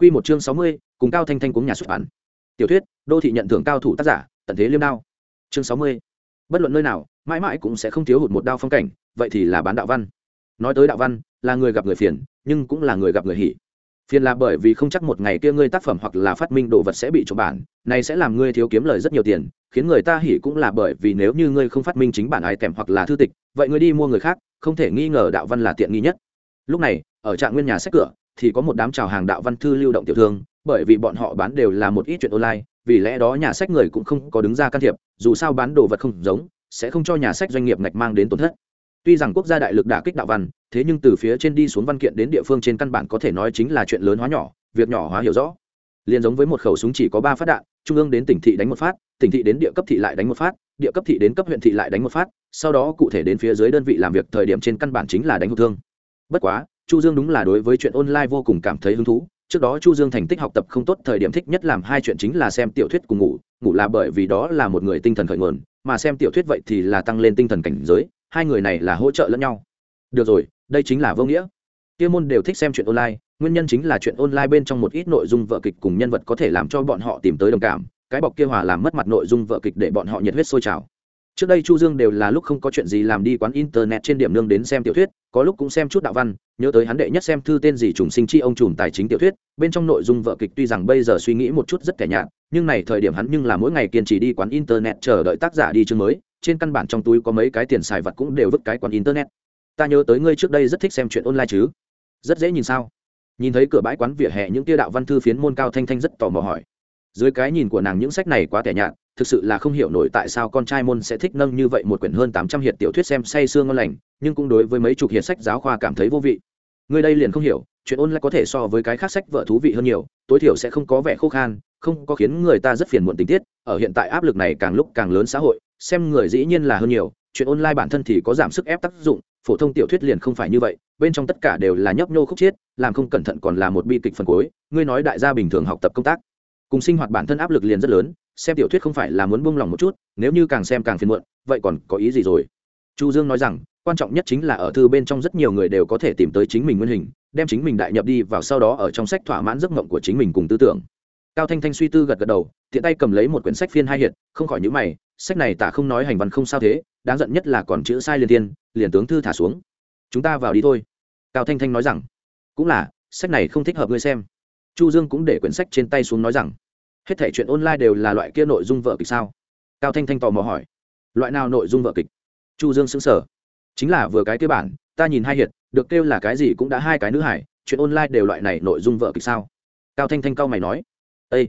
Quy một chương sáu mươi, cùng Cao Thanh Thanh cùng nhà xuất bản. Tiểu thuyết, đô thị nhận thưởng cao thủ tác giả, tận thế liêm đao. Chương sáu mươi. Bất luận nơi nào, mãi mãi cũng sẽ không thiếu hụt một đao phong cảnh, vậy thì là bán đạo văn. Nói tới đạo văn, là người gặp người phiền, nhưng cũng là người gặp người hỉ. Phiền là bởi vì không chắc một ngày kia ngươi tác phẩm hoặc là phát minh đồ vật sẽ bị trộm bản, này sẽ làm ngươi thiếu kiếm lời rất nhiều tiền, khiến người ta hỉ cũng là bởi vì nếu như ngươi không phát minh chính bản ai tèm hoặc là thư tịch, vậy ngươi đi mua người khác, không thể nghi ngờ đạo văn là tiện nghi nhất. Lúc này, ở trạng nguyên nhà sách cửa, thì có một đám chào hàng đạo văn thư lưu động tiểu thương, bởi vì bọn họ bán đều là một ít chuyện online, vì lẽ đó nhà sách người cũng không có đứng ra can thiệp, dù sao bán đồ vật không giống, sẽ không cho nhà sách doanh nghiệp ngạch mang đến tổn thất. Tuy rằng quốc gia đại lực đả kích đạo văn, thế nhưng từ phía trên đi xuống văn kiện đến địa phương trên căn bản có thể nói chính là chuyện lớn hóa nhỏ, việc nhỏ hóa hiểu rõ. Liền giống với một khẩu súng chỉ có ba phát đạn, trung ương đến tỉnh thị đánh một phát, tỉnh thị đến địa cấp thị lại đánh một phát, địa cấp thị đến cấp huyện thị lại đánh một phát, sau đó cụ thể đến phía dưới đơn vị làm việc thời điểm trên căn bản chính là đánh hụt thương. Bất quá chu dương đúng là đối với chuyện online vô cùng cảm thấy hứng thú. Trước đó chu dương thành tích học tập không tốt, thời điểm thích nhất làm hai chuyện chính là xem tiểu thuyết cùng ngủ. Ngủ là bởi vì đó là một người tinh thần khởi nguồn, mà xem tiểu thuyết vậy thì là tăng lên tinh thần cảnh giới. Hai người này là hỗ trợ lẫn nhau. Được rồi, đây chính là vô nghĩa. Kia môn đều thích xem chuyện online, nguyên nhân chính là chuyện online bên trong một ít nội dung vợ kịch cùng nhân vật có thể làm cho bọn họ tìm tới đồng cảm. Cái bọc kia hòa làm mất mặt nội dung vợ kịch để bọn họ nhiệt huyết sôi trào. Trước đây chu dương đều là lúc không có chuyện gì làm đi quán internet trên điểm nương đến xem tiểu thuyết có lúc cũng xem chút đạo văn, nhớ tới hắn đệ nhất xem thư tên gì trùng sinh chi ông trùm tài chính tiểu thuyết, bên trong nội dung vợ kịch tuy rằng bây giờ suy nghĩ một chút rất kẻ nhạt, nhưng này thời điểm hắn nhưng là mỗi ngày kiên trì đi quán internet chờ đợi tác giả đi chương mới, trên căn bản trong túi có mấy cái tiền xài vật cũng đều vứt cái quán internet. Ta nhớ tới ngươi trước đây rất thích xem chuyện online chứ? Rất dễ nhìn sao? Nhìn thấy cửa bãi quán vỉa hè những tia đạo văn thư phiến môn cao thanh thanh rất tò mò hỏi. Dưới cái nhìn của nàng những sách này quá kẻ nhạt thực sự là không hiểu nổi tại sao con trai môn sẽ thích nâng như vậy một quyển hơn tám trăm hiệp tiểu thuyết xem say sương ngon lành, nhưng cũng đối với mấy chục hiệp sách giáo khoa cảm thấy vô vị. Người đây liền không hiểu, chuyện ôn lại có thể so với cái khác sách vợ thú vị hơn nhiều, tối thiểu sẽ không có vẻ khô khan, không có khiến người ta rất phiền muộn tình tiết, ở hiện tại áp lực này càng lúc càng lớn xã hội, xem người dĩ nhiên là hơn nhiều, chuyện online bản thân thì có giảm sức ép tác dụng, phổ thông tiểu thuyết liền không phải như vậy, bên trong tất cả đều là nhấp nhô khúc chiết, làm không cẩn thận còn là một bi kịch phần cuối, ngươi nói đại gia bình thường học tập công tác, cùng sinh hoạt bản thân áp lực liền rất lớn xem tiểu thuyết không phải là muốn buông lòng một chút, nếu như càng xem càng phiền muộn, vậy còn có ý gì rồi? Chu dương nói rằng, quan trọng nhất chính là ở thư bên trong rất nhiều người đều có thể tìm tới chính mình nguyên hình, đem chính mình đại nhập đi vào sau đó ở trong sách thỏa mãn giấc mộng của chính mình cùng tư tưởng. Cao thanh thanh suy tư gật gật đầu, tiện tay cầm lấy một quyển sách phiên hai hiệt, không khỏi những mày, sách này tả không nói hành văn không sao thế, đáng giận nhất là còn chữ sai liền tiên liền tướng thư thả xuống. Chúng ta vào đi thôi. Cao thanh thanh nói rằng, cũng là, sách này không thích hợp ngươi xem. Chu dương cũng để quyển sách trên tay xuống nói rằng hết thể chuyện online đều là loại kia nội dung vợ kịch sao? Cao thanh thanh tò mò hỏi. Loại nào nội dung vợ kịch? Chu dương xứng sở chính là vừa cái kia bản, ta nhìn hai hiệt, được kêu là cái gì cũng đã hai cái nữ hải, chuyện online đều loại này nội dung vợ kịch sao? Cao thanh thanh cao mày nói. Ây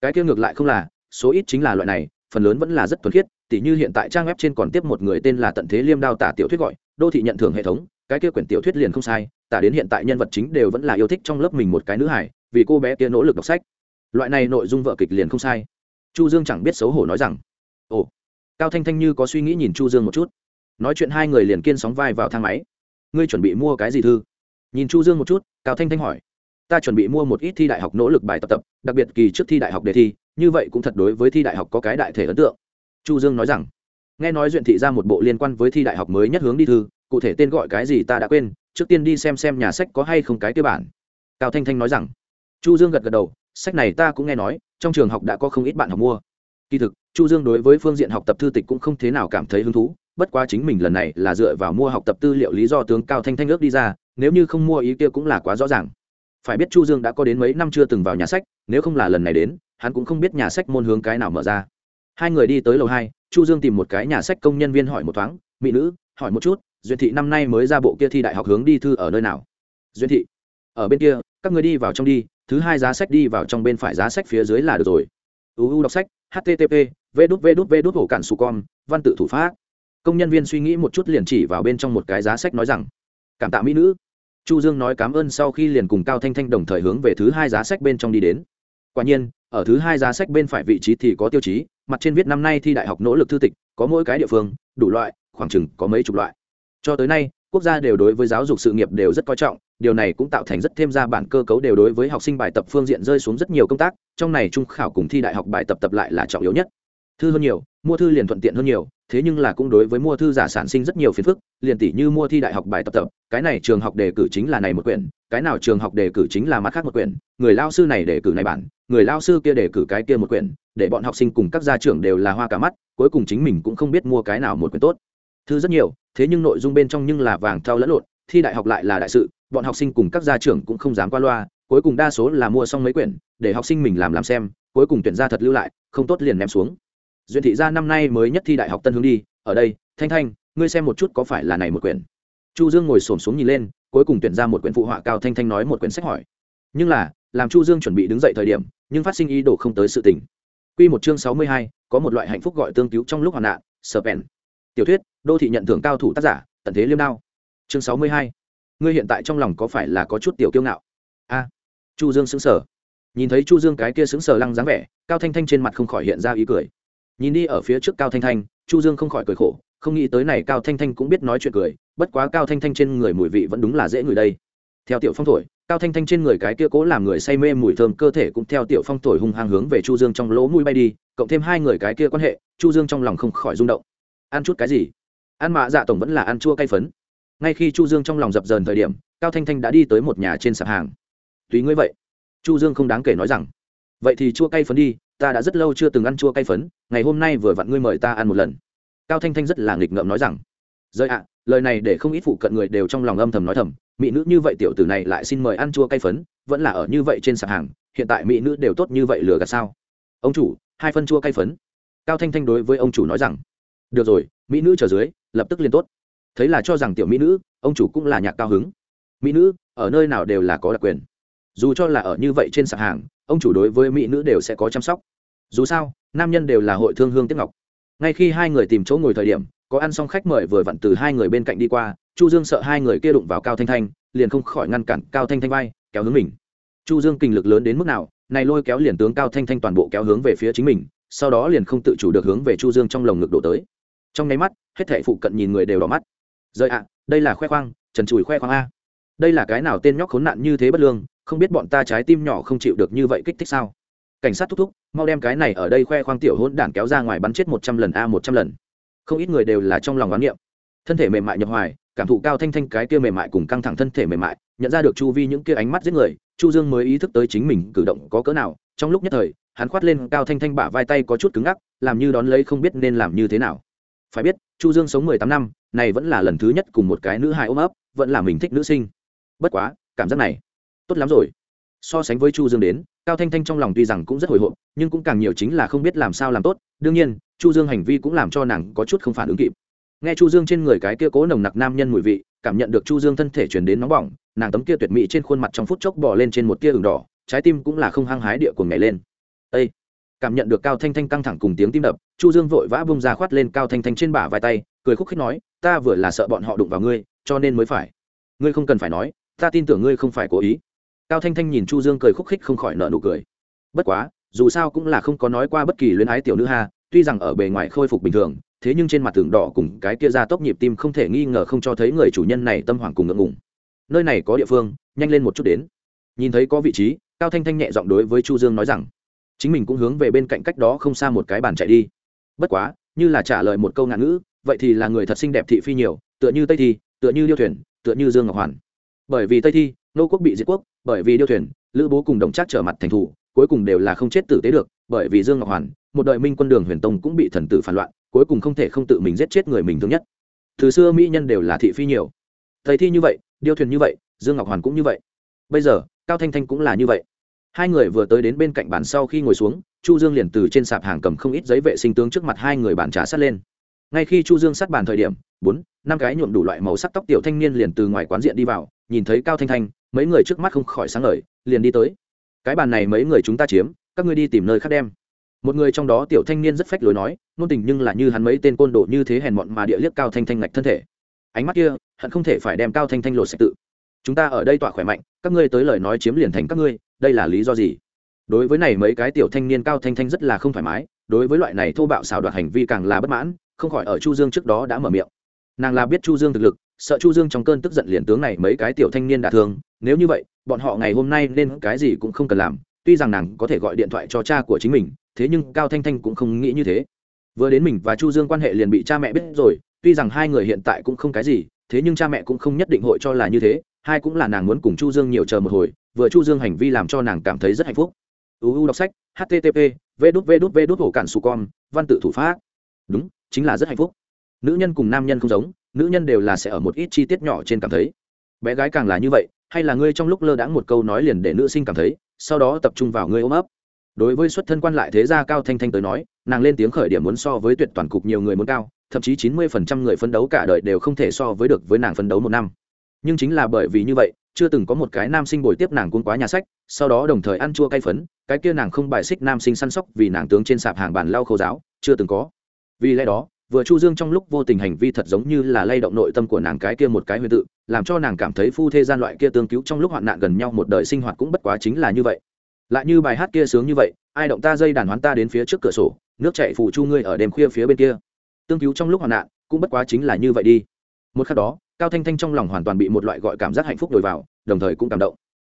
cái kia ngược lại không là, số ít chính là loại này, phần lớn vẫn là rất thuần khiết, tỉ như hiện tại trang web trên còn tiếp một người tên là tận thế liêm đao tả tiểu thuyết gọi, đô thị nhận thưởng hệ thống, cái kia quyển tiểu thuyết liền không sai, tả đến hiện tại nhân vật chính đều vẫn là yêu thích trong lớp mình một cái nữ hải, vì cô bé kia nỗ lực đọc sách loại này nội dung vợ kịch liền không sai. Chu dương chẳng biết xấu hổ nói rằng, ồ, cao thanh thanh như có suy nghĩ nhìn chu dương một chút. Nói chuyện hai người liền kiên sóng vai vào thang máy. Ngươi chuẩn bị mua cái gì thư? Nhìn chu dương một chút, cao thanh thanh hỏi. Ta chuẩn bị mua một ít thi đại học nỗ lực bài tập tập, đặc biệt kỳ trước thi đại học đề thi, như vậy cũng thật đối với thi đại học có cái đại thể ấn tượng. Chu dương nói rằng, nghe nói duyện thị ra một bộ liên quan với thi đại học mới nhất hướng đi thư, cụ thể tên gọi cái gì ta đã quên, trước tiên đi xem xem nhà sách có hay không cái cơ bản. Cao thanh thanh nói rằng, chu dương gật gật đầu sách này ta cũng nghe nói, trong trường học đã có không ít bạn học mua. Kỳ thực, chu dương đối với phương diện học tập thư tịch cũng không thế nào cảm thấy hứng thú, bất quá chính mình lần này là dựa vào mua học tập tư liệu lý do tướng cao thanh thanh ước đi ra, nếu như không mua ý kia cũng là quá rõ ràng. Phải biết chu dương đã có đến mấy năm chưa từng vào nhà sách, nếu không là lần này đến, hắn cũng không biết nhà sách môn hướng cái nào mở ra. Hai người đi tới lầu hai, chu dương tìm một cái nhà sách công nhân viên hỏi một thoáng, mỹ nữ, hỏi một chút duyệt thị năm nay mới ra bộ kia thi đại học hướng đi thư ở nơi nào? Duyệt thị, ở bên kia, các người đi vào trong đi thứ hai giá sách đi vào trong bên phải giá sách phía dưới là được rồi. Uu đọc sách http v đút v đút v đút hổ cản su com, văn tự thủ pháp. Công nhân viên suy nghĩ một chút liền chỉ vào bên trong một cái giá sách nói rằng, cảm tạ mỹ nữ. Chu dương nói cảm ơn sau khi liền cùng cao thanh thanh đồng thời hướng về thứ hai giá sách bên trong đi đến. Quả nhiên, ở thứ hai giá sách bên phải vị trí thì có tiêu chí, mặt trên viết năm nay thi đại học nỗ lực thư tịch, có mỗi cái địa phương, đủ loại, khoảng chừng có mấy chục loại. Cho tới nay, quốc gia đều đối với giáo dục sự nghiệp đều rất coi trọng điều này cũng tạo thành rất thêm ra bản cơ cấu đều đối với học sinh bài tập phương diện rơi xuống rất nhiều công tác, trong này trung khảo cùng thi đại học bài tập tập lại là trọng yếu nhất. Thư hơn nhiều, mua thư liền thuận tiện hơn nhiều, thế nhưng là cũng đối với mua thư giả sản sinh rất nhiều phiền phức, liền tỷ như mua thi đại học bài tập tập, cái này trường học đề cử chính là này một quyển, cái nào trường học đề cử chính là mặt khác một quyển, người lao sư này đề cử này bản, người lao sư kia đề cử cái kia một quyển, để bọn học sinh cùng các gia trưởng đều là hoa cả mắt, cuối cùng chính mình cũng không biết mua cái nào một quyển tốt. Thư rất nhiều, thế nhưng nội dung bên trong nhưng là vàng thao lẫn lộn, thi đại học lại là đại sự bọn học sinh cùng các gia trưởng cũng không dám qua loa cuối cùng đa số là mua xong mấy quyển để học sinh mình làm làm xem cuối cùng tuyển ra thật lưu lại không tốt liền ném xuống. Duyên thị gia năm nay mới nhất thi đại học tân hướng đi ở đây thanh thanh ngươi xem một chút có phải là này một quyển. Chu dương ngồi xổm xuống nhìn lên cuối cùng tuyển ra một quyển phụ họa cao thanh thanh nói một quyển sách hỏi. Nhưng là làm chu dương chuẩn bị đứng dậy thời điểm nhưng phát sinh ý đồ không tới sự tình. Quy một chương sáu mươi hai, có một loại hạnh phúc gọi tương cứu trong lúc hoạn nạn sở pèn tiểu thuyết đô thị nhận thưởng cao thủ tác giả tận thế liêm đao. Chương sáu mươi hai, ngươi hiện tại trong lòng có phải là có chút tiểu kiêu ngạo? A, chu dương sững sờ. Nhìn thấy chu dương cái kia sững sờ lăng dáng vẻ, cao thanh thanh trên mặt không khỏi hiện ra ý cười. Nhìn đi ở phía trước cao thanh thanh, chu dương không khỏi cười khổ, không nghĩ tới này cao thanh thanh cũng biết nói chuyện cười, bất quá cao thanh thanh trên người mùi vị vẫn đúng là dễ người đây. Theo tiểu phong thổi, cao thanh thanh trên người cái kia cố làm người say mê mùi thơm cơ thể cũng theo tiểu phong thổi hung hăng hướng về chu dương trong lỗ mũi bay đi, cộng thêm hai người cái kia quan hệ, chu dương trong lòng không khỏi rung động. Ăn chút cái gì? Ăn mạ dạ tổng vẫn là ăn chua cay phấn ngay khi chu dương trong lòng dập dờn thời điểm, cao thanh thanh đã đi tới một nhà trên sạp hàng. Tùy ngươi vậy. Chu dương không đáng kể nói rằng, vậy thì chua cay phấn đi, ta đã rất lâu chưa từng ăn chua cay phấn, ngày hôm nay vừa vặn ngươi mời ta ăn một lần. Cao thanh thanh rất là nghịch ngợm nói rằng rơi ạ, lời này để không ít phụ cận người đều trong lòng âm thầm nói thầm, mỹ nữ như vậy tiểu tử này lại xin mời ăn chua cay phấn, vẫn là ở như vậy trên sạp hàng, hiện tại mỹ nữ đều tốt như vậy lừa gạt sao? Ông chủ, hai phân chua cay phấn. Cao thanh thanh đối với ông chủ nói rằng, được rồi, mỹ nữ trở dưới, lập tức liền tốt thấy là cho rằng tiểu mỹ nữ, ông chủ cũng là nhạc cao hứng. Mỹ nữ, ở nơi nào đều là có đặc quyền. Dù cho là ở như vậy trên sạp hàng, ông chủ đối với mỹ nữ đều sẽ có chăm sóc. Dù sao, nam nhân đều là hội thương hương tiếp ngọc. Ngay khi hai người tìm chỗ ngồi thời điểm, có ăn xong khách mời vừa vặn từ hai người bên cạnh đi qua, chu dương sợ hai người kia đụng vào cao thanh thanh, liền không khỏi ngăn cản cao thanh thanh vai, kéo hướng mình. Chu dương kinh lực lớn đến mức nào, này lôi kéo liền tướng cao thanh thanh toàn bộ kéo hướng về phía chính mình, sau đó liền không tự chủ được hướng về chu dương trong lồng ngực đổ tới. Trong nháy mắt, hết thảy phụ cận nhìn người đều đỏ mắt rời ạ, đây là khoe khoang, trần trùi khoe khoang a. Đây là cái nào tên nhóc khốn nạn như thế bất lương, không biết bọn ta trái tim nhỏ không chịu được như vậy kích thích sao? Cảnh sát thúc thúc, mau đem cái này ở đây khoe khoang tiểu hỗn đản kéo ra ngoài bắn chết một trăm lần a một trăm lần. Không ít người đều là trong lòng oán niệm. Thân thể mềm mại nhập hoài, cảm thụ cao thanh thanh cái kia mềm mại cùng căng thẳng thân thể mềm mại, nhận ra được chu vi những kia ánh mắt giết người, chu dương mới ý thức tới chính mình cử động có cỡ nào. Trong lúc nhất thời, hắn khoát lên cao thanh thanh bả vai tay có chút cứng ngắc, làm như đón lấy không biết nên làm như thế nào. Phải biết chu dương sống mười tám năm, này vẫn là lần thứ nhất cùng một cái nữ hài ôm ấp, vẫn là mình thích nữ sinh. Bất quá, cảm giác này, tốt lắm rồi. So sánh với chu dương đến, cao thanh thanh trong lòng tuy rằng cũng rất hồi hộp, nhưng cũng càng nhiều chính là không biết làm sao làm tốt. Đương nhiên, chu dương hành vi cũng làm cho nàng có chút không phản ứng kịp. Nghe chu dương trên người cái kia cố nồng nặc nam nhân mùi vị, cảm nhận được chu dương thân thể truyền đến nóng bỏng, nàng tấm kia tuyệt mỹ trên khuôn mặt trong phút chốc bỏ lên trên một tia ửng đỏ, trái tim cũng là không hăng hái địa cuồng nhảy lên. Ê! Cảm nhận được cao thanh thanh căng thẳng cùng tiếng tim đập, chu dương vội vã bung ra khoát lên cao thanh thanh trên bả vai tay, cười khúc khích nói, ta vừa là sợ bọn họ đụng vào ngươi, cho nên mới phải. Ngươi không cần phải nói, ta tin tưởng ngươi không phải cố ý. Cao thanh thanh nhìn chu dương cười khúc khích không khỏi nợ nụ cười. Bất quá, dù sao cũng là không có nói qua bất kỳ luyến ái tiểu nữ ha, tuy rằng ở bề ngoài khôi phục bình thường, thế nhưng trên mặt tường đỏ cùng cái kia ra tốc nhịp tim không thể nghi ngờ không cho thấy người chủ nhân này tâm hoàng cùng ngượng ngùng. Nơi này có địa phương, nhanh lên một chút đến. Nhìn thấy có vị trí, cao thanh thanh nhẹ giọng đối với chu dương nói rằng chính mình cũng hướng về bên cạnh cách đó không xa một cái bàn chạy đi. Bất quá, như là trả lời một câu ngạn ngữ, vậy thì là người thật xinh đẹp thị phi nhiều, tựa như tây thi, tựa như điêu thuyền, tựa như dương ngọc hoàn. Bởi vì tây thi, nô quốc bị diệt quốc, bởi vì điêu thuyền, lữ bố cùng đồng trác trở mặt thành thủ, cuối cùng đều là không chết tử tế được, bởi vì dương ngọc hoàn, một đời minh quân đường huyền tông cũng bị thần tử phản loạn, cuối cùng không thể không tự mình giết chết người mình thương nhất. Từ xưa mỹ nhân đều là thị phi nhiều. Thầy thi như vậy, điêu thuyền như vậy, dương ngọc hoàn cũng như vậy. Bây giờ, cao thanh thanh cũng là như vậy hai người vừa tới đến bên cạnh bàn sau khi ngồi xuống, chu dương liền từ trên sạp hàng cầm không ít giấy vệ sinh tướng trước mặt hai người bàn trà sát lên. Ngay khi chu dương sát bàn thời điểm, bốn, năm cái nhuộm đủ loại màu sắc tóc tiểu thanh niên liền từ ngoài quán diện đi vào, nhìn thấy cao thanh thanh, mấy người trước mắt không khỏi sáng ngời, liền đi tới. Cái bàn này mấy người chúng ta chiếm, các ngươi đi tìm nơi khác đem. Một người trong đó tiểu thanh niên rất phách lối nói ngôn tình nhưng là như hắn mấy tên côn đồ như thế hèn mọn mà địa liếc cao thanh thanh ngạch thân thể. Ánh mắt kia, hận không thể phải đem cao thanh thanh lột sạch tự. Chúng ta ở đây tỏa khỏe mạnh, các ngươi tới lời nói chiếm liền thành các ngươi đây là lý do gì? Đối với này mấy cái tiểu thanh niên cao thanh thanh rất là không thoải mái, đối với loại này thô bạo xảo đoạt hành vi càng là bất mãn, không khỏi ở chu dương trước đó đã mở miệng. Nàng là biết chu dương thực lực, sợ chu dương trong cơn tức giận liền tướng này mấy cái tiểu thanh niên đả thương, nếu như vậy, bọn họ ngày hôm nay nên cái gì cũng không cần làm, tuy rằng nàng có thể gọi điện thoại cho cha của chính mình, thế nhưng cao thanh thanh cũng không nghĩ như thế. Vừa đến mình và chu dương quan hệ liền bị cha mẹ biết rồi, tuy rằng hai người hiện tại cũng không cái gì, thế nhưng cha mẹ cũng không nhất định hội cho là như thế hai cũng là nàng muốn cùng chu dương nhiều chờ một hồi, vừa chu dương hành vi làm cho nàng cảm thấy rất hạnh phúc. Uu đọc sách http v đút v đút v đút hổ cản su con, văn tự thủ pháp. Đúng, chính là rất hạnh phúc. Nữ nhân cùng nam nhân không giống, nữ nhân đều là sẽ ở một ít chi tiết nhỏ trên cảm thấy. Bé gái càng là như vậy, hay là ngươi trong lúc lơ đãng một câu nói liền để nữ sinh cảm thấy, sau đó tập trung vào ngươi ôm ấp. Đối với xuất thân quan lại thế gia cao thanh thanh tới nói, nàng lên tiếng khởi điểm muốn so với tuyệt toàn cục nhiều người muốn cao, thậm chí chín mươi phần trăm người phấn đấu cả đời đều không thể so với được với nàng phấn đấu một năm nhưng chính là bởi vì như vậy, chưa từng có một cái nam sinh bồi tiếp nàng cuốn quá nhà sách, sau đó đồng thời ăn chua cay phấn, cái kia nàng không bài xích nam sinh săn sóc vì nàng tướng trên sạp hàng bàn lau khâu giáo, chưa từng có. Vì lẽ đó, vừa chu dương trong lúc vô tình hành vi thật giống như là lay động nội tâm của nàng cái kia một cái huyền tự, làm cho nàng cảm thấy phu thê gian loại kia tương cứu trong lúc hoạn nạn gần nhau một đời sinh hoạt cũng bất quá chính là như vậy. Lại như bài hát kia sướng như vậy, ai động ta dây đàn hoán ta đến phía trước cửa sổ, nước chạy phù chu ngươi ở đêm khuya phía bên kia. Tương cứu trong lúc hoạn nạn cũng bất quá chính là như vậy đi một khắc đó, cao thanh thanh trong lòng hoàn toàn bị một loại gọi cảm giác hạnh phúc đổi vào, đồng thời cũng cảm động.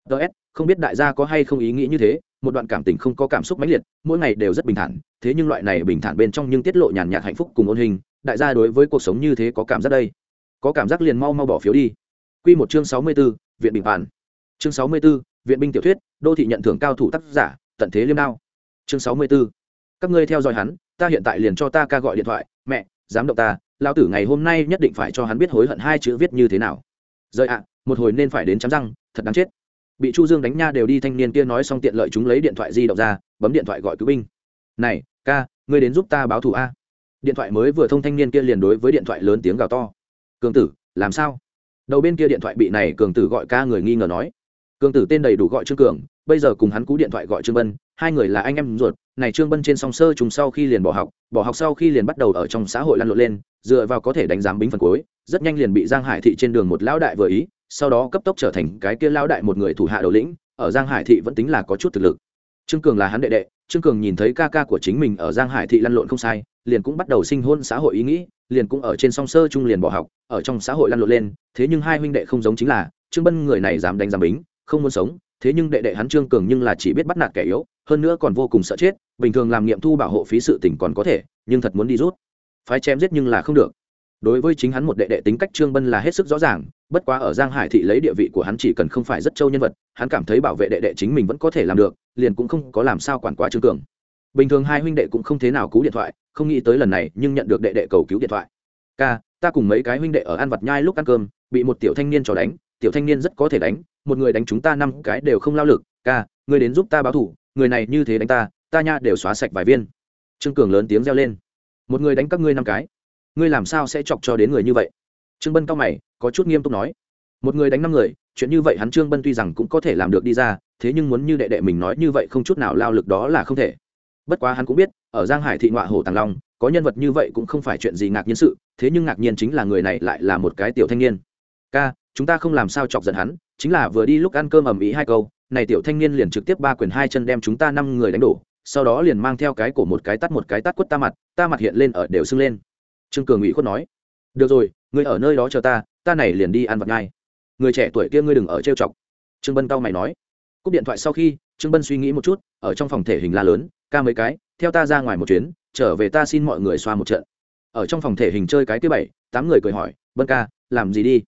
Ts không biết đại gia có hay không ý nghĩ như thế, một đoạn cảm tình không có cảm xúc mãnh liệt, mỗi ngày đều rất bình thản, thế nhưng loại này bình thản bên trong nhưng tiết lộ nhàn nhạt hạnh phúc cùng ôn hình, đại gia đối với cuộc sống như thế có cảm giác đây? Có cảm giác liền mau mau bỏ phiếu đi. Q một chương sáu mươi b ố viện bình phản. Chương sáu mươi b ố viện binh tiểu thuyết, đô thị nhận thưởng cao thủ tác giả, tận thế liêm đao. Chương sáu mươi b ố các ngươi theo dõi hắn, ta hiện tại liền cho ta ca gọi điện thoại, mẹ, dám động ta lao tử ngày hôm nay nhất định phải cho hắn biết hối hận hai chữ viết như thế nào. Rời ạ, một hồi nên phải đến chắm răng, thật đáng chết. Bị chu dương đánh nha đều đi thanh niên kia nói xong tiện lợi chúng lấy điện thoại di động ra, bấm điện thoại gọi cứu binh. Này, ca, ngươi đến giúp ta báo thù a. Điện thoại mới vừa thông thanh niên kia liền đối với điện thoại lớn tiếng gào to. Cường tử, làm sao? Đầu bên kia điện thoại bị này cường tử gọi ca người nghi ngờ nói. Cường tử tên đầy đủ gọi trương cường, bây giờ cùng hắn cú điện thoại gọi trương bân, hai người là anh em ruột này trương bân trên song sơ trùng sau khi liền bỏ học bỏ học sau khi liền bắt đầu ở trong xã hội lăn lộn lên, dựa vào có thể đánh giám bính phần cuối, rất nhanh liền bị giang hải thị trên đường một lão đại vừa ý, sau đó cấp tốc trở thành cái kia lão đại một người thủ hạ đầu lĩnh, ở giang hải thị vẫn tính là có chút thực lực. Trương cường là hắn đệ đệ, trương cường nhìn thấy ca ca của chính mình ở giang hải thị lăn lộn không sai, liền cũng bắt đầu sinh hôn xã hội ý nghĩ, liền cũng ở trên song sơ trung liền bỏ học, ở trong xã hội lăn lộn lên, thế nhưng hai huynh đệ không giống chính là, trương bân người này dám đánh giám bính, không muốn sống thế nhưng đệ đệ hắn trương cường nhưng là chỉ biết bắt nạt kẻ yếu, hơn nữa còn vô cùng sợ chết, bình thường làm nghiệm thu bảo hộ phí sự tỉnh còn có thể, nhưng thật muốn đi rút. Phái chém giết nhưng là không được. Đối với chính hắn một đệ đệ tính cách trương bân là hết sức rõ ràng, bất quá ở giang hải thị lấy địa vị của hắn chỉ cần không phải rất châu nhân vật, hắn cảm thấy bảo vệ đệ đệ chính mình vẫn có thể làm được, liền cũng không có làm sao quản quá trương cường. Bình thường hai huynh đệ cũng không thế nào cứu điện thoại, không nghĩ tới lần này nhưng nhận được đệ đệ cầu cứu điện thoại. Ca, ta cùng mấy cái huynh đệ ở ăn vặt nhai lúc ăn cơm, bị một tiểu thanh niên trò đánh tiểu thanh niên rất có thể đánh, một người đánh chúng ta năm cái đều không lao lực, ca người đến giúp ta báo thủ, người này như thế đánh ta ta nha đều xóa sạch vài viên. Trương cường lớn tiếng reo lên. Một người đánh các ngươi năm cái, ngươi làm sao sẽ chọc cho đến người như vậy? Trương bân cao mày, có chút nghiêm túc nói. Một người đánh năm người, chuyện như vậy hắn trương bân tuy rằng cũng có thể làm được đi ra, thế nhưng muốn như đệ đệ mình nói như vậy không chút nào lao lực đó là không thể. Bất quá hắn cũng biết, ở giang hải thị ngoại hồ tàng long, có nhân vật như vậy cũng không phải chuyện gì ngạc nhiên sự, thế nhưng ngạc nhiên chính là người này lại là một cái tiểu thanh niên. Ca chúng ta không làm sao chọc giận hắn, chính là vừa đi lúc ăn cơm ầm ĩ hai câu, này tiểu thanh niên liền trực tiếp ba quyền hai chân đem chúng ta năm người đánh đổ, sau đó liền mang theo cái cổ một cái tắt một cái tắt quất ta mặt ta mặt hiện lên ở đều sưng lên. Trương cường ủy khuất nói, được rồi, ngươi ở nơi đó chờ ta ta này liền đi ăn vật ngay. Người trẻ tuổi kia ngươi đừng ở trêu chọc. Trương bân cao mày nói. Cúp điện thoại sau khi, trương bân suy nghĩ một chút, ở trong phòng thể hình la lớn, ca mấy cái, theo ta ra ngoài một chuyến, trở về ta xin mọi người xoa một trận. Ở trong phòng thể hình chơi cái thứ bảy, tám người cười hỏi, bân ca, làm gì đi?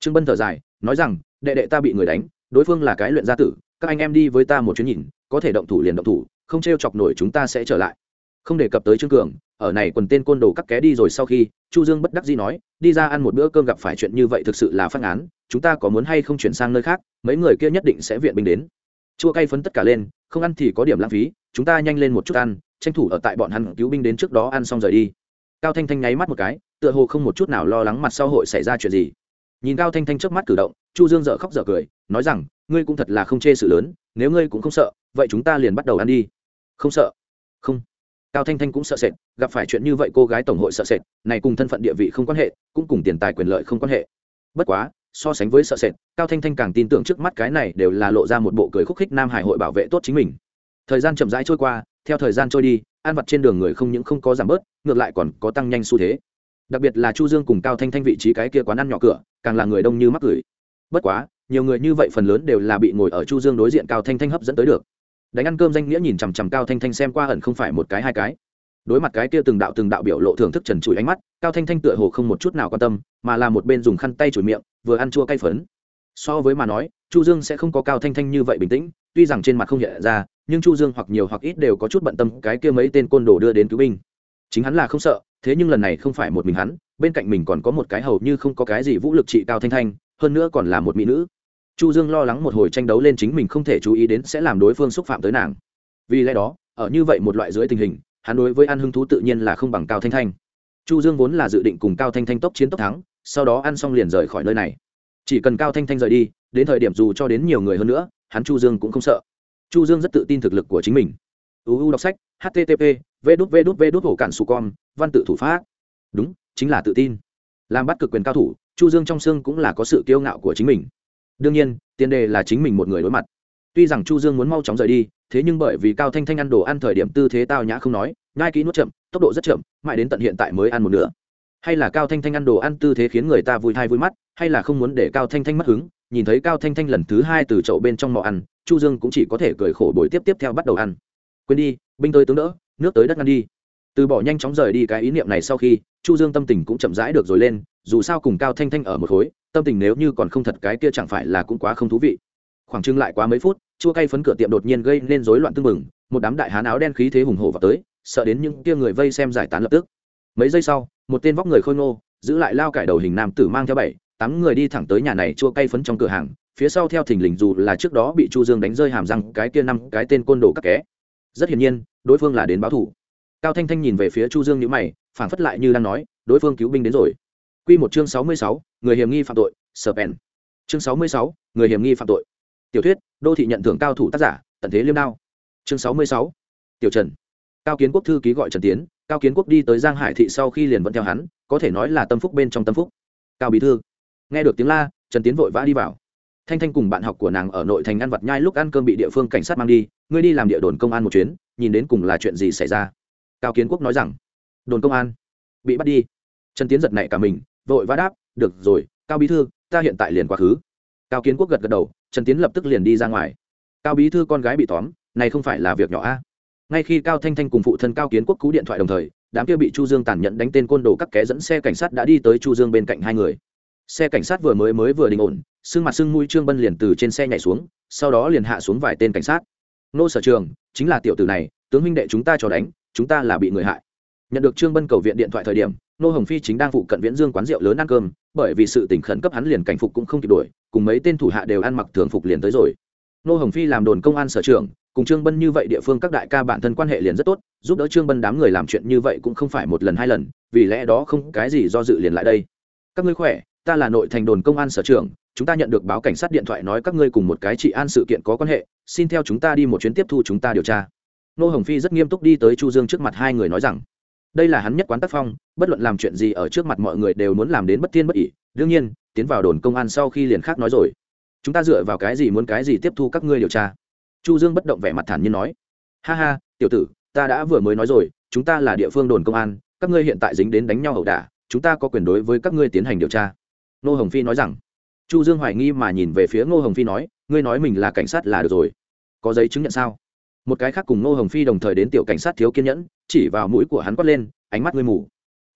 Trương bân thở dài, nói rằng, đệ đệ ta bị người đánh, đối phương là cái luyện gia tử, các anh em đi với ta một chuyến nhìn, có thể động thủ liền động thủ, không t r e o chọc nổi chúng ta sẽ trở lại. Không đề cập tới trương cường, ở này quần tên côn đồ cắt ké đi rồi sau khi, chu dương bất đắc dĩ nói, đi ra ăn một bữa cơm gặp phải chuyện như vậy thực sự là phát án, chúng ta có muốn hay không chuyển sang nơi khác, mấy người kia nhất định sẽ viện binh đến. Chua cay phấn tất cả lên, không ăn thì có điểm lãng phí, chúng ta nhanh lên một chút ăn, tranh thủ ở tại bọn hắn cứu binh đến trước đó ăn xong rời đi. Cao thanh thanh nháy mắt một cái, tựa hồ không một chút nào lo lắng mặt sau hội xảy ra chuyện gì nhìn cao thanh thanh trước mắt cử động, chu dương dở khóc dở cười, nói rằng, ngươi cũng thật là không chê sự lớn, nếu ngươi cũng không sợ, vậy chúng ta liền bắt đầu ăn đi. Không sợ. Không. Cao thanh thanh cũng sợ sệt, gặp phải chuyện như vậy cô gái tổng hội sợ sệt, này cùng thân phận địa vị không quan hệ, cũng cùng tiền tài quyền lợi không quan hệ. Bất quá, so sánh với sợ sệt, cao thanh thanh càng tin tưởng trước mắt cái này đều là lộ ra một bộ cười khúc khích nam hải hội bảo vệ tốt chính mình. Thời gian chậm rãi trôi qua, theo thời gian trôi đi, ăn vặt trên đường người không những không có giảm bớt, ngược lại còn có tăng nhanh xu thế đặc biệt là chu dương cùng cao thanh thanh vị trí cái kia quán ăn nhỏ cửa, càng là người đông như mắc gửi bất quá, nhiều người như vậy phần lớn đều là bị ngồi ở chu dương đối diện cao thanh thanh hấp dẫn tới được. Đánh ăn cơm danh nghĩa nhìn chằm chằm cao thanh thanh xem qua ẩn không phải một cái hai cái. Đối mặt cái kia từng đạo từng đạo biểu lộ thưởng thức trần trụi ánh mắt, cao thanh thanh tựa hồ không một chút nào quan tâm, mà là một bên dùng khăn tay chùi miệng, vừa ăn chua cay phấn. So với mà nói, chu dương sẽ không có cao thanh thanh như vậy bình tĩnh, tuy rằng trên mặt không hiện ra, nhưng chu dương hoặc nhiều hoặc ít đều có chút bận tâm cái kia mấy tên côn đồ đưa đến cứu binh. Chính hắn là không sợ thế nhưng lần này không phải một mình hắn, bên cạnh mình còn có một cái hầu như không có cái gì vũ lực trị cao thanh thanh, hơn nữa còn là một mỹ nữ. Chu dương lo lắng một hồi tranh đấu lên chính mình không thể chú ý đến sẽ làm đối phương xúc phạm tới nàng. Vì lẽ đó, ở như vậy một loại dưới tình hình, hắn đối với ăn Hưng thú tự nhiên là không bằng cao thanh thanh. Chu dương vốn là dự định cùng cao thanh thanh tốc chiến tốc thắng, sau đó ăn xong liền rời khỏi nơi này. Chỉ cần cao thanh thanh rời đi, đến thời điểm dù cho đến nhiều người hơn nữa, hắn chu dương cũng không sợ. Chu dương rất tự tin thực lực của chính mình. Uu đọc sách, http v đút v đút v đút hổ cản su con văn tự thủ pháp. Đúng, chính là tự tin. Làm bắt cực quyền cao thủ, chu dương trong xương cũng là có sự kiêu ngạo của chính mình. Đương nhiên, tiền đề là chính mình một người đối mặt. Tuy rằng chu dương muốn mau chóng rời đi, thế nhưng bởi vì cao thanh thanh ăn đồ ăn thời điểm tư thế tao nhã không nói ngai kỹ nuốt chậm, tốc độ rất chậm, mãi đến tận hiện tại mới ăn một nửa. Hay là cao thanh thanh ăn đồ ăn tư thế khiến người ta vui thai vui mắt, hay là không muốn để cao thanh thanh mất hứng, nhìn thấy cao thanh thanh lần thứ hai từ chậu bên trong mò ăn, chu dương cũng chỉ có thể cười khổ bồi tiếp tiếp theo bắt đầu ăn. Quên đi, binh tới tướng đỡ, nước tới đất ngăn đi từ bỏ nhanh chóng rời đi cái ý niệm này sau khi, chu dương tâm tình cũng chậm rãi được rồi lên, dù sao cùng cao thanh thanh ở một khối, tâm tình nếu như còn không thật cái kia chẳng phải là cũng quá không thú vị. Khoảng trưng lại quá mấy phút, chua cay phấn cửa tiệm đột nhiên gây nên rối loạn tưng bừng, một đám đại hán áo đen khí thế hùng hổ vào tới, sợ đến những kia người vây xem giải tán lập tức. Mấy giây sau, một tên vóc người khôi ngô, giữ lại lao cải đầu hình nam tử mang theo bảy, tám người đi thẳng tới nhà này chua cay phấn trong cửa hàng, phía sau theo thình lình dù là trước đó bị chu dương đánh rơi hàm răng cái kia năm cái tên côn đồ các ké rất hiển nhiên, đối phương là đến báo thủ cao thanh thanh nhìn về phía chu dương nhữ mày phảng phất lại như đang nói đối phương cứu binh đến rồi. Quy một chương sáu mươi sáu, người hiểm nghi phạm tội sở pen chương sáu mươi sáu, người hiểm nghi phạm tội. Tiểu thuyết đô thị nhận thưởng cao thủ tác giả tận thế liêm đao. Chương sáu mươi sáu, tiểu trần. Cao kiến quốc thư ký gọi trần tiến cao kiến quốc đi tới giang hải thị sau khi liền vẫn theo hắn có thể nói là tâm phúc bên trong tâm phúc. Cao bí thư. Nghe được tiếng la trần tiến vội vã đi vào. Thanh thanh cùng bạn học của nàng ở nội thành ăn vặt nhai lúc ăn cơm bị địa phương cảnh sát mang đi ngươi đi làm địa đồn công an một chuyến nhìn đến cùng là chuyện gì xảy ra? Cao kiến quốc nói rằng, đồn công an, bị bắt đi. Trần tiến giật nảy cả mình, vội vã đáp, được rồi, cao bí thư, ta hiện tại liền quá khứ. Cao kiến quốc gật gật đầu, trần tiến lập tức liền đi ra ngoài. Cao bí thư con gái bị tóm, này không phải là việc nhỏ a? Ngay khi cao thanh thanh cùng phụ thân cao kiến quốc cú điện thoại đồng thời, đám kia bị chu dương tàn nhẫn đánh tên côn đồ các ké dẫn xe cảnh sát đã đi tới chu dương bên cạnh hai người. Xe cảnh sát vừa mới mới vừa đình ổn sưng mặt sưng mũi trương bân liền từ trên xe nhảy xuống, sau đó liền hạ xuống vài tên cảnh sát. Nô sở trường, chính là tiểu tử này, tướng huynh đệ chúng ta cho đánh chúng ta là bị người hại. Nhận được trương bân cầu viện điện thoại thời điểm, nô hồng phi chính đang phụ cận viễn dương quán rượu lớn ăn cơm, bởi vì sự tỉnh khẩn cấp hắn liền cảnh phục cũng không kịp đuổi, cùng mấy tên thủ hạ đều ăn mặc thường phục liền tới rồi. Nô hồng phi làm đồn công an sở trưởng, cùng trương bân như vậy địa phương các đại ca bản thân quan hệ liền rất tốt, giúp đỡ trương bân đám người làm chuyện như vậy cũng không phải một lần hai lần, vì lẽ đó không cái gì do dự liền lại đây. Các ngươi khỏe, ta là nội thành đồn công an sở trưởng, chúng ta nhận được báo cảnh sát điện thoại nói các ngươi cùng một cái trị an sự kiện có quan hệ, xin theo chúng ta đi một chuyến tiếp thu chúng ta điều tra nô hồng phi rất nghiêm túc đi tới chu dương trước mặt hai người nói rằng, đây là hắn nhất quán tác phong, bất luận làm chuyện gì ở trước mặt mọi người đều muốn làm đến bất thiên bất ỷ. Đương nhiên, tiến vào đồn công an sau khi liền khác nói rồi. Chúng ta dựa vào cái gì muốn cái gì tiếp thu các ngươi điều tra? Chu dương bất động vẻ mặt thản nhiên nói, ha ha, tiểu tử, ta đã vừa mới nói rồi, chúng ta là địa phương đồn công an, các ngươi hiện tại dính đến đánh nhau ẩu đả, chúng ta có quyền đối với các ngươi tiến hành điều tra. Nô hồng phi nói rằng, chu dương hoài nghi mà nhìn về phía ngô hồng phi nói, ngươi nói mình là cảnh sát là được rồi. Có giấy chứng nhận sao? Một cái khác cùng ngô hồng phi đồng thời đến tiểu cảnh sát thiếu kiên nhẫn, chỉ vào mũi của hắn quát lên, ánh mắt ngươi mù.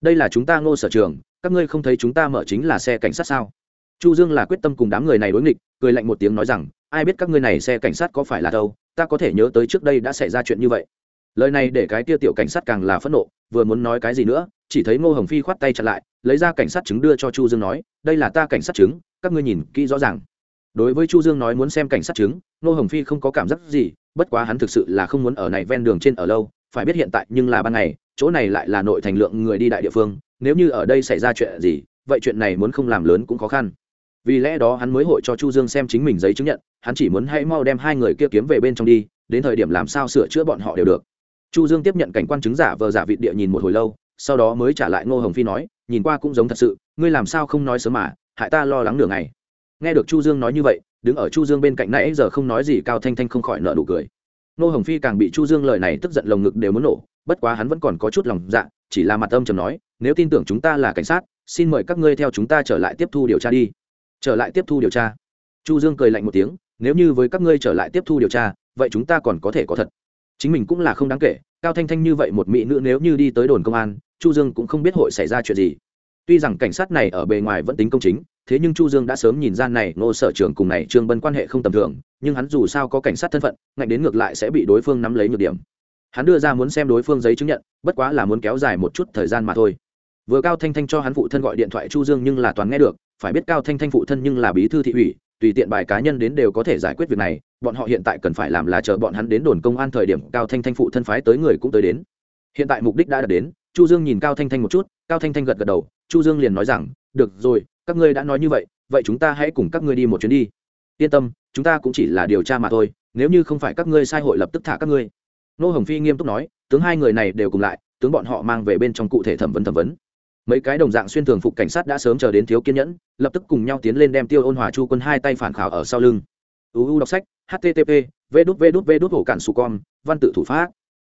Đây là chúng ta ngô sở trường, các ngươi không thấy chúng ta mở chính là xe cảnh sát sao? Chu dương là quyết tâm cùng đám người này đối nghịch, cười lạnh một tiếng nói rằng, ai biết các ngươi này xe cảnh sát có phải là đâu, ta có thể nhớ tới trước đây đã xảy ra chuyện như vậy. Lời này để cái tia tiểu cảnh sát càng là phẫn nộ, vừa muốn nói cái gì nữa, chỉ thấy ngô hồng phi khoát tay chặn lại, lấy ra cảnh sát chứng đưa cho chu dương nói, đây là ta cảnh sát chứng, các ngươi nhìn kỹ rõ ràng đối với chu dương nói muốn xem cảnh sát chứng, ngô hồng phi không có cảm giác gì, bất quá hắn thực sự là không muốn ở này ven đường trên ở lâu, phải biết hiện tại nhưng là ban ngày, chỗ này lại là nội thành lượng người đi đại địa phương, nếu như ở đây xảy ra chuyện gì, vậy chuyện này muốn không làm lớn cũng khó khăn. Vì lẽ đó hắn mới hội cho chu dương xem chính mình giấy chứng nhận, hắn chỉ muốn hãy mau đem hai người kia kiếm về bên trong đi, đến thời điểm làm sao sửa chữa bọn họ đều được. Chu dương tiếp nhận cảnh quan chứng giả vờ giả vị địa nhìn một hồi lâu, sau đó mới trả lại ngô hồng phi nói, nhìn qua cũng giống thật sự, ngươi làm sao không nói sớm mà, hại ta lo lắng nửa ngày nghe được chu dương nói như vậy, đứng ở chu dương bên cạnh nãy giờ không nói gì cao thanh thanh không khỏi nợ nụ cười. Nô hồng phi càng bị chu dương lời này tức giận lồng ngực đều muốn nổ, bất quá hắn vẫn còn có chút lòng dạ chỉ là mặt âm trầm nói, nếu tin tưởng chúng ta là cảnh sát, xin mời các ngươi theo chúng ta trở lại tiếp thu điều tra đi. Trở lại tiếp thu điều tra? Chu dương cười lạnh một tiếng, nếu như với các ngươi trở lại tiếp thu điều tra, vậy chúng ta còn có thể có thật. Chính mình cũng là không đáng kể, cao thanh thanh như vậy một mỹ nữ nếu như đi tới đồn công an, chu dương cũng không biết hội xảy ra chuyện gì. Tuy rằng cảnh sát này ở bề ngoài vẫn tính công chính thế nhưng chu dương đã sớm nhìn ra này, ngô sở trưởng cùng này trương bân quan hệ không tầm thường, nhưng hắn dù sao có cảnh sát thân phận, ngạnh đến ngược lại sẽ bị đối phương nắm lấy nhược điểm. Hắn đưa ra muốn xem đối phương giấy chứng nhận, bất quá là muốn kéo dài một chút thời gian mà thôi. Vừa cao thanh thanh cho hắn phụ thân gọi điện thoại chu dương nhưng là toàn nghe được, phải biết cao thanh thanh phụ thân nhưng là bí thư thị ủy, tùy tiện bài cá nhân đến đều có thể giải quyết việc này, bọn họ hiện tại cần phải làm là chờ bọn hắn đến đồn công an thời điểm cao thanh thanh phụ thân phái tới người cũng tới đến. Hiện tại mục đích đã đạt đến, chu dương nhìn cao thanh thanh một chút, cao thanh thanh gật gật đầu, chu dương liền nói rằng được rồi, các ngươi đã nói như vậy vậy chúng ta hãy cùng các ngươi đi một chuyến đi. Yên tâm, chúng ta cũng chỉ là điều tra mà thôi, nếu như không phải các ngươi sai hội lập tức thả các ngươi. Nô hồng phi nghiêm túc nói, tướng hai người này đều cùng lại, tướng bọn họ mang về bên trong cụ thể thẩm vấn thẩm vấn. Mấy cái đồng dạng xuyên thường phục cảnh sát đã sớm chờ đến thiếu kiên nhẫn, lập tức cùng nhau tiến lên đem tiêu ôn hòa chu quân hai tay phản khảo ở sau lưng. Uu đọc sách http v đút v đút v đút hổ cản su con văn tự thủ pháp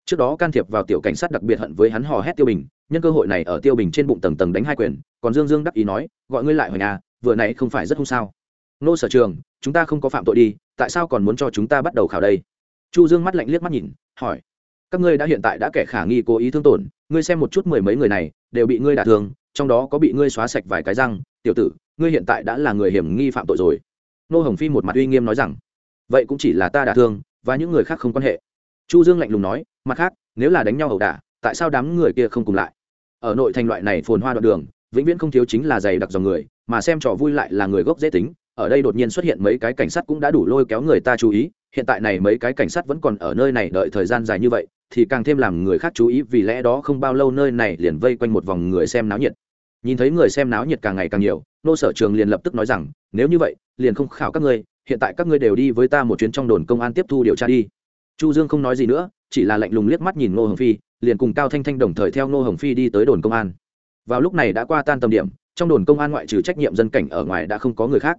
trước đó can thiệp vào tiểu cảnh sát đặc biệt hận với hắn hò hét tiêu bình, nhân cơ hội này ở tiêu bình trên bụng tầng tầng đánh hai quyền, còn dương dương đắc ý nói, gọi ngươi lại hồi nhà vừa nãy không phải rất hung sao? Nô sở trường, chúng ta không có phạm tội đi, tại sao còn muốn cho chúng ta bắt đầu khảo đây? Chu dương mắt lạnh liếc mắt nhìn, hỏi, các ngươi đã hiện tại đã kẻ khả nghi cố ý thương tổn, ngươi xem một chút mười mấy người này, đều bị ngươi đả thương, trong đó có bị ngươi xóa sạch vài cái răng, tiểu tử, ngươi hiện tại đã là người hiểm nghi phạm tội rồi. Nô hồng phi một mặt uy nghiêm nói rằng, vậy cũng chỉ là ta đả thương, và những người khác không quan hệ. Chu dương lạnh lùng nói mặt khác, nếu là đánh nhau ẩu đả, tại sao đám người kia không cùng lại? Ở nội thành loại này phồn hoa đoạn đường, vĩnh viễn không thiếu chính là giày đặc dòng người, mà xem trò vui lại là người gốc dễ tính. Ở đây đột nhiên xuất hiện mấy cái cảnh sát cũng đã đủ lôi kéo người ta chú ý, hiện tại này mấy cái cảnh sát vẫn còn ở nơi này đợi thời gian dài như vậy, thì càng thêm làm người khác chú ý, vì lẽ đó không bao lâu nơi này liền vây quanh một vòng người xem náo nhiệt. Nhìn thấy người xem náo nhiệt càng ngày càng nhiều, nô sở trường liền lập tức nói rằng, nếu như vậy, liền không khảo các ngươi, hiện tại các ngươi đều đi với ta một chuyến trong đồn công an tiếp thu điều tra đi chu dương không nói gì nữa chỉ là lạnh lùng liếc mắt nhìn ngô hồng phi liền cùng cao thanh thanh đồng thời theo ngô hồng phi đi tới đồn công an. Vào lúc này đã qua tan tầm điểm trong đồn công an ngoại trừ trách nhiệm dân cảnh ở ngoài đã không có người khác.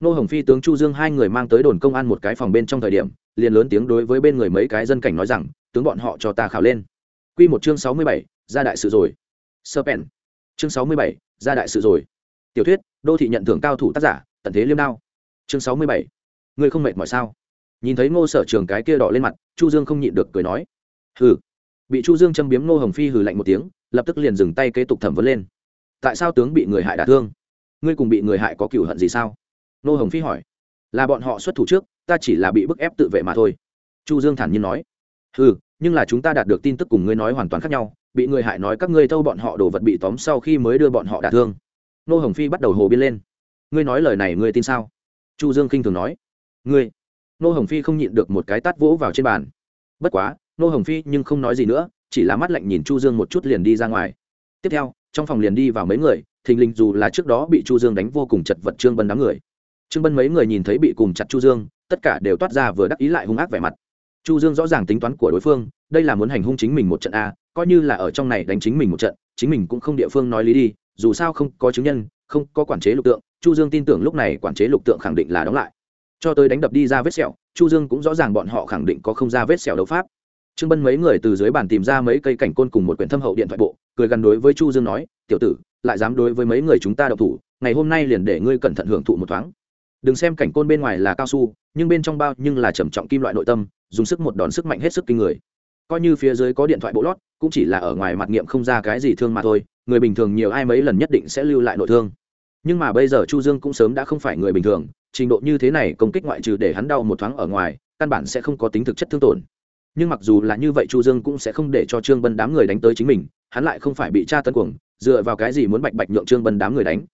Ngô hồng phi tướng chu dương hai người mang tới đồn công an một cái phòng bên trong thời điểm liền lớn tiếng đối với bên người mấy cái dân cảnh nói rằng tướng bọn họ cho ta khảo lên. Quy một chương sáu mươi bảy, ra đại sự rồi. Sơ chương sáu mươi bảy, ra đại sự rồi. Tiểu thuyết đô thị nhận thưởng cao thủ tác giả tận thế liêm đao. Chương sáu mươi bảy, ngươi không mệt mỏi sao? Nhìn thấy ngô sở trường cái kia đỏ lên mặt, chu dương không nhịn được cười nói, hừ. Bị chu dương châm biếm ngô hồng phi hừ lạnh một tiếng, lập tức liền dừng tay kế tục thẩm vấn lên. Tại sao tướng bị người hại đả thương? Ngươi cùng bị người hại có cửu hận gì sao? Ngô hồng phi hỏi. Là bọn họ xuất thủ trước, ta chỉ là bị bức ép tự vệ mà thôi. Chu dương thản nhiên nói. Hừ, nhưng là chúng ta đạt được tin tức cùng ngươi nói hoàn toàn khác nhau, bị người hại nói các ngươi thâu bọn họ đồ vật bị tóm sau khi mới đưa bọn họ đả thương. Nô hồng phi bắt đầu hồ biên lên. Ngươi nói lời này ngươi tin sao? Chu dương khinh thường nói. Ngươi nô hồng phi không nhịn được một cái tát vỗ vào trên bàn. Bất quá, nô hồng phi nhưng không nói gì nữa, chỉ là mắt lạnh nhìn chu dương một chút liền đi ra ngoài. Tiếp theo, trong phòng liền đi vào mấy người, thình lình dù là trước đó bị chu dương đánh vô cùng chật vật trương bân đám người. Trương bân mấy người nhìn thấy bị cùng chặt chu dương, tất cả đều toát ra vừa đắc ý lại hung ác vẻ mặt. Chu dương rõ ràng tính toán của đối phương, đây là muốn hành hung chính mình một trận a, coi như là ở trong này đánh chính mình một trận, chính mình cũng không địa phương nói lý đi, dù sao không có chứng nhân, không có quản chế lục tượng, chu dương tin tưởng lúc này quản chế lục tượng khẳng định là đóng lại cho tới đánh đập đi ra vết sẹo, chu dương cũng rõ ràng bọn họ khẳng định có không ra vết sẹo đấu pháp. Trương bân mấy người từ dưới bàn tìm ra mấy cây cảnh côn cùng một quyển thâm hậu điện thoại bộ, cười gần đối với chu dương nói, tiểu tử, lại dám đối với mấy người chúng ta đậu thủ, ngày hôm nay liền để ngươi cẩn thận hưởng thụ một thoáng. Đừng xem cảnh côn bên ngoài là cao su, nhưng bên trong bao nhưng là trầm trọng kim loại nội tâm, dùng sức một đòn sức mạnh hết sức kinh người. Coi như phía dưới có điện thoại bộ lót, cũng chỉ là ở ngoài mặt nghiệm không ra cái gì thương mà thôi, người bình thường nhiều ai mấy lần nhất định sẽ lưu lại nội thương. Nhưng mà bây giờ chu dương cũng sớm đã không phải người bình thường trình độ như thế này công kích ngoại trừ để hắn đau một thoáng ở ngoài, căn bản sẽ không có tính thực chất thương tổn. Nhưng mặc dù là như vậy chu dương cũng sẽ không để cho trương bân đám người đánh tới chính mình, hắn lại không phải bị tra tấn cuồng, dựa vào cái gì muốn bạch bạch nhượng trương bân đám người đánh.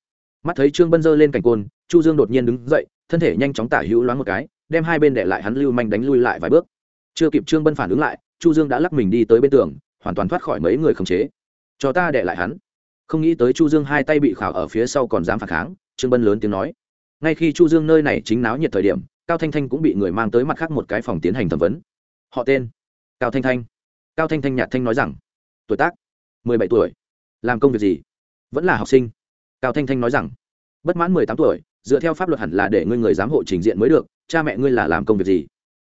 Mắt thấy trương bân giơ lên cành côn, chu dương đột nhiên đứng dậy, thân thể nhanh chóng tả hữu loáng một cái, đem hai bên để lại hắn lưu manh đánh lui lại vài bước. Chưa kịp trương bân phản ứng lại, chu dương đã lắc mình đi tới bên tường, hoàn toàn thoát khỏi mấy người khống chế. Cho ta để lại hắn. Không nghĩ tới chu dương hai tay bị khảo ở phía sau còn dám phản kháng, trương bân lớn tiếng nói ngay khi chu dương nơi này chính náo nhiệt thời điểm, cao thanh thanh cũng bị người mang tới mặt khác một cái phòng tiến hành thẩm vấn. Họ tên? Cao thanh thanh. Cao thanh thanh nhạt thanh nói rằng, tuổi tác? mười bảy tuổi. Làm công việc gì? Vẫn là học sinh. Cao thanh thanh nói rằng, bất mãn mười tám tuổi, dựa theo pháp luật hẳn là để ngươi người giám hộ trình diện mới được, cha mẹ ngươi là làm công việc gì?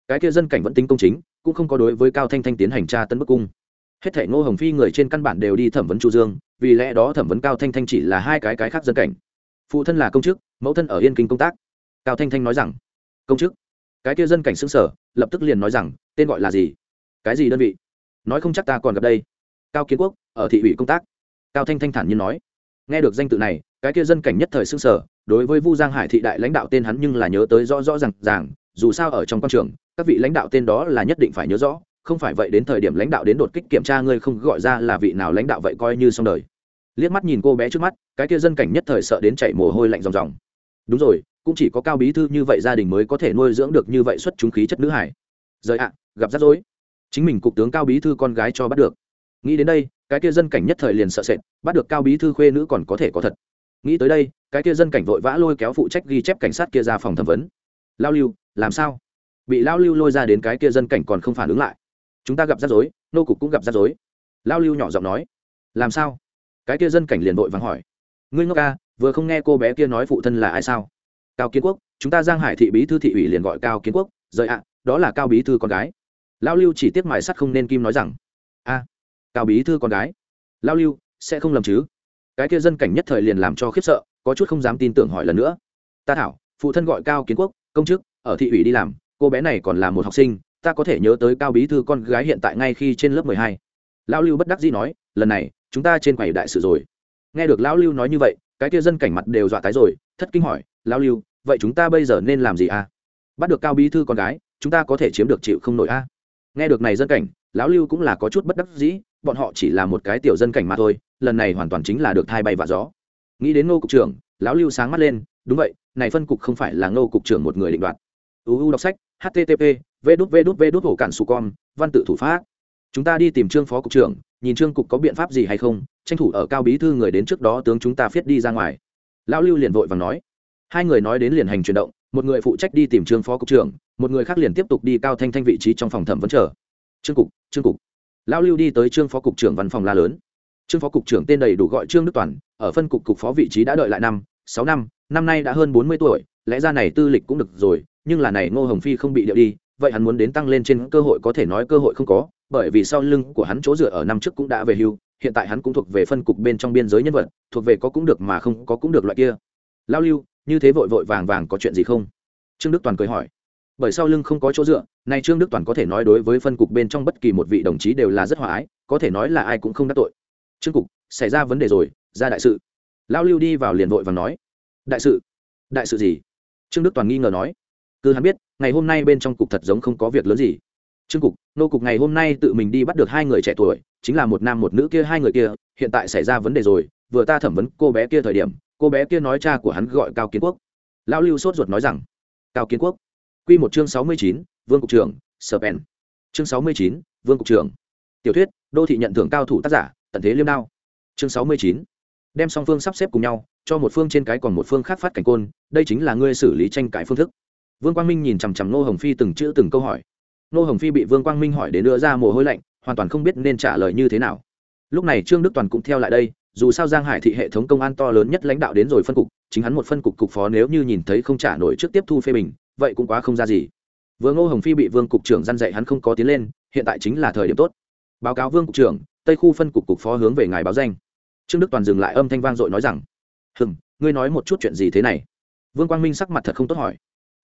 Cái kia dân cảnh vẫn tính công chính, cũng không có đối với cao thanh thanh tiến hành tra tấn bức cung. Hết thể ngô hồng phi người trên căn bản đều đi thẩm vấn chu dương, vì lẽ đó thẩm vấn cao thanh thanh chỉ là hai cái cái khác dân cảnh phụ thân là công chức, mẫu thân ở yên kinh công tác. Cao thanh thanh nói rằng, công chức? Cái kia dân cảnh xứng sở lập tức liền nói rằng, tên gọi là gì? Cái gì đơn vị? Nói không chắc ta còn gặp đây. Cao kiến quốc, ở thị ủy công tác. Cao thanh thanh thản nhiên nói, nghe được danh tự này, cái kia dân cảnh nhất thời xương sở đối với vu giang hải thị đại lãnh đạo tên hắn nhưng là nhớ tới rõ rõ r à n g ràng, dù sao ở trong quan trường, các vị lãnh đạo tên đó là nhất định phải nhớ rõ, không phải vậy đến thời điểm lãnh đạo đến đột kích kiểm tra ngươi không gọi ra là vị nào lãnh đạo vậy coi như xong đời liếc mắt nhìn cô bé trước mắt, cái kia dân cảnh nhất thời sợ đến chảy mồ hôi lạnh ròng ròng. Đúng rồi, cũng chỉ có cao bí thư như vậy gia đình mới có thể nuôi dưỡng được như vậy xuất chúng khí chất nữ hải rời ạ à, gặp rắc rối. Chính mình cục tướng cao bí thư con gái cho bắt được. Nghĩ đến đây, cái kia dân cảnh nhất thời liền sợ sệt, bắt được cao bí thư khuê nữ còn có thể có thật. Nghĩ tới đây, cái kia dân cảnh vội vã lôi kéo phụ trách ghi chép cảnh sát kia ra phòng thẩm vấn. Lao lưu, làm sao? Bị lao lưu lôi ra đến cái kia dân cảnh còn không phản ứng lại. Chúng ta gặp rắc rối, nô cục cũng gặp rắc rối. Lao lưu nhỏ giọng nói. Làm sao? Cái kia dân cảnh liền vội vàng hỏi, ngươi ngốc ca vừa không nghe cô bé kia nói phụ thân là ai sao? Cao kiến quốc, chúng ta giang hải thị bí thư thị ủy liền gọi cao kiến quốc, rời ạ, đó là cao bí thư con gái. Lao lưu chỉ tiếp mài sắt không nên kim nói rằng, a, cao bí thư con gái? Lao lưu, sẽ không lầm chứ? Cái kia dân cảnh nhất thời liền làm cho khiếp sợ, có chút không dám tin tưởng hỏi lần nữa. Ta thảo, phụ thân gọi cao kiến quốc, công chức, ở thị ủy đi làm, cô bé này còn là một học sinh, ta có thể nhớ tới cao bí thư con gái hiện tại ngay khi trên lớp mười hai. Lão lưu bất đắc dĩ nói lần này, chúng ta trên quầy đại sự rồi. Nghe được lão lưu nói như vậy, cái kia dân cảnh mặt đều dọa tái rồi, thất kinh hỏi, lão lưu, vậy chúng ta bây giờ nên làm gì à? Bắt được cao bí thư con gái, chúng ta có thể chiếm được chịu không nổi a à? nghe được này dân cảnh, lão lưu cũng là có chút bất đắc dĩ, bọn họ chỉ là một cái tiểu dân cảnh mà thôi, lần này hoàn toàn chính là được thay bay và gió. Nghĩ đến ngô cục trưởng, lão lưu sáng mắt lên, đúng vậy, này phân cục không phải là ngô cục trưởng một người định đoạt. Uu đọc sách http v đút v đút v đút hồ cản su con văn tự thủ pháp. Chúng ta đi tìm trương phó cục trưởng nhìn trương cục có biện pháp gì hay không, tranh thủ ở cao bí thư người đến trước đó tướng chúng ta viết đi ra ngoài. Lão lưu liền vội và nói. Hai người nói đến liền hành chuyển động, một người phụ trách đi tìm trương phó cục trưởng, một người khác liền tiếp tục đi cao thanh thanh vị trí trong phòng thẩm vấn chờ. Trương cục trương cục. Lão lưu đi tới trương phó cục trưởng văn phòng la lớn. Trương phó cục trưởng tên đầy đủ gọi trương đức toàn, ở phân cục cục phó vị trí đã đợi lại năm, sáu năm năm nay đã hơn bốn mươi tuổi, lẽ ra này tư lịch cũng được rồi, nhưng là này ngô hồng phi không bị điệu đi, vậy hắn muốn đến tăng lên trên cơ hội có thể nói cơ hội không có bởi vì sau lưng của hắn chỗ dựa ở năm trước cũng đã về hưu, hiện tại hắn cũng thuộc về phân cục bên trong biên giới nhân vật, thuộc về có cũng được mà không có cũng được loại kia. Lao lưu, như thế vội vội vàng vàng có chuyện gì không? Trương đức toàn cười hỏi. Bởi sau lưng không có chỗ dựa, nay trương đức toàn có thể nói đối với phân cục bên trong bất kỳ một vị đồng chí đều là rất hòa ái, có thể nói là ai cũng không đắc tội. Trương cục, xảy ra vấn đề rồi, ra đại sự. Lao lưu đi vào liền vội và nói. Đại sự? Đại sự gì? Trương đức toàn nghi ngờ nói. Cứ hắn biết, ngày hôm nay bên trong cục thật giống không có việc lớn gì trương cục, nô cục ngày hôm nay tự mình đi bắt được hai người trẻ tuổi, chính là một nam một nữ kia, hai người kia, hiện tại xảy ra vấn đề rồi, vừa ta thẩm vấn cô bé kia thời điểm, cô bé kia nói cha của hắn gọi cao kiến quốc. Lão lưu sốt ruột nói rằng, cao kiến quốc q một chương sáu mươi chín, vương cục trưởng, sở pen chương sáu mươi chín, vương cục trưởng. Tiểu thuyết, đô thị nhận thưởng cao thủ tác giả tận thế liêm đao. Chương sáu mươi chín, đem song phương sắp xếp cùng nhau, cho một phương trên cái còn một phương khác phát cảnh côn, đây chính là ngươi xử lý tranh cãi phương thức. Vương quang minh nhìn chằm chằm nô hồng phi từng chữ từng câu hỏi nô hồng phi bị vương quang minh hỏi đến đưa ra mồ hôi lạnh, hoàn toàn không biết nên trả lời như thế nào. Lúc này trương đức toàn cũng theo lại đây, dù sao giang hải thị hệ thống công an to lớn nhất lãnh đạo đến rồi phân cục, chính hắn một phân cục cục phó nếu như nhìn thấy không trả nổi trước tiếp thu phê bình, vậy cũng quá không ra gì. Vừa ngô hồng phi bị vương cục trưởng dăn dạy hắn không có tiến lên, hiện tại chính là thời điểm tốt. Báo cáo vương cục trưởng, tây khu phân cục cục phó hướng về ngài báo danh. Trương đức toàn dừng lại âm thanh vang dội nói rằng hừng ngươi nói một chút chuyện gì thế này? Vương quang minh sắc mặt thật không tốt hỏi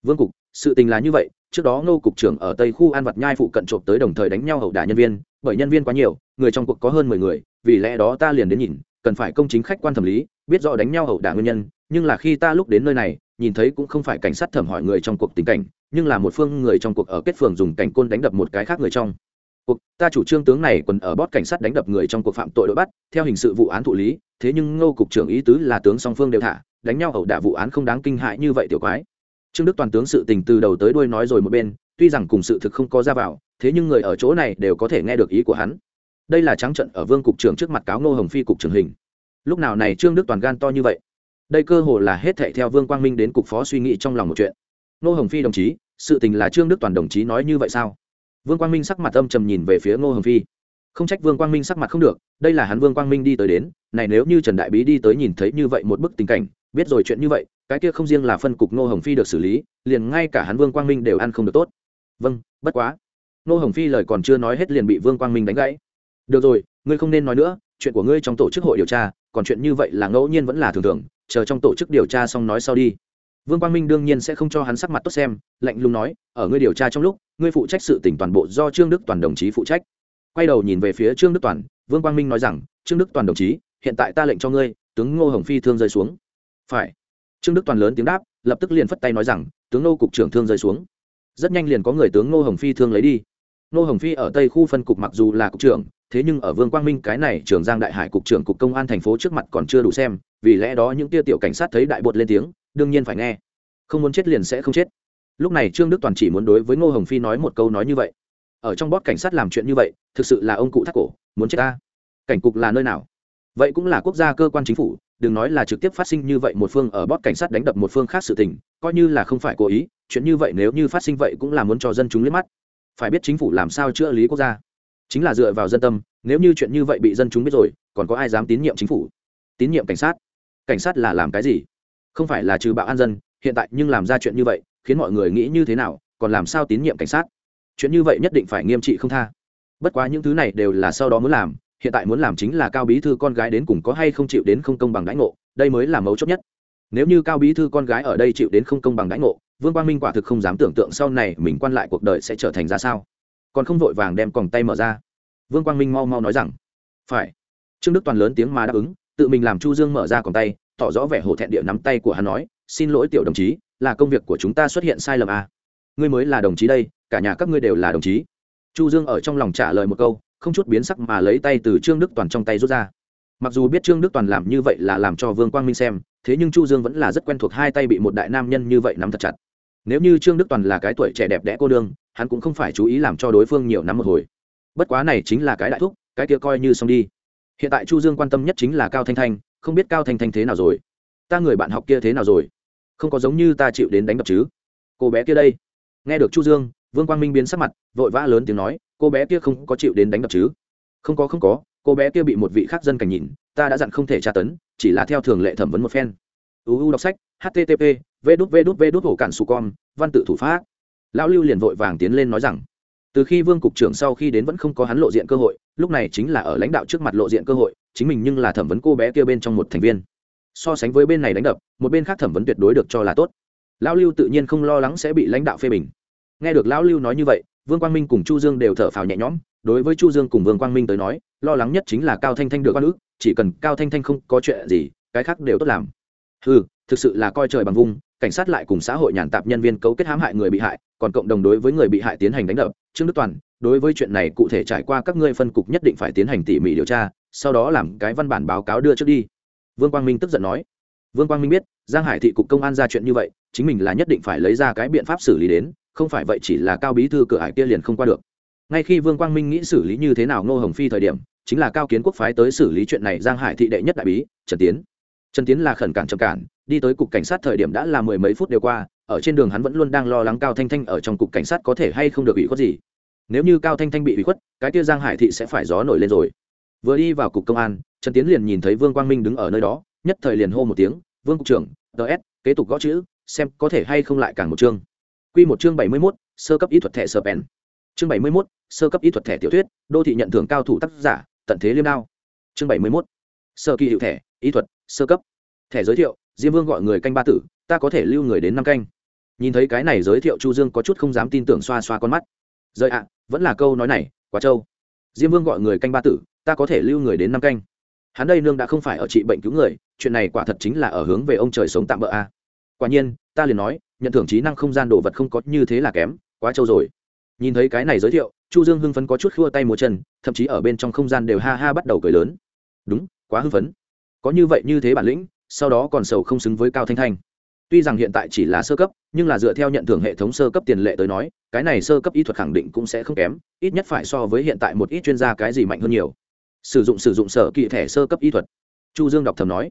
vương cục, sự tình là như vậy, trước đó ngô cục trưởng ở tây khu an vật nhai phụ cận trộm tới đồng thời đánh nhau hậu đả nhân viên, bởi nhân viên quá nhiều, người trong cuộc có hơn mười người, vì lẽ đó ta liền đến nhìn, cần phải công chính khách quan thẩm lý, biết rõ đánh nhau hậu đả nguyên nhân, nhưng là khi ta lúc đến nơi này, nhìn thấy cũng không phải cảnh sát thẩm hỏi người trong cuộc tình cảnh, nhưng là một phương người trong cuộc ở kết phường dùng cảnh côn đánh đập một cái khác người trong cuộc. Ta chủ trương tướng này còn ở bót cảnh sát đánh đập người trong cuộc phạm tội đội bắt, theo hình sự vụ án thụ lý, thế nhưng ngô cục trưởng ý tứ là tướng song phương đều thả, đánh nhau ẩu đả vụ án không đáng kinh hại như vậy tiểu quái trương đức toàn tướng sự tình từ đầu tới đuôi nói rồi một bên, tuy rằng cùng sự thực không có ra vào, thế nhưng người ở chỗ này đều có thể nghe được ý của hắn. Đây là trắng trận ở vương cục trưởng trước mặt cáo ngô hồng phi cục trưởng hình. Lúc nào này trương đức toàn gan to như vậy? Đây cơ hồ là hết thệ theo vương quang minh đến cục phó suy nghĩ trong lòng một chuyện. Ngô hồng phi đồng chí, sự tình là trương đức toàn đồng chí nói như vậy sao? Vương quang minh sắc mặt âm trầm nhìn về phía ngô hồng phi. Không trách vương quang minh sắc mặt không được, đây là hắn vương quang minh đi tới đến, này nếu như trần đại bí đi tới nhìn thấy như vậy một bức tình cảnh, biết rồi chuyện như vậy cái kia không riêng là phân cục ngô hồng phi được xử lý, liền ngay cả hắn vương quang minh đều ăn không được tốt. Vâng bất quá. Ngô hồng phi lời còn chưa nói hết liền bị vương quang minh đánh gãy. Được rồi, ngươi không nên nói nữa, chuyện của ngươi trong tổ chức hội điều tra, còn chuyện như vậy là ngẫu nhiên vẫn là thường thường, chờ trong tổ chức điều tra xong nói sau đi. Vương quang minh đương nhiên sẽ không cho hắn sắc mặt tốt xem, lạnh lùng nói, ở ngươi điều tra trong lúc, ngươi phụ trách sự tỉnh toàn bộ do trương đức toàn đồng chí phụ trách. Quay đầu nhìn về phía trương đức toàn, vương quang minh nói rằng, trương đức toàn đồng chí, hiện tại ta lệnh cho ngươi, tướng ngô hồng phi thương rơi xuống. Phải trương đức toàn lớn tiếng đáp, lập tức liền phất tay nói rằng, tướng nô cục trưởng thương rơi xuống. Rất nhanh liền có người tướng nô hồng phi thương lấy đi. Nô hồng phi ở tây khu phân cục mặc dù là cục trưởng, thế nhưng ở vương quang minh cái này trường giang đại hải cục trưởng cục công an thành phố trước mặt còn chưa đủ xem, vì lẽ đó những tia tiểu cảnh sát thấy đại bột lên tiếng, đương nhiên phải nghe. Không muốn chết liền sẽ không chết. Lúc này trương đức toàn chỉ muốn đối với ngô hồng phi nói một câu nói như vậy. Ở trong bót cảnh sát làm chuyện như vậy, thực sự là ông cụ thắt cổ, muốn chết ta. Cảnh cục là nơi nào? Vậy cũng là quốc gia cơ quan chính phủ đừng nói là trực tiếp phát sinh như vậy một phương ở bót cảnh sát đánh đập một phương khác sự tình, coi như là không phải cố ý, chuyện như vậy nếu như phát sinh vậy cũng là muốn cho dân chúng liếc mắt. Phải biết chính phủ làm sao chữa lý quốc gia. Chính là dựa vào dân tâm, nếu như chuyện như vậy bị dân chúng biết rồi, còn có ai dám tín nhiệm chính phủ? Tín nhiệm cảnh sát? Cảnh sát là làm cái gì? Không phải là trừ bạo an dân, hiện tại nhưng làm ra chuyện như vậy, khiến mọi người nghĩ như thế nào, còn làm sao tín nhiệm cảnh sát? Chuyện như vậy nhất định phải nghiêm trị không tha. Bất quá những thứ này đều là sau đó muốn làm hiện tại muốn làm chính là cao bí thư con gái đến cùng có hay không chịu đến không công bằng đãi ngộ, đây mới là mấu chốt nhất. Nếu như cao bí thư con gái ở đây chịu đến không công bằng đãi ngộ, vương quang minh quả thực không dám tưởng tượng sau này mình quan lại cuộc đời sẽ trở thành ra sao. Còn không vội vàng đem còng tay mở ra. Vương quang minh mau mau nói rằng, phải. Trương đức toàn lớn tiếng mà đáp ứng, tự mình làm chu dương mở ra còng tay, tỏ rõ vẻ hổ thẹn địa nắm tay của hắn nói, xin lỗi tiểu đồng chí, là công việc của chúng ta xuất hiện sai lầm à. ngươi mới là đồng chí đây, cả nhà các ngươi đều là đồng chí. Chu dương ở trong lòng trả lời một câu không chút biến sắc mà lấy tay từ trương đức toàn trong tay rút ra. Mặc dù biết trương đức toàn làm như vậy là làm cho vương quang minh xem, thế nhưng chu dương vẫn là rất quen thuộc hai tay bị một đại nam nhân như vậy nắm thật chặt. Nếu như trương đức toàn là cái tuổi trẻ đẹp đẽ cô đương, hắn cũng không phải chú ý làm cho đối phương nhiều năm một hồi. Bất quá này chính là cái đại thúc, cái kia coi như xong đi. Hiện tại chu dương quan tâm nhất chính là cao thanh thanh, không biết cao thanh thanh thế nào rồi. Ta người bạn học kia thế nào rồi? Không có giống như ta chịu đến đánh đập chứ. Cô bé kia đây. Nghe được chu dương, vương quang minh biến sắc mặt, vội vã lớn tiếng nói cô bé kia không có chịu đến đánh đập chứ? Không có không có, cô bé kia bị một vị khác dân cảnh nhìn, ta đã dặn không thể tra tấn, chỉ là theo thường lệ thẩm vấn một phen. Uu đọc sách http v đút v đút v đút, hổ cản su con, văn tự thủ pháp. Lão lưu liền vội vàng tiến lên nói rằng, từ khi vương cục trưởng sau khi đến vẫn không có hắn lộ diện cơ hội, lúc này chính là ở lãnh đạo trước mặt lộ diện cơ hội, chính mình nhưng là thẩm vấn cô bé kia bên trong một thành viên. So sánh với bên này đánh đập, một bên khác thẩm vấn tuyệt đối được cho là tốt. Lão lưu tự nhiên không lo lắng sẽ bị lãnh đạo phê bình. Nghe được lão lưu nói như vậy vương quang minh cùng chu dương đều thở phào nhẹ nhõm, đối với chu dương cùng vương quang minh tới nói, lo lắng nhất chính là cao thanh thanh được oan ức. chỉ cần cao thanh thanh không có chuyện gì, cái khác đều tốt làm. Ừ thực sự là coi trời bằng vung, cảnh sát lại cùng xã hội nhàn tạp nhân viên cấu kết hãm hại người bị hại, còn cộng đồng đối với người bị hại tiến hành đánh đập. Trương đức toàn, đối với chuyện này cụ thể trải qua các ngươi phân cục nhất định phải tiến hành tỉ mỉ điều tra, sau đó làm cái văn bản báo cáo đưa trước đi. Vương quang minh tức giận nói. Vương quang minh biết, giang hải thị cục công an ra chuyện như vậy, chính mình là nhất định phải lấy ra cái biện pháp xử lý đến không phải vậy chỉ là cao bí thư cửa hải kia liền không qua được. Ngay khi vương quang minh nghĩ xử lý như thế nào ngô hồng phi thời điểm, chính là cao kiến quốc phái tới xử lý chuyện này giang hải thị đệ nhất đại bí, trần tiến. Trần tiến là khẩn cản trầm cản, đi tới cục cảnh sát thời điểm đã là mười mấy phút đều qua, ở trên đường hắn vẫn luôn đang lo lắng cao thanh thanh ở trong cục cảnh sát có thể hay không được ủy khuất gì. Nếu như cao thanh thanh bị ủy khuất, cái kia giang hải thị sẽ phải gió nổi lên rồi. Vừa đi vào cục công an, trần tiến liền nhìn thấy vương quang minh đứng ở nơi đó, nhất thời liền hô một tiếng, vương cục trưởng ts kế tục gõ chữ, xem có thể hay không lại càng một chương quy một chương bảy mươi mốt, sơ cấp ý thuật thẻ sơ chương bảy mươi mốt, sơ cấp ý thuật thẻ tiểu thuyết, đô thị nhận thưởng cao thủ tác giả, tận thế liêm đao. Chương bảy mươi mốt, sơ kỳ hiệu thẻ ý thuật, sơ cấp. Thẻ giới thiệu, diêm vương gọi người canh ba tử, ta có thể lưu người đến năm canh. Nhìn thấy cái này giới thiệu chu dương có chút không dám tin tưởng xoa xoa con mắt. Rời ạ, vẫn là câu nói này, quá trâu. Diêm vương gọi người canh ba tử, ta có thể lưu người đến năm canh. Hắn đây nương đã không phải ở trị bệnh cứu người, chuyện này quả thật chính là ở hướng về ông trời sống tạm bỡ a. Quả nhiên, ta liền nói nhận thưởng trí năng không gian đồ vật không có như thế là kém, quá trâu rồi. Nhìn thấy cái này giới thiệu, chu dương hưng phấn có chút khua tay múa chân, thậm chí ở bên trong không gian đều ha ha bắt đầu cười lớn. Đúng, quá hưng phấn. Có như vậy như thế bản lĩnh, sau đó còn sầu không xứng với cao thanh thanh. Tuy rằng hiện tại chỉ là sơ cấp, nhưng là dựa theo nhận thưởng hệ thống sơ cấp tiền lệ tới nói, cái này sơ cấp y thuật khẳng định cũng sẽ không kém, ít nhất phải so với hiện tại một ít chuyên gia cái gì mạnh hơn nhiều. Sử dụng sử dụng sở kỹ thẻ sơ cấp y thuật. Chu dương đọc thầm nói.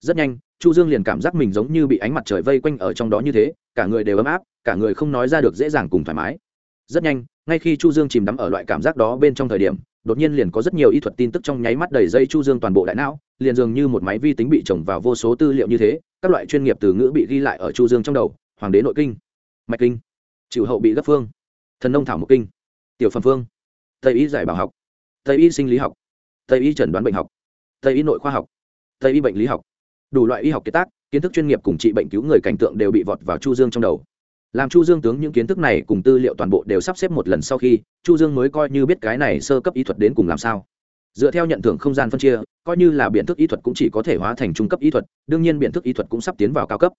Rất nhanh chu dương liền cảm giác mình giống như bị ánh mặt trời vây quanh ở trong đó như thế, cả người đều ấm áp, cả người không nói ra được dễ dàng cùng thoải mái. Rất nhanh, ngay khi chu dương chìm đắm ở loại cảm giác đó bên trong thời điểm, đột nhiên liền có rất nhiều y thuật tin tức trong nháy mắt đầy dây chu dương toàn bộ đại não, liền dường như một máy vi tính bị trồng vào vô số tư liệu như thế, các loại chuyên nghiệp từ ngữ bị ghi lại ở chu dương trong đầu, hoàng đế nội kinh, mạch kinh chịu hậu bị gấp phương, thần nông thảo mục kinh, tiểu phẩm phương, tây y giải bảo học, tây y sinh lý học, tây y chẩn đoán bệnh học, tây y nội khoa học, tây y bệnh lý học đủ loại y học kiệt tác, kiến thức chuyên nghiệp cùng trị bệnh cứu người cảnh tượng đều bị vọt vào chu dương trong đầu. Làm chu dương tướng những kiến thức này cùng tư liệu toàn bộ đều sắp xếp một lần sau khi, chu dương mới coi như biết cái này sơ cấp y thuật đến cùng làm sao. Dựa theo nhận thưởng không gian phân chia, coi như là biện thức y thuật cũng chỉ có thể hóa thành trung cấp y thuật, đương nhiên biện thức y thuật cũng sắp tiến vào cao cấp.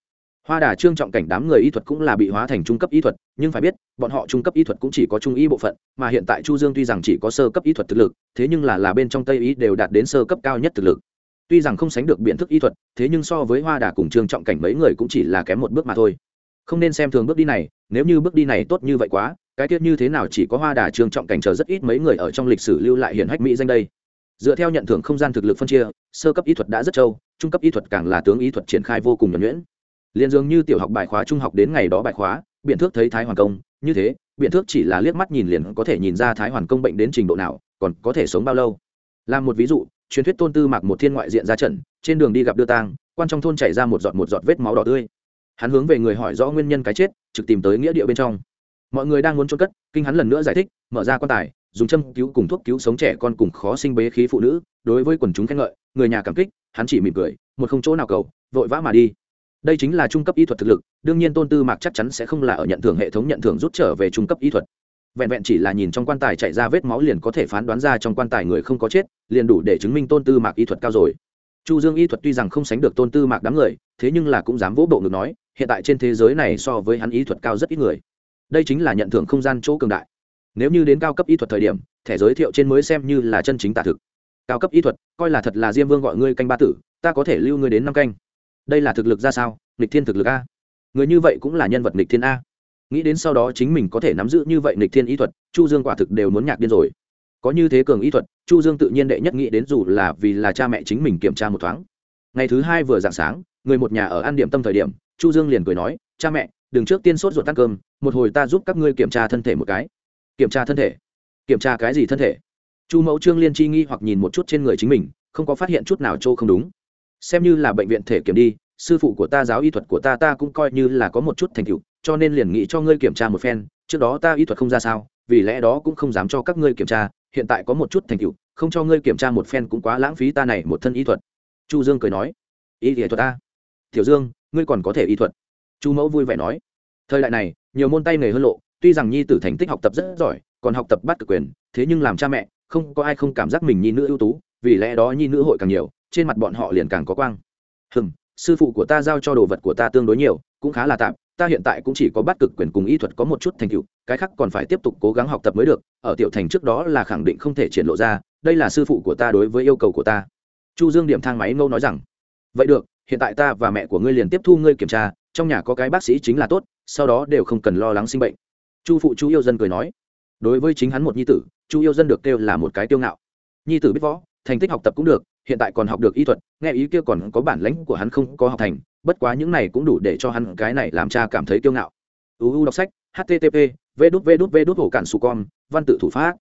Hoa đà trương trọng cảnh đám người y thuật cũng là bị hóa thành trung cấp y thuật, nhưng phải biết, bọn họ trung cấp y thuật cũng chỉ có trung y bộ phận, mà hiện tại chu dương tuy rằng chỉ có sơ cấp y thuật thực lực, thế nhưng là là bên trong tây y đều đạt đến sơ cấp cao nhất thực lực tuy rằng không sánh được biện thức y thuật, thế nhưng so với hoa đà cùng trương trọng cảnh mấy người cũng chỉ là kém một bước mà thôi. Không nên xem thường bước đi này, nếu như bước đi này tốt như vậy quá, cái tiết như thế nào chỉ có hoa đà, trương trọng cảnh chờ rất ít mấy người ở trong lịch sử lưu lại hiển hách mỹ danh đây. Dựa theo nhận thưởng không gian thực lực phân chia, sơ cấp y thuật đã rất trâu, trung cấp y thuật càng là tướng y thuật triển khai vô cùng nhuẩn nhuyễn. Liền dường như tiểu học bài khóa trung học đến ngày đó bài khóa, biện thước thấy thái hoàn công, như thế, biện thước chỉ là liếc mắt nhìn liền có thể nhìn ra thái hoàn công bệnh đến trình độ nào, còn có thể sống bao lâu. Làm một ví dụ truyền thuyết tôn tư mặc một thiên ngoại diện ra trận, trên đường đi gặp đưa tang, quan trong thôn chảy ra một giọt một giọt vết máu đỏ tươi. Hắn hướng về người hỏi rõ nguyên nhân cái chết, trực tìm tới nghĩa địa bên trong. Mọi người đang muốn trôn cất, kinh hắn lần nữa giải thích, mở ra quan tài, dùng châm cứu cùng thuốc cứu sống trẻ con cùng khó sinh bế khí phụ nữ, đối với quần chúng khen ngợi, người nhà cảm kích, hắn chỉ mỉm cười, một không chỗ nào cầu, vội vã mà đi. Đây chính là trung cấp y thuật thực lực, đương nhiên tôn tư mạc chắc chắn sẽ không là ở nhận thưởng hệ thống nhận thưởng rút trở về trung cấp y thuật vẹn vẹn chỉ là nhìn trong quan tài chạy ra vết máu liền có thể phán đoán ra trong quan tài người không có chết, liền đủ để chứng minh tôn tư mạc y thuật cao rồi. Chu dương y thuật tuy rằng không sánh được tôn tư mạc đám người, thế nhưng là cũng dám vỗ bộ ngực nói, hiện tại trên thế giới này so với hắn y thuật cao rất ít người. Đây chính là nhận thưởng không gian chỗ cường đại. Nếu như đến cao cấp y thuật thời điểm, thẻ giới thiệu trên mới xem như là chân chính tả thực. Cao cấp y thuật, coi là thật là diêm vương gọi ngươi canh ba tử, ta có thể lưu ngươi đến năm canh. Đây là thực lực ra sao? Nghịch thiên thực lực a. Người như vậy cũng là nhân vật nghịch thiên a nghĩ đến sau đó chính mình có thể nắm giữ như vậy nịch thiên y thuật, chu dương quả thực đều muốn nhạc điên rồi. Có như thế cường y thuật, chu dương tự nhiên đệ nhất nghĩ đến dù là vì là cha mẹ chính mình kiểm tra một thoáng. Ngày thứ hai vừa dạng sáng, người một nhà ở ăn điểm tâm thời điểm, chu dương liền cười nói, cha mẹ, đừng trước tiên sốt ruột ăn cơm, một hồi ta giúp các ngươi kiểm tra thân thể một cái. Kiểm tra thân thể? Kiểm tra cái gì thân thể? Chu mẫu trương liên chi nghi hoặc nhìn một chút trên người chính mình, không có phát hiện chút nào chỗ không đúng. Xem như là bệnh viện thể kiểm đi, sư phụ của ta giáo y thuật của ta ta cũng coi như là có một chút thành tựu cho nên liền nghĩ cho ngươi kiểm tra một phen, trước đó ta y thuật không ra sao, vì lẽ đó cũng không dám cho các ngươi kiểm tra, hiện tại có một chút thành tựu, không cho ngươi kiểm tra một phen cũng quá lãng phí ta này một thân y thuật. Chu dương cười nói. Y thuật ta? Tiểu dương, ngươi còn có thể y thuật. Chu mẫu vui vẻ nói. Thời đại này, nhiều môn tay nghề hơn lộ, tuy rằng nhi tử thành tích học tập rất giỏi, còn học tập bắt cực quyền, thế nhưng làm cha mẹ, không có ai không cảm giác mình nhi nữ ưu tú, vì lẽ đó nhi nữ hội càng nhiều, trên mặt bọn họ liền càng có quang. Hừm, sư phụ của ta giao cho đồ vật của ta tương đối nhiều, cũng khá là tạm ta hiện tại cũng chỉ có bắt cực quyền cùng y thuật có một chút thành tựu, cái khác còn phải tiếp tục cố gắng học tập mới được, ở tiểu thành trước đó là khẳng định không thể triển lộ ra, đây là sư phụ của ta đối với yêu cầu của ta. Chu dương điểm thang máy ngâu nói rằng, vậy được, hiện tại ta và mẹ của ngươi liền tiếp thu ngươi kiểm tra, trong nhà có cái bác sĩ chính là tốt, sau đó đều không cần lo lắng sinh bệnh. Chu phụ chu yêu dân cười nói, đối với chính hắn một nhi tử, chu yêu dân được kêu là một cái tiêu ngạo. Nhi tử biết võ, thành tích học tập cũng được hiện tại còn học được y thuật, nghe ý kia còn có bản lãnh của hắn không có học thành, bất quá những này cũng đủ để cho hắn cái này làm cha cảm thấy kiêu ngạo. Uu đọc sách http v đút v đút v đút hổ cản su con văn tự thủ pháp.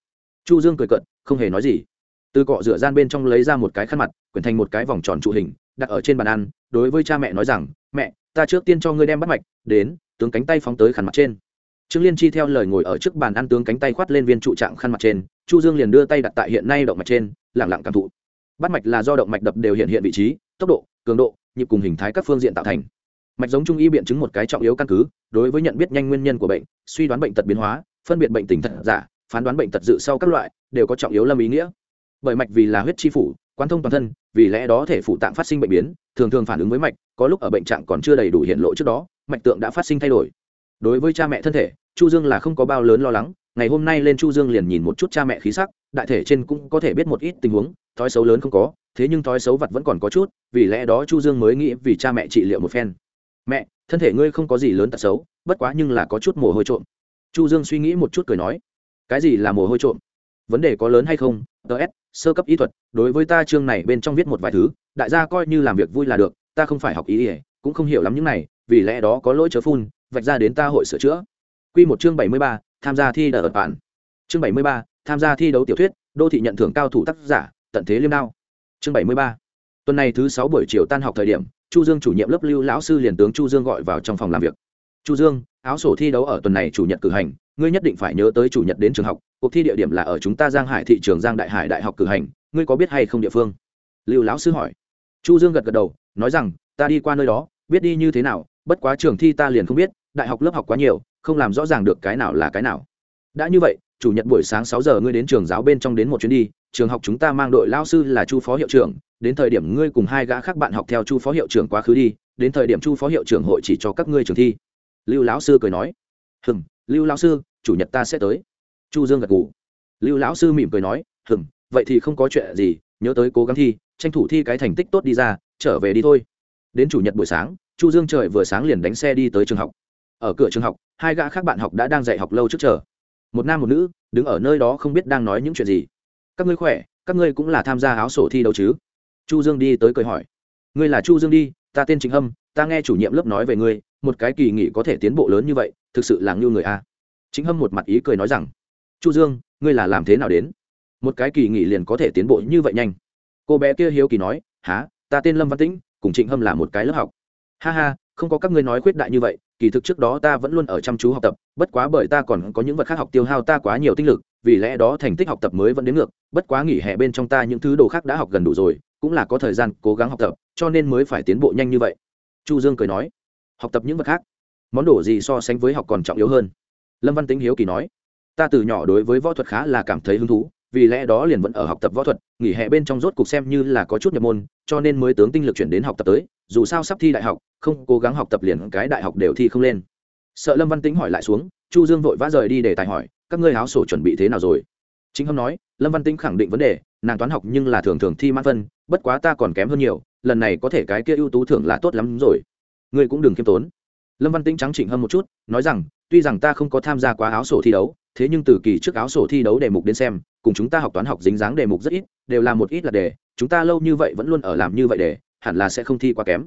Chu dương cười cận không hề nói gì. Từ cọ rửa gian bên trong lấy ra một cái khăn mặt, quyển thành một cái vòng tròn trụ hình, đặt ở trên bàn ăn, đối với cha mẹ nói rằng, mẹ, ta trước tiên cho ngươi đem bắt mạch, đến, tướng cánh tay phóng tới khăn mặt trên. Trương liên chi theo lời ngồi ở trước bàn ăn tướng cánh tay khoát lên viên trụ trạng khăn mặt trên, chu dương liền đưa tay đặt tại hiện nay động mạch trên lẳng lặng cảm thụ bắt mạch là do động mạch đập đều hiện hiện vị trí, tốc độ, cường độ, nhịp cùng hình thái các phương diện tạo thành. Mạch giống trung y biện chứng một cái trọng yếu căn cứ, đối với nhận biết nhanh nguyên nhân của bệnh, suy đoán bệnh tật biến hóa, phân biệt bệnh tình thật giả, phán đoán bệnh tật dự sau các loại, đều có trọng yếu lâm ý nghĩa. Bởi mạch vì là huyết chi phủ quan thông toàn thân, vì lẽ đó thể phụ tạng phát sinh bệnh biến, thường thường phản ứng với mạch, có lúc ở bệnh trạng còn chưa đầy đủ hiện lộ trước đó, mạch tượng đã phát sinh thay đổi. Đối với cha mẹ thân thể, chu dương là không có bao lớn lo lắng, ngày hôm nay lên chu dương liền nhìn một chút cha mẹ khí sắc đại thể trên cũng có thể biết một ít tình huống thói xấu lớn không có thế nhưng thói xấu vật vẫn còn có chút vì lẽ đó chu dương mới nghĩ vì cha mẹ trị liệu một phen. Mẹ thân thể ngươi không có gì lớn tật xấu bất quá nhưng là có chút mồ hôi trộm. Chu dương suy nghĩ một chút cười nói. Cái gì là mồ hôi trộm? Vấn đề có lớn hay không? Ts sơ cấp y thuật đối với ta chương này bên trong viết một vài thứ đại gia coi như làm việc vui là được ta không phải học ý ỉa cũng không hiểu lắm những này vì lẽ đó có lỗi chớ phun vạch ra đến ta hội sửa chữa. Quy một chương bảy mươi ba, tham gia thi đờ ở bạn. chương bảy mươi ba, tham gia thi đấu tiểu thuyết, đô thị nhận thưởng cao thủ tác giả, tận thế liêm đao. Chương bảy mươi ba. Tuần này thứ sáu buổi chiều tan học thời điểm, chu dương chủ nhiệm lớp lưu lão sư liền tướng chu dương gọi vào trong phòng làm việc. Chu dương, áo sổ thi đấu ở tuần này chủ nhật cử hành, ngươi nhất định phải nhớ tới chủ nhật đến trường học, cuộc thi địa điểm là ở chúng ta giang hải thị trường giang đại hải đại học cử hành, ngươi có biết hay không địa phương? Lưu lão sư hỏi. Chu dương gật gật đầu, nói rằng, ta đi qua nơi đó, biết đi như thế nào, bất quá trường thi ta liền không biết, đại học lớp học quá nhiều, không làm rõ ràng được cái nào là cái nào. Đã như vậy chủ nhật buổi sáng sáu giờ ngươi đến trường giáo bên trong đến một chuyến đi, trường học chúng ta mang đội lao sư là chu phó hiệu trưởng, đến thời điểm ngươi cùng hai gã khác bạn học theo chu phó hiệu trưởng quá khứ đi, đến thời điểm chu phó hiệu trưởng hội chỉ cho các ngươi trường thi. Lưu lão sư cười nói. Hừm, lưu lão sư, chủ nhật ta sẽ tới. Chu dương gật gù. Lưu lão sư mỉm cười nói. Hừm, vậy thì không có chuyện gì, nhớ tới cố gắng thi, tranh thủ thi cái thành tích tốt đi ra, trở về đi thôi. Đến chủ nhật buổi sáng, chu dương trời vừa sáng liền đánh xe đi tới trường học. Ở cửa trường học, hai gã khác bạn học đã đang dạy học lâu trước chờ một nam một nữ, đứng ở nơi đó không biết đang nói những chuyện gì. Các ngươi khỏe, các ngươi cũng là tham gia áo sổ thi đấu chứ? Chu dương đi tới cười hỏi. Ngươi là chu dương đi, ta tên trịnh hâm, ta nghe chủ nhiệm lớp nói về ngươi, một cái kỳ nghỉ có thể tiến bộ lớn như vậy, thực sự là ngưu người a. Chính hâm một mặt ý cười nói rằng, chu dương, ngươi là làm thế nào đến? Một cái kỳ nghỉ liền có thể tiến bộ như vậy nhanh. Cô bé kia hiếu kỳ nói há ta tên lâm văn tĩnh, cùng trịnh hâm là một cái lớp học. Ha ha, không có các ngươi nói khuyết đại như vậy kỳ thực trước đó ta vẫn luôn ở chăm chú học tập, bất quá bởi ta còn có những vật khác học tiêu hao ta quá nhiều tinh lực, vì lẽ đó thành tích học tập mới vẫn đến ngược, bất quá nghỉ hè bên trong ta những thứ đồ khác đã học gần đủ rồi, cũng là có thời gian cố gắng học tập, cho nên mới phải tiến bộ nhanh như vậy. Chu dương cười nói. Học tập những vật khác? Món đồ gì so sánh với học còn trọng yếu hơn? Lâm văn tính hiếu kỳ nói. Ta từ nhỏ đối với võ thuật khá là cảm thấy hứng thú, vì lẽ đó liền vẫn ở học tập võ thuật, nghỉ hè bên trong rốt cục xem như là có chút nhập môn, cho nên mới tướng tinh lực chuyển đến học tập tới, dù sao sắp thi đại học không cố gắng học tập liền cái đại học đều thi không lên. Sợ lâm văn Tĩnh hỏi lại xuống, chu dương vội vã rời đi để tài hỏi, các ngươi áo sổ chuẩn bị thế nào rồi? Chính hâm nói, lâm văn Tĩnh khẳng định vấn đề, nàng toán học nhưng là thường thường thi mãn phân, bất quá ta còn kém hơn nhiều, lần này có thể cái kia ưu tú thưởng là tốt lắm rồi. Ngươi cũng đừng khiêm tốn. Lâm văn tĩnh trắng chỉnh hâm một chút, nói rằng, tuy rằng ta không có tham gia quá áo sổ thi đấu, thế nhưng từ kỳ trước áo sổ thi đấu đề mục đến xem, cùng chúng ta học toán học dính dáng đề mục rất ít, đều là một ít là đề, chúng ta lâu như vậy vẫn luôn ở làm như vậy để hẳn là sẽ không thi quá kém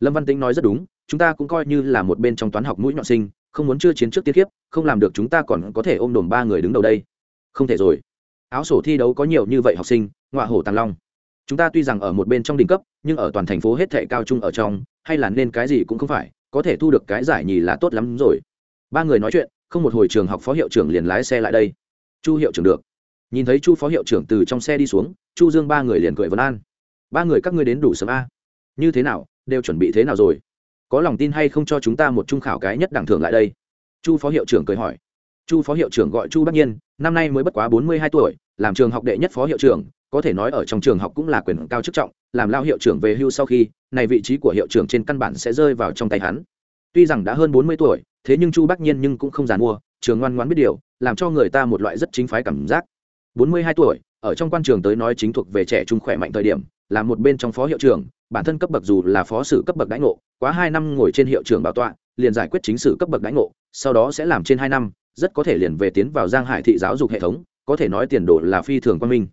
lâm văn tĩnh nói rất đúng, chúng ta cũng coi như là một bên trong toán học mũi nhọn sinh, không muốn chưa chiến trước tiết kiếp, không làm được chúng ta còn có thể ôm đồm ba người đứng đầu đây. Không thể rồi. Áo sổ thi đấu có nhiều như vậy học sinh, ngọa hổ tàng long. Chúng ta tuy rằng ở một bên trong đỉnh cấp, nhưng ở toàn thành phố hết thệ cao trung ở trong, hay là nên cái gì cũng không phải, có thể thu được cái giải nhì là tốt lắm rồi. Ba người nói chuyện, không một hồi trường học phó hiệu trưởng liền lái xe lại đây. Chu hiệu trưởng được. Nhìn thấy chu phó hiệu trưởng từ trong xe đi xuống, chu dương ba người liền cười vấn an. Ba người các ngươi đến đủ sớm a. Như thế nào đều chuẩn bị thế nào rồi? Có lòng tin hay không cho chúng ta một trung khảo cái nhất đẳng thưởng lại đây? Chu phó hiệu trưởng cười hỏi. Chu phó hiệu trưởng gọi chu bắc nhiên, năm nay mới bất quá bốn mươi hai tuổi, làm trường học đệ nhất phó hiệu trưởng, có thể nói ở trong trường học cũng là quyền cao chức trọng, làm lao hiệu trưởng về hưu sau khi, này vị trí của hiệu trưởng trên căn bản sẽ rơi vào trong tay hắn. Tuy rằng đã hơn bốn mươi tuổi, thế nhưng chu bắc nhiên nhưng cũng không giàn mua, trường ngoan ngoãn biết điều, làm cho người ta một loại rất chính phái cảm giác. Bốn mươi hai tuổi, ở trong quan trường tới nói chính thuộc về trẻ trung khỏe mạnh thời điểm là một bên trong phó hiệu trưởng, bản thân cấp bậc dù là phó sử cấp bậc đãi ngộ, quá hai năm ngồi trên hiệu trưởng bảo tọa, liền giải quyết chính sử cấp bậc đãi ngộ, sau đó sẽ làm trên hai năm, rất có thể liền về tiến vào giang hải thị giáo dục hệ thống, có thể nói tiền đồ là phi thường quan minh.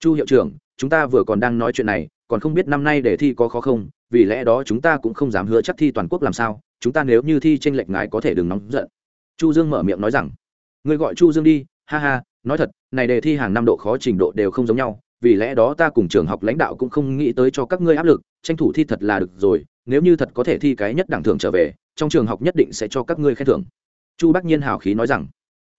Chu hiệu trưởng, chúng ta vừa còn đang nói chuyện này, còn không biết năm nay đề thi có khó không, vì lẽ đó chúng ta cũng không dám hứa chắc thi toàn quốc làm sao, chúng ta nếu như thi tranh lệch ngài có thể đừng nóng giận. Chu dương mở miệng nói rằng người gọi chu dương đi, ha ha, nói thật, này đề thi hàng năm độ khó trình độ đều không giống nhau vì lẽ đó ta cùng trường học lãnh đạo cũng không nghĩ tới cho các ngươi áp lực, tranh thủ thi thật là được rồi, nếu như thật có thể thi cái nhất đẳng thưởng trở về, trong trường học nhất định sẽ cho các ngươi khen thưởng. Chu bắc nhiên hào khí nói rằng.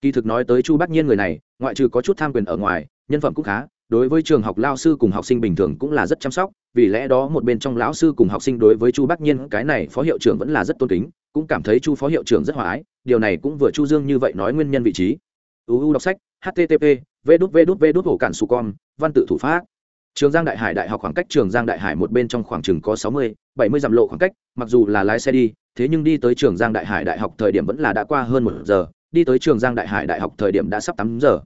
Kỳ thực nói tới chu bắc nhiên người này, ngoại trừ có chút tham quyền ở ngoài, nhân phẩm cũng khá, đối với trường học lao sư cùng học sinh bình thường cũng là rất chăm sóc, vì lẽ đó một bên trong lão sư cùng học sinh đối với chu bắc nhiên cái này phó hiệu trưởng vẫn là rất tôn kính, cũng cảm thấy chu phó hiệu trưởng rất hòa ái, điều này cũng vừa chu dương như vậy nói nguyên nhân vị trí. Uu đọc sách, http, v đút v đút v đút hồ cản su con văn tự thủ pháp. Trường giang đại hải đại học khoảng cách trường giang đại hải một bên trong khoảng chừng có sáu mươi, bảy mươi dặm lộ khoảng cách, mặc dù là lái xe đi, thế nhưng đi tới trường giang đại hải đại học thời điểm vẫn là đã qua hơn một giờ, đi tới trường giang đại hải đại học thời điểm đã sắp tám giờ.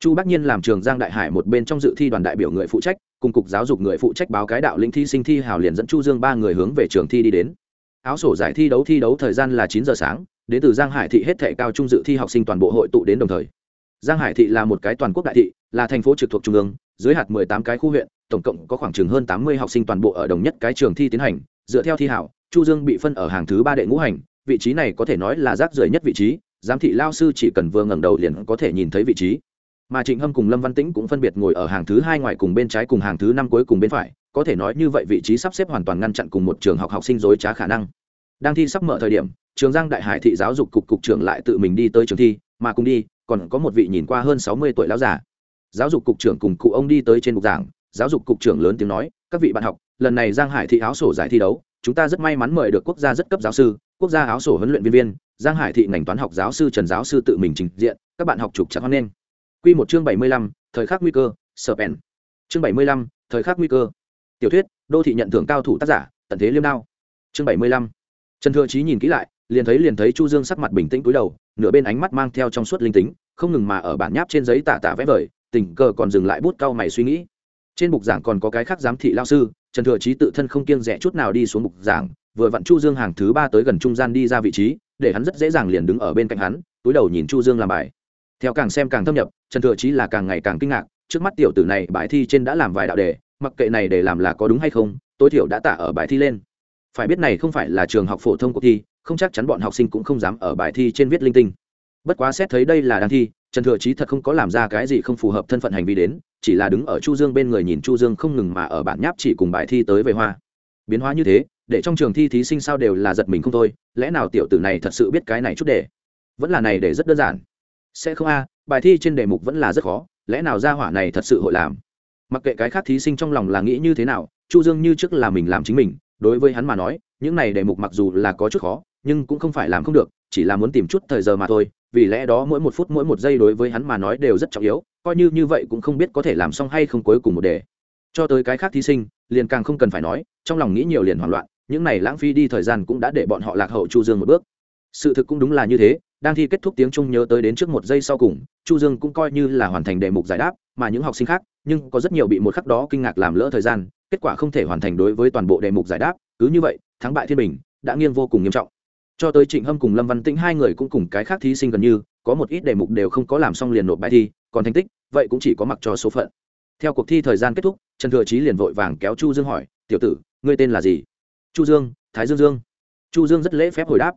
Chu bắc nhiên làm trường giang đại hải một bên trong dự thi đoàn đại biểu người phụ trách, cùng cục giáo dục người phụ trách báo cái đạo lĩnh thi sinh thi hào liền dẫn chu dương ba người hướng về trường thi đi đến. Áo sổ giải thi đấu thi đấu thời gian là chín giờ sáng, đến từ giang hải thị hết thể cao trung dự thi học sinh toàn bộ hội tụ đến đồng thời. Giang hải thị là một cái toàn quốc đại thị, là thành phố trực thuộc trung ương dưới hạt mười tám cái khu huyện, tổng cộng có khoảng chừng hơn tám mươi học sinh toàn bộ ở đồng nhất cái trường thi tiến hành, dựa theo thi hảo, chu dương bị phân ở hàng thứ ba đệ ngũ hành, vị trí này có thể nói là rác rưởi nhất vị trí, giám thị lao sư chỉ cần vừa ngẩng đầu liền có thể nhìn thấy vị trí. Mà trịnh hâm cùng lâm văn tĩnh cũng phân biệt ngồi ở hàng thứ hai ngoài cùng bên trái cùng hàng thứ năm cuối cùng bên phải, có thể nói như vậy vị trí sắp xếp hoàn toàn ngăn chặn cùng một trường học học sinh dối trá khả năng. Đang thi sắp mở thời điểm, trường giang đại hải thị giáo dục cục cục trưởng lại tự mình đi tới trường thi, mà cùng đi, còn có một vị nhìn qua hơn sáu mươi tuổi lão giả giáo dục cục trưởng cùng cụ ông đi tới trên bục giảng, giáo dục cục trưởng lớn tiếng nói, các vị bạn học, lần này giang hải thị áo sổ giải thi đấu, chúng ta rất may mắn mời được quốc gia rất cấp giáo sư, quốc gia áo sổ huấn luyện viên viên, giang hải thị ngành toán học giáo sư trần giáo sư tự mình trình diện, các bạn học trục chặt hoan nghênh. Q một chương bảy mươi lăm, thời khắc nguy cơ, sở pèn. Chương bảy mươi lăm, thời khắc nguy cơ. Tiểu thuyết, đô thị nhận thưởng cao thủ tác giả tận thế liêm đao. Chương bảy mươi lăm. Trần thừa chí nhìn kỹ lại, liền thấy liền thấy chu dương sắc mặt bình tĩnh cúi đầu, nửa bên ánh mắt mang theo trong suốt linh tính, không ngừng mà ở bản nháp trên giấy tả tả vẽ vời tình cờ còn dừng lại bút cau mày suy nghĩ. Trên bục giảng còn có cái khác giám thị lao sư, trần thừa chí tự thân không kiêng rẻ chút nào đi xuống bục giảng, vừa vặn chu dương hàng thứ ba tới gần trung gian đi ra vị trí, để hắn rất dễ dàng liền đứng ở bên cạnh hắn, túi đầu nhìn chu dương làm bài. Theo càng xem càng thâm nhập, trần thừa chí là càng ngày càng kinh ngạc, trước mắt tiểu tử này bài thi trên đã làm vài đạo đề, mặc kệ này để làm là có đúng hay không, tối thiểu đã tả ở bài thi lên. Phải biết này không phải là trường học phổ thông cuộc thi, không chắc chắn bọn học sinh cũng không dám ở bài thi trên viết linh tinh. Bất quá xét thấy đây là đang thi trần thừa chí thật không có làm ra cái gì không phù hợp thân phận hành vi đến, chỉ là đứng ở chu dương bên người nhìn chu dương không ngừng mà ở bản nháp chỉ cùng bài thi tới về hoa. Biến hóa như thế, để trong trường thi thí sinh sao đều là giật mình không thôi, lẽ nào tiểu tử này thật sự biết cái này chút để? Vẫn là này để rất đơn giản. Sẽ không a, bài thi trên đề mục vẫn là rất khó, lẽ nào ra hỏa này thật sự hội làm? Mặc kệ cái khác thí sinh trong lòng là nghĩ như thế nào, chu dương như trước là mình làm chính mình, đối với hắn mà nói, những này đề mục mặc dù là có chút khó, nhưng cũng không phải làm không được, chỉ là muốn tìm chút thời giờ mà thôi vì lẽ đó mỗi một phút mỗi một giây đối với hắn mà nói đều rất trọng yếu, coi như như vậy cũng không biết có thể làm xong hay không cuối cùng một đề. Cho tới cái khác thí sinh, liền càng không cần phải nói, trong lòng nghĩ nhiều liền hoảng loạn, những này lãng phí đi thời gian cũng đã để bọn họ lạc hậu chu dương một bước. Sự thực cũng đúng là như thế, đang thi kết thúc tiếng trung nhớ tới đến trước một giây sau cùng, chu dương cũng coi như là hoàn thành đề mục giải đáp, mà những học sinh khác, nhưng có rất nhiều bị một khắc đó kinh ngạc làm lỡ thời gian, kết quả không thể hoàn thành đối với toàn bộ đề mục giải đáp, cứ như vậy, thắng bại thiên bình, đã nghiêng vô cùng nghiêm trọng cho tới trịnh hâm cùng lâm văn tĩnh hai người cũng cùng cái khác thí sinh gần như, có một ít đề mục đều không có làm xong liền nộp bài thi, còn thành tích, vậy cũng chỉ có mặc cho số phận. Theo cuộc thi thời gian kết thúc, trần thừa trí liền vội vàng kéo chu dương hỏi, tiểu tử, ngươi tên là gì? Chu dương, thái dương dương. Chu dương rất lễ phép hồi đáp,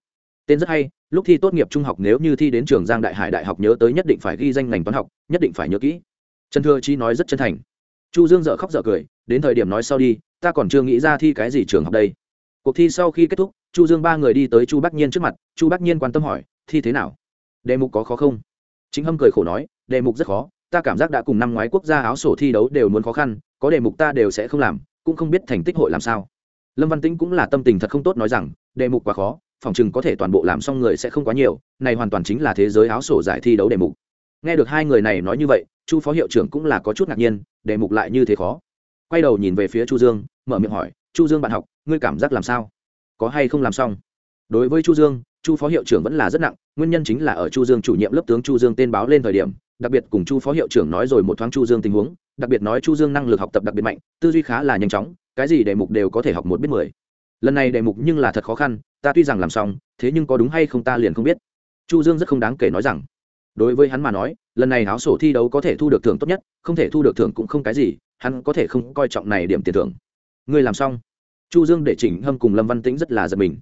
tên rất hay, lúc thi tốt nghiệp trung học nếu như thi đến trường giang đại hải đại học nhớ tới nhất định phải ghi danh ngành toán học, nhất định phải nhớ kỹ. Trần thừa trí nói rất chân thành. Chu dương dợ khóc dợ cười, đến thời điểm nói sau đi, ta còn chưa nghĩ ra thi cái gì trường học đây. Cuộc thi sau khi kết thúc chu dương ba người đi tới chu bắc nhiên trước mặt, chu bắc nhiên quan tâm hỏi, thi thế nào? Đề mục có khó không? Chính hâm cười khổ nói đề mục rất khó, ta cảm giác đã cùng năm ngoái quốc gia áo sổ thi đấu đều muốn khó khăn, có đề mục ta đều sẽ không làm, cũng không biết thành tích hội làm sao. Lâm văn tĩnh cũng là tâm tình thật không tốt nói rằng đề mục quá khó, phòng chừng có thể toàn bộ làm xong người sẽ không quá nhiều, này hoàn toàn chính là thế giới áo sổ giải thi đấu đề mục. Nghe được hai người này nói như vậy, chu phó hiệu trưởng cũng là có chút ngạc nhiên đề mục lại như thế khó? Quay đầu nhìn về phía chu dương, mở miệng hỏi, chu dương bạn học, ngươi cảm giác làm sao? Có hay không làm xong. Đối với chu dương, chu phó hiệu trưởng vẫn là rất nặng, nguyên nhân chính là ở chu dương chủ nhiệm lớp tướng chu dương tên báo lên thời điểm, đặc biệt cùng chu phó hiệu trưởng nói rồi một thoáng chu dương tình huống, đặc biệt nói chu dương năng lực học tập đặc biệt mạnh, tư duy khá là nhanh chóng, cái gì đề mục đều có thể học một biết mười. Lần này đề mục nhưng là thật khó khăn, ta tuy rằng làm xong, thế nhưng có đúng hay không ta liền không biết. Chu dương rất không đáng kể nói rằng, đối với hắn mà nói, lần này áo sổ thi đấu có thể thu được thưởng tốt nhất, không thể thu được thưởng cũng không cái gì, hắn có thể không coi trọng này điểm tiền thưởng. Ngươi làm xong chu dương để chỉnh hâm cùng lâm văn tĩnh rất là giật mình.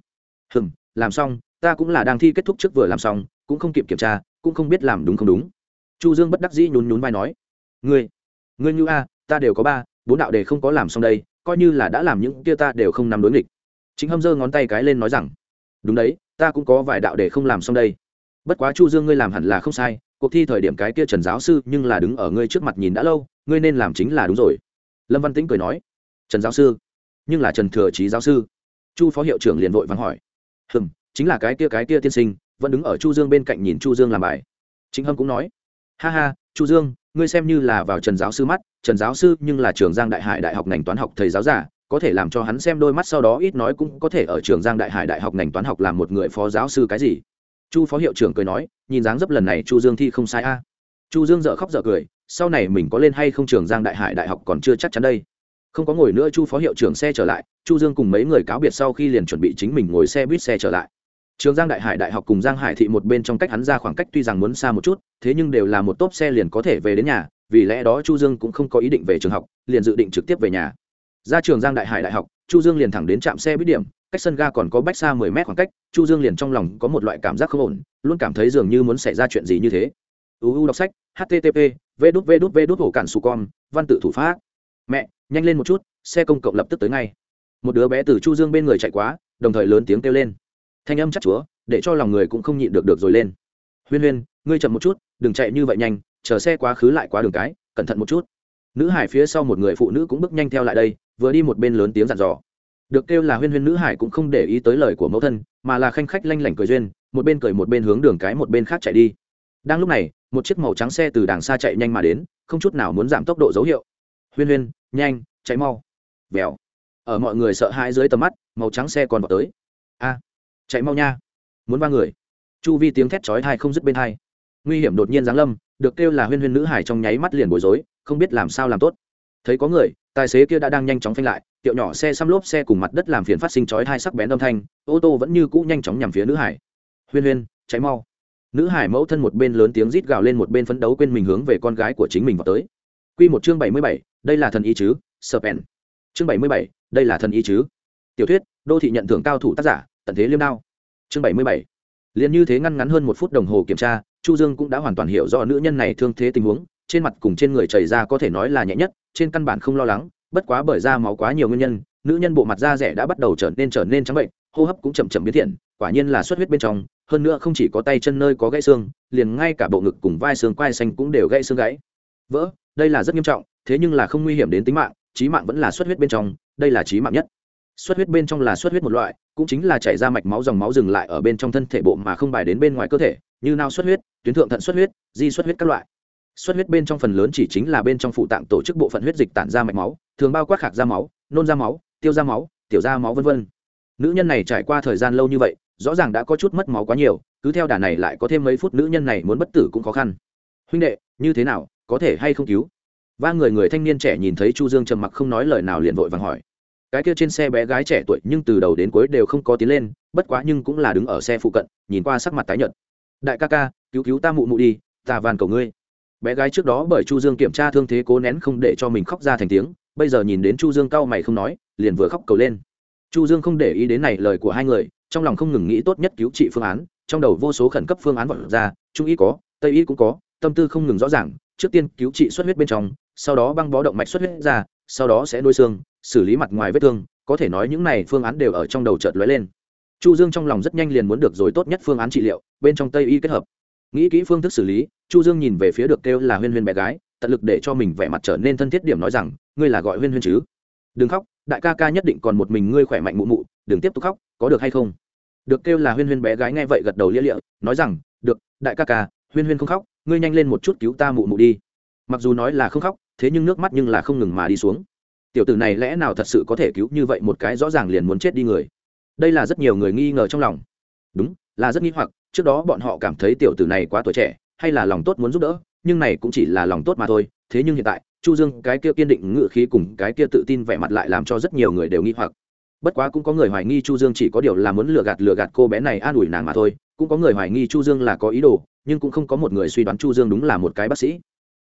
Hừm, làm xong, ta cũng là đang thi kết thúc trước vừa làm xong, cũng không kịp kiểm tra, cũng không biết làm đúng không đúng. Chu dương bất đắc dĩ nhún nhún vai nói, ngươi ngươi như a, ta đều có ba, bốn đạo đề không có làm xong đây, coi như là đã làm những kia ta đều không nằm đối nghịch. Chính hâm giơ ngón tay cái lên nói rằng, đúng đấy, ta cũng có vài đạo đề không làm xong đây. Bất quá chu dương ngươi làm hẳn là không sai, cuộc thi thời điểm cái kia trần giáo sư nhưng là đứng ở ngươi trước mặt nhìn đã lâu, ngươi nên làm chính là đúng rồi. Lâm văn tĩnh cười nói, trần giáo sư nhưng là trần thừa trí giáo sư. Chu phó hiệu trưởng liền vội vắng hỏi. Hừm, chính là cái kia cái kia tiên sinh, vẫn đứng ở chu dương bên cạnh nhìn chu dương làm bài. Chính hâm cũng nói. Ha ha, chu dương, ngươi xem như là vào trần giáo sư mắt, trần giáo sư nhưng là trường giang đại hải đại học ngành toán học thầy giáo giả, có thể làm cho hắn xem đôi mắt sau đó ít nói cũng có thể ở trường giang đại hải đại học ngành toán học làm một người phó giáo sư cái gì. Chu phó hiệu trưởng cười nói, nhìn dáng dấp lần này chu dương thi không sai a. Chu dương dợ khóc dợ cười, sau này mình có lên hay không trường giang đại hải đại học còn chưa chắc chắn đây không có ngồi nữa chu phó hiệu trưởng xe trở lại chu dương cùng mấy người cáo biệt sau khi liền chuẩn bị chính mình ngồi xe buýt xe trở lại trường giang đại hải đại học cùng giang hải thị một bên trong cách hắn ra khoảng cách tuy rằng muốn xa một chút thế nhưng đều là một tốp xe liền có thể về đến nhà vì lẽ đó chu dương cũng không có ý định về trường học liền dự định trực tiếp về nhà ra trường giang đại hải đại học chu dương liền thẳng đến trạm xe buýt điểm cách sân ga còn có bách xa mười mét khoảng cách chu dương liền trong lòng có một loại cảm giác không ổn luôn cảm thấy dường như muốn xảy ra chuyện gì như thế uu đọc sách http v đút v đút v đút hồ cản su con văn tự thủ pháp. Mẹ nhanh lên một chút, xe công cộng lập tức tới ngay. Một đứa bé từ chu dương bên người chạy quá, đồng thời lớn tiếng kêu lên. Thanh âm chắc chúa, để cho lòng người cũng không nhịn được được rồi lên. Huyên huyên, ngươi chậm một chút, đừng chạy như vậy nhanh, chờ xe quá khứ lại quá đường cái, cẩn thận một chút. Nữ hải phía sau một người phụ nữ cũng bước nhanh theo lại đây, vừa đi một bên lớn tiếng dặn dò. Được kêu là huyên huyên, nữ hải cũng không để ý tới lời của mẫu thân, mà là khanh khách lanh lảnh cười duyên, một bên cười một bên hướng đường cái một bên khác chạy đi. Đang lúc này, một chiếc màu trắng xe từ đàng xa chạy nhanh mà đến, không chút nào muốn giảm tốc độ dấu hiệu. Huyên huyên nhanh, chạy mau. Vèo. Ở mọi người sợ hãi dưới tầm mắt, màu trắng xe còn vào tới. A, chạy mau nha. Muốn ba người. Chu vi tiếng thét chói thai không dứt bên thai nguy hiểm đột nhiên giáng lâm, được kêu là huyên huyên nữ hải trong nháy mắt liền bối rối, không biết làm sao làm tốt. Thấy có người, tài xế kia đã đang nhanh chóng phanh lại, tiệu nhỏ xe xăm lốp xe cùng mặt đất làm phiền phát sinh chói thai sắc bén âm thanh, ô tô vẫn như cũ nhanh chóng nhằm phía nữ hải. Huyên huyên cháy mau. Nữ hải mẫu thân một bên lớn tiếng rít gào lên một bên phấn đấu quên mình hướng về con gái của chính mình vào tới. Q một chương bảy mươi bảy đây là thần ý chứ sơ pen. Chương bảy mươi bảy, đây là thần ý chứ. Tiểu thuyết, đô thị nhận thưởng cao thủ tác giả, tận thế liêm đao. Chương bảy mươi bảy. Liền như thế ngăn ngắn hơn một phút đồng hồ kiểm tra, chu dương cũng đã hoàn toàn hiểu rõ nữ nhân này thương thế tình huống, trên mặt cùng trên người chảy ra có thể nói là nhẹ nhất, trên căn bản không lo lắng, bất quá bởi ra máu quá nhiều nguyên nhân, nữ nhân bộ mặt da rẻ đã bắt đầu trở nên trở nên trắng bệnh, hô hấp cũng chậm chậm biến thiện, quả nhiên là xuất huyết bên trong, hơn nữa không chỉ có tay chân nơi có gãy xương, liền ngay cả bộ ngực cùng vai xương quai xanh cũng đều gãy xương gãy. Vỡ, đây là rất nghiêm trọng thế nhưng là không nguy hiểm đến tính mạng, trí mạng vẫn là xuất huyết bên trong, đây là trí mạng nhất. Xuất huyết bên trong là xuất huyết một loại, cũng chính là chảy ra mạch máu dòng máu dừng lại ở bên trong thân thể bộ mà không bài đến bên ngoài cơ thể, như nao xuất huyết, tuyến thượng thận xuất huyết, di xuất huyết các loại. Xuất huyết bên trong phần lớn chỉ chính là bên trong phụ tạng tổ chức bộ phận huyết dịch tản ra mạch máu, thường bao quát khạc ra máu, nôn ra máu, tiêu ra máu, tiểu ra máu v v nữ nhân này trải qua thời gian lâu như vậy, rõ ràng đã có chút mất máu quá nhiều, cứ theo đà này lại có thêm mấy phút nữ nhân này muốn bất tử cũng khó khăn. Huynh đệ, như thế nào, có thể hay không cứu? Ba người người thanh niên trẻ nhìn thấy chu dương trầm mặc không nói lời nào liền vội vàng hỏi. Cái kia trên xe bé gái trẻ tuổi nhưng từ đầu đến cuối đều không có tiến lên, bất quá nhưng cũng là đứng ở xe phụ cận, nhìn qua sắc mặt tái nhợt. Đại ca ca, cứu cứu ta mụ mụ đi, ta van cầu ngươi. Bé gái trước đó bởi chu dương kiểm tra thương thế cố nén không để cho mình khóc ra thành tiếng, bây giờ nhìn đến chu dương cau mày không nói, liền vừa khóc cầu lên. Chu dương không để ý đến này lời của hai người, trong lòng không ngừng nghĩ tốt nhất cứu trị phương án, trong đầu vô số khẩn cấp phương án vọt ra, trung y có, tây y cũng có, tâm tư không ngừng rõ ràng, trước tiên cứu trị xuất huyết bên trong sau đó băng bó động mạch xuất huyết ra, sau đó sẽ nuôi xương, xử lý mặt ngoài vết thương, có thể nói những này phương án đều ở trong đầu chợt lóe lên. Chu dương trong lòng rất nhanh liền muốn được rồi tốt nhất phương án trị liệu, bên trong tây y kết hợp. Nghĩ kỹ phương thức xử lý, chu dương nhìn về phía được kêu là huyên huyên bé gái, tận lực để cho mình vẻ mặt trở nên thân thiết điểm nói rằng, ngươi là gọi huyên huyên chứ? Đừng khóc, đại ca ca nhất định còn một mình ngươi khỏe mạnh mụ mụ, đừng tiếp tục khóc, có được hay không? Được kêu là huyên huyên bé gái nghe vậy gật đầu lia lịa, nói rằng, được, đại ca ca, huyên huyên không khóc, ngươi nhanh lên một chút cứu ta mụ mụ đi. Mặc dù nói là không khóc thế nhưng nước mắt nhưng là không ngừng mà đi xuống. Tiểu tử này lẽ nào thật sự có thể cứu như vậy một cái rõ ràng liền muốn chết đi người? Đây là rất nhiều người nghi ngờ trong lòng. Đúng, là rất nghi hoặc, trước đó bọn họ cảm thấy tiểu tử này quá tuổi trẻ, hay là lòng tốt muốn giúp đỡ, nhưng này cũng chỉ là lòng tốt mà thôi, thế nhưng hiện tại, chu dương cái kia kiên định ngự khí cùng cái kia tự tin vẻ mặt lại làm cho rất nhiều người đều nghi hoặc. Bất quá cũng có người hoài nghi chu dương chỉ có điều là muốn lừa gạt lừa gạt cô bé này an ủi nàng mà thôi, cũng có người hoài nghi chu dương là có ý đồ, nhưng cũng không có một người suy đoán chu dương đúng là một cái bác sĩ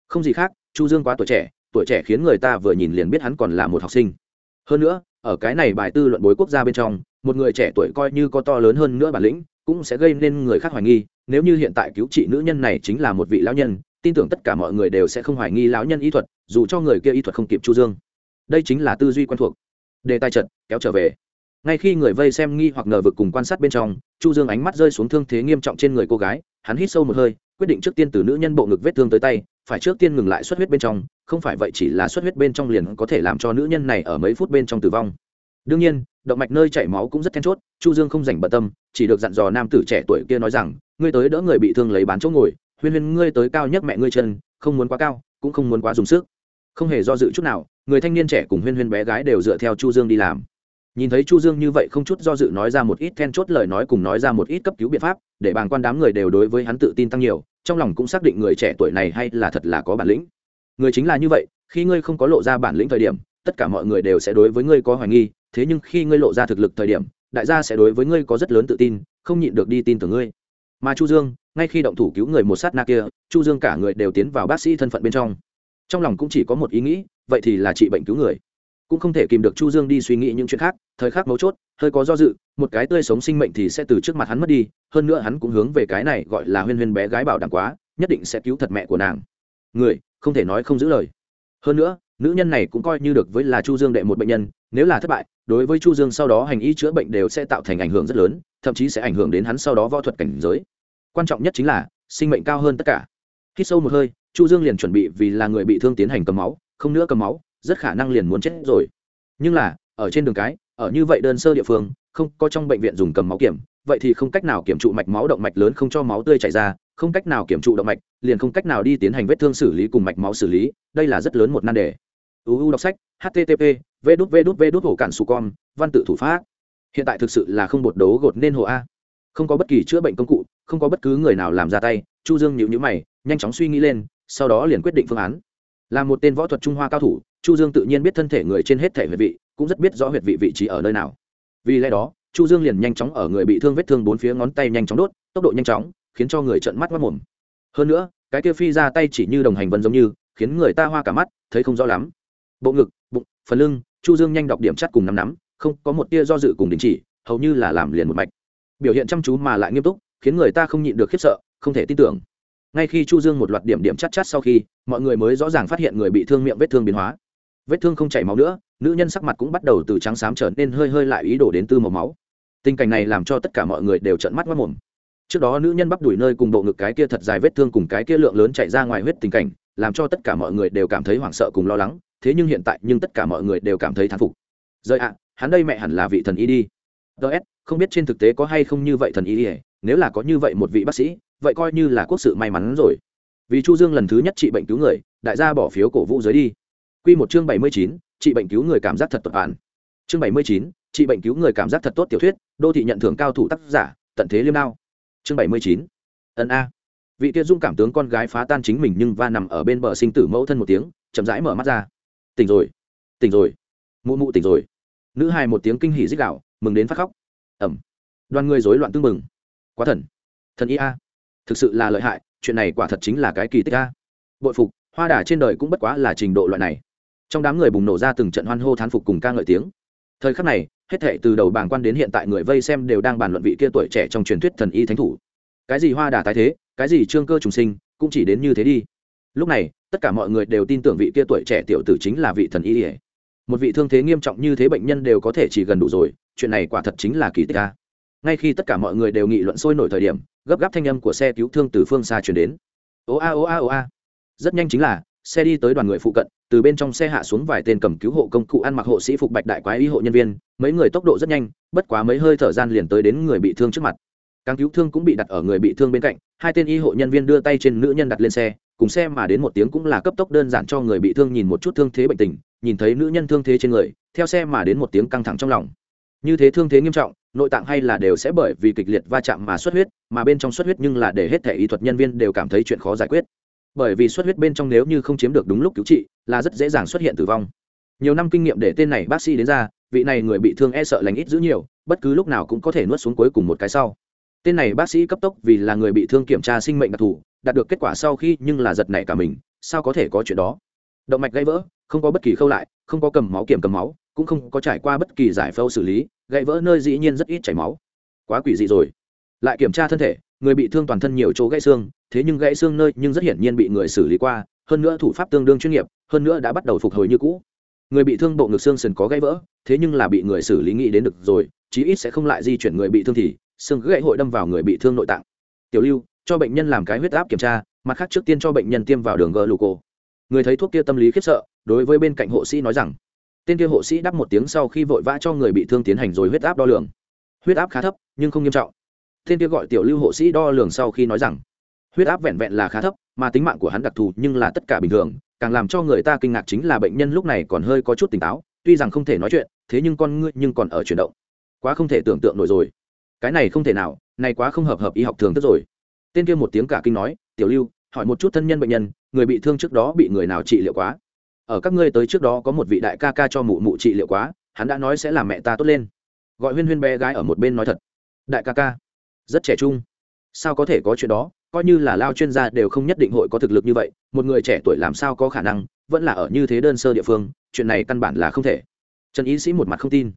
không gì khác, chu dương quá tuổi trẻ tuổi trẻ khiến người ta vừa nhìn liền biết hắn còn là một học sinh. Hơn nữa, ở cái này bài tư luận bối quốc gia bên trong, một người trẻ tuổi coi như có to lớn hơn nữa bản lĩnh, cũng sẽ gây nên người khác hoài nghi. Nếu như hiện tại cứu trị nữ nhân này chính là một vị lão nhân, tin tưởng tất cả mọi người đều sẽ không hoài nghi lão nhân y thuật, dù cho người kia y thuật không kịp chu dương. Đây chính là tư duy quen thuộc. Đề tài trận kéo trở về. Ngay khi người vây xem nghi hoặc ngờ vực cùng quan sát bên trong, chu dương ánh mắt rơi xuống thương thế nghiêm trọng trên người cô gái, hắn hít sâu một hơi, quyết định trước tiên từ nữ nhân bộ ngực vết thương tới tay phải trước tiên ngừng lại xuất huyết bên trong, không phải vậy chỉ là xuất huyết bên trong liền có thể làm cho nữ nhân này ở mấy phút bên trong tử vong. Đương nhiên, động mạch nơi chảy máu cũng rất then chốt, chu dương không dành bận tâm, chỉ được dặn dò nam tử trẻ tuổi kia nói rằng, ngươi tới đỡ người bị thương lấy bán chỗ ngồi, huyên huyên ngươi tới cao nhất mẹ ngươi chân, không muốn quá cao, cũng không muốn quá dùng sức. Không hề do dự chút nào, người thanh niên trẻ cùng huyên huyên bé gái đều dựa theo chu dương đi làm. Nhìn thấy chu dương như vậy không chút do dự nói ra một ít then chốt lời nói cùng nói ra một ít cấp cứu biện pháp, để bàng quan đám người đều đối với hắn tự tin tăng nhiều trong lòng cũng xác định người trẻ tuổi này hay là thật là có bản lĩnh. Người chính là như vậy, khi ngươi không có lộ ra bản lĩnh thời điểm, tất cả mọi người đều sẽ đối với ngươi có hoài nghi, thế nhưng khi ngươi lộ ra thực lực thời điểm, đại gia sẽ đối với ngươi có rất lớn tự tin, không nhịn được đi tin tưởng ngươi. Mà chu dương, ngay khi động thủ cứu người một sát na kia, chu dương cả người đều tiến vào bác sĩ thân phận bên trong. Trong lòng cũng chỉ có một ý nghĩ, vậy thì là trị bệnh cứu người cũng không thể kìm được chu dương đi suy nghĩ những chuyện khác, thời khắc mấu chốt, hơi có do dự, một cái tươi sống sinh mệnh thì sẽ từ trước mặt hắn mất đi, hơn nữa hắn cũng hướng về cái này gọi là huyên huyên bé gái bảo đảm quá, nhất định sẽ cứu thật mẹ của nàng. Người, không thể nói không giữ lời. Hơn nữa, nữ nhân này cũng coi như được với là chu dương đệ một bệnh nhân, nếu là thất bại, đối với chu dương sau đó hành y chữa bệnh đều sẽ tạo thành ảnh hưởng rất lớn, thậm chí sẽ ảnh hưởng đến hắn sau đó võ thuật cảnh giới. Quan trọng nhất chính là, sinh mệnh cao hơn tất cả. Khi sâu một hơi, chu dương liền chuẩn bị vì là người bị thương tiến hành cầm máu, không nữa cầm máu rất khả năng liền muốn chết rồi. Nhưng là, ở trên đường cái, ở như vậy đơn sơ địa phương, không có trong bệnh viện dùng cầm máu kiểm, vậy thì không cách nào kiểm trụ mạch máu động mạch lớn không cho máu tươi chảy ra, không cách nào kiểm trụ động mạch, liền không cách nào đi tiến hành vết thương xử lý cùng mạch máu xử lý, đây là rất lớn một nan đề. Uu đọc sách http v đút v đút v đút, hổ cản su con, văn tự thủ pháp. Hiện tại thực sự là không bột đấu gột nên hồ a. Không có bất kỳ chữa bệnh công cụ, không có bất cứ người nào làm ra tay, chu dương nhịu nhữ mày, nhanh chóng suy nghĩ lên, sau đó liền quyết định phương án là một tên võ thuật trung hoa cao thủ, chu dương tự nhiên biết thân thể người trên hết thể huyệt vị, cũng rất biết rõ huyệt vị vị trí ở nơi nào. Vì lẽ đó, chu dương liền nhanh chóng ở người bị thương vết thương bốn phía ngón tay nhanh chóng đốt, tốc độ nhanh chóng, khiến cho người trợn mắt mất mồm. Hơn nữa, cái kia phi ra tay chỉ như đồng hành vân giống như, khiến người ta hoa cả mắt, thấy không rõ lắm. Bộ ngực, bụng, phần lưng, chu dương nhanh đọc điểm chắt cùng nắm nắm, không có một tia do dự cùng đình chỉ, hầu như là làm liền một mạch. Biểu hiện chăm chú mà lại nghiêm túc, khiến người ta không nhịn được khiếp sợ, không thể tin tưởng ngay khi chu dương một loạt điểm điểm chát chát sau khi, mọi người mới rõ ràng phát hiện người bị thương miệng vết thương biến hóa. Vết thương không chảy máu nữa, nữ nhân sắc mặt cũng bắt đầu từ trắng xám trở nên hơi hơi lại ý đồ đến tư màu máu. Tình cảnh này làm cho tất cả mọi người đều trợn mắt mất mồm. Trước đó nữ nhân bắp đuổi nơi cùng bộ ngực cái kia thật dài vết thương cùng cái kia lượng lớn chảy ra ngoài huyết tình cảnh, làm cho tất cả mọi người đều cảm thấy hoảng sợ cùng lo lắng, thế nhưng hiện tại nhưng tất cả mọi người đều cảm thấy thán phục. Rời ạ, hắn đây mẹ hẳn là vị thần y đi. Ts không biết trên thực tế có hay không như vậy thần y ỉa nếu là có như vậy một vị bác sĩ vậy coi như là quốc sự may mắn rồi. Vì chu dương lần thứ nhất trị bệnh cứu người đại gia bỏ phiếu cổ vũ giới đi. Quy một chương bảy mươi chín, trị bệnh cứu người cảm giác thật tốt bản chương bảy mươi chín, trị bệnh cứu người cảm giác thật tốt tiểu thuyết đô thị nhận thưởng cao thủ tác giả tận thế liêm đao. Chương bảy mươi chín, ân a. Vị kia dung cảm tướng con gái phá tan chính mình nhưng va nằm ở bên bờ sinh tử mẫu thân một tiếng chậm rãi mở mắt ra. Tỉnh rồi tỉnh rồi. Mụ mụ tỉnh rồi. Nữ hài một tiếng kinh hỉ dích gạo mừng đến phát khóc. Ẩm. Đoàn người rối loạn tương mừng quá thần. Thần y a. Thực sự là lợi hại, chuyện này quả thật chính là cái kỳ tích a. Bội phục, hoa đà trên đời cũng bất quá là trình độ loại này. Trong đám người bùng nổ ra từng trận hoan hô thán phục cùng ca ngợi tiếng. Thời khắc này, hết thệ từ đầu bảng quan đến hiện tại người vây xem đều đang bàn luận vị kia tuổi trẻ trong truyền thuyết thần y thánh thủ. Cái gì hoa đà tái thế, cái gì trương cơ trùng sinh, cũng chỉ đến như thế đi. Lúc này, tất cả mọi người đều tin tưởng vị kia tuổi trẻ tiểu tử chính là vị thần y ỉa một vị thương thế nghiêm trọng như thế bệnh nhân đều có thể chỉ gần đủ rồi, chuyện này quả thật chính là kỳ tích a ngay khi tất cả mọi người đều nghị luận sôi nổi thời điểm, gấp gáp thanh âm của xe cứu thương từ phương xa chuyển đến. Ô a ô a ô a. Rất nhanh chính là, xe đi tới đoàn người phụ cận, từ bên trong xe hạ xuống vài tên cầm cứu hộ công cụ ăn mặc hộ sĩ phục bạch đại quái y hộ nhân viên, mấy người tốc độ rất nhanh, bất quá mấy hơi thở gian liền tới đến người bị thương trước mặt. Càng cứu thương cũng bị đặt ở người bị thương bên cạnh, hai tên y hộ nhân viên đưa tay trên nữ nhân đặt lên xe, cùng xe mà đến một tiếng cũng là cấp tốc đơn giản cho người bị thương nhìn một chút thương thế bệnh tình, nhìn thấy nữ nhân thương thế trên người, theo xe mà đến một tiếng căng thẳng trong lòng. Như thế thương thế nghiêm trọng nội tạng hay là đều sẽ bởi vì kịch liệt va chạm mà xuất huyết, mà bên trong xuất huyết nhưng là để hết thể y thuật nhân viên đều cảm thấy chuyện khó giải quyết. Bởi vì xuất huyết bên trong nếu như không chiếm được đúng lúc cứu trị, là rất dễ dàng xuất hiện tử vong. Nhiều năm kinh nghiệm để tên này bác sĩ đến ra, vị này người bị thương e sợ lành ít giữ nhiều, bất cứ lúc nào cũng có thể nuốt xuống cuối cùng một cái sau. Tên này bác sĩ cấp tốc vì là người bị thương kiểm tra sinh mệnh đặc thù, đạt được kết quả sau khi nhưng là giật nảy cả mình, sao có thể có chuyện đó? Động mạch gãy vỡ, không có bất kỳ khâu lại, không có cầm máu kiểm cầm máu cũng không có trải qua bất kỳ giải phẫu xử lý, gãy vỡ nơi dĩ nhiên rất ít chảy máu. Quá quỷ dị rồi. Lại kiểm tra thân thể, người bị thương toàn thân nhiều chỗ gãy xương, thế nhưng gãy xương nơi nhưng rất hiển nhiên bị người xử lý qua, hơn nữa thủ pháp tương đương chuyên nghiệp, hơn nữa đã bắt đầu phục hồi như cũ. Người bị thương bộ ngực xương sườn có gãy vỡ, thế nhưng là bị người xử lý nghĩ đến được rồi, chí ít sẽ không lại di chuyển người bị thương thì, xương gãy hội đâm vào người bị thương nội tạng. Tiểu lưu, cho bệnh nhân làm cái huyết áp kiểm tra, mặt khác trước tiên cho bệnh nhân tiêm vào đường gờ cô người thấy thuốc kia tâm lý khiếp sợ, đối với bên cạnh hộ sĩ nói rằng tên kia hộ sĩ đáp một tiếng sau khi vội vã cho người bị thương tiến hành rồi huyết áp đo lường. Huyết áp khá thấp, nhưng không nghiêm trọng. Tên kia gọi tiểu lưu hộ sĩ đo lường sau khi nói rằng, huyết áp vẹn vẹn là khá thấp, mà tính mạng của hắn đặc thù nhưng là tất cả bình thường, càng làm cho người ta kinh ngạc chính là bệnh nhân lúc này còn hơi có chút tỉnh táo, tuy rằng không thể nói chuyện, thế nhưng con ngươi nhưng còn ở chuyển động. Quá không thể tưởng tượng nổi rồi. Cái này không thể nào, này quá không hợp hợp y học thường thức rồi. Tên kia một tiếng cả kinh nói, tiểu lưu, hỏi một chút thân nhân bệnh nhân, người bị thương trước đó bị người nào trị liệu quá? Ở các ngươi tới trước đó có một vị đại ca ca cho mụ mụ trị liệu quá, hắn đã nói sẽ làm mẹ ta tốt lên. Gọi huyên huyên bé gái ở một bên nói thật. Đại ca ca, rất trẻ trung. Sao có thể có chuyện đó? Coi như là lao chuyên gia đều không nhất định hội có thực lực như vậy. Một người trẻ tuổi làm sao có khả năng? Vẫn là ở như thế đơn sơ địa phương, chuyện này căn bản là không thể. Trần ý sĩ một mặt không tin.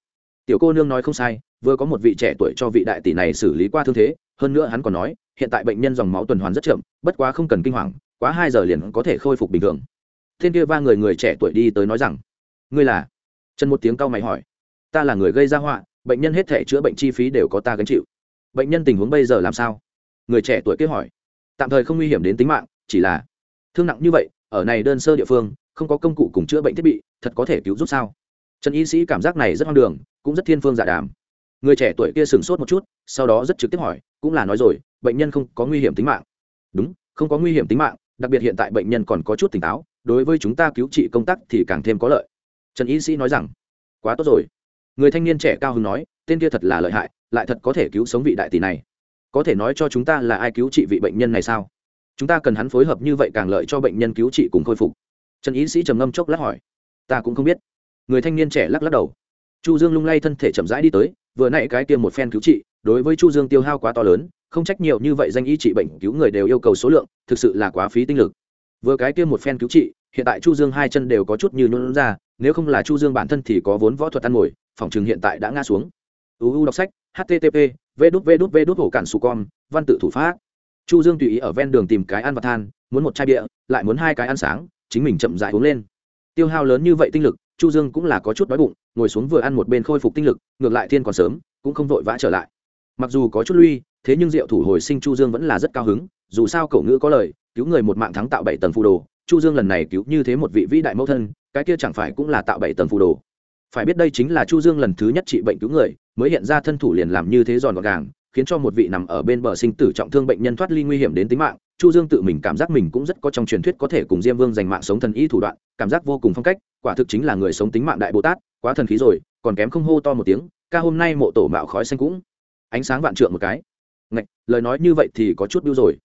Tiểu cô nương nói không sai, vừa có một vị trẻ tuổi cho vị đại tỷ này xử lý qua thương thế, hơn nữa hắn còn nói, hiện tại bệnh nhân dòng máu tuần hoàn rất chậm, bất quá không cần kinh hoàng, quá hai giờ liền có thể khôi phục bình thường thiên kia va người người trẻ tuổi đi tới nói rằng, ngươi là? Trần một tiếng cau mày hỏi, ta là người gây ra họa, bệnh nhân hết thể chữa bệnh chi phí đều có ta gánh chịu. Bệnh nhân tình huống bây giờ làm sao? Người trẻ tuổi kia hỏi, tạm thời không nguy hiểm đến tính mạng, chỉ là thương nặng như vậy, ở này đơn sơ địa phương, không có công cụ cùng chữa bệnh thiết bị, thật có thể cứu giúp sao? Trần y sĩ cảm giác này rất hoang đường, cũng rất thiên phương dạ đàm. Người trẻ tuổi kia sửng sốt một chút, sau đó rất trực tiếp hỏi, cũng là nói rồi, bệnh nhân không có nguy hiểm tính mạng. Đúng, không có nguy hiểm tính mạng đặc biệt hiện tại bệnh nhân còn có chút tỉnh táo, đối với chúng ta cứu trị công tác thì càng thêm có lợi. Trần y sĩ nói rằng, quá tốt rồi. Người thanh niên trẻ cao hứng nói, tên kia thật là lợi hại, lại thật có thể cứu sống vị đại tỷ này. Có thể nói cho chúng ta là ai cứu trị vị bệnh nhân này sao? Chúng ta cần hắn phối hợp như vậy càng lợi cho bệnh nhân cứu trị cùng khôi phục. Trần y sĩ trầm ngâm chốc lát hỏi, ta cũng không biết. Người thanh niên trẻ lắc lắc đầu. Chu dương lung lay thân thể chậm rãi đi tới, vừa nãy cái kia một phen cứu trị, đối với chu dương tiêu hao quá to lớn không trách nhiều như vậy danh y trị bệnh cứu người đều yêu cầu số lượng, thực sự là quá phí tinh lực. Vừa cái kia một phen cứu trị, hiện tại chu dương hai chân đều có chút như nôn ra, nếu không là chu dương bản thân thì có vốn võ thuật ăn ngồi phòng trường hiện tại đã ngã xuống. Uu đọc sách http v đút v đút v đút hổ cản su con văn tự thủ pháp. Chu dương tùy ý ở ven đường tìm cái ăn và than, muốn một chai bia, lại muốn hai cái ăn sáng, chính mình chậm dại uống lên. Tiêu hao lớn như vậy tinh lực, chu dương cũng là có chút đói bụng, ngồi xuống vừa ăn một bên khôi phục tinh lực, ngược lại thiên còn sớm, cũng không vội vã trở lại. Mặc dù có chút lui thế nhưng diệu thủ hồi sinh chu dương vẫn là rất cao hứng, dù sao cổ ngữ có lời, cứu người một mạng thắng tạo bảy tầng phù đồ, chu dương lần này cứu như thế một vị vĩ đại mẫu thân, cái kia chẳng phải cũng là tạo bảy tầng phù đồ. Phải biết đây chính là chu dương lần thứ nhất trị bệnh cứu người, mới hiện ra thân thủ liền làm như thế giòn gọn gàng, khiến cho một vị nằm ở bên bờ sinh tử trọng thương bệnh nhân thoát ly nguy hiểm đến tính mạng, chu dương tự mình cảm giác mình cũng rất có trong truyền thuyết có thể cùng diêm vương giành mạng sống thần y thủ đoạn, cảm giác vô cùng phong cách, quả thực chính là người sống tính mạng đại bồ tát, quá thần khí rồi, còn kém không hô to một tiếng, ca hôm nay mộ tổ mạo khói xanh cũng. Ánh sáng vạn trượng một cái. Ngạch, lời nói như vậy thì có chút biêu rồi.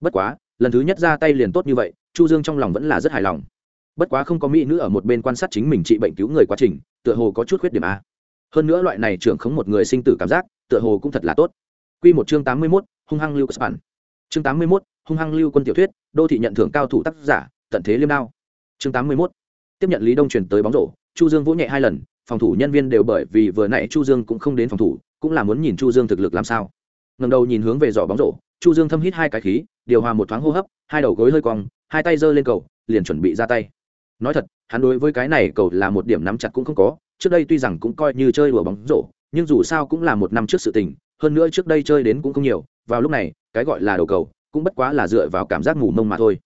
Bất quá lần thứ nhất ra tay liền tốt như vậy chu dương trong lòng vẫn là rất hài lòng. Bất quá không có mỹ nữ ở một bên quan sát chính mình trị bệnh cứu người quá trình tựa hồ có chút khuyết điểm a. Hơn nữa loại này trưởng khống một người sinh tử cảm giác tựa hồ cũng thật là tốt. Quy một chương tám mươi 81, hung hăng lưu quân bản. Chương tám mươi 81, hung hăng lưu quân tiểu thuyết đô thị nhận thưởng cao thủ tác giả tận thế liêm đao. Chương tám mươi 81. tiếp nhận lý đông chuyển tới bóng rổ chu dương vỗ nhẹ hai lần phòng thủ nhân viên đều bởi vì vừa nãy chu dương cũng không đến phòng thủ cũng là muốn nhìn chu dương thực lực làm sao ngẩng đầu nhìn hướng về giỏ bóng rổ, chu dương thâm hít hai cái khí, điều hòa một thoáng hô hấp, hai đầu gối hơi cong, hai tay giơ lên cầu, liền chuẩn bị ra tay. Nói thật, hắn đối với cái này cầu là một điểm nắm chặt cũng không có, trước đây tuy rằng cũng coi như chơi đùa bóng rổ, nhưng dù sao cũng là một năm trước sự tình, hơn nữa trước đây chơi đến cũng không nhiều, vào lúc này, cái gọi là đầu cầu, cũng bất quá là dựa vào cảm giác ngủ mông mà thôi.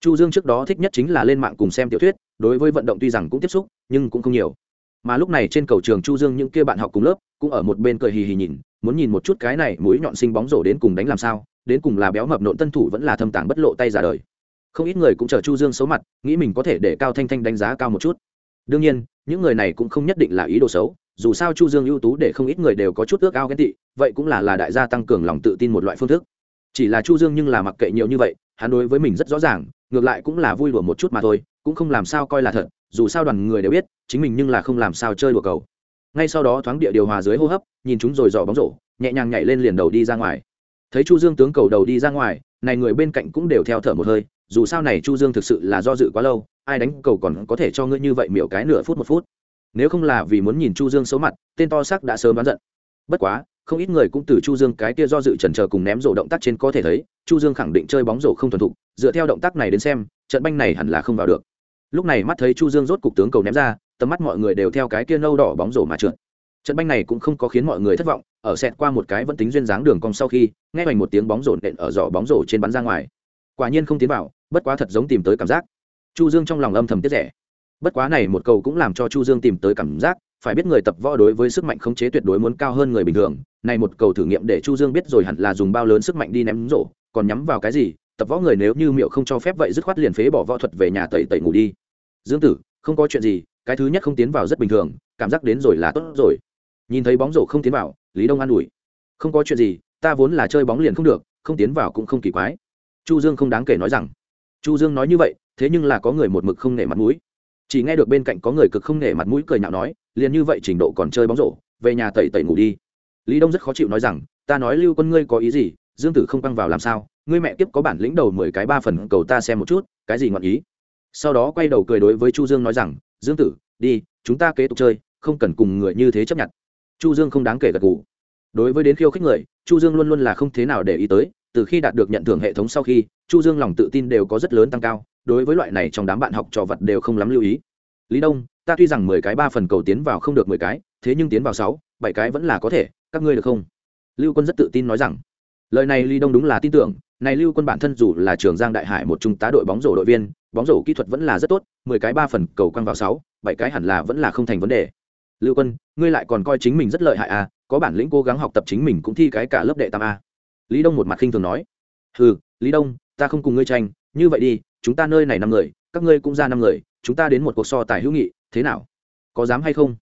Chu dương trước đó thích nhất chính là lên mạng cùng xem tiểu thuyết, đối với vận động tuy rằng cũng tiếp xúc, nhưng cũng không nhiều. Mà lúc này trên cầu trường chu dương những kia bạn học cùng lớp, cũng ở một bên cười hì hì nhìn muốn nhìn một chút cái này mũi nhọn sinh bóng rổ đến cùng đánh làm sao, đến cùng là béo mập nộn tân thủ vẫn là thâm tàng bất lộ tay giả đời. Không ít người cũng chờ chu dương xấu mặt, nghĩ mình có thể để cao thanh thanh đánh giá cao một chút. Đương nhiên, những người này cũng không nhất định là ý đồ xấu, dù sao chu dương ưu tú để không ít người đều có chút ước ao ghen tị, vậy cũng là là đại gia tăng cường lòng tự tin một loại phương thức. Chỉ là chu dương nhưng là mặc kệ nhiều như vậy, hắn đối với mình rất rõ ràng, ngược lại cũng là vui đùa một chút mà thôi, cũng không làm sao coi là thật, dù sao đoàn người đều biết, chính mình nhưng là không làm sao chơi đùa cầu ngay sau đó thoáng địa điều hòa dưới hô hấp, nhìn chúng rồi dò bóng rổ, nhẹ nhàng nhảy lên liền đầu đi ra ngoài. Thấy chu dương tướng cầu đầu đi ra ngoài, này người bên cạnh cũng đều theo thở một hơi, dù sao này chu dương thực sự là do dự quá lâu, ai đánh cầu còn có thể cho ngươi như vậy miểu cái nửa phút một phút. Nếu không là vì muốn nhìn chu dương xấu mặt, tên to xác đã sớm bán giận. Bất quá, không ít người cũng từ chu dương cái kia do dự chần chờ cùng ném rổ động tác trên có thể thấy, chu dương khẳng định chơi bóng rổ không thuần thục, dựa theo động tác này đến xem, trận banh này hẳn là không vào được. Lúc này mắt thấy chu dương rốt cục tướng cầu ném ra tầm mắt mọi người đều theo cái kia nâu đỏ bóng rổ mà trượt. Trận banh này cũng không có khiến mọi người thất vọng, ở xẹt qua một cái vẫn tính duyên dáng đường cong sau khi, nghe hoành một tiếng bóng rổ nện ở giỏ bóng rổ trên bắn ra ngoài. Quả nhiên không tiến vào, bất quá thật giống tìm tới cảm giác. Chu dương trong lòng âm thầm tiếc rẻ. Bất quá này một cầu cũng làm cho chu dương tìm tới cảm giác, phải biết người tập võ đối với sức mạnh khống chế tuyệt đối muốn cao hơn người bình thường. Này một cầu thử nghiệm để chu dương biết rồi hẳn là dùng bao lớn sức mạnh đi ném rổ, còn nhắm vào cái gì, tập võ người nếu như miệu không cho phép vậy dứt khoát liền phế bỏ võ thuật về nhà tẩy tẩy ngủ đi. Dương tử, không có chuyện gì cái thứ nhất không tiến vào rất bình thường, cảm giác đến rồi là tốt rồi. Nhìn thấy bóng rổ không tiến vào, lý đông an ủi. Không có chuyện gì, ta vốn là chơi bóng liền không được, không tiến vào cũng không kỳ quái. Chu dương không đáng kể nói rằng. Chu dương nói như vậy, thế nhưng là có người một mực không nể mặt mũi. Chỉ nghe được bên cạnh có người cực không nể mặt mũi cười nhạo nói, liền như vậy trình độ còn chơi bóng rổ, về nhà tẩy tẩy ngủ đi. Lý đông rất khó chịu nói rằng, ta nói lưu quân ngươi có ý gì, dương tử không băng vào làm sao, ngươi mẹ tiếp có bản lĩnh đầu mười cái ba phần cầu ta xem một chút, cái gì ngọn ý? Sau đó quay đầu cười đối với chu dương nói rằng dương tử, đi, chúng ta kế tục chơi, không cần cùng người như thế chấp nhận. Chu dương không đáng kể gật gù. Đối với đến khiêu khích người, chu dương luôn luôn là không thế nào để ý tới, từ khi đạt được nhận thưởng hệ thống sau khi, chu dương lòng tự tin đều có rất lớn tăng cao, đối với loại này trong đám bạn học trò vật đều không lắm lưu ý. Lý đông, ta tuy rằng mười cái ba phần cầu tiến vào không được mười cái, thế nhưng tiến vào sáu, bảy cái vẫn là có thể, các ngươi được không? Lưu quân rất tự tin nói rằng. Lời này lý đông đúng là tin tưởng, này lưu quân bản thân dù là trường giang đại hải một trung tá đội bóng rổ đội viên bóng rổ kỹ thuật vẫn là rất tốt mười cái ba phần cầu quăng vào sáu bảy cái hẳn là vẫn là không thành vấn đề. Lưu quân ngươi lại còn coi chính mình rất lợi hại à có bản lĩnh cố gắng học tập chính mình cũng thi cái cả lớp đệ tam a. Lý đông một mặt khinh thường nói. Hừ, lý đông ta không cùng ngươi tranh như vậy đi chúng ta nơi này năm người các ngươi cũng ra năm người chúng ta đến một cuộc so tài hữu nghị thế nào? Có dám hay không?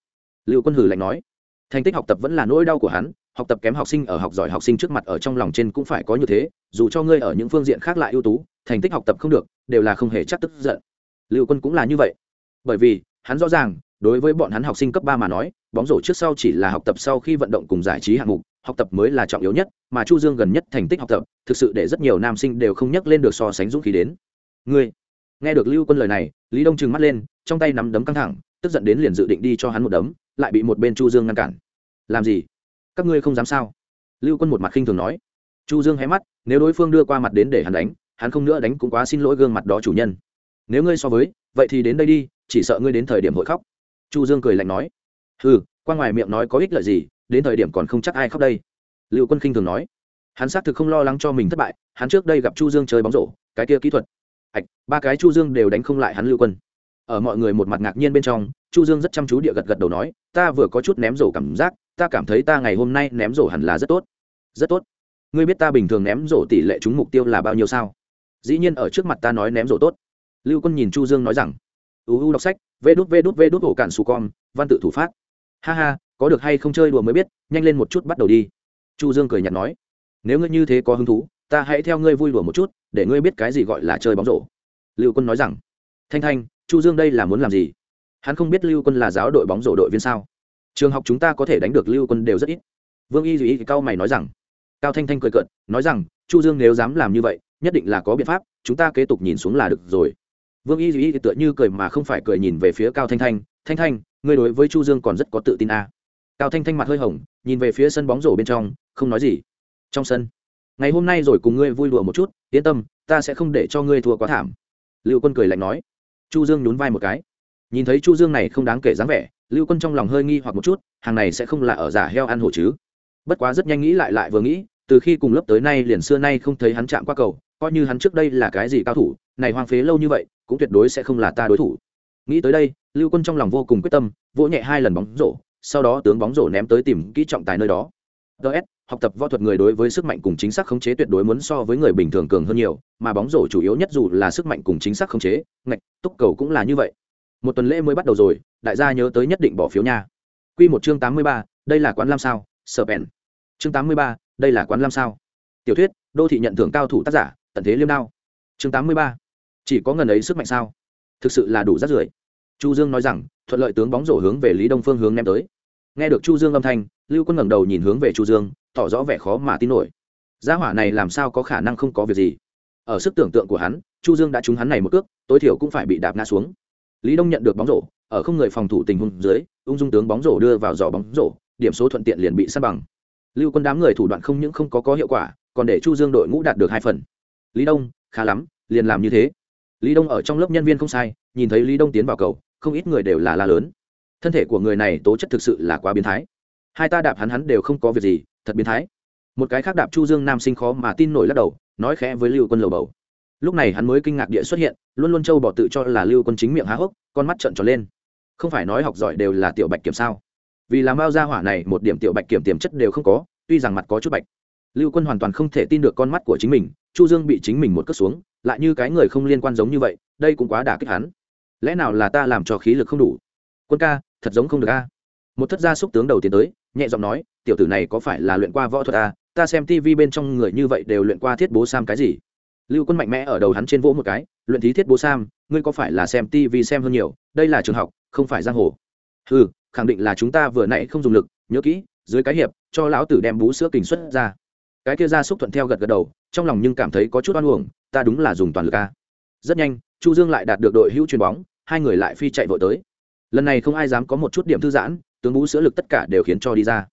Lưu quân hừ lạnh nói. Thành tích học tập vẫn là nỗi đau của hắn học tập kém học sinh ở học giỏi học sinh trước mặt ở trong lòng trên cũng phải có như thế dù cho ngươi ở những phương diện khác lại ưu tú thành tích học tập không được, đều là không hề chắc tức giận. Lưu quân cũng là như vậy. Bởi vì, hắn rõ ràng, đối với bọn hắn học sinh cấp ba mà nói, bóng rổ trước sau chỉ là học tập sau khi vận động cùng giải trí hạng mục, học tập mới là trọng yếu nhất, mà chu dương gần nhất thành tích học tập, thực sự để rất nhiều nam sinh đều không nhắc lên được so sánh dũng khí đến. Ngươi, nghe được lưu quân lời này, lý đông trừng mắt lên, trong tay nắm đấm căng thẳng, tức giận đến liền dự định đi cho hắn một đấm, lại bị một bên chu dương ngăn cản. Làm gì? Các ngươi không dám sao? Lưu quân một mặt khinh thường nói. Chu dương hé mắt, nếu đối phương đưa qua mặt đến để hắn đánh hắn không nữa đánh cũng quá xin lỗi gương mặt đó chủ nhân. Nếu ngươi so với, vậy thì đến đây đi, chỉ sợ ngươi đến thời điểm hội khóc. Chu dương cười lạnh nói. Ừ qua ngoài miệng nói có ích lợi gì, đến thời điểm còn không chắc ai khóc đây. Liệu quân khinh thường nói. Hắn xác thực không lo lắng cho mình thất bại, hắn trước đây gặp chu dương chơi bóng rổ, cái kia kỹ thuật. Ạch ba cái chu dương đều đánh không lại hắn lưu quân. Ở mọi người một mặt ngạc nhiên bên trong, chu dương rất chăm chú địa gật gật đầu nói, ta vừa có chút ném rổ cảm giác, ta cảm thấy ta ngày hôm nay ném rổ hẳn là rất tốt. Rất tốt? Ngươi biết ta bình thường ném rổ tỷ lệ trúng mục tiêu là bao nhiêu sao? Dĩ nhiên ở trước mặt ta nói ném rổ tốt. Lưu quân nhìn chu dương nói rằng uu đọc sách, vê đút vê đút vê đút ổ cản su con văn tự thủ phát ha ha, có được hay không chơi đùa mới biết, nhanh lên một chút bắt đầu đi. Chu dương cười nhạt nói, nếu ngươi như thế có hứng thú, ta hãy theo ngươi vui đùa một chút, để ngươi biết cái gì gọi là chơi bóng rổ. Lưu quân nói rằng, thanh thanh, chu dương đây là muốn làm gì? Hắn không biết lưu quân là giáo đội bóng rổ đội viên sao? Trường học chúng ta có thể đánh được lưu quân đều rất ít. Vương y duy cao mày nói rằng, cao thanh thanh cười cợt, nói rằng, chu dương nếu dám làm như vậy nhất định là có biện pháp, chúng ta kế tục nhìn xuống là được rồi. Vương y duy tựa như cười mà không phải cười nhìn về phía cao thanh thanh. Thanh thanh, ngươi đối với chu dương còn rất có tự tin à. cao thanh thanh mặt hơi hồng, nhìn về phía sân bóng rổ bên trong, không nói gì. Trong sân, ngày hôm nay rồi cùng ngươi vui đùa một chút, yên tâm, ta sẽ không để cho ngươi thua quá thảm. Lưu quân cười lạnh nói. Chu dương nhún vai một cái. Nhìn thấy chu dương này không đáng kể dáng vẻ, lưu quân trong lòng hơi nghi hoặc một chút, hàng này sẽ không là ở giả heo ăn hổ chứ? Bất quá rất nhanh nghĩ lại lại vừa nghĩ, từ khi cùng lớp tới nay liền xưa nay không thấy hắn chạm qua cầu coi như hắn trước đây là cái gì cao thủ này hoang phế lâu như vậy cũng tuyệt đối sẽ không là ta đối thủ. Nghĩ tới đây lưu quân trong lòng vô cùng quyết tâm vỗ nhẹ hai lần bóng rổ sau đó tướng bóng rổ ném tới tìm kỹ trọng tài nơi đó. Ts học tập võ thuật người đối với sức mạnh cùng chính xác khống chế tuyệt đối muốn so với người bình thường cường hơn nhiều mà bóng rổ chủ yếu nhất dù là sức mạnh cùng chính xác khống chế ngạch túc cầu cũng là như vậy. Một tuần lễ mới bắt đầu rồi đại gia nhớ tới nhất định bỏ phiếu nha. Quy một chương tám mươi ba, đây là quán lam sao? Sở bèn. Chương tám mươi ba, đây là quán lam sao? Tiểu thuyết đô thị nhận thưởng cao thủ tác giả tận thế liêm đao. Chương tám mươi ba, chỉ có ngần ấy sức mạnh sao? Thực sự là đủ rát rưởi. Chu dương nói rằng thuận lợi tướng bóng rổ hướng về lý đông phương hướng ném tới. Nghe được chu dương âm thanh lưu quân ngẩng đầu nhìn hướng về chu dương tỏ rõ vẻ khó mà tin nổi. Gia hỏa này làm sao có khả năng không có việc gì? Ở sức tưởng tượng của hắn chu dương đã trúng hắn này một cước tối thiểu cũng phải bị đạp ngã xuống. Lý đông nhận được bóng rổ ở không người phòng thủ tình huống dưới ung dung tướng bóng rổ đưa vào giỏ bóng rổ điểm số thuận tiện liền bị sát bằng. Lưu quân đám người thủ đoạn không những không có có hiệu quả còn để chu dương đội ngũ đạt được hai phần lý đông, khá lắm, liền làm như thế. Lý đông ở trong lớp nhân viên không sai, nhìn thấy lý đông tiến vào cầu, không ít người đều là la lớn. Thân thể của người này tố chất thực sự là quá biến thái. Hai ta đạp hắn hắn đều không có việc gì, thật biến thái. Một cái khác đạp chu dương nam sinh khó mà tin nổi lắc đầu, nói khẽ với lưu quân lầu bầu. Lúc này hắn mới kinh ngạc địa xuất hiện, luôn luôn châu bỏ tự cho là lưu quân chính miệng há hốc, con mắt trợn tròn lên. Không phải nói học giỏi đều là tiểu bạch kiểm sao? Vì làm bao gia hỏa này, một điểm tiểu bạch kiểm tiềm chất đều không có, tuy rằng mặt có chút bạch. Lưu quân hoàn toàn không thể tin được con mắt của chính mình chu dương bị chính mình một cất xuống, lại như cái người không liên quan giống như vậy, đây cũng quá đả kích hắn. Lẽ nào là ta làm cho khí lực không đủ? Quân ca, thật giống không được a. Một thất gia xúc tướng đầu tiến tới, nhẹ giọng nói, tiểu tử này có phải là luyện qua võ thuật a ta xem tivi bên trong người như vậy đều luyện qua thiết bố sam cái gì? Lưu quân mạnh mẽ ở đầu hắn trên vỗ một cái, luyện thí thiết bố sam, ngươi có phải là xem tivi xem hơn nhiều? Đây là trường học, không phải giang hồ. Ừ khẳng định là chúng ta vừa nãy không dùng lực, nhớ kỹ, dưới cái hiệp, cho lão tử đem bú sữa kình xuất ra. Cái kia ra xúc thuận theo gật gật đầu trong lòng nhưng cảm thấy có chút oan uổng, ta đúng là dùng toàn lực a. Rất nhanh, chu dương lại đạt được đội hữu chuyền bóng, hai người lại phi chạy vội tới. Lần này không ai dám có một chút điểm thư giãn, tướng bú sữa lực tất cả đều khiến cho đi ra.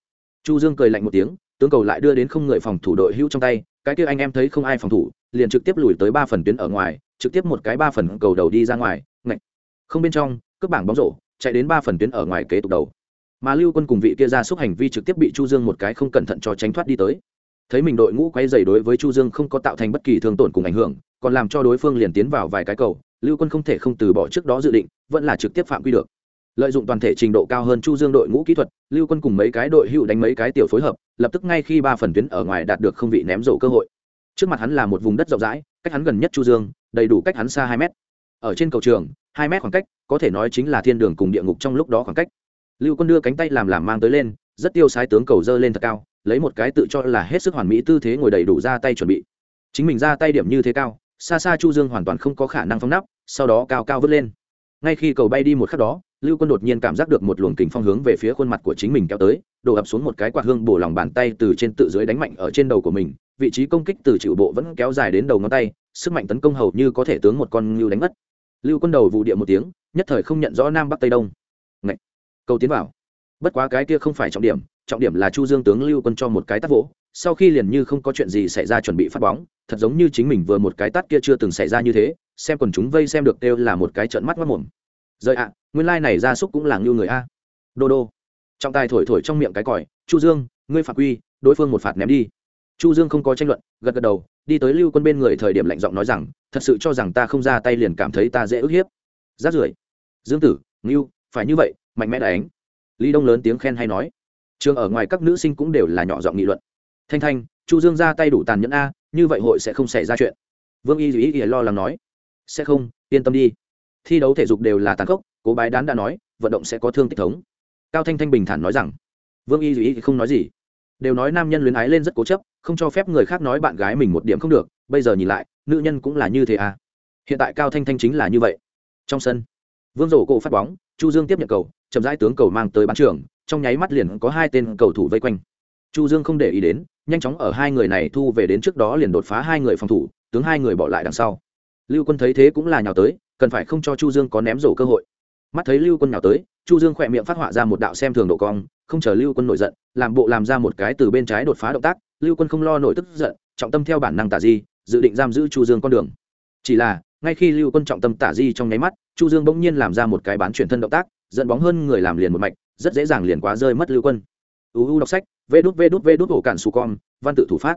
Chu dương cười lạnh một tiếng, tướng cầu lại đưa đến không người phòng thủ đội hữu trong tay, cái kia anh em thấy không ai phòng thủ, liền trực tiếp lùi tới ba phần tuyến ở ngoài, trực tiếp một cái ba phần cầu đầu đi ra ngoài, ngạch. Không bên trong, cướp bảng bóng rổ, chạy đến ba phần tuyến ở ngoài kế tục đầu. Mà lưu quân cùng vị kia ra xúc hành vi trực tiếp bị chu dương một cái không cẩn thận cho tránh thoát đi tới thấy mình đội ngũ quay dày đối với chu dương không có tạo thành bất kỳ thương tổn cùng ảnh hưởng, còn làm cho đối phương liền tiến vào vài cái cầu, lưu quân không thể không từ bỏ trước đó dự định, vẫn là trực tiếp phạm quy được. Lợi dụng toàn thể trình độ cao hơn chu dương đội ngũ kỹ thuật, lưu quân cùng mấy cái đội hữu đánh mấy cái tiểu phối hợp, lập tức ngay khi ba phần tuyến ở ngoài đạt được không vị ném rổ cơ hội. Trước mặt hắn là một vùng đất rộng rãi, cách hắn gần nhất chu dương, đầy đủ cách hắn xa hai mét. Ở trên cầu trường, hai mét khoảng cách, có thể nói chính là thiên đường cùng địa ngục trong lúc đó khoảng cách. Lưu quân đưa cánh tay làm làm mang tới lên rất tiêu sái tướng cầu dơ lên thật cao, lấy một cái tự cho là hết sức hoàn mỹ tư thế ngồi đầy đủ ra tay chuẩn bị. Chính mình ra tay điểm như thế cao, xa xa chu dương hoàn toàn không có khả năng phóng nắp, sau đó cao cao vứt lên. Ngay khi cầu bay đi một khắc đó, lưu quân đột nhiên cảm giác được một luồng kình phong hướng về phía khuôn mặt của chính mình kéo tới, đổ ập xuống một cái quạt hương bổ lòng bàn tay từ trên tự dưới đánh mạnh ở trên đầu của mình, vị trí công kích từ chịu bộ vẫn kéo dài đến đầu ngón tay, sức mạnh tấn công hầu như có thể tướng một con ngưu đánh mất. Lưu quân đầu vụ địa một tiếng, nhất thời không nhận rõ nam bắc tây đông. Ngậy! cầu tiến vào bất quá cái kia không phải trọng điểm trọng điểm là chu dương tướng lưu quân cho một cái tắt vỗ, sau khi liền như không có chuyện gì xảy ra chuẩn bị phát bóng, thật giống như chính mình vừa một cái tắt kia chưa từng xảy ra như thế, xem còn chúng vây xem được kêu là một cái trợn mắt mắt mồm. Rời ạ, nguyên lai này gia súc cũng là ngưu người a. Đô đô. Trọng tài thổi thổi trong miệng cái còi, chu dương, ngươi phạt quy, đối phương một phạt ném đi. Chu dương không có tranh luận, gật gật đầu, đi tới lưu quân bên người thời điểm lạnh giọng nói rằng, thật sự cho rằng ta không ra tay liền cảm thấy ta dễ ức hiếp. Rát rưởi. Dương tử, ngưu, phải như vậy, mạnh mẽ đánh lý đông lớn tiếng khen hay nói. Trường ở ngoài các nữ sinh cũng đều là nhỏ giọng nghị luận. Thanh thanh, chu dương ra tay đủ tàn nhẫn a, như vậy hội sẽ không xảy ra chuyện. Vương y ý ý lo lắng nói. Sẽ không, yên tâm đi. Thi đấu thể dục đều là tàn khốc, cố bái đán đã nói, vận động sẽ có thương tích thống. Cao thanh thanh bình thản nói rằng. Vương y ý không nói gì. Đều nói nam nhân luyến ái lên rất cố chấp, không cho phép người khác nói bạn gái mình một điểm không được, bây giờ nhìn lại, nữ nhân cũng là như thế à. Hiện tại cao thanh thanh chính là như vậy. Trong sân, vương rổ cổ phát bóng, chu dương tiếp nhận cầu chậm rãi tướng cầu mang tới bán trường, trong nháy mắt liền có hai tên cầu thủ vây quanh. Chu dương không để ý đến, nhanh chóng ở hai người này thu về đến trước đó liền đột phá hai người phòng thủ, tướng hai người bỏ lại đằng sau. Lưu quân thấy thế cũng là nhào tới, cần phải không cho chu dương có ném rổ cơ hội. Mắt thấy lưu quân nhào tới, chu dương khỏe miệng phát họa ra một đạo xem thường độ cong, không chờ lưu quân nổi giận, làm bộ làm ra một cái từ bên trái đột phá động tác, lưu quân không lo nổi tức giận, trọng tâm theo bản năng tả di, dự định giam giữ chu dương con đường. Chỉ là, ngay khi lưu quân trọng tâm tả di trong nháy mắt, chu dương bỗng nhiên làm ra một cái bán chuyển thân động tác dẫn bóng hơn người làm liền một mạch, rất dễ dàng liền quá rơi mất lưu quân. Uu đọc sách, vê đút vê đút vê đút ổ cản su con văn tự thủ phát.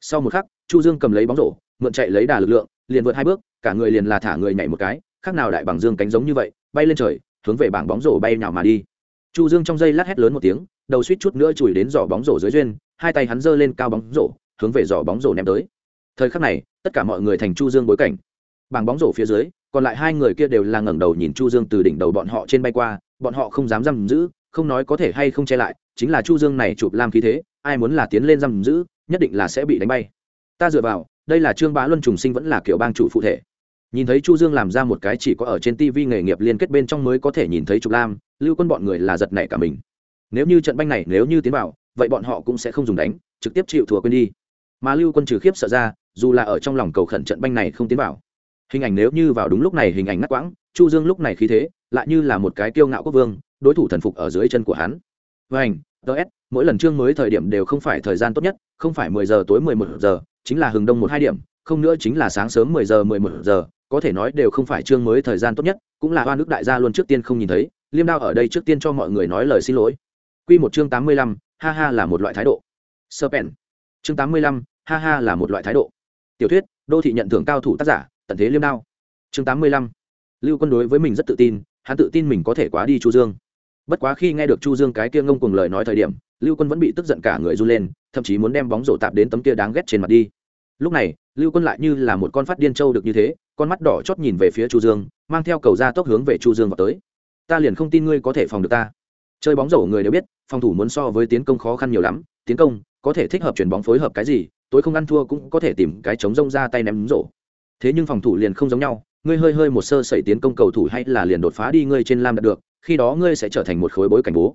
Sau một khắc, chu dương cầm lấy bóng rổ, mượn chạy lấy đà lực lượng, liền vượt hai bước, cả người liền là thả người nhảy một cái, khác nào đại bằng dương cánh giống như vậy, bay lên trời, hướng về bảng bóng rổ bay nào mà đi. Chu dương trong giây lát hét lớn một tiếng, đầu suýt chút nữa chùi đến giỏ bóng rổ dưới duyên, hai tay hắn giơ lên cao bóng rổ, hướng về giỏ bóng rổ ném tới. Thời khắc này, tất cả mọi người thành chu dương bối cảnh. Bảng bóng rổ phía dưới còn lại hai người kia đều là ngẩng đầu nhìn chu dương từ đỉnh đầu bọn họ trên bay qua, bọn họ không dám giam giữ, không nói có thể hay không che lại, chính là chu dương này chụp lam khí thế, ai muốn là tiến lên giam giữ, nhất định là sẽ bị đánh bay. Ta dựa vào, đây là trương bá luân trùng sinh vẫn là kiểu bang chủ phụ thể. Nhìn thấy chu dương làm ra một cái chỉ có ở trên tv nghề nghiệp liên kết bên trong mới có thể nhìn thấy trục lam, lưu quân bọn người là giật nảy cả mình. Nếu như trận banh này nếu như tiến vào, vậy bọn họ cũng sẽ không dùng đánh, trực tiếp chịu thua quên đi. Mà lưu quân trừ khiếp sợ ra, dù là ở trong lòng cầu khẩn trận banh này không tiến vào hình ảnh nếu như vào đúng lúc này hình ảnh ngắt quãng, chu dương lúc này khí thế lại như là một cái kiêu ngạo quốc vương, đối thủ thần phục ở dưới chân của hắn. Vảnh ts mỗi lần chương mới thời điểm đều không phải thời gian tốt nhất, không phải mười giờ tối mười một giờ, chính là hừng đông một hai điểm, không nữa chính là sáng sớm mười giờ mười một giờ, có thể nói đều không phải chương mới thời gian tốt nhất, cũng là hoa nước đại gia luôn trước tiên không nhìn thấy, liêm đao ở đây trước tiên cho mọi người nói lời xin lỗi. Quy một chương tám mươi lăm, ha ha là một loại thái độ. Sơ pen chương tám mươi lăm, ha ha là một loại thái độ. Tiểu thuyết, đô thị nhận thưởng cao thủ tác giả tận thế liêm đao. Chương tám mươi lăm. Lưu quân đối với mình rất tự tin, hắn tự tin mình có thể quá đi chu dương. Bất quá khi nghe được chu dương cái kia ngông cùng lời nói thời điểm, lưu quân vẫn bị tức giận cả người run lên, thậm chí muốn đem bóng rổ tạp đến tấm kia đáng ghét trên mặt đi. Lúc này, lưu quân lại như là một con phát điên trâu được như thế, con mắt đỏ chót nhìn về phía chu dương, mang theo cầu ra tốc hướng về chu dương vào tới. Ta liền không tin ngươi có thể phòng được ta. Chơi bóng rổ người đều biết, phòng thủ muốn so với tiến công khó khăn nhiều lắm, tiến công có thể thích hợp chuyển bóng phối hợp cái gì, tối không ăn thua cũng có thể tìm cái chống rông ra tay ném rổ thế nhưng phòng thủ liền không giống nhau, ngươi hơi hơi một sơ sẩy tiến công cầu thủ hay là liền đột phá đi ngươi trên lam đạt được, khi đó ngươi sẽ trở thành một khối bối cảnh bố.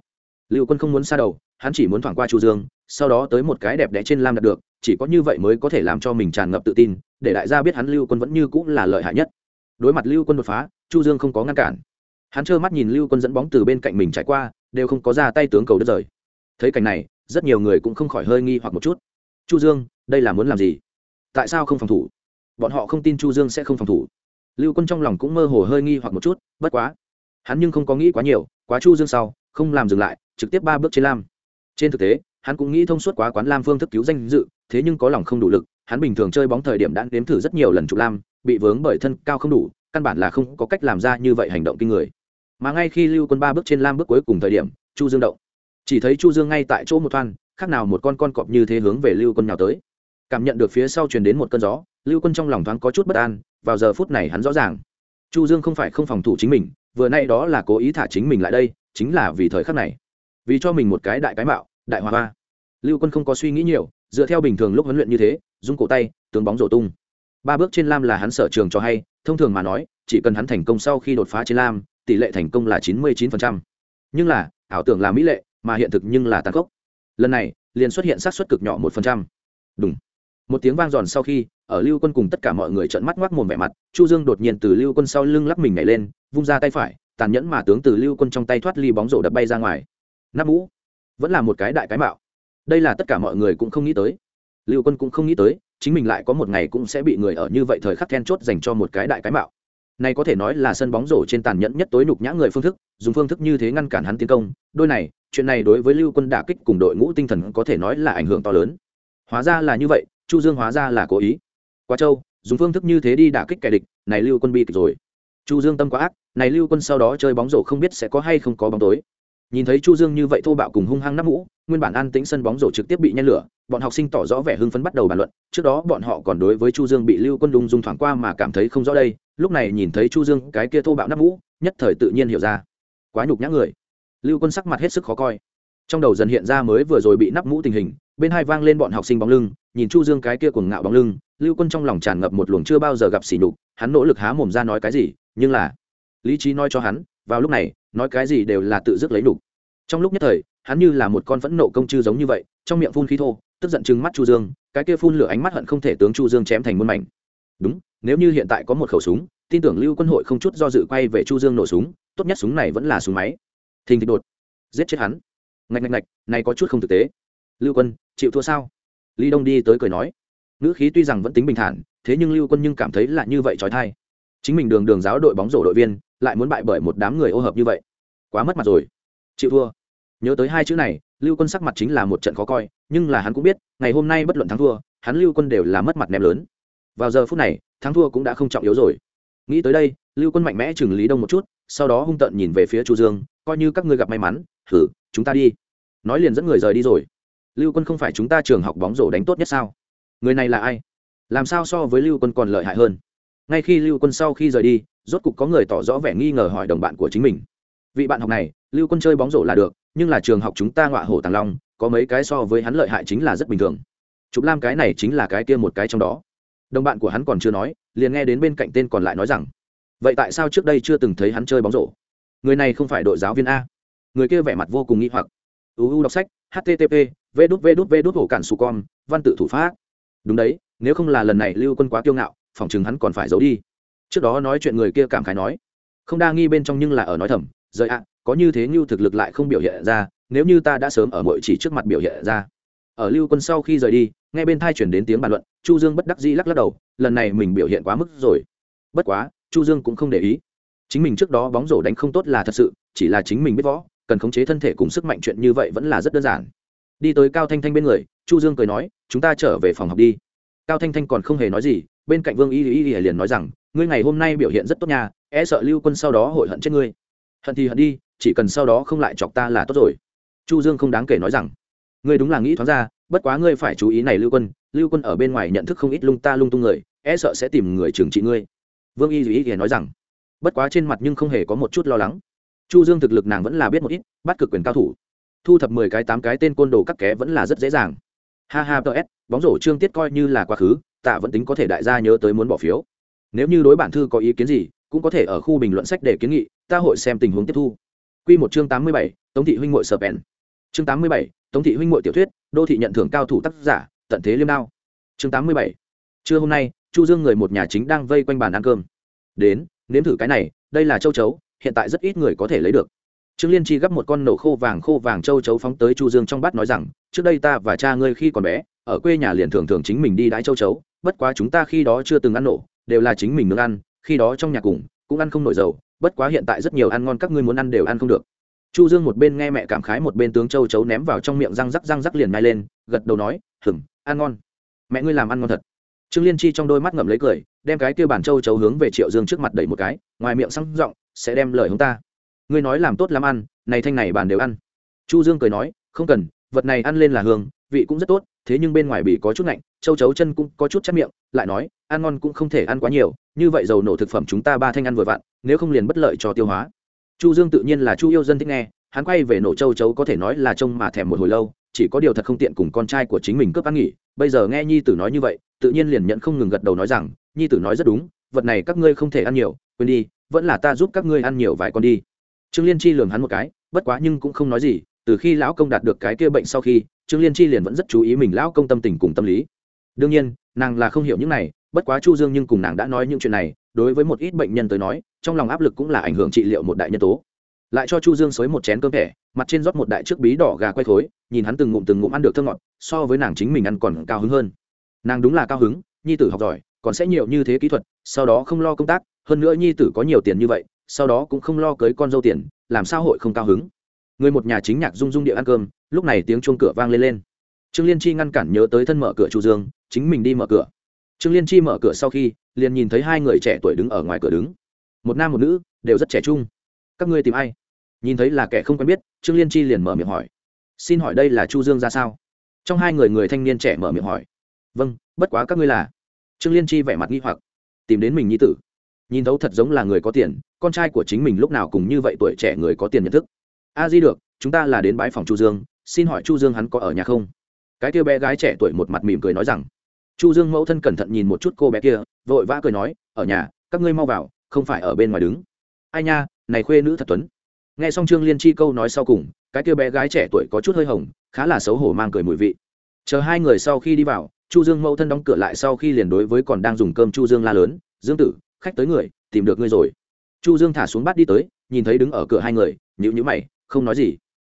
Lưu quân không muốn xa đầu, hắn chỉ muốn thoảng qua chu dương, sau đó tới một cái đẹp đẽ trên lam đạt được, chỉ có như vậy mới có thể làm cho mình tràn ngập tự tin, để đại gia biết hắn lưu quân vẫn như cũng là lợi hại nhất. Đối mặt lưu quân đột phá, chu dương không có ngăn cản. Hắn trơ mắt nhìn lưu quân dẫn bóng từ bên cạnh mình trải qua, đều không có ra tay tướng cầu đất rời. Thấy cảnh này, rất nhiều người cũng không khỏi hơi nghi hoặc một chút. Chu dương, đây là muốn làm gì? Tại sao không phòng thủ? Bọn họ không tin chu dương sẽ không phòng thủ. Lưu quân trong lòng cũng mơ hồ hơi nghi hoặc một chút, bất quá, hắn nhưng không có nghĩ quá nhiều, quá chu dương sau, không làm dừng lại, trực tiếp ba bước trên lam. Trên thực tế, hắn cũng nghĩ thông suốt quá quán lam phương thức cứu danh dự, thế nhưng có lòng không đủ lực, hắn bình thường chơi bóng thời điểm đã nếm thử rất nhiều lần chụp lam, bị vướng bởi thân cao không đủ, căn bản là không có cách làm ra như vậy hành động kinh người. Mà ngay khi lưu quân ba bước trên lam bước cuối cùng thời điểm, chu dương động. Chỉ thấy chu dương ngay tại chỗ một thoan, khác nào một con con cọp như thế hướng về lưu quân nhào tới. Cảm nhận được phía sau truyền đến một cơn gió lưu quân trong lòng thoáng có chút bất an, vào giờ phút này hắn rõ ràng. Chu dương không phải không phòng thủ chính mình, vừa nay đó là cố ý thả chính mình lại đây, chính là vì thời khắc này. Vì cho mình một cái đại cái mạo, đại hòa ba lưu quân không có suy nghĩ nhiều, dựa theo bình thường lúc huấn luyện như thế dung cổ tay, tướng bóng rổ tung. Ba bước trên lam là hắn sở trường cho hay, thông thường mà nói, chỉ cần hắn thành công sau khi đột phá trên lam, tỷ lệ thành công là chín mươi 99%. nhưng là, ảo tưởng là mỹ lệ, mà hiện thực nhưng là tàn khốc. Lần này, liền xuất hiện xác suất cực nhỏ một phần trăm. Đúng một tiếng vang giòn sau khi ở lưu quân cùng tất cả mọi người trợn mắt ngoác mồm vẻ mặt, chu dương đột nhiên từ lưu quân sau lưng lắc mình nhảy lên, vung ra tay phải, tàn nhẫn mà tướng từ lưu quân trong tay thoát ly bóng rổ đập bay ra ngoài. Nắp mũ vẫn là một cái đại cái mạo. Đây là tất cả mọi người cũng không nghĩ tới. Lưu quân cũng không nghĩ tới, chính mình lại có một ngày cũng sẽ bị người ở như vậy thời khắc then chốt dành cho một cái đại cái mạo. Này có thể nói là sân bóng rổ trên tàn nhẫn nhất tối nhục nhã người phương thức, dùng phương thức như thế ngăn cản hắn tiến công. Đôi này, chuyện này đối với lưu quân đả kích cùng đội ngũ tinh thần có thể nói là ảnh hưởng to lớn. Hóa ra là như vậy, chu dương hóa ra là cố ý quá châu dùng phương thức như thế đi đả kích kẻ địch, này lưu quân bị kịch rồi. Chu dương tâm quá ác, này lưu quân sau đó chơi bóng rổ không biết sẽ có hay không có bóng tối. Nhìn thấy chu dương như vậy thô bạo cùng hung hăng nắp mũ, nguyên bản an tĩnh sân bóng rổ trực tiếp bị nhen lửa, bọn học sinh tỏ rõ vẻ hưng phấn bắt đầu bàn luận, trước đó bọn họ còn đối với chu dương bị lưu quân đung dung thoảng qua mà cảm thấy không rõ đây, lúc này nhìn thấy chu dương cái kia thô bạo nắp mũ, nhất thời tự nhiên hiểu ra. Quá nhục nhã người. Lưu quân sắc mặt hết sức khó coi. Trong đầu dần hiện ra mới vừa rồi bị nắp mũ tình hình bên hai vang lên bọn học sinh bóng lưng, nhìn chu dương cái kia cuồng ngạo bóng lưng, lưu quân trong lòng tràn ngập một luồng chưa bao giờ gặp xỉ nhục, hắn nỗ lực há mồm ra nói cái gì, nhưng là, lý trí nói cho hắn, vào lúc này, nói cái gì đều là tự dứt lấy nhục. Trong lúc nhất thời, hắn như là một con phẫn nộ công chư giống như vậy, trong miệng phun khí thô, tức giận chừng mắt chu dương, cái kia phun lửa ánh mắt hận không thể tướng chu dương chém thành muôn mảnh. Đúng, nếu như hiện tại có một khẩu súng, tin tưởng lưu quân hội không chút do dự quay về chu dương nổ súng, tốt nhất súng này vẫn là súng máy. Thình thịch đột, giết chết hắn. Ngạch ngạch ngạch, này có chút không thực tế lưu quân, chịu thua sao? Lý đông đi tới cười nói. Ngữ khí tuy rằng vẫn tính bình thản, thế nhưng lưu quân nhưng cảm thấy là như vậy trói thai. Chính mình đường đường giáo đội bóng rổ đội viên, lại muốn bại bởi một đám người ô hợp như vậy. Quá mất mặt rồi. Chịu thua. Nhớ tới hai chữ này, lưu quân sắc mặt chính là một trận khó coi, nhưng là hắn cũng biết, ngày hôm nay bất luận thắng thua, hắn lưu quân đều là mất mặt ném lớn. Vào giờ phút này, thắng thua cũng đã không trọng yếu rồi. Nghĩ tới đây, lưu quân mạnh mẽ chừng lý đông một chút, sau đó hung tợn nhìn về phía chu dương, coi như các ngươi gặp may mắn, thử, chúng ta đi. Nói liền dẫn người rời đi rồi lưu quân không phải chúng ta trường học bóng rổ đánh tốt nhất sao? Người này là ai? Làm sao so với lưu quân còn lợi hại hơn? Ngay khi lưu quân sau khi rời đi, rốt cục có người tỏ rõ vẻ nghi ngờ hỏi đồng bạn của chính mình. Vị bạn học này, lưu quân chơi bóng rổ là được, nhưng là trường học chúng ta ngọa hổ tàng long, có mấy cái so với hắn lợi hại chính là rất bình thường. Chụp lam cái này chính là cái kia một cái trong đó. Đồng bạn của hắn còn chưa nói, liền nghe đến bên cạnh tên còn lại nói rằng, vậy tại sao trước đây chưa từng thấy hắn chơi bóng rổ? Người này không phải đội giáo viên a. Người kia vẻ mặt vô cùng nghi hoặc. Uu đọc sách http v đút v đút v đút hổ cản su com, văn tự thủ pháp. Đúng đấy, nếu không là lần này lưu quân quá kiêu ngạo, phòng chừng hắn còn phải giấu đi. Trước đó nói chuyện người kia cảm khái nói, không đa nghi bên trong nhưng là ở nói thầm, rời ạ, có như thế như thực lực lại không biểu hiện ra, nếu như ta đã sớm ở mọi chỉ trước mặt biểu hiện ra. Ở lưu quân sau khi rời đi, nghe bên thai chuyển đến tiếng bàn luận, chu dương bất đắc dĩ lắc lắc đầu, lần này mình biểu hiện quá mức rồi. Bất quá, chu dương cũng không để ý. Chính mình trước đó bóng rổ đánh không tốt là thật sự, chỉ là chính mình biết võ cần khống chế thân thể cùng sức mạnh chuyện như vậy vẫn là rất đơn giản. Đi tới cao thanh thanh bên người, chu dương cười nói, chúng ta trở về phòng học đi. Cao thanh thanh còn không hề nói gì, bên cạnh vương y y y liền nói rằng, ngươi ngày hôm nay biểu hiện rất tốt nha e sợ lưu quân sau đó hội hận chết ngươi. Hận thì hận đi, chỉ cần sau đó không lại chọc ta là tốt rồi. Chu dương không đáng kể nói rằng, ngươi đúng là nghĩ thoáng ra, bất quá ngươi phải chú ý này lưu quân lưu quân ở bên ngoài nhận thức không ít lung ta lung tung người e sợ sẽ tìm người trừng trị ngươi. Vương y y y nói rằng, bất quá trên mặt nhưng không hề có một chút lo lắng chu dương thực lực nàng vẫn là biết một ít bắt cực quyền cao thủ thu thập mười cái tám cái tên côn đồ các ké vẫn là rất dễ dàng ha ha ts bóng rổ trương tiết coi như là quá khứ tạ vẫn tính có thể đại gia nhớ tới muốn bỏ phiếu nếu như đối bản thư có ý kiến gì cũng có thể ở khu bình luận sách để kiến nghị ta hội xem tình huống tiếp thu Quy một chương tám mươi bảy, Tống thị huynh muội sở bèn. Chương tám mươi bảy, Tống thị huynh muội tiểu thuyết, đô thị nhận thưởng cao thủ tác giả, tận thế liêm đao. Chương tám mươi bảy. Trưa hôm nay, Chu Dương người một nhà chính đang vây quanh bàn ăn cơm. Đến, nếm thử cái này, đây là châu chấu, hiện tại rất ít người có thể lấy được. Trương Liên Chi gấp một con nổ khô vàng khô vàng châu chấu phóng tới Chu Dương trong bát nói rằng, trước đây ta và cha ngươi khi còn bé, ở quê nhà liền thường thường chính mình đi đái châu chấu, bất quá chúng ta khi đó chưa từng ăn nổ, đều là chính mình nướng ăn, khi đó trong nhà cùng cũng ăn không nổi dầu, bất quá hiện tại rất nhiều ăn ngon các ngươi muốn ăn đều ăn không được. Chu dương một bên nghe mẹ cảm khái một bên tướng châu chấu ném vào trong miệng răng rắc răng rắc liền ngay lên gật đầu nói hửng ăn ngon. Mẹ ngươi làm ăn ngon thật. Trương liên chi trong đôi mắt ngậm lấy cười đem cái kia bản châu chấu hướng về triệu dương trước mặt đẩy một cái ngoài miệng sang giọng sẽ đem lời hống ta. Ngươi nói làm tốt lắm ăn, này thanh này bàn đều ăn. Chu dương cười nói, không cần, vật này ăn lên là hương, vị cũng rất tốt, thế nhưng bên ngoài bị có chút lạnh châu chấu chân cũng có chút chất miệng, lại nói, ăn ngon cũng không thể ăn quá nhiều, như vậy dầu nổ thực phẩm chúng ta ba thanh ăn vừa vặn, nếu không liền bất lợi cho tiêu hóa. Chu dương tự nhiên là chu yêu dân thích nghe, hắn quay về nổ châu chấu có thể nói là trông mà thèm một hồi lâu, chỉ có điều thật không tiện cùng con trai của chính mình cướp ăn nghỉ. Bây giờ nghe nhi tử nói như vậy, tự nhiên liền nhận không ngừng gật đầu nói rằng, nhi tử nói rất đúng, vật này các ngươi không thể ăn nhiều, quên đi vẫn là ta giúp các ngươi ăn nhiều vài con đi. Trương liên chi lường hắn một cái, bất quá nhưng cũng không nói gì, từ khi lão công đạt được cái kia bệnh sau khi, trương liên chi liền vẫn rất chú ý mình lão công tâm tình cùng tâm lý. Đương nhiên, nàng là không hiểu những này, bất quá chu dương nhưng cùng nàng đã nói những chuyện này, đối với một ít bệnh nhân tới nói, trong lòng áp lực cũng là ảnh hưởng trị liệu một đại nhân tố. Lại cho chu dương xới một chén cơm thẻ, mặt trên rót một đại trước bí đỏ gà quay khối nhìn hắn từng ngụm từng ngụm ăn được thơ ngọt, so với nàng chính mình ăn còn cao hứng hơn. Nàng đúng là cao hứng, nhi tử học giỏi, còn sẽ nhiều như thế kỹ thuật, sau đó không lo công tác hơn nữa nhi tử có nhiều tiền như vậy, sau đó cũng không lo cưới con dâu tiền, làm sao hội không cao hứng? Người một nhà chính nhạc rung rung địa ăn cơm, lúc này tiếng chuông cửa vang lên lên. Trương liên chi ngăn cản nhớ tới thân mở cửa chu dương, chính mình đi mở cửa. Trương liên chi mở cửa sau khi, liền nhìn thấy hai người trẻ tuổi đứng ở ngoài cửa đứng. Một nam một nữ, đều rất trẻ trung. Các ngươi tìm ai? Nhìn thấy là kẻ không quen biết, trương liên chi liền mở miệng hỏi. Xin hỏi đây là chu dương ra sao? Trong hai người người thanh niên trẻ mở miệng hỏi. Vâng bất quá các ngươi là. Trương liên chi vẻ mặt nghi hoặc. Tìm đến mình nhi tử nhìn thấu thật giống là người có tiền, con trai của chính mình lúc nào cùng như vậy tuổi trẻ người có tiền nhận thức. A di được, chúng ta là đến bãi phòng chu dương, xin hỏi chu dương hắn có ở nhà không? Cái kia bé gái trẻ tuổi một mặt mỉm cười nói rằng. Chu dương mẫu thân cẩn thận nhìn một chút cô bé kia, vội vã cười nói, ở nhà, các ngươi mau vào, không phải ở bên ngoài đứng. Ai nha, này khuê nữ thật tuấn. Nghe xong trương liên chi câu nói sau cùng, cái kia bé gái trẻ tuổi có chút hơi hồng, khá là xấu hổ mang cười mùi vị. Chờ hai người sau khi đi vào, chu dương mẫu thân đóng cửa lại sau khi liền đối với còn đang dùng cơm chu dương la lớn, dương tử khách tới người, tìm được ngươi rồi. Chu dương thả xuống bát đi tới, nhìn thấy đứng ở cửa hai người nhữ nhữ mày, không nói gì.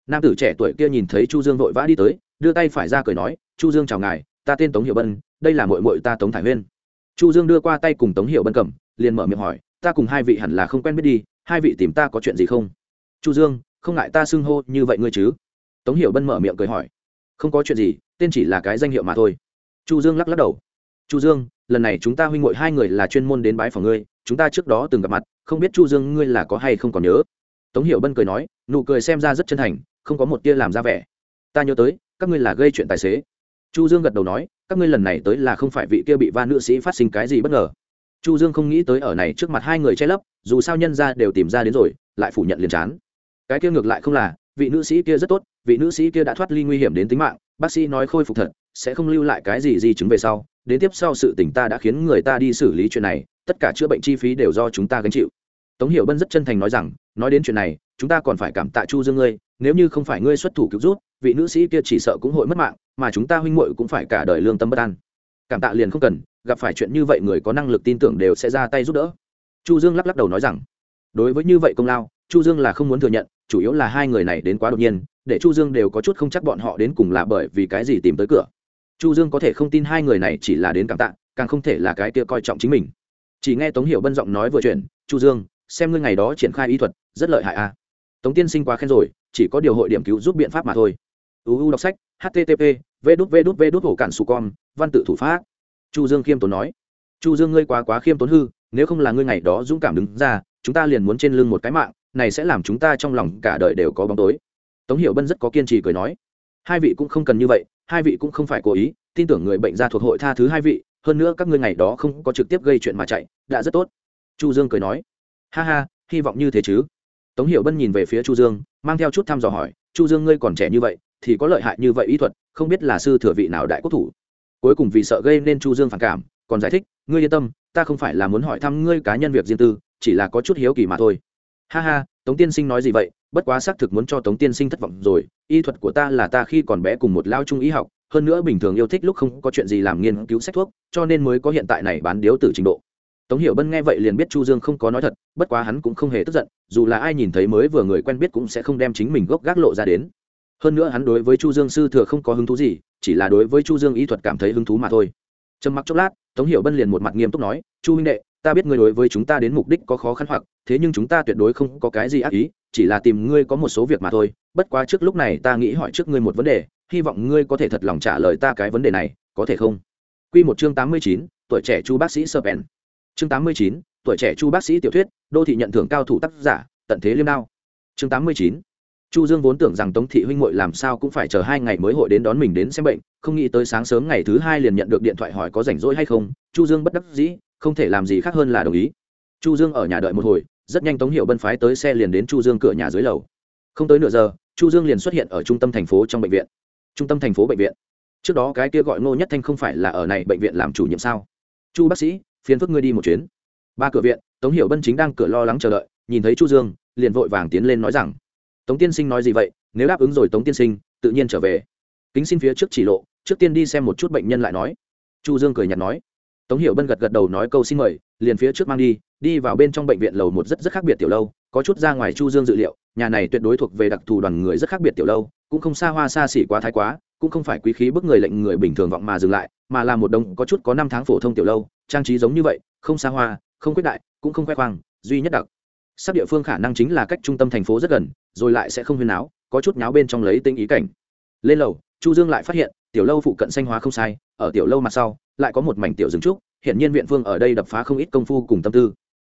Nam tử trẻ tuổi kia nhìn thấy chu dương vội vã đi tới, đưa tay phải ra cười nói, chu dương chào ngài, ta tên tống hiệu bân, đây là mội mội ta tống thải huyên. Chu dương đưa qua tay cùng tống hiệu bân cầm, liền mở miệng hỏi, ta cùng hai vị hẳn là không quen biết đi, hai vị tìm ta có chuyện gì không? Chu dương, không ngại ta xưng hô như vậy ngươi chứ? Tống hiệu bân mở miệng cười hỏi, không có chuyện gì, tên chỉ là cái danh hiệu mà thôi. Chu dương lắc lắc đầu chu dương, lần này chúng ta huynh ngội hai người là chuyên môn đến bái phòng ngươi, chúng ta trước đó từng gặp mặt, không biết chu dương ngươi là có hay không còn nhớ? Tống hiệu bân cười nói, nụ cười xem ra rất chân thành, không có một tia làm ra vẻ. Ta nhớ tới, các ngươi là gây chuyện tài xế. Chu dương gật đầu nói, các ngươi lần này tới là không phải vị kia bị va nữ sĩ phát sinh cái gì bất ngờ. Chu dương không nghĩ tới ở này trước mặt hai người che lấp, dù sao nhân ra đều tìm ra đến rồi, lại phủ nhận liền chán. Cái kia ngược lại không là, vị nữ sĩ kia rất tốt, vị nữ sĩ kia đã thoát ly nguy hiểm đến tính mạng, bác sĩ nói khôi phục thật, sẽ không lưu lại cái gì di chứng về sau đến tiếp sau sự tỉnh ta đã khiến người ta đi xử lý chuyện này, tất cả chữa bệnh chi phí đều do chúng ta gánh chịu. Tống hiểu bân rất chân thành nói rằng, nói đến chuyện này, chúng ta còn phải cảm tạ chu dương ngươi, nếu như không phải ngươi xuất thủ cứu rút vị nữ sĩ kia chỉ sợ cũng hội mất mạng, mà chúng ta huynh muội cũng phải cả đời lương tâm bất an. Cảm tạ liền không cần, gặp phải chuyện như vậy người có năng lực tin tưởng đều sẽ ra tay giúp đỡ. Chu dương lắc lắc đầu nói rằng, đối với như vậy công lao, chu dương là không muốn thừa nhận, chủ yếu là hai người này đến quá đột nhiên, để chu dương đều có chút không chắc bọn họ đến cùng là bởi vì cái gì tìm tới cửa chu dương có thể không tin hai người này chỉ là đến cảm tạ, càng không thể là cái kia coi trọng chính mình. Chỉ nghe tống hiểu bân giọng nói vừa chuyện chu dương, xem ngươi ngày đó triển khai y thuật, rất lợi hại a à. tống tiên sinh quá khen rồi, chỉ có điều hội điểm cứu giúp biện pháp mà thôi. Uu đọc sách http v đút v đút v đút hổ cản su con văn tự thủ pháp. Chu dương khiêm tốn nói. Chu dương ngươi quá quá khiêm tốn hư, nếu không là ngươi ngày đó dũng cảm đứng ra, chúng ta liền muốn trên lưng một cái mạng, này sẽ làm chúng ta trong lòng cả đời đều có bóng tối. Tống hiểu bân rất có kiên trì cười nói. Hai vị cũng không cần như vậy hai vị cũng không phải cố ý, tin tưởng người bệnh gia thuộc hội tha thứ hai vị, hơn nữa các ngươi ngày đó không có trực tiếp gây chuyện mà chạy, đã rất tốt. Chu dương cười nói. Ha ha, hy vọng như thế chứ. Tống hiểu bân nhìn về phía chu dương, mang theo chút thăm dò hỏi, chu dương ngươi còn trẻ như vậy, thì có lợi hại như vậy ý thuật, không biết là sư thừa vị nào đại quốc thủ? Cuối cùng vì sợ gây nên chu dương phản cảm, còn giải thích, ngươi yên tâm, ta không phải là muốn hỏi thăm ngươi cá nhân việc riêng tư, chỉ là có chút hiếu kỳ mà thôi. Ha ha, tống tiên sinh nói gì vậy? Bất quá xác thực muốn cho tống tiên sinh thất vọng rồi, y thuật của ta là ta khi còn bé cùng một lao trung y học, hơn nữa bình thường yêu thích lúc không có chuyện gì làm nghiên cứu sách thuốc, cho nên mới có hiện tại này bán điếu tử trình độ. Tống hiểu bân nghe vậy liền biết chu dương không có nói thật, bất quá hắn cũng không hề tức giận, dù là ai nhìn thấy mới vừa người quen biết cũng sẽ không đem chính mình gốc gác lộ ra đến. Hơn nữa hắn đối với chu dương sư thừa không có hứng thú gì, chỉ là đối với chu dương y thuật cảm thấy hứng thú mà thôi. Trầm mặc chốc lát, tống hiểu bân liền một mặt nghiêm túc nói, chu huynh đệ, ta biết ngươi đối với chúng ta đến mục đích có khó khăn hoặc, thế nhưng chúng ta tuyệt đối không có cái gì ác ý chỉ là tìm ngươi có một số việc mà thôi bất quá trước lúc này ta nghĩ hỏi trước ngươi một vấn đề hy vọng ngươi có thể thật lòng trả lời ta cái vấn đề này có thể không Quy một chương tám mươi chín, tuổi trẻ chu bác sĩ Serpen. Chương tám mươi chín, tuổi trẻ chu bác sĩ tiểu thuyết, đô thị nhận thưởng cao thủ tác giả, tận thế liêm đao. chương tám mươi chín chu dương vốn tưởng rằng tống thị huynh hội làm sao cũng phải chờ hai ngày mới hội đến đón mình đến xem bệnh không nghĩ tới sáng sớm ngày thứ hai liền nhận được điện thoại hỏi có rảnh rỗi hay không chu dương bất đắc dĩ không thể làm gì khác hơn là đồng ý chu dương ở nhà đợi một hồi rất nhanh tống hiệu bân phái tới xe liền đến chu dương cửa nhà dưới lầu. Không tới nửa giờ, chu dương liền xuất hiện ở trung tâm thành phố trong bệnh viện. Trung tâm thành phố bệnh viện. Trước đó cái kia gọi ngô nhất thanh không phải là ở này bệnh viện làm chủ nhiệm sao? Chu bác sĩ, phiền phức ngươi đi một chuyến. Ba cửa viện, tống hiệu bân chính đang cửa lo lắng chờ đợi, nhìn thấy chu dương, liền vội vàng tiến lên nói rằng, tống tiên sinh nói gì vậy? Nếu đáp ứng rồi tống tiên sinh, tự nhiên trở về. Kính xin phía trước chỉ lộ, trước tiên đi xem một chút bệnh nhân lại nói. Chu dương cười nhạt nói. Tống hiệu bân gật gật đầu nói câu xin mời, liền phía trước mang đi đi vào bên trong bệnh viện lầu một rất rất khác biệt tiểu lâu, có chút ra ngoài chu dương dự liệu, nhà này tuyệt đối thuộc về đặc thù đoàn người rất khác biệt tiểu lâu, cũng không xa hoa xa xỉ quá thái quá, cũng không phải quý khí bức người lệnh người bình thường vọng mà dừng lại, mà là một đồng có chút có năm tháng phổ thông tiểu lâu, trang trí giống như vậy, không xa hoa, không quyết đại, cũng không khoe khoang, duy nhất đặc sắp địa phương khả năng chính là cách trung tâm thành phố rất gần, rồi lại sẽ không huyên náo, có chút nháo bên trong lấy tinh ý cảnh. Lên lầu, chu dương lại phát hiện, tiểu lâu phụ cận xanh hóa không sai, ở tiểu lâu mặt sau, lại có một mảnh tiểu rừng trúc hiện nhiên viện phương ở đây đập phá không ít công phu cùng tâm tư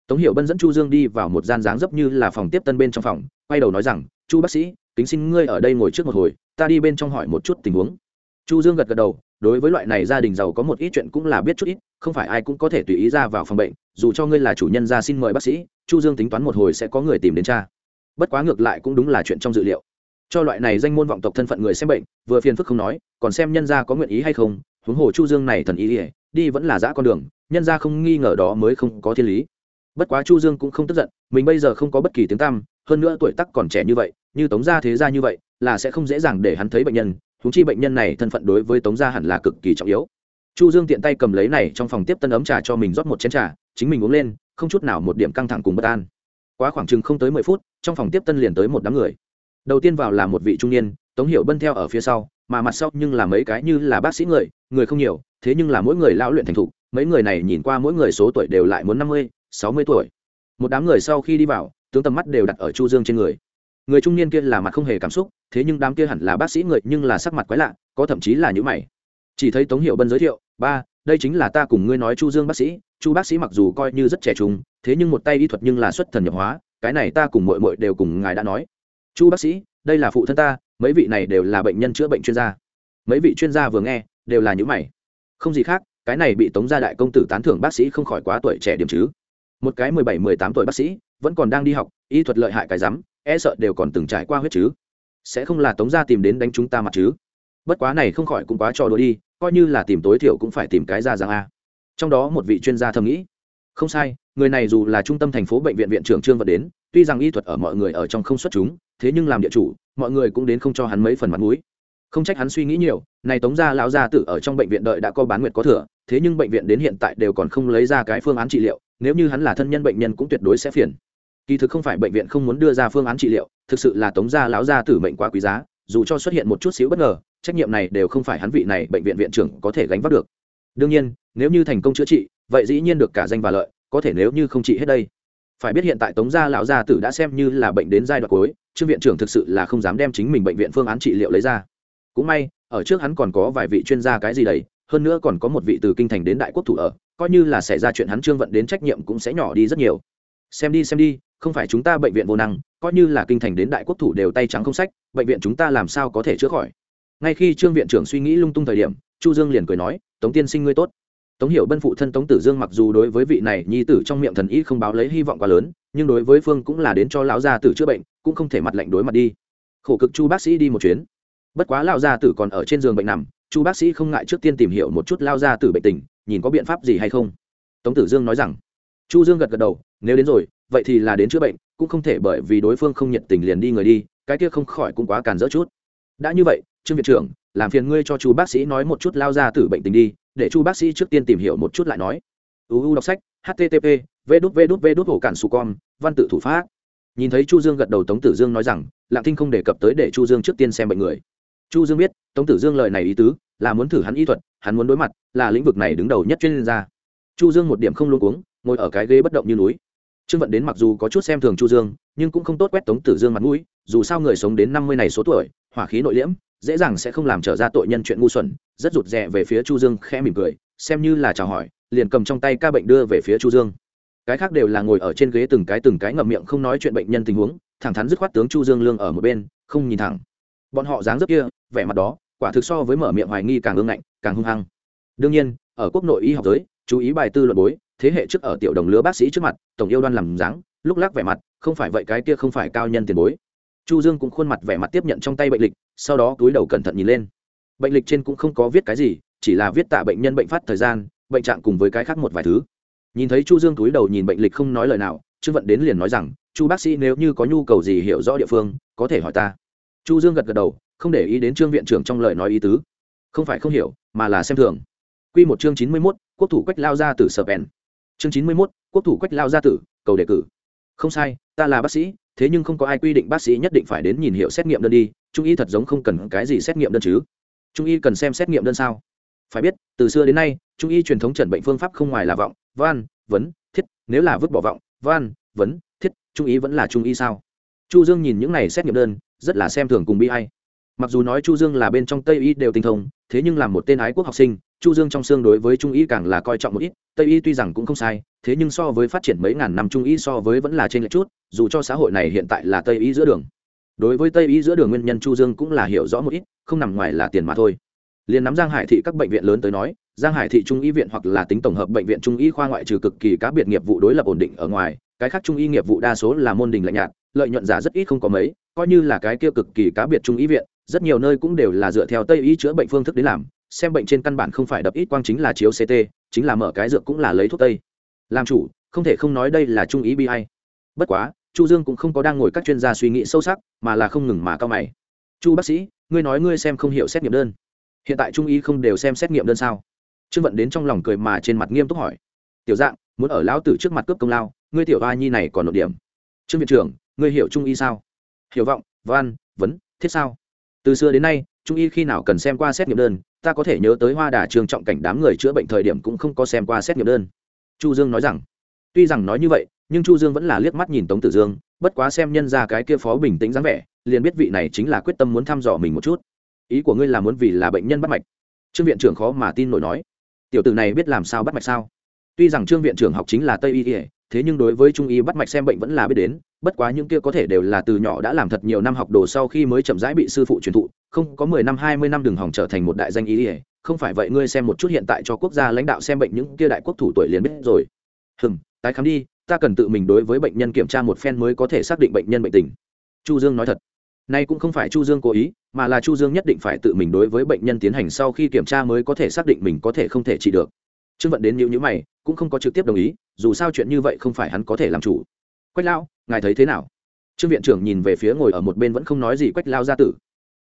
tống hiểu bân dẫn chu dương đi vào một gian dáng dấp như là phòng tiếp tân bên trong phòng, quay đầu nói rằng, chu bác sĩ, kính xin ngươi ở đây ngồi trước một hồi, ta đi bên trong hỏi một chút tình huống. Chu dương gật gật đầu, đối với loại này gia đình giàu có một ít chuyện cũng là biết chút ít, không phải ai cũng có thể tùy ý ra vào phòng bệnh, dù cho ngươi là chủ nhân ra xin mời bác sĩ, chu dương tính toán một hồi sẽ có người tìm đến cha. Bất quá ngược lại cũng đúng là chuyện trong dự liệu. Cho loại này danh môn vọng tộc thân phận người xem bệnh, vừa phiền phức không nói, còn xem nhân gia có nguyện ý hay không, huống hồ chu dương này thần ý ỉa đi vẫn là dã con đường, nhân gia không nghi ngờ đó mới không có thiên lý bất quá chu dương cũng không tức giận, mình bây giờ không có bất kỳ tiếng tăm, hơn nữa tuổi tác còn trẻ như vậy, như tống gia thế gia như vậy, là sẽ không dễ dàng để hắn thấy bệnh nhân chúng chi bệnh nhân này thân phận đối với tống gia hẳn là cực kỳ trọng yếu. Chu dương tiện tay cầm lấy này trong phòng tiếp tân ấm trà cho mình rót một chén trà, chính mình uống lên, không chút nào một điểm căng thẳng cùng bất an. Quá khoảng chừng không tới mười phút, trong phòng tiếp tân liền tới một đám người. Đầu tiên vào là một vị trung niên, tống hiểu bân theo ở phía sau, mà mặt sau nhưng là mấy cái như là bác sĩ người người không nhiều, thế nhưng là mỗi người lão luyện thành thục, mấy người này nhìn qua mỗi người số tuổi đều lại muốn năm mươi sáu mươi tuổi. Một đám người sau khi đi vào, tướng tầm mắt đều đặt ở chu dương trên người. Người trung niên kia là mặt không hề cảm xúc, thế nhưng đám kia hẳn là bác sĩ người nhưng là sắc mặt quái lạ, có thậm chí là những mày. Chỉ thấy tống hiệu bân giới thiệu, ba, đây chính là ta cùng ngươi nói chu dương bác sĩ. Chu bác sĩ mặc dù coi như rất trẻ trung, thế nhưng một tay y thuật nhưng là xuất thần nhập hóa, cái này ta cùng mội mội đều cùng ngài đã nói. Chu bác sĩ, đây là phụ thân ta, mấy vị này đều là bệnh nhân chữa bệnh chuyên gia. Mấy vị chuyên gia vừa nghe, đều là những mày. Không gì khác, cái này bị tống gia đại công tử tán thưởng bác sĩ không khỏi quá tuổi trẻ điểm chứ một cái mười bảy, mười tám tuổi bác sĩ, vẫn còn đang đi học, y thuật lợi hại cái rắm e sợ đều còn từng trải qua huyết chứ. Sẽ không là tống gia tìm đến đánh chúng ta mặt chứ? Bất quá này không khỏi cũng quá trò đùa đi, coi như là tìm tối thiểu cũng phải tìm cái ra rằng a. Trong đó một vị chuyên gia thầm nghĩ, không sai, người này dù là trung tâm thành phố bệnh viện viện trưởng trương vật đến, tuy rằng y thuật ở mọi người ở trong không xuất chúng, thế nhưng làm địa chủ, mọi người cũng đến không cho hắn mấy phần mặt mũi. Không trách hắn suy nghĩ nhiều, này tống gia lão gia tử ở trong bệnh viện đợi đã có bán nguyệt có thừa, thế nhưng bệnh viện đến hiện tại đều còn không lấy ra cái phương án trị liệu nếu như hắn là thân nhân bệnh nhân cũng tuyệt đối sẽ phiền. Kỳ thực không phải bệnh viện không muốn đưa ra phương án trị liệu, thực sự là tống gia lão gia tử mệnh quá quý giá, dù cho xuất hiện một chút xíu bất ngờ, trách nhiệm này đều không phải hắn vị này bệnh viện viện trưởng có thể gánh vác được. Đương nhiên, nếu như thành công chữa trị, vậy dĩ nhiên được cả danh và lợi, có thể nếu như không trị hết đây. Phải biết hiện tại tống gia lão gia tử đã xem như là bệnh đến giai đoạn cuối, trương viện trưởng thực sự là không dám đem chính mình bệnh viện phương án trị liệu lấy ra. Cũng may, ở trước hắn còn có vài vị chuyên gia cái gì đấy hơn nữa còn có một vị từ kinh thành đến đại quốc thủ ở, coi như là xảy ra chuyện hắn trương vận đến trách nhiệm cũng sẽ nhỏ đi rất nhiều. Xem đi xem đi, không phải chúng ta bệnh viện vô năng, coi như là kinh thành đến đại quốc thủ đều tay trắng không sách, bệnh viện chúng ta làm sao có thể chữa khỏi? Ngay khi trương viện trưởng suy nghĩ lung tung thời điểm, chu dương liền cười nói, tống tiên sinh ngươi tốt. Tống hiểu bân phụ thân tống tử dương mặc dù đối với vị này nhi tử trong miệng thần ý không báo lấy hy vọng quá lớn, nhưng đối với phương cũng là đến cho lão gia tử chữa bệnh, cũng không thể mặt lạnh đối mặt đi. Khổ cực chu bác sĩ đi một chuyến. Bất quá lão gia tử còn ở trên giường bệnh nằm chu bác sĩ không ngại trước tiên tìm hiểu một chút lao gia tử bệnh tình, nhìn có biện pháp gì hay không. Tống tử dương nói rằng, chu dương gật gật đầu, nếu đến rồi, vậy thì là đến chữa bệnh, cũng không thể bởi vì đối phương không nhiệt tình liền đi người đi, cái kia không khỏi cũng quá càn dỡ chút. Đã như vậy, trương viện trưởng, làm phiền ngươi cho chu bác sĩ nói một chút lao ra tử bệnh tình đi, để chu bác sĩ trước tiên tìm hiểu một chút lại nói. Uu đọc sách http v đút v đút v đút, hổ cản su con, văn tự thủ pháp. Nhìn thấy chu dương gật đầu, tống tử dương nói rằng, lạng thinh không đề cập tới để chu dương trước tiên xem bệnh người chu dương biết, tống tử dương lời này ý tứ, là muốn thử hắn y thuật, hắn muốn đối mặt, là lĩnh vực này đứng đầu nhất chuyên gia. Chu dương một điểm không luôn uống ngồi ở cái ghế bất động như núi. Trương vận đến mặc dù có chút xem thường chu dương, nhưng cũng không tốt quét tống tử dương mặt mũi, dù sao người sống đến năm mươi này số tuổi, hỏa khí nội liễm, dễ dàng sẽ không làm trở ra tội nhân chuyện ngu xuẩn, rất rụt rè về phía chu dương, khẽ mỉm cười, xem như là chào hỏi, liền cầm trong tay ca bệnh đưa về phía chu dương. Cái khác đều là ngồi ở trên ghế từng cái từng cái ngậm miệng không nói chuyện bệnh nhân tình huống, thẳng thắn dứt khoát tướng chu dương lương ở một bên, không nhìn thẳng bọn họ dáng dấp kia, vẻ mặt đó, quả thực so với mở miệng hoài nghi càng ương ngạnh, càng hung hăng. Đương nhiên, ở quốc nội y học giới, chú ý bài tư luận bối, thế hệ trước ở tiểu đồng lứa bác sĩ trước mặt, tổng yêu đoan làm dáng, lúc lắc vẻ mặt, không phải vậy cái kia không phải cao nhân tiền bối. Chu dương cũng khuôn mặt vẻ mặt tiếp nhận trong tay bệnh lịch, sau đó túi đầu cẩn thận nhìn lên. Bệnh lịch trên cũng không có viết cái gì, chỉ là viết tả bệnh nhân bệnh phát thời gian, bệnh trạng cùng với cái khác một vài thứ. Nhìn thấy chu dương túi đầu nhìn bệnh lịch không nói lời nào, trương vận đến liền nói rằng, chu bác sĩ nếu như có nhu cầu gì hiểu rõ địa phương, có thể hỏi ta chu dương gật gật đầu không để ý đến trương viện trưởng trong lời nói ý tứ. Không phải không hiểu mà là xem thường. Quy một chương chín mươi 91, quốc thủ quách lao ra tử sở bèn. Chương chín mươi 91, quốc thủ quách lao ra tử cầu đề cử. Không sai ta là bác sĩ thế nhưng không có ai quy định bác sĩ nhất định phải đến nhìn hiệu xét nghiệm đơn đi trung y thật giống không cần cái gì xét nghiệm đơn chứ. Trung y cần xem xét nghiệm đơn sao? Phải biết từ xưa đến nay trung y truyền thống chẩn bệnh phương pháp không ngoài là vọng van vấn thiết nếu là vứt bỏ vọng van vấn thiết trung y vẫn là trung y sao? Chu dương nhìn những này xét nghiệm đơn rất là xem thường cùng bi hay mặc dù nói chu dương là bên trong tây y đều tinh thông, thế nhưng làm một tên ái quốc học sinh, chu dương trong xương đối với trung y càng là coi trọng một ít, tây y tuy rằng cũng không sai, thế nhưng so với phát triển mấy ngàn năm trung y so với vẫn là trên lệch chút, dù cho xã hội này hiện tại là tây y giữa đường. Đối với tây y giữa đường nguyên nhân chu dương cũng là hiểu rõ một ít, không nằm ngoài là tiền mà thôi. Liền nắm giang hải thị các bệnh viện lớn tới nói, giang hải thị trung y viện hoặc là tính tổng hợp bệnh viện trung y khoa ngoại trừ cực kỳ cá biệt nghiệp vụ đối lập ổn định ở ngoài, cái khác trung y nghiệp vụ đa số là môn đình lạnh nhạt lợi nhuận giả rất ít không có mấy, coi như là cái kia cực kỳ cá biệt trung y viện, rất nhiều nơi cũng đều là dựa theo tây y chữa bệnh phương thức đến làm, xem bệnh trên căn bản không phải đập ít quang chính là chiếu ct chính là mở cái dược cũng là lấy thuốc tây. Làm chủ, không thể không nói đây là trung ý bi hay bất quá, chu dương cũng không có đang ngồi các chuyên gia suy nghĩ sâu sắc, mà là không ngừng mà cao mày. Chu bác sĩ, ngươi nói ngươi xem không hiểu xét nghiệm đơn. Hiện tại trung y không đều xem xét nghiệm đơn sao? Trương vận đến trong lòng cười mà trên mặt nghiêm túc hỏi. Tiểu dạng, muốn ở lão tử trước mặt cướp công lao, ngươi tiểu a nhi này còn nội điểm. Trương viện trưởng ngươi hiểu trung y sao? Hiểu vọng, văn, vấn, thiết sao? Từ xưa đến nay, trung y khi nào cần xem qua xét nghiệm đơn, ta có thể nhớ tới hoa đà trường trọng cảnh đám người chữa bệnh thời điểm cũng không có xem qua xét nghiệm đơn. Chu dương nói rằng, tuy rằng nói như vậy, nhưng chu dương vẫn là liếc mắt nhìn tống tử dương, bất quá xem nhân ra cái kia phó bình tĩnh dáng vẻ, liền biết vị này chính là quyết tâm muốn thăm dò mình một chút. Ý của ngươi là muốn vì là bệnh nhân bắt mạch. Trương viện trưởng khó mà tin nổi nói. Tiểu tử này biết làm sao bắt mạch sao? Tuy rằng trương viện trưởng học chính là tây y thế nhưng đối với trung y bắt mạch xem bệnh vẫn là biết đến, bất quá những kia có thể đều là từ nhỏ đã làm thật nhiều năm học đồ sau khi mới chậm rãi bị sư phụ truyền thụ, không có mười năm, hai mươi năm đường hỏng trở thành một đại danh y không phải vậy ngươi xem một chút hiện tại cho quốc gia lãnh đạo xem bệnh những kia đại quốc thủ tuổi liền biết rồi. Hừm, tái khám đi, ta cần tự mình đối với bệnh nhân kiểm tra một phen mới có thể xác định bệnh nhân bệnh tình. Chu dương nói thật. Nay cũng không phải chu dương cố ý, mà là chu dương nhất định phải tự mình đối với bệnh nhân tiến hành sau khi kiểm tra mới có thể xác định mình có thể không thể trị được trương vận đến nhữ nhữ mày, cũng không có trực tiếp đồng ý, dù sao chuyện như vậy không phải hắn có thể làm chủ. Quách lao ngài thấy thế nào? Trương viện trưởng nhìn về phía ngồi ở một bên vẫn không nói gì quách lao gia tử.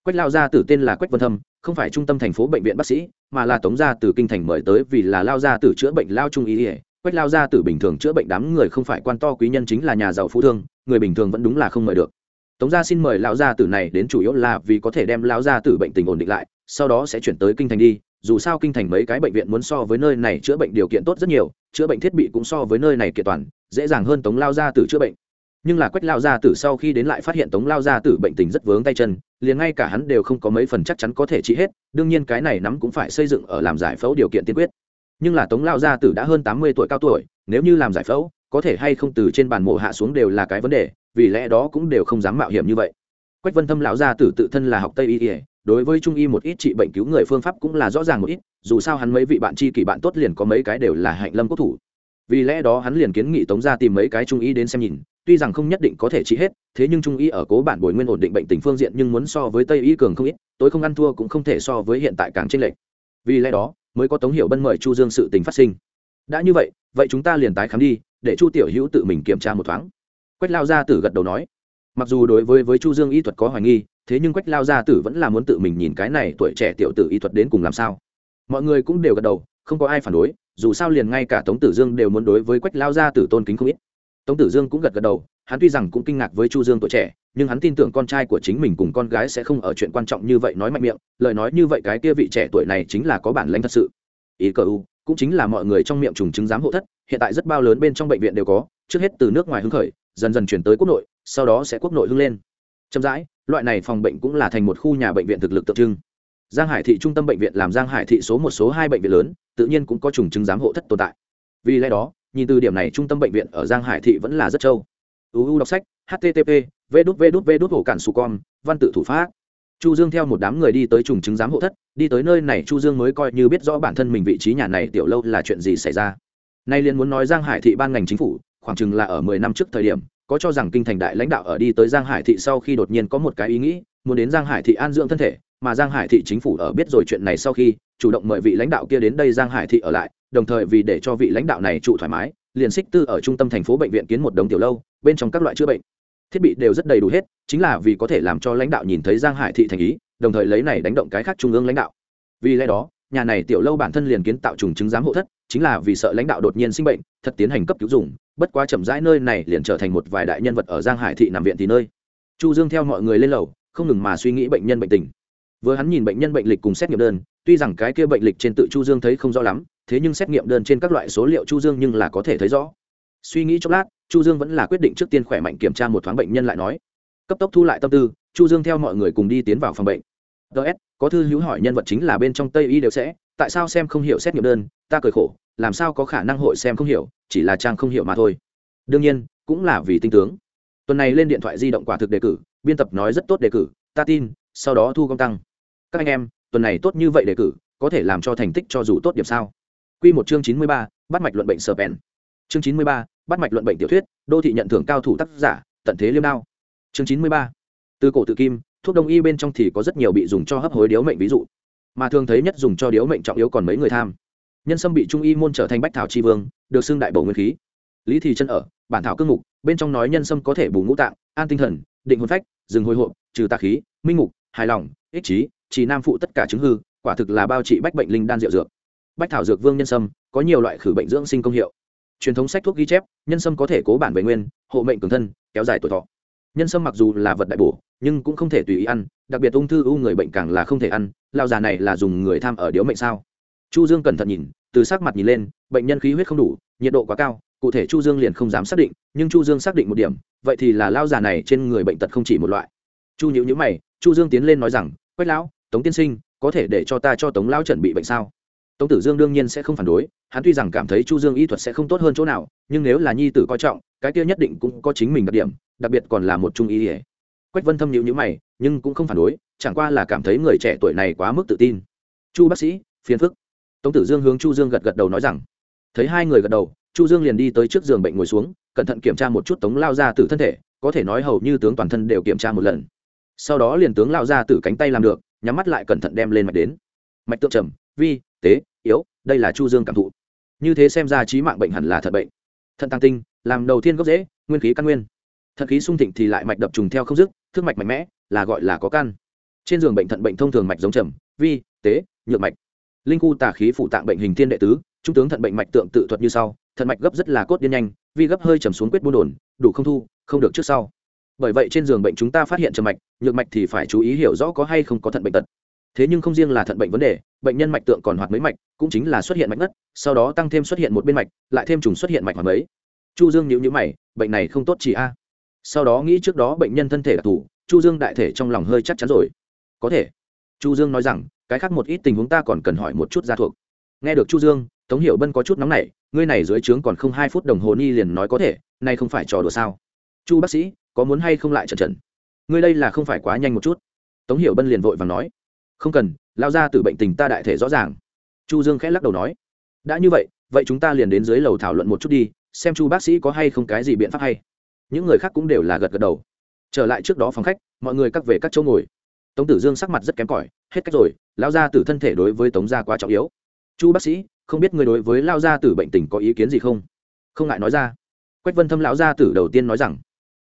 Quách lao gia tử tên là quách vân thâm, không phải trung tâm thành phố bệnh viện bác sĩ, mà là tống gia tử kinh thành mời tới vì là lao gia tử chữa bệnh lao trung ý ỉa quách lao gia tử bình thường chữa bệnh đám người không phải quan to quý nhân chính là nhà giàu phú thương, người bình thường vẫn đúng là không mời được. Tống gia xin mời lão gia tử này đến chủ yếu là vì có thể đem lão gia tử bệnh tình ổn định lại, sau đó sẽ chuyển tới kinh thành đi dù sao kinh thành mấy cái bệnh viện muốn so với nơi này chữa bệnh điều kiện tốt rất nhiều, chữa bệnh thiết bị cũng so với nơi này kiện toàn, dễ dàng hơn tống lao gia tử chữa bệnh. Nhưng là quách lao gia tử sau khi đến lại phát hiện tống lao gia tử bệnh tình rất vướng tay chân, liền ngay cả hắn đều không có mấy phần chắc chắn có thể trị hết, đương nhiên cái này nắm cũng phải xây dựng ở làm giải phẫu điều kiện tiên quyết. Nhưng là tống lao gia tử đã hơn tám mươi tuổi cao tuổi, nếu như làm giải phẫu, có thể hay không từ trên bàn mổ hạ xuống đều là cái vấn đề, vì lẽ đó cũng đều không dám mạo hiểm như vậy. Quách vân thâm lão gia tử tự thân là học tây y đối với trung y một ít trị bệnh cứu người phương pháp cũng là rõ ràng một ít, dù sao hắn mấy vị bạn tri kỷ bạn tốt liền có mấy cái đều là hạnh lâm quốc thủ. Vì lẽ đó hắn liền kiến nghị tống ra tìm mấy cái trung y đến xem nhìn, tuy rằng không nhất định có thể trị hết, thế nhưng trung y ở cố bản bồi nguyên ổn định bệnh tình phương diện nhưng muốn so với tây y cường không ít, tối không ăn thua cũng không thể so với hiện tại càng tranh lệch. Vì lẽ đó, mới có tống hiệu bân mời chu dương sự tình phát sinh. Đã như vậy vậy chúng ta liền tái khám đi, để chu tiểu hữu tự mình kiểm tra một thoáng. Quách lao ra tử gật đầu nói. Mặc dù đối với với chu dương y thuật có hoài nghi thế nhưng quách lao gia tử vẫn là muốn tự mình nhìn cái này tuổi trẻ tiểu tử y thuật đến cùng làm sao. Mọi người cũng đều gật đầu, không có ai phản đối, dù sao liền ngay cả tống tử dương đều muốn đối với quách lao gia tử tôn kính không ít. Tống tử dương cũng gật gật đầu, hắn tuy rằng cũng kinh ngạc với chu dương tuổi trẻ, nhưng hắn tin tưởng con trai của chính mình cùng con gái sẽ không ở chuyện quan trọng như vậy nói mạnh miệng, lời nói như vậy cái kia vị trẻ tuổi này chính là có bản lãnh thật sự. Ý cờ u, cũng chính là mọi người trong miệng trùng chứng giám hộ thất, hiện tại rất bao lớn bên trong bệnh viện đều có, trước hết từ nước ngoài hưng khởi, dần dần chuyển tới quốc nội, sau đó sẽ quốc nội hưng lên. Chậm rãi loại này phòng bệnh cũng là thành một khu nhà bệnh viện thực lực tượng trưng. Giang hải thị trung tâm bệnh viện làm giang hải thị số một số hai bệnh viện lớn, tự nhiên cũng có trùng chứng giám hộ thất tồn tại. Vì lẽ đó, nhìn từ điểm này trung tâm bệnh viện ở giang hải thị vẫn là rất trâu. Uu đọc sách http v đút v đút v đút hồ cản su com, văn tự thủ pháp. Chu dương theo một đám người đi tới trùng chứng giám hộ thất, đi tới nơi này chu dương mới coi như biết rõ bản thân mình vị trí nhà này tiểu lâu là chuyện gì xảy ra. Nay liền muốn nói giang hải thị ban ngành chính phủ, khoảng chừng là ở mười năm trước thời điểm có cho rằng kinh thành đại lãnh đạo ở đi tới giang hải thị sau khi đột nhiên có một cái ý nghĩ, muốn đến giang hải thị an dưỡng thân thể, mà giang hải thị chính phủ ở biết rồi chuyện này sau khi, chủ động mời vị lãnh đạo kia đến đây giang hải thị ở lại, đồng thời vì để cho vị lãnh đạo này trụ thoải mái, liền xích tư ở trung tâm thành phố bệnh viện kiến một đống tiểu lâu, bên trong các loại chữa bệnh. Thiết bị đều rất đầy đủ hết, chính là vì có thể làm cho lãnh đạo nhìn thấy giang hải thị thành ý, đồng thời lấy này đánh động cái khác trung ương lãnh đạo. Vì lẽ đó, nhà này tiểu lâu bản thân liền kiến tạo trùng chứng giám hộ thất, chính là vì sợ lãnh đạo đột nhiên sinh bệnh, thật tiến hành cấp cứu dùng bất quá chậm rãi nơi này liền trở thành một vài đại nhân vật ở giang hải thị nằm viện thì nơi. Chu dương theo mọi người lên lầu, không ngừng mà suy nghĩ bệnh nhân bệnh tình. Vừa hắn nhìn bệnh nhân bệnh lịch cùng xét nghiệm đơn, tuy rằng cái kia bệnh lịch trên tự chu dương thấy không rõ lắm, thế nhưng xét nghiệm đơn trên các loại số liệu chu dương nhưng là có thể thấy rõ. Suy nghĩ chốc lát, chu dương vẫn là quyết định trước tiên khỏe mạnh kiểm tra một thoáng bệnh nhân lại nói. Cấp tốc thu lại tâm tư, chu dương theo mọi người cùng đi tiến vào phòng bệnh. Ts có thư hữu hỏi nhân vật chính là bên trong tây y đều sẽ, tại sao xem không hiểu xét nghiệm đơn, ta cười khổ làm sao có khả năng hội xem không hiểu chỉ là trang không hiểu mà thôi đương nhiên cũng là vì tinh tướng tuần này lên điện thoại di động quả thực đề cử biên tập nói rất tốt đề cử ta tin sau đó thu công tăng các anh em tuần này tốt như vậy đề cử có thể làm cho thành tích cho dù tốt điểm sao Quy một chương chín mươi ba, bắt mạch luận bệnh sờ bèn. Chương chín mươi ba, bắt mạch luận bệnh tiểu thuyết, đô thị nhận thưởng cao thủ tác giả, tận thế liêm đao. Chương chín mươi ba. Từ cổ tự kim, thuốc đông y bên trong thì có rất nhiều bị dùng cho hấp hối điếu mệnh ví dụ, mà thường thấy nhất dùng cho điếu mệnh trọng yếu còn mấy người tham. Nhân sâm bị trung y môn trở thành bách thảo chi vương, được xưng đại bổ nguyên khí. Lý thì chân ở, bản thảo cương mục, bên trong nói nhân sâm có thể bù ngũ tạng, an tinh thần, định hồn phách, dừng hồi hộp, trừ tà khí, minh mục, hài lòng, ích trí, trì nam phụ tất cả chứng hư, quả thực là bao trị bách bệnh linh đan diệu dược. Bách thảo dược vương nhân sâm có nhiều loại khử bệnh dưỡng sinh công hiệu. Truyền thống sách thuốc ghi chép nhân sâm có thể cố bản về nguyên hộ mệnh cường thân kéo dài tuổi thọ. Nhân sâm mặc dù là vật đại bổ nhưng cũng không thể tùy ý ăn đặc biệt ung thư u người bệnh càng là không thể ăn lao già này là dùng người tham ở điếu mệnh sao? Chu dương cẩn thận nhìn, từ sắc mặt nhìn lên, bệnh nhân khí huyết không đủ, nhiệt độ quá cao, cụ thể chu dương liền không dám xác định, nhưng chu dương xác định một điểm, vậy thì là lao già này trên người bệnh tật không chỉ một loại. Chu nhữ nhữ mày, chu dương tiến lên nói rằng, quách lão, tống tiên sinh, có thể để cho ta cho tống lão chuẩn bị bệnh sao? Tống tử dương đương nhiên sẽ không phản đối, hắn tuy rằng cảm thấy chu dương y thuật sẽ không tốt hơn chỗ nào, nhưng nếu là nhi tử coi trọng, cái kia nhất định cũng có chính mình đặc điểm, đặc biệt còn là một trung y ỉa quách vân thâm nhữ nhữ mày, nhưng cũng không phản đối, chẳng qua là cảm thấy người trẻ tuổi này quá mức tự tin. Chu bác sĩ, phiền phức tống tử dương hướng chu dương gật gật đầu nói rằng, thấy hai người gật đầu, chu dương liền đi tới trước giường bệnh ngồi xuống, cẩn thận kiểm tra một chút tống lao ra từ thân thể, có thể nói hầu như tướng toàn thân đều kiểm tra một lần. Sau đó liền tướng lao ra từ cánh tay làm được, nhắm mắt lại cẩn thận đem lên mạch đến. Mạch tượng trầm, vi, tế, yếu, đây là chu dương cảm thụ. Như thế xem ra trí mạng bệnh hẳn là thật bệnh. Thận tăng tinh, làm đầu tiên gốc dễ, nguyên khí căn nguyên. Thận khí sung thịnh thì lại mạch đập trùng theo không dứt thương mạch mạnh mẽ, là gọi là có căn. Trên giường bệnh thận bệnh thông thường mạch giống trầm, vi, tế, nhược mạch linh khu tà khí phụ tạng bệnh hình thiên đệ tứ, trung tướng thận bệnh mạch tượng tự thuật như sau, thận mạch gấp rất là cốt điên nhanh, vi gấp hơi trầm xuống quyết buôn đồn, đủ không thu, không được trước sau. Bởi vậy trên giường bệnh chúng ta phát hiện trầm mạch, nhược mạch thì phải chú ý hiểu rõ có hay không có thận bệnh tật. Thế nhưng không riêng là thận bệnh vấn đề, bệnh nhân mạch tượng còn hoạt mấy mạch, cũng chính là xuất hiện mạch ngất, sau đó tăng thêm xuất hiện một bên mạch, lại thêm trùng xuất hiện mạch hoạt mấy. Chu dương nhíu nhíu mày, bệnh này không tốt chỉ a. Sau đó nghĩ trước đó bệnh nhân thân thể đặc thù, chu dương đại thể trong lòng hơi chắc chắn rồi. Có thể. Chu dương nói rằng cái khác một ít tình huống ta còn cần hỏi một chút gia thuộc. Nghe được chu dương, tống hiểu bân có chút nóng nảy, ngươi này dưới trướng còn không hai phút đồng hồ ni liền nói có thể, nay không phải trò đùa sao? Chu bác sĩ, có muốn hay không lại trần trần ngươi đây là không phải quá nhanh một chút. Tống hiểu bân liền vội vàng nói. Không cần, lao ra từ bệnh tình ta đại thể rõ ràng. Chu dương khẽ lắc đầu nói. Đã như vậy vậy chúng ta liền đến dưới lầu thảo luận một chút đi, xem chu bác sĩ có hay không cái gì biện pháp hay. Những người khác cũng đều là gật gật đầu. Trở lại trước đó phòng khách, mọi người cắt về các chỗ ngồi tống tử dương sắc mặt rất kém cỏi, hết cách rồi lao ra tử thân thể đối với tống gia quá trọng yếu. Chu bác sĩ, không biết người đối với lao gia tử bệnh tình có ý kiến gì không? Không ngại nói ra. Quách vân thâm lão gia tử đầu tiên nói rằng,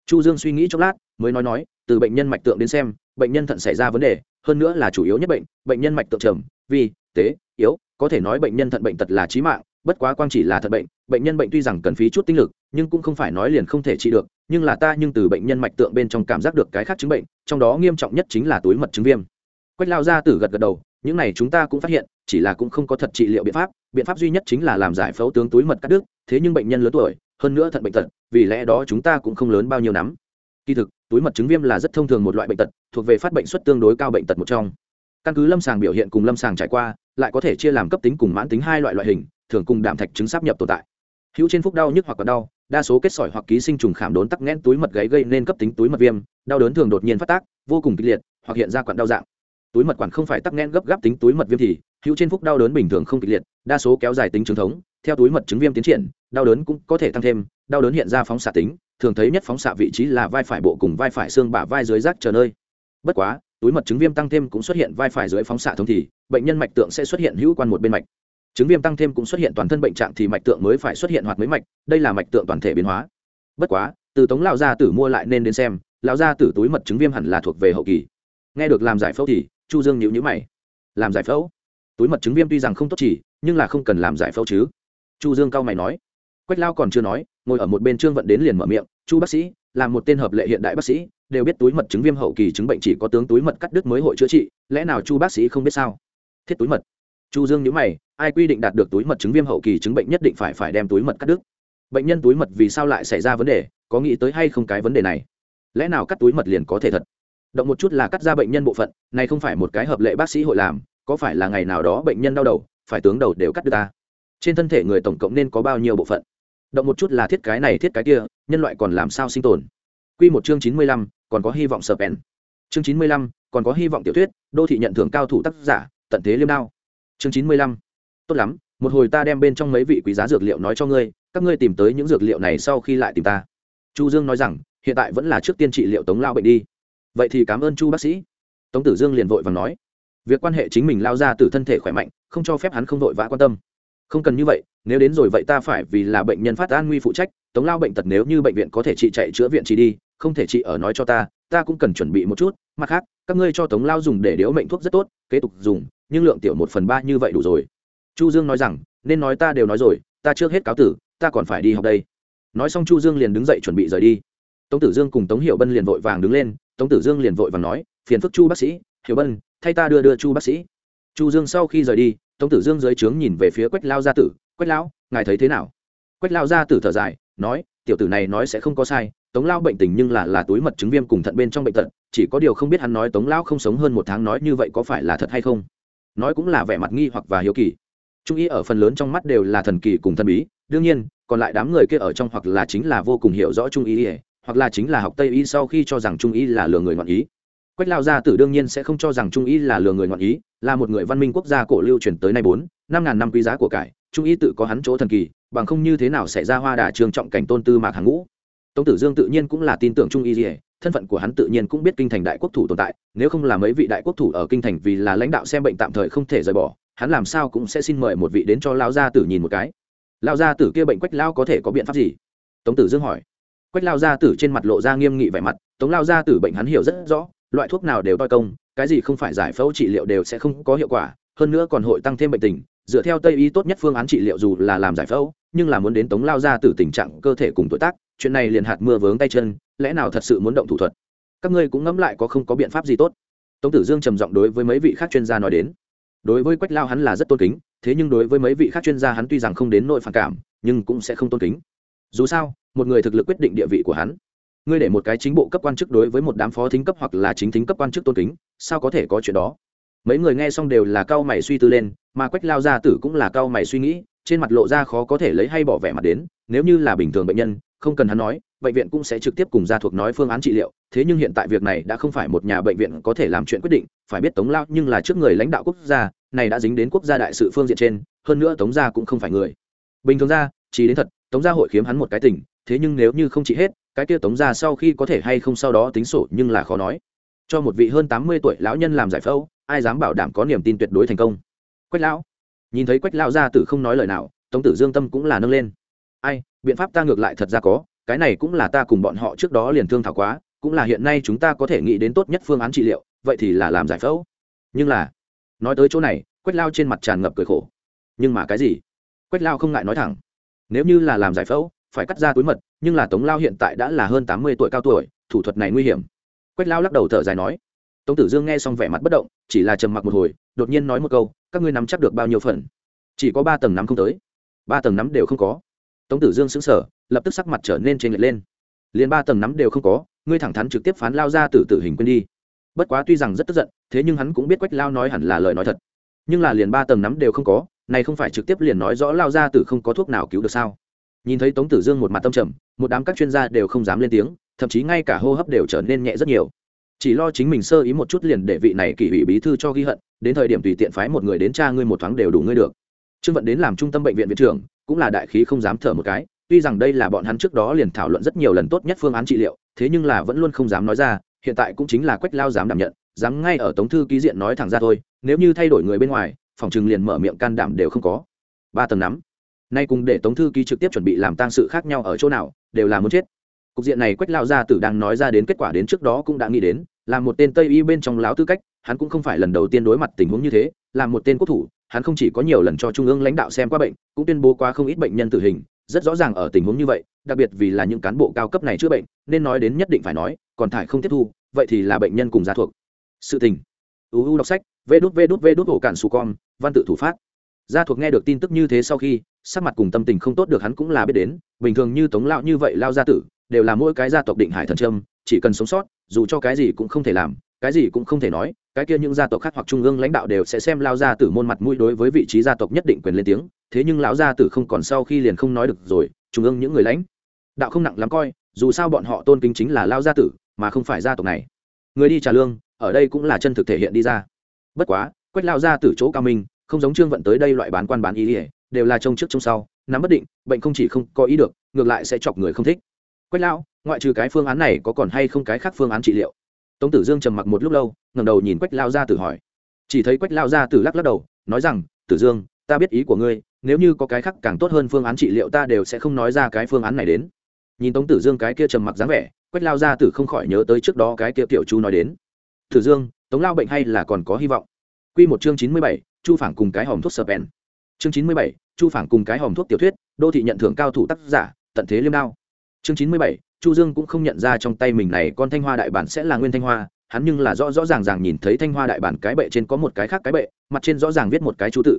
chu dương suy nghĩ chốc lát, mới nói nói, từ bệnh nhân mạch tượng đến xem, bệnh nhân thận xảy ra vấn đề, hơn nữa là chủ yếu nhất bệnh bệnh nhân mạch tượng trầm, vi, tế, yếu, có thể nói bệnh nhân thận bệnh tật là trí mạng bất quá quang chỉ là thật bệnh bệnh nhân bệnh tuy rằng cần phí chút tinh lực, nhưng cũng không phải nói liền không thể trị được, nhưng là ta nhưng từ bệnh nhân mạch tượng bên trong cảm giác được cái khác chứng bệnh, trong đó nghiêm trọng nhất chính là túi mật chứng viêm. Quách lao ra tử gật gật đầu, những này chúng ta cũng phát hiện, chỉ là cũng không có thật trị liệu biện pháp biện pháp duy nhất chính là làm giải phẫu tướng túi mật cắt đứt, thế nhưng bệnh nhân lớn tuổi, hơn nữa thận bệnh tật, vì lẽ đó chúng ta cũng không lớn bao nhiêu nắm. Kỳ thực, túi mật chứng viêm là rất thông thường một loại bệnh tật, thuộc về phát bệnh suất tương đối cao bệnh tật một trong. Căn cứ lâm sàng biểu hiện cùng lâm sàng trải qua, lại có thể chia làm cấp tính cùng mãn tính hai loại loại hình thường cùng đạm thạch trứng sắp nhập tồn tại. Hữu trên phúc đau nhức hoặc còn đau, đa số kết sỏi hoặc ký sinh trùng khảm đốn tắc nghẽn túi mật gáy gây nên cấp tính túi mật viêm, đau đớn thường đột nhiên phát tác, vô cùng kịch liệt, hoặc hiện ra quặn đau dạng. Túi mật quản không phải tắc nghẽn gấp gáp tính túi mật viêm thì, hữu trên phúc đau đớn bình thường không kịch liệt, đa số kéo dài tính trường thống, theo túi mật chứng viêm tiến triển, đau đớn cũng có thể tăng thêm, đau đớn hiện ra phóng xạ tính, thường thấy nhất phóng xạ vị trí là vai phải bộ cùng vai phải xương bả vai dưới rác chờ nơi. Bất quá, túi mật chứng viêm tăng thêm cũng xuất hiện vai phải dưới phóng xạ thông thì, bệnh nhân mạch tượng sẽ xuất hiện hữu quan một bên mạch chứng viêm tăng thêm cũng xuất hiện toàn thân bệnh trạng thì mạch tượng mới phải xuất hiện hoạt mấy mạch, đây là mạch tượng toàn thể biến hóa. Bất quá, từ tống lão gia tử mua lại nên đến xem, lão gia tử túi mật chứng viêm hẳn là thuộc về hậu kỳ. Nghe được làm giải phẫu thì, chu dương nhíu nhíu mày. Làm giải phẫu? Túi mật chứng viêm tuy rằng không tốt chỉ, nhưng là không cần làm giải phẫu chứ. Chu dương cao mày nói. Quách lao còn chưa nói, ngồi ở một bên trương vận đến liền mở miệng, chu bác sĩ, là một tên hợp lệ hiện đại bác sĩ, đều biết túi mật chứng viêm hậu kỳ chứng bệnh chỉ có tướng túi mật cắt đứt mới hội chữa trị, lẽ nào chu bác sĩ không biết sao? Thiết túi mật chu dương nhíu mày ai quy định đạt được túi mật chứng viêm hậu kỳ chứng bệnh nhất định phải phải đem túi mật cắt đứt? Bệnh nhân túi mật vì sao lại xảy ra vấn đề có nghĩ tới hay không cái vấn đề này? Lẽ nào cắt túi mật liền có thể thật? Động một chút là cắt ra bệnh nhân bộ phận này không phải một cái hợp lệ bác sĩ hội làm có phải là ngày nào đó bệnh nhân đau đầu phải tướng đầu đều cắt được ta? Trên thân thể người tổng cộng nên có bao nhiêu bộ phận? Động một chút là thiết cái này thiết cái kia nhân loại còn làm sao sinh tồn? Quy một chương chín mươi lăm, còn có hy vọng sờ pen chương chín mươi lăm, còn có hy vọng tiểu thuyết đô thị nhận thưởng cao thủ tác giả tận thế liêm đao chương chín mươi lăm, tốt lắm một hồi ta đem bên trong mấy vị quý giá dược liệu nói cho ngươi các ngươi tìm tới những dược liệu này sau khi lại tìm ta. Chu dương nói rằng hiện tại vẫn là trước tiên trị liệu tống lao bệnh đi. Vậy thì cảm ơn chu bác sĩ. Tống tử dương liền vội vàng nói việc quan hệ chính mình lao ra từ thân thể khỏe mạnh không cho phép hắn không vội vã quan tâm. Không cần như vậy nếu đến rồi vậy ta phải vì là bệnh nhân phát an nguy phụ trách tống lao bệnh tật nếu như bệnh viện có thể trị chạy chữa viện trị đi không thể trị ở nói cho ta ta cũng cần chuẩn bị một chút mặt khác các ngươi cho tống lao dùng để điếu mệnh thuốc rất tốt kế tục dùng nhưng lượng tiểu một phần ba như vậy đủ rồi. Chu dương nói rằng, nên nói ta đều nói rồi, ta trước hết cáo tử, ta còn phải đi học đây. Nói xong chu dương liền đứng dậy chuẩn bị rời đi. Tống tử dương cùng tống hiệu bân liền vội vàng đứng lên, tống tử dương liền vội vàng nói, phiền phức chu bác sĩ hiệu bân, thay ta đưa đưa chu bác sĩ. Chu dương sau khi rời đi, tống tử dương dưới trướng nhìn về phía quách lao gia tử, quách lão, ngài thấy thế nào? Quách lao gia tử thở dài, nói, tiểu tử này nói sẽ không có sai, tống lao bệnh tình nhưng là là túi mật chứng viêm cùng thận bên trong bệnh tật, chỉ có điều không biết hắn nói tống lao không sống hơn một tháng nói như vậy có phải là thật hay không? Nói cũng là vẻ mặt nghi hoặc và hiếu kỳ. Trung ý ở phần lớn trong mắt đều là thần kỳ cùng thần bí, đương nhiên, còn lại đám người kia ở trong hoặc là chính là vô cùng hiểu rõ trung ý hoặc là chính là học tây y sau khi cho rằng trung ý là lừa người ngoạn ý. Quách lao gia tử đương nhiên sẽ không cho rằng trung ý là lừa người ngoạn ý, là một người văn minh quốc gia cổ lưu truyền tới nay bốn, năm ngàn năm quý giá của cải, trung ý tự có hắn chỗ thần kỳ, bằng không như thế nào xảy ra hoa đà trường trọng cảnh tôn tư mạc hàng ngũ. Tống tử dương tự nhiên cũng là tin tưởng trung ý gì thân phận của hắn tự nhiên cũng biết kinh thành đại quốc thủ tồn tại, nếu không là mấy vị đại quốc thủ ở kinh thành vì là lãnh đạo xem bệnh tạm thời không thể rời bỏ, hắn làm sao cũng sẽ xin mời một vị đến cho lao gia tử nhìn một cái. Lao gia tử kia bệnh quách lao có thể có biện pháp gì? Tống tử dương hỏi. Quách lao gia tử trên mặt lộ ra nghiêm nghị vẻ mặt, tống lao gia tử bệnh hắn hiểu rất rõ, loại thuốc nào đều toi công, cái gì không phải giải phẫu trị liệu đều sẽ không có hiệu quả, hơn nữa còn hội tăng thêm bệnh tình, dựa theo tây y tốt nhất phương án trị liệu dù là làm giải phẫu nhưng là muốn đến tống lao gia tử tình trạng cơ thể cùng tuổi tác, chuyện này liền hạt mưa vướng tay chân, lẽ nào thật sự muốn động thủ thuật? Các ngươi cũng ngẫm lại có không có biện pháp gì tốt. Tống tử dương trầm giọng đối với mấy vị khác chuyên gia nói đến. Đối với quách lao hắn là rất tôn kính, thế nhưng đối với mấy vị khác chuyên gia hắn tuy rằng không đến nội phản cảm, nhưng cũng sẽ không tôn kính. Dù sao, một người thực lực quyết định địa vị của hắn. Ngươi để một cái chính bộ cấp quan chức đối với một đám phó thính cấp hoặc là chính thính cấp quan chức tôn kính, sao có thể có chuyện đó? Mấy người nghe xong đều là cao mày suy tư lên, mà quách lao gia tử cũng là cao mày suy nghĩ trên mặt lộ ra khó có thể lấy hay bỏ vẻ mặt đến, nếu như là bình thường bệnh nhân, không cần hắn nói, bệnh viện cũng sẽ trực tiếp cùng gia thuộc nói phương án trị liệu, thế nhưng hiện tại việc này đã không phải một nhà bệnh viện có thể làm chuyện quyết định, phải biết tống lao nhưng là trước người lãnh đạo quốc gia, này đã dính đến quốc gia đại sự phương diện trên, hơn nữa tống gia cũng không phải người. Bình thường ra, chỉ đến thật, tống gia hội khiếm hắn một cái tình, thế nhưng nếu như không trị hết, cái kia tống gia sau khi có thể hay không sau đó tính sổ nhưng là khó nói. Cho một vị hơn tám mươi tuổi lão nhân làm giải phẫu, ai dám bảo đảm có niềm tin tuyệt đối thành công? Quách lão nhìn thấy quách lão gia tử không nói lời nào, tống tử dương tâm cũng là nâng lên. Ai, biện pháp ta ngược lại thật ra có, cái này cũng là ta cùng bọn họ trước đó liền thương thảo quá, cũng là hiện nay chúng ta có thể nghĩ đến tốt nhất phương án trị liệu, vậy thì là làm giải phẫu. Nhưng là, nói tới chỗ này, quách lao trên mặt tràn ngập cười khổ. Nhưng mà cái gì? Quách lao không ngại nói thẳng. Nếu như là làm giải phẫu, phải cắt ra túi mật, nhưng là tống lao hiện tại đã là hơn tám mươi tuổi cao tuổi, thủ thuật này nguy hiểm. Quách lao lắc đầu thở dài nói tống tử dương nghe xong vẻ mặt bất động, chỉ là trầm mặc một hồi, đột nhiên nói một câu, các ngươi nắm chắc được bao nhiêu phần? Chỉ có ba tầng nắm không tới. Ba tầng nắm đều không có. Tống tử dương xứng sở lập tức sắc mặt trở nên trên lệch lên. Liền ba tầng nắm đều không có, ngươi thẳng thắn trực tiếp phán lao ra từ tử hình quên đi. Bất quá tuy rằng rất tức giận, thế nhưng hắn cũng biết quách lao nói hẳn là lời nói thật. Nhưng là liền ba tầng nắm đều không có, này không phải trực tiếp liền nói rõ lao ra từ không có thuốc nào cứu được sao? Nhìn thấy tống tử dương một mặt tâm trầm, một đám các chuyên gia đều không dám lên tiếng, thậm chí ngay cả hô hấp đều trở nên nhẹ rất nhiều chỉ lo chính mình sơ ý một chút liền để vị này kỷ ủy bí thư cho ghi hận, đến thời điểm tùy tiện phái một người đến cha ngươi một thoáng đều đủ ngươi được. Trương vận đến làm trung tâm bệnh viện viện trưởng, cũng là đại khí không dám thở một cái, tuy rằng đây là bọn hắn trước đó liền thảo luận rất nhiều lần tốt nhất phương án trị liệu, thế nhưng là vẫn luôn không dám nói ra, hiện tại cũng chính là quách lao dám đảm nhận, dám ngay ở tống thư ký diện nói thẳng ra thôi, nếu như thay đổi người bên ngoài, phòng chừng liền mở miệng can đảm đều không có. Ba tầng nắm. Nay cùng để tống thư ký trực tiếp chuẩn bị làm tang sự khác nhau ở chỗ nào, đều là muốn chết. Cục diện này quách lao gia tử đang nói ra đến kết quả đến trước đó cũng đã nghĩ đến là một tên tây y bên trong láo tư cách, hắn cũng không phải lần đầu tiên đối mặt tình huống như thế, là một tên quốc thủ, hắn không chỉ có nhiều lần cho trung ương lãnh đạo xem qua bệnh, cũng tuyên bố qua không ít bệnh nhân tử hình, rất rõ ràng ở tình huống như vậy, đặc biệt vì là những cán bộ cao cấp này chữa bệnh, nên nói đến nhất định phải nói, còn thải không tiếp thu, vậy thì là bệnh nhân cùng gia thuộc. Sự tình. Uu đọc sách, vê đút vê đút vê đút, ổ cản su con văn tự thủ phát gia thuộc nghe được tin tức như thế sau khi, sắc mặt cùng tâm tình không tốt được hắn cũng là biết đến, bình thường như tống lão như vậy lao gia tử, đều là mỗi cái gia tộc định hải thần trâm chỉ cần sống sót dù cho cái gì cũng không thể làm, cái gì cũng không thể nói, cái kia những gia tộc khác hoặc trung ương lãnh đạo đều sẽ xem lao gia tử môn mặt mũi đối với vị trí gia tộc nhất định quyền lên tiếng, thế nhưng lão gia tử không còn sau khi liền không nói được rồi, trung ương những người lãnh đạo không nặng lắm coi, dù sao bọn họ tôn kính chính là lao gia tử, mà không phải gia tộc này. Người đi trả lương, ở đây cũng là chân thực thể hiện đi ra. Bất quá quách lao gia tử chỗ cao minh, không giống trương vận tới đây loại bán quan bán ý ỉa đều là trông trước trông sau, nắm bất định, bệnh không chỉ không có ý được, ngược lại sẽ chọc người không thích quách lão, ngoại trừ cái phương án này có còn hay không cái khác phương án trị liệu? Tống tử dương trầm mặc một lúc lâu ngầm đầu nhìn quách lao gia tử hỏi. Chỉ thấy quách lao gia tử lắc lắc đầu, nói rằng, tử dương, ta biết ý của ngươi, nếu như có cái khác càng tốt hơn phương án trị liệu ta đều sẽ không nói ra cái phương án này đến. Nhìn tống tử dương cái kia trầm mặc dáng vẻ, quách lao gia tử không khỏi nhớ tới trước đó cái kia tiểu chu nói đến. Tử dương, tống lao bệnh hay là còn có hy vọng? Q một chương chín mươi bảy, chu phản cùng cái hòm thuốc sờ bèn chương chín mươi bảy, chu phản cùng cái hòm thuốc tiểu thuyết, đô thị nhận thưởng cao thủ tác giả, tận thế liêm đao chương chín mươi bảy, chu dương cũng không nhận ra trong tay mình này con thanh hoa đại bản sẽ là nguyên thanh hoa, hắn nhưng là rõ rõ ràng ràng nhìn thấy thanh hoa đại bản cái bệ trên có một cái khác cái bệ, mặt trên rõ ràng viết một cái chú tự.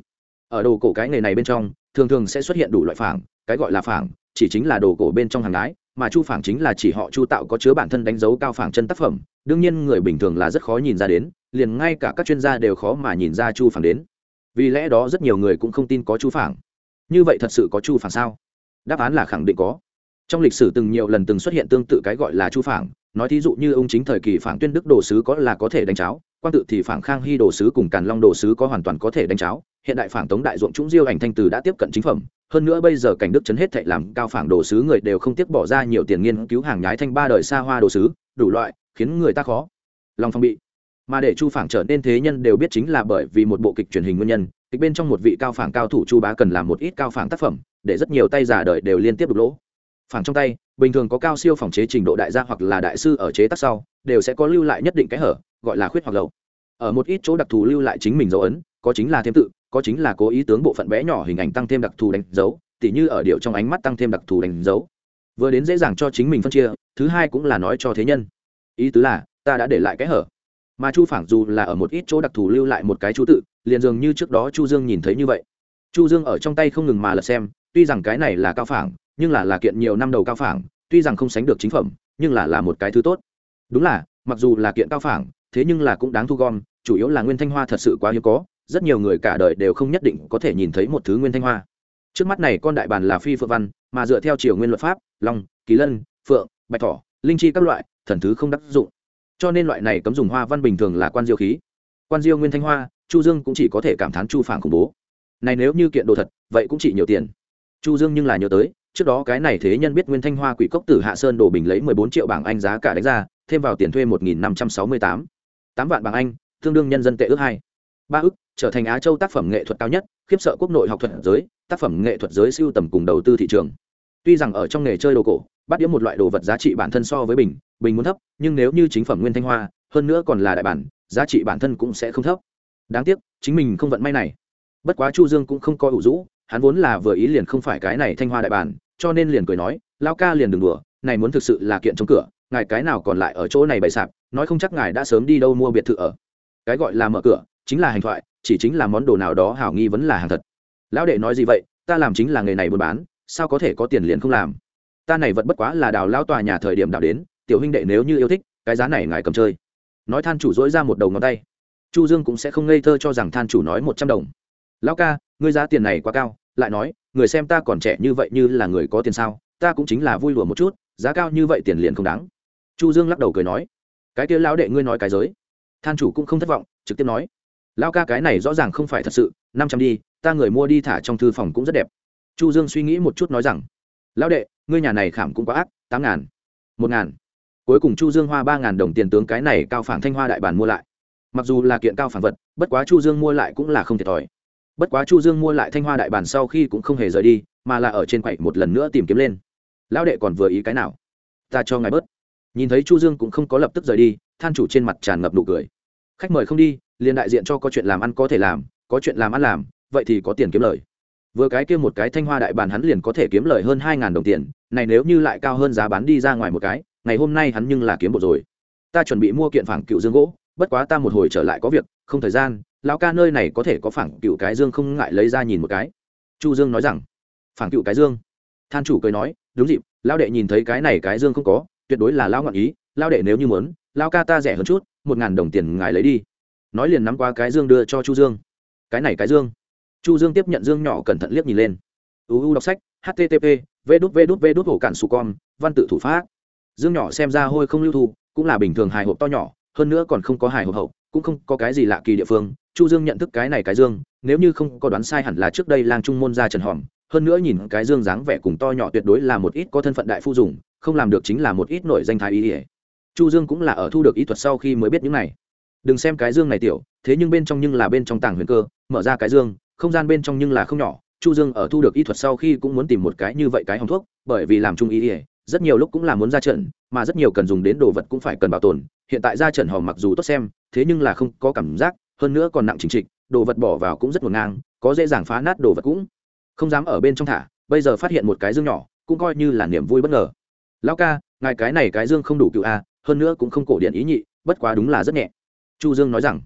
Ở đồ cổ cái nghề này bên trong, thường thường sẽ xuất hiện đủ loại phảng, cái gọi là phảng, chỉ chính là đồ cổ bên trong hàng ái mà chu phảng chính là chỉ họ chu tạo có chứa bản thân đánh dấu cao phảng chân tác phẩm, đương nhiên người bình thường là rất khó nhìn ra đến, liền ngay cả các chuyên gia đều khó mà nhìn ra chu phảng đến. Vì lẽ đó rất nhiều người cũng không tin có chu phảng. Như vậy thật sự có chu phảng sao? Đáp án là khẳng định có trong lịch sử từng nhiều lần từng xuất hiện tương tự cái gọi là chu phảng, nói thí dụ như ông chính thời kỳ phảng tuyên đức đồ sứ có là có thể đánh cháo quan tự thì phảng khang hy đồ sứ cùng càn long đồ sứ có hoàn toàn có thể đánh cháo. Hiện đại phảng tống đại ruộng trũng diêu ảnh thanh từ đã tiếp cận chính phẩm. Hơn nữa bây giờ cảnh đức chấn hết thệ làm cao phảng đồ sứ người đều không tiếc bỏ ra nhiều tiền nghiên cứu hàng nhái thanh ba đời xa hoa đồ sứ, đủ loại, khiến người ta khó. Lòng phong bị. Mà để chu phảng trở nên thế nhân đều biết chính là bởi vì một bộ kịch truyền hình nguyên nhân, kịch bên trong một vị cao phảng cao thủ chu bá cần làm một ít cao phảng tác phẩm, để rất nhiều tay giả đời đều liên tiếp đục lỗ phảng trong tay, bình thường có cao siêu phòng chế trình độ đại gia hoặc là đại sư ở chế tác sau, đều sẽ có lưu lại nhất định cái hở, gọi là khuyết hoặc lậu. Ở một ít chỗ đặc thù lưu lại chính mình dấu ấn, có chính là thêm tự, có chính là cố ý tướng bộ phận bé nhỏ hình ảnh tăng thêm đặc thù đánh dấu, tỉ như ở điệu trong ánh mắt tăng thêm đặc thù đánh dấu. Vừa đến dễ dàng cho chính mình phân chia, thứ hai cũng là nói cho thế nhân. Ý tứ là, ta đã để lại cái hở. Mà chu phảng dù là ở một ít chỗ đặc thù lưu lại một cái chú tự, liền dường như trước đó chu dương nhìn thấy như vậy. Chu dương ở trong tay không ngừng mà lật xem, tuy rằng cái này là cao phản nhưng là là kiện nhiều năm đầu cao phảng tuy rằng không sánh được chính phẩm, nhưng là là một cái thứ tốt. Đúng là, mặc dù là kiện cao phảng thế nhưng là cũng đáng thu gom, chủ yếu là nguyên thanh hoa thật sự quá hiếm có, rất nhiều người cả đời đều không nhất định có thể nhìn thấy một thứ nguyên thanh hoa. Trước mắt này con đại bàn là phi phượng văn, mà dựa theo chiều nguyên luật pháp, long, kỳ lân, phượng, bạch thỏ, linh chi các loại, thần thứ không đắc dụng. Cho nên loại này cấm dùng hoa văn bình thường là quan diêu khí. Quan diêu nguyên thanh hoa, chu dương cũng chỉ có thể cảm thán chu phản khủng bố. Này nếu như kiện đồ thật, vậy cũng chỉ nhiều tiền. Chu dương nhưng là nhớ tới trước đó cái này thế nhân biết nguyên thanh hoa quỷ cốc tử hạ sơn đổ bình lấy 14 triệu bảng anh giá cả đánh ra, thêm vào tiền thuê 1.568 tám. Vạn bảng anh, tương đương nhân dân tệ ước hai. Ba ước trở thành á châu tác phẩm nghệ thuật cao nhất, khiếp sợ quốc nội học thuật giới, tác phẩm nghệ thuật giới siêu tầm cùng đầu tư thị trường. Tuy rằng ở trong nghề chơi đồ cổ, bắt đĩa một loại đồ vật giá trị bản thân so với bình bình muốn thấp, nhưng nếu như chính phẩm nguyên thanh hoa, hơn nữa còn là đại bản, giá trị bản thân cũng sẽ không thấp. Đáng tiếc, chính mình không vận may này. Bất quá chu dương cũng không coi ủ rũ hắn vốn là vừa ý liền không phải cái này thanh hoa đại bản, cho nên liền cười nói lao ca liền đừng đùa, này muốn thực sự là kiện chống cửa, ngài cái nào còn lại ở chỗ này bày sạp, nói không chắc ngài đã sớm đi đâu mua biệt thự ở. Cái gọi là mở cửa, chính là hành thoại, chỉ chính là món đồ nào đó hảo nghi vẫn là hàng thật. Lão đệ nói gì vậy, ta làm chính là nghề này buôn bán, sao có thể có tiền liền không làm? Ta này vẫn bất quá là đào lao tòa nhà thời điểm đào đến, tiểu huynh đệ nếu như yêu thích, cái giá này ngài cầm chơi. Nói than chủ dỗi ra một đầu ngón tay. Chu dương cũng sẽ không ngây thơ cho rằng than chủ nói một trăm đồng. Lão ca, ngươi giá tiền này quá cao lại nói, người xem ta còn trẻ như vậy như là người có tiền sao, ta cũng chính là vui lùa một chút, giá cao như vậy tiền liền không đáng. Chu dương lắc đầu cười nói, cái kia lão đệ ngươi nói cái giới. Than chủ cũng không thất vọng, trực tiếp nói, lão ca cái này rõ ràng không phải thật sự, năm trăm đi, ta người mua đi thả trong thư phòng cũng rất đẹp. Chu dương suy nghĩ một chút nói rằng, lão đệ, ngươi nhà này khảm cũng quá ác, tám ngàn, một ngàn. Cuối cùng chu dương hoa ba ngàn đồng tiền tướng cái này cao phản thanh hoa đại bản mua lại. Mặc dù là kiện cao phản vật, bất quá chu dương mua lại cũng là không thiệt thòi bất quá chu dương mua lại thanh hoa đại bản sau khi cũng không hề rời đi, mà là ở trên quậy một lần nữa tìm kiếm lên. Lão đệ còn vừa ý cái nào? Ta cho ngài bớt. Nhìn thấy chu dương cũng không có lập tức rời đi, than chủ trên mặt tràn ngập nụ cười. Khách mời không đi, liền đại diện cho có chuyện làm ăn có thể làm, có chuyện làm ăn làm, vậy thì có tiền kiếm lời. Vừa cái kia một cái thanh hoa đại bản hắn liền có thể kiếm lời hơn hai đồng tiền, này nếu như lại cao hơn giá bán đi ra ngoài một cái, ngày hôm nay hắn nhưng là kiếm bộ rồi. Ta chuẩn bị mua kiện phẳng cựu dương gỗ, bất quá ta một hồi trở lại có việc, không thời gian lão ca nơi này có thể có phẳng cựu cái dương không ngại lấy ra nhìn một cái. Chu dương nói rằng phẳng cựu cái dương? Than chủ cười nói, đúng dịp, lão đệ nhìn thấy cái này cái dương không có, tuyệt đối là lão ngọn ý, lão đệ nếu như muốn, lão ca ta rẻ hơn chút, một ngàn đồng tiền ngài lấy đi. Nói liền nắm qua cái dương đưa cho chu dương. Cái này cái dương? Chu dương tiếp nhận dương nhỏ cẩn thận liếc nhìn lên. Uu đọc sách http v đút v đút v đút hổ cản su con văn tự thủ pháp. Dương nhỏ xem ra hôi không lưu thu, cũng là bình thường hài hộp to nhỏ, hơn nữa còn không có hài hộp hậu, cũng không có cái gì lạ kỳ địa phương chu dương nhận thức cái này cái dương, nếu như không có đoán sai hẳn là trước đây lang trung môn ra trần hòm, hơn nữa nhìn cái dương dáng vẻ cùng to nhỏ tuyệt đối là một ít có thân phận đại phu dùng, không làm được chính là một ít nổi danh thái ý ỉa chu dương cũng là ở thu được ý thuật sau khi mới biết những này. Đừng xem cái dương này tiểu, thế nhưng bên trong nhưng là bên trong tàng huyền cơ, mở ra cái dương, không gian bên trong nhưng là không nhỏ. Chu dương ở thu được ý thuật sau khi cũng muốn tìm một cái như vậy cái hồng thuốc, bởi vì làm trung ý ỉa rất nhiều lúc cũng là muốn ra trận, mà rất nhiều cần dùng đến đồ vật cũng phải cần bảo tồn. Hiện tại ra trận hòm mặc dù tốt xem, thế nhưng là không có cảm giác hơn nữa còn nặng chính trịch, đồ vật bỏ vào cũng rất ngổn ngang, có dễ dàng phá nát đồ vật cũng. Không dám ở bên trong thả, bây giờ phát hiện một cái dương nhỏ, cũng coi như là niềm vui bất ngờ. Lão ca, ngài cái này cái dương không đủ cựu a, hơn nữa cũng không cổ điện ý nhị, bất quá đúng là rất nhẹ. Chu dương nói rằng,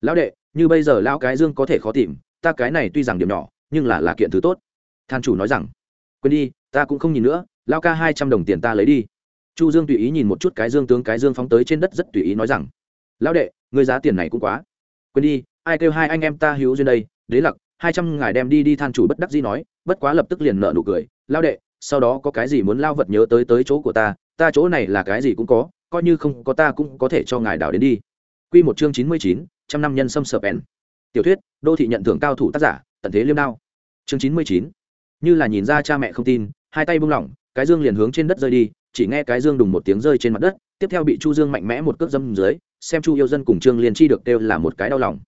lão đệ, như bây giờ lão cái dương có thể khó tìm, ta cái này tuy rằng điểm nhỏ, nhưng là là kiện thứ tốt. Than chủ nói rằng, quên đi, ta cũng không nhìn nữa lao ca hai trăm đồng tiền ta lấy đi. Chu dương tùy ý nhìn một chút cái dương tướng cái dương phóng tới trên đất rất tùy ý nói rằng, lão đệ người giá tiền này cũng quá quên đi, ai kêu hai anh em ta hữu duyên đây, đế lặc, hai trăm ngài đem đi đi than chủ bất đắc dĩ nói, bất quá lập tức liền nợ nụ cười, lao đệ, sau đó có cái gì muốn lao vật nhớ tới tới chỗ của ta ta chỗ này là cái gì cũng có, coi như không có ta cũng có thể cho ngài đào đến đi. Quy một chương chín mươi chín, trăm năm nhân sâm sợp ẻn tiểu thuyết, đô thị nhận thưởng cao thủ tác giả, tận thế liêm đao. Chương chín mươi chín, như là nhìn ra cha mẹ không tin, hai tay buông lỏng, cái dương liền hướng trên đất rơi đi chỉ nghe cái dương đùng một tiếng rơi trên mặt đất, tiếp theo bị chu dương mạnh mẽ một cước dâm dưới, xem chu yêu dân cùng trương liên chi được kêu là một cái đau lòng.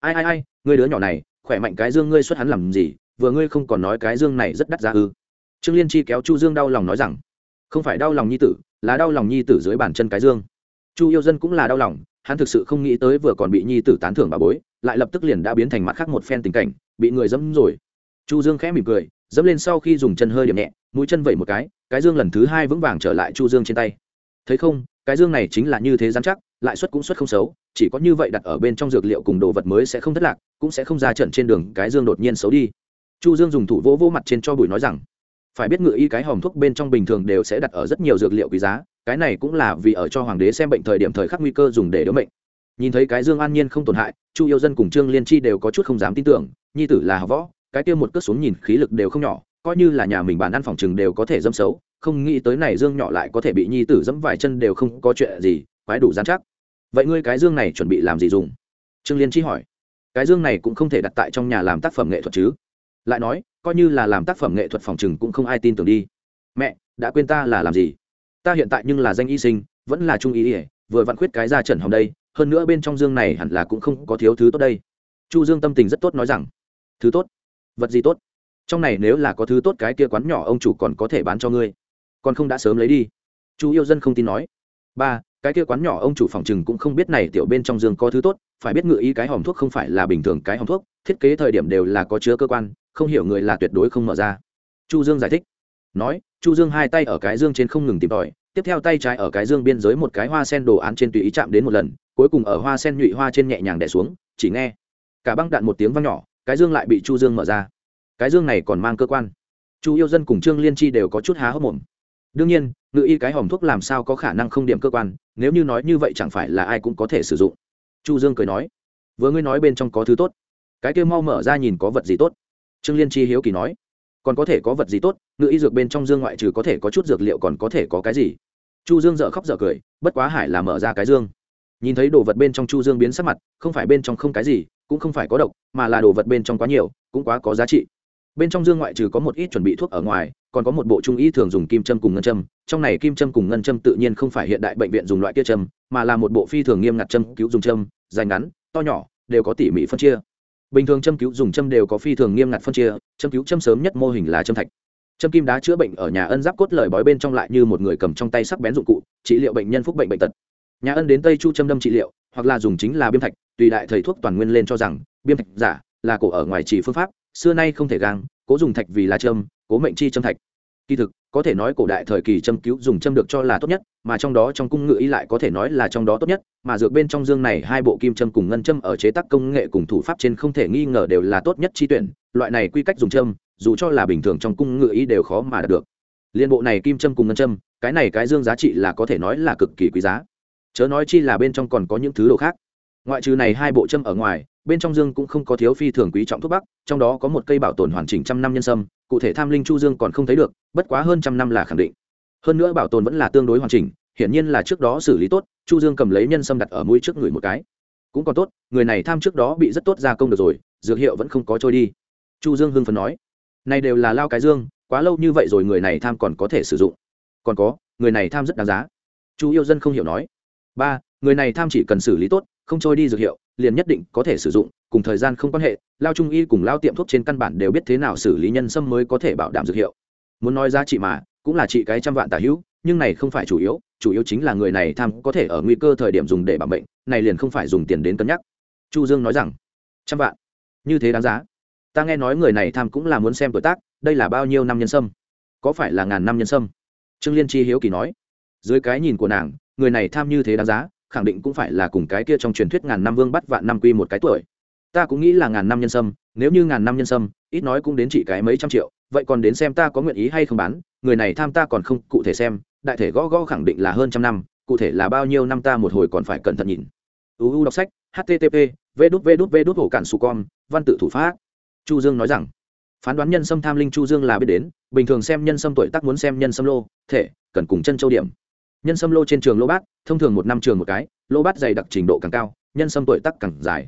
Ai ai ai, ngươi đứa nhỏ này, khỏe mạnh cái dương ngươi xuất hắn làm gì, vừa ngươi không còn nói cái dương này rất đắt giá ư? Trương liên chi kéo chu dương đau lòng nói rằng, không phải đau lòng nhi tử, là đau lòng nhi tử dưới bàn chân cái dương. Chu yêu dân cũng là đau lòng, hắn thực sự không nghĩ tới vừa còn bị nhi tử tán thưởng bà bối, lại lập tức liền đã biến thành mặt khác một phen tình cảnh, bị người dẫm rồi. Chu dương khẽ mỉm cười, dẫm lên sau khi dùng chân hơi điểm nhẹ mũi chân vẩy một cái cái dương lần thứ hai vững vàng trở lại chu dương trên tay. Thấy không, cái dương này chính là như thế dám chắc lãi suất cũng suất không xấu, chỉ có như vậy đặt ở bên trong dược liệu cùng đồ vật mới sẽ không thất lạc, cũng sẽ không ra trận trên đường, cái dương đột nhiên xấu đi. Chu dương dùng thủ vỗ vỗ mặt trên cho bụi nói rằng, phải biết ngựa y cái hòm thuốc bên trong bình thường đều sẽ đặt ở rất nhiều dược liệu quý giá, cái này cũng là vì ở cho hoàng đế xem bệnh thời điểm thời khắc nguy cơ dùng để đỡ bệnh nhìn thấy cái dương an nhiên không tổn hại, chu yêu dân cùng trương liên chi đều có chút không dám tin tưởng, nhi tử là học võ, cái kia một cước xuống nhìn khí lực đều không nhỏ coi như là nhà mình bàn ăn phòng chừng đều có thể dâm xấu, không nghĩ tới này dương nhỏ lại có thể bị nhi tử dẫm vài chân đều không có chuyện gì, quái đủ dán chắc. Vậy ngươi cái dương này chuẩn bị làm gì dùng? Trương liên chi hỏi. Cái dương này cũng không thể đặt tại trong nhà làm tác phẩm nghệ thuật chứ. Lại nói, coi như là làm tác phẩm nghệ thuật phòng chừng cũng không ai tin tưởng đi. Mẹ, đã quên ta là làm gì? Ta hiện tại nhưng là danh y sinh, vẫn là trung ý ỉa vừa vặn khuyết cái ra trần hồng đây, hơn nữa bên trong dương này hẳn là cũng không có thiếu thứ tốt đây. Chu dương tâm tình rất tốt nói rằng. Thứ tốt. Vật gì tốt? Trong này nếu là có thứ tốt cái kia quán nhỏ ông chủ còn có thể bán cho ngươi. Còn không đã sớm lấy đi. Chú yêu dân không tin nói. Ba, cái kia quán nhỏ ông chủ phòng chừng cũng không biết này tiểu bên trong dương có thứ tốt, phải biết ngự ý cái hòm thuốc không phải là bình thường cái hòm thuốc, thiết kế thời điểm đều là có chứa cơ quan, không hiểu người là tuyệt đối không mở ra. Chu dương giải thích. Nói, chu dương hai tay ở cái dương trên không ngừng tìm tòi, tiếp theo tay trái ở cái dương biên giới một cái hoa sen đồ án trên tùy ý chạm đến một lần, cuối cùng ở hoa sen nhụy hoa trên nhẹ nhàng đẻ xuống, chỉ nghe. Cả băng đạn một tiếng vang nhỏ, cái dương lại bị chu dương mở ra cái dương này còn mang cơ quan. Chu yêu dân cùng trương liên chi đều có chút há hốc mồm. Đương nhiên, ngự y cái hòm thuốc làm sao có khả năng không điểm cơ quan, nếu như nói như vậy chẳng phải là ai cũng có thể sử dụng. Chu dương cười nói, vừa ngươi nói bên trong có thứ tốt, cái kia mau mở ra nhìn có vật gì tốt. Trương liên chi hiếu kỳ nói, còn có thể có vật gì tốt, ngự y dược bên trong dương ngoại trừ có thể có chút dược liệu còn có thể có cái gì? Chu dương dợ khóc dợ cười, bất quá hải là mở ra cái dương. Nhìn thấy đồ vật bên trong chu dương biến sắc mặt, không phải bên trong không cái gì, cũng không phải có độc, mà là đồ vật bên trong quá nhiều, cũng quá có giá trị bên trong dương ngoại trừ có một ít chuẩn bị thuốc ở ngoài, còn có một bộ trung y thường dùng kim châm cùng ngân châm. Trong này kim châm cùng ngân châm tự nhiên không phải hiện đại bệnh viện dùng loại kia châm, mà là một bộ phi thường nghiêm ngặt châm cứu dùng châm, dài ngắn, to nhỏ, đều có tỉ mỉ phân chia. Bình thường châm cứu dùng châm đều có phi thường nghiêm ngặt phân chia, châm cứu châm sớm nhất mô hình là châm thạch. Châm kim đá chữa bệnh ở nhà ân giáp cốt lời bói bên trong lại như một người cầm trong tay sắc bén dụng cụ, trị liệu bệnh nhân phúc bệnh bệnh tật. Nhà ân đến tây chu châm đâm trị liệu, hoặc là dùng chính là biêm thạch, tùy đại thầy thuốc toàn nguyên lên cho rằng, biêm thạch giả là cổ ở ngoài chỉ phương pháp, xưa nay không thể gang, cố dùng thạch vì là châm, cố mệnh chi châm thạch. Kỳ thực, có thể nói cổ đại thời kỳ châm cứu dùng châm được cho là tốt nhất, mà trong đó trong cung ngự y lại có thể nói là trong đó tốt nhất, mà dược bên trong dương này hai bộ kim châm cùng ngân châm ở chế tác công nghệ cùng thủ pháp trên không thể nghi ngờ đều là tốt nhất chi tuyển, loại này quy cách dùng châm, dù cho là bình thường trong cung ngự y đều khó mà đạt được. Liên bộ này kim châm cùng ngân châm, cái này cái dương giá trị là có thể nói là cực kỳ quý giá. Chớ nói chi là bên trong còn có những thứ đồ khác. Ngoại trừ này hai bộ châm ở ngoài bên trong dương cũng không có thiếu phi thường quý trọng thuốc bắc, trong đó có một cây bảo tồn hoàn chỉnh trăm năm nhân sâm, cụ thể tham linh chu dương còn không thấy được, bất quá hơn trăm năm là khẳng định. Hơn nữa bảo tồn vẫn là tương đối hoàn chỉnh, hiển nhiên là trước đó xử lý tốt, chu dương cầm lấy nhân sâm đặt ở mũi trước người một cái. Cũng còn tốt, người này tham trước đó bị rất tốt gia công được rồi, dược hiệu vẫn không có trôi đi. Chu dương hưng phấn nói, này đều là lao cái dương, quá lâu như vậy rồi người này tham còn có thể sử dụng. Còn có, người này tham rất đáng giá. Chu yêu dân không hiểu nói, ba, người này tham chỉ cần xử lý tốt không trôi đi dược hiệu, liền nhất định có thể sử dụng, cùng thời gian không quan hệ, lao trung y cùng lao tiệm thuốc trên căn bản đều biết thế nào xử lý nhân sâm mới có thể bảo đảm dược hiệu. Muốn nói giá trị mà, cũng là trị cái trăm vạn tả hữu, nhưng này không phải chủ yếu chủ yếu chính là người này tham có thể ở nguy cơ thời điểm dùng để bảo bệnh này liền không phải dùng tiền đến cân nhắc. Chu dương nói rằng, trăm vạn. Như thế đáng giá. Ta nghe nói người này tham cũng là muốn xem tuổi tác, đây là bao nhiêu năm nhân sâm? Có phải là ngàn năm nhân sâm? Trương liên chi hiếu kỳ nói. Dưới cái nhìn của nàng, người này tham như thế đáng giá khẳng định cũng phải là cùng cái kia trong truyền thuyết ngàn năm vương bắt vạn năm quy một cái tuổi. Ta cũng nghĩ là ngàn năm nhân sâm, nếu như ngàn năm nhân sâm, ít nói cũng đến chỉ cái mấy trăm triệu, vậy còn đến xem ta có nguyện ý hay không bán, người này tham ta còn không, cụ thể xem, đại thể gõ gõ khẳng định là hơn trăm năm, cụ thể là bao nhiêu năm ta một hồi còn phải cẩn thận nhìn. Uu đọc sách http v đút v đút v đút, hổ cản su con, văn tự thủ pháp. Chu dương nói rằng, phán đoán nhân sâm tham linh chu dương là biết đến, bình thường xem nhân sâm tuổi tác muốn xem nhân sâm lô, thể, cần cùng chân châu điểm nhân sâm lô trên trường lô bát, thông thường một năm trường một cái, lô bát dày đặc trình độ càng cao, nhân sâm tuổi tác càng dài.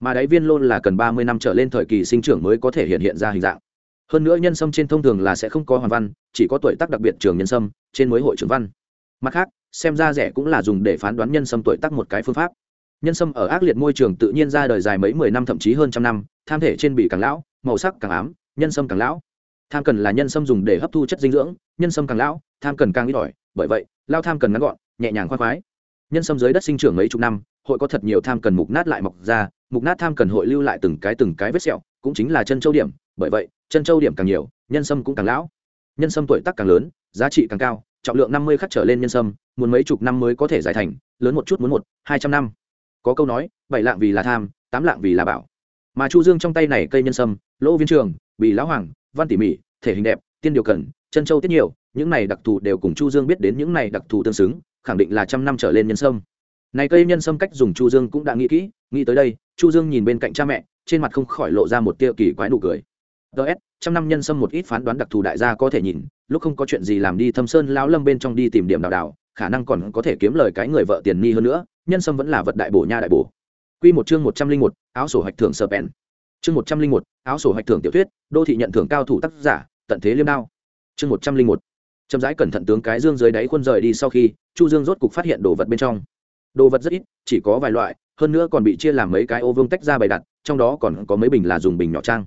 Mà đáy viên lô là cần ba mươi năm trở lên thời kỳ sinh trưởng mới có thể hiện hiện ra hình dạng. Hơn nữa nhân sâm trên thông thường là sẽ không có hoàn văn, chỉ có tuổi tác đặc biệt trường nhân sâm, trên mới hội trưởng văn. Mặt khác, xem ra rẻ cũng là dùng để phán đoán nhân sâm tuổi tác một cái phương pháp. Nhân sâm ở ác liệt môi trường tự nhiên ra đời dài mấy mười năm thậm chí hơn trăm năm, tham thể trên bì càng lão, màu sắc càng ám, nhân sâm càng lão. Tham cần là nhân sâm dùng để hấp thu chất dinh dưỡng, nhân sâm càng lão, tham cần càng ít ỏi bởi vậy, lao tham cần ngắn gọn, nhẹ nhàng khoan khoái. Nhân sâm dưới đất sinh trưởng mấy chục năm, hội có thật nhiều tham cần mục nát lại mọc ra, mục nát tham cần hội lưu lại từng cái từng cái vết sẹo, cũng chính là chân châu điểm, bởi vậy, chân châu điểm càng nhiều, nhân sâm cũng càng lão. Nhân sâm tuổi tác càng lớn, giá trị càng cao, trọng lượng năm mươi khắc trở lên nhân sâm, muốn mấy chục năm mới có thể giải thành, lớn một chút muốn một, hai trăm năm. Có câu nói, bảy lạng vì là tham, tám lạng vì là bảo. Mà chu dương trong tay này cây nhân sâm, lỗ viên trường bị lão hoàng, văn tỉ mỉ, thể hình đẹp, tiên điều cần, chân châu tiết nhiều những này đặc thù đều cùng chu dương biết đến những này đặc thù tương xứng, khẳng định là trăm năm trở lên nhân sâm. Này cây nhân sâm cách dùng chu dương cũng đã nghĩ kỹ, nghĩ tới đây, chu dương nhìn bên cạnh cha mẹ, trên mặt không khỏi lộ ra một tia kỳ quái nụ cười. Ts trăm năm nhân sâm một ít phán đoán đặc thù đại gia có thể nhìn, lúc không có chuyện gì làm đi thâm sơn lão lâm bên trong đi tìm điểm đào đào, khả năng còn có thể kiếm lời cái người vợ tiền ni hơn nữa, nhân sâm vẫn là vật đại bổ nha đại bổ. Quy một chương một trăm linh một, áo sổ hạch thưởng sở bèn chương một trăm linh một, áo sổ hạch thưởng tiểu thuyết, đô thị nhận thưởng cao thủ tác giả, tận thế liêm đao. Chương một trăm linh một chậm rãi cẩn thận tướng cái dương dưới đáy khuôn rời đi sau khi, chu dương rốt cục phát hiện đồ vật bên trong. Đồ vật rất ít, chỉ có vài loại, hơn nữa còn bị chia làm mấy cái ô vương tách ra bày đặt, trong đó còn có mấy bình là dùng bình nhỏ trang.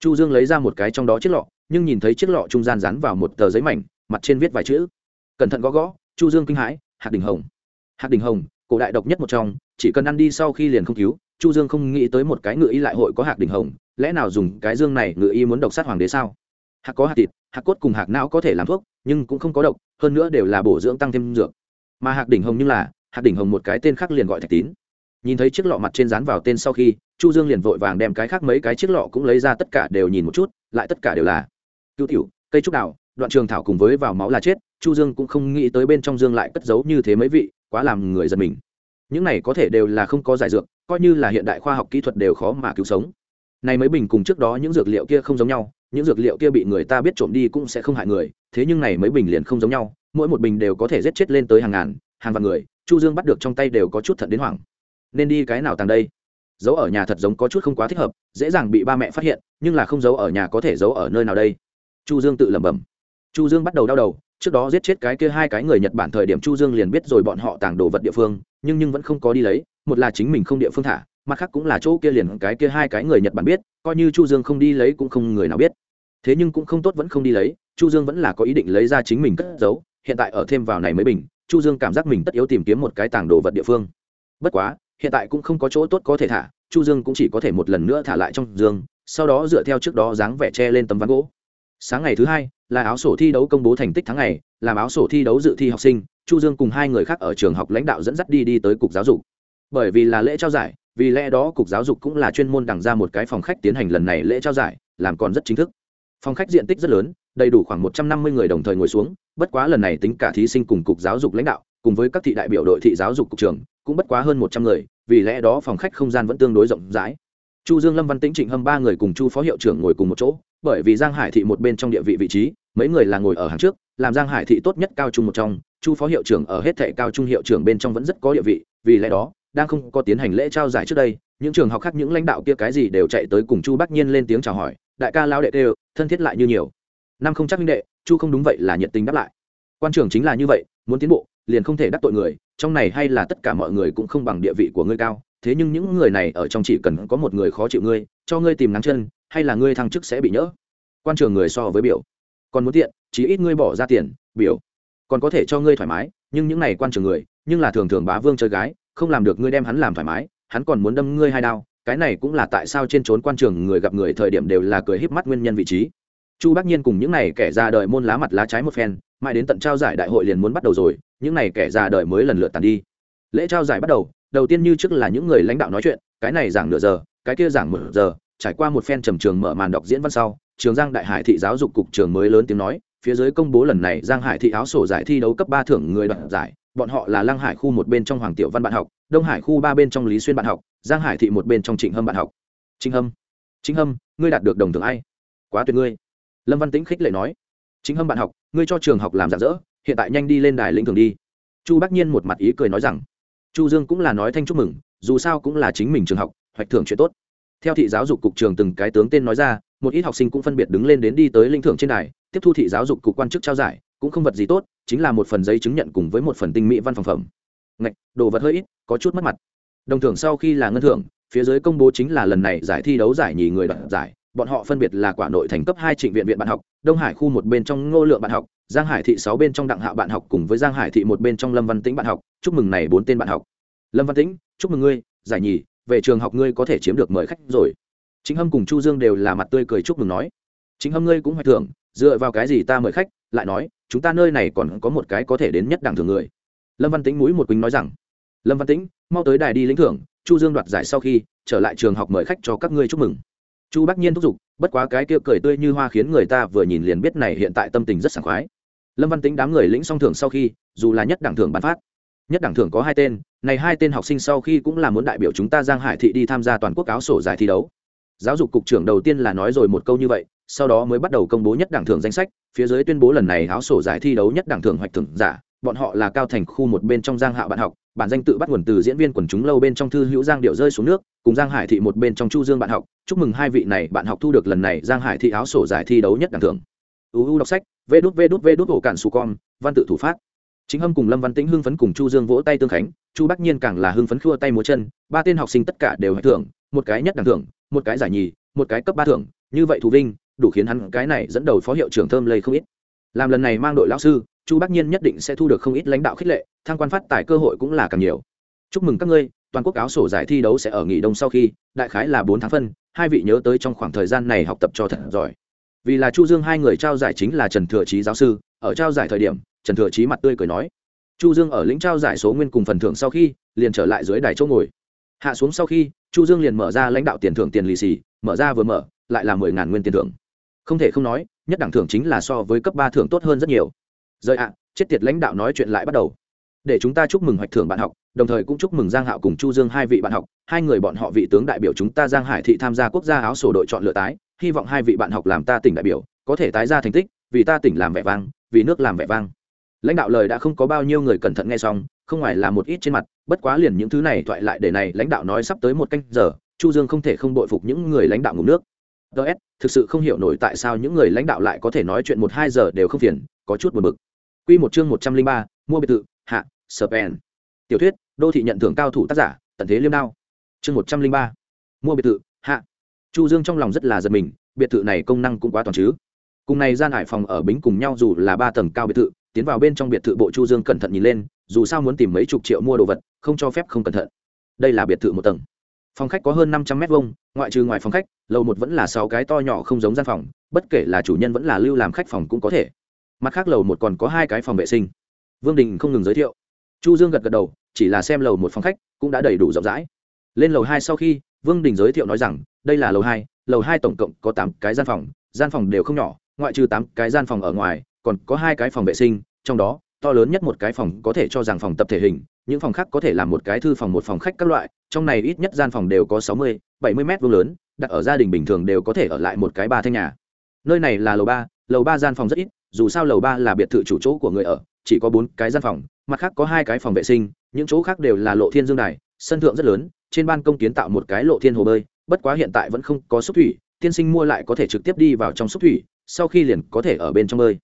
Chu dương lấy ra một cái trong đó chiếc lọ, nhưng nhìn thấy chiếc lọ trung gian dán vào một tờ giấy mảnh, mặt trên viết vài chữ. Cẩn thận gõ gõ, chu dương kinh hãi hạt đình hồng. Hạt đình hồng, cổ đại độc nhất một trong, chỉ cần ăn đi sau khi liền không cứu, chu dương không nghĩ tới một cái ngựa y lại hội có hạt đình hồng, lẽ nào dùng cái dương này ngựa y muốn độc sát hoàng đế sao? Hạt có hạt thịt, hạt cốt cùng hạt não có thể làm thuốc, nhưng cũng không có độc, hơn nữa đều là bổ dưỡng tăng thêm dược. Mà hạt đỉnh hồng như là, hạt đỉnh hồng một cái tên khác liền gọi thạch tín. Nhìn thấy chiếc lọ mặt trên dán vào tên sau khi, chu dương liền vội vàng đem cái khác mấy cái chiếc lọ cũng lấy ra tất cả đều nhìn một chút, lại tất cả đều là cựu tiểu, cây trúc đào, đoạn trường thảo cùng với vào máu là chết, chu dương cũng không nghĩ tới bên trong dương lại cất giấu như thế mấy vị, quá làm người giật mình. Những này có thể đều là không có giải dược, coi như là hiện đại khoa học kỹ thuật đều khó mà cứu sống. Này mấy bình cùng trước đó những dược liệu kia không giống nhau những dược liệu kia bị người ta biết trộm đi cũng sẽ không hại người, thế nhưng này mấy bình liền không giống nhau, mỗi một bình đều có thể giết chết lên tới hàng ngàn, hàng vạn người, chu dương bắt được trong tay đều có chút thận đến hoảng. Nên đi cái nào tàng đây? Giấu ở nhà thật giống có chút không quá thích hợp, dễ dàng bị ba mẹ phát hiện, nhưng là không giấu ở nhà có thể giấu ở nơi nào đây? Chu dương tự lẩm bẩm. Chu dương bắt đầu đau đầu, trước đó giết chết cái kia hai cái người nhật bản thời điểm chu dương liền biết rồi bọn họ tàng đồ vật địa phương, nhưng nhưng vẫn không có đi lấy, một là chính mình không địa phương thả, mặt khác cũng là chỗ kia liền cái kia hai cái người nhật bản biết, coi như chu dương không đi lấy cũng không người nào biết thế nhưng cũng không tốt vẫn không đi lấy, chu dương vẫn là có ý định lấy ra chính mình cất giấu, hiện tại ở thêm vào này mới bình, chu dương cảm giác mình tất yếu tìm kiếm một cái tàng đồ vật địa phương. Bất quá, hiện tại cũng không có chỗ tốt có thể thả, chu dương cũng chỉ có thể một lần nữa thả lại trong dương, sau đó dựa theo trước đó dáng vẻ che lên tấm ván gỗ. Sáng ngày thứ hai, là áo sổ thi đấu công bố thành tích tháng ngày, làm áo sổ thi đấu dự thi học sinh, chu dương cùng hai người khác ở trường học lãnh đạo dẫn dắt đi đi tới cục giáo dục. Bởi vì là lễ trao giải, vì lẽ đó cục giáo dục cũng là chuyên môn đằng ra một cái phòng khách tiến hành lần này lễ trao giải, làm còn rất chính thức phòng khách diện tích rất lớn, đầy đủ khoảng một trăm năm mươi người đồng thời ngồi xuống, bất quá lần này tính cả thí sinh cùng cục giáo dục lãnh đạo, cùng với các thị đại biểu đội thị giáo dục cục trường, cũng bất quá hơn một trăm người, vì lẽ đó phòng khách không gian vẫn tương đối rộng rãi. Chu dương, lâm văn tĩnh, trịnh hâm ba người cùng chu phó hiệu trưởng ngồi cùng một chỗ, bởi vì giang hải thị một bên trong địa vị vị trí, mấy người là ngồi ở hàng trước, làm giang hải thị tốt nhất cao trung một trong, chu phó hiệu trưởng ở hết thệ cao trung hiệu trưởng bên trong vẫn rất có địa vị, vì lẽ đó đang không có tiến hành lễ trao giải trước đây, những trường học khác những lãnh đạo kia cái gì đều chạy tới cùng chu bắc nhiên lên tiếng chào hỏi, đại ca lao đệ đều, thân thiết lại như nhiều. Năm không chắc minh đệ, chu không đúng vậy là nhiệt tình đáp lại. Quan trường chính là như vậy, muốn tiến bộ, liền không thể đắc tội người, trong này hay là tất cả mọi người cũng không bằng địa vị của ngươi cao, thế nhưng những người này ở trong chỉ cần có một người khó chịu ngươi, cho ngươi tìm nắng chân, hay là ngươi thăng chức sẽ bị nhỡ. Quan trường người so với biểu. Còn muốn tiện chỉ ít ngươi bỏ ra tiền, biểu. Còn có thể cho ngươi thoải mái, nhưng những này quan trường người, nhưng là thường thường bá vương chơi gái không làm được ngươi đem hắn làm thoải mái, hắn còn muốn đâm ngươi hai đao, cái này cũng là tại sao trên trốn quan trường người gặp người thời điểm đều là cười híp mắt nguyên nhân vị trí. Chu bác nhiên cùng những này kẻ ra đời môn lá mặt lá trái một phen, mãi đến tận trao giải đại hội liền muốn bắt đầu rồi, những này kẻ ra đời mới lần lượt tàn đi. Lễ trao giải bắt đầu đầu tiên như trước là những người lãnh đạo nói chuyện, cái này giảng nửa giờ, cái kia giảng một giờ, trải qua một phen trầm trường mở màn đọc diễn văn sau, trường giang đại hải thị giáo dục cục trường mới lớn tiếng nói, phía dưới công bố lần này giang hải thị áo sổ giải thi đấu cấp ba thưởng người đoạt giải bọn họ là lăng hải khu một bên trong hoàng tiểu văn bạn học, đông hải khu ba bên trong lý xuyên bạn học, giang hải thị một bên trong trịnh hâm bạn học. Trịnh hâm trịnh hâm, ngươi đạt được đồng thưởng ai? Quá tuyệt ngươi. Lâm văn tĩnh khích lệ nói. Trịnh hâm bạn học, ngươi cho trường học làm giả dỡ, hiện tại nhanh đi lên đài lĩnh thường đi. Chu bác nhiên một mặt ý cười nói rằng. Chu dương cũng là nói thanh chúc mừng, dù sao cũng là chính mình trường học, hoạch thưởng chuyện tốt. Theo thị giáo dục cục trường từng cái tướng tên nói ra, một ít học sinh cũng phân biệt đứng lên đến đi tới linh thưởng trên đài, tiếp thu thị giáo dục cục quan chức trao giải cũng không vật gì tốt, chính là một phần giấy chứng nhận cùng với một phần tinh mỹ văn phòng phẩm. Ngạch, đồ vật hơi ít, có chút mất mặt. Đồng thưởng sau khi là ngân thưởng, phía dưới công bố chính là lần này giải thi đấu giải nhì người đoạt giải. Bọn họ phân biệt là quả nội thành cấp hai trịnh viện viện bạn học, đông hải khu một bên trong ngô lượng bạn học, giang hải thị sáu bên trong đặng hạ bạn học cùng với giang hải thị một bên trong lâm văn tĩnh bạn học. Chúc mừng này bốn tên bạn học. Lâm văn tĩnh, chúc mừng ngươi, giải nhì, về trường học ngươi có thể chiếm được mời khách rồi. Chính hâm cùng chu dương đều là mặt tươi cười chúc mừng nói. Chính hâm ngươi cũng hoài thưởng, dựa vào cái gì ta mời khách lại nói, chúng ta nơi này còn có một cái có thể đến nhất đẳng thường người. Lâm văn tĩnh mũi một quýnh nói rằng, lâm văn tĩnh, mau tới đài đi lĩnh thưởng, chu dương đoạt giải sau khi, trở lại trường học mời khách cho các ngươi chúc mừng. Chu bắc nhiên thúc giục, bất quá cái kia cười tươi như hoa khiến người ta vừa nhìn liền biết này hiện tại tâm tình rất sảng khoái. Lâm văn tính đám người lĩnh xong thưởng sau khi, dù là nhất đảng thưởng bán phát. Nhất đảng thưởng có hai tên, này hai tên học sinh sau khi cũng là muốn đại biểu chúng ta giang hải thị đi tham gia toàn quốc áo sổ giải thi đấu. Giáo dục cục trưởng đầu tiên là nói rồi một câu như vậy sau đó mới bắt đầu công bố nhất đảng thưởng danh sách, phía dưới tuyên bố lần này áo sổ giải thi đấu nhất đảng thưởng hoạch thưởng giả, bọn họ là cao thành khu một bên trong giang hạ bạn học, bản danh tự bắt nguồn từ diễn viên quần chúng lâu bên trong thư hữu giang điệu rơi xuống nước, cùng giang hải thị một bên trong chu dương bạn học. Chúc mừng hai vị này bạn học thu được lần này giang hải thị áo sổ giải thi đấu nhất đẳng thưởng. Uu đọc sách, vê đút vê đút vê đút ổ cản su con văn tự thủ phát. Chính hâm cùng lâm văn tĩnh hưng phấn cùng chu dương vỗ tay tương khánh, chu bắc nhiên càng là hưng phấn khua tay múa chân, ba tên học sinh tất cả đều hạch thưởng, một cái nhất đẳng thưởng, một cái giải nhì, một cái cấp ba thưởng, như vậy thù vinh đủ khiến hắn cái này dẫn đầu phó hiệu trưởng thơm lây không ít. Làm lần này mang đội lão sư, chu bắc nhiên nhất định sẽ thu được không ít lãnh đạo khích lệ thăng quan phát tài cơ hội cũng là càng nhiều. Chúc mừng các ngươi, toàn quốc áo sổ giải thi đấu sẽ ở nghỉ đông sau khi, đại khái là bốn tháng phân, hai vị nhớ tới trong khoảng thời gian này học tập cho thật giỏi. Vì là chu dương hai người trao giải chính là trần thừa trí giáo sư, ở trao giải thời điểm, trần thừa trí mặt tươi cười nói, chu dương ở lĩnh trao giải số nguyên cùng phần thưởng sau khi, liền trở lại dưới đài chỗ ngồi. Hạ xuống sau khi, chu dương liền mở ra lãnh đạo tiền thưởng tiền lì xì, mở ra vừa mở, lại là mười ngàn nguyên tiền thưởng không thể không nói, nhất đẳng thưởng chính là so với cấp ba thưởng tốt hơn rất nhiều. Rời ạ, chết tiệt lãnh đạo nói chuyện lại bắt đầu. Để chúng ta chúc mừng hoạch thưởng bạn học, đồng thời cũng chúc mừng giang hạo cùng chu dương hai vị bạn học. Hai người bọn họ vị tướng đại biểu chúng ta giang hải thị tham gia quốc gia áo sổ đội chọn lựa tái. Hy vọng hai vị bạn học làm ta tỉnh đại biểu, có thể tái ra thành tích, vì ta tỉnh làm vẻ vang, vì nước làm vẻ vang. Lãnh đạo lời đã không có bao nhiêu người cẩn thận nghe xong, không ngoài là một ít trên mặt. Bất quá liền những thứ này thoại lại để này, lãnh đạo nói sắp tới một canh giờ, chu dương không thể không bội phục những người lãnh đạo ngủ nước ts thực sự không hiểu nổi tại sao những người lãnh đạo lại có thể nói chuyện một hai giờ đều không phiền, có chút buồn bực. Quy một chương một trăm linh ba, mua biệt thự, hạ spen tiểu thuyết, đô thị nhận thưởng cao thủ tác giả tận thế liêm đao. Chương một trăm linh ba, mua biệt thự, hạ. Chu dương trong lòng rất là giật mình, biệt thự này công năng cũng quá toàn chứ. Cùng này gian hải phòng ở bính cùng nhau dù là ba tầng cao biệt thự, tiến vào bên trong biệt thự bộ chu dương cẩn thận nhìn lên, dù sao muốn tìm mấy chục triệu mua đồ vật, không cho phép không cẩn thận. Đây là biệt thự một tầng phòng khách có hơn năm trăm mét vuông, ngoại trừ ngoài phòng khách, lầu một vẫn là sáu cái to nhỏ không giống gian phòng, bất kể là chủ nhân vẫn là lưu làm khách phòng cũng có thể. Mặt khác lầu một còn có hai cái phòng vệ sinh. Vương đình không ngừng giới thiệu. Chu dương gật gật đầu, chỉ là xem lầu một phòng khách cũng đã đầy đủ rộng rãi. Lên lầu hai sau khi, vương đình giới thiệu nói rằng, đây là lầu hai lầu hai tổng cộng có tám cái gian phòng gian phòng đều không nhỏ, ngoại trừ tám cái gian phòng ở ngoài, còn có hai cái phòng vệ sinh, trong đó, to lớn nhất một cái phòng có thể cho rằng phòng tập thể hình những phòng khác có thể làm một cái thư phòng một phòng khách các loại, trong này ít nhất gian phòng đều có sáu mươi, bảy mươi mét vuông lớn, đặt ở gia đình bình thường đều có thể ở lại một cái ba thanh nhà. Nơi này là lầu ba lầu ba gian phòng rất ít, dù sao lầu ba là biệt thự chủ chỗ của người ở, chỉ có bốn cái gian phòng, mặt khác có hai cái phòng vệ sinh, những chỗ khác đều là lộ thiên dương đài, sân thượng rất lớn, trên ban công kiến tạo một cái lộ thiên hồ bơi, bất quá hiện tại vẫn không có xúc thủy, tiên sinh mua lại có thể trực tiếp đi vào trong xúc thủy, sau khi liền có thể ở bên trong bơi.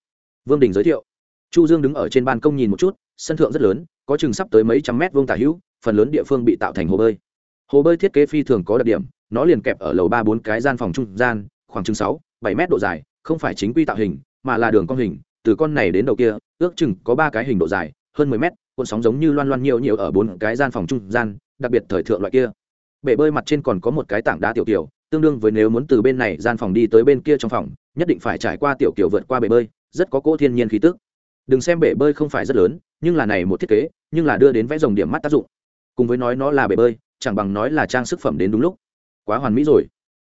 Vương đình giới thiệu. Chu dương đứng ở trên ban công nhìn một chút, sân thượng rất lớn có chừng sắp tới mấy trăm mét vuông tả hữu, phần lớn địa phương bị tạo thành hồ bơi. Hồ bơi thiết kế phi thường có đặc điểm, nó liền kẹp ở lầu ba bốn cái gian phòng trung gian, khoảng chừng sáu, bảy mét độ dài, không phải chính quy tạo hình, mà là đường cong hình, từ con này đến đầu kia, ước chừng có ba cái hình độ dài, hơn mười mét, cuộn sóng giống như loan loan nhiều nhiều ở bốn cái gian phòng trung gian, đặc biệt thời thượng loại kia. Bể bơi mặt trên còn có một cái tảng đá tiểu kiểu, tương đương với nếu muốn từ bên này gian phòng đi tới bên kia trong phòng, nhất định phải trải qua tiểu kiểu vượt qua bể bơi, rất có cỗ thiên nhiên khí tức đừng xem bể bơi không phải rất lớn, nhưng là này một thiết kế, nhưng là đưa đến vẽ dòng điểm mắt tác dụng. Cùng với nói nó là bể bơi, chẳng bằng nói là trang sức phẩm đến đúng lúc. Quá hoàn mỹ rồi.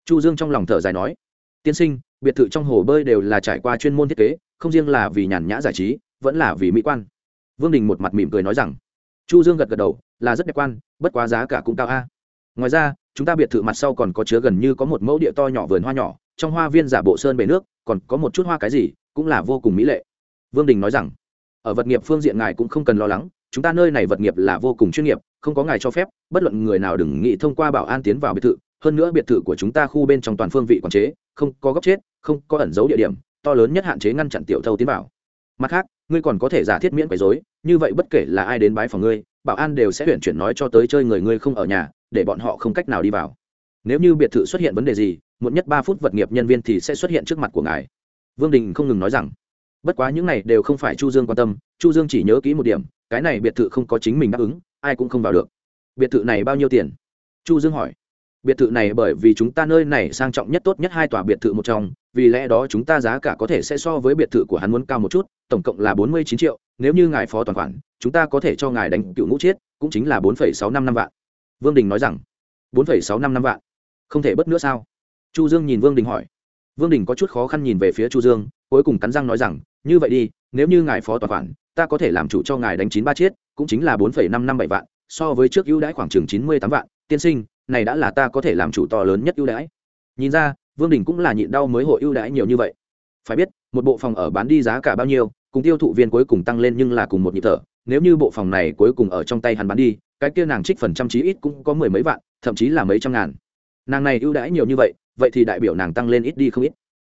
Chu dương trong lòng thở dài nói, tiên sinh, biệt thự trong hồ bơi đều là trải qua chuyên môn thiết kế, không riêng là vì nhàn nhã giải trí, vẫn là vì mỹ quan. Vương đình một mặt mỉm cười nói rằng, chu dương gật gật đầu, là rất đẹp quan, bất quá giá cả cũng cao a. Ngoài ra, chúng ta biệt thự mặt sau còn có chứa gần như có một mẫu địa to nhỏ vườn hoa nhỏ, trong hoa viên giả bộ sơn bể nước, còn có một chút hoa cái gì, cũng là vô cùng mỹ lệ vương đình nói rằng, ở vật nghiệp phương diện ngài cũng không cần lo lắng, chúng ta nơi này vật nghiệp là vô cùng chuyên nghiệp, không có ngài cho phép, bất luận người nào đừng nghĩ thông qua bảo an tiến vào biệt thự. Hơn nữa biệt thự của chúng ta khu bên trong toàn phương vị quản chế, không có góc chết, không có ẩn dấu địa điểm, to lớn nhất hạn chế ngăn chặn tiểu thâu tiến vào. Mặt khác, ngươi còn có thể giả thiết miễn quấy dối như vậy bất kể là ai đến bái phòng ngươi, bảo an đều sẽ chuyển chuyển nói cho tới chơi người ngươi không ở nhà, để bọn họ không cách nào đi vào. Nếu như biệt thự xuất hiện vấn đề gì, muộn nhất ba phút vật nghiệp nhân viên thì sẽ xuất hiện trước mặt của ngài. Vương đình không ngừng nói rằng bất quá những này đều không phải chu dương quan tâm, chu dương chỉ nhớ kỹ một điểm, cái này biệt thự không có chính mình đáp ứng, ai cũng không vào được. Biệt thự này bao nhiêu tiền? Chu dương hỏi. Biệt thự này bởi vì chúng ta nơi này sang trọng nhất tốt nhất hai tòa biệt thự một trong, vì lẽ đó chúng ta giá cả có thể sẽ so với biệt thự của hắn muốn cao một chút, tổng cộng là bốn mươi chín triệu, nếu như ngài phó toàn khoản, chúng ta có thể cho ngài đánh cựu ngũ chiết, cũng chính là bốn phẩy sáu năm năm vạn. Vương đình nói rằng, bốn phẩy sáu năm năm vạn? Không thể bất nữa sao? Chu dương nhìn vương đình hỏi. Vương đình có chút khó khăn nhìn về phía chu dương cuối cùng cắn răng nói rằng, như vậy đi, nếu như ngài phó toàn khoản, ta có thể làm chủ cho ngài đánh chín ba chiết, cũng chính là bốn phẩy năm năm bảy vạn, so với trước ưu đãi khoảng chừng chín mươi tám vạn. Tiên sinh, này đã là ta có thể làm chủ to lớn nhất ưu đãi. Nhìn ra, vương đình cũng là nhịn đau mới hội ưu đãi nhiều như vậy. Phải biết, một bộ phòng ở bán đi giá cả bao nhiêu, cùng tiêu thụ viên cuối cùng tăng lên nhưng là cùng một nhịp thở. Nếu như bộ phòng này cuối cùng ở trong tay hắn bán đi, cái kia nàng trích phần trăm chí ít cũng có mười mấy vạn, thậm chí là mấy trăm ngàn. Nàng này ưu đãi nhiều như vậy vậy thì đại biểu nàng tăng lên ít đi không ít.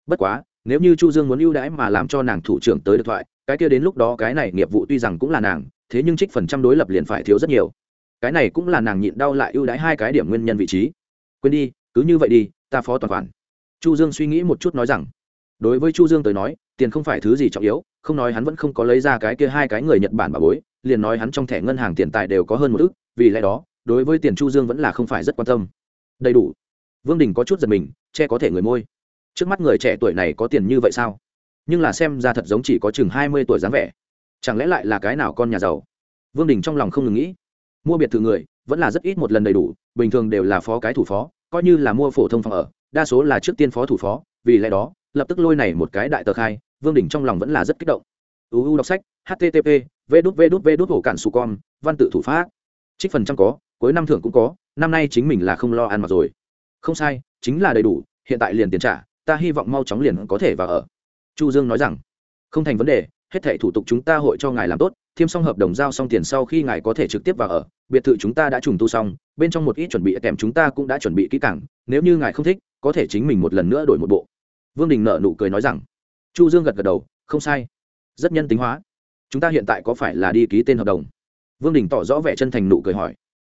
Bất quá nếu như chu dương muốn ưu đãi mà làm cho nàng thủ trưởng tới được thoại, cái kia đến lúc đó cái này nghiệp vụ tuy rằng cũng là nàng, thế nhưng trích phần trăm đối lập liền phải thiếu rất nhiều. Cái này cũng là nàng nhịn đau lại ưu đãi hai cái điểm nguyên nhân vị trí. Quên đi, cứ như vậy đi, ta phó toàn khoản. Chu dương suy nghĩ một chút nói rằng, đối với chu dương tới nói, tiền không phải thứ gì trọng yếu, không nói hắn vẫn không có lấy ra cái kia hai cái người nhật bản bà bối, liền nói hắn trong thẻ ngân hàng tiền tài đều có hơn một ước vì lẽ đó, đối với tiền chu dương vẫn là không phải rất quan tâm. Đầy đủ. Vương đình có chút giật mình, che có thể người môi trước mắt người trẻ tuổi này có tiền như vậy sao nhưng là xem ra thật giống chỉ có chừng hai mươi tuổi dáng vẻ chẳng lẽ lại là cái nào con nhà giàu vương đình trong lòng không ngừng nghĩ mua biệt thự người vẫn là rất ít một lần đầy đủ bình thường đều là phó cái thủ phó coi như là mua phổ thông phòng ở đa số là trước tiên phó thủ phó vì lẽ đó lập tức lôi này một cái đại tờ khai vương đình trong lòng vẫn là rất kích động uu đọc sách http v đút v đút v đút hồ cản su com văn tự thủ pháp trích phần trăm có cuối năm thưởng cũng có năm nay chính mình là không lo ăn mặc rồi không sai chính là đầy đủ hiện tại liền tiền trả ta hy vọng mau chóng liền có thể vào ở. Chu dương nói rằng, không thành vấn đề, hết thảy thủ tục chúng ta hội cho ngài làm tốt, thiêm xong hợp đồng giao xong tiền sau khi ngài có thể trực tiếp vào ở, biệt thự chúng ta đã trùng tu xong, bên trong một ít chuẩn bị kèm chúng ta cũng đã chuẩn bị kỹ càng, nếu như ngài không thích, có thể chính mình một lần nữa đổi một bộ. Vương đình nợ nụ cười nói rằng, chu dương gật gật đầu, không sai, rất nhân tính hóa. Chúng ta hiện tại có phải là đi ký tên hợp đồng? Vương đình tỏ rõ vẻ chân thành nụ cười hỏi.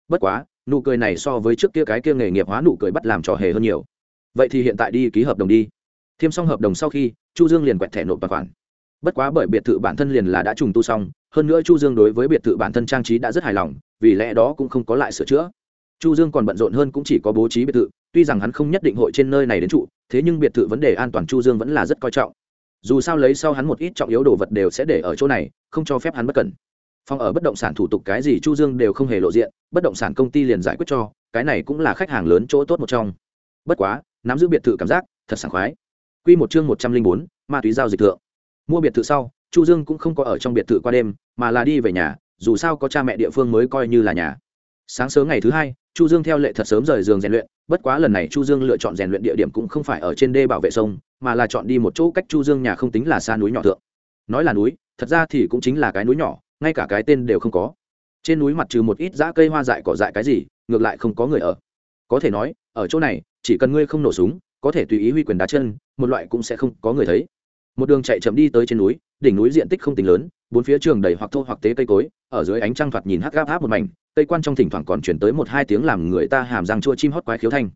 Bất quá, nụ cười này so với trước kia cái kia nghề nghiệp hóa nụ cười bắt làm trò hề hơn nhiều vậy thì hiện tại đi ký hợp đồng đi. Thêm xong hợp đồng sau khi, chu dương liền quẹt thẻ nộp tài khoản. Bất quá bởi biệt thự bản thân liền là đã trùng tu xong, hơn nữa chu dương đối với biệt thự bản thân trang trí đã rất hài lòng, vì lẽ đó cũng không có lại sửa chữa. Chu dương còn bận rộn hơn cũng chỉ có bố trí biệt thự, tuy rằng hắn không nhất định hội trên nơi này đến trụ, thế nhưng biệt thự vấn đề an toàn chu dương vẫn là rất coi trọng. Dù sao lấy sau hắn một ít trọng yếu đồ vật đều sẽ để ở chỗ này, không cho phép hắn bất cần. phòng ở bất động sản thủ tục cái gì chu dương đều không hề lộ diện, bất động sản công ty liền giải quyết cho, cái này cũng là khách hàng lớn chỗ tốt một trong. Bất quá nắm giữ biệt thự cảm giác thật sảng khoái. Quy một chương một trăm linh bốn, ma túy giao dịch thượng. Mua biệt thự sau chu dương cũng không có ở trong biệt thự qua đêm mà là đi về nhà dù sao có cha mẹ địa phương mới coi như là nhà. Sáng sớm ngày thứ hai chu dương theo lệ thật sớm rời giường rèn luyện bất quá lần này chu dương lựa chọn rèn luyện địa điểm cũng không phải ở trên đê bảo vệ sông mà là chọn đi một chỗ cách chu dương nhà không tính là xa núi nhỏ thượng. Nói là núi thật ra thì cũng chính là cái núi nhỏ ngay cả cái tên đều không có. Trên núi mặt trừ một ít dã cây hoa dại cỏ dại cái gì ngược lại không có người ở. Có thể nói ở chỗ này chỉ cần ngươi không nổ súng, có thể tùy ý huy quyền đá chân, một loại cũng sẽ không có người thấy. Một đường chạy chậm đi tới trên núi, đỉnh núi diện tích không tính lớn, bốn phía trường đầy hoặc thô hoặc tế cây cối, ở dưới ánh trăng thoạt nhìn hắc gáp áp một mảnh, cây quan trong thỉnh thoảng còn chuyển tới một hai tiếng làm người ta hàm răng chua chim hót quái khiếu thanh.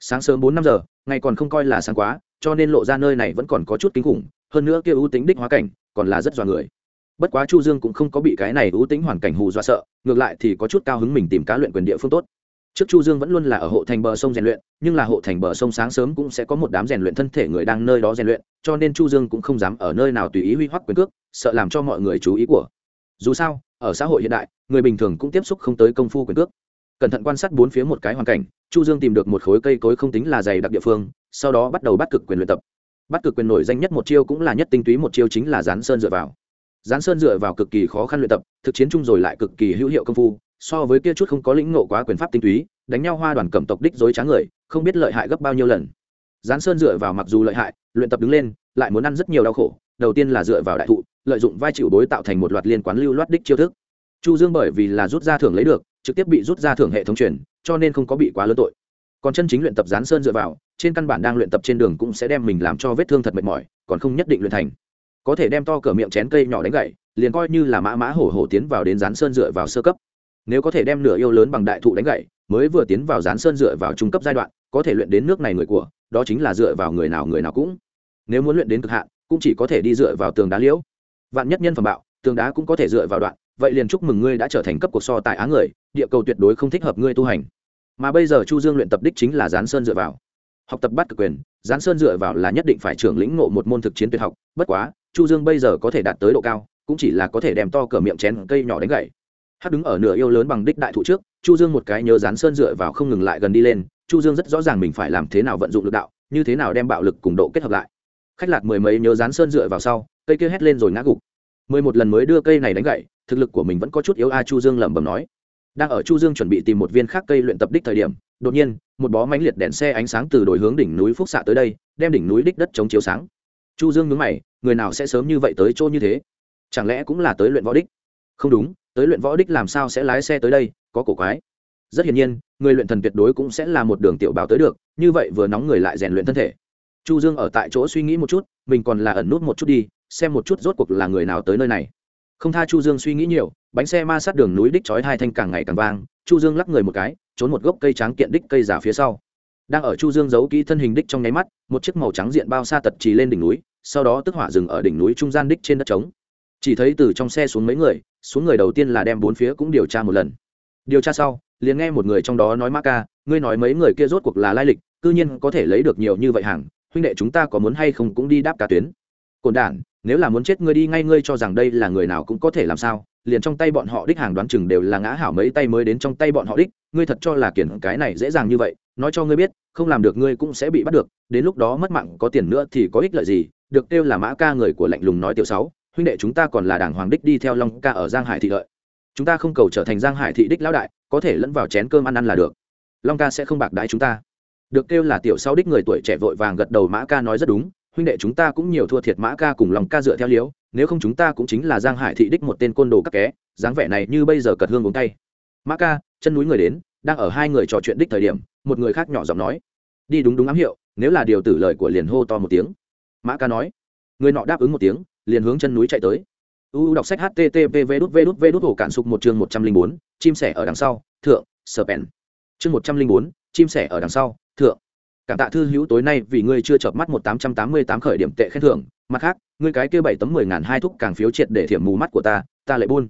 Sáng sớm bốn năm giờ, ngày còn không coi là sáng quá, cho nên lộ ra nơi này vẫn còn có chút kinh khủng, hơn nữa kia ưu tính đích hóa cảnh, còn là rất dọa người. Bất quá chu dương cũng không có bị cái này ưu tính hoàn cảnh hù dọa sợ, ngược lại thì có chút cao hứng mình tìm cá luyện quyền địa phương tốt trước chu dương vẫn luôn là ở hộ thành bờ sông rèn luyện, nhưng là hộ thành bờ sông sáng sớm cũng sẽ có một đám rèn luyện thân thể người đang nơi đó rèn luyện, cho nên chu dương cũng không dám ở nơi nào tùy ý huy hoắc quyền cước, sợ làm cho mọi người chú ý của. Dù sao, ở xã hội hiện đại, người bình thường cũng tiếp xúc không tới công phu quyền cước. Cẩn thận quan sát bốn phía một cái hoàn cảnh, chu dương tìm được một khối cây cối không tính là dày đặc địa phương, sau đó bắt đầu bắt cực quyền luyện tập. Bắt cực quyền nổi danh nhất một chiêu cũng là nhất tinh túy một chiêu chính là dán sơn dựa vào. Dán sơn dựa vào cực kỳ khó khăn luyện tập, thực chiến chung rồi lại cực kỳ hữu hiệu công phu so với kia chút không có lĩnh ngộ quá quyền pháp tinh túy, đánh nhau hoa đoàn cẩm tộc đích dối trá người, không biết lợi hại gấp bao nhiêu lần. Gián sơn dựa vào mặc dù lợi hại, luyện tập đứng lên, lại muốn ăn rất nhiều đau khổ, đầu tiên là dựa vào đại thụ, lợi dụng vai chịu đối tạo thành một loạt liên quán lưu loát đích chiêu thức. Chu dương bởi vì là rút ra thưởng lấy được, trực tiếp bị rút ra thưởng hệ thống truyền, cho nên không có bị quá lớn tội. Còn chân chính luyện tập gián sơn dựa vào, trên căn bản đang luyện tập trên đường cũng sẽ đem mình làm cho vết thương thật mệt mỏi, còn không nhất định luyện thành. Có thể đem to cửa miệng chén cây nhỏ đánh gậy, liền coi như là mã mã hổ hổ tiến vào đến gián sơn dựa vào sơ cấp nếu có thể đem nửa yêu lớn bằng đại thụ đánh gậy, mới vừa tiến vào gián sơn dựa vào trung cấp giai đoạn, có thể luyện đến nước này người của, đó chính là dựa vào người nào người nào cũng. Nếu muốn luyện đến cực hạn, cũng chỉ có thể đi dựa vào tường đá liễu. Vạn nhất nhân phẩm bạo, tường đá cũng có thể dựa vào đoạn, vậy liền chúc mừng ngươi đã trở thành cấp cuộc so tại á người, địa cầu tuyệt đối không thích hợp ngươi tu hành. Mà bây giờ chu dương luyện tập đích chính là gián sơn dựa vào. Học tập bắt cực quyền, gián sơn dựa vào là nhất định phải trưởng lĩnh ngộ một môn thực chiến tuyệt học, bất quá, chu dương bây giờ có thể đạt tới độ cao, cũng chỉ là có thể đem to cửa miệng chén cây nhỏ đánh gậy hát đứng ở nửa yêu lớn bằng đích đại thụ trước, chu dương một cái nhớ dán sơn dựa vào không ngừng lại gần đi lên, chu dương rất rõ ràng mình phải làm thế nào vận dụng lực đạo, như thế nào đem bạo lực cùng độ kết hợp lại. Khách lạc mười mấy nhớ dán sơn dựa vào sau, cây kia hét lên rồi ngã gục. Mười một lần mới đưa cây này đánh gậy, thực lực của mình vẫn có chút yếu a, chu dương lẩm bẩm nói. Đang ở chu dương chuẩn bị tìm một viên khác cây luyện tập đích thời điểm, đột nhiên, một bó mánh liệt đèn xe ánh sáng từ đổi hướng đỉnh núi phúc xạ tới đây, đem đỉnh núi đích đất chống chiếu sáng. Chu dương nhướng mày, người nào sẽ sớm như vậy tới chỗ như thế? Chẳng lẽ cũng là tới luyện võ đích? Không đúng tới luyện võ đích làm sao sẽ lái xe tới đây, có cổ quái. Rất hiển nhiên, người luyện thần tuyệt đối cũng sẽ là một đường tiểu báo tới được, như vậy vừa nóng người lại rèn luyện thân thể. Chu dương ở tại chỗ suy nghĩ một chút, mình còn là ẩn nút một chút đi, xem một chút rốt cuộc là người nào tới nơi này. Không tha chu dương suy nghĩ nhiều, bánh xe ma sát đường núi đích chói hai thanh càng ngày càng vang, chu dương lắc người một cái, trốn một gốc cây trắng kiện đích cây giả phía sau. Đang ở chu dương giấu kỹ thân hình đích trong nháy mắt, một chiếc màu trắng diện bao xa tật trì lên đỉnh núi, sau đó tức hỏa dừng ở đỉnh núi trung gian đích trên đất trống chỉ thấy từ trong xe xuống mấy người, xuống người đầu tiên là đem bốn phía cũng điều tra một lần. Điều tra sau, liền nghe một người trong đó nói ma ca, ngươi nói mấy người kia rốt cuộc là lai lịch, cư nhiên có thể lấy được nhiều như vậy hàng, huynh đệ chúng ta có muốn hay không cũng đi đáp cả tuyến. Cồn đản nếu là muốn chết ngươi đi ngay ngươi cho rằng đây là người nào cũng có thể làm sao, liền trong tay bọn họ đích hàng đoán chừng đều là ngã hảo mấy tay mới đến trong tay bọn họ đích, ngươi thật cho là kiển cái này dễ dàng như vậy, nói cho ngươi biết, không làm được ngươi cũng sẽ bị bắt được, đến lúc đó mất mạng có tiền nữa thì có ích lợi gì, được kêu là mã ca người của lạnh lùng nói tiểu sáu huynh đệ chúng ta còn là đảng hoàng đích đi theo long ca ở giang hải thị lợi chúng ta không cầu trở thành giang hải thị đích lão đại, có thể lẫn vào chén cơm ăn ăn là được. Long ca sẽ không bạc đái chúng ta. Được kêu là tiểu sau đích người tuổi trẻ vội vàng gật đầu mã ca nói rất đúng, huynh đệ chúng ta cũng nhiều thua thiệt mã ca cùng lòng ca dựa theo liếu, nếu không chúng ta cũng chính là giang hải thị đích một tên côn đồ các ké dáng vẻ này như bây giờ cật hương uống tay. Mã ca, chân núi người đến, đang ở hai người trò chuyện đích thời điểm, một người khác nhỏ giọng nói. Đi đúng đúng ám hiệu, nếu là điều tử lời của liền hô to một tiếng. Mã ca nói. Người nọ đáp ứng một tiếng liền hướng chân núi chạy tới. U đọc sách http v đút v đút v đút hổ sục một chương một trăm linh bốn, chim sẻ ở đằng sau, thượng sở pèn. Chương một trăm linh bốn, chim sẻ ở đằng sau, thượng. Cảm tạ thư hữu tối nay vì ngươi chưa chợp mắt một tám trăm tám mươi tám khởi điểm tệ khen thưởng. Mặt khác, ngươi cái kia bảy tấm mười ngàn hai thúc càng phiếu triệt để thiểm mù mắt của ta ta lại buôn.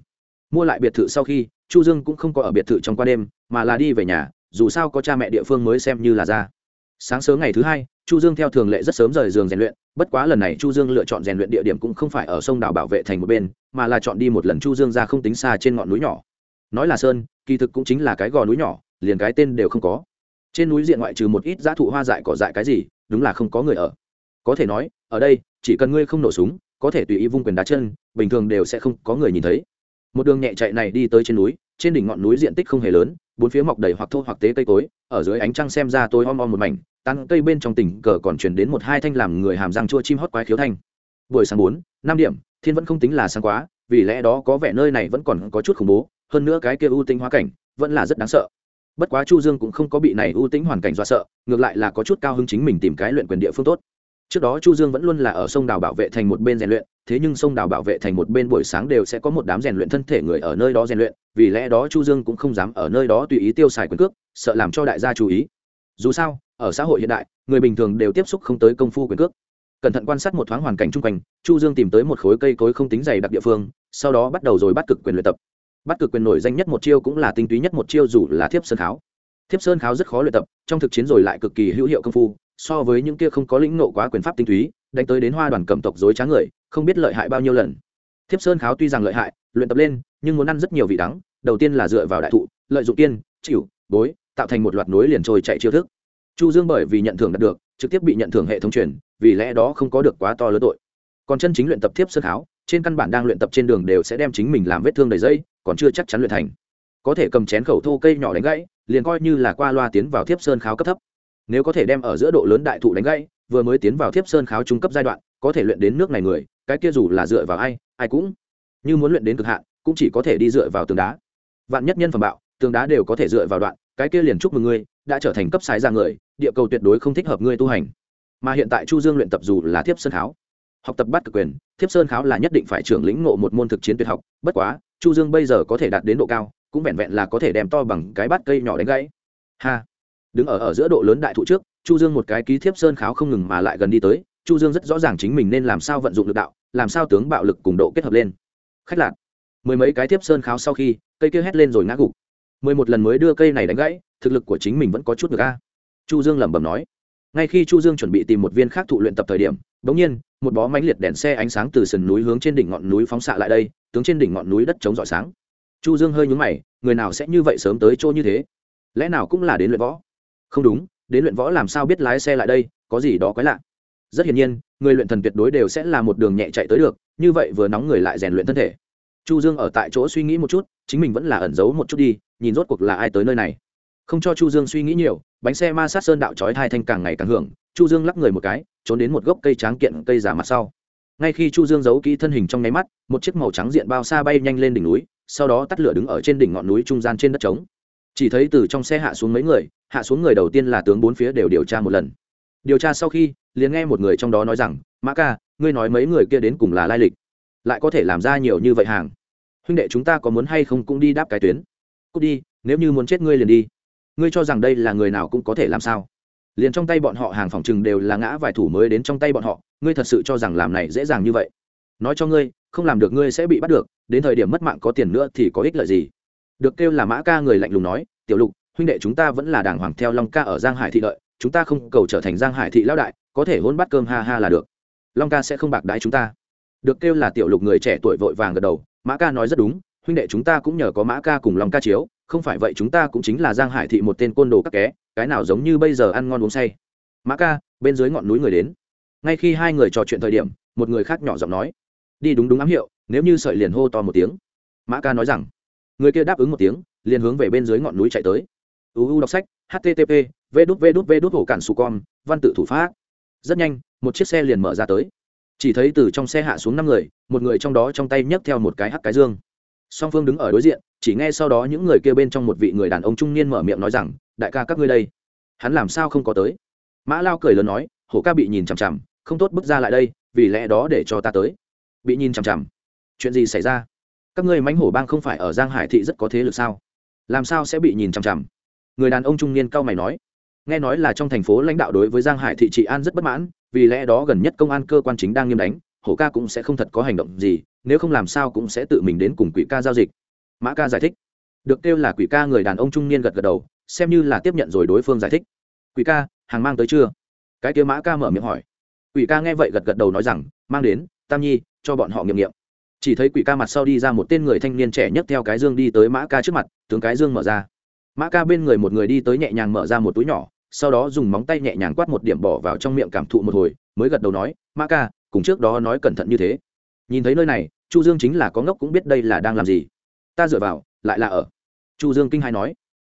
Mua lại biệt thự sau khi, chu dương cũng không có ở biệt thự trong qua đêm, mà là đi về nhà, dù sao có cha mẹ địa phương mới xem như là ra. Sáng sớm ngày thứ hai chu dương theo thường lệ rất sớm rời giường rèn luyện, bất quá lần này chu dương lựa chọn rèn luyện địa điểm cũng không phải ở sông đảo bảo vệ thành một bên, mà là chọn đi một lần chu dương ra không tính xa trên ngọn núi nhỏ. Nói là sơn, kỳ thực cũng chính là cái gò núi nhỏ, liền cái tên đều không có. Trên núi diện ngoại trừ một ít giá thụ hoa dại cỏ dại cái gì, đúng là không có người ở. Có thể nói, ở đây, chỉ cần ngươi không nổ súng, có thể tùy ý vung quyền đá chân, bình thường đều sẽ không có người nhìn thấy. Một đường nhẹ chạy này đi tới trên núi, trên đỉnh ngọn núi diện tích không hề lớn, bốn phía mọc đầy hoặc thô hoặc tế cây cối, ở dưới ánh trăng xem ra tôi om om một mảnh tăng cây bên trong tỉnh cờ còn chuyển đến một hai thanh làm người hàm răng chua chim hót quái khiếu thanh. Buổi sáng bốn, năm điểm, thiên vẫn không tính là sáng quá, vì lẽ đó có vẻ nơi này vẫn còn có chút khủng bố, hơn nữa cái kia ưu tinh hóa cảnh vẫn là rất đáng sợ. Bất quá chu dương cũng không có bị này ưu tính hoàn cảnh do sợ, ngược lại là có chút cao hứng chính mình tìm cái luyện quyền địa phương tốt. Trước đó chu dương vẫn luôn là ở sông đào bảo vệ thành một bên rèn luyện, thế nhưng sông đào bảo vệ thành một bên buổi sáng đều sẽ có một đám rèn luyện thân thể người ở nơi đó rèn luyện, vì lẽ đó chu dương cũng không dám ở nơi đó tùy ý tiêu xài quyền cước, sợ làm cho đại gia chú ý. Dù sao ở xã hội hiện đại, người bình thường đều tiếp xúc không tới công phu quyền cước. Cẩn thận quan sát một thoáng hoàn cảnh chung quanh, chu dương tìm tới một khối cây cối không tính dày đặc địa phương, sau đó bắt đầu rồi bắt cực quyền luyện tập. Bắt cực quyền nổi danh nhất một chiêu cũng là tinh túy nhất một chiêu dù là thiếp sơn kháo. Thiếp sơn kháo rất khó luyện tập, trong thực chiến rồi lại cực kỳ hữu hiệu công phu, so với những kia không có lĩnh nộ quá quyền pháp tinh túy, đánh tới đến hoa đoàn cầm tộc dối trá người, không biết lợi hại bao nhiêu lần. Thiếp sơn kháo tuy rằng lợi hại, luyện tập lên, nhưng muốn ăn rất nhiều vị đắng, đầu tiên là dựa vào đại thụ, lợi dụng tiên chịu bối, tạo thành một loạt núi liền trôi chạy chiêu thức chu dương bởi vì nhận thưởng đạt được, trực tiếp bị nhận thưởng hệ thống truyền, vì lẽ đó không có được quá to lớn tội. Còn chân chính luyện tập thiếp sơn kháo trên căn bản đang luyện tập trên đường đều sẽ đem chính mình làm vết thương đầy dây, còn chưa chắc chắn luyện thành. Có thể cầm chén khẩu thô cây nhỏ đánh gãy, liền coi như là qua loa tiến vào thiếp sơn kháo cấp thấp. Nếu có thể đem ở giữa độ lớn đại thụ đánh gãy, vừa mới tiến vào thiếp sơn kháo trung cấp giai đoạn, có thể luyện đến nước này người, cái kia dù là dựa vào ai ai cũng như muốn luyện đến cực hạn, cũng chỉ có thể đi dựa vào tường đá. Vạn nhất nhân phẩm bạo, tường đá đều có thể dựa vào đoạn, cái kia liền chúc mừng ngươi đã trở thành cấp sai ra người, địa cầu tuyệt đối không thích hợp ngươi tu hành. Mà hiện tại chu dương luyện tập dù là thiếp sơn kháo, học tập bắt cực quyền, thiếp sơn kháo là nhất định phải trưởng lĩnh ngộ một môn thực chiến tuyệt học, bất quá, chu dương bây giờ có thể đạt đến độ cao, cũng vẹn vẹn là có thể đem to bằng cái bát cây nhỏ đánh gãy. Ha! Đứng ở ở giữa độ lớn đại thụ trước, chu dương một cái ký thiếp sơn kháo không ngừng mà lại gần đi tới, chu dương rất rõ ràng chính mình nên làm sao vận dụng lực đạo, làm sao tướng bạo lực cùng độ kết hợp lên. Khách lạc mười mấy cái thiếp sơn kháo sau khi, cây kia hét lên rồi ngã gục. Mười một lần mới đưa cây này đánh gãy thực lực của chính mình vẫn có chút được a. Chu dương lẩm bẩm nói. Ngay khi chu dương chuẩn bị tìm một viên khác thụ luyện tập thời điểm bỗng nhiên, một bó mánh liệt đèn xe ánh sáng từ sườn núi hướng trên đỉnh ngọn núi phóng xạ lại đây tướng trên đỉnh ngọn núi đất chống rọi sáng. Chu dương hơi nhúng mày, người nào sẽ như vậy sớm tới chỗ như thế? Lẽ nào cũng là đến luyện võ? Không đúng, đến luyện võ làm sao biết lái xe lại đây, có gì đó quái lạ. Rất hiển nhiên, người luyện thần tuyệt đối đều sẽ là một đường nhẹ chạy tới được, như vậy vừa nóng người lại rèn luyện thân thể. Chu dương ở tại chỗ suy nghĩ một chút, chính mình vẫn là ẩn giấu một chút đi, nhìn rốt cuộc là ai tới nơi này không cho chu dương suy nghĩ nhiều, bánh xe ma sát sơn đạo chói thai thanh càng ngày càng hưởng, chu dương lắc người một cái, trốn đến một gốc cây tráng kiện cây giả mặt sau. Ngay khi chu dương giấu kỹ thân hình trong nháy mắt, một chiếc màu trắng diện bao xa bay nhanh lên đỉnh núi, sau đó tắt lửa đứng ở trên đỉnh ngọn núi trung gian trên đất trống. Chỉ thấy từ trong xe hạ xuống mấy người, hạ xuống người đầu tiên là tướng bốn phía đều điều tra một lần. Điều tra sau khi, liền nghe một người trong đó nói rằng, mã ca, ngươi nói mấy người kia đến cùng là lai lịch? Lại có thể làm ra nhiều như vậy hàng? Huynh đệ chúng ta có muốn hay không cũng đi đáp cái tuyến? Cút đi, nếu như muốn chết ngươi liền đi ngươi cho rằng đây là người nào cũng có thể làm sao? Liền trong tay bọn họ hàng phòng chừng đều là ngã vài thủ mới đến trong tay bọn họ, ngươi thật sự cho rằng làm này dễ dàng như vậy? Nói cho ngươi, không làm được ngươi sẽ bị bắt được, đến thời điểm mất mạng có tiền nữa thì có ích lợi gì? Được kêu là mã ca người lạnh lùng nói, tiểu lục, huynh đệ chúng ta vẫn là đàng hoàng theo long ca ở giang hải thị lợi, chúng ta không cầu trở thành giang hải thị lão đại, có thể hôn bắt cơm ha ha là được. Long ca sẽ không bạc đái chúng ta. Được kêu là tiểu lục người trẻ tuổi vội vàng gật đầu, mã ca nói rất đúng huynh đệ chúng ta cũng nhờ có mã ca cùng long ca chiếu, không phải vậy chúng ta cũng chính là giang hải thị một tên côn đồ các ké cái nào giống như bây giờ ăn ngon uống say. Mã ca, bên dưới ngọn núi người đến. Ngay khi hai người trò chuyện thời điểm, một người khác nhỏ giọng nói. Đi đúng đúng ám hiệu, nếu như sợi liền hô to một tiếng. Mã ca nói rằng. Người kia đáp ứng một tiếng, liền hướng về bên dưới ngọn núi chạy tới. Uu đọc sách http v đút v đút v đút hổ cản su con văn tự thủ pháp. Rất nhanh, một chiếc xe liền mở ra tới. Chỉ thấy từ trong xe hạ xuống năm người, một người trong đó trong tay nhấc theo một cái hắc cái dương song phương đứng ở đối diện, chỉ nghe sau đó những người kêu bên trong một vị người đàn ông trung niên mở miệng nói rằng, đại ca các ngươi đây, hắn làm sao không có tới? Mã lao cười lớn nói, hổ ca bị nhìn chằm chằm, không tốt bước ra lại đây, vì lẽ đó để cho ta tới. Bị nhìn chằm chằm. Chuyện gì xảy ra? Các ngươi mánh hổ bang không phải ở giang hải thị rất có thế lực sao? Làm sao sẽ bị nhìn chằm chằm? Người đàn ông trung niên cao mày nói. Nghe nói là trong thành phố lãnh đạo đối với giang hải thị trị an rất bất mãn, vì lẽ đó gần nhất công an cơ quan chính đang nghiêm đánh hổ ca cũng sẽ không thật có hành động gì, nếu không làm sao cũng sẽ tự mình đến cùng quỷ ca giao dịch. Mã ca giải thích. Được kêu là quỷ ca người đàn ông trung niên gật gật đầu, xem như là tiếp nhận rồi đối phương giải thích. Quỷ ca, hàng mang tới chưa? Cái kia mã ca mở miệng hỏi. Quỷ ca nghe vậy gật gật đầu nói rằng, mang đến, tam nhi, cho bọn họ nghiệm nghiệm. Chỉ thấy quỷ ca mặt sau đi ra một tên người thanh niên trẻ nhất theo cái dương đi tới mã ca trước mặt, tướng cái dương mở ra. Mã ca bên người một người đi tới nhẹ nhàng mở ra một túi nhỏ, sau đó dùng móng tay nhẹ nhàng quát một điểm bỏ vào trong miệng cảm thụ một hồi, mới gật đầu nói, mã ca cùng trước đó nói cẩn thận như thế. Nhìn thấy nơi này, chu dương chính là có ngốc cũng biết đây là đang làm gì. Ta dựa vào, lại là ở. Chu dương kinh hai nói.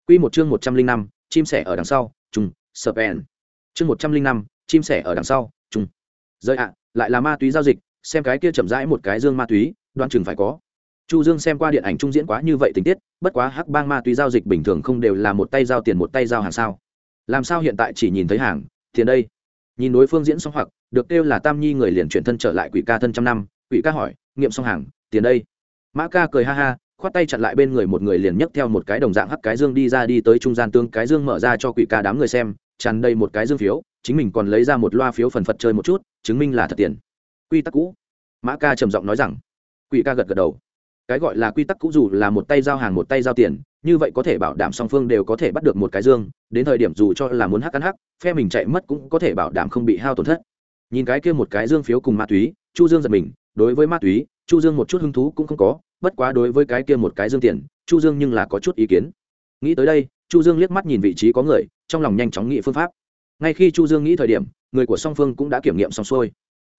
Quy một chương một trăm linh năm, chim sẻ ở đằng sau, trùng serpent chương một trăm linh năm, chim sẻ ở đằng sau, trùng. Rơi ạ, lại là ma túy giao dịch, xem cái kia chậm rãi một cái dương ma túy đoan chừng phải có. Chu dương xem qua điện ảnh trung diễn quá như vậy tình tiết, bất quá hắc bang ma túy giao dịch bình thường không đều là một tay giao tiền một tay giao hàng sao. Làm sao hiện tại chỉ nhìn thấy hàng, tiền đây? Nhìn đối phương diễn xong hoặc được kêu là tam nhi người liền chuyển thân trở lại quỷ ca thân trăm năm, quỷ ca hỏi, nghiệm xong hàng, tiền đây? Mã ca cười ha ha, khoát tay chặn lại bên người một người liền nhấc theo một cái đồng dạng hắc cái dương đi ra đi tới trung gian tương cái dương mở ra cho quỷ ca đám người xem, tràn đầy một cái dương phiếu, chính mình còn lấy ra một loa phiếu phần phật chơi một chút, chứng minh là thật tiền. Quy tắc cũ. Mã ca trầm giọng nói rằng. Quỷ ca gật gật đầu. Cái gọi là quy tắc cũ dù là một tay giao hàng một tay giao tiền, như vậy có thể bảo đảm song phương đều có thể bắt được một cái dương, đến thời điểm dù cho là muốn hắc ăn hắc, phe mình chạy mất cũng có thể bảo đảm không bị hao tổn thất nhìn cái kia một cái dương phiếu cùng ma túy, chu dương giật mình, đối với ma túy, chu dương một chút hứng thú cũng không có, bất quá đối với cái kia một cái dương tiền, chu dương nhưng là có chút ý kiến. Nghĩ tới đây, chu dương liếc mắt nhìn vị trí có người, trong lòng nhanh chóng nghĩ phương pháp. Ngay khi chu dương nghĩ thời điểm, người của song phương cũng đã kiểm nghiệm xong xuôi.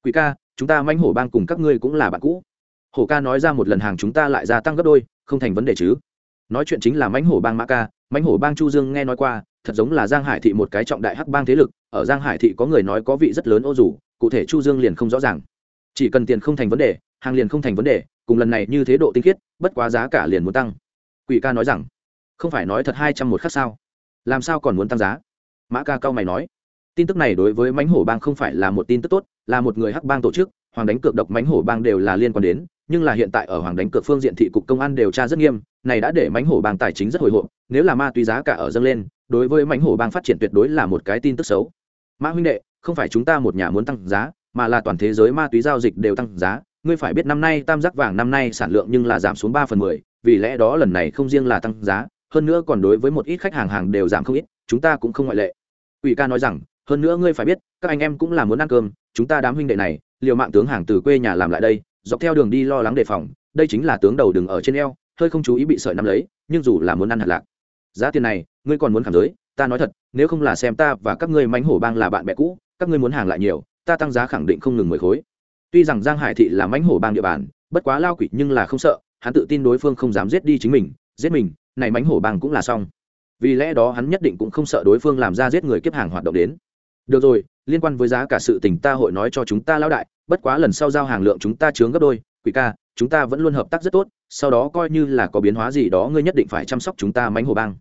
Quỷ ca, chúng ta manh hổ bang cùng các ngươi cũng là bạn cũ. Hổ ca nói ra một lần hàng chúng ta lại gia tăng gấp đôi, không thành vấn đề chứ. Nói chuyện chính là mãnh hổ bang mã ca, mãnh hổ bang chu dương nghe nói qua, thật giống là giang hải thị một cái trọng đại hắc bang thế lực ở giang hải thị có người nói có vị rất lớn ô dù, cụ thể chu dương liền không rõ ràng. Chỉ cần tiền không thành vấn đề, hàng liền không thành vấn đề, cùng lần này như thế độ tinh khiết, bất quá giá cả liền muốn tăng. Quỷ ca nói rằng, không phải nói thật hai trăm một khắc sao? Làm sao còn muốn tăng giá? Mã ca cao mày nói. Tin tức này đối với mánh hổ bang không phải là một tin tức tốt, là một người hắc bang tổ chức, hoàng đánh cược độc mánh hổ bang đều là liên quan đến nhưng là hiện tại ở hoàng đánh cược phương diện thị cục công an điều tra rất nghiêm, này đã để mánh hổ bang tài chính rất hồi hộp, nếu là ma túy giá cả ở dâng lên, đối với mánh hổ bang phát triển tuyệt đối là một cái tin tức xấu. Mã huynh đệ, không phải chúng ta một nhà muốn tăng giá, mà là toàn thế giới ma túy giao dịch đều tăng giá, ngươi phải biết năm nay tam giác vàng năm nay sản lượng nhưng là giảm xuống ba phần mười, vì lẽ đó lần này không riêng là tăng giá, hơn nữa còn đối với một ít khách hàng hàng đều giảm không ít, chúng ta cũng không ngoại lệ. Ủy ca nói rằng, hơn nữa ngươi phải biết, các anh em cũng là muốn ăn cơm, chúng ta đám huynh đệ này, liều mạng tướng hàng từ quê nhà làm lại đây dọc theo đường đi lo lắng đề phòng, đây chính là tướng đầu đừng ở trên eo, hơi không chú ý bị sợi nắm lấy, nhưng dù là muốn ăn hạt lạc. Giá tiền này, ngươi còn muốn khảm giới, ta nói thật, nếu không là xem ta và các ngươi mánh hổ bang là bạn bè cũ, các ngươi muốn hàng lại nhiều, ta tăng giá khẳng định không ngừng mười khối. Tuy rằng giang hải thị là mánh hổ bang địa bàn, bất quá lao quỷ nhưng là không sợ, hắn tự tin đối phương không dám giết đi chính mình, giết mình, này mánh hổ bang cũng là xong. Vì lẽ đó hắn nhất định cũng không sợ đối phương làm ra giết người kiếp hàng hoạt động đến. Được rồi, liên quan với giá cả sự tình ta hội nói cho chúng ta lão đại bất quá lần sau giao hàng lượng chúng ta chướng gấp đôi, quỷ ca, chúng ta vẫn luôn hợp tác rất tốt, sau đó coi như là có biến hóa gì đó ngươi nhất định phải chăm sóc chúng ta mánh hồ bang.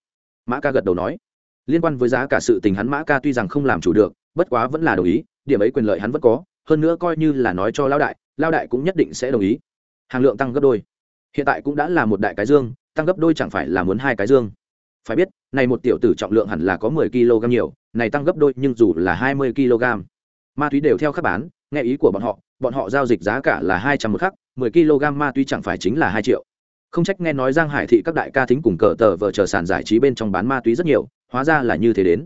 Mã ca gật đầu nói. Liên quan với giá cả sự tình hắn mã ca tuy rằng không làm chủ được, bất quá vẫn là đồng ý, điểm ấy quyền lợi hắn vẫn có, hơn nữa coi như là nói cho lao đại lao đại cũng nhất định sẽ đồng ý. Hàng lượng tăng gấp đôi. Hiện tại cũng đã là một đại cái dương, tăng gấp đôi chẳng phải là muốn hai cái dương. Phải biết, này một tiểu tử trọng lượng hẳn là có mười kg nhiều, này tăng gấp đôi nhưng dù là hai mươi kg ma túy đều theo khắc bán nghe ý của bọn họ bọn họ giao dịch giá cả là hai trăm một khắc, mười kg ma túy chẳng phải chính là hai triệu. Không trách nghe nói giang hải thị các đại ca thính cùng cờ tờ vợ chờ sàn giải trí bên trong bán ma túy rất nhiều, hóa ra là như thế đến.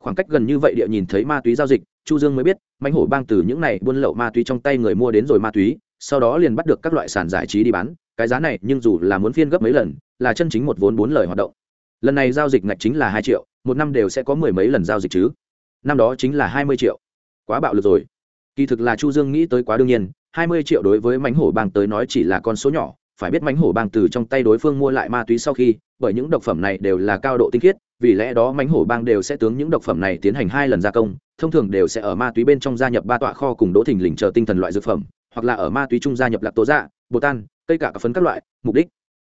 Khoảng cách gần như vậy địa nhìn thấy ma túy giao dịch, chu dương mới biết mánh hổ bang từ những này buôn lậu ma túy trong tay người mua đến rồi ma túy, sau đó liền bắt được các loại sàn giải trí đi bán, cái giá này nhưng dù là muốn phiên gấp mấy lần, là chân chính một vốn bốn lời hoạt động. Lần này giao dịch ngạch chính là hai triệu, một năm đều sẽ có mười mấy lần giao dịch chứ. Năm đó chính là hai mươi triệu. Quá bạo lực rồi kỳ thực là chu dương nghĩ tới quá đương nhiên, hai mươi triệu đối với mánh hổ bang tới nói chỉ là con số nhỏ, phải biết mánh hổ bang từ trong tay đối phương mua lại ma túy sau khi, bởi những độc phẩm này đều là cao độ tinh khiết, vì lẽ đó mánh hổ bang đều sẽ tướng những độc phẩm này tiến hành hai lần gia công, thông thường đều sẽ ở ma túy bên trong gia nhập ba tọa kho cùng đỗ thình lình chờ tinh thần loại dược phẩm, hoặc là ở ma túy trung gia nhập lạc tố dạ bột tan cây cả các phấn các loại, mục đích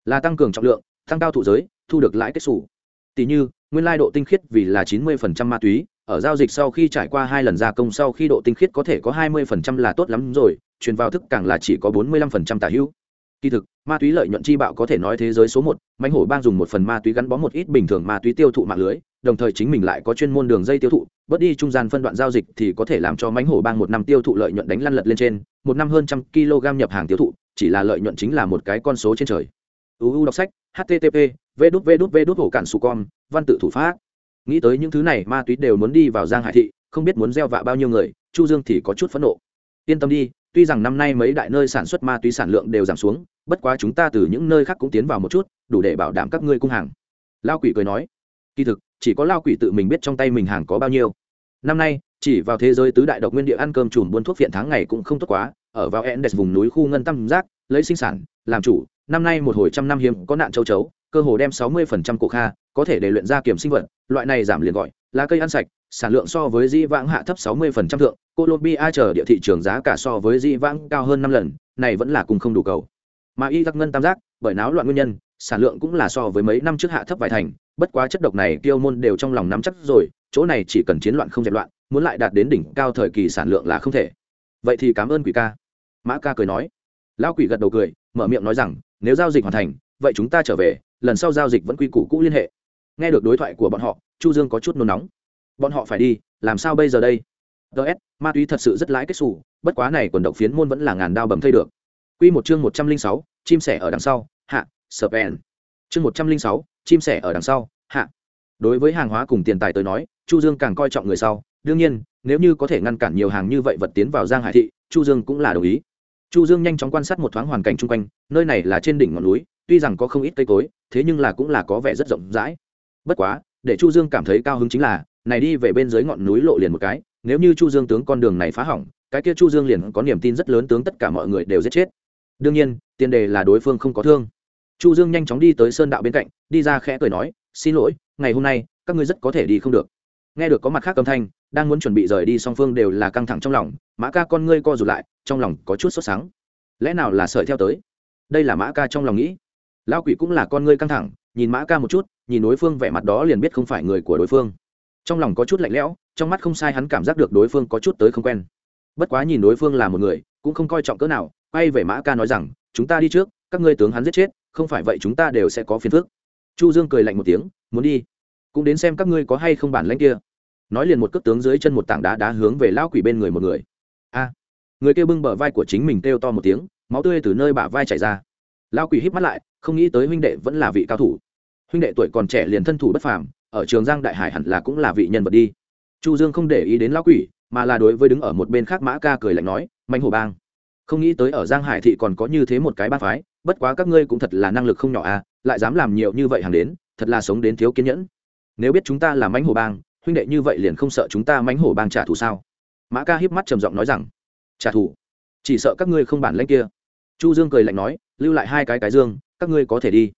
là tăng cường trọng lượng, tăng cao thụ giới, thu được lãi kết xù. Tỷ như, nguyên lai độ tinh khiết vì là chín mươi ma túy ở giao dịch sau khi trải qua hai lần gia công sau khi độ tinh khiết có thể có hai mươi là tốt lắm rồi, truyền vào thức càng là chỉ có bốn mươi 45% tả hữu. Kỳ thực, ma túy lợi nhuận chi bạo có thể nói thế giới số một, mãnh hổ bang dùng một phần ma túy gắn bó một ít bình thường ma túy tiêu thụ mạng lưới, đồng thời chính mình lại có chuyên môn đường dây tiêu thụ, bớt đi trung gian phân đoạn giao dịch thì có thể làm cho mãnh hổ bang một năm tiêu thụ lợi nhuận đánh lăn lật lên trên, một năm hơn trăm kg nhập hàng tiêu thụ, chỉ là lợi nhuận chính là một cái con số trên trời. Uu đọc sách, http v hổ cản su con văn tự thủ pháp nghĩ tới những thứ này, ma túy đều muốn đi vào giang hải thị, không biết muốn gieo vạ bao nhiêu người, chu dương thì có chút phẫn nộ. Yên tâm đi, tuy rằng năm nay mấy đại nơi sản xuất ma túy sản lượng đều giảm xuống, bất quá chúng ta từ những nơi khác cũng tiến vào một chút, đủ để bảo đảm các ngươi cung hàng. Lao quỷ cười nói, kỳ thực, chỉ có lao quỷ tự mình biết trong tay mình hàng có bao nhiêu. Năm nay, chỉ vào thế giới tứ đại độc nguyên địa ăn cơm chùm buôn thuốc phiện tháng ngày cũng không tốt quá, ở vào endes vùng núi khu ngân tam giác, lấy sinh sản, làm chủ, năm nay một hồi trăm năm hiếm có nạn châu chấu, cơ hồ đem sáu mươi cổ kha có thể để luyện ra kiểm sinh vật loại này giảm liền gọi là cây ăn sạch sản lượng so với di vãng hạ thấp 60% thượng, Colombia chờ địa thị trường giá cả so với di vãng cao hơn năm lần, này vẫn là cùng không đủ cầu. Mà y tắc ngân tam giác, bởi náo loạn nguyên nhân, sản lượng cũng là so với mấy năm trước hạ thấp vài thành, bất quá chất độc này tiêu môn đều trong lòng nắm chắc rồi, chỗ này chỉ cần chiến loạn không dẹp loạn, muốn lại đạt đến đỉnh cao thời kỳ sản lượng là không thể. Vậy thì cảm ơn quỷ ca. Mã ca cười nói. Lão quỷ gật đầu cười, mở miệng nói rằng, nếu giao dịch hoàn thành, vậy chúng ta trở về, lần sau giao dịch vẫn quy củ cũ liên hệ. Nghe được đối thoại của bọn họ, Chu Dương có chút nôn nóng. Bọn họ phải đi làm sao bây giờ đây? Ts ma túy thật sự rất lãi kết xù bất quá này quần độc phiến môn vẫn là ngàn đao bầm thây được. Q một chương một trăm linh sáu chim sẻ ở đằng sau hạ sờ chương một trăm linh sáu chim sẻ ở đằng sau hạ. Đối với hàng hóa cùng tiền tài tới nói chu dương càng coi trọng người sau. Đương nhiên nếu như có thể ngăn cản nhiều hàng như vậy vật tiến vào giang hải thị chu dương cũng là đồng ý. Chu dương nhanh chóng quan sát một thoáng hoàn cảnh chung quanh nơi này là trên đỉnh ngọn núi tuy rằng có không ít cây cối thế nhưng là cũng là có vẻ rất rộng rãi bất quá, để chu dương cảm thấy cao hứng chính là, này đi về bên dưới ngọn núi lộ liền một cái, nếu như chu dương tướng con đường này phá hỏng, cái kia chu dương liền có niềm tin rất lớn tướng tất cả mọi người đều giết chết. Đương nhiên, tiền đề là đối phương không có thương. Chu dương nhanh chóng đi tới sơn đạo bên cạnh, đi ra khẽ cười nói, xin lỗi, ngày hôm nay, các ngươi rất có thể đi không được. Nghe được có mặt khác âm thanh, đang muốn chuẩn bị rời đi song phương đều là căng thẳng trong lòng, mã ca con ngươi co rụt lại, trong lòng có chút sốt sáng lẽ nào là sợi theo tới? Đây là mã ca trong lòng nghĩ. Lão quỷ cũng là con ngươi căng thẳng nhìn mã ca một chút, nhìn đối phương vẻ mặt đó liền biết không phải người của đối phương. Trong lòng có chút lạnh lẽo, trong mắt không sai hắn cảm giác được đối phương có chút tới không quen. Bất quá nhìn đối phương là một người, cũng không coi trọng cỡ nào, quay về mã ca nói rằng, chúng ta đi trước, các ngươi tướng hắn giết chết, không phải vậy chúng ta đều sẽ có phiền phức. Chu dương cười lạnh một tiếng, muốn đi, cũng đến xem các ngươi có hay không bản lãnh kia. Nói liền một cước tướng dưới chân một tảng đá đá hướng về lao quỷ bên người một người. A! Người kia bưng bờ vai của chính mình kêu to một tiếng, máu tươi từ nơi bả vai chảy ra. Lao quỷ híp mắt lại, không nghĩ tới huynh đệ vẫn là vị cao thủ huynh đệ tuổi còn trẻ liền thân thủ bất phàm, ở trường giang đại hải hẳn là cũng là vị nhân vật đi. Chu dương không để ý đến lão quỷ, mà là đối với đứng ở một bên khác mã ca cười lạnh nói, mạnh hổ bang, không nghĩ tới ở giang hải thị còn có như thế một cái ba phái, bất quá các ngươi cũng thật là năng lực không nhỏ à lại dám làm nhiều như vậy hàng đến, thật là sống đến thiếu kiên nhẫn. Nếu biết chúng ta là mánh hổ bang, huynh đệ như vậy liền không sợ chúng ta mánh hổ bang trả thù sao? Mã ca híp mắt trầm giọng nói rằng, trả thù? Chỉ sợ các ngươi không bản lĩnh kia. Chu dương cười lạnh nói, lưu lại hai cái cái dương, các ngươi có thể đi.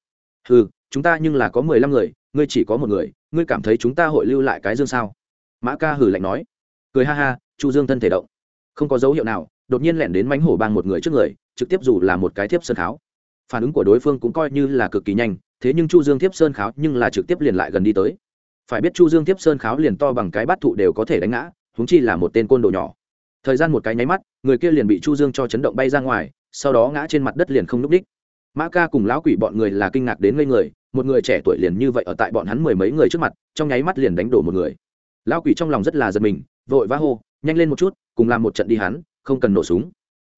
Ừ chúng ta nhưng là có mười lăm người, ngươi chỉ có một người, ngươi cảm thấy chúng ta hội lưu lại cái dương sao? Mã ca hử lạnh nói. Cười ha ha, chu dương thân thể động. Không có dấu hiệu nào, đột nhiên lẻn đến mánh hổ bang một người trước người, trực tiếp dù là một cái thiếp sơn kháo. Phản ứng của đối phương cũng coi như là cực kỳ nhanh, thế nhưng chu dương thiếp sơn kháo nhưng là trực tiếp liền lại gần đi tới. Phải biết chu dương thiếp sơn kháo liền to bằng cái bát thụ đều có thể đánh ngã húng chi là một tên côn đồ nhỏ. Thời gian một cái nháy mắt, người kia liền bị chu dương cho chấn động bay ra ngoài, sau đó ngã trên mặt đất liền không núp đích mã ca cùng lão quỷ bọn người là kinh ngạc đến ngây người, một người trẻ tuổi liền như vậy ở tại bọn hắn mười mấy người trước mặt, trong nháy mắt liền đánh đổ một người. Lão quỷ trong lòng rất là giật mình, vội vã hô, nhanh lên một chút, cùng làm một trận đi hắn, không cần nổ súng.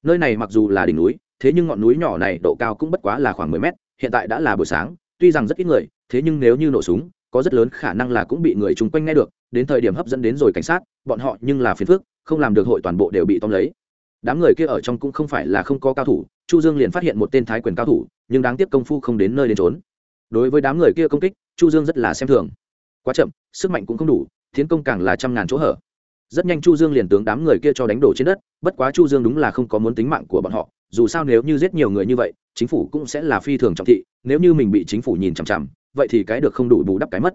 Nơi này mặc dù là đỉnh núi, thế nhưng ngọn núi nhỏ này độ cao cũng bất quá là khoảng mười mét, hiện tại đã là buổi sáng, tuy rằng rất ít người, thế nhưng nếu như nổ súng, có rất lớn khả năng là cũng bị người chung quanh nghe được, đến thời điểm hấp dẫn đến rồi cảnh sát, bọn họ nhưng là phiền phức, không làm được hội toàn bộ đều bị tóm lấy. Đám người kia ở trong cũng không phải là không có cao thủ chu dương liền phát hiện một tên thái quyền cao thủ, nhưng đáng tiếc công phu không đến nơi đến trốn đối với đám người kia công kích, chu dương rất là xem thường. Quá chậm, sức mạnh cũng không đủ, tiến công càng là trăm ngàn chỗ hở. Rất nhanh chu dương liền tướng đám người kia cho đánh đổ trên đất, bất quá chu dương đúng là không có muốn tính mạng của bọn họ, dù sao nếu như giết nhiều người như vậy, chính phủ cũng sẽ là phi thường trọng thị, nếu như mình bị chính phủ nhìn chằm chằm, vậy thì cái được không đủ bù đắp cái mất.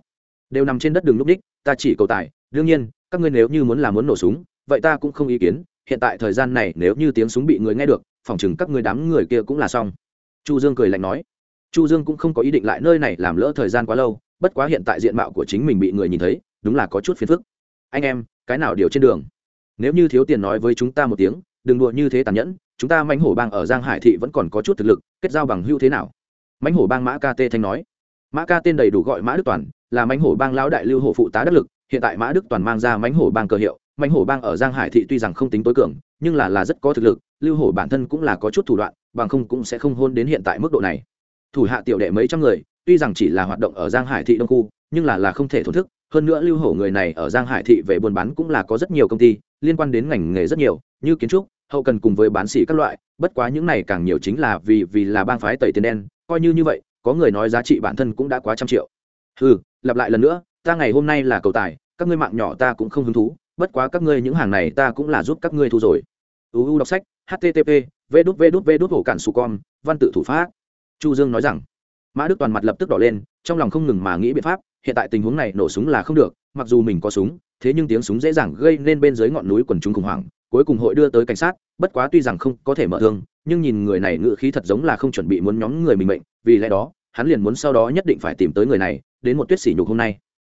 Đều nằm trên đất đường lúc đích, ta chỉ cầu tài, đương nhiên, các ngươi nếu như muốn là muốn nổ súng, vậy ta cũng không ý kiến, hiện tại thời gian này nếu như tiếng súng bị người nghe được phòng chừng các người đám người kia cũng là xong. Chu dương cười lạnh nói. Chu dương cũng không có ý định lại nơi này làm lỡ thời gian quá lâu, bất quá hiện tại diện mạo của chính mình bị người nhìn thấy, đúng là có chút phiền phức. Anh em, cái nào điều trên đường? Nếu như thiếu tiền nói với chúng ta một tiếng, đừng đùa như thế tàn nhẫn, chúng ta mãnh hổ bang ở giang hải thị vẫn còn có chút thực lực, kết giao bằng hưu thế nào? Mãnh hổ bang mã ca tê thanh nói. Mã ca tên đầy đủ gọi mã đức toàn, là mãnh hổ bang lão đại lưu hổ phụ tá đắc lực, hiện tại mã đức toàn mang ra mãnh hổ bang cơ hiệu. Mãnh hổ bang ở giang hải thị tuy rằng không tính tối cường, nhưng là là rất có thực lực lưu hổ bản thân cũng là có chút thủ đoạn, bằng không cũng sẽ không hôn đến hiện tại mức độ này. Thủ hạ tiểu đệ mấy trăm người, tuy rằng chỉ là hoạt động ở giang hải thị đông khu, nhưng là là không thể thổn thức. Hơn nữa lưu hổ người này ở giang hải thị về buôn bán cũng là có rất nhiều công ty, liên quan đến ngành nghề rất nhiều, như kiến trúc, hậu cần cùng với bán xỉ các loại, bất quá những này càng nhiều chính là vì vì là bang phái tẩy tiền đen, coi như như vậy, có người nói giá trị bản thân cũng đã quá trăm triệu. Ừ lặp lại lần nữa, ta ngày hôm nay là cầu tài, các ngươi mạng nhỏ ta cũng không hứng thú, bất quá các ngươi những hàng này ta cũng là giúp các ngươi thu rồi uu đọc sách http v đút v đút v đút hổ cản su con văn tự thủ pháp. Chu dương nói rằng, mã đức toàn mặt lập tức đỏ lên, trong lòng không ngừng mà nghĩ biện pháp, hiện tại tình huống này nổ súng là không được, mặc dù mình có súng, thế nhưng tiếng súng dễ dàng gây nên bên dưới ngọn núi quần chúng khủng hoảng, cuối cùng hội đưa tới cảnh sát, bất quá tuy rằng không có thể mở thương nhưng nhìn người này ngự khí thật giống là không chuẩn bị muốn nhóm người mình mệnh, vì lẽ đó, hắn liền muốn sau đó nhất định phải tìm tới người này, đến một tuyết sỉ nhục hôm nay.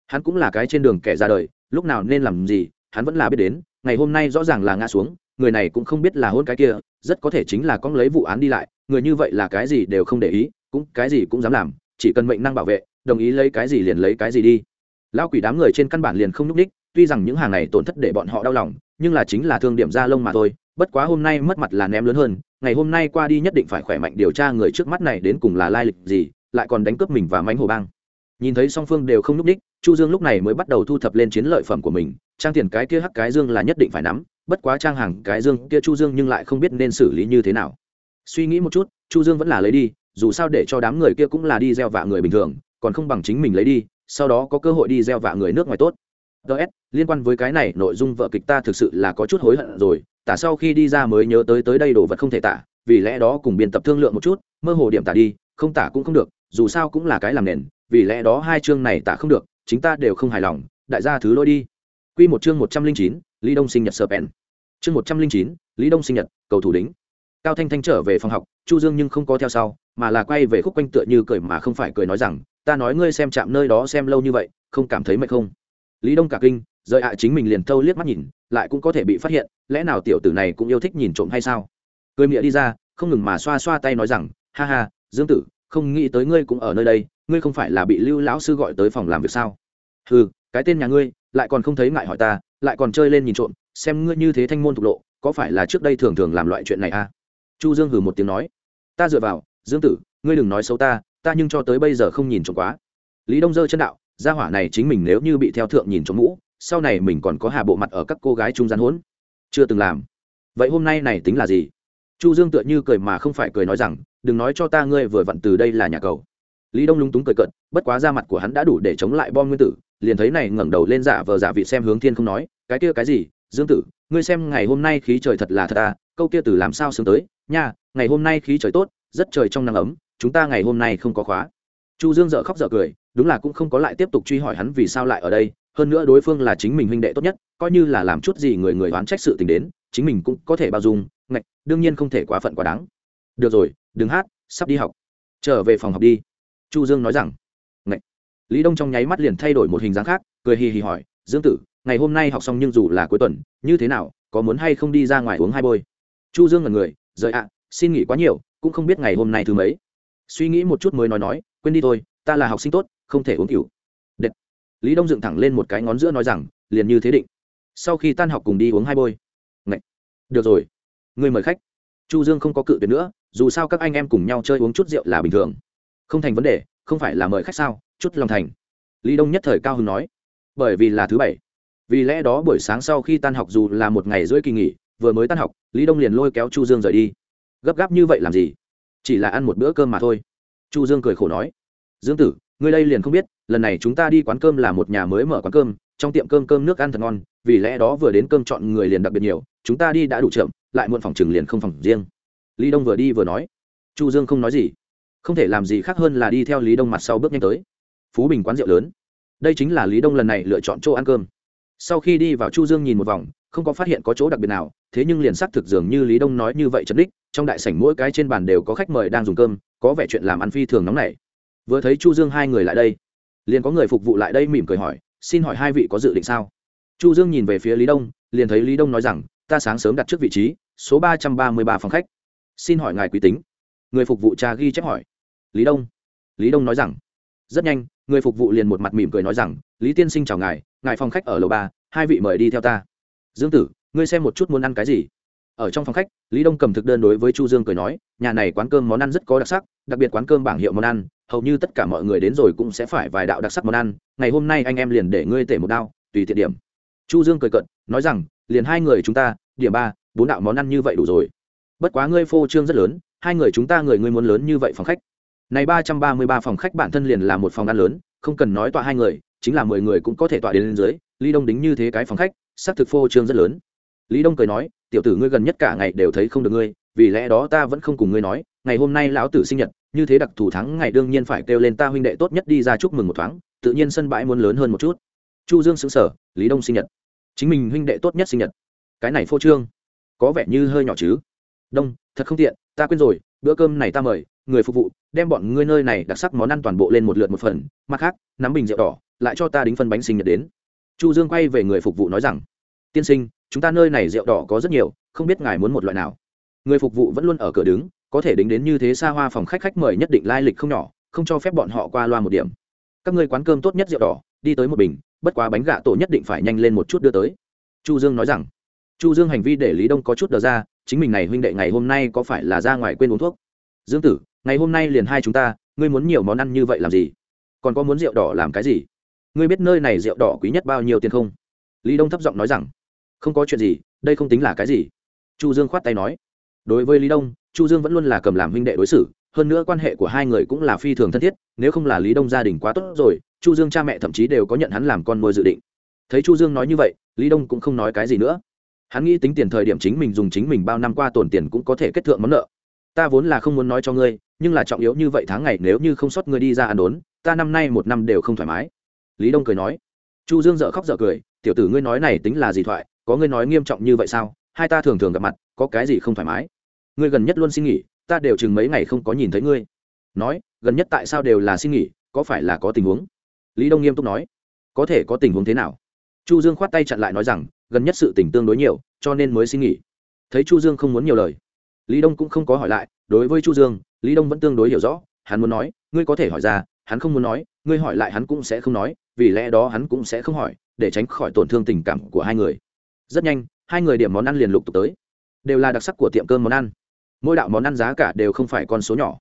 Hắn cũng là cái trên đường kẻ ra đời, lúc nào nên làm gì, hắn vẫn là biết đến, ngày hôm nay rõ ràng là ngã xuống người này cũng không biết là hôn cái kia, rất có thể chính là con lấy vụ án đi lại, người như vậy là cái gì đều không để ý, cũng cái gì cũng dám làm, chỉ cần mệnh năng bảo vệ, đồng ý lấy cái gì liền lấy cái gì đi. Lao quỷ đám người trên căn bản liền không nhúc ních tuy rằng những hàng này tổn thất để bọn họ đau lòng, nhưng là chính là thương điểm da lông mà thôi, bất quá hôm nay mất mặt là ném lớn hơn, ngày hôm nay qua đi nhất định phải khỏe mạnh điều tra người trước mắt này đến cùng là lai lịch gì, lại còn đánh cướp mình và mánh hồ bang nhìn thấy song phương đều không nhúc ních chu dương lúc này mới bắt đầu thu thập lên chiến lợi phẩm của mình. Trang tiền cái kia hắc cái dương là nhất định phải nắm, bất quá trang hàng cái dương kia chu dương nhưng lại không biết nên xử lý như thế nào. Suy nghĩ một chút, chu dương vẫn là lấy đi, dù sao để cho đám người kia cũng là đi gieo vạ người bình thường, còn không bằng chính mình lấy đi, sau đó có cơ hội đi gieo vạ người nước ngoài tốt. Ts liên quan với cái này, nội dung vợ kịch ta thực sự là có chút hối hận rồi, tả sau khi đi ra mới nhớ tới tới đây đồ vật không thể tả, vì lẽ đó cùng biên tập thương lượng một chút, mơ hồ điểm tả đi, không tả cũng không được dù sao cũng là cái làm nền, vì lẽ đó hai chương này tả không được, chính ta đều không hài lòng, đại gia thứ lỗi đi. Quy một chương một trăm linh chín, lý đông sinh nhật sơ pen chương một trăm linh chín, lý đông sinh nhật, cầu thủ đính. Cao thanh thanh trở về phòng học, chu dương nhưng không có theo sau, mà là quay về khúc quanh tựa như cười mà không phải cười nói rằng, ta nói ngươi xem chạm nơi đó xem lâu như vậy, không cảm thấy mệt không? Lý đông cả kinh, rời ạ chính mình liền thâu liếc mắt nhìn, lại cũng có thể bị phát hiện, lẽ nào tiểu tử này cũng yêu thích nhìn trộm hay sao? Cười miệng đi ra, không ngừng mà xoa xoa tay nói rằng, ha ha, dương tử không nghĩ tới ngươi cũng ở nơi đây, ngươi không phải là bị lưu lão sư gọi tới phòng làm việc sao? Ừ cái tên nhà ngươi, lại còn không thấy ngại hỏi ta, lại còn chơi lên nhìn trộm, xem ngươi như thế thanh môn thục lộ, có phải là trước đây thường thường làm loại chuyện này à? Chu dương hừ một tiếng nói. Ta dựa vào, dương tử, ngươi đừng nói xấu ta ta nhưng cho tới bây giờ không nhìn trộm quá. Lý đông dơ chân đạo, gia hỏa này chính mình nếu như bị theo thượng nhìn trộm mũ, sau này mình còn có hà bộ mặt ở các cô gái trung gian hỗn chưa từng làm. Vậy hôm nay này tính là gì? Chu dương tựa như cười mà không phải cười nói rằng đừng nói cho ta ngươi vừa vặn từ đây là nhà cầu. Lý đông lúng túng cười cợt, bất quá da mặt của hắn đã đủ để chống lại bom nguyên tử, liền thấy này ngẩng đầu lên giả vờ giả vị xem hướng thiên không nói, cái kia cái gì? Dương tử, ngươi xem ngày hôm nay khí trời thật là thật à câu kia từ làm sao sướng tới? Nha, ngày hôm nay khí trời tốt, rất trời trong nắng ấm, chúng ta ngày hôm nay không có khóa. Chu dương dợ khóc dợ cười, đúng là cũng không có lại tiếp tục truy hỏi hắn vì sao lại ở đây, hơn nữa đối phương là chính mình huynh đệ tốt nhất, coi như là làm chút gì người người oán trách sự tình đến, chính mình cũng có thể bao dung, ngạch, đương nhiên không thể quá phận quá đáng được rồi, đừng hát, sắp đi học. Trở về phòng học đi. Chu dương nói rằng. Ngạch lý đông trong nháy mắt liền thay đổi một hình dáng khác, cười hì hì hỏi, dương tử, ngày hôm nay học xong nhưng dù là cuối tuần, như thế nào, có muốn hay không đi ra ngoài uống hai bôi? Chu dương là người, rời ạ, xin nghỉ quá nhiều, cũng không biết ngày hôm nay thứ mấy. Suy nghĩ một chút mới nói nói, quên đi thôi, ta là học sinh tốt, không thể uống cửu Đệt. lý đông dựng thẳng lên một cái ngón giữa nói rằng, liền như thế định. Sau khi tan học cùng đi uống hai bôi. Ngậy. được rồi. Người mời khách chu dương không có cự tuyệt nữa, dù sao các anh em cùng nhau chơi uống chút rượu là bình thường. Không thành vấn đề, không phải là mời khách sao, chút lòng thành. Lý đông nhất thời cao hứng nói, bởi vì là thứ bảy. Vì lẽ đó buổi sáng sau khi tan học dù là một ngày rưỡi kỳ nghỉ, vừa mới tan học, lý đông liền lôi kéo chu dương rời đi. Gấp gáp như vậy làm gì? Chỉ là ăn một bữa cơm mà thôi. Chu dương cười khổ nói, dương tử, ngươi đây liền không biết, lần này chúng ta đi quán cơm là một nhà mới mở quán cơm, trong tiệm cơm cơm nước ăn thật ngon, vì lẽ đó vừa đến cơm chọn người liền đặc biệt nhiều, chúng ta đi đã đủ chậm lại muộn phòng chừng liền không phòng riêng. Lý đông vừa đi vừa nói. Chu dương không nói gì. Không thể làm gì khác hơn là đi theo lý đông mặt sau bước nhanh tới. Phú bình quán rượu lớn. Đây chính là lý đông lần này lựa chọn chỗ ăn cơm. Sau khi đi vào chu dương nhìn một vòng, không có phát hiện có chỗ đặc biệt nào, thế nhưng liền xác thực dường như lý đông nói như vậy chấn đích trong đại sảnh mỗi cái trên bàn đều có khách mời đang dùng cơm, có vẻ chuyện làm ăn phi thường nóng nảy. Vừa thấy chu dương hai người lại đây, liền có người phục vụ lại đây mỉm cười hỏi, xin hỏi hai vị có dự định sao? Chu dương nhìn về phía lý đông, liền thấy lý đông nói rằng, ta sáng sớm đặt trước vị trí số ba trăm ba mươi ba phòng khách. Xin hỏi ngài quý tính. Người phục vụ trà ghi chép hỏi. Lý đông. Lý đông nói rằng, rất nhanh, người phục vụ liền một mặt mỉm cười nói rằng, lý tiên sinh chào ngài ngài phòng khách ở lầu ba, hai vị mời đi theo ta. Dương tử, ngươi xem một chút muốn ăn cái gì. Ở trong phòng khách, lý đông cầm thực đơn đối với chu dương cười nói, nhà này quán cơm món ăn rất có đặc sắc, đặc biệt quán cơm bảng hiệu món ăn, hầu như tất cả mọi người đến rồi cũng sẽ phải vài đạo đặc sắc món ăn, ngày hôm nay anh em liền để ngươi tể một đao, tùy tiện điểm. Chu dương cười cận nói rằng, liền hai người chúng ta, điểm ba bốn đạo món ăn như vậy đủ rồi. Bất quá ngươi phô trương rất lớn, hai người chúng ta người ngươi muốn lớn như vậy phòng khách. Này ba trăm ba mươi ba phòng khách bản thân liền là một phòng ăn lớn, không cần nói tọa hai người, chính là mười người cũng có thể tọa đến lên dưới ly đông đính như thế cái phòng khách, xác thực phô trương rất lớn. Lý đông cười nói, tiểu tử ngươi gần nhất cả ngày đều thấy không được ngươi, vì lẽ đó ta vẫn không cùng ngươi nói, ngày hôm nay lão tử sinh nhật, như thế đặc thù thắng ngày đương nhiên phải kêu lên ta huynh đệ tốt nhất đi ra chúc mừng một thoáng, tự nhiên sân bãi muốn lớn hơn một chút. Chu dương xứng sở lý đông sinh nhật, chính mình huynh đệ tốt nhất sinh nhật. Cái này phô trương có vẻ như hơi nhỏ chứ. Đông, thật không tiện, ta quên rồi, bữa cơm này ta mời, người phục vụ, đem bọn ngươi nơi này đặc sắc món ăn toàn bộ lên một lượt một phần, mặt khác, nắm bình rượu đỏ, lại cho ta đính phân bánh sinh nhật đến. Chu dương quay về người phục vụ nói rằng, tiên sinh, chúng ta nơi này rượu đỏ có rất nhiều, không biết ngài muốn một loại nào? Người phục vụ vẫn luôn ở cửa đứng, có thể đính đến như thế xa hoa phòng khách khách mời nhất định lai lịch không nhỏ, không cho phép bọn họ qua loa một điểm. Các ngươi quán cơm tốt nhất rượu đỏ, đi tới một bình, bất quá bánh gạ tổ nhất định phải nhanh lên một chút đưa tới. Chu dương nói rằng chu dương hành vi để lý đông có chút đờ ra, chính mình này huynh đệ ngày hôm nay có phải là ra ngoài quên uống thuốc? Dương tử, ngày hôm nay liền hai chúng ta, ngươi muốn nhiều món ăn như vậy làm gì? Còn có muốn rượu đỏ làm cái gì? Ngươi biết nơi này rượu đỏ quý nhất bao nhiêu tiền không? Lý đông thấp giọng nói rằng, không có chuyện gì, đây không tính là cái gì. Chu dương khoát tay nói, đối với lý đông, chu dương vẫn luôn là cầm làm huynh đệ đối xử, hơn nữa quan hệ của hai người cũng là phi thường thân thiết, nếu không là lý đông gia đình quá tốt rồi, chu dương cha mẹ thậm chí đều có nhận hắn làm con nuôi dự định. Thấy chu dương nói như vậy, lý đông cũng không nói cái gì nữa hắn nghĩ tính tiền thời điểm chính mình dùng chính mình bao năm qua tồn tiền cũng có thể kết thượng món nợ. Ta vốn là không muốn nói cho ngươi, nhưng là trọng yếu như vậy tháng ngày nếu như không sót ngươi đi ra ăn đốn, ta năm nay một năm đều không thoải mái. Lý đông cười nói. Chu dương dợ khóc dợ cười, tiểu tử ngươi nói này tính là gì thoại, có ngươi nói nghiêm trọng như vậy sao? Hai ta thường thường gặp mặt, có cái gì không thoải mái? Ngươi gần nhất luôn xin nghỉ, ta đều chừng mấy ngày không có nhìn thấy ngươi. Nói, gần nhất tại sao đều là xin nghỉ, có phải là có tình huống? Lý đông nghiêm túc nói. Có thể có tình huống thế nào? Chu dương khoát tay chặn lại nói rằng gần nhất sự tình tương đối nhiều, cho nên mới xin nghỉ. Thấy chu dương không muốn nhiều lời, lý đông cũng không có hỏi lại. Đối với chu dương, lý đông vẫn tương đối hiểu rõ. Hắn muốn nói, ngươi có thể hỏi ra, hắn không muốn nói, ngươi hỏi lại hắn cũng sẽ không nói, vì lẽ đó hắn cũng sẽ không hỏi, để tránh khỏi tổn thương tình cảm của hai người. Rất nhanh, hai người điểm món ăn liền lục tục tới. Đều là đặc sắc của tiệm cơm món ăn. Mỗi đạo món ăn giá cả đều không phải con số nhỏ.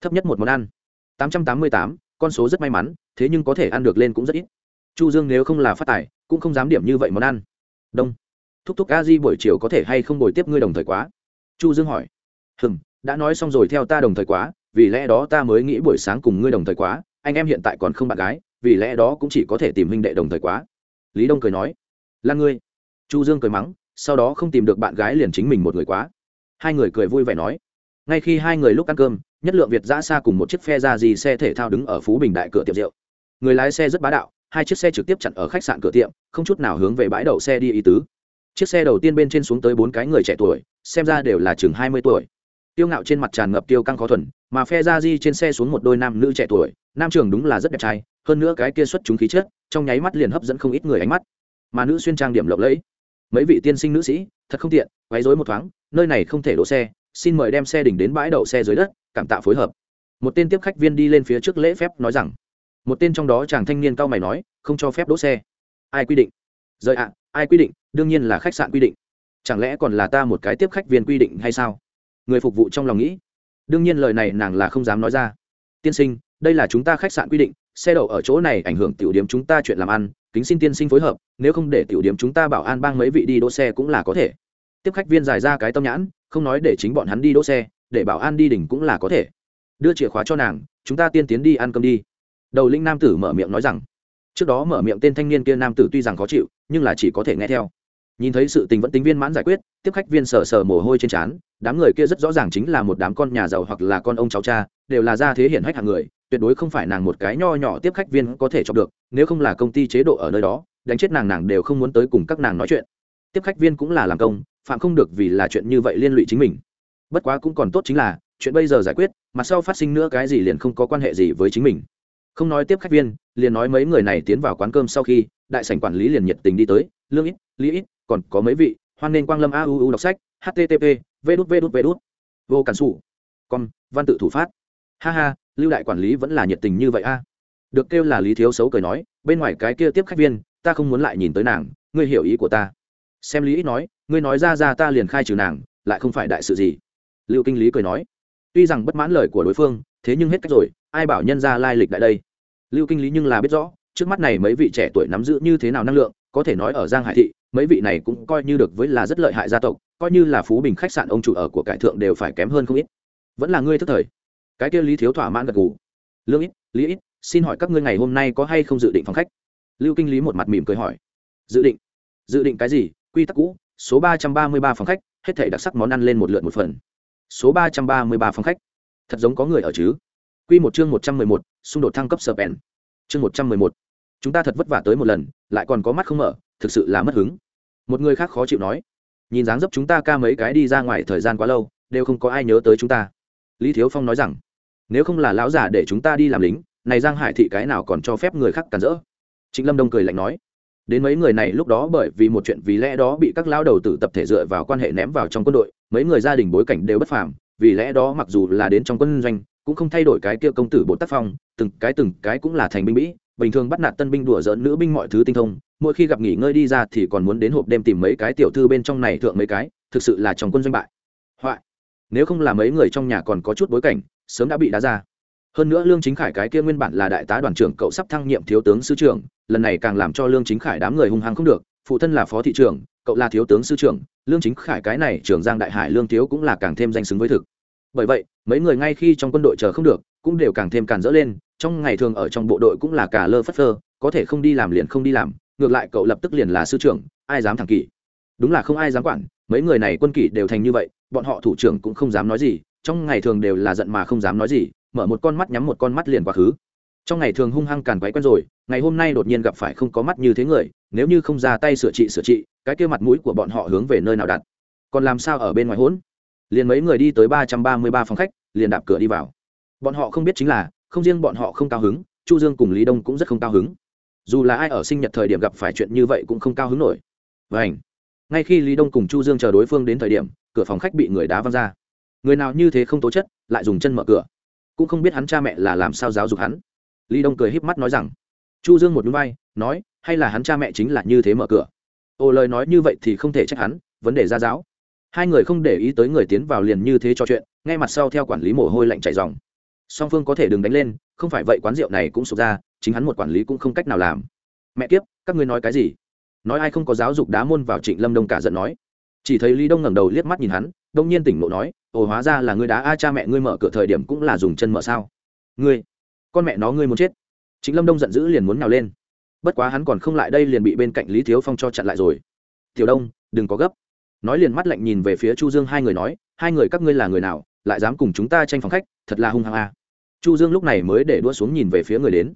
Thấp nhất một món ăn. Tám trăm tám mươi tám, con số rất may mắn, thế nhưng có thể ăn được lên cũng rất ít. Chu dương nếu không là phát tài, cũng không dám điểm như vậy món ăn đông. Thúc thúc a di buổi chiều có thể hay không bồi tiếp ngươi đồng thời quá? Chu dương hỏi. Hừm, đã nói xong rồi theo ta đồng thời quá, vì lẽ đó ta mới nghĩ buổi sáng cùng ngươi đồng thời quá, anh em hiện tại còn không bạn gái, vì lẽ đó cũng chỉ có thể tìm huynh đệ đồng thời quá. Lý đông cười nói. Là ngươi. Chu dương cười mắng, sau đó không tìm được bạn gái liền chính mình một người quá. Hai người cười vui vẻ nói. Ngay khi hai người lúc ăn cơm, nhất lượng việt giã xa cùng một chiếc phe ra gì xe thể thao đứng ở phú bình đại cửa tiệm rượu. Người lái xe rất bá đạo hai chiếc xe trực tiếp chặn ở khách sạn cửa tiệm, không chút nào hướng về bãi đậu xe đi ý tứ. Chiếc xe đầu tiên bên trên xuống tới bốn cái người trẻ tuổi, xem ra đều là chừng hai mươi tuổi. Tiêu ngạo trên mặt tràn ngập tiêu căng khó thuần, mà phe ra di trên xe xuống một đôi nam nữ trẻ tuổi, nam trường đúng là rất đẹp trai, hơn nữa cái kia xuất chúng khí chất, trong nháy mắt liền hấp dẫn không ít người ánh mắt. Mà nữ xuyên trang điểm lộng lẫy. Mấy vị tiên sinh nữ sĩ, thật không tiện, quấy rối một thoáng, nơi này không thể đỗ xe, xin mời đem xe đỉnh đến bãi đậu xe dưới đất, cảm tạ phối hợp. Một tên tiếp khách viên đi lên phía trước lễ phép nói rằng một tên trong đó chàng thanh niên cao mày nói, không cho phép đỗ xe. Ai quy định? Rời ạ, ai quy định? Đương nhiên là khách sạn quy định. Chẳng lẽ còn là ta một cái tiếp khách viên quy định hay sao? Người phục vụ trong lòng nghĩ. Đương nhiên lời này nàng là không dám nói ra. Tiên sinh, đây là chúng ta khách sạn quy định, xe đậu ở chỗ này ảnh hưởng tiểu điểm chúng ta chuyện làm ăn, kính xin tiên sinh phối hợp, nếu không để tiểu điểm chúng ta bảo an bang mấy vị đi đỗ xe cũng là có thể. Tiếp khách viên giải ra cái tâm nhãn, không nói để chính bọn hắn đi đỗ xe, để bảo an đi đỉnh cũng là có thể. Đưa chìa khóa cho nàng, chúng ta tiên tiến đi ăn cơm đi đầu linh nam tử mở miệng nói rằng, trước đó mở miệng tên thanh niên kia nam tử tuy rằng khó chịu, nhưng là chỉ có thể nghe theo. Nhìn thấy sự tình vẫn tính viên mãn giải quyết, tiếp khách viên sờ sờ mồ hôi trên trán, đám người kia rất rõ ràng chính là một đám con nhà giàu hoặc là con ông cháu cha, đều là gia thế hiển hách hạng người, tuyệt đối không phải nàng một cái nho nhỏ tiếp khách viên có thể chọc được, nếu không là công ty chế độ ở nơi đó, đánh chết nàng nàng đều không muốn tới cùng các nàng nói chuyện. Tiếp khách viên cũng là làm công, phạm không được vì là chuyện như vậy liên lụy chính mình. Bất quá cũng còn tốt chính là, chuyện bây giờ giải quyết, mà sau phát sinh nữa cái gì liền không có quan hệ gì với chính mình không nói tiếp khách viên, liền nói mấy người này tiến vào quán cơm sau khi, đại sảnh quản lý liền nhiệt tình đi tới, lương ít, lý ít, còn có mấy vị, hoan nên quang lâm a u u đọc sách http v đút v đút v đút. Vô cản sủ. Con, văn tự thủ phát. Ha ha, lưu đại quản lý vẫn là nhiệt tình như vậy a. Được kêu là lý thiếu xấu cười nói, bên ngoài cái kia tiếp khách viên, ta không muốn lại nhìn tới nàng, ngươi hiểu ý của ta. Xem lý ít nói, ngươi nói ra ra ta liền khai trừ nàng, lại không phải đại sự gì. Lưu kinh lý cười nói, tuy rằng bất mãn lời của đối phương, thế nhưng hết cách rồi, ai bảo nhân ra lai lịch đại đây? Lưu kinh lý nhưng là biết rõ, trước mắt này mấy vị trẻ tuổi nắm giữ như thế nào năng lượng, có thể nói ở giang hải thị, mấy vị này cũng coi như được với là rất lợi hại gia tộc, coi như là phú bình khách sạn ông chủ ở của cải thượng đều phải kém hơn không ít. Vẫn là ngươi thức thời. Cái kia lý thiếu thỏa mãn gật gù. Lương ít, lý ít, xin hỏi các ngươi ngày hôm nay có hay không dự định phòng khách? Lưu kinh lý một mặt mỉm cười hỏi. Dự định. Dự định cái gì? Quy tắc cũ, số ba trăm ba mươi ba phòng khách, hết thể đặc sắc món ăn lên một lượt một phần. Số ba trăm ba mươi ba phòng khách. Thật giống có người ở chứ? Quy một chương một trăm mười một xung đột thăng cấp sờ bèn chương một trăm mười một. Chúng ta thật vất vả tới một lần, lại còn có mắt không mở, thực sự là mất hứng. Một người khác khó chịu nói, nhìn dáng dấp chúng ta ca mấy cái đi ra ngoài thời gian quá lâu, đều không có ai nhớ tới chúng ta. Lý thiếu phong nói rằng, nếu không là lão giả để chúng ta đi làm lính, này giang hải thị cái nào còn cho phép người khác cản rỡ? Trịnh lâm đông cười lạnh nói, đến mấy người này lúc đó bởi vì một chuyện vì lẽ đó bị các lão đầu tử tập thể dựa vào quan hệ ném vào trong quân đội, mấy người gia đình bối cảnh đều bất phàm, vì lẽ đó mặc dù là đến trong quân doanh cũng không thay đổi cái kia công tử bộ tác phong, từng cái từng cái cũng là thành binh mỹ, bình thường bắt nạt tân binh đùa giỡn nữ binh mọi thứ tinh thông, mỗi khi gặp nghỉ ngơi đi ra thì còn muốn đến hộp đêm tìm mấy cái tiểu thư bên trong này thượng mấy cái, thực sự là trong quân doanh bại. Hoại. Nếu không là mấy người trong nhà còn có chút bối cảnh, sớm đã bị đá ra. Hơn nữa lương chính khải cái kia nguyên bản là đại tá đoàn trưởng cậu sắp thăng nhiệm thiếu tướng sư trưởng, lần này càng làm cho lương chính khải đám người hung hăng không được, phụ thân là phó thị trưởng, cậu là thiếu tướng sư trưởng, lương chính khải cái này trưởng giang đại hải lương thiếu cũng là càng thêm danh xứng với thực bởi vậy, mấy người ngay khi trong quân đội chờ không được, cũng đều càng thêm càn dỡ lên, trong ngày thường ở trong bộ đội cũng là cả lơ phất phơ, có thể không đi làm liền không đi làm, ngược lại cậu lập tức liền là sư trưởng, ai dám thẳng kỷ. Đúng là không ai dám quản, mấy người này quân kỷ đều thành như vậy, bọn họ thủ trưởng cũng không dám nói gì, trong ngày thường đều là giận mà không dám nói gì, mở một con mắt nhắm một con mắt liền quá khứ. Trong ngày thường hung hăng càn quấy quen rồi, ngày hôm nay đột nhiên gặp phải không có mắt như thế người, nếu như không ra tay sửa trị sửa trị, cái kia mặt mũi của bọn họ hướng về nơi nào đặt? Còn làm sao ở bên ngoài hỗn? Liền mấy người đi tới ba trăm ba mươi ba phòng khách, liền đạp cửa đi vào. Bọn họ không biết chính là, không riêng bọn họ không cao hứng, chu dương cùng lý đông cũng rất không cao hứng. Dù là ai ở sinh nhật thời điểm gặp phải chuyện như vậy cũng không cao hứng nổi. Vậy ngay khi lý đông cùng chu dương chờ đối phương đến thời điểm, cửa phòng khách bị người đá văng ra. Người nào như thế không tố chất, lại dùng chân mở cửa. Cũng không biết hắn cha mẹ là làm sao giáo dục hắn. Lý đông cười híp mắt nói rằng, chu dương một núi vai, nói, hay là hắn cha mẹ chính là như thế mở cửa? Ồ lời nói như vậy thì không thể trách hắn, vấn đề ra giáo hai người không để ý tới người tiến vào liền như thế cho chuyện ngay mặt sau theo quản lý mồ hôi lạnh chảy dòng. Song phương có thể đừng đánh lên, không phải vậy quán rượu này cũng sụp ra, chính hắn một quản lý cũng không cách nào làm. Mẹ kiếp, các ngươi nói cái gì? Nói ai không có giáo dục đá môn vào trịnh lâm đông cả giận nói. Chỉ thấy lý đông ngẩng đầu liếc mắt nhìn hắn, đông nhiên tỉnh ngộ nói, ồ, hóa ra là ngươi đá, a, cha mẹ ngươi mở cửa thời điểm cũng là dùng chân mở sao? Ngươi, con mẹ nó ngươi muốn chết. Trịnh lâm đông giận dữ liền muốn nào lên. Bất quá hắn còn không lại đây liền bị bên cạnh lý thiếu phong cho chặn lại rồi. Tiểu đông, đừng có gấp nói liền mắt lạnh nhìn về phía chu dương hai người nói, hai người các ngươi là người nào, lại dám cùng chúng ta tranh phòng khách, thật là hung hăng a. Chu dương lúc này mới để đua xuống nhìn về phía người đến.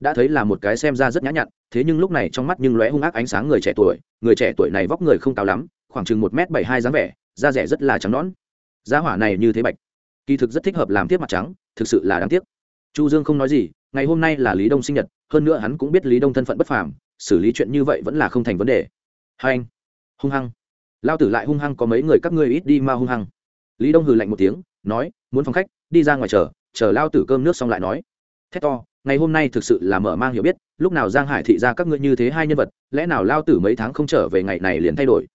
Đã thấy là một cái xem ra rất nhã nhặn, thế nhưng lúc này trong mắt nhưng lóe hung ác ánh sáng người trẻ tuổi, người trẻ tuổi này vóc người không cao lắm, khoảng chừng một m bảy hai dáng vẻ, da rẻ rất là trắng nõn. Da hỏa này như thế bạch, kỳ thực rất thích hợp làm tiếp mặt trắng, thực sự là đáng tiếc. Chu dương không nói gì, ngày hôm nay là lý đông sinh nhật, hơn nữa hắn cũng biết lý đông thân phận bất phàm, xử lý chuyện như vậy vẫn là không thành vấn đề. Hai anh, hung hăng lao tử lại hung hăng có mấy người các ngươi ít đi mà hung hăng. Lý đông hừ lạnh một tiếng, nói, muốn phòng khách, đi ra ngoài chờ chờ lao tử cơm nước xong lại nói. Thét to, ngày hôm nay thực sự là mở mang hiểu biết, lúc nào giang hải thị ra các ngươi như thế hai nhân vật, lẽ nào lao tử mấy tháng không trở về ngày này liền thay đổi?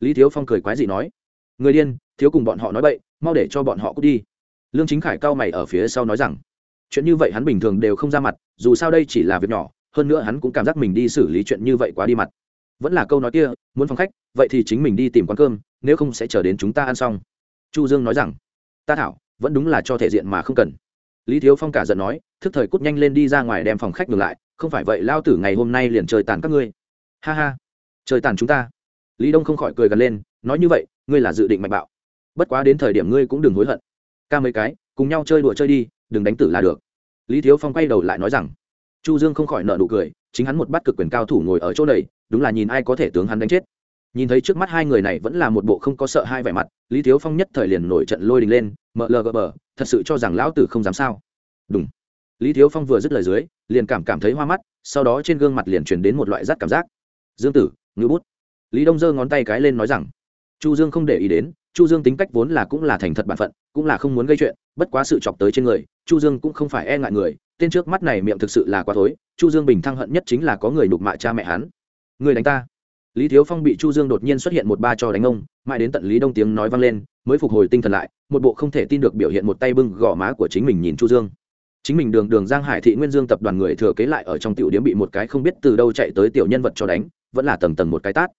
Lý thiếu phong cười quái gì nói. Người điên, thiếu cùng bọn họ nói bậy, mau để cho bọn họ cút đi. Lương chính khải cao mày ở phía sau nói rằng, chuyện như vậy hắn bình thường đều không ra mặt, dù sao đây chỉ là việc nhỏ, hơn nữa hắn cũng cảm giác mình đi xử lý chuyện như vậy quá đi mặt. Vẫn là câu nói kia, muốn phòng khách vậy thì chính mình đi tìm quán cơm, nếu không sẽ chờ đến chúng ta ăn xong. Chu dương nói rằng. Ta thảo, vẫn đúng là cho thể diện mà không cần. Lý thiếu phong cả giận nói, thức thời cút nhanh lên đi ra ngoài đem phòng khách ngược lại, không phải vậy, lao tử ngày hôm nay liền trời tàn các ngươi. Ha ha, trời tàn chúng ta. Lý đông không khỏi cười gần lên, nói như vậy, ngươi là dự định mạnh bạo. Bất quá đến thời điểm ngươi cũng đừng hối hận. Ca mấy cái, cùng nhau chơi đùa chơi đi, đừng đánh tử là được. Lý thiếu phong quay đầu lại nói rằng. Chu dương không khỏi nợ nụ cười, chính hắn một bắt cực quyền cao thủ ngồi ở chỗ này, đúng là nhìn ai có thể tướng hắn đánh chết nhìn thấy trước mắt hai người này vẫn là một bộ không có sợ hai vẻ mặt, lý thiếu phong nhất thời liền nổi trận lôi đình lên mờ lờ gờ bờ, thật sự cho rằng lão tử không dám sao. Đúng lý thiếu phong vừa dứt lời dưới, liền cảm cảm thấy hoa mắt, sau đó trên gương mặt liền truyền đến một loại rắt cảm giác. Dương tử ngữ bút. Lý đông giơ ngón tay cái lên nói rằng, chu dương không để ý đến, chu dương tính cách vốn là cũng là thành thật bản phận, cũng là không muốn gây chuyện, bất quá sự chọc tới trên người, chu dương cũng không phải e ngại người, tên trước mắt này miệng thực sự là quá thối, chu dương bình thăng hận nhất chính là có người đục mạ cha mẹ hắn. Người đánh ta lý thiếu phong bị chu dương đột nhiên xuất hiện một ba cho đánh ông, mãi đến tận lý đông tiếng nói vang lên, mới phục hồi tinh thần lại, một bộ không thể tin được biểu hiện một tay bưng gò má của chính mình nhìn chu dương. Chính mình đường đường giang hải thị nguyên dương tập đoàn người thừa kế lại ở trong tiểu điếm bị một cái không biết từ đâu chạy tới tiểu nhân vật cho đánh, vẫn là tầng tầng một cái tát.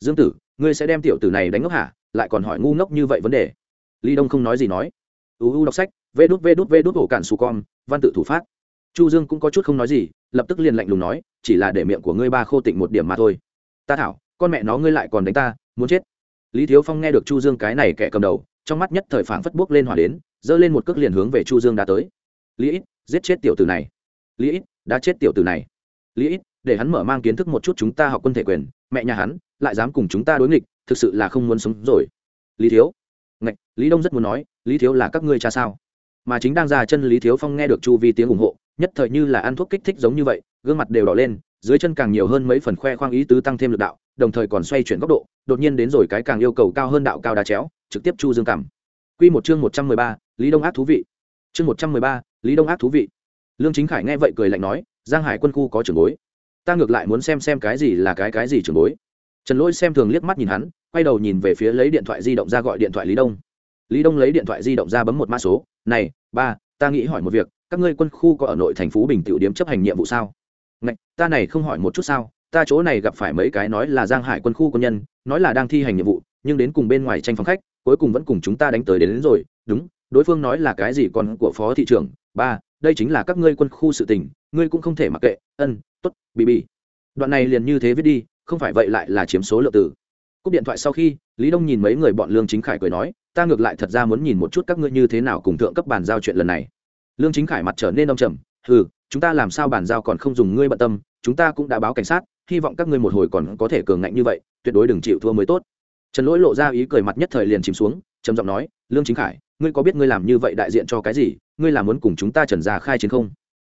Dương tử, ngươi sẽ đem tiểu tử này đánh ngốc hả? Lại còn hỏi ngu ngốc như vậy vấn đề. Lý đông không nói gì nói. Uu đọc sách, vê đút vê đút vê đút ổ cản su con văn tự thủ phát. Chu dương cũng có chút không nói gì, lập tức liền lạnh lùng nói, chỉ là để miệng của ngươi ba khô tịnh một điểm mà thôi. Ta thảo con mẹ nó ngươi lại còn đánh ta, muốn chết. Lý thiếu phong nghe được chu dương cái này kẻ cầm đầu, trong mắt nhất thời phảng phất bước lên hỏa đến, giơ lên một cước liền hướng về chu dương đã tới. Lý ít, giết chết tiểu tử này. Lý ít, đã chết tiểu tử này. Lý ít, để hắn mở mang kiến thức một chút chúng ta học quân thể quyền, mẹ nhà hắn, lại dám cùng chúng ta đối nghịch, thực sự là không muốn sống rồi. Lý thiếu, ngạch, lý đông rất muốn nói, lý thiếu là các ngươi cha sao? Mà chính đang ra chân lý thiếu phong nghe được chu vi tiếng ủng hộ, nhất thời như là ăn thuốc kích thích giống như vậy, gương mặt đều đỏ lên, dưới chân càng nhiều hơn mấy phần khoe khoang ý tứ tăng thêm lực đạo đồng thời còn xoay chuyển góc độ đột nhiên đến rồi cái càng yêu cầu cao hơn đạo cao đá chéo trực tiếp chu dương cảm. Quy một chương một trăm mười ba lý đông ác thú vị. Chương một trăm mười ba lý đông ác thú vị. Lương chính khải nghe vậy cười lạnh nói giang hải quân khu có trưởng bối. Ta ngược lại muốn xem xem cái gì là cái cái gì trưởng bối. Trần lỗi xem thường liếc mắt nhìn hắn quay đầu nhìn về phía lấy điện thoại di động ra gọi điện thoại lý đông. Lý đông lấy điện thoại di động ra bấm một mã số này ba ta nghĩ hỏi một việc các ngươi quân khu có ở nội thành phố bình tiểu điếm chấp hành nhiệm vụ sao? Ngạch, ta này không hỏi một chút sao ta chỗ này gặp phải mấy cái nói là giang hải quân khu quân nhân nói là đang thi hành nhiệm vụ nhưng đến cùng bên ngoài tranh phòng khách cuối cùng vẫn cùng chúng ta đánh tới đến, đến rồi. Đúng đối phương nói là cái gì còn của phó thị trưởng? Ba đây chính là các ngươi quân khu sự tình ngươi cũng không thể mặc kệ. Ân t ố t bị bị đoạn này liền như thế viết đi không phải vậy lại là chiếm số lượng tử cúp điện thoại sau khi lý đông nhìn mấy người bọn lương chính khải cười nói ta ngược lại thật ra muốn nhìn một chút các ngươi như thế nào cùng thượng cấp bàn giao chuyện lần này. Lương chính khải mặt trở nên đông trầm ừ chúng ta làm sao bàn giao còn không dùng ngươi bận tâm chúng ta cũng đã báo cảnh sát hy vọng các ngươi một hồi còn có thể cường ngạnh như vậy, tuyệt đối đừng chịu thua mới tốt. Trần lỗi lộ ra ý cười mặt nhất thời liền chìm xuống, trầm giọng nói, lương chính khải, ngươi có biết ngươi làm như vậy đại diện cho cái gì? Ngươi là muốn cùng chúng ta trần gia khai chiến không?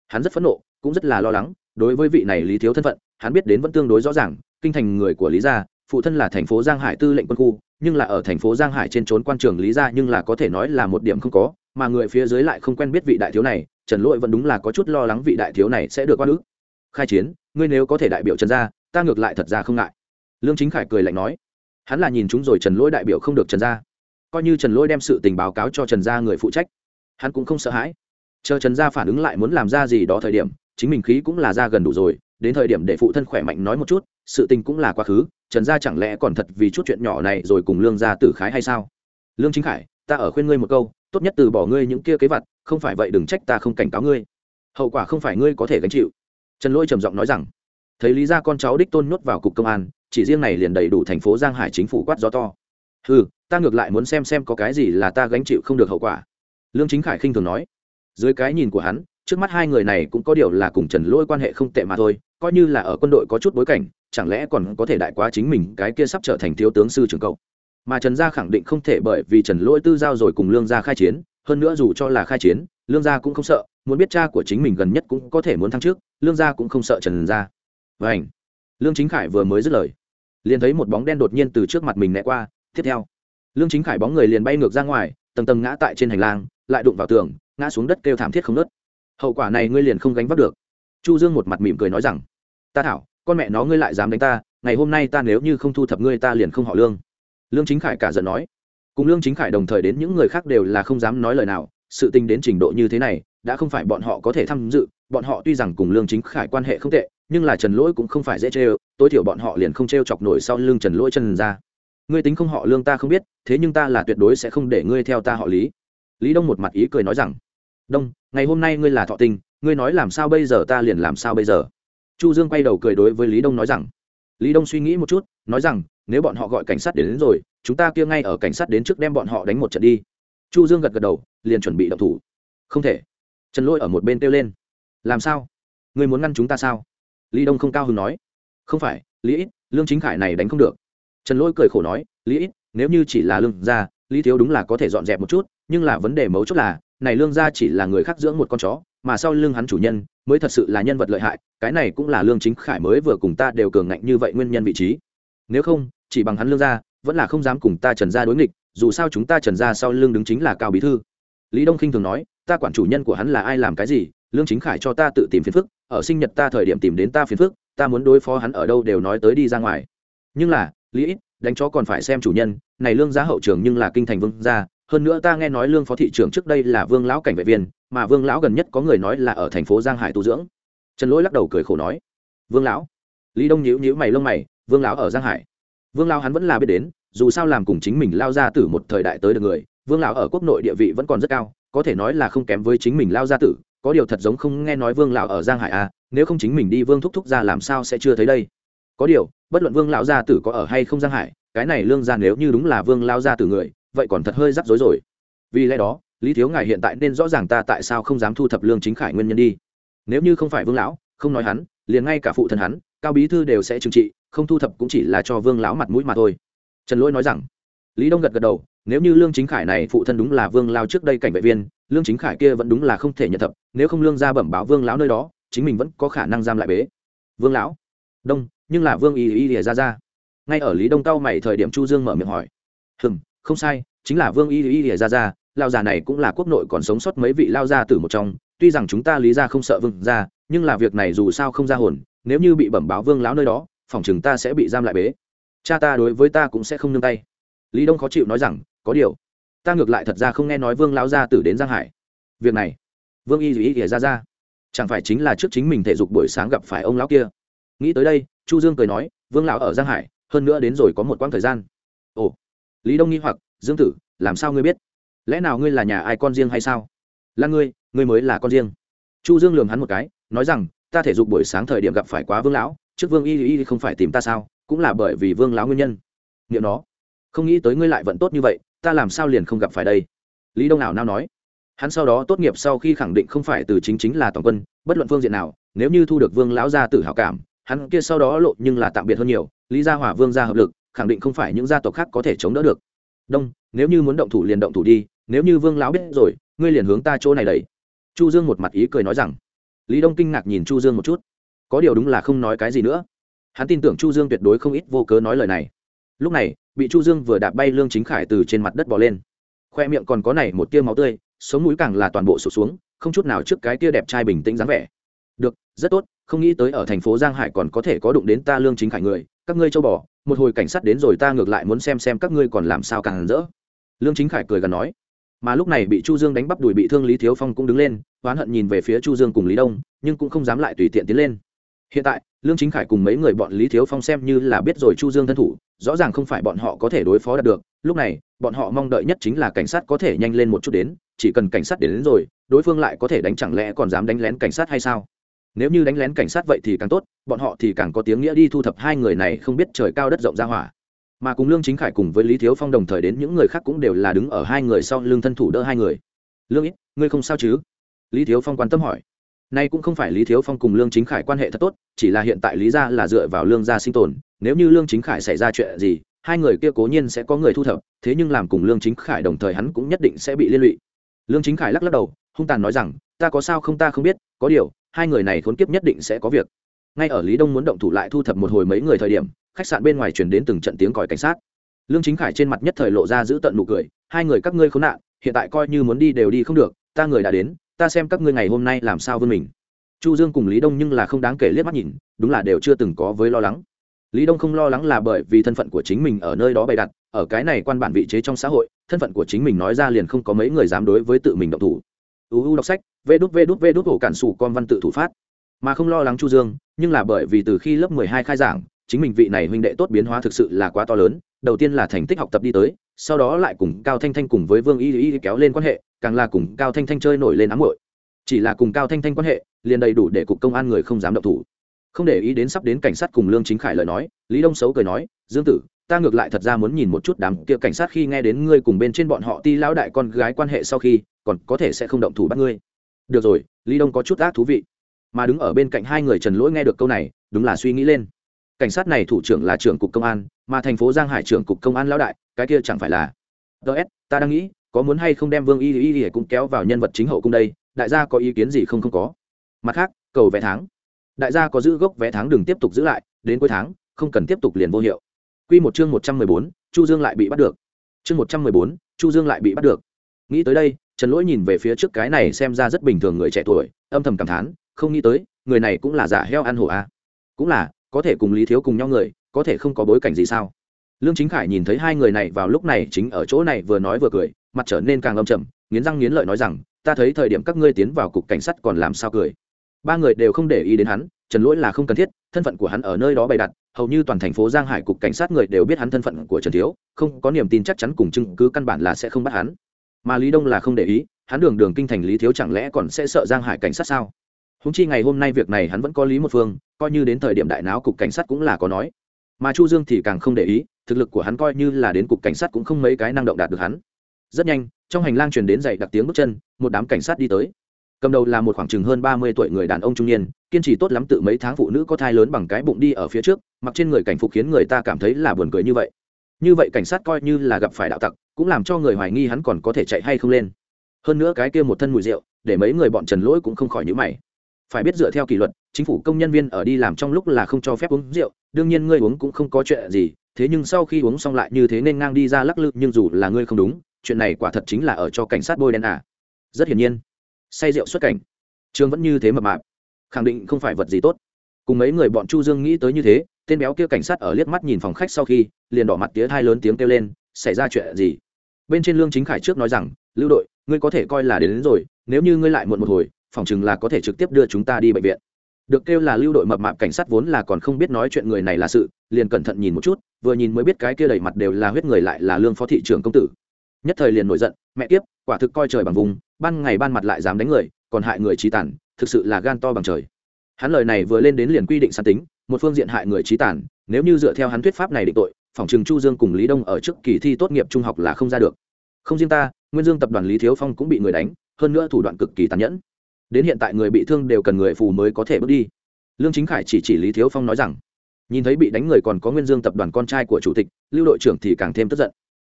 Hắn rất phẫn nộ, cũng rất là lo lắng, đối với vị này lý thiếu thân phận, hắn biết đến vẫn tương đối rõ ràng, kinh thành người của lý gia, phụ thân là thành phố giang hải tư lệnh quân khu, nhưng là ở thành phố giang hải trên trốn quan trường lý gia nhưng là có thể nói là một điểm không có, mà người phía dưới lại không quen biết vị đại thiếu này, trần lỗi vẫn đúng là có chút lo lắng vị đại thiếu này sẽ được qua ước khai chiến ngươi nếu có thể đại biểu trần gia, ta ngược lại thật ra không ngại. Lương chính khải cười lạnh nói, hắn là nhìn chúng rồi trần lỗi đại biểu không được trần gia. Coi như trần lỗi đem sự tình báo cáo cho trần gia người phụ trách, hắn cũng không sợ hãi. Chờ trần gia phản ứng lại muốn làm ra gì đó thời điểm, chính mình khí cũng là ra gần đủ rồi, đến thời điểm để phụ thân khỏe mạnh nói một chút, sự tình cũng là quá khứ, trần gia chẳng lẽ còn thật vì chút chuyện nhỏ này rồi cùng lương gia tử khái hay sao? Lương chính khải, ta ở khuyên ngươi một câu, tốt nhất từ bỏ ngươi những kia kế vặt, không phải vậy đừng trách ta không cảnh cáo ngươi. Hậu quả không phải ngươi có thể gánh chịu trần lỗi trầm giọng nói rằng, thấy lý gia con cháu đích tôn nhốt vào cục công an, chỉ riêng này liền đầy đủ thành phố giang hải chính phủ quát gió to. Ừ ta ngược lại muốn xem xem có cái gì là ta gánh chịu không được hậu quả. Lương chính khải khinh thường nói. Dưới cái nhìn của hắn, trước mắt hai người này cũng có điều là cùng trần lỗi quan hệ không tệ mà thôi, coi như là ở quân đội có chút bối cảnh, chẳng lẽ còn có thể đại quá chính mình cái kia sắp trở thành thiếu tướng sư trường cậu. Mà trần gia khẳng định không thể bởi vì trần lỗi tư giao rồi cùng lương gia khai chiến, hơn nữa dù cho là khai chiến, lương gia cũng không sợ muốn biết cha của chính mình gần nhất cũng có thể muốn thăng trước, lương gia cũng không sợ trần gia vảnh lương chính khải vừa mới dứt lời, liền thấy một bóng đen đột nhiên từ trước mặt mình né qua. Tiếp theo, lương chính khải bóng người liền bay ngược ra ngoài, tầng tầng ngã tại trên hành lang, lại đụng vào tường, ngã xuống đất kêu thảm thiết không nớt hậu quả này ngươi liền không gánh vác được. Chu dương một mặt mỉm cười nói rằng, ta thảo, con mẹ nó ngươi lại dám đánh ta, ngày hôm nay ta nếu như không thu thập ngươi ta liền không họ lương. Lương chính khải cả giận nói. Cùng lương chính khải đồng thời đến những người khác đều là không dám nói lời nào, sự tình đến trình độ như thế này đã không phải bọn họ có thể tham dự bọn họ tuy rằng cùng lương chính khải quan hệ không tệ nhưng là trần lỗi cũng không phải dễ chê tối thiểu bọn họ liền không t chọc nổi sau lưng trần lỗi chân ra. Ngươi tính không họ lương ta không biết thế nhưng ta là tuyệt đối sẽ không để ngươi theo ta họ lý. Lý đông một mặt ý cười nói rằng đông ngày hôm nay ngươi là thọ tình ngươi nói làm sao bây giờ ta liền làm sao bây giờ? Chu dương quay đầu cười đối với lý đông nói rằng lý đông suy nghĩ một chút nói rằng nếu bọn họ gọi cảnh sát đến, đến rồi chúng ta kia ngay ở cảnh sát đến trước đem bọn họ đánh một trận đi. Chu dương gật gật đầu liền chuẩn bị động thủ. Không thể trần lôi ở một bên kêu lên. Làm sao? Ngươi muốn ngăn chúng ta sao? Lý đông không cao hứng nói. Không phải, lý ít, lương chính khải này đánh không được. Trần lỗi cười khổ nói. Lý ít, nếu như chỉ là lương gia, lý thiếu đúng là có thể dọn dẹp một chút, nhưng là vấn đề mấu chốt là, này lương gia chỉ là người khác dưỡng một con chó, mà sau lương hắn chủ nhân mới thật sự là nhân vật lợi hại, cái này cũng là lương chính khải mới vừa cùng ta đều cường ngạnh như vậy nguyên nhân vị trí. Nếu không, chỉ bằng hắn lương gia, vẫn là không dám cùng ta trần gia đối nghịch, dù sao chúng ta trần gia sau lương đứng chính là cao bí thư. Lý đông khinh thường nói ta quản chủ nhân của hắn là ai làm cái gì, lương chính khải cho ta tự tìm phiền phức, ở sinh nhật ta thời điểm tìm đến ta phiền phức, ta muốn đối phó hắn ở đâu đều nói tới đi ra ngoài. Nhưng là, lý ít, đánh chó còn phải xem chủ nhân, này lương giá hậu trường nhưng là kinh thành vương gia, hơn nữa ta nghe nói lương phó thị trưởng trước đây là vương lão cảnh vệ viên, mà vương lão gần nhất có người nói là ở thành phố giang hải tu dưỡng. Trần lỗi lắc đầu cười khổ nói, vương lão? Lý đông nhíu nhíu mày lông mày, vương lão ở giang hải. Vương lão hắn vẫn là biết đến, dù sao làm cùng chính mình lao ra từ một thời đại tới được người, vương lão ở quốc nội địa vị vẫn còn rất cao có thể nói là không kém với chính mình lao gia tử, có điều thật giống không nghe nói vương lão ở giang hải à nếu không chính mình đi vương thúc thúc ra làm sao sẽ chưa thấy đây? Có điều, bất luận vương lão gia tử có ở hay không giang hải, cái này lương gia nếu như đúng là vương lao gia tử người, vậy còn thật hơi rắc rối rồi. Vì lẽ đó, lý thiếu ngài hiện tại nên rõ ràng ta tại sao không dám thu thập lương chính khải nguyên nhân đi. Nếu như không phải vương lão, không nói hắn, liền ngay cả phụ thân hắn, cao bí thư đều sẽ trừng trị, không thu thập cũng chỉ là cho vương lão mặt mũi mà thôi. Trần lỗi nói rằng, lý đông gật gật đầu nếu như lương chính khải này phụ thân đúng là vương lao trước đây cảnh vệ viên, lương chính khải kia vẫn đúng là không thể nhận thập, nếu không lương ra bẩm báo vương lão nơi đó, chính mình vẫn có khả năng giam lại bế. Vương lão? Đông, nhưng là vương y y lìa ra ra. Ngay ở lý đông cao mày thời điểm chu dương mở miệng hỏi. Hừm, không sai, chính là vương y y lìa ra ra lao già này cũng là quốc nội còn sống sót mấy vị lao gia tử một trong, tuy rằng chúng ta lý ra không sợ vương ra nhưng là việc này dù sao không ra hồn, nếu như bị bẩm báo vương lão nơi đó, phòng chừng ta sẽ bị giam lại bế. Cha ta đối với ta cũng sẽ không nương tay. Lý đông khó chịu nói rằng có điều, ta ngược lại thật ra không nghe nói vương lão gia tử đến giang hải. Việc này, vương y y ỉa ra ra. Chẳng phải chính là trước chính mình thể dục buổi sáng gặp phải ông lão kia? Nghĩ tới đây, chu dương cười nói, vương lão ở giang hải, hơn nữa đến rồi có một quãng thời gian. Ồ, lý đông nghi hoặc, dương tử, làm sao ngươi biết? Lẽ nào ngươi là nhà ai con riêng hay sao? Là ngươi ngươi mới là con riêng. Chu dương lườm hắn một cái, nói rằng, ta thể dục buổi sáng thời điểm gặp phải quá vương lão, trước vương y y không phải tìm ta sao, cũng là bởi vì vương lão nguyên nhân. Nghiệm nó, không nghĩ tới ngươi lại vận tốt như vậy ta làm sao liền không gặp phải đây? Lý đông nào nào nói. Hắn sau đó tốt nghiệp sau khi khẳng định không phải từ chính chính là toàn quân, bất luận phương diện nào, nếu như thu được vương lão gia tử hảo cảm, hắn kia sau đó lộ nhưng là tạm biệt hơn nhiều, lý gia hỏa vương gia hợp lực, khẳng định không phải những gia tộc khác có thể chống đỡ được. Đông, nếu như muốn động thủ liền động thủ đi, nếu như vương lão biết rồi, ngươi liền hướng ta chỗ này đẩy. Chu dương một mặt ý cười nói rằng. Lý đông kinh ngạc nhìn chu dương một chút. Có điều đúng là không nói cái gì nữa. Hắn tin tưởng chu dương tuyệt đối không ít vô cớ nói lời này. Lúc này bị chu dương vừa đạp bay lương chính khải từ trên mặt đất bò lên. Khoe miệng còn có này một tia máu tươi, sống mũi càng là toàn bộ sụp xuống, không chút nào trước cái tia đẹp trai bình tĩnh dáng vẻ. Được, rất tốt, không nghĩ tới ở thành phố giang hải còn có thể có đụng đến ta lương chính khải người, các ngươi châu bò, một hồi cảnh sát đến rồi ta ngược lại muốn xem xem các ngươi còn làm sao càng rỡ. Lương chính khải cười gần nói. Mà lúc này bị chu dương đánh bắp đùi bị thương lý thiếu phong cũng đứng lên, oán hận nhìn về phía chu dương cùng lý đông, nhưng cũng không dám lại tùy tiện tiến lên. Hiện tại, lương chính khải cùng mấy người bọn lý thiếu phong xem như là biết rồi chu dương thân thủ rõ ràng không phải bọn họ có thể đối phó đạt được. Lúc này bọn họ mong đợi nhất chính là cảnh sát có thể nhanh lên một chút đến chỉ cần cảnh sát đến, đến rồi đối phương lại có thể đánh chẳng lẽ còn dám đánh lén cảnh sát hay sao? Nếu như đánh lén cảnh sát vậy thì càng tốt bọn họ thì càng có tiếng nghĩa đi thu thập hai người này không biết trời cao đất rộng ra hỏa. Mà cùng lương chính khải cùng với lý thiếu phong đồng thời đến những người khác cũng đều là đứng ở hai người sau lương thân thủ đỡ hai người. Lương ít ngươi không sao chứ? Lý thiếu phong quan tâm hỏi nay cũng không phải lý thiếu phong cùng lương chính khải quan hệ thật tốt, chỉ là hiện tại lý gia là dựa vào lương gia sinh tồn, nếu như lương chính khải xảy ra chuyện gì, hai người kia cố nhiên sẽ có người thu thập, thế nhưng làm cùng lương chính khải đồng thời hắn cũng nhất định sẽ bị liên lụy. Lương chính khải lắc lắc đầu, hung tàn nói rằng, ta có sao không ta không biết, có điều, hai người này khốn kiếp nhất định sẽ có việc. Ngay ở lý đông muốn động thủ lại thu thập một hồi mấy người thời điểm, khách sạn bên ngoài chuyển đến từng trận tiếng còi cảnh sát. Lương chính khải trên mặt nhất thời lộ ra giữ tận nụ cười, hai người các ngươi khốn nạn, hiện tại coi như muốn đi đều đi không được, ta người đã đến ta xem các ngươi ngày hôm nay làm sao vươn mình. Chu dương cùng lý đông nhưng là không đáng kể liếc mắt nhìn, đúng là đều chưa từng có với lo lắng. Lý đông không lo lắng là bởi vì thân phận của chính mình ở nơi đó bày đặt, ở cái này quan bản vị chế trong xã hội, thân phận của chính mình nói ra liền không có mấy người dám đối với tự mình động thủ. Uu đọc sách, vê đút vê đút vê đút hổ cản sủ con văn tự thủ phát. Mà không lo lắng chu dương, nhưng là bởi vì từ khi lớp 12 khai giảng, chính mình vị này huynh đệ tốt biến hóa thực sự là quá to lớn, đầu tiên là thành tích học tập đi tới, sau đó lại cùng cao thanh thanh cùng với vương y y kéo lên quan hệ càng là cùng cao thanh thanh chơi nổi lên ám hội chỉ là cùng cao thanh thanh quan hệ, liền đầy đủ để cục công an người không dám động thủ. Không để ý đến sắp đến cảnh sát cùng lương chính khải lời nói, lý đông xấu cười nói, dương tử, ta ngược lại thật ra muốn nhìn một chút đám kia cảnh sát khi nghe đến ngươi cùng bên trên bọn họ ti lão đại con gái quan hệ sau khi, còn có thể sẽ không động thủ bắt ngươi. Được rồi, lý đông có chút ác thú vị. Mà đứng ở bên cạnh hai người trần lỗi nghe được câu này, đúng là suy nghĩ lên. Cảnh sát này thủ trưởng là trưởng cục công an, mà thành phố giang hải trưởng cục công an lão đại, cái kia chẳng phải là. Ts ta đang nghĩ có muốn hay không đem vương y y y cũng kéo vào nhân vật chính hậu cung đây đại gia có ý kiến gì không không có mặt khác cầu vé tháng đại gia có giữ gốc vé tháng đừng tiếp tục giữ lại đến cuối tháng không cần tiếp tục liền vô hiệu Quy một chương một trăm mười bốn, Chu Dương lại bị bắt được. Chương một trăm mười bốn, Chu Dương lại bị bắt được. Nghĩ tới đây, Trần Lỗi nhìn về phía trước cái này xem ra rất bình thường người trẻ tuổi, âm thầm cảm thán, không nghĩ tới, người này cũng là giả heo ăn hổ a. À. Cũng là, có thể cùng Lý Thiếu cùng nhau người, có thể không có bối cảnh gì sao? Lương Chính Khải nhìn thấy hai người này vào lúc này chính ở chỗ này vừa nói vừa cười, mặt trở nên càng âm trầm, nghiến răng nghiến lợi nói rằng, ta thấy thời điểm các ngươi tiến vào cục cảnh sát còn làm sao cười. Ba người đều không để ý đến hắn, Trần Lỗi là không cần thiết, thân phận của hắn ở nơi đó bày đặt, hầu như toàn thành phố giang hải cục cảnh sát người đều biết hắn thân phận của trần thiếu không có niềm tin chắc chắn cùng chứng cứ căn bản là sẽ không bắt hắn. Mà lý đông là không để ý hắn đường đường kinh thành lý thiếu chẳng lẽ còn sẽ sợ giang hải cảnh sát sao? Húng chi ngày hôm nay việc này hắn vẫn có lý một phương coi như đến thời điểm đại náo cục cảnh sát cũng là có nói. Mà chu dương thì càng không để ý thực lực của hắn coi như là đến cục cảnh sát cũng không mấy cái năng động đạt được hắn rất nhanh, trong hành lang truyền đến dậy đặc tiếng bước chân, một đám cảnh sát đi tới. Cầm đầu là một khoảng chừng hơn ba mươi tuổi người đàn ông trung niên, kiên trì tốt lắm tự mấy tháng phụ nữ có thai lớn bằng cái bụng đi ở phía trước, mặc trên người cảnh phục khiến người ta cảm thấy là buồn cười như vậy. Như vậy cảnh sát coi như là gặp phải đạo tặc, cũng làm cho người hoài nghi hắn còn có thể chạy hay không lên. Hơn nữa cái kia một thân mùi rượu, để mấy người bọn trần lỗi cũng không khỏi nhữ mày. Phải biết dựa theo kỷ luật, chính phủ công nhân viên ở đi làm trong lúc là không cho phép uống rượu, đương nhiên ngươi uống cũng không có chuyện gì, thế nhưng sau khi uống xong lại như thế nên ngang đi ra lắc lư, nhưng dù là ngươi không đúng chuyện này quả thật chính là ở cho cảnh sát bôi đen à. Rất hiển nhiên. Say rượu xuất cảnh. Trương vẫn như thế mập mạp. Khẳng định không phải vật gì tốt. Cùng mấy người bọn chu dương nghĩ tới như thế tên béo kia cảnh sát ở liếc mắt nhìn phòng khách sau khi liền đỏ mặt tía thai lớn tiếng kêu lên xảy ra chuyện gì? Bên trên lương chính khải trước nói rằng lưu đội ngươi có thể coi là đến, đến rồi nếu như ngươi lại muộn một hồi phòng chừng là có thể trực tiếp đưa chúng ta đi bệnh viện. Được kêu là lưu đội mập mạp cảnh sát vốn là còn không biết nói chuyện người này là sự liền cẩn thận nhìn một chút vừa nhìn mới biết cái kia đầy mặt đều là huyết người lại là lương phó thị trưởng công tử nhất thời liền nổi giận, mẹ tiếp quả thực coi trời bằng vùng, ban ngày ban mặt lại dám đánh người, còn hại người trí tàn, thực sự là gan to bằng trời. Hắn lời này vừa lên đến liền quy định sàn tính, một phương diện hại người trí tàn, nếu như dựa theo hắn thuyết pháp này định tội phòng trường chu dương cùng lý đông ở trước kỳ thi tốt nghiệp trung học là không ra được. Không riêng ta, nguyên dương tập đoàn lý thiếu phong cũng bị người đánh, hơn nữa thủ đoạn cực kỳ tàn nhẫn. Đến hiện tại người bị thương đều cần người phù mới có thể bước đi. Lương chính khải chỉ chỉ lý thiếu phong nói rằng, nhìn thấy bị đánh người còn có nguyên dương tập đoàn con trai của chủ tịch, lưu đội trưởng thì càng thêm tức giận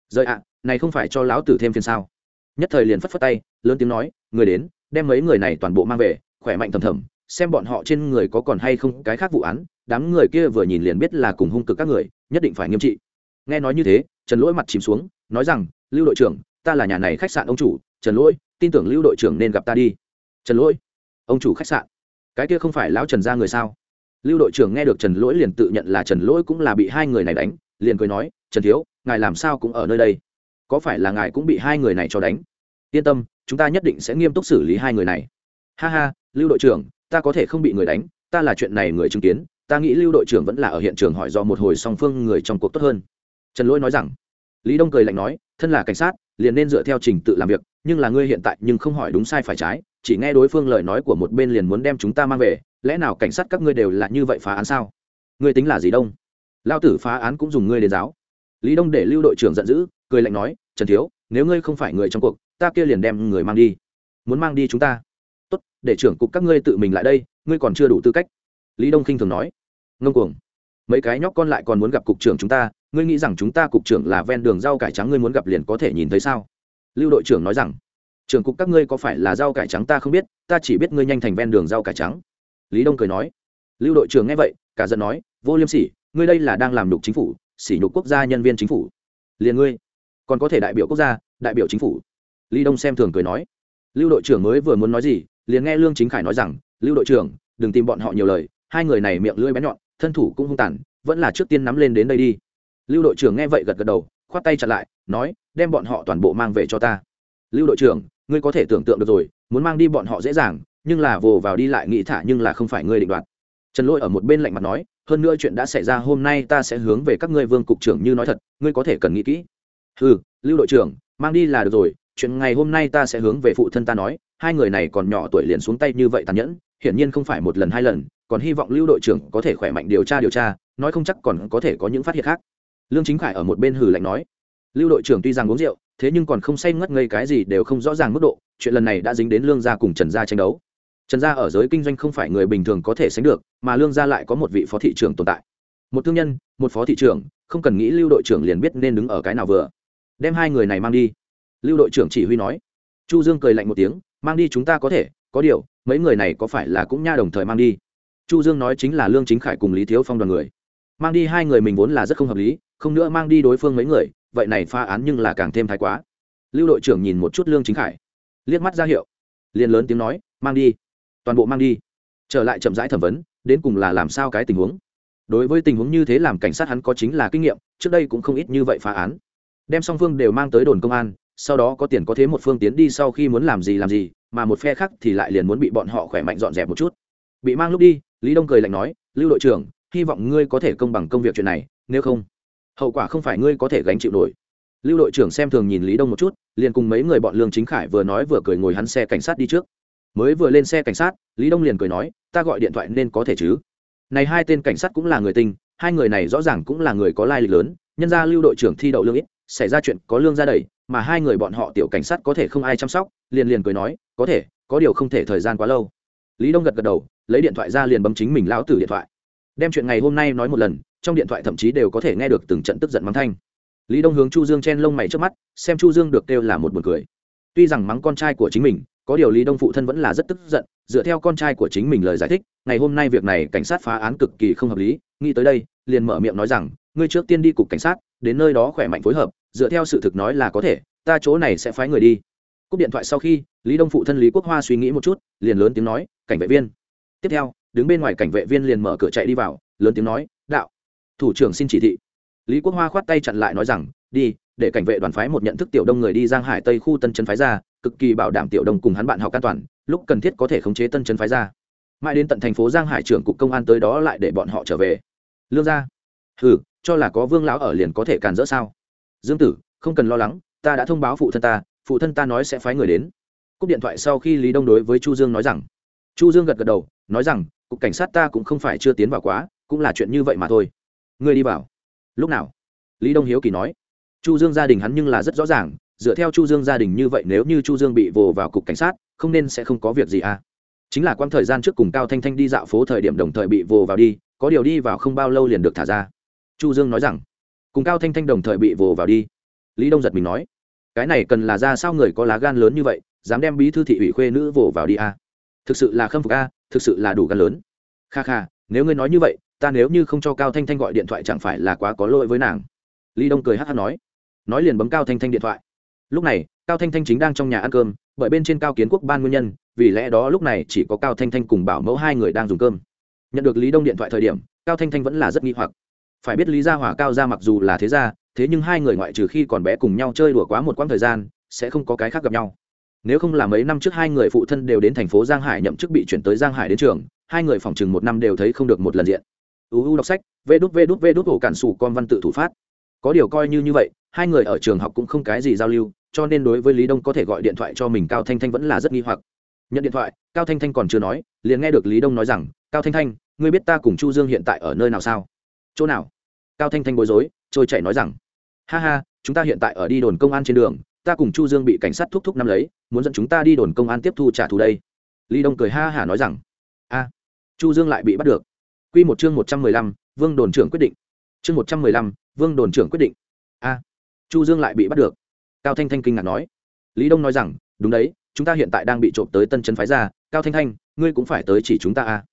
rời ạ, này không phải cho lão tử thêm phiền sao? Nhất thời liền phất phất tay, lớn tiếng nói, người đến, đem mấy người này toàn bộ mang về, khỏe mạnh thầm thầm, xem bọn họ trên người có còn hay không cái khác vụ án, đám người kia vừa nhìn liền biết là cùng hung cực các người, nhất định phải nghiêm trị. Nghe nói như thế, trần lỗi mặt chìm xuống, nói rằng, lưu đội trưởng, ta là nhà này khách sạn ông chủ, trần lỗi, tin tưởng lưu đội trưởng nên gặp ta đi. Trần lỗi, ông chủ khách sạn? Cái kia không phải lão trần ra người sao? Lưu đội trưởng nghe được trần lỗi liền tự nhận là trần lỗi cũng là bị hai người này đánh, liền cười nói, trần thiếu ngài làm sao cũng ở nơi đây? Có phải là ngài cũng bị hai người này cho đánh? Yên tâm, chúng ta nhất định sẽ nghiêm túc xử lý hai người này. Ha ha, lưu đội trưởng, ta có thể không bị người đánh, ta là chuyện này người chứng kiến, ta nghĩ lưu đội trưởng vẫn là ở hiện trường hỏi do một hồi song phương người trong cuộc tốt hơn. Trần lỗi nói rằng. Lý đông cười lạnh nói, thân là cảnh sát, liền nên dựa theo trình tự làm việc, nhưng là ngươi hiện tại nhưng không hỏi đúng sai phải trái, chỉ nghe đối phương lời nói của một bên liền muốn đem chúng ta mang về, lẽ nào cảnh sát các ngươi đều là như vậy phá án sao? Ngươi tính là gì đông? Lao tử phá án cũng dùng ngươi đến giáo lý đông để lưu đội trưởng giận dữ, cười lạnh nói, trần thiếu, nếu ngươi không phải người trong cuộc, ta kia liền đem người mang đi. Muốn mang đi chúng ta? Tốt, để trưởng cục các ngươi tự mình lại đây, ngươi còn chưa đủ tư cách. Lý đông khinh thường nói. Ngông cuồng. Mấy cái nhóc con lại còn muốn gặp cục trưởng chúng ta, ngươi nghĩ rằng chúng ta cục trưởng là ven đường rau cải trắng ngươi muốn gặp liền có thể nhìn thấy sao? Lưu đội trưởng nói rằng, trưởng cục các ngươi có phải là rau cải trắng ta không biết, ta chỉ biết ngươi nhanh thành ven đường rau cải trắng. Lý đông cười nói. Lưu đội trưởng nghe vậy, cả giận nói, vô liêm sỉ, ngươi đây là đang làm nhục chính phủ sỉ nhục quốc gia nhân viên chính phủ. Liền ngươi, còn có thể đại biểu quốc gia, đại biểu chính phủ. Lý đông xem thường cười nói. Lưu đội trưởng mới vừa muốn nói gì, liền nghe lương chính khải nói rằng, lưu đội trưởng, đừng tìm bọn họ nhiều lời, hai người này miệng lưỡi bén nhọn, thân thủ cũng hung tàn, vẫn là trước tiên nắm lên đến đây đi. Lưu đội trưởng nghe vậy gật gật đầu, khoát tay chặn lại, nói, đem bọn họ toàn bộ mang về cho ta. Lưu đội trưởng, ngươi có thể tưởng tượng được rồi, muốn mang đi bọn họ dễ dàng, nhưng là vồ vào đi lại nghĩ thả nhưng là không phải ngươi định đoạt. Trần lỗi ở một bên lạnh mặt nói hơn nữa chuyện đã xảy ra, hôm nay ta sẽ hướng về các ngươi vương cục trưởng như nói thật, ngươi có thể cần nghĩ kỹ. Ừ lưu đội trưởng, mang đi là được rồi, chuyện ngày hôm nay ta sẽ hướng về phụ thân ta nói, hai người này còn nhỏ tuổi liền xuống tay như vậy tàn nhẫn, hiển nhiên không phải một lần hai lần, còn hy vọng lưu đội trưởng có thể khỏe mạnh điều tra điều tra, nói không chắc còn có thể có những phát hiện khác. Lương chính khải ở một bên hừ lạnh nói. Lưu đội trưởng tuy rằng uống rượu, thế nhưng còn không say ngất ngây cái gì đều không rõ ràng mức độ, chuyện lần này đã dính đến lương gia cùng trần gia tranh đấu trần gia ở giới kinh doanh không phải người bình thường có thể sánh được, mà lương gia lại có một vị phó thị trưởng tồn tại. Một thương nhân, một phó thị trưởng, không cần nghĩ lưu đội trưởng liền biết nên đứng ở cái nào vừa. Đem hai người này mang đi. Lưu đội trưởng chỉ huy nói. Chu dương cười lạnh một tiếng, mang đi chúng ta có thể, có điều, mấy người này có phải là cũng nha đồng thời mang đi? Chu dương nói chính là lương chính khải cùng lý thiếu phong đoàn người. Mang đi hai người mình vốn là rất không hợp lý, không nữa mang đi đối phương mấy người, vậy này pha án nhưng là càng thêm thái quá. Lưu đội trưởng nhìn một chút lương chính khải, liếc mắt ra hiệu, liền lớn tiếng nói, mang đi toàn bộ mang đi. Trở lại chậm rãi thẩm vấn, đến cùng là làm sao cái tình huống? Đối với tình huống như thế làm cảnh sát hắn có chính là kinh nghiệm, trước đây cũng không ít như vậy phá án. Đem song phương đều mang tới đồn công an, sau đó có tiền có thế một phương tiến đi sau khi muốn làm gì làm gì, mà một phe khác thì lại liền muốn bị bọn họ khỏe mạnh dọn dẹp một chút. Bị mang lúc đi, lý đông cười lạnh nói, lưu đội trưởng, hy vọng ngươi có thể công bằng công việc chuyện này, nếu không, hậu quả không phải ngươi có thể gánh chịu nổi. Lưu đội trưởng xem thường nhìn lý đông một chút, liền cùng mấy người bọn lương chính khải vừa nói vừa cười ngồi hắn xe cảnh sát đi trước mới vừa lên xe cảnh sát, lý đông liền cười nói, ta gọi điện thoại nên có thể chứ? Này hai tên cảnh sát cũng là người tinh hai người này rõ ràng cũng là người có lai lịch lớn, nhân ra lưu đội trưởng thi đậu lương ít, xảy ra chuyện có lương ra đầy mà hai người bọn họ tiểu cảnh sát có thể không ai chăm sóc, liền liền cười nói, có thể, có điều không thể thời gian quá lâu. Lý đông gật gật đầu, lấy điện thoại ra liền bấm chính mình lão tử điện thoại. Đem chuyện ngày hôm nay nói một lần, trong điện thoại thậm chí đều có thể nghe được từng trận tức giận mắng thanh. Lý đông hướng chu dương chen lông mày trước mắt, xem chu dương được kêu là một buồn cười. Tuy rằng mắng con trai của chính mình có điều lý đông phụ thân vẫn là rất tức giận, dựa theo con trai của chính mình lời giải thích, ngày hôm nay việc này cảnh sát phá án cực kỳ không hợp lý, nghĩ tới đây, liền mở miệng nói rằng, ngươi trước tiên đi cục cảnh sát, đến nơi đó khỏe mạnh phối hợp, dựa theo sự thực nói là có thể, ta chỗ này sẽ phái người đi. Cúp điện thoại sau khi, lý đông phụ thân lý quốc hoa suy nghĩ một chút, liền lớn tiếng nói, cảnh vệ viên. Tiếp theo, đứng bên ngoài cảnh vệ viên liền mở cửa chạy đi vào, lớn tiếng nói, đạo, thủ trưởng xin chỉ thị. Lý quốc hoa khoát tay chặn lại nói rằng, đi, để cảnh vệ đoàn phái một nhận thức tiểu đông người đi giang hải tây khu tân trấn phái ra cực kỳ bảo đảm tiểu đông cùng hắn bạn học an toàn, lúc cần thiết có thể khống chế tân trấn phái ra. Mãi đến tận thành phố giang hải trưởng cục công an tới đó lại để bọn họ trở về. Lương gia. Hừ, cho là có vương lão ở liền có thể càn rỡ sao? Dương tử, không cần lo lắng, ta đã thông báo phụ thân ta, phụ thân ta nói sẽ phái người đến. Cúp điện thoại sau khi lý đông đối với chu dương nói rằng. Chu dương gật gật đầu, nói rằng, cục cảnh sát ta cũng không phải chưa tiến vào quá, cũng là chuyện như vậy mà thôi. Ngươi đi vào. Lúc nào? Lý đông hiếu kỳ nói. Chu dương gia đình hắn nhưng là rất rõ ràng dựa theo chu dương gia đình như vậy, nếu như chu dương bị vồ vào cục cảnh sát, không nên sẽ không có việc gì à. Chính là quãng thời gian trước cùng cao thanh thanh đi dạo phố thời điểm đồng thời bị vồ vào đi, có điều đi vào không bao lâu liền được thả ra. Chu dương nói rằng, cùng cao thanh thanh đồng thời bị vồ vào đi. Lý đông giật mình nói, cái này cần là ra sao người có lá gan lớn như vậy, dám đem bí thư thị ủy khuê nữ vồ vào đi à? thực sự là khâm phục a thực sự là đủ gan lớn. Kha kha, nếu ngươi nói như vậy, ta nếu như không cho cao thanh thanh gọi điện thoại chẳng phải là quá có lỗi với nàng. Lý đông cười hát hát nói nói liền bấm cao thanh thanh điện thoại lúc này, cao thanh thanh chính đang trong nhà ăn cơm, bởi bên trên cao kiến quốc ban nguyên nhân, vì lẽ đó lúc này chỉ có cao thanh thanh cùng bảo mẫu hai người đang dùng cơm. Nhận được lý đông điện thoại thời điểm, cao thanh thanh vẫn là rất nghi hoặc. Phải biết lý gia hòa cao ra mặc dù là thế gia, thế nhưng hai người ngoại trừ khi còn bé cùng nhau chơi đùa quá một quãng thời gian, sẽ không có cái khác gặp nhau. Nếu không là mấy năm trước hai người phụ thân đều đến thành phố giang hải nhậm chức bị chuyển tới giang hải đến trường, hai người phòng chừng một năm đều thấy không được một lần diện. Uu đọc sách, vê đút vê đút vê đút hồ cản sủ con văn tự thủ phát. Có điều coi như như vậy, hai người ở trường học cũng không cái gì giao lưu cho nên đối với lý đông có thể gọi điện thoại cho mình cao thanh thanh vẫn là rất nghi hoặc. Nhận điện thoại cao thanh thanh còn chưa nói liền nghe được lý đông nói rằng cao thanh thanh ngươi biết ta cùng chu dương hiện tại ở nơi nào sao? Chỗ nào? Cao thanh thanh bối rối trôi chảy nói rằng ha ha chúng ta hiện tại ở đi đồn công an trên đường ta cùng chu dương bị cảnh sát thúc thúc năm lấy muốn dẫn chúng ta đi đồn công an tiếp thu trả thù đây. Lý đông cười ha hả nói rằng a chu dương lại bị bắt được. Quy một chương một trăm mười lăm, vương đồn trưởng quyết định. Chương một trăm mười lăm, vương đồn trưởng quyết định. A chu dương lại bị bắt được cao thanh thanh kinh ngạc nói. Lý đông nói rằng, đúng đấy, chúng ta hiện tại đang bị trộm tới tân trấn phái ra. Cao thanh thanh, ngươi cũng phải tới chỉ chúng ta à?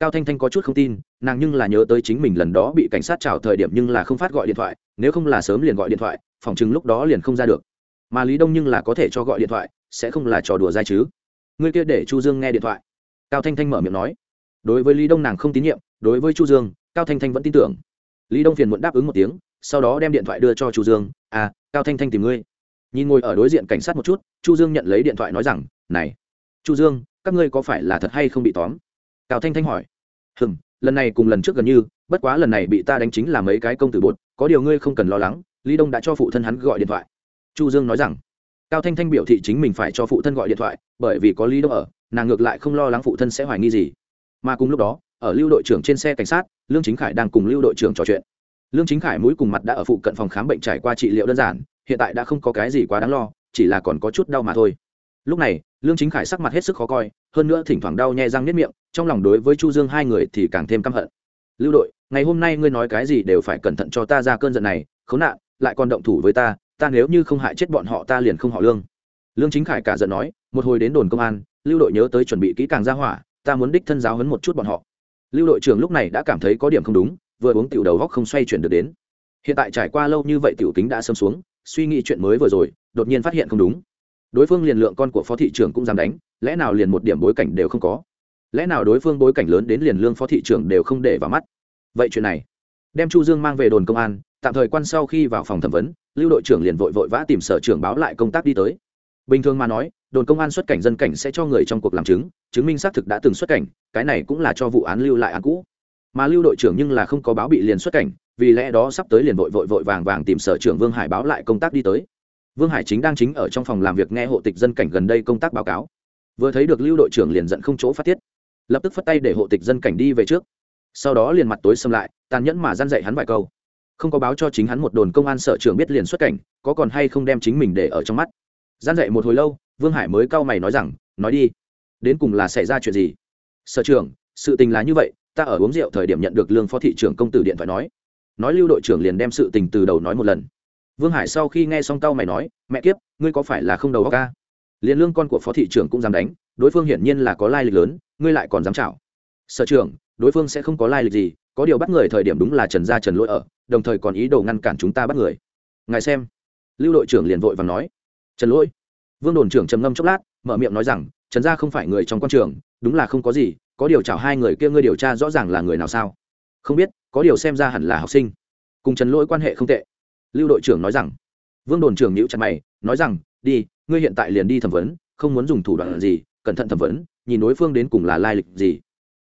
cao thanh thanh có chút không tin, nàng nhưng là nhớ tới chính mình lần đó bị cảnh sát trào thời điểm nhưng là không phát gọi điện thoại, nếu không là sớm liền gọi điện thoại, phòng chừng lúc đó liền không ra được. Mà lý đông nhưng là có thể cho gọi điện thoại, sẽ không là trò đùa dai chứ. Ngươi kia để chu dương nghe điện thoại. Cao thanh thanh mở miệng nói. Đối với lý đông nàng không tín nhiệm, đối với chu dương, cao thanh thanh vẫn tin tưởng. Lý đông phiền muộn đáp ứng một tiếng, sau đó đem điện thoại đưa cho chu dương. À cao thanh thanh tìm ngươi nhìn ngồi ở đối diện cảnh sát một chút, chu dương nhận lấy điện thoại nói rằng, này, chu dương, các ngươi có phải là thật hay không bị tóm? Cao thanh thanh hỏi. Hừm, lần này cùng lần trước gần như, bất quá lần này bị ta đánh chính là mấy cái công tử bột, có điều ngươi không cần lo lắng, lý đông đã cho phụ thân hắn gọi điện thoại. Chu dương nói rằng. Cao thanh thanh biểu thị chính mình phải cho phụ thân gọi điện thoại, bởi vì có lý đông ở, nàng ngược lại không lo lắng phụ thân sẽ hoài nghi gì. Mà cùng lúc đó, ở lưu đội trưởng trên xe cảnh sát, lương chính khải đang cùng lưu đội trưởng trò chuyện. Lương chính khải mũi cùng mặt đã ở phụ cận phòng khám bệnh trải qua trị liệu đơn giản hiện tại đã không có cái gì quá đáng lo, chỉ là còn có chút đau mà thôi. Lúc này, lương chính khải sắc mặt hết sức khó coi, hơn nữa thỉnh thoảng đau nhẹ răng nếp miệng, trong lòng đối với chu dương hai người thì càng thêm căm hận. Lưu đội, ngày hôm nay ngươi nói cái gì đều phải cẩn thận cho ta ra cơn giận này, khốn nạn, lại còn động thủ với ta ta nếu như không hại chết bọn họ ta liền không họ lương. Lương chính khải cả giận nói, một hồi đến đồn công an, lưu đội nhớ tới chuẩn bị kỹ càng ra hỏa, ta muốn đích thân giáo hấn một chút bọn họ. Lưu đội trưởng lúc này đã cảm thấy có điểm không đúng, vừa uống tiểu đầu góc không xoay chuyển được đến. Hiện tại trải qua lâu như vậy tiểu kính đã sâm xuống suy nghĩ chuyện mới vừa rồi, đột nhiên phát hiện không đúng. Đối phương liền lượng con của phó thị trưởng cũng dám đánh, lẽ nào liền một điểm bối cảnh đều không có? Lẽ nào đối phương bối cảnh lớn đến liền lương phó thị trưởng đều không để vào mắt? Vậy chuyện này, đem chu dương mang về đồn công an, tạm thời quan sau khi vào phòng thẩm vấn, lưu đội trưởng liền vội vội vã tìm sở trưởng báo lại công tác đi tới. Bình thường mà nói, đồn công an xuất cảnh dân cảnh sẽ cho người trong cuộc làm chứng chứng minh xác thực đã từng xuất cảnh, cái này cũng là cho vụ án lưu lại án cũ. Mà lưu đội trưởng nhưng là không có báo bị liền xuất cảnh vì lẽ đó sắp tới liền vội vội vội vàng vàng tìm sở trưởng vương hải báo lại công tác đi tới. Vương hải chính đang chính ở trong phòng làm việc nghe hộ tịch dân cảnh gần đây công tác báo cáo. Vừa thấy được lưu đội trưởng liền giận không chỗ phát tiết. Lập tức phất tay để hộ tịch dân cảnh đi về trước. Sau đó liền mặt tối xâm lại, tàn nhẫn mà gian dạy hắn vài câu. Không có báo cho chính hắn một đồn công an sở trưởng biết liền xuất cảnh, có còn hay không đem chính mình để ở trong mắt. Gian dạy một hồi lâu, vương hải mới cau mày nói rằng, nói đi, đến cùng là xảy ra chuyện gì? Sở trưởng, sự tình là như vậy, ta ở uống rượu thời điểm nhận được lương phó thị trưởng công tử điện thoại nói nói lưu đội trưởng liền đem sự tình từ đầu nói một lần. Vương hải sau khi nghe xong cau mày nói, mẹ kiếp, ngươi có phải là không đầu óc ca liền lương con của phó thị trưởng cũng dám đánh, đối phương hiển nhiên là có lai lịch lớn, ngươi lại còn dám chảo. Sở trưởng, đối phương sẽ không có lai lịch gì, có điều bắt người thời điểm đúng là trần gia trần lỗi ở, đồng thời còn ý đồ ngăn cản chúng ta bắt người. Ngài xem. Lưu đội trưởng liền vội và nói. Trần lỗi. Vương đồn trưởng trầm ngâm chốc lát, mở miệng nói rằng, trần gia không phải người trong quan trường, đúng là không có gì, có điều chào hai người kia ngươi điều tra rõ ràng là người nào sao? Không biết, có điều xem ra hẳn là học sinh. Cùng trần lỗi quan hệ không tệ. Lưu đội trưởng nói rằng. Vương đồn trưởng nhữ chặt mày, nói rằng, đi, ngươi hiện tại liền đi thẩm vấn, không muốn dùng thủ đoạn gì, cẩn thận thẩm vấn, nhìn đối phương đến cùng là lai lịch gì.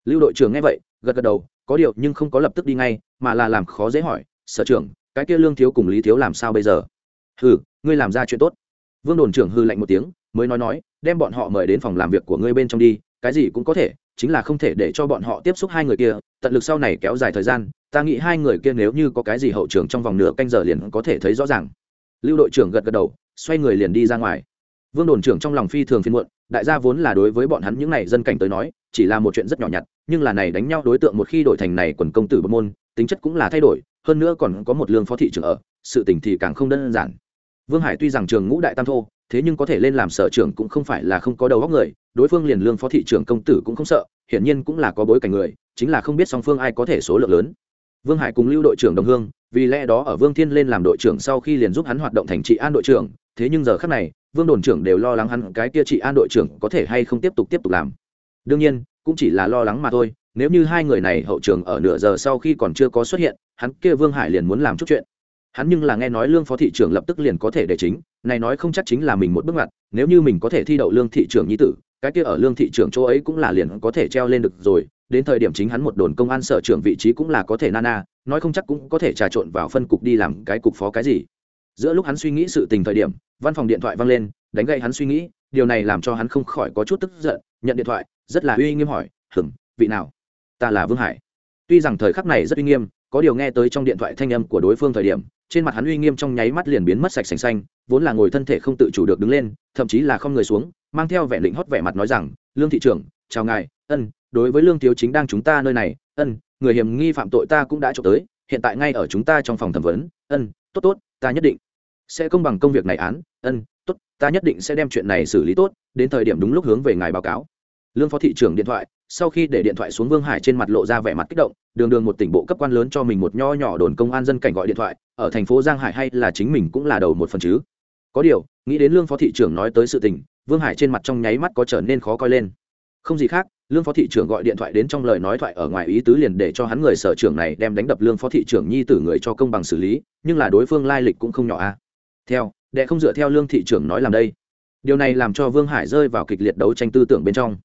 Lưu đội trưởng nghe vậy, gật gật đầu, có điều nhưng không có lập tức đi ngay, mà là làm khó dễ hỏi, sở trưởng, cái kia lương thiếu cùng lý thiếu làm sao bây giờ? Hừ, ngươi làm ra chuyện tốt. Vương đồn trưởng hư lạnh một tiếng, mới nói nói, đem bọn họ mời đến phòng làm việc của ngươi bên trong đi, cái gì cũng có thể chính là không thể để cho bọn họ tiếp xúc hai người kia, tận lực sau này kéo dài thời gian, ta nghĩ hai người kia nếu như có cái gì hậu trường trong vòng nửa canh giờ liền có thể thấy rõ ràng. Lưu đội trưởng gật gật đầu, xoay người liền đi ra ngoài. Vương đồn trưởng trong lòng phi thường phiên muộn, đại gia vốn là đối với bọn hắn những n à y dân cảnh tới nói, chỉ là một chuyện rất nhỏ nhặt, nhưng là này đánh nhau đối tượng một khi đổi thành này quần công tử bậc môn, tính chất cũng là thay đổi, hơn nữa còn có một lương phó thị trưởng ở, sự tình thì càng không đơn giản. Vương hải tuy rằng trường ngũ đại tam thô thế nhưng có thể lên làm sở trưởng cũng không phải là không có đầu óc người, đối phương liền lương phó thị trưởng công tử cũng không sợ, hiển nhiên cũng là có bối cảnh người, chính là không biết song phương ai có thể số lượng lớn. Vương hải cùng lưu đội trưởng đồng hương, vì lẽ đó ở vương thiên lên làm đội trưởng sau khi liền giúp hắn hoạt động thành trị an đội trưởng, thế nhưng giờ khác này, vương đồn trưởng đều lo lắng hắn cái kia trị an đội trưởng có thể hay không tiếp tục tiếp tục làm. Đương nhiên, cũng chỉ là lo lắng mà thôi, nếu như hai người này hậu trường ở nửa giờ sau khi còn chưa có xuất hiện, hắn kia vương hải liền muốn làm chút chuyện hắn nhưng là nghe nói lương phó thị trưởng lập tức liền có thể để chính, này nói không chắc chính là mình một bước ngoặt, nếu như mình có thể thi đậu lương thị trưởng nhi tử, cái kia ở lương thị trưởng chỗ ấy cũng là liền có thể treo lên được rồi, đến thời điểm chính hắn một đồn công an sở trưởng vị trí cũng là có thể nana nói không chắc cũng có thể trà trộn vào phân cục đi làm cái cục phó cái gì. Giữa lúc hắn suy nghĩ sự tình thời điểm, văn phòng điện thoại vang lên, đánh gậy hắn suy nghĩ, điều này làm cho hắn không khỏi có chút tức giận, nhận điện thoại, rất là uy nghiêm hỏi hửng vị nào? Ta là vương hải. Tuy rằng thời khắc này rất uy nghiêm có điều nghe tới trong điện thoại thanh âm của đối phương thời điểm, trên mặt hắn uy nghiêm trong nháy mắt liền biến mất sạch sành xanh, vốn là ngồi thân thể không tự chủ được đứng lên, thậm chí là không người xuống, mang theo vẻ lĩnh hót vẻ mặt nói rằng, lương thị trưởng, chào ngài, ân, đối với lương thiếu chính đang chúng ta nơi này, ân, người hiểm nghi phạm tội ta cũng đã trộm tới, hiện tại ngay ở chúng ta trong phòng thẩm vấn, ân, tốt tốt, ta nhất định sẽ công bằng công việc này án, ân, tốt, ta nhất định sẽ đem chuyện này xử lý tốt, đến thời điểm đúng lúc hướng về ngài báo cáo. Lương phó thị trưởng điện thoại sau khi để điện thoại xuống vương hải trên mặt lộ ra vẻ mặt kích động, đường đường một tỉnh bộ cấp quan lớn cho mình một nho nhỏ đồn công an dân cảnh gọi điện thoại, ở thành phố giang hải hay là chính mình cũng là đầu một phần chứ. Có điều, nghĩ đến lương phó thị trưởng nói tới sự tình, vương hải trên mặt trong nháy mắt có trở nên khó coi lên. Không gì khác, lương phó thị trưởng gọi điện thoại đến trong lời nói thoại ở ngoài ý tứ liền để cho hắn người sở trưởng này đem đánh đập lương phó thị trưởng nhi tử người cho công bằng xử lý, nhưng là đối phương lai lịch cũng không nhỏ a. Theo, đệ không dựa theo lương thị trưởng nói làm đây. Điều này làm cho vương hải rơi vào kịch liệt đấu tranh tư tưởng bên trong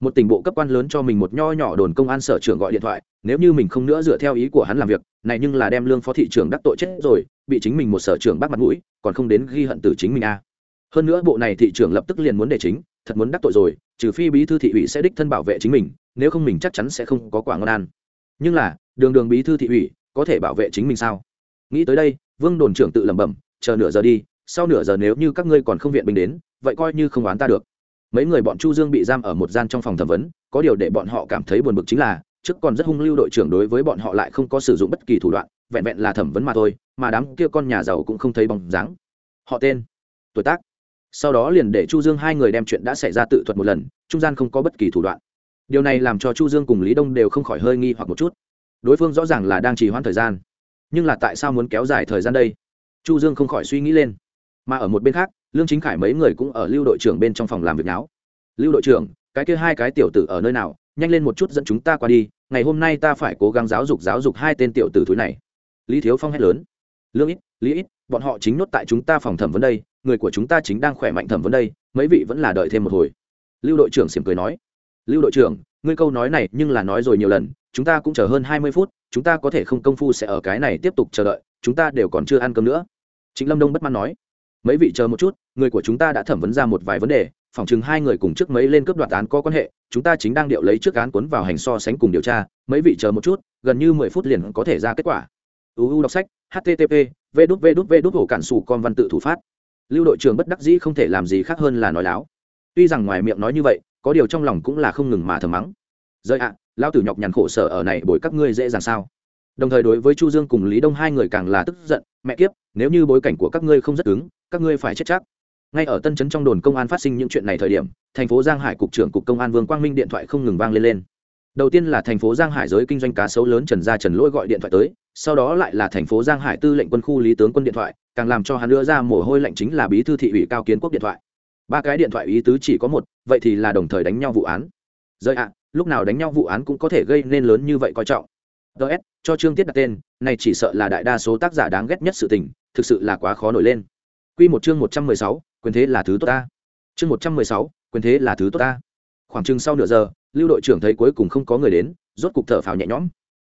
một tỉnh bộ cấp quan lớn cho mình một nho nhỏ đồn công an sở trưởng gọi điện thoại, nếu như mình không nữa dựa theo ý của hắn làm việc, này nhưng là đem lương phó thị trưởng đắc tội chết rồi, bị chính mình một sở trưởng bắt mặt mũi, còn không đến ghi hận từ chính mình a. Hơn nữa bộ này thị trưởng lập tức liền muốn để chính, thật muốn đắc tội rồi, trừ phi bí thư thị ủy sẽ đích thân bảo vệ chính mình, nếu không mình chắc chắn sẽ không có quả ngon ăn. Nhưng là, đường đường bí thư thị ủy, có thể bảo vệ chính mình sao? Nghĩ tới đây, vương đồn trưởng tự lẩm bẩm, chờ nửa giờ đi, sau nửa giờ nếu như các ngươi còn không viện binh đến, vậy coi như không oán ta được mấy người bọn chu dương bị giam ở một gian trong phòng thẩm vấn, có điều để bọn họ cảm thấy buồn bực chính là, trước còn rất hung lưu đội trưởng đối với bọn họ lại không có sử dụng bất kỳ thủ đoạn, vẹn vẹn là thẩm vấn mà thôi, mà đám kia con nhà giàu cũng không thấy bóng dáng. Họ tên, tuổi tác. Sau đó liền để chu dương hai người đem chuyện đã xảy ra tự thuật một lần, trung gian không có bất kỳ thủ đoạn. Điều này làm cho chu dương cùng lý đông đều không khỏi hơi nghi hoặc một chút. Đối phương rõ ràng là đang trì hoãn thời gian, nhưng là tại sao muốn kéo dài thời gian đây? Chu dương không khỏi suy nghĩ lên. Mà ở một bên khác lương chính khải mấy người cũng ở lưu đội trưởng bên trong phòng làm việc náo. Lưu đội trưởng, cái kia hai cái tiểu tử ở nơi nào? Nhanh lên một chút dẫn chúng ta qua đi, ngày hôm nay ta phải cố gắng giáo dục giáo dục hai tên tiểu tử thúi này. Lý thiếu phong hét lớn. Lương ít, lý ít, bọn họ chính nốt tại chúng ta phòng thẩm vấn đây, người của chúng ta chính đang khỏe mạnh thẩm vấn đây, mấy vị vẫn là đợi thêm một hồi. Lưu đội trưởng xỉm cười nói. Lưu đội trưởng, ngươi câu nói này nhưng là nói rồi nhiều lần, chúng ta cũng chờ hơn hai mươi phút, chúng ta có thể không công phu sẽ ở cái này tiếp tục chờ đợi, chúng ta đều còn chưa ăn cơm nữa. Chính lâm đông bất mãn nói mấy vị chờ một chút, người của chúng ta đã thẩm vấn ra một vài vấn đề phỏng chừng hai người cùng trước mấy lên cướp đoạt án có quan hệ, chúng ta chính đang điệu lấy trước án cuốn vào hành so sánh cùng điều tra, mấy vị chờ một chút, gần như mười phút liền có thể ra kết quả. Uu đọc sách http v đút v đút v đút hồ cản sủ con văn tự thủ phát. Lưu đội trưởng bất đắc dĩ không thể làm gì khác hơn là nói láo. Tuy rằng ngoài miệng nói như vậy, có điều trong lòng cũng là không ngừng mà thầm mắng. Rơi ạ lao tử nhọc nhằn khổ sở ở này, bồi các ngươi dễ dàng sao? Đồng thời đối với chu dương cùng lý đông hai người càng là tức giận, mẹ kiếp, nếu như bối cảnh của các ngươi không rất cứng, các ngươi phải chết chắc. Ngay ở tân trấn trong đồn công an phát sinh những chuyện này thời điểm, thành phố giang hải cục trưởng cục công an vương quang minh điện thoại không ngừng vang lên lên. Đầu tiên là thành phố giang hải giới kinh doanh cá sấu lớn trần gia trần lỗi gọi điện thoại tới, sau đó lại là thành phố giang hải tư lệnh quân khu lý tướng quân điện thoại, càng làm cho hắn đưa ra mồ hôi lạnh chính là bí thư thị ủy cao kiến quốc điện thoại. Ba cái điện thoại ý tứ chỉ có một, vậy thì là đồng thời đánh nhau vụ án. Rơi ạ, lúc nào đánh nhau vụ án cũng có thể gây nên lớn như vậy coi trọng ts cho trương tiết đặt tên, này chỉ sợ là đại đa số tác giả đáng ghét nhất sự tình, thực sự là quá khó nổi lên. Quy một chương một trăm mười sáu, quyền thế là thứ tốt ta. Chương một trăm mười sáu, quyền thế là thứ tốt ta. Khoảng chừng sau nửa giờ, lưu đội trưởng thấy cuối cùng không có người đến, rốt cục thở phào nhẹ nhõm.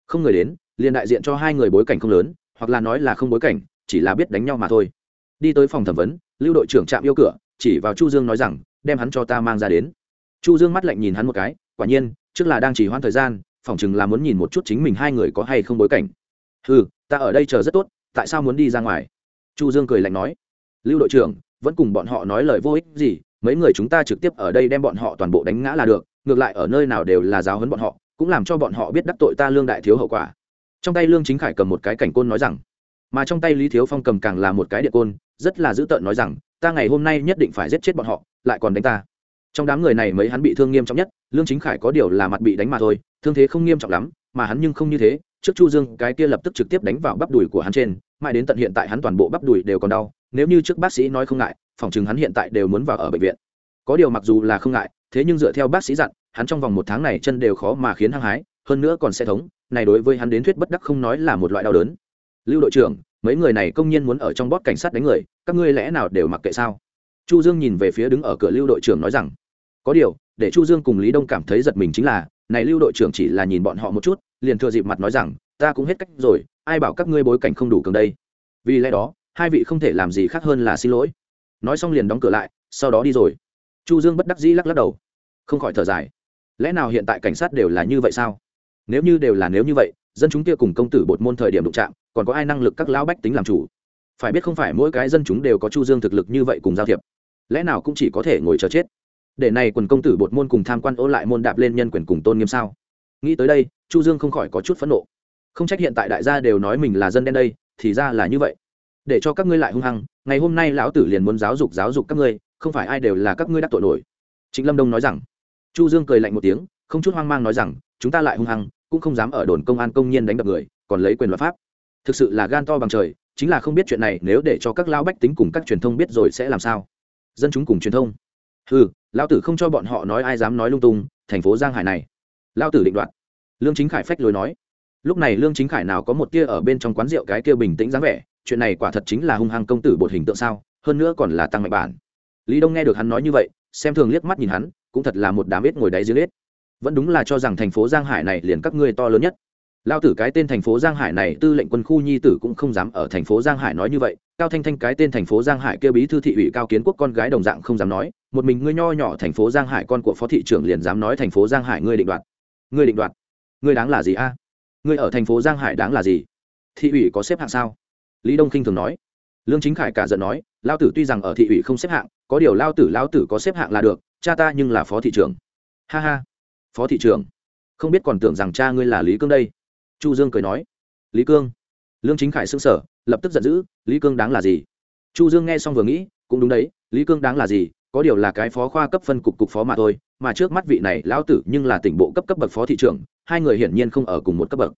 Không người đến, liền đại diện cho hai người bối cảnh không lớn, hoặc là nói là không bối cảnh, chỉ là biết đánh nhau mà thôi. Đi tới phòng thẩm vấn, lưu đội trưởng chạm yêu cửa, chỉ vào chu dương nói rằng, đem hắn cho ta mang ra đến. Chu dương mắt lạnh nhìn hắn một cái, quả nhiên, trước là đang chỉ hoãn thời gian phỏng chừng là muốn nhìn một chút chính mình hai người có hay không bối cảnh. Ừ ta ở đây chờ rất tốt, tại sao muốn đi ra ngoài? Chu dương cười lạnh nói. Lưu đội trưởng, vẫn cùng bọn họ nói lời vô ích gì, mấy người chúng ta trực tiếp ở đây đem bọn họ toàn bộ đánh ngã là được, ngược lại ở nơi nào đều là giáo huấn bọn họ, cũng làm cho bọn họ biết đắc tội ta lương đại thiếu hậu quả. Trong tay lương chính khải cầm một cái cảnh côn nói rằng, mà trong tay lý thiếu phong cầm càng là một cái điện côn, rất là dữ tợn nói rằng, ta ngày hôm nay nhất định phải giết chết bọn họ, lại còn đánh ta trong đám người này mấy hắn bị thương nghiêm trọng nhất, lương chính khải có điều là mặt bị đánh mà thôi, thương thế không nghiêm trọng lắm, mà hắn nhưng không như thế, trước chu dương cái kia lập tức trực tiếp đánh vào bắp đùi của hắn trên, mãi đến tận hiện tại hắn toàn bộ bắp đùi đều còn đau, nếu như trước bác sĩ nói không ngại, phòng chừng hắn hiện tại đều muốn vào ở bệnh viện. Có điều mặc dù là không ngại, thế nhưng dựa theo bác sĩ dặn, hắn trong vòng một tháng này chân đều khó mà khiến hăng hái, hơn nữa còn sẽ thống, này đối với hắn đến thuyết bất đắc không nói là một loại đau đớn. Lưu đội trưởng, mấy người này công nhiên muốn ở trong bót cảnh sát đánh người, các ngươi lẽ nào đều mặc kệ sao? Chu dương nhìn về phía đứng ở cửa lưu đội trưởng nói rằng có điều, để chu dương cùng lý đông cảm thấy giật mình chính là, này lưu đội trưởng chỉ là nhìn bọn họ một chút, liền thừa dịp mặt nói rằng, ta cũng hết cách rồi, ai bảo các ngươi bối cảnh không đủ cường đây? Vì lẽ đó, hai vị không thể làm gì khác hơn là xin lỗi. Nói xong liền đóng cửa lại, sau đó đi rồi. Chu dương bất đắc dĩ lắc lắc đầu, không khỏi thở dài. Lẽ nào hiện tại cảnh sát đều là như vậy sao? Nếu như đều là nếu như vậy, dân chúng kia cùng công tử bột môn thời điểm đụng chạm, còn có ai năng lực các lão bách tính làm chủ? Phải biết không phải mỗi cái dân chúng đều có chu dương thực lực như vậy cùng giao thiệp. Lẽ nào cũng chỉ có thể ngồi chờ chết? Để này quần công tử bột môn cùng tham quan ô lại môn đạp lên nhân quyền cùng tôn nghiêm sao? Nghĩ tới đây, chu dương không khỏi có chút phẫn nộ. Không trách hiện tại đại gia đều nói mình là dân đen đây, thì ra là như vậy. Để cho các ngươi lại hung hăng, ngày hôm nay lão tử liền muốn giáo dục giáo dục các ngươi, không phải ai đều là các ngươi đắc tội nổi. Trịnh lâm đông nói rằng. Chu dương cười lạnh một tiếng, không chút hoang mang nói rằng, chúng ta lại hung hăng, cũng không dám ở đồn công an công nhiên đánh đập người, còn lấy quyền luật pháp. Thực sự là gan to bằng trời, chính là không biết chuyện này, nếu để cho các lão bách tính cùng các truyền thông biết rồi sẽ làm sao? Dân chúng cùng truyền thông ừ lão tử không cho bọn họ nói ai dám nói lung tung, thành phố giang hải này. Lão tử định đoạt. Lương chính khải phách lối nói. Lúc này lương chính khải nào có một tia ở bên trong quán rượu cái kia bình tĩnh dáng vẻ, chuyện này quả thật chính là hung hăng công tử bột hình tượng sao, hơn nữa còn là tăng mạnh bản. Lý đông nghe được hắn nói như vậy, xem thường liếc mắt nhìn hắn, cũng thật là một đám ếch ngồi đáy dưới ếch. Vẫn đúng là cho rằng thành phố giang hải này liền các ngươi to lớn nhất lao tử cái tên thành phố giang hải này, tư lệnh quân khu nhi tử cũng không dám ở thành phố giang hải nói như vậy. Cao thanh thanh cái tên thành phố giang hải kêu bí thư thị ủy cao kiến quốc con gái đồng dạng không dám nói. Một mình ngươi nho nhỏ thành phố giang hải con của phó thị trưởng liền dám nói thành phố giang hải ngươi định đoạt. Ngươi định đoạt. Ngươi đáng là gì a? Ngươi ở thành phố giang hải đáng là gì? Thị ủy có xếp hạng sao? Lý đông khinh thường nói. Lương chính khải cả giận nói, lao tử tuy rằng ở thị ủy không xếp hạng, có điều lao tử lao tử có xếp hạng là được, cha ta nhưng là phó thị trưởng. Ha ha. Phó thị trưởng. Không biết còn tưởng rằng cha ngươi là lý cương đây chu dương cười nói, lý cương. Lương chính khải xưng sở lập tức giận dữ, lý cương đáng là gì? Chu dương nghe xong vừa nghĩ, cũng đúng đấy, lý cương đáng là gì? Có điều là cái phó khoa cấp phân cục cục phó mà thôi, mà trước mắt vị này lão tử nhưng là tỉnh bộ cấp cấp bậc phó thị trưởng, hai người hiển nhiên không ở cùng một cấp bậc.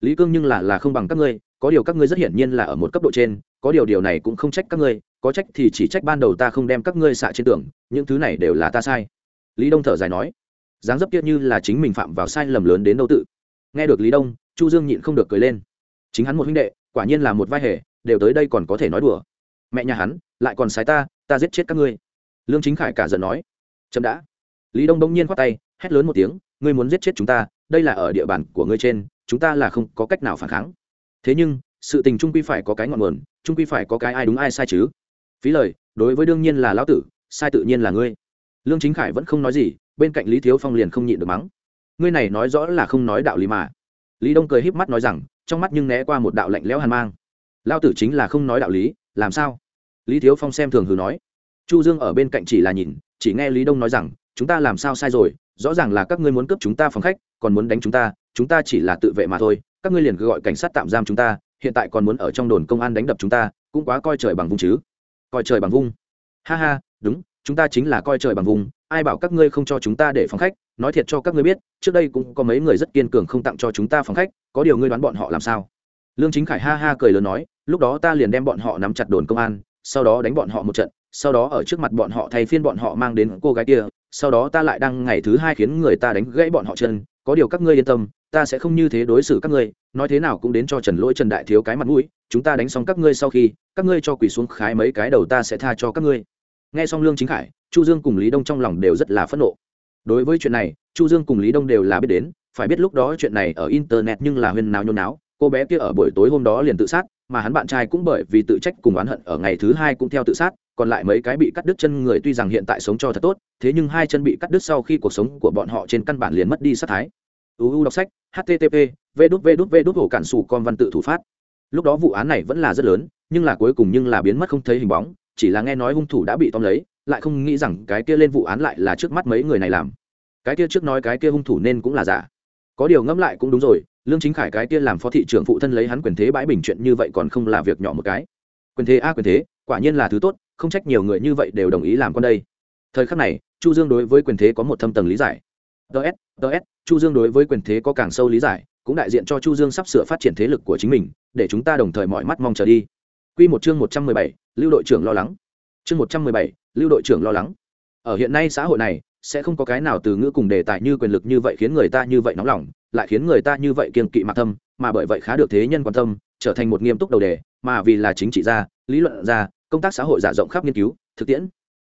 Lý cương nhưng là là không bằng các ngươi, có điều các ngươi rất hiển nhiên là ở một cấp độ trên, có điều điều này cũng không trách các ngươi, có trách thì chỉ trách ban đầu ta không đem các ngươi xạ trên tường, những thứ này đều là ta sai. Lý đông thở dài nói, dáng dấp kia như là chính mình phạm vào sai lầm lớn đến đâu tự. Nghe được lý đông chu dương nhịn không được cười lên. Chính hắn một huynh đệ, quả nhiên là một vai hề, đều tới đây còn có thể nói đùa. Mẹ nhà hắn, lại còn sái ta ta giết chết các ngươi. Lương chính khải cả giận nói. Chậm đã. Lý đông đông nhiên khoát tay, hét lớn một tiếng, ngươi muốn giết chết chúng ta, đây là ở địa bàn của ngươi trên, chúng ta là không có cách nào phản kháng. Thế nhưng, sự tình trung quy phải có cái ngọn nguồn, trung quy phải có cái ai đúng ai sai chứ. Phí lời, đối với đương nhiên là lão tử, sai tự nhiên là ngươi. Lương chính khải vẫn không nói gì, bên cạnh lý thiếu phong liền không nhịn được mắng. Ngươi này nói rõ là không nói đạo lý mà lý đông cười híp mắt nói rằng, trong mắt nhưng né qua một đạo lạnh lẽo hàn mang. Lao tử chính là không nói đạo lý, làm sao? Lý thiếu phong xem thường hừ nói. Chu dương ở bên cạnh chỉ là nhìn, chỉ nghe lý đông nói rằng, chúng ta làm sao sai rồi, rõ ràng là các ngươi muốn cướp chúng ta phòng khách, còn muốn đánh chúng ta chúng ta chỉ là tự vệ mà thôi, các ngươi liền cứ gọi cảnh sát tạm giam chúng ta, hiện tại còn muốn ở trong đồn công an đánh đập chúng ta, cũng quá coi trời bằng vung chứ. Coi trời bằng vung. Ha ha, đúng, chúng ta chính là coi trời bằng vung ai bảo các ngươi không cho chúng ta để phòng khách, nói thiệt cho các ngươi biết, trước đây cũng có mấy người rất kiên cường không tặng cho chúng ta phòng khách, có điều ngươi đoán bọn họ làm sao? Lương chính khải ha ha cười lớn nói, lúc đó ta liền đem bọn họ nắm chặt đồn công an, sau đó đánh bọn họ một trận, sau đó ở trước mặt bọn họ thay phiên bọn họ mang đến cô gái kia, sau đó ta lại đăng ngày thứ hai khiến người ta đánh gãy bọn họ chân, có điều các ngươi yên tâm, ta sẽ không như thế đối xử các ngươi, nói thế nào cũng đến cho trần lỗi trần đại thiếu cái mặt mũi, chúng ta đánh xong các ngươi sau khi, các ngươi cho quỳ xuống khái mấy cái đầu ta sẽ tha cho các ngươi nghe xong lương chính khải, chu dương cùng lý đông trong lòng đều rất là phẫn nộ. Đối với chuyện này, chu dương cùng lý đông đều là biết đến, phải biết lúc đó chuyện này ở internet nhưng là huyên nào nhôn náo, cô bé kia ở buổi tối hôm đó liền tự sát, mà hắn bạn trai cũng bởi vì tự trách cùng oán hận ở ngày thứ hai cũng theo tự sát, còn lại mấy cái bị cắt đứt chân người tuy rằng hiện tại sống cho thật tốt, thế nhưng hai chân bị cắt đứt sau khi cuộc sống của bọn họ trên căn bản liền mất đi sát thái. Uu đọc sách http v đút v đút v đút hổ cản sủ con văn tự thủ phát. Lúc đó vụ án này vẫn là rất lớn, nhưng là cuối cùng nhưng là biến mất không thấy hình bóng chỉ là nghe nói hung thủ đã bị tóm lấy, lại không nghĩ rằng cái kia lên vụ án lại là trước mắt mấy người này làm. Cái kia trước nói cái kia hung thủ nên cũng là giả. Có điều ngẫm lại cũng đúng rồi, lương chính khải cái kia làm phó thị trưởng phụ thân lấy hắn quyền thế bãi bình chuyện như vậy còn không là việc nhỏ một cái. Quyền thế a, quyền thế, quả nhiên là thứ tốt, không trách nhiều người như vậy đều đồng ý làm con đây. Thời khắc này, chu dương đối với quyền thế có một thâm tầng lý giải. Ts ts chu dương đối với quyền thế có càng sâu lý giải, cũng đại diện cho chu dương sắp sửa phát triển thế lực của chính mình, để chúng ta đồng thời mọi mắt mong chờ đi quy một chương một trăm mười bảy, lưu đội trưởng lo lắng. Chương một trăm mười bảy lưu đội trưởng lo lắng. Ở hiện nay xã hội này sẽ không có cái nào từ ngữ cùng đề tài như quyền lực như vậy khiến người ta như vậy nóng lòng lại khiến người ta như vậy kiên kỵ mạc thâm mà bởi vậy khá được thế nhân quan tâm trở thành một nghiêm túc đầu đề mà vì là chính trị gia lý luận gia công tác xã hội giả rộng khắp nghiên cứu thực tiễn.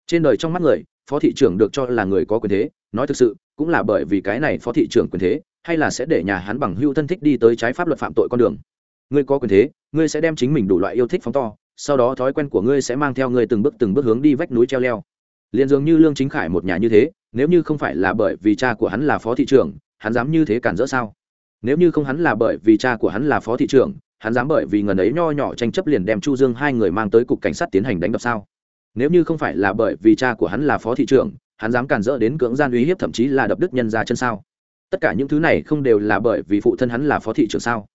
Trên đời trong mắt người phó thị trưởng được cho là người có quyền thế nói thực sự cũng là bởi vì cái này phó thị trưởng quyền thế hay là sẽ để nhà hắn bằng hưu thân thích đi tới trái pháp luật phạm tội con đường ngươi có quyền thế, ngươi sẽ đem chính mình đủ loại yêu thích phóng to, sau đó thói quen của ngươi sẽ mang theo ngươi từng bước từng bước hướng đi vách núi treo leo. Liền dường như lương chính khải một nhà như thế, nếu như không phải là bởi vì cha của hắn là phó thị trưởng, hắn dám như thế cản rỡ sao? Nếu như không hắn là bởi vì cha của hắn là phó thị trưởng, hắn dám bởi vì ngần ấy nho nhỏ tranh chấp liền đem chu dương hai người mang tới cục cảnh sát tiến hành đánh đập sao? Nếu như không phải là bởi vì cha của hắn là phó thị trưởng, hắn dám cản rỡ đến cưỡng gian uy hiếp thậm chí là đập đức nhân ra chân sao? Tất cả những thứ này không đều là bởi vì phụ thân hắn là phó thị trưởng sao?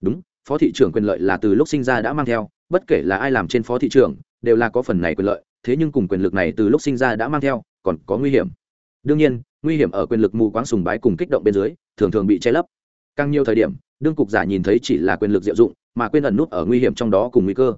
Đúng phó thị trưởng quyền lợi là từ lúc sinh ra đã mang theo, bất kể là ai làm trên phó thị trưởng, đều là có phần này quyền lợi, thế nhưng cùng quyền lực này từ lúc sinh ra đã mang theo, còn có nguy hiểm. Đương nhiên, nguy hiểm ở quyền lực mù quáng sùng bái cùng kích động bên dưới, thường thường bị che lấp. Càng nhiều thời điểm, đương cục giả nhìn thấy chỉ là quyền lực diệu dụng, mà quên ẩn nút ở nguy hiểm trong đó cùng nguy cơ.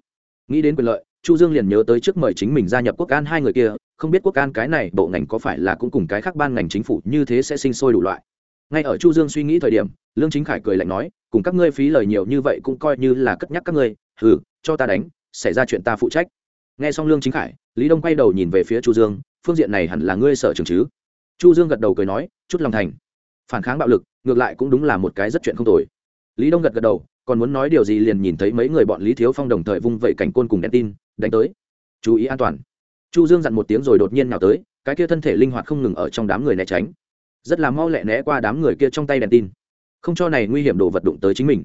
Nghĩ đến quyền lợi, chu dương liền nhớ tới trước mời chính mình gia nhập quốc an hai người kia, không biết quốc an cái này bộ ngành có phải là cũng cùng cái khác ban ngành chính phủ như thế sẽ sinh sôi đủ loại ngay ở chu dương suy nghĩ thời điểm, lương chính khải cười lạnh nói, cùng các ngươi phí lời nhiều như vậy cũng coi như là cất nhắc các ngươi, hừ, cho ta đánh, xảy ra chuyện ta phụ trách. Nghe xong lương chính khải, lý đông quay đầu nhìn về phía chu dương, phương diện này hẳn là ngươi sở trường chứ? Chu dương gật đầu cười nói, chút lòng thành. Phản kháng bạo lực, ngược lại cũng đúng là một cái rất chuyện không tồi. Lý đông gật gật đầu, còn muốn nói điều gì liền nhìn thấy mấy người bọn lý thiếu phong đồng thời vung vẩy cảnh côn cùng đèn tin, đánh tới. Chú ý an toàn. Chu dương dặn một tiếng rồi đột nhiên nào tới, cái kia thân thể linh hoạt không ngừng ở trong đám người né tránh rất là mau lẹ né qua đám người kia trong tay đèn tin. Không cho này nguy hiểm đồ vật đụng tới chính mình.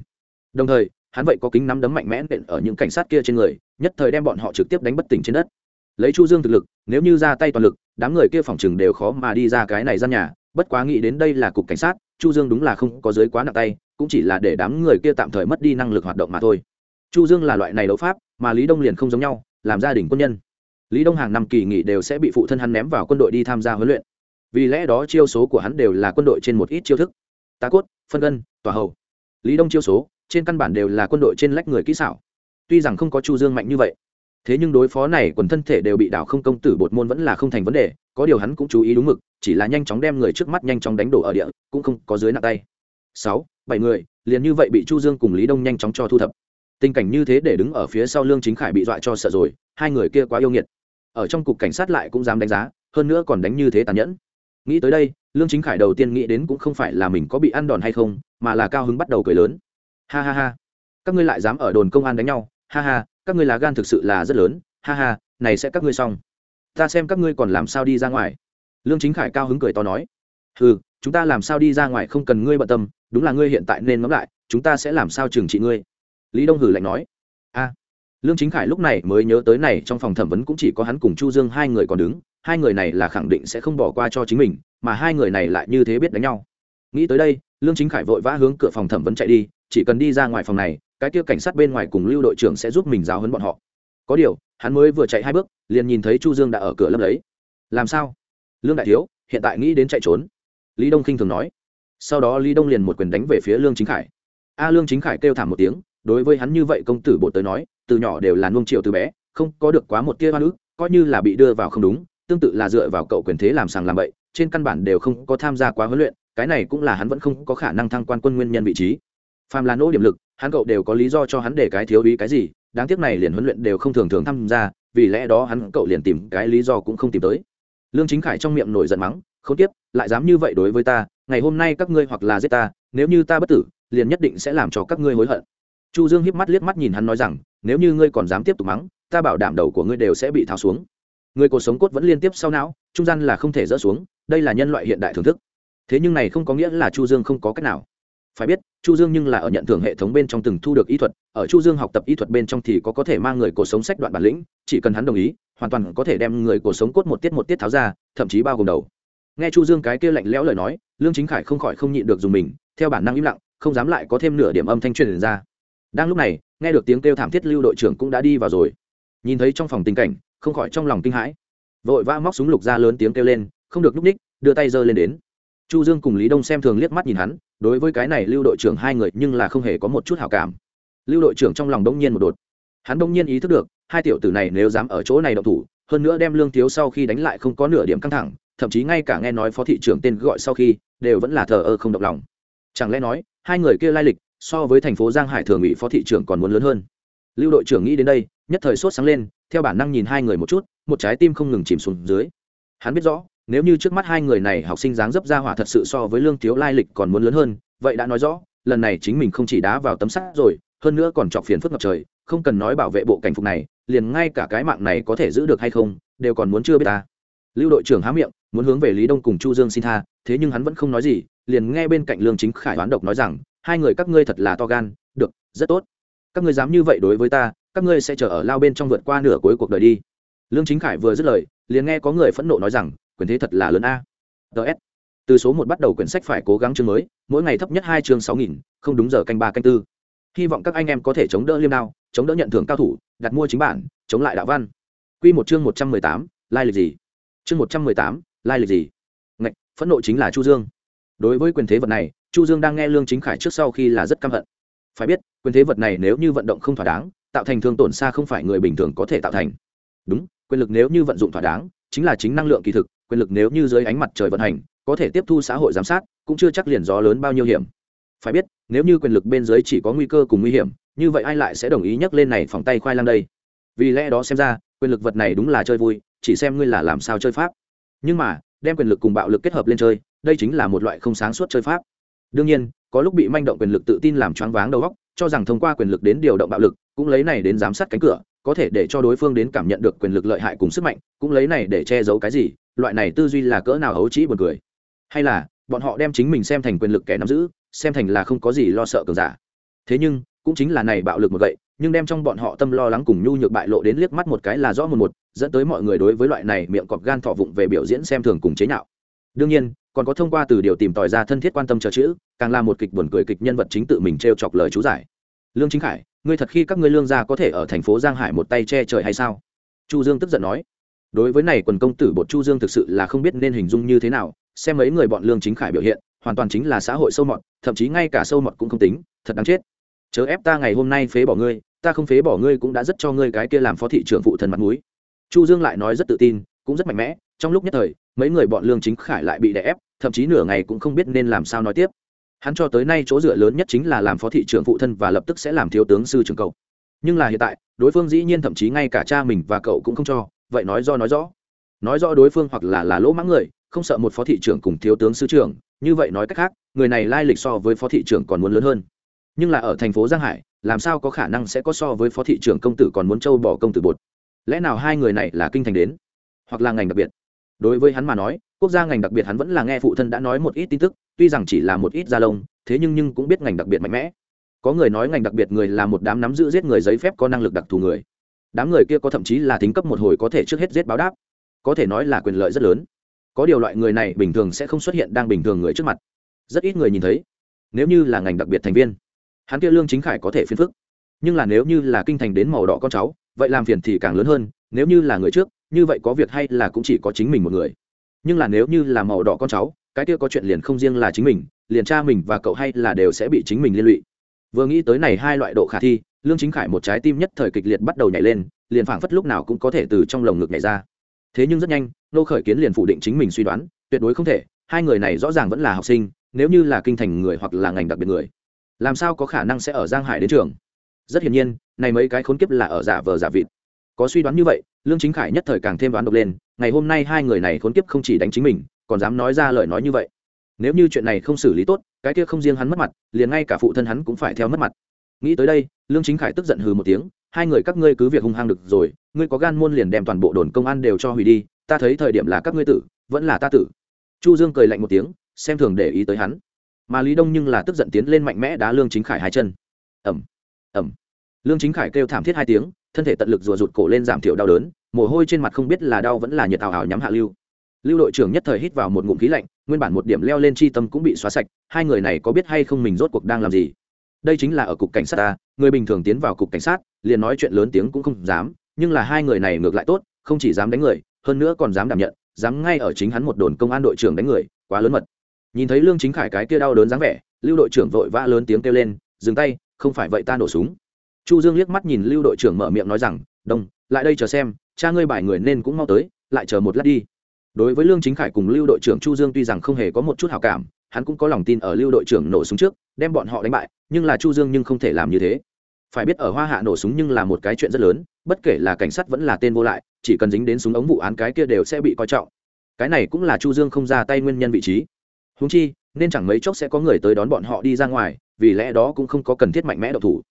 Đồng thời, hắn vậy có kính nắm đấm mạnh mẽ nện ở những cảnh sát kia trên người, nhất thời đem bọn họ trực tiếp đánh bất tỉnh trên đất. Lấy chu dương thực lực, nếu như ra tay toàn lực, đám người kia phòng chừng đều khó mà đi ra cái này gian nhà. Bất quá nghĩ đến đây là cục cảnh sát, chu dương đúng là không có giới quá nặng tay, cũng chỉ là để đám người kia tạm thời mất đi năng lực hoạt động mà thôi. Chu dương là loại này đấu pháp, mà lý đông liền không giống nhau, làm gia đình quân nhân. Lý đông hàng năm kỳ nghỉ đều sẽ bị phụ thân hắn ném vào quân đội đi tham gia huấn luyện vì lẽ đó chiêu số của hắn đều là quân đội trên một ít chiêu thức. Tá cốt, phân gân tòa hầu. Lý đông chiêu số, trên căn bản đều là quân đội trên lách người kỹ xảo. Tuy rằng không có chu dương mạnh như vậy, thế nhưng đối phó này quần thân thể đều bị đảo không công tử bột môn vẫn là không thành vấn đề, có điều hắn cũng chú ý đúng mực, chỉ là nhanh chóng đem người trước mắt nhanh chóng đánh đổ ở địa, cũng không có dưới nặng tay. Sáu, bảy người, liền như vậy bị chu dương cùng lý đông nhanh chóng cho thu thập. Tình cảnh như thế để đứng ở phía sau lương chính khải bị dọa cho sợ rồi, hai người kia quá yêu nghiệt. Ở trong cục cảnh sát lại cũng dám đánh giá, hơn nữa còn đánh như thế tàn nhẫn nghĩ tới đây, lương chính khải đầu tiên nghĩ đến cũng không phải là mình có bị ăn đòn hay không, mà là cao hứng bắt đầu cười lớn. Ha ha ha, các ngươi lại dám ở đồn công an đánh nhau. Ha ha, các ngươi lá gan thực sự là rất lớn. Ha ha, này sẽ các ngươi xong. Ta xem các ngươi còn làm sao đi ra ngoài. Lương chính khải cao hứng cười to nói. Ừ chúng ta làm sao đi ra ngoài không cần ngươi bận tâm. Đúng là ngươi hiện tại nên ngẫm lại, chúng ta sẽ làm sao trừng trị ngươi. Lý đông hử lạnh nói. A, lương chính khải lúc này mới nhớ tới này trong phòng thẩm vấn cũng chỉ có hắn cùng chu dương hai người còn đứng hai người này là khẳng định sẽ không bỏ qua cho chính mình, mà hai người này lại như thế biết đánh nhau. Nghĩ tới đây, lương chính khải vội vã hướng cửa phòng thẩm vấn chạy đi, chỉ cần đi ra ngoài phòng này, cái kia cảnh sát bên ngoài cùng lưu đội trưởng sẽ giúp mình giáo hấn bọn họ. Có điều, hắn mới vừa chạy hai bước, liền nhìn thấy chu dương đã ở cửa lấp đấy. làm sao? Lương đại thiếu, hiện tại nghĩ đến chạy trốn. Lý đông khinh thường nói. Sau đó lý đông liền một quyền đánh về phía lương chính khải. A lương chính khải kêu thảm một tiếng, đối với hắn như vậy công tử bộ tới nói, từ nhỏ đều là nuông triệu từ bé, không có được quá một tia hoa nữ coi như là bị đưa vào không đúng tương tự là dựa vào cậu quyền thế làm sàng làm bậy, trên căn bản đều không có tham gia quá huấn luyện, cái này cũng là hắn vẫn không có khả năng thăng quan quân nguyên nhân vị trí. Phàm là nỗ điểm lực, hắn cậu đều có lý do cho hắn để cái thiếu ý cái gì, đáng tiếc này liền huấn luyện đều không thường thường tham gia, vì lẽ đó hắn cậu liền tìm cái lý do cũng không tìm tới. Lương chính khải trong miệng nổi giận mắng, không tiếp, lại dám như vậy đối với ta, ngày hôm nay các ngươi hoặc là giết ta, nếu như ta bất tử, liền nhất định sẽ làm cho các ngươi hối hận. Chu dương hiếp mắt liếc mắt nhìn hắn nói rằng, nếu như ngươi còn dám tiếp tục mắng, ta bảo đảm đầu của ngươi đều sẽ bị tháo xuống người cuộc sống cốt vẫn liên tiếp sau não, trung gian là không thể dỡ xuống, đây là nhân loại hiện đại thưởng thức. Thế nhưng này không có nghĩa là chu dương không có cách nào. Phải biết, chu dương nhưng là ở nhận thưởng hệ thống bên trong từng thu được y thuật, ở chu dương học tập y thuật bên trong thì có có thể mang người cuộc sống sách đoạn bản lĩnh, chỉ cần hắn đồng ý, hoàn toàn có thể đem người cuộc sống cốt một tiết một tiết tháo ra, thậm chí bao gồm đầu. Nghe chu dương cái kia lạnh lẽo lời nói, lương chính khải không khỏi không nhịn được dùng mình, theo bản năng im lặng, không dám lại có thêm nửa điểm âm thanh truyền ra. Đang lúc này, nghe được tiếng kêu thảm thiết lưu đội trưởng cũng đã đi vào rồi. Nhìn thấy trong phòng tình cảnh không khỏi trong lòng kinh hãi. Vội vã móc súng lục ra lớn tiếng kêu lên, không được núp ních, đưa tay giơ lên đến. Chu dương cùng lý đông xem thường liếc mắt nhìn hắn, đối với cái này lưu đội trưởng hai người nhưng là không hề có một chút hảo cảm. Lưu đội trưởng trong lòng đông nhiên một đột. Hắn đông nhiên ý thức được, hai tiểu tử này nếu dám ở chỗ này động thủ, hơn nữa đem lương thiếu sau khi đánh lại không có nửa điểm căng thẳng, thậm chí ngay cả nghe nói phó thị trưởng tên gọi sau khi, đều vẫn là thờ ơ không động lòng. Chẳng lẽ nói, hai người kia lai lịch, so với thành phố giang hải thường ủy phó thị trưởng còn muốn lớn hơn? Lưu đội trưởng nghĩ đến đây nhất thời sốt sáng lên, theo bản năng nhìn hai người một chút, một trái tim không ngừng chìm xuống dưới. Hắn biết rõ, nếu như trước mắt hai người này học sinh dáng dấp ra hỏa thật sự so với lương thiếu lai lịch còn muốn lớn hơn, vậy đã nói rõ, lần này chính mình không chỉ đá vào tấm sắt rồi, hơn nữa còn chọc phiền phức ngập trời, không cần nói bảo vệ bộ cảnh phục này, liền ngay cả cái mạng này có thể giữ được hay không, đều còn muốn chưa biết ta. Lưu đội trưởng há miệng, muốn hướng về lý đông cùng chu dương xin tha, thế nhưng hắn vẫn không nói gì, liền nghe bên cạnh lương chính khải đoán độc nói rằng, hai người các ngươi thật là to gan, được, rất tốt. Các ngươi dám như vậy đối với ta các ngươi sẽ chờ ở lao bên trong vượt qua nửa cuối cuộc đời đi. Lương chính khải vừa dứt lời, liền nghe có người phẫn nộ nói rằng, quyền thế thật là lớn a. Ts từ số một bắt đầu quyển sách phải cố gắng chương mới, mỗi ngày thấp nhất hai chương sáu nghìn, không đúng giờ canh ba canh tư. Hy vọng các anh em có thể chống đỡ liêm đao, chống đỡ nhận thưởng cao thủ, đặt mua chính bản, chống lại đạo văn. Q một chương một trăm mười tám, lai lịch gì? Chương một trăm mười tám, lai lịch gì? Ngạch, phẫn nộ chính là chu dương. Đối với quyền thế vật này, chu dương đang nghe lương chính khải trước sau khi là rất căm hận. Phải biết, quyền thế vật này nếu như vận động không thỏa đáng tạo thành thương tổn xa không phải người bình thường có thể tạo thành. Đúng, quyền lực nếu như vận dụng thỏa đáng, chính là chính năng lượng kỳ thực, quyền lực nếu như dưới ánh mặt trời vận hành, có thể tiếp thu xã hội giám sát, cũng chưa chắc liền gió lớn bao nhiêu hiểm. Phải biết, nếu như quyền lực bên dưới chỉ có nguy cơ cùng nguy hiểm, như vậy ai lại sẽ đồng ý nhắc lên này phòng tay khoai lang đây? Vì lẽ đó xem ra, quyền lực vật này đúng là chơi vui, chỉ xem ngươi là làm sao chơi pháp. Nhưng mà, đem quyền lực cùng bạo lực kết hợp lên chơi, đây chính là một loại không sáng suốt chơi pháp. Đương nhiên, có lúc bị manh động quyền lực tự tin làm choáng váng đầu óc, cho rằng thông qua quyền lực đến điều động bạo lực cũng lấy này đến giám sát cánh cửa, có thể để cho đối phương đến cảm nhận được quyền lực lợi hại cùng sức mạnh, cũng lấy này để che giấu cái gì, loại này tư duy là cỡ nào hấu trĩ buồn cười. Hay là, bọn họ đem chính mình xem thành quyền lực kẻ nắm giữ, xem thành là không có gì lo sợ cường giả. Thế nhưng, cũng chính là này bạo lực một gậy, nhưng đem trong bọn họ tâm lo lắng cùng nhu nhược bại lộ đến liếc mắt một cái là rõ một một, dẫn tới mọi người đối với loại này miệng cọp gan thọ vụng về biểu diễn xem thường cùng chế nhạo. Đương nhiên, còn có thông qua từ điều tìm tòi ra thân thiết quan tâm chờ chữ, càng là một kịch buồn cười kịch nhân vật chính tự mình t r e o chọc lời chú giải lương chính khải, ngươi thật khi các ngươi lương gia có thể ở thành phố giang hải một tay che trời hay sao? Chu dương tức giận nói. Đối với này quần công tử bột chu dương thực sự là không biết nên hình dung như thế nào, xem mấy người bọn lương chính khải biểu hiện, hoàn toàn chính là xã hội sâu mọt, thậm chí ngay cả sâu mọt cũng không tính, thật đáng chết. Chớ ép ta ngày hôm nay phế bỏ ngươi, ta không phế bỏ ngươi cũng đã rất cho ngươi cái kia làm phó thị trưởng phụ thần mặt mũi. Chu dương lại nói rất tự tin, cũng rất mạnh mẽ, trong lúc nhất thời, mấy người bọn lương chính khải lại bị đè ép, thậm chí nửa ngày cũng không biết nên làm sao nói tiếp hắn cho tới nay chỗ dựa lớn nhất chính là làm phó thị trưởng phụ thân và lập tức sẽ làm thiếu tướng sư trưởng cậu. Nhưng là hiện tại, đối phương dĩ nhiên thậm chí ngay cả cha mình và cậu cũng không cho, vậy nói do nói rõ. Nói rõ đối phương hoặc là là lỗ mãng người, không sợ một phó thị trưởng cùng thiếu tướng sư trưởng, như vậy nói cách khác, người này lai lịch so với phó thị trưởng còn muốn lớn hơn. Nhưng là ở thành phố giang hải, làm sao có khả năng sẽ có so với phó thị trưởng công tử còn muốn châu bỏ công tử bột? Lẽ nào hai người này là kinh thành đến, hoặc là ngành đặc biệt? Đối với hắn mà nói, quốc gia ngành đặc biệt hắn vẫn là nghe phụ thân đã nói một ít tin tức tuy rằng chỉ là một ít da lông, thế nhưng nhưng cũng biết ngành đặc biệt mạnh mẽ. Có người nói ngành đặc biệt người là một đám nắm giữ giết người giấy phép có năng lực đặc thù người. Đám người kia có thậm chí là tính cấp một hồi có thể trước hết giết báo đáp. Có thể nói là quyền lợi rất lớn. Có điều loại người này bình thường sẽ không xuất hiện đang bình thường người trước mặt. Rất ít người nhìn thấy. Nếu như là ngành đặc biệt thành viên, hắn kia lương chính khải có thể phiền phức. Nhưng là nếu như là kinh thành đến màu đỏ con cháu, vậy làm phiền thì càng lớn hơn, nếu như là người trước, như vậy có việc hay là cũng chỉ có chính mình một người. Nhưng là nếu như là màu đỏ con cháu cái kia có chuyện liền không riêng là chính mình, liền cha mình và cậu hay là đều sẽ bị chính mình liên lụy. Vừa nghĩ tới này hai loại độ khả thi, lương chính khải một trái tim nhất thời kịch liệt bắt đầu nhảy lên, liền phảng phất lúc nào cũng có thể từ trong lồng ngực nhảy ra. Thế nhưng rất nhanh, nô khởi kiến liền phủ định chính mình suy đoán, tuyệt đối không thể, hai người này rõ ràng vẫn là học sinh, nếu như là kinh thành người hoặc là ngành đặc biệt người, làm sao có khả năng sẽ ở giang hải đến trường? Rất hiển nhiên, này mấy cái khốn kiếp là ở giả vờ giả vịt. Có suy đoán như vậy, lương chính khải nhất thời càng thêm đoán độc lên, ngày hôm nay hai người này khốn kiếp không chỉ đánh chính mình còn dám nói ra lời nói như vậy. Nếu như chuyện này không xử lý tốt, cái kia không riêng hắn mất mặt, liền ngay cả phụ thân hắn cũng phải theo mất mặt. Nghĩ tới đây, lương chính khải tức giận hừ một tiếng, hai người các ngươi cứ việc hung hăng được rồi, ngươi có gan môn liền đem toàn bộ đồn công an đều cho hủy đi, ta thấy thời điểm là các ngươi tử, vẫn là ta tử. Chu dương cười lạnh một tiếng, xem thường để ý tới hắn. Mà lý đông nhưng là tức giận tiến lên mạnh mẽ đá lương chính khải hai chân. Ẩm ẩm lương chính khải kêu thảm thiết hai tiếng, thân thể tận lực rùa rụt cổ lên giảm thiểu đau đớn, mồ hôi trên mặt không biết là đau vẫn là nhiệt ảo ảo nhắm hạ lưu lưu đội trưởng nhất thời hít vào một ngụm khí lạnh, nguyên bản một điểm leo lên chi tâm cũng bị xóa sạch, hai người này có biết hay không mình rốt cuộc đang làm gì? Đây chính là ở cục cảnh sát ta, người bình thường tiến vào cục cảnh sát, liền nói chuyện lớn tiếng cũng không dám, nhưng là hai người này ngược lại tốt, không chỉ dám đánh người, hơn nữa còn dám đảm nhận, dám ngay ở chính hắn một đồn công an đội trưởng đánh người, quá lớn mật. Nhìn thấy lương chính khải cái kia đau đớn dáng vẻ, lưu đội trưởng vội vã lớn tiếng kêu lên, dừng tay, không phải vậy ta nổ súng. Chu dương liếc mắt nhìn lưu đội trưởng mở miệng nói rằng, đông, lại đây chờ xem, cha ngươi bài người nên cũng mau tới, lại chờ một lát đi đối với lương chính khải cùng lưu đội trưởng chu dương tuy rằng không hề có một chút hảo cảm, hắn cũng có lòng tin ở lưu đội trưởng nổ súng trước, đem bọn họ đánh bại, nhưng là chu dương nhưng không thể làm như thế. Phải biết ở hoa hạ nổ súng nhưng là một cái chuyện rất lớn, bất kể là cảnh sát vẫn là tên vô lại, chỉ cần dính đến súng ống vụ án cái kia đều sẽ bị coi trọng. Cái này cũng là chu dương không ra tay nguyên nhân vị trí. Húng chi, nên chẳng mấy chốc sẽ có người tới đón bọn họ đi ra ngoài, vì lẽ đó cũng không có cần thiết mạnh mẽ độc thủ.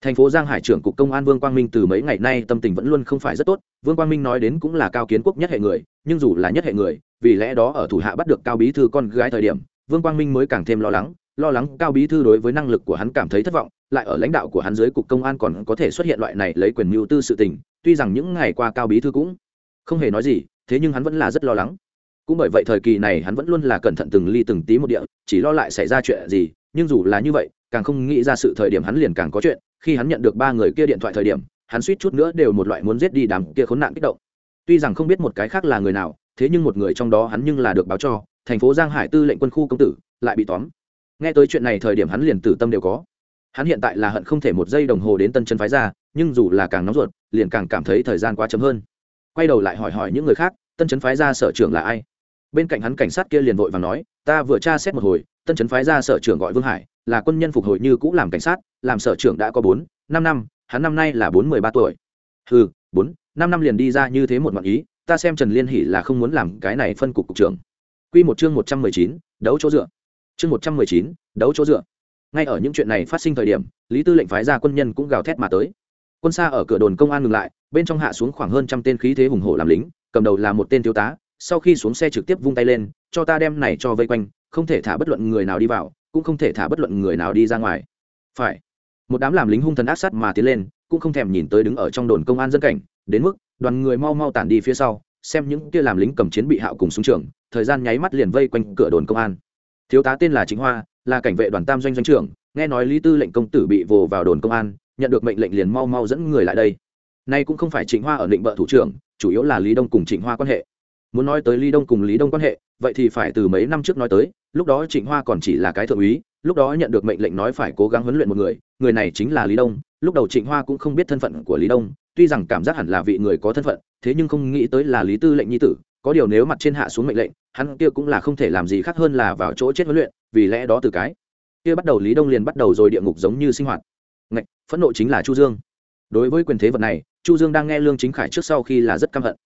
Thành phố giang hải trưởng cục công an vương quang minh từ mấy ngày nay tâm tình vẫn luôn không phải rất tốt, vương quang minh nói đến cũng là cao kiến quốc nhất hệ người nhưng dù là nhất hệ người, vì lẽ đó ở thủ hạ bắt được cao bí thư con gái thời điểm, vương quang minh mới càng thêm lo lắng lo lắng cao bí thư đối với năng lực của hắn cảm thấy thất vọng, lại ở lãnh đạo của hắn dưới cục công an còn có thể xuất hiện loại này lấy quyền mưu tư sự tình, tuy rằng những ngày qua cao bí thư cũng không hề nói gì, thế nhưng hắn vẫn là rất lo lắng. Cũng bởi vậy thời kỳ này hắn vẫn luôn là cẩn thận từng ly từng tí một địa, chỉ lo lại xảy ra chuyện gì, nhưng dù là như vậy, càng không nghĩ ra sự thời điểm hắn liền càng có chuyện, khi hắn nhận được ba người kia điện thoại thời điểm, hắn suýt chút nữa đều một loại muốn giết đi đám kia khốn nạn kích động tuy rằng không biết một cái khác là người nào, thế nhưng một người trong đó hắn nhưng là được báo cho, thành phố giang hải tư lệnh quân khu công tử, lại bị tóm. Nghe tới chuyện này thời điểm hắn liền tử tâm đều có. Hắn hiện tại là hận không thể một giây đồng hồ đến tân chân phái ra, nhưng dù là càng nóng ruột, liền càng cảm thấy thời gian quá chấm hơn. Quay đầu lại hỏi hỏi những người khác, tân chấn phái ra sở trưởng là ai? Bên cạnh hắn cảnh sát kia liền vội và nói, ta vừa tra xét một hồi, tân chấn phái ra sở trưởng gọi vương hải, là quân nhân phục hồi như cũ làm cảnh sát, làm sở trưởng đã có bốn, năm năm, hắn năm nay là bốn mười ba tuổi. Ừ bốn năm năm liền đi ra như thế một ngọn ý, ta xem trần liên hỷ là không muốn làm cái này phân cục cục trưởng. Q một chương một trăm mười chín, đấu chỗ dựa. Chương một trăm mười chín, đấu chỗ dựa. Ngay ở những chuyện này phát sinh thời điểm, lý tư lệnh phái ra quân nhân cũng gào thét mà tới. Quân xa ở cửa đồn công an ngừng lại, bên trong hạ xuống khoảng hơn trăm tên khí thế hùng hổ làm lính, cầm đầu là một tên thiếu tá, sau khi xuống xe trực tiếp vung tay lên, cho ta đem này cho vây quanh, không thể thả bất luận người nào đi vào, cũng không thể thả bất luận người nào đi ra ngoài. Phải. Một đám làm lính hung thần ác sát mà tiến lên, cũng không thèm nhìn tới đứng ở trong đồn công an dân cảnh đến mức đoàn người mau mau tản đi phía sau, xem những kia làm lính cầm chiến bị hạo cùng xuống trường, thời gian nháy mắt liền vây quanh cửa đồn công an. Thiếu tá tên là chính hoa, là cảnh vệ đoàn tam doanh doanh trưởng, nghe nói lý tư lệnh công tử bị vồ vào đồn công an, nhận được mệnh lệnh liền mau mau dẫn người lại đây. Nay cũng không phải trịnh hoa ở định vợ thủ trưởng, chủ yếu là lý đông cùng trịnh hoa quan hệ. Muốn nói tới lý đông cùng lý đông quan hệ, vậy thì phải từ mấy năm trước nói tới, lúc đó trịnh hoa còn chỉ là cái thượng úy, lúc đó nhận được mệnh lệnh nói phải cố gắng huấn luyện một người người này chính là lý đông, lúc đầu trịnh hoa cũng không biết thân phận của lý đông tuy rằng cảm giác hẳn là vị người có thân phận, thế nhưng không nghĩ tới là lý tư lệnh nhi tử, có điều nếu mặt trên hạ xuống mệnh lệnh, hắn kia cũng là không thể làm gì khác hơn là vào chỗ chết huấn luyện, vì lẽ đó từ cái kia bắt đầu lý đông liền bắt đầu rồi địa ngục giống như sinh hoạt. Ngạch, phẫn nộ chính là chu dương. Đối với quyền thế vật này, chu dương đang nghe lương chính khải trước sau khi là rất căm hận.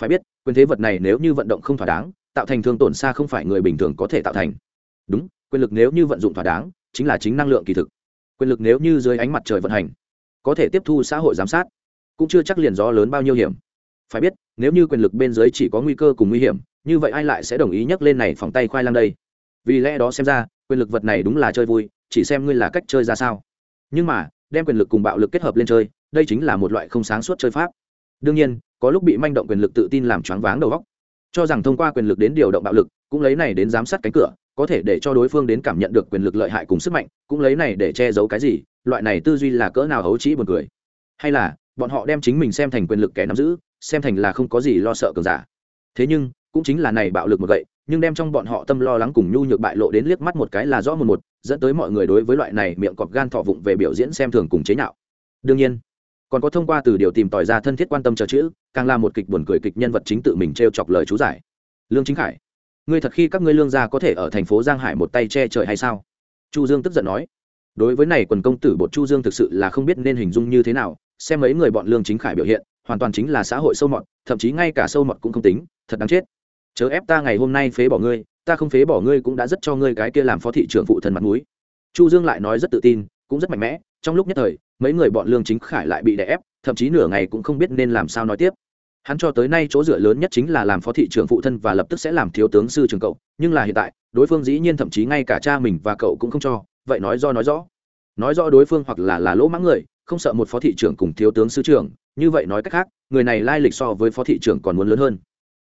Phải biết, quyền thế vật này nếu như vận động không thỏa đáng, tạo thành thương tổn xa không phải người bình thường có thể tạo thành. Đúng, quyền lực nếu như vận dụng thỏa đáng, chính là chính năng lượng kỳ thực. Quyền lực nếu như dưới ánh mặt trời vận hành, có thể tiếp thu xã hội giám sát cũng chưa chắc liền gió lớn bao nhiêu hiểm. Phải biết, nếu như quyền lực bên dưới chỉ có nguy cơ cùng nguy hiểm, như vậy ai lại sẽ đồng ý nhắc lên này phòng tay khoai lang đây? Vì lẽ đó xem ra, quyền lực vật này đúng là chơi vui, chỉ xem ngươi là cách chơi ra sao. Nhưng mà, đem quyền lực cùng bạo lực kết hợp lên chơi, đây chính là một loại không sáng suốt chơi pháp. Đương nhiên, có lúc bị manh động quyền lực tự tin làm choáng váng đầu óc. Cho rằng thông qua quyền lực đến điều động bạo lực, cũng lấy này đến giám sát cánh cửa, có thể để cho đối phương đến cảm nhận được quyền lực lợi hại cùng sức mạnh, cũng lấy này để che giấu cái gì, loại này tư duy là cỡ nào hấu trĩ buồn cười. Hay là bọn họ đem chính mình xem thành quyền lực kẻ nắm giữ, xem thành là không có gì lo sợ cường giả. Thế nhưng, cũng chính là này bạo lực một gậy, nhưng đem trong bọn họ tâm lo lắng cùng nhu nhược bại lộ đến liếc mắt một cái là rõ một một, dẫn tới mọi người đối với loại này miệng cọp gan thọ vụng về biểu diễn xem thường cùng chế nhạo. Đương nhiên, còn có thông qua từ điều tìm tòi ra thân thiết quan tâm cho chữ, càng là một kịch buồn cười kịch nhân vật chính tự mình t r e o chọc lời chú giải. Lương chính khải, ngươi thật khi các ngươi lương gia có thể ở thành phố giang hải một tay che trời hay sao? Chu dương tức giận nói. Đối với này quần công tử bột chu dương thực sự là không biết nên hình dung như thế nào xem mấy người bọn lương chính khải biểu hiện, hoàn toàn chính là xã hội sâu mọt, thậm chí ngay cả sâu mọt cũng không tính, thật đáng chết. Chớ ép ta ngày hôm nay phế bỏ ngươi, ta không phế bỏ ngươi cũng đã rất cho ngươi cái kia làm phó thị trưởng phụ thần mặt mũi. Chu dương lại nói rất tự tin, cũng rất mạnh mẽ, trong lúc nhất thời, mấy người bọn lương chính khải lại bị đè ép, thậm chí nửa ngày cũng không biết nên làm sao nói tiếp. Hắn cho tới nay chỗ dựa lớn nhất chính là làm phó thị trưởng phụ thân và lập tức sẽ làm thiếu tướng sư trường cậu, nhưng là hiện tại, đối phương dĩ nhiên thậm chí ngay cả cha mình và cậu cũng không cho, vậy nói do nói rõ. Nói rõ đối phương hoặc là là lỗ mãng người không sợ một phó thị trưởng cùng thiếu tướng sư trưởng, như vậy nói cách khác, người này lai lịch so với phó thị trưởng còn muốn lớn hơn.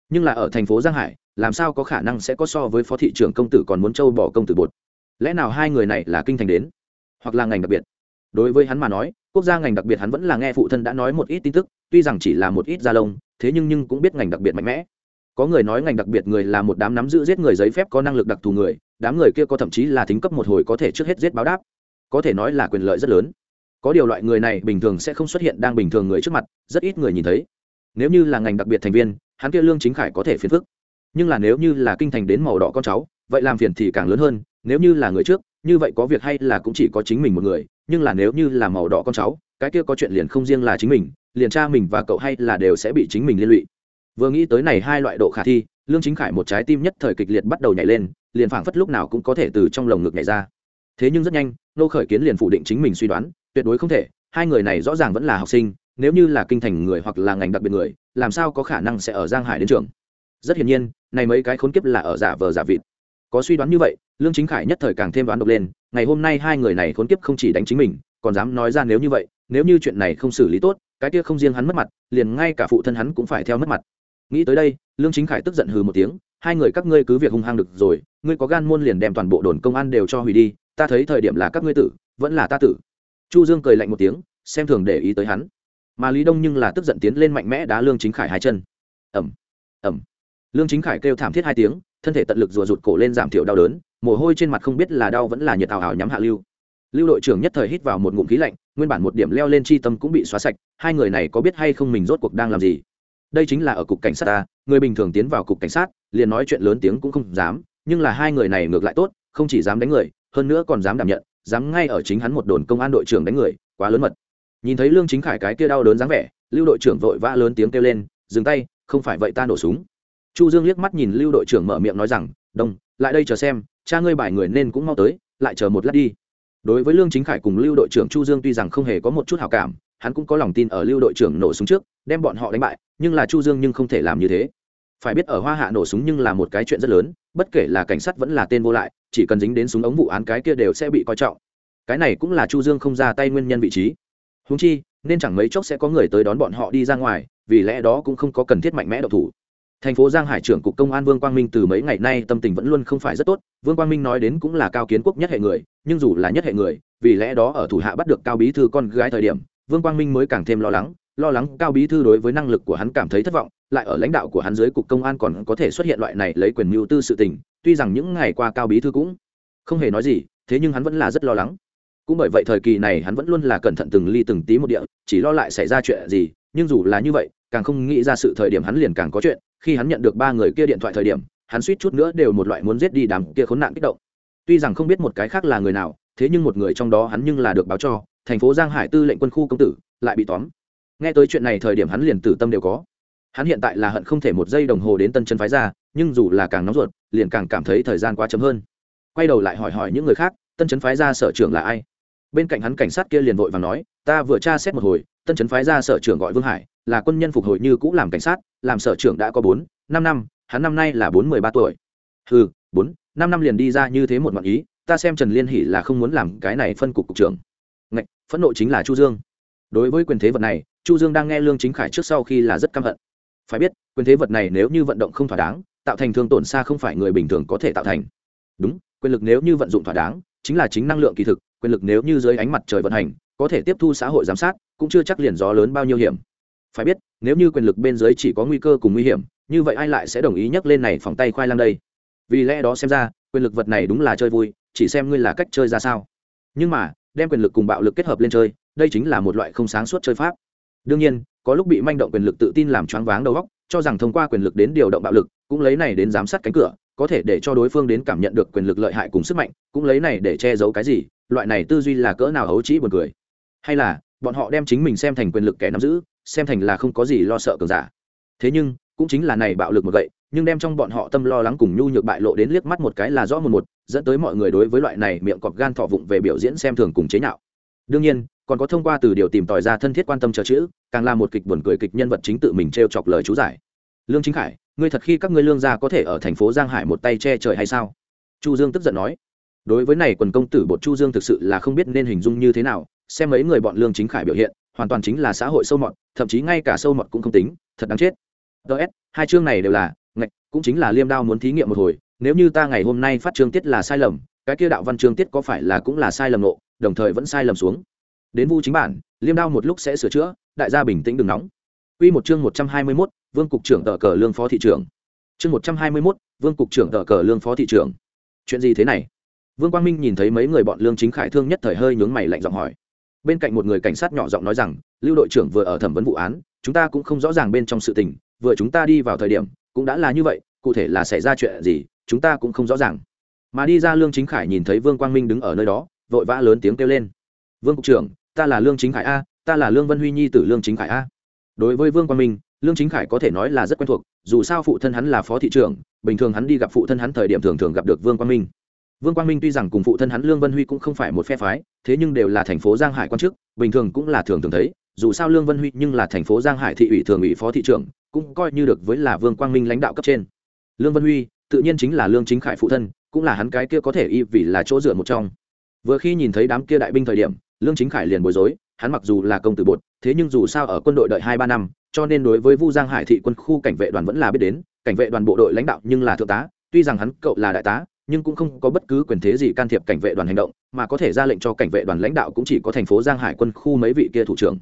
Nhưng là ở thành phố giang hải, làm sao có khả năng sẽ có so với phó thị trưởng công tử còn muốn châu bỏ công tử bột? Lẽ nào hai người này là kinh thành đến, hoặc là ngành đặc biệt? Đối với hắn mà nói, quốc gia ngành đặc biệt hắn vẫn là nghe phụ thân đã nói một ít tin tức, tuy rằng chỉ là một ít gia lông, thế nhưng nhưng cũng biết ngành đặc biệt mạnh mẽ. Có người nói ngành đặc biệt người là một đám nắm giữ giết người giấy phép có năng lực đặc thù người, đám người kia có thậm chí là thính cấp một hồi có thể trước hết giết báo đáp. Có thể nói là quyền lợi rất lớn có điều loại người này bình thường sẽ không xuất hiện đang bình thường người trước mặt, rất ít người nhìn thấy. Nếu như là ngành đặc biệt thành viên, hắn kia lương chính khải có thể phiền phức. Nhưng là nếu như là kinh thành đến màu đỏ con cháu, vậy làm phiền thì càng lớn hơn, nếu như là người trước, như vậy có việc hay là cũng chỉ có chính mình một người, nhưng là nếu như là màu đỏ con cháu, cái kia có chuyện liền không riêng là chính mình, liền cha mình và cậu hay là đều sẽ bị chính mình liên lụy. Vừa nghĩ tới này hai loại độ khả thi, lương chính khải một trái tim nhất thời kịch liệt bắt đầu nhảy lên, liền phảng phất lúc nào cũng có thể từ trong lồng ngực nhảy ra thế nhưng rất nhanh nô khởi kiến liền phủ định chính mình suy đoán, tuyệt đối không thể, hai người này rõ ràng vẫn là học sinh, nếu như là kinh thành người hoặc là ngành đặc biệt người, làm sao có khả năng sẽ ở giang hải đến trường? Rất hiển nhiên, này mấy cái khốn kiếp là ở giả vờ giả vịt. Có suy đoán như vậy, lương chính khải nhất thời càng thêm đoán độc lên, ngày hôm nay hai người này khốn kiếp không chỉ đánh chính mình, còn dám nói ra nếu như vậy, nếu như chuyện này không xử lý tốt, cái kia không riêng hắn mất mặt, liền ngay cả phụ thân hắn cũng phải theo mất mặt. Nghĩ tới đây, lương chính khải tức giận hừ một tiếng, hai người các ngươi cứ việc hung hăng được rồi, ngươi có gan môn liền đem toàn bộ đồn công an đều cho hủy đi ta thấy thời điểm là các ngươi tử, vẫn là ta tử. Chu dương cười lạnh một tiếng, xem thường để ý tới hắn. Mà lý đông nhưng là tức giận tiến lên mạnh mẽ đá lương chính khải hai chân. Ẩm ẩm lương chính khải kêu thảm thiết hai tiếng, thân thể tận lực rùa rụt cổ lên giảm thiểu đau đớn, mồ hôi trên mặt không biết là đau vẫn là nhiệt ảo ảo nhắm hạ lưu. Lưu đội trưởng nhất thời hít vào một ngụm khí lạnh, nguyên bản một điểm leo lên chi tâm cũng bị xóa sạch, hai người này có biết hay không mình rốt cuộc đang làm gì? Đây chính là ở cục cảnh sát ta, người bình thường tiến vào cục cảnh sát, liền nói chuyện lớn tiếng cũng không dám, nhưng là hai người này ngược lại tốt, không chỉ dám đánh người hơn nữa còn dám đảm nhận, dám ngay ở chính hắn một đồn công an đội trưởng đánh người, quá lớn mật. Nhìn thấy lương chính khải cái kia đau đớn dáng vẻ, lưu đội trưởng vội vã lớn tiếng kêu lên, dừng tay, không phải vậy ta nổ súng. Chu dương liếc mắt nhìn lưu đội trưởng mở miệng nói rằng, đông, lại đây chờ xem, cha ngươi bài người nên cũng mau tới, lại chờ một lát đi. Đối với lương chính khải cùng lưu đội trưởng chu dương tuy rằng không hề có một chút hảo cảm, hắn cũng có lòng tin ở lưu đội trưởng nổ súng trước, đem bọn họ đánh bại, nhưng là chu dương nhưng không thể làm như thế phải biết ở hoa hạ nổ súng nhưng là một cái chuyện rất lớn, bất kể là cảnh sát vẫn là tên vô lại, chỉ cần dính đến súng ống vụ án cái kia đều sẽ bị coi trọng. Cái này cũng là chu dương không ra tay nguyên nhân vị trí. Húng chi, nên chẳng mấy chốc sẽ có người tới đón bọn họ đi ra ngoài, vì lẽ đó cũng không có cần thiết mạnh mẽ độc thủ. Thành phố giang hải trưởng cục công an vương quang minh từ mấy ngày nay tâm tình vẫn luôn không phải rất tốt, vương quang minh nói đến cũng là cao kiến quốc nhất hệ người, nhưng dù là nhất hệ người, vì lẽ đó ở thủ hạ bắt được cao bí thư con gái thời điểm, vương quang minh mới càng thêm lo lắng lo lắng cao bí thư đối với năng lực của hắn cảm thấy thất vọng lại ở lãnh đạo của hắn dưới cục công an còn có thể xuất hiện loại này lấy quyền mưu tư sự tình, tuy rằng những ngày qua cao bí thư cũng không hề nói gì, thế nhưng hắn vẫn là rất lo lắng. Cũng bởi vậy thời kỳ này hắn vẫn luôn là cẩn thận từng ly từng tí một địa, chỉ lo lại xảy ra chuyện gì, nhưng dù là như vậy, càng không nghĩ ra sự thời điểm hắn liền càng có chuyện. Khi hắn nhận được ba người kia điện thoại thời điểm, hắn suýt chút nữa đều một loại muốn giết đi đám kia khốn nạn kích động. Tuy rằng không biết một cái khác là người nào, thế nhưng một người trong đó hắn nhưng là được báo cho, thành phố giang hải tư lệnh quân khu công tử, lại bị tóm. Nghe tới chuyện này thời điểm hắn liền tử tâm đều có hắn hiện tại là hận không thể một giây đồng hồ đến tân chân phái ra, nhưng dù là càng nóng ruột, liền càng cảm thấy thời gian quá chấm hơn. Quay đầu lại hỏi hỏi những người khác, tân chấn phái ra sở trưởng là ai? Bên cạnh hắn cảnh sát kia liền vội và nói, ta vừa tra xét một hồi, tân chấn phái ra sở trưởng gọi vương hải, là quân nhân phục hồi như cũ làm cảnh sát, làm sở trưởng đã có bốn, năm năm, hắn năm nay là bốn mươi ba tuổi. Ừ bốn, năm năm liền đi ra như thế một ngọn ý, ta xem trần liên hỷ là không muốn làm cái này phân cục cục trưởng. Ngạch, phẫn nộ chính là chu dương. Đối với quyền thế vật này, chu dương đang nghe lương chính khải trước sau khi là rất căm hận phải biết, quyền thế vật này nếu như vận động không thỏa đáng, tạo thành thương tổn xa không phải người bình thường có thể tạo thành. Đúng, quyền lực nếu như vận dụng thỏa đáng, chính là chính năng lượng kỳ thực, quyền lực nếu như dưới ánh mặt trời vận hành, có thể tiếp thu xã hội giám sát, cũng chưa chắc liền gió lớn bao nhiêu hiểm. Phải biết, nếu như quyền lực bên dưới chỉ có nguy cơ cùng nguy hiểm, như vậy ai lại sẽ đồng ý nhắc lên này phòng tay khoai lang đây? Vì lẽ đó xem ra, quyền lực vật này đúng là chơi vui, chỉ xem ngươi là cách chơi ra sao. Nhưng mà, đem quyền lực cùng bạo lực kết hợp lên chơi, đây chính là một loại không sáng suốt chơi pháp. Đương nhiên có lúc bị manh động quyền lực tự tin làm choáng váng đầu óc, cho rằng thông qua quyền lực đến điều động bạo lực, cũng lấy này đến giám sát cánh cửa, có thể để cho đối phương đến cảm nhận được quyền lực lợi hại cùng sức mạnh, cũng lấy này để che giấu cái gì, loại này tư duy là cỡ nào hấu trĩ buồn cười. Hay là, bọn họ đem chính mình xem thành quyền lực kẻ nắm giữ, xem thành là không có gì lo sợ cường giả. Thế nhưng, cũng chính là này bạo lực một vậy nhưng đem trong bọn họ tâm lo lắng cùng nhu nhược bại lộ đến liếc mắt một cái là rõ một một, dẫn tới mọi người đối với loại này miệng cọp gan thọ vụng về biểu diễn xem thường cùng chế nhạo. Đương nhiên còn có thông qua từ điều tìm tòi ra thân thiết quan tâm chờ chữ, càng là một kịch buồn cười kịch nhân vật chính tự mình t r e o chọc lời chú giải. Lương chính khải, ngươi thật khi các ngươi lương gia có thể ở thành phố giang hải một tay che trời hay sao? Chu dương tức giận nói. Đối với này quần công tử bột chu dương thực sự là không biết nên hình dung như thế nào, xem mấy người bọn lương chính khải biểu hiện, hoàn toàn chính là xã hội sâu mọt, thậm chí ngay cả sâu mọt cũng không tính, thật đáng chết. Ts hai chương này đều là ngạch, cũng chính là liêm đao muốn thí nghiệm một hồi, nếu như ta ngày hôm nay phát chương tiết là sai lầm, cái kia đạo văn chương tiết có phải là cũng là sai lầm nộ đồng thời vẫn sai lầm xuống? Đến vu chính bản liêm đao một lúc sẽ sửa chữa đại gia bình tĩnh đừng nóng Quy một chương 121, Vương cục trưởng tờ cờ lương phó thị trưởng. Chương 121, Vương cục trưởng tờ cờ lương phó thị trưởng. Chuyện gì thế này? Vương Quang Minh nhìn thấy mấy người bọn lương chính khải thương nhất thời hơi nhướng mày lạnh giọng hỏi. Bên cạnh một người cảnh sát nhỏ giọng nói rằng, Lưu đội trưởng vừa ở thẩm vấn vụ án, chúng ta cũng không rõ ràng bên trong sự tình, vừa chúng ta đi vào thời điểm, cũng đã là như vậy, cụ thể là xảy ra chuyện gì, chúng ta cũng không rõ ràng. Mà đi ra lương chính khải nhìn thấy Vương Quang Minh đứng ở nơi đó, vội vã lớn tiếng kêu lên. Vương cục trưởng, ta là lương chính khải a, ta là lương Vân Huy nhi tử lương chính khải a. Đối với vương quang minh lương chính khải có thể nói là rất quen thuộc dù sao phụ thân hắn là phó thị trưởng bình thường hắn đi gặp phụ thân hắn thời điểm thường thường gặp được vương quang minh. Vương quang minh tuy rằng cùng phụ thân hắn lương vân huy cũng không phải một phe phái thế nhưng đều là thành phố giang hải quan chức bình thường cũng là thường thường thấy dù sao lương vân huy nhưng là thành phố giang hải thị ủy thường ủy phó thị trưởng cũng coi như được với là vương quang minh lãnh đạo cấp trên. Lương vân huy tự nhiên chính là lương chính khải phụ thân cũng là hắn cái kia có thể y vì là chỗ dựa một trong. Vừa khi nhìn thấy đám kia đại binh thời điểm lương chính khải liền bối rối, hắn mặc dù là công tử bột, thế nhưng dù sao ở quân đội đợi hai ba năm, cho nên đối với vu giang hải thị quân khu cảnh vệ đoàn vẫn là biết đến, cảnh vệ đoàn bộ đội lãnh đạo nhưng là thượng tá, tuy rằng hắn cậu là đại tá, nhưng cũng không có bất cứ quyền thế gì can thiệp cảnh vệ đoàn hành động, mà có thể ra lệnh cho cảnh vệ đoàn lãnh đạo cũng chỉ có thành phố giang hải quân khu mấy vị kia thủ trưởng.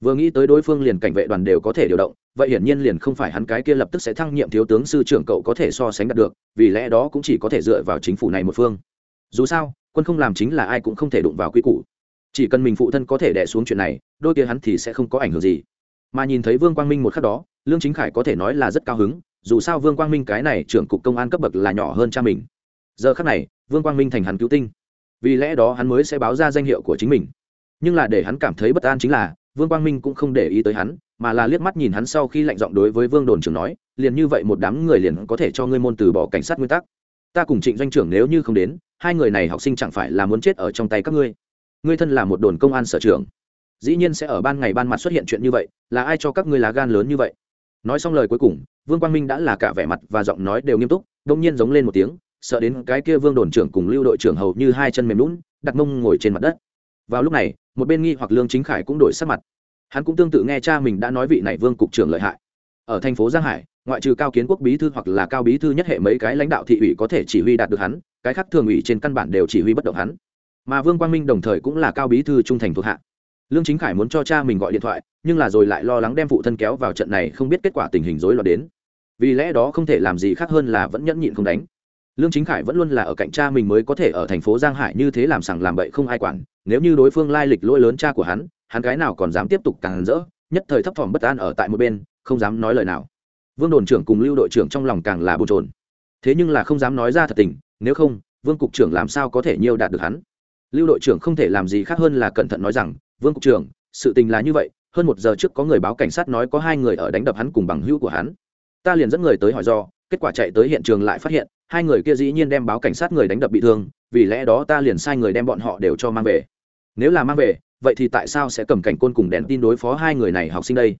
Vừa nghĩ tới đối phương liền cảnh vệ đoàn đều có thể điều động, vậy hiển nhiên liền không phải hắn cái kia lập tức sẽ thăng nhiệm thiếu tướng sư trưởng cậu có thể so sánh đạt được, vì lẽ đó cũng chỉ có thể dựa vào chính phủ này một phương. Dù sao, quân không làm chính là ai cũng không thể đụng vào quy củ chỉ cần mình phụ thân có thể đẻ xuống chuyện này, đôi kia hắn thì sẽ không có ảnh hưởng gì. Mà nhìn thấy vương quang minh một khắc đó, lương chính khải có thể nói là rất cao hứng, dù sao vương quang minh cái này trưởng cục công an cấp bậc là nhỏ hơn cha mình. Giờ khắc này, vương quang minh thành hắn cứu tinh. Vì lẽ đó hắn mới sẽ báo ra danh hiệu của chính mình. Nhưng là để hắn cảm thấy bất an chính là, vương quang minh cũng không để ý tới hắn, mà là liếc mắt nhìn hắn sau khi lạnh giọng đối với vương đồn trưởng nói, liền như vậy một đám người liền có thể cho ngươi môn từ bỏ cảnh sát nguyên tắc. Ta cùng trịnh doanh trưởng nếu như không đến, hai người này học sinh chẳng phải là muốn chết ở trong tay các ngươi ngươi thân là một đồn công an sở trưởng, dĩ nhiên sẽ ở ban ngày ban mặt xuất hiện chuyện như vậy, là ai cho các ngươi lá gan lớn như vậy? Nói xong lời cuối cùng, vương quang minh đã là cả vẻ mặt và giọng nói đều nghiêm túc đông nhiên giống lên một tiếng, sợ đến cái kia vương đồn trưởng cùng lưu đội trưởng hầu như hai chân mềm lún đặt mông ngồi trên mặt đất. Vào lúc này, một bên nghi hoặc lương chính khải cũng đổi sắc mặt. Hắn cũng tương tự nghe cha mình đã nói vị này vương cục trưởng lợi hại. Ở thành phố giang hải, ngoại trừ cao kiến quốc bí thư hoặc là cao bí thư nhất hệ mấy cái lãnh đạo thị ủy có thể chỉ huy đạt được hắn, cái khác thường ủy trên căn bản đều chỉ huy bất động hắn mà vương quang minh đồng thời cũng là cao bí thư trung thành thuộc hạ. Lương chính khải muốn cho cha mình gọi điện thoại, nhưng là rồi lại lo lắng đem phụ thân kéo vào trận này không biết kết quả tình hình rối loạn đến. Vì lẽ đó không thể làm gì khác hơn là vẫn nhẫn nhịn không đánh. Lương chính khải vẫn luôn là ở cạnh cha mình mới có thể ở thành phố giang hải như thế làm sằng làm bậy không ai quản, nếu như đối phương lai lịch lỗi lớn cha của hắn hắn cái nào còn dám tiếp tục càng rỡ, nhất thời thấp thỏm bất an ở tại một bên, không dám nói lời nào. Vương đồn trưởng cùng lưu đội trưởng trong lòng càng là bồn trồn thế nhưng là không dám nói ra thật tình, nếu không, vương cục trưởng làm sao có thể nhiều đạt được hắn? Lưu đội trưởng không thể làm gì khác hơn là cẩn thận nói rằng, vương cục trưởng, sự tình là như vậy, hơn một giờ trước có người báo cảnh sát nói có hai người ở đánh đập hắn cùng bằng hữu của hắn. Ta liền dẫn người tới hỏi do, kết quả chạy tới hiện trường lại phát hiện, hai người kia dĩ nhiên đem báo cảnh sát người đánh đập bị thương, vì lẽ đó ta liền sai người đem bọn họ đều cho mang về. Nếu là mang về, vậy thì tại sao sẽ cầm cảnh côn cùng đèn tin đối phó hai người này học sinh đây?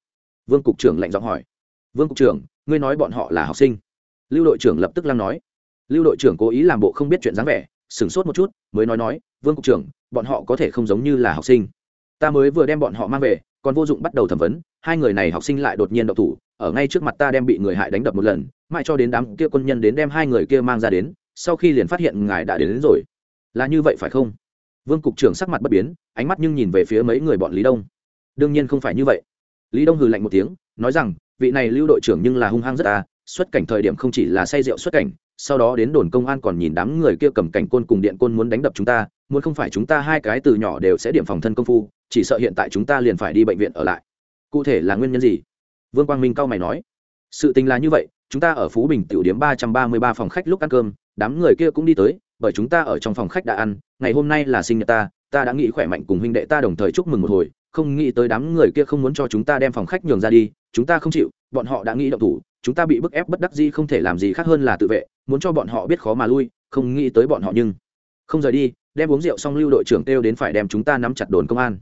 Vương cục trưởng lạnh giọng hỏi. Vương cục trưởng, ngươi nói bọn họ là học sinh. Lưu đội trưởng lập tức lăng nói. Lưu đội trưởng cố ý làm bộ không biết chuyện dáng vẻ, sửng sốt một chút, mới nói nói vương cục trưởng bọn họ có thể không giống như là học sinh. Ta mới vừa đem bọn họ mang về còn vô dụng bắt đầu thẩm vấn hai người này học sinh lại đột nhiên đậu thủ ở ngay trước mặt ta đem bị người hại đánh đập một lần mãi cho đến đám kia quân nhân đến đem hai người kia mang ra đến sau khi liền phát hiện ngài đã đến, đến rồi. Là như vậy phải không? Vương cục trưởng sắc mặt bất biến ánh mắt nhưng nhìn về phía mấy người bọn lý đông. Đương nhiên không phải như vậy. Lý đông hừ lạnh một tiếng nói rằng vị này lưu đội trưởng nhưng là hung hăng rất à xuất cảnh thời điểm không chỉ là say rượu xuất cảnh sau đó đến đồn công an còn nhìn đám người kia cầm cảnh côn cùng điện côn muốn đánh đập chúng ta, muốn không phải chúng ta hai cái từ nhỏ đều sẽ điểm phòng thân công phu, chỉ sợ hiện tại chúng ta liền phải đi bệnh viện ở lại. Cụ thể là nguyên nhân gì? Vương quang minh cao mày nói. Sự tình là như vậy, chúng ta ở phú bình tiểu điếm ba trăm ba mươi ba phòng khách lúc ăn cơm, đám người kia cũng đi tới, bởi chúng ta ở trong phòng khách đã ăn, ngày hôm nay là sinh nhật ta ta đã nghĩ khỏe mạnh cùng huynh đệ ta đồng thời chúc mừng một hồi, không nghĩ tới đám người kia không muốn cho chúng ta đem phòng khách nhường ra đi, chúng ta không chịu, bọn họ đã nghĩ động thủ, chúng ta bị bức ép bất đắc gì không thể làm gì khác hơn là tự vệ muốn cho bọn họ biết khó mà lui, không nghĩ tới bọn họ nhưng không rời đi, đem uống rượu xong lưu đội trưởng kêu đến phải đem chúng ta nắm chặt đồn công an.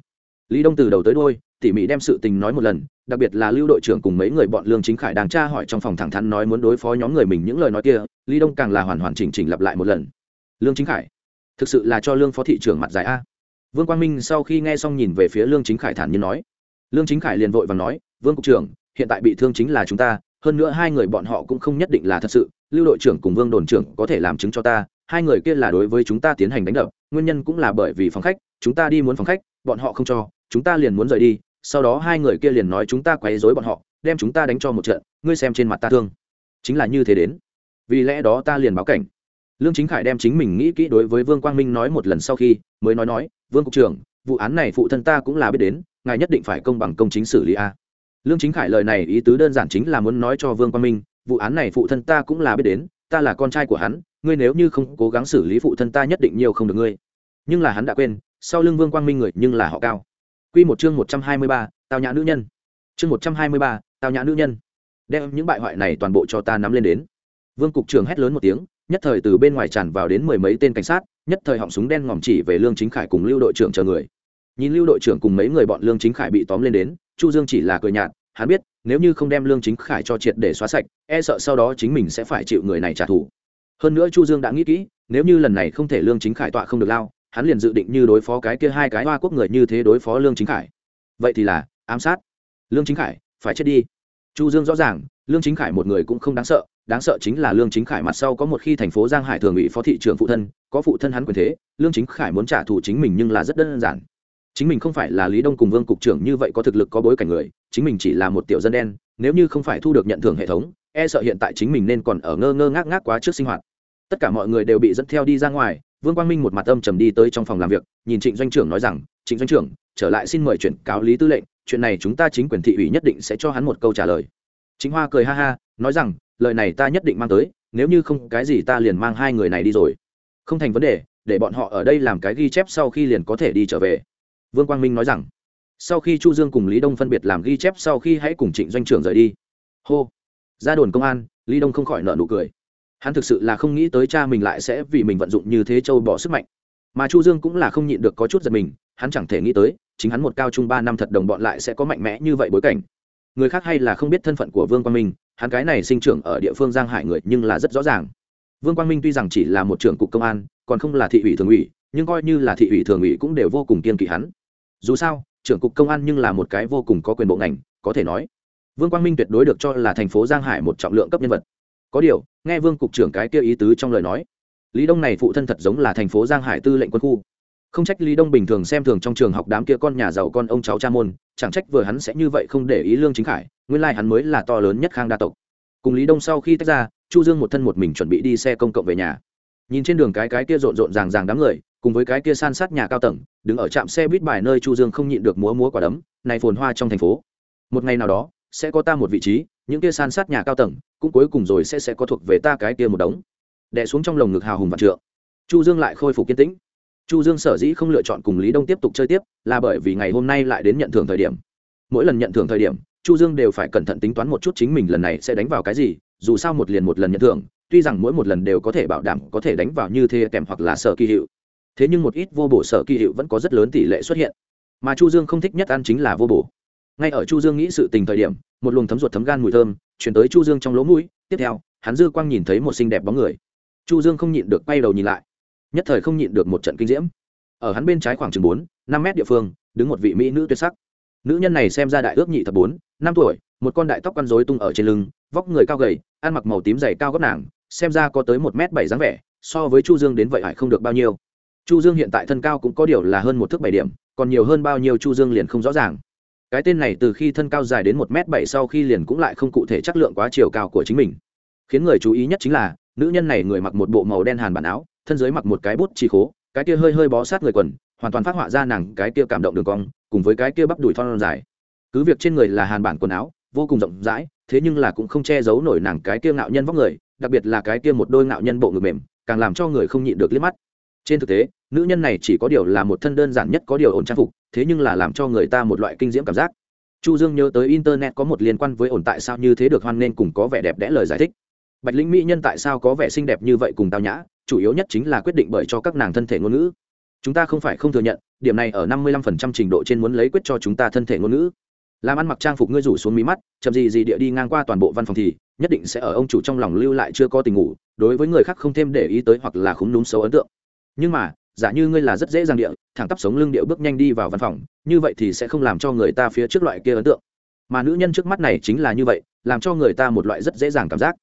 Lý đông từ đầu tới đôi tỉ mỉ đem sự tình nói một lần, đặc biệt là lưu đội trưởng cùng mấy người bọn lương chính khải đang tra hỏi trong phòng thẳng thắn nói muốn đối phó nhóm người mình những lời nói kia, lý đông càng là hoàn hoàn chỉnh chỉnh lặp lại một lần. Lương chính khải, thực sự là cho lương phó thị trưởng mặt dài a. Vương quang minh sau khi nghe xong nhìn về phía lương chính khải thản nhiên nói. Lương chính khải liền vội và nói, vương cục trưởng, hiện tại bị thương chính là chúng ta hơn nữa hai người bọn họ cũng không nhất định là thật sự, lưu đội trưởng cùng vương đồn trưởng có thể làm chứng cho ta, hai người kia là đối với chúng ta tiến hành đánh đập, nguyên nhân cũng là bởi vì phòng khách, chúng ta đi muốn phòng khách, bọn họ không cho, chúng ta liền muốn rời đi, sau đó hai người kia liền nói chúng ta quấy rối bọn họ, đem chúng ta đánh cho một trận, ngươi xem trên mặt ta thương. Chính là như thế đến. Vì lẽ đó ta liền báo cảnh. Lương chính khải đem chính mình nghĩ kỹ đối với vương quang minh nói một lần sau khi, mới nói nói, vương cục trưởng, vụ án này phụ thân ta cũng là biết đến, ngài nhất định phải công bằng công chính xử lý a lương chính khải lời này ý tứ đơn giản chính là muốn nói cho vương quang minh vụ án này phụ thân ta cũng là biết đến ta là con trai của hắn ngươi nếu như không cố gắng xử lý phụ thân ta nhất định nhiều không được ngươi nhưng là hắn đã quên sau lưng vương quang minh người nhưng là họ cao Quy một chương 123, tao nhã nữ nhân. Chương 123, tao nhã nữ nhân. Đem những bại hoại này toàn bộ cho ta nắm lên đến. Vương cục trưởng hét lớn một tiếng, nhất thời từ bên ngoài tràn vào đến mười mấy tên cảnh sát, nhất thời họng súng đen ngòm chỉ về Lương Chính Khải cùng Lưu đội trưởng chờ người. Nhìn Lưu đội trưởng cùng mấy người bọn Lương Chính Khải bị tóm lên đến, Chu Dương chỉ là cười nhạt, hắn biết, nếu như không đem Lương Chính Khải cho triệt để xóa sạch, e sợ sau đó chính mình sẽ phải chịu người này trả thù. Hơn nữa Chu Dương đã nghĩ kỹ, nếu như lần này không thể Lương Chính Khải tọa không được lao, hắn liền dự định như đối phó cái kia hai cái hoa quốc người như thế đối phó lương chính khải. Vậy thì là ám sát. Lương chính khải phải chết đi. Chu dương rõ ràng lương chính khải một người cũng không đáng sợ đáng sợ chính là lương chính khải mặt sau có một khi thành phố giang hải thường ủy phó thị trưởng phụ thân có phụ thân hắn quyền thế lương chính khải muốn trả thù chính mình nhưng là rất đơn giản chính mình không phải là lý đông cùng vương cục trưởng như vậy có thực lực có bối cảnh người, chính mình chỉ là một tiểu dân đen, nếu như không phải thu được nhận thưởng hệ thống e sợ hiện tại chính mình nên còn ở ngơ ngơ ngác ngác quá trước sinh hoạt. Tất cả mọi người đều bị dẫn theo đi ra ngoài, vương quang minh một mặt âm trầm đi tới trong phòng làm việc, nhìn trịnh doanh trưởng nói rằng, trịnh doanh trưởng, trở lại xin mời chuyển cáo lý tư lệnh, chuyện này chúng ta chính quyền thị ủy nhất định sẽ cho hắn một câu trả lời. Chính hoa cười ha ha, nói rằng, lời này ta nhất định mang tới, nếu như không cái gì ta liền mang hai người này đi rồi. Không thành vấn đề, để bọn họ ở đây làm cái ghi chép sau khi liền có thể đi trở về vương quang minh nói rằng, sau khi chu dương cùng lý đông phân biệt làm ghi chép, sau khi hãy cùng trịnh doanh trưởng rời đi. Hô. Ra đồn công an, lý đông không khỏi nợ nụ cười. Hắn thực sự là không nghĩ tới cha mình lại sẽ vì mình vận dụng như thế châu bỏ sức mạnh. Mà chu dương cũng là không nhịn được có chút giật mình, hắn chẳng thể nghĩ tới, chính hắn một cao trung ba năm thật đồng bọn lại sẽ có mạnh mẽ như vậy bối cảnh. Người khác hay là không biết thân phận của vương quang minh, hắn cái này sinh trưởng ở địa phương giang hải người nhưng là rất rõ ràng. Vương quang minh tuy rằng chỉ là một trưởng cục công an, còn không là thị ủy thường ủy, nhưng coi như là thị ủy thường ủy cũng đều vô cùng kiên kỵ hắn dù sao, trưởng cục công an nhưng là một cái vô cùng có quyền bộ ngành, có thể nói, vương quang minh tuyệt đối được cho là thành phố giang hải một trọng lượng cấp nhân vật. Có điều, nghe vương cục trưởng cái kia ý tứ trong lời nói, lý đông này phụ thân thật giống là thành phố giang hải tư lệnh quân khu. Không trách lý đông bình thường xem thường trong trường học đám kia con nhà giàu con ông cháu cha môn, chẳng trách vừa hắn sẽ như vậy không để ý lương chính khải, nguyên lai hắn mới là to lớn nhất khang đa tộc. Cùng lý đông sau khi tách ra, chu dương một thân một mình chuẩn bị đi xe công cộng về nhà nhìn trên đường cái cái kia rộn rộn ràng ràng đám người, cùng với cái kia san sát nhà cao tầng, đứng ở trạm xe buýt bài nơi chu dương không nhịn được múa múa quả đấm, này phồn hoa trong thành phố. Một ngày nào đó, sẽ có ta một vị trí, những kia san sát nhà cao tầng, cũng cuối cùng rồi sẽ sẽ có thuộc về ta cái kia một đống. Đè xuống trong lồng ngực hào hùng vạn trượng. Chu dương lại khôi phục kiên tĩnh. Chu dương sở dĩ không lựa chọn cùng lý đông tiếp tục chơi tiếp, là bởi vì ngày hôm nay lại đến nhận thưởng thời điểm. Mỗi lần nhận thưởng thời điểm, chu dương đều phải cẩn thận tính toán một chút chính mình lần này sẽ đánh vào cái gì, dù sao một liền một lần nhận thưởng tuy rằng mỗi một lần đều có thể bảo đảm có thể đánh vào như thế kèm hoặc là sở kỳ hiệu, thế nhưng một ít vô bổ sở kỳ hiệu vẫn có rất lớn tỷ lệ xuất hiện. Mà chu dương không thích nhất ăn chính là vô bổ. Ngay ở chu dương nghĩ sự tình thời điểm, một luồng thấm ruột thấm gan mùi thơm chuyển tới chu dương trong lỗ mũi, tiếp theo, hắn dư quang nhìn thấy một xinh đẹp bóng người. Chu dương không nhịn được quay đầu nhìn lại, nhất thời không nhịn được một trận kinh diễm. Ở hắn bên trái khoảng chừng bốn, năm mét địa phương, đứng một vị mỹ nữ tuyệt sắc. Nữ nhân này xem ra đại ước nhị thập bốn, năm tuổi, một con đại tóc quăn rối tung ở trên lưng, vóc người cao gầy, ăn mặc màu tím dày cao gót nàng xem ra có tới một m bảy dáng vẻ, so với chu dương đến vậy hải không được bao nhiêu. Chu dương hiện tại thân cao cũng có điều là hơn một thước bảy điểm, còn nhiều hơn bao nhiêu chu dương liền không rõ ràng. Cái tên này từ khi thân cao dài đến một m bảy sau khi liền cũng lại không cụ thể chất lượng quá chiều cao của chính mình. Khiến người chú ý nhất chính là, nữ nhân này người mặc một bộ màu đen hàn bản áo, thân dưới mặc một cái bút chỉ khố, cái kia hơi hơi bó sát người quần, hoàn toàn phát họa ra nàng cái kia cảm động đường cong, cùng với cái kia bắp đùi thon dài. Cứ việc trên người là hàn bản quần áo, vô cùng rộng rãi, thế nhưng là cũng không che giấu nổi nàng cái kia ngạo nhân vóc người đặc biệt là cái kia một đôi ngạo nhân bộ ngực mềm, càng làm cho người không nhịn được liếc mắt. Trên thực tế, nữ nhân này chỉ có điều là một thân đơn giản nhất có điều ổn trang phục, thế nhưng là làm cho người ta một loại kinh diễm cảm giác. Chu dương nhớ tới internet có một liên quan với ổn tại sao như thế được hoan nên cùng có vẻ đẹp đẽ lời giải thích. Bạch linh mỹ nhân tại sao có vẻ xinh đẹp như vậy cùng tao nhã, chủ yếu nhất chính là quyết định bởi cho các nàng thân thể ngôn ngữ. Chúng ta không phải không thừa nhận, điểm này ở năm mươi lăm phần trăm trình độ trên muốn lấy quyết cho chúng ta thân thể ngôn ngữ làm ăn mặc trang phục ngươi rủ xuống mí mắt, chậm gì gì địa đi ngang qua toàn bộ văn phòng thì, nhất định sẽ ở ông chủ trong lòng lưu lại chưa có tình ngủ, đối với người khác không thêm để ý tới hoặc là khúng đúng xấu ấn tượng. Nhưng mà, giả như ngươi là rất dễ dàng địa, thẳng tắp sống lưng địa bước nhanh đi vào văn phòng, như vậy thì sẽ không làm cho người ta phía trước loại kia ấn tượng. Mà nữ nhân trước mắt này chính là như vậy, làm cho người ta một loại rất dễ dàng cảm giác.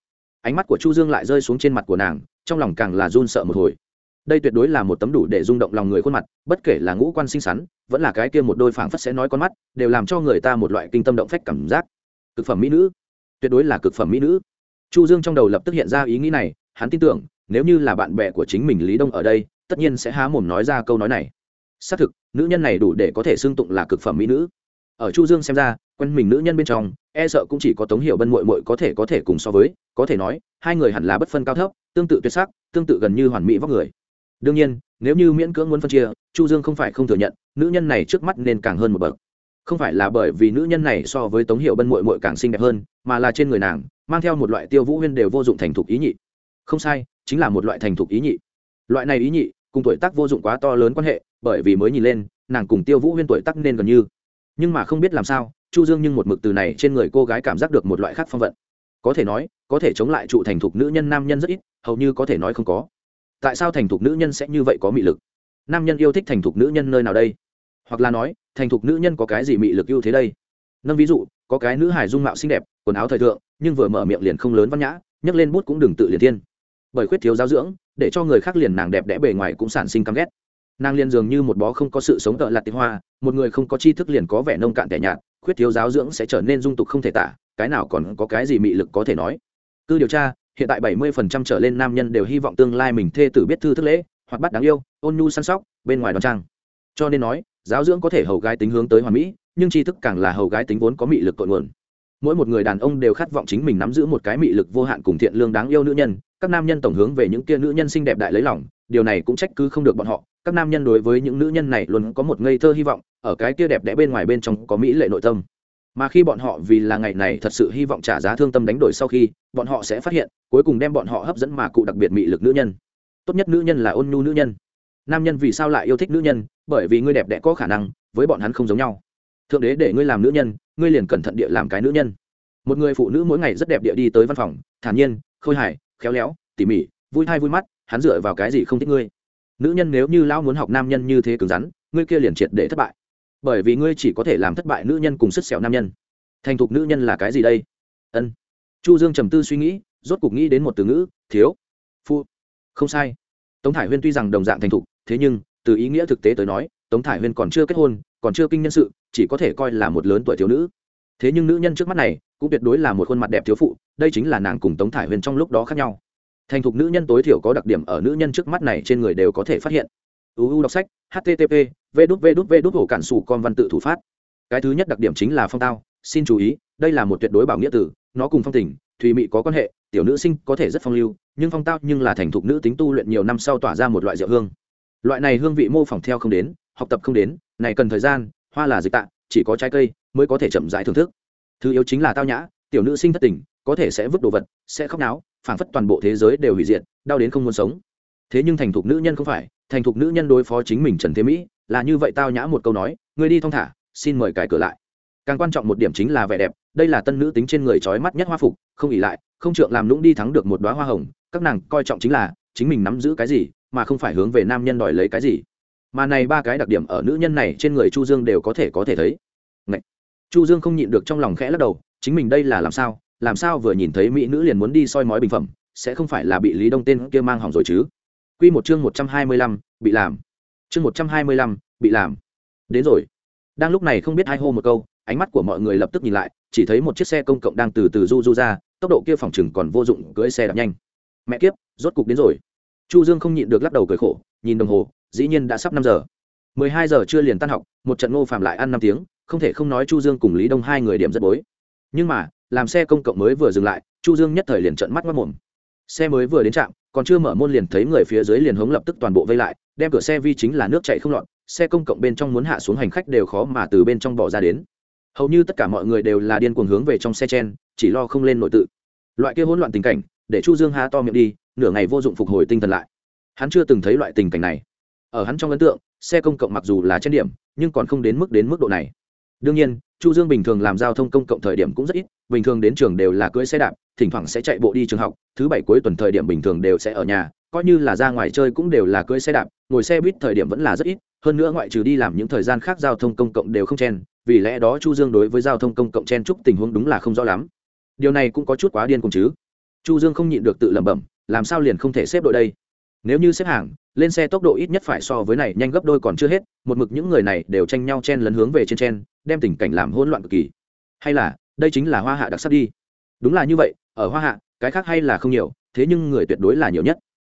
Ánh mắt của chu dương lại rơi xuống trên mặt của nàng, trong lòng càng là run sợ một hồi đây tuyệt đối là một tấm đủ để rung động lòng người khuôn mặt, bất kể là ngũ quan xinh xắn, vẫn là cái kia một đôi phảng phất sẽ nói con mắt, đều làm cho người ta một loại kinh tâm động phách cảm giác. Cực phẩm mỹ nữ. Tuyệt đối là cực phẩm mỹ nữ. Chu dương trong đầu lập tức hiện ra ý nghĩ này, hắn tin tưởng, nếu như là bạn bè của chính mình lý đông ở đây, tất nhiên sẽ há mồm nói ra câu nói này. Xác thực, nữ nhân này đủ để có thể xưng tụng là cực phẩm mỹ nữ. Ở chu dương xem ra, quen mình nữ nhân bên trong e sợ cũng chỉ có tống hiểu bân muội muội có thể có thể cùng so với, có thể nói, hai người hẳn là bất phân cao thấp, tương tự tuyệt sắc, tương tự gần như hoàn mỹ vóc người đương nhiên, nếu như miễn cưỡng muốn phân chia, chu dương không phải không thừa nhận, nữ nhân này trước mắt nên càng hơn một bậc. Không phải là bởi vì nữ nhân này so với tống hiệu bân mội mội càng xinh đẹp hơn, mà là trên người nàng, mang theo một loại tiêu vũ huyên đều vô dụng thành thục ý nhị. Không sai, chính là một loại thành thục ý nhị. Loại này ý nhị, cùng tuổi tác vô dụng quá to lớn quan hệ, bởi vì mới nhìn lên, nàng cùng tiêu vũ huyên tuổi tác nên gần như. Nhưng mà không biết làm sao, chu dương nhưng một mực từ này trên người cô gái cảm giác được một loại khác phong vận. Có thể nói, có thể chống lại trụ thành thục nữ nhân nam nhân rất ít, hầu như có thể nói không có tại sao thành thục nữ nhân sẽ như vậy có mị lực? Nam nhân yêu thích thành thục nữ nhân nơi nào đây? Hoặc là nói, thành thục nữ nhân có cái gì mị lực ưu thế đây? Nâng ví dụ, có cái nữ hài dung mạo xinh đẹp, quần áo thời thượng, nhưng vừa mở miệng liền không lớn văn nhã, nhấc lên bút cũng đừng tự liền thiên. Bởi khuyết thiếu giáo dưỡng, để cho người khác liền nàng đẹp đẽ bề ngoài cũng sản sinh căm ghét. Nàng liền dường như một bó không có sự sống tợ lạt tịch hoa, một người không có tri thức liền có vẻ nông cạn tẻ nhạt, khuyết thiếu giáo dưỡng sẽ trở nên dung tục không thể tả, cái nào còn có cái gì mị lực có thể nói? Cứ điều tra hiện tại bảy mươi phần trăm trở lên nam nhân đều hy vọng tương lai mình thê tử biết thư thức lễ, hoặc bắt đáng yêu, ôn nhu săn sóc, bên ngoài đ trang. Cho nên nói, giáo dưỡng có thể hầu gái tính hướng tới hoàn mỹ, nhưng tri thức càng là hầu gái tính vốn có mị lực cội nguồn. Mỗi một người đàn ông đều khát vọng chính mình nắm giữ một cái mị lực vô hạn cùng thiện lương đáng yêu nữ nhân, các nam nhân tổng hướng về những kia nữ nhân xinh đẹp đại lấy lòng, điều này cũng trách cứ không được bọn họ. Các nam nhân đối với những nữ nhân này luôn có một ngây thơ hy vọng, ở cái kia đẹp đẽ bên ngoài bên trong có mỹ lệ nội tâm mà khi bọn họ vì là ngày này thật sự hy vọng trả giá thương tâm đánh đổi sau khi, bọn họ sẽ phát hiện, cuối cùng đem bọn họ hấp dẫn mà cụ đặc biệt mị lực nữ nhân. Tốt nhất nữ nhân là ôn nhu nữ nhân. Nam nhân vì sao lại yêu thích nữ nhân? Bởi vì ngươi đẹp đẽ có khả năng, với bọn hắn không giống nhau. Thượng đế để ngươi làm nữ nhân, ngươi liền cẩn thận địa làm cái nữ nhân. Một người phụ nữ mỗi ngày rất đẹp địa đi tới văn phòng, thản nhiên, khôi hài, khéo léo, tỉ mỉ, vui thai vui mắt, hắn dựa vào cái gì không thích ngươi? Nữ nhân nếu như lão muốn học nam nhân như thế cứng rắn, ngươi kia liền triệt để thất bại bởi vì ngươi chỉ có thể làm thất bại nữ nhân cùng sức sẹo nam nhân. Thành thục nữ nhân là cái gì đây? Ân. Chu dương trầm tư suy nghĩ, rốt cục nghĩ đến một từ ngữ, thiếu, phu. Không sai. Tống thải huyên tuy rằng đồng dạng thành thục, thế nhưng, từ ý nghĩa thực tế tới nói, tống thải huyên còn chưa kết hôn, còn chưa kinh nhân sự, chỉ có thể coi là một lớn tuổi thiếu nữ. Thế nhưng nữ nhân trước mắt này, cũng tuyệt đối là một khuôn mặt đẹp thiếu phụ, đây chính là nàng cùng tống thải huyên trong lúc đó khác nhau. Thành thục nữ nhân tối thiểu có đặc điểm ở nữ nhân trước mắt này trên người đều có thể phát hiện uu đọc sách http v đút v đút v đút hổ cản sủ con văn tự thủ phát cái thứ nhất đặc điểm chính là phong tao xin chú ý đây là một tuyệt đối bảo nghĩa tử nó cùng phong tình thùy mị có quan hệ tiểu nữ sinh có thể rất phong lưu nhưng phong tao nhưng là thành thục nữ tính tu luyện nhiều năm sau tỏa ra một loại rượu hương loại này hương vị mô phỏng theo không đến học tập không đến này cần thời gian hoa là dịch tạ chỉ có trái cây mới có thể chậm rãi thưởng thức thứ yếu chính là tao nhã tiểu nữ sinh thất tình có thể sẽ vứt đồ vật sẽ khóc náo phảng phất toàn bộ thế giới đều hủy diệt đau đến không muốn sống thế nhưng thành thục nữ nhân không phải thành thục nữ nhân đối phó chính mình trần thế mỹ, là như vậy tao nhã một câu nói người đi thong thả, xin mời cài cửa lại. Càng quan trọng một điểm chính là vẻ đẹp, đây là tân nữ tính trên người trói mắt nhất hoa phục, không ỉ lại, không trượng làm lũng đi thắng được một đoá hoa hồng, các nàng coi trọng chính là, chính mình nắm giữ cái gì, mà không phải hướng về nam nhân đòi lấy cái gì. Mà này ba cái đặc điểm ở nữ nhân này trên người chu dương đều có thể có thể thấy. Ngậy! chu dương không nhịn được trong lòng khẽ lắc đầu, chính mình đây là làm sao làm sao vừa nhìn thấy mỹ nữ liền muốn đi soi mói bình phẩm, sẽ không phải là bị lý đông tên kia mang hỏng rồi chứ? Quy một chương một trăm hai mươi lăm, bị làm. Chương một trăm hai mươi lăm, bị làm. Đến rồi. Đang lúc này không biết ai hô một câu ánh mắt của mọi người lập tức nhìn lại chỉ thấy một chiếc xe công cộng đang từ từ du du ra tốc độ kia phòng chừng còn vô dụng cưỡi xe đạp nhanh. Mẹ kiếp rốt cục đến rồi. Chu dương không nhịn được lắc đầu cười khổ nhìn đồng hồ dĩ nhiên đã sắp năm giờ. mười hai giờ chưa liền tan học một trận ngô phạm lại ăn năm tiếng không thể không nói chu dương cùng lý đông hai người điểm rất bối. Nhưng mà làm xe công cộng mới vừa dừng lại chu dương nhất thời liền trợn mắt mất mồm xe mới vừa đến trạm, còn chưa mở môn liền thấy người phía dưới liền hống lập tức toàn bộ vây lại, đem cửa xe vi chính là nước chạy không lọt, xe công cộng bên trong muốn hạ xuống hành khách đều khó mà từ bên trong bỏ ra đến. Hầu như tất cả mọi người đều là điên cuồng hướng về trong xe chen, chỉ lo không lên nội tự. Loại kia hỗn loạn tình cảnh, để chu dương há to miệng đi, nửa ngày vô dụng phục hồi tinh thần lại. Hắn chưa từng thấy loại tình cảnh này. Ở hắn trong ấn tượng, xe công cộng mặc dù là trên điểm, nhưng còn không đến mức đến mức độ này đương nhiên, chu dương bình thường làm giao thông công cộng thời điểm cũng rất ít, bình thường đến trường đều là cưỡi xe đạp, thỉnh thoảng sẽ chạy bộ đi trường học, thứ bảy cuối tuần thời điểm bình thường đều sẽ ở nhà, coi như là ra ngoài chơi cũng đều là cưỡi xe đạp, ngồi xe buýt thời điểm vẫn là rất ít, hơn nữa ngoại trừ đi làm những thời gian khác giao thông công cộng đều không chen, vì lẽ đó chu dương đối với giao thông công cộng chen chúc tình huống đúng là không rõ lắm. Điều này cũng có chút quá điên cùng chứ. Chu dương không nhịn được tự lẩm bẩm, làm sao liền không thể xếp đội đây? Nếu như xếp hàng lên xe tốc độ ít nhất phải so với này, nhanh gấp đôi còn chưa hết, một mực những người này đều tranh nhau chen lấn hướng về trên chen, đem tình cảnh làm hỗn loạn cực kỳ. Hay là, đây chính là hoa hạ đặc sắc đi. Đúng là như vậy, ở hoa hạ, cái khác hay là không nhiều, thế nhưng người tuyệt đối là nhiều nhất.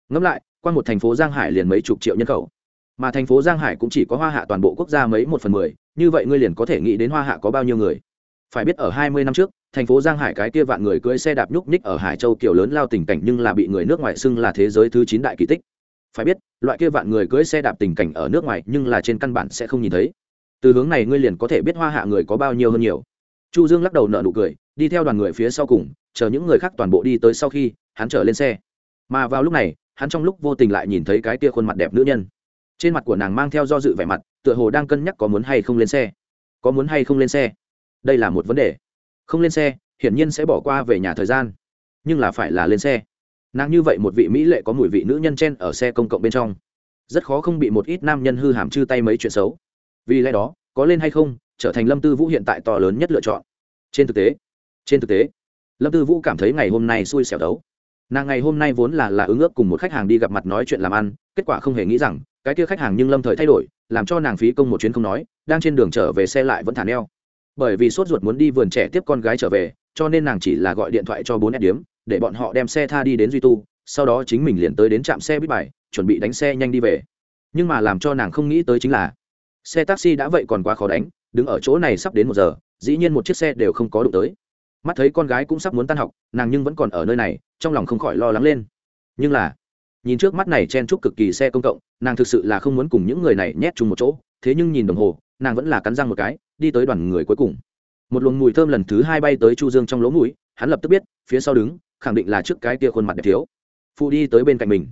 Ngẫm lại, qua một thành phố giang hải liền mấy chục triệu nhân khẩu. Mà thành phố giang hải cũng chỉ có hoa hạ toàn bộ quốc gia mấy một phần mười, như vậy ngươi liền có thể nghĩ đến hoa hạ có bao nhiêu người. Phải biết ở hai mươi năm trước, thành phố giang hải cái kia vạn người cưỡi xe đạp nhúc nhích ở hải châu kiểu lớn lao tình cảnh nhưng là bị người nước ngoài xưng là thế giới thứ chín đại kỳ tích phải biết, loại kia vạn người cưới xe đạp tình cảnh ở nước ngoài nhưng là trên căn bản sẽ không nhìn thấy. Từ hướng này ngươi liền có thể biết hoa hạ người có bao nhiêu hơn nhiều. Chu dương lắc đầu nợ nụ cười, đi theo đoàn người phía sau cùng, chờ những người khác toàn bộ đi tới sau khi, hắn trở lên xe. Mà vào lúc này, hắn trong lúc vô tình lại nhìn thấy cái tia khuôn mặt đẹp nữ nhân. Trên mặt của nàng mang theo do dự vẻ mặt, tựa hồ đang cân nhắc có muốn hay không lên xe. Có muốn hay không lên xe? Đây là một vấn đề. Không lên xe, hiển nhiên sẽ bỏ qua về nhà thời gian. Nhưng là phải là lên xe nàng như vậy một vị mỹ lệ có mùi vị nữ nhân chen ở xe công cộng bên trong. Rất khó không bị một ít nam nhân hư hàm chư tay mấy chuyện xấu. Vì lẽ đó, có lên hay không, trở thành lâm tư vũ hiện tại to lớn nhất lựa chọn. Trên thực tế, trên thực tế, lâm tư vũ cảm thấy ngày hôm nay xui xẻo đấu. Nàng ngày hôm nay vốn là là ứng ước cùng một khách hàng đi gặp mặt nói chuyện làm ăn, kết quả không hề nghĩ rằng, cái kia khách hàng nhưng lâm thời thay đổi, làm cho nàng phí công một chuyến không nói, đang trên đường trở về xe lại vẫn thả neo. Bởi vì sốt ruột muốn đi vườn trẻ tiếp con gái trở về, cho nên nàng chỉ là gọi điện thoại cho bốn em điếm để bọn họ đem xe tha đi đến duy tu, sau đó chính mình liền tới đến trạm xe bít bài, chuẩn bị đánh xe nhanh đi về. Nhưng mà làm cho nàng không nghĩ tới chính là, xe taxi đã vậy còn quá khó đánh, đứng ở chỗ này sắp đến một giờ, dĩ nhiên một chiếc xe đều không có đụng tới. Mắt thấy con gái cũng sắp muốn tan học, nàng nhưng vẫn còn ở nơi này, trong lòng không khỏi lo lắng lên. Nhưng là, nhìn trước mắt này chen chúc cực kỳ xe công cộng, nàng thực sự là không muốn cùng những người này nhét chung một chỗ, thế nhưng nhìn đồng hồ, nàng vẫn là cắn răng một cái, đi tới đoàn người cuối cùng. Một luồng mùi thơm lần thứ hai bay tới chu dương trong lỗ mũi, hắn lập tức biết, phía sau đứng khẳng định là trước cái kia khuôn mặt đẹp thiếu. Phụ đi tới bên cạnh mình.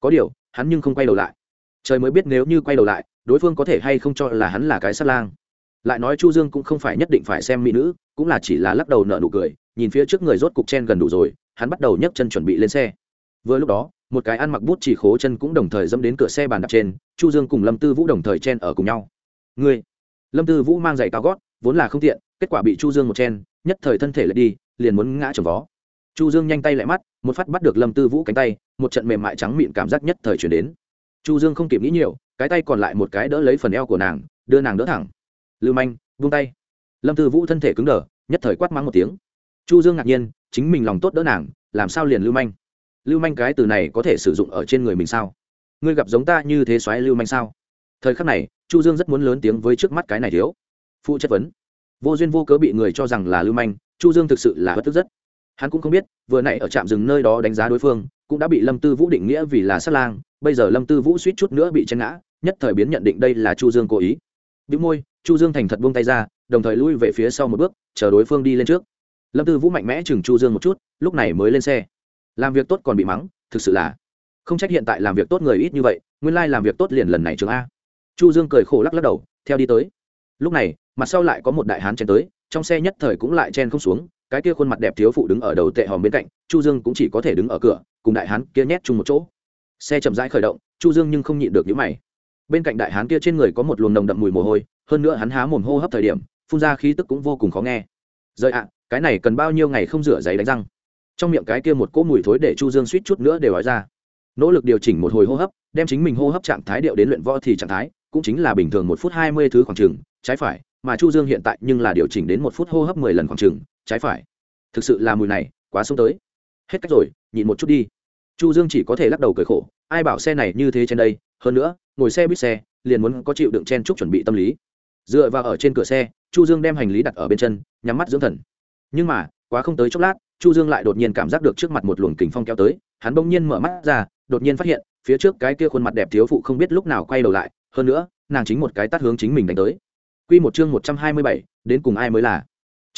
Có điều, hắn nhưng không quay đầu lại. Trời mới biết nếu như quay đầu lại, đối phương có thể hay không cho là hắn là cái sát lang. Lại nói chu dương cũng không phải nhất định phải xem mỹ nữ, cũng là chỉ là lắc đầu nở nụ cười, nhìn phía trước người rốt cục chen gần đủ rồi, hắn bắt đầu nhấc chân chuẩn bị lên xe. Vừa lúc đó, một cái ăn mặc bút chỉ khố chân cũng đồng thời dẫm đến cửa xe bàn đạp trên, chu dương cùng lâm tư vũ đồng thời chen ở cùng nhau. Ngươi. Lâm tư vũ mang giày cao gót, vốn là không tiện, kết quả bị chu dương một chen, nhất thời thân thể lại đi, liền muốn ngã trồng vó chu dương nhanh tay lại mắt, một phát bắt được lâm tư vũ cánh tay, một trận mềm mại trắng mịn cảm giác nhất thời chuyển đến. Chu dương không kịp nghĩ nhiều, cái tay còn lại một cái đỡ lấy phần eo của nàng, đưa nàng đỡ thẳng. Lưu manh, buông tay. Lâm tư vũ thân thể cứng đờ, nhất thời quát mắng một tiếng. Chu dương ngạc nhiên, chính mình lòng tốt đỡ nàng, làm sao liền lưu manh? Lưu manh cái từ này có thể sử dụng ở trên người mình sao? Ngươi gặp giống ta như thế xoáy lưu manh sao? Thời khắc này, chu dương rất muốn lớn tiếng với trước mắt cái này thiếu. Phụ chất vấn. Vô duyên vô cớ bị người cho rằng là lưu manh, chu dương thực sự là bất tức rất hắn cũng không biết, vừa nãy ở trạm rừng nơi đó đánh giá đối phương, cũng đã bị lâm tư vũ định nghĩa vì là sát lang, bây giờ lâm tư vũ suýt chút nữa bị chân ngã, nhất thời biến nhận định đây là chu dương cố ý. Bị môi, chu dương thành thật buông tay ra, đồng thời lui về phía sau một bước, chờ đối phương đi lên trước. Lâm tư vũ mạnh mẽ chừng chu dương một chút, lúc này mới lên xe. Làm việc tốt còn bị mắng, thực sự là không trách hiện tại làm việc tốt người ít như vậy, nguyên lai làm việc tốt liền lần này trường a. Chu dương cười khổ lắc lắc đầu, theo đi tới. Lúc này, mặt sau lại có một đại hán chen tới, trong xe nhất thời cũng lại chen không xuống cái kia khuôn mặt đẹp thiếu phụ đứng ở đầu tệ hòm bên cạnh chu dương cũng chỉ có thể đứng ở cửa cùng đại hán kia nhét chung một chỗ. Xe chậm rãi khởi động chu dương nhưng không nhịn được những mày. Bên cạnh đại hán kia trên người có một luồng nồng đậm mùi mồ hôi hơn nữa hắn há mồm hô hấp thời điểm phun ra khí tức cũng vô cùng khó nghe. Rời ạ cái này cần bao nhiêu ngày không rửa giấy đánh răng? Trong miệng cái kia một cỗ mùi thối để chu dương suýt chút nữa đều nói ra. Nỗ lực điều chỉnh một hồi hô hấp đem chính mình hô hấp trạng thái điệu đến luyện võ thì trạng thái cũng chính là bình thường một phút hai mươi thứ khoảng chừng, trái phải mà chu dương hiện tại nhưng là điều chỉnh đến một phút hô hấp mười lần khoảng chừng trái phải. Thực sự là mùi này quá sống tới. Hết cách rồi nhìn một chút đi. Chu dương chỉ có thể lắc đầu cười khổ ai bảo xe này như thế trên đây hơn nữa ngồi xe buýt xe liền muốn có chịu đựng chen chúc chuẩn bị tâm lý. Dựa vào ở trên cửa xe chu dương đem hành lý đặt ở bên chân nhắm mắt dưỡng thần. Nhưng mà quá không tới chốc lát chu dương lại đột nhiên cảm giác được trước mặt một luồng kình phong kéo tới hắn bỗng nhiên mở mắt ra đột nhiên phát hiện phía trước cái kia khuôn mặt đẹp thiếu phụ không biết lúc nào quay đầu lại hơn nữa nàng chính một cái tắt hướng chính mình đánh tới. Quy một chương một trăm hai mươi bảy, đến cùng ai mới là?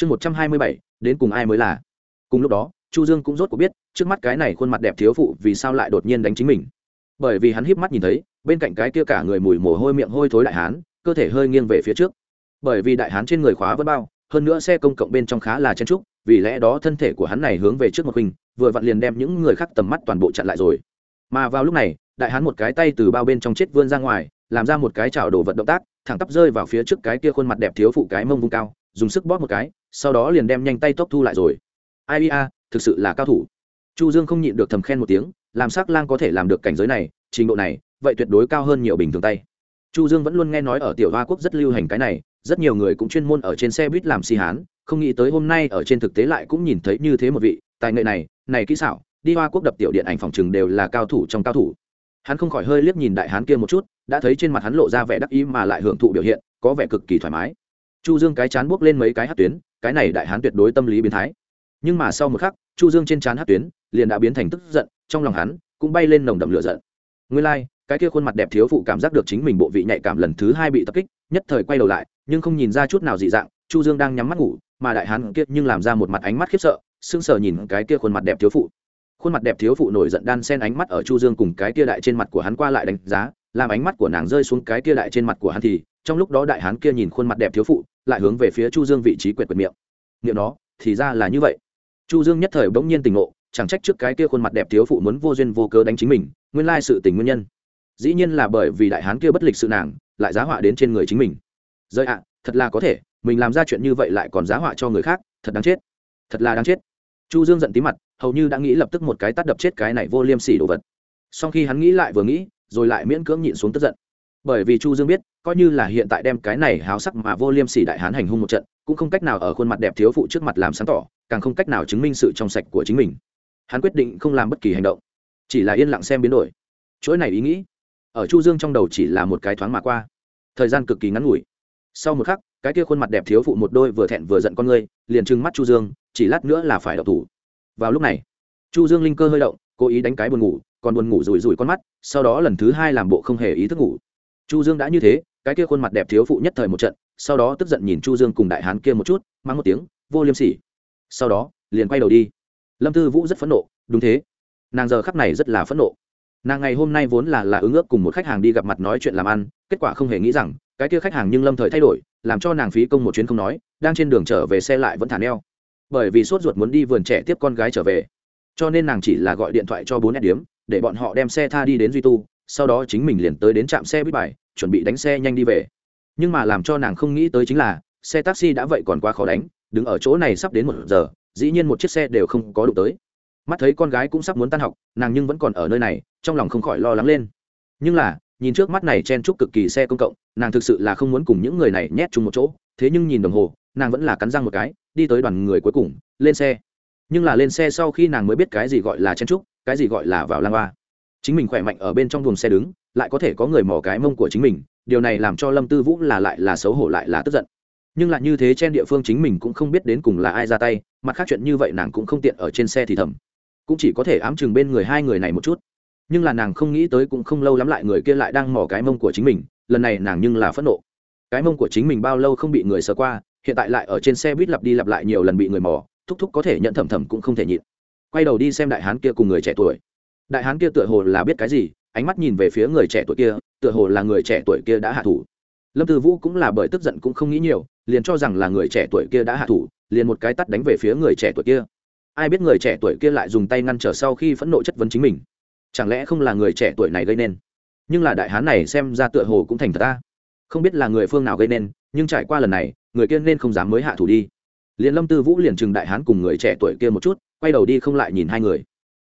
Chương một trăm hai mươi bảy, đến cùng ai mới là? Cùng lúc đó chu dương cũng rốt cuộc biết trước mắt cái này khuôn mặt đẹp thiếu phụ vì sao lại đột nhiên đánh chính mình. Bởi vì hắn híp mắt nhìn thấy bên cạnh cái kia cả người mùi mồ hôi miệng hôi thối đại hán cơ thể hơi nghiêng về phía trước. Bởi vì đại hán trên người khóa vẫn bao hơn nữa xe công cộng bên trong khá là chen trúc vì lẽ đó thân thể của hắn này hướng về trước một hình vừa vặn liền đem những người khác tầm mắt toàn bộ chặn lại rồi. Mà vào lúc này đại hán một cái tay từ bao bên trong chết vươn ra ngoài làm ra một cái chảo đổ vật động tác thẳng tắp rơi vào phía trước cái kia khuôn mặt đẹp thiếu phụ cái mông vung cao dùng sức bóp một cái sau đó liền đem nhanh tay tốc thu lại rồi. Ai ia thực sự là cao thủ. Chu dương không nhịn được thầm khen một tiếng, làm sắc lang có thể làm được cảnh giới này, trình độ này, vậy tuyệt đối cao hơn nhiều bình thường tay. Chu dương vẫn luôn nghe nói ở tiểu hoa quốc rất lưu hành cái này, rất nhiều người cũng chuyên môn ở trên xe buýt làm si hán, không nghĩ tới hôm nay ở trên thực tế lại cũng nhìn thấy như thế một vị, tài nghệ này này kỹ xảo, đi hoa quốc đập tiểu điện ảnh phòng chừng đều là cao thủ trong cao thủ. Hắn không khỏi hơi liếc nhìn đại hán kia một chút, đã thấy trên mặt hắn lộ ra vẻ đắc ý mà lại hưởng thụ biểu hiện, có vẻ cực kỳ thoải mái. Chu dương cái chán buốc lên mấy cái hát tuyến cái này đại hán tuyệt đối tâm lý biến thái. Nhưng mà sau một khắc chu dương trên chán hát tuyến liền đã biến thành tức giận trong lòng hắn cũng bay lên nồng đậm lửa giận. Nguyên lai like, cái kia khuôn mặt đẹp thiếu phụ cảm giác được chính mình bộ vị nhạy cảm lần thứ hai bị tập kích nhất thời quay đầu lại nhưng không nhìn ra chút nào dị dạng chu dương đang nhắm mắt ngủ mà đại hán kia nhưng làm ra một mặt ánh mắt khiếp sợ sững sờ nhìn cái kia khuôn mặt đẹp thiếu phụ. Khuôn mặt đẹp thiếu phụ nổi giận đan sen ánh mắt ở chu dương cùng cái kia đại trên mặt của hắn qua lại đánh giá làm ánh mắt của nàng rơi xuống cái kia đại trên mặt của hắn thì, trong lúc đó đại hán kia nhìn khuôn mặt đẹp thiếu phụ, lại hướng về phía chu dương vị trí quẹt quẹt miệng. Miệng nó thì ra là như vậy. Chu dương nhất thời bỗng nhiên tỉnh ngộ, chẳng trách trước cái kia khuôn mặt đẹp thiếu phụ muốn vô duyên vô cớ đánh chính mình, nguyên lai sự tình nguyên nhân. Dĩ nhiên là bởi vì đại hán kia bất lịch sự nàng, lại giá họa đến trên người chính mình. Rơi ạ, thật là có thể, mình làm ra chuyện như vậy lại còn giá họa cho người khác, thật đáng chết. Thật là đáng chết. Chu dương giận tí mặt, hầu như đã nghĩ lập tức một cái tát đập chết cái này vô liêm sỉ đồ vật. Sau khi hắn nghĩ lại vừa nghĩ rồi lại miễn cưỡng nhịn xuống tức giận. Bởi vì chu dương biết, coi như là hiện tại đem cái này háo sắc mà vô liêm sỉ đại hán hành hung một trận, cũng không cách nào ở khuôn mặt đẹp thiếu phụ trước mặt làm sáng tỏ, càng không cách nào chứng minh sự trong sạch của chính mình. Hắn quyết định không làm bất kỳ hành động, chỉ là yên lặng xem biến đổi. Chuỗi này ý nghĩ, ở chu dương trong đầu chỉ là một cái thoáng mà qua. Thời gian cực kỳ ngắn ngủi. Sau một khắc, cái kia khuôn mặt đẹp thiếu phụ một đôi vừa thẹn vừa giận con ngươi, liền trừng mắt chu dương, chỉ lát nữa là phải đậu thủ. Vào lúc này, chu dương linh cơ hơi động, cố ý đánh cái buồn ngủ còn buồn ngủ rủi rủi con mắt, sau đó lần thứ hai làm bộ không hề ý thức ngủ. Chu dương đã như thế, cái kia khuôn mặt đẹp thiếu phụ nhất thời một trận, sau đó tức giận nhìn chu dương cùng đại hán kia một chút, mang một tiếng, vô liêm sỉ. Sau đó, liền quay đầu đi. Lâm tư vũ rất phẫn nộ, đúng thế, nàng giờ khắc này rất là phẫn nộ. Nàng ngày hôm nay vốn là là ứng ước cùng một khách hàng đi gặp mặt nói chuyện làm ăn, kết quả không hề nghĩ rằng, cái kia khách hàng nhưng lâm thời thay đổi, làm cho nàng phí công một chuyến không nói, đang trên đường trở về xe lại vẫn thả neo. Bởi vì sốt ruột muốn đi vườn trẻ tiếp con gái trở về, cho nên nàng chỉ là gọi điện thoại cho bốn nét điếm để bọn họ đem xe tha đi đến duy tu, sau đó chính mình liền tới đến trạm xe bít bài, chuẩn bị đánh xe nhanh đi về. Nhưng mà làm cho nàng không nghĩ tới chính là, xe taxi đã vậy còn quá khó đánh, đứng ở chỗ này sắp đến một giờ, dĩ nhiên một chiếc xe đều không có đụng tới. Mắt thấy con gái cũng sắp muốn tan học, nàng nhưng vẫn còn ở nơi này, trong lòng không khỏi lo lắng lên. Nhưng là, nhìn trước mắt này chen chúc cực kỳ xe công cộng, nàng thực sự là không muốn cùng những người này nhét chung một chỗ, thế nhưng nhìn đồng hồ, nàng vẫn là cắn răng một cái, đi tới đoàn người cuối cùng, lên xe. Nhưng là lên xe sau khi nàng mới biết cái gì gọi là chen trúc cái gì gọi là vào lang hoa? Chính mình khỏe mạnh ở bên trong buồng xe đứng, lại có thể có người mò cái mông của chính mình, điều này làm cho lâm tư vũ là lại là xấu hổ lại là tức giận. Nhưng lại như thế trên địa phương chính mình cũng không biết đến cùng là ai ra tay, mặt khác chuyện như vậy nàng cũng không tiện ở trên xe thì thầm. Cũng chỉ có thể ám chừng bên người hai người này một chút. Nhưng là nàng không nghĩ tới cũng không lâu lắm lại người kia lại đang mò cái mông của chính mình, lần này nàng nhưng là phẫn nộ. Cái mông của chính mình bao lâu không bị người sờ qua, hiện tại lại ở trên xe buýt lặp đi lặp lại nhiều lần bị người mò, thúc thúc có thể nhận thầm thầm cũng không thể nhịn quay đầu đi xem đại hán kia cùng người trẻ tuổi. Đại hán kia tựa hồ là biết cái gì, ánh mắt nhìn về phía người trẻ tuổi kia, tựa hồ là người trẻ tuổi kia đã hạ thủ. Lâm tư vũ cũng là bởi tức giận cũng không nghĩ nhiều, liền cho rằng là người trẻ tuổi kia đã hạ thủ, liền một cái tắt đánh về phía người trẻ tuổi kia. Ai biết người trẻ tuổi kia lại dùng tay ngăn trở sau khi phẫn nộ chất vấn chính mình. Chẳng lẽ không là người trẻ tuổi này gây nên? Nhưng là đại hán này xem ra tựa hồ cũng thành thật ta. Không biết là người phương nào gây nên, nhưng trải qua lần này, người kia nên không dám mới hạ thủ đi. Liền lâm tư vũ liền chừng đại hán cùng người trẻ tuổi kia một chút quay đầu đi không lại nhìn hai người.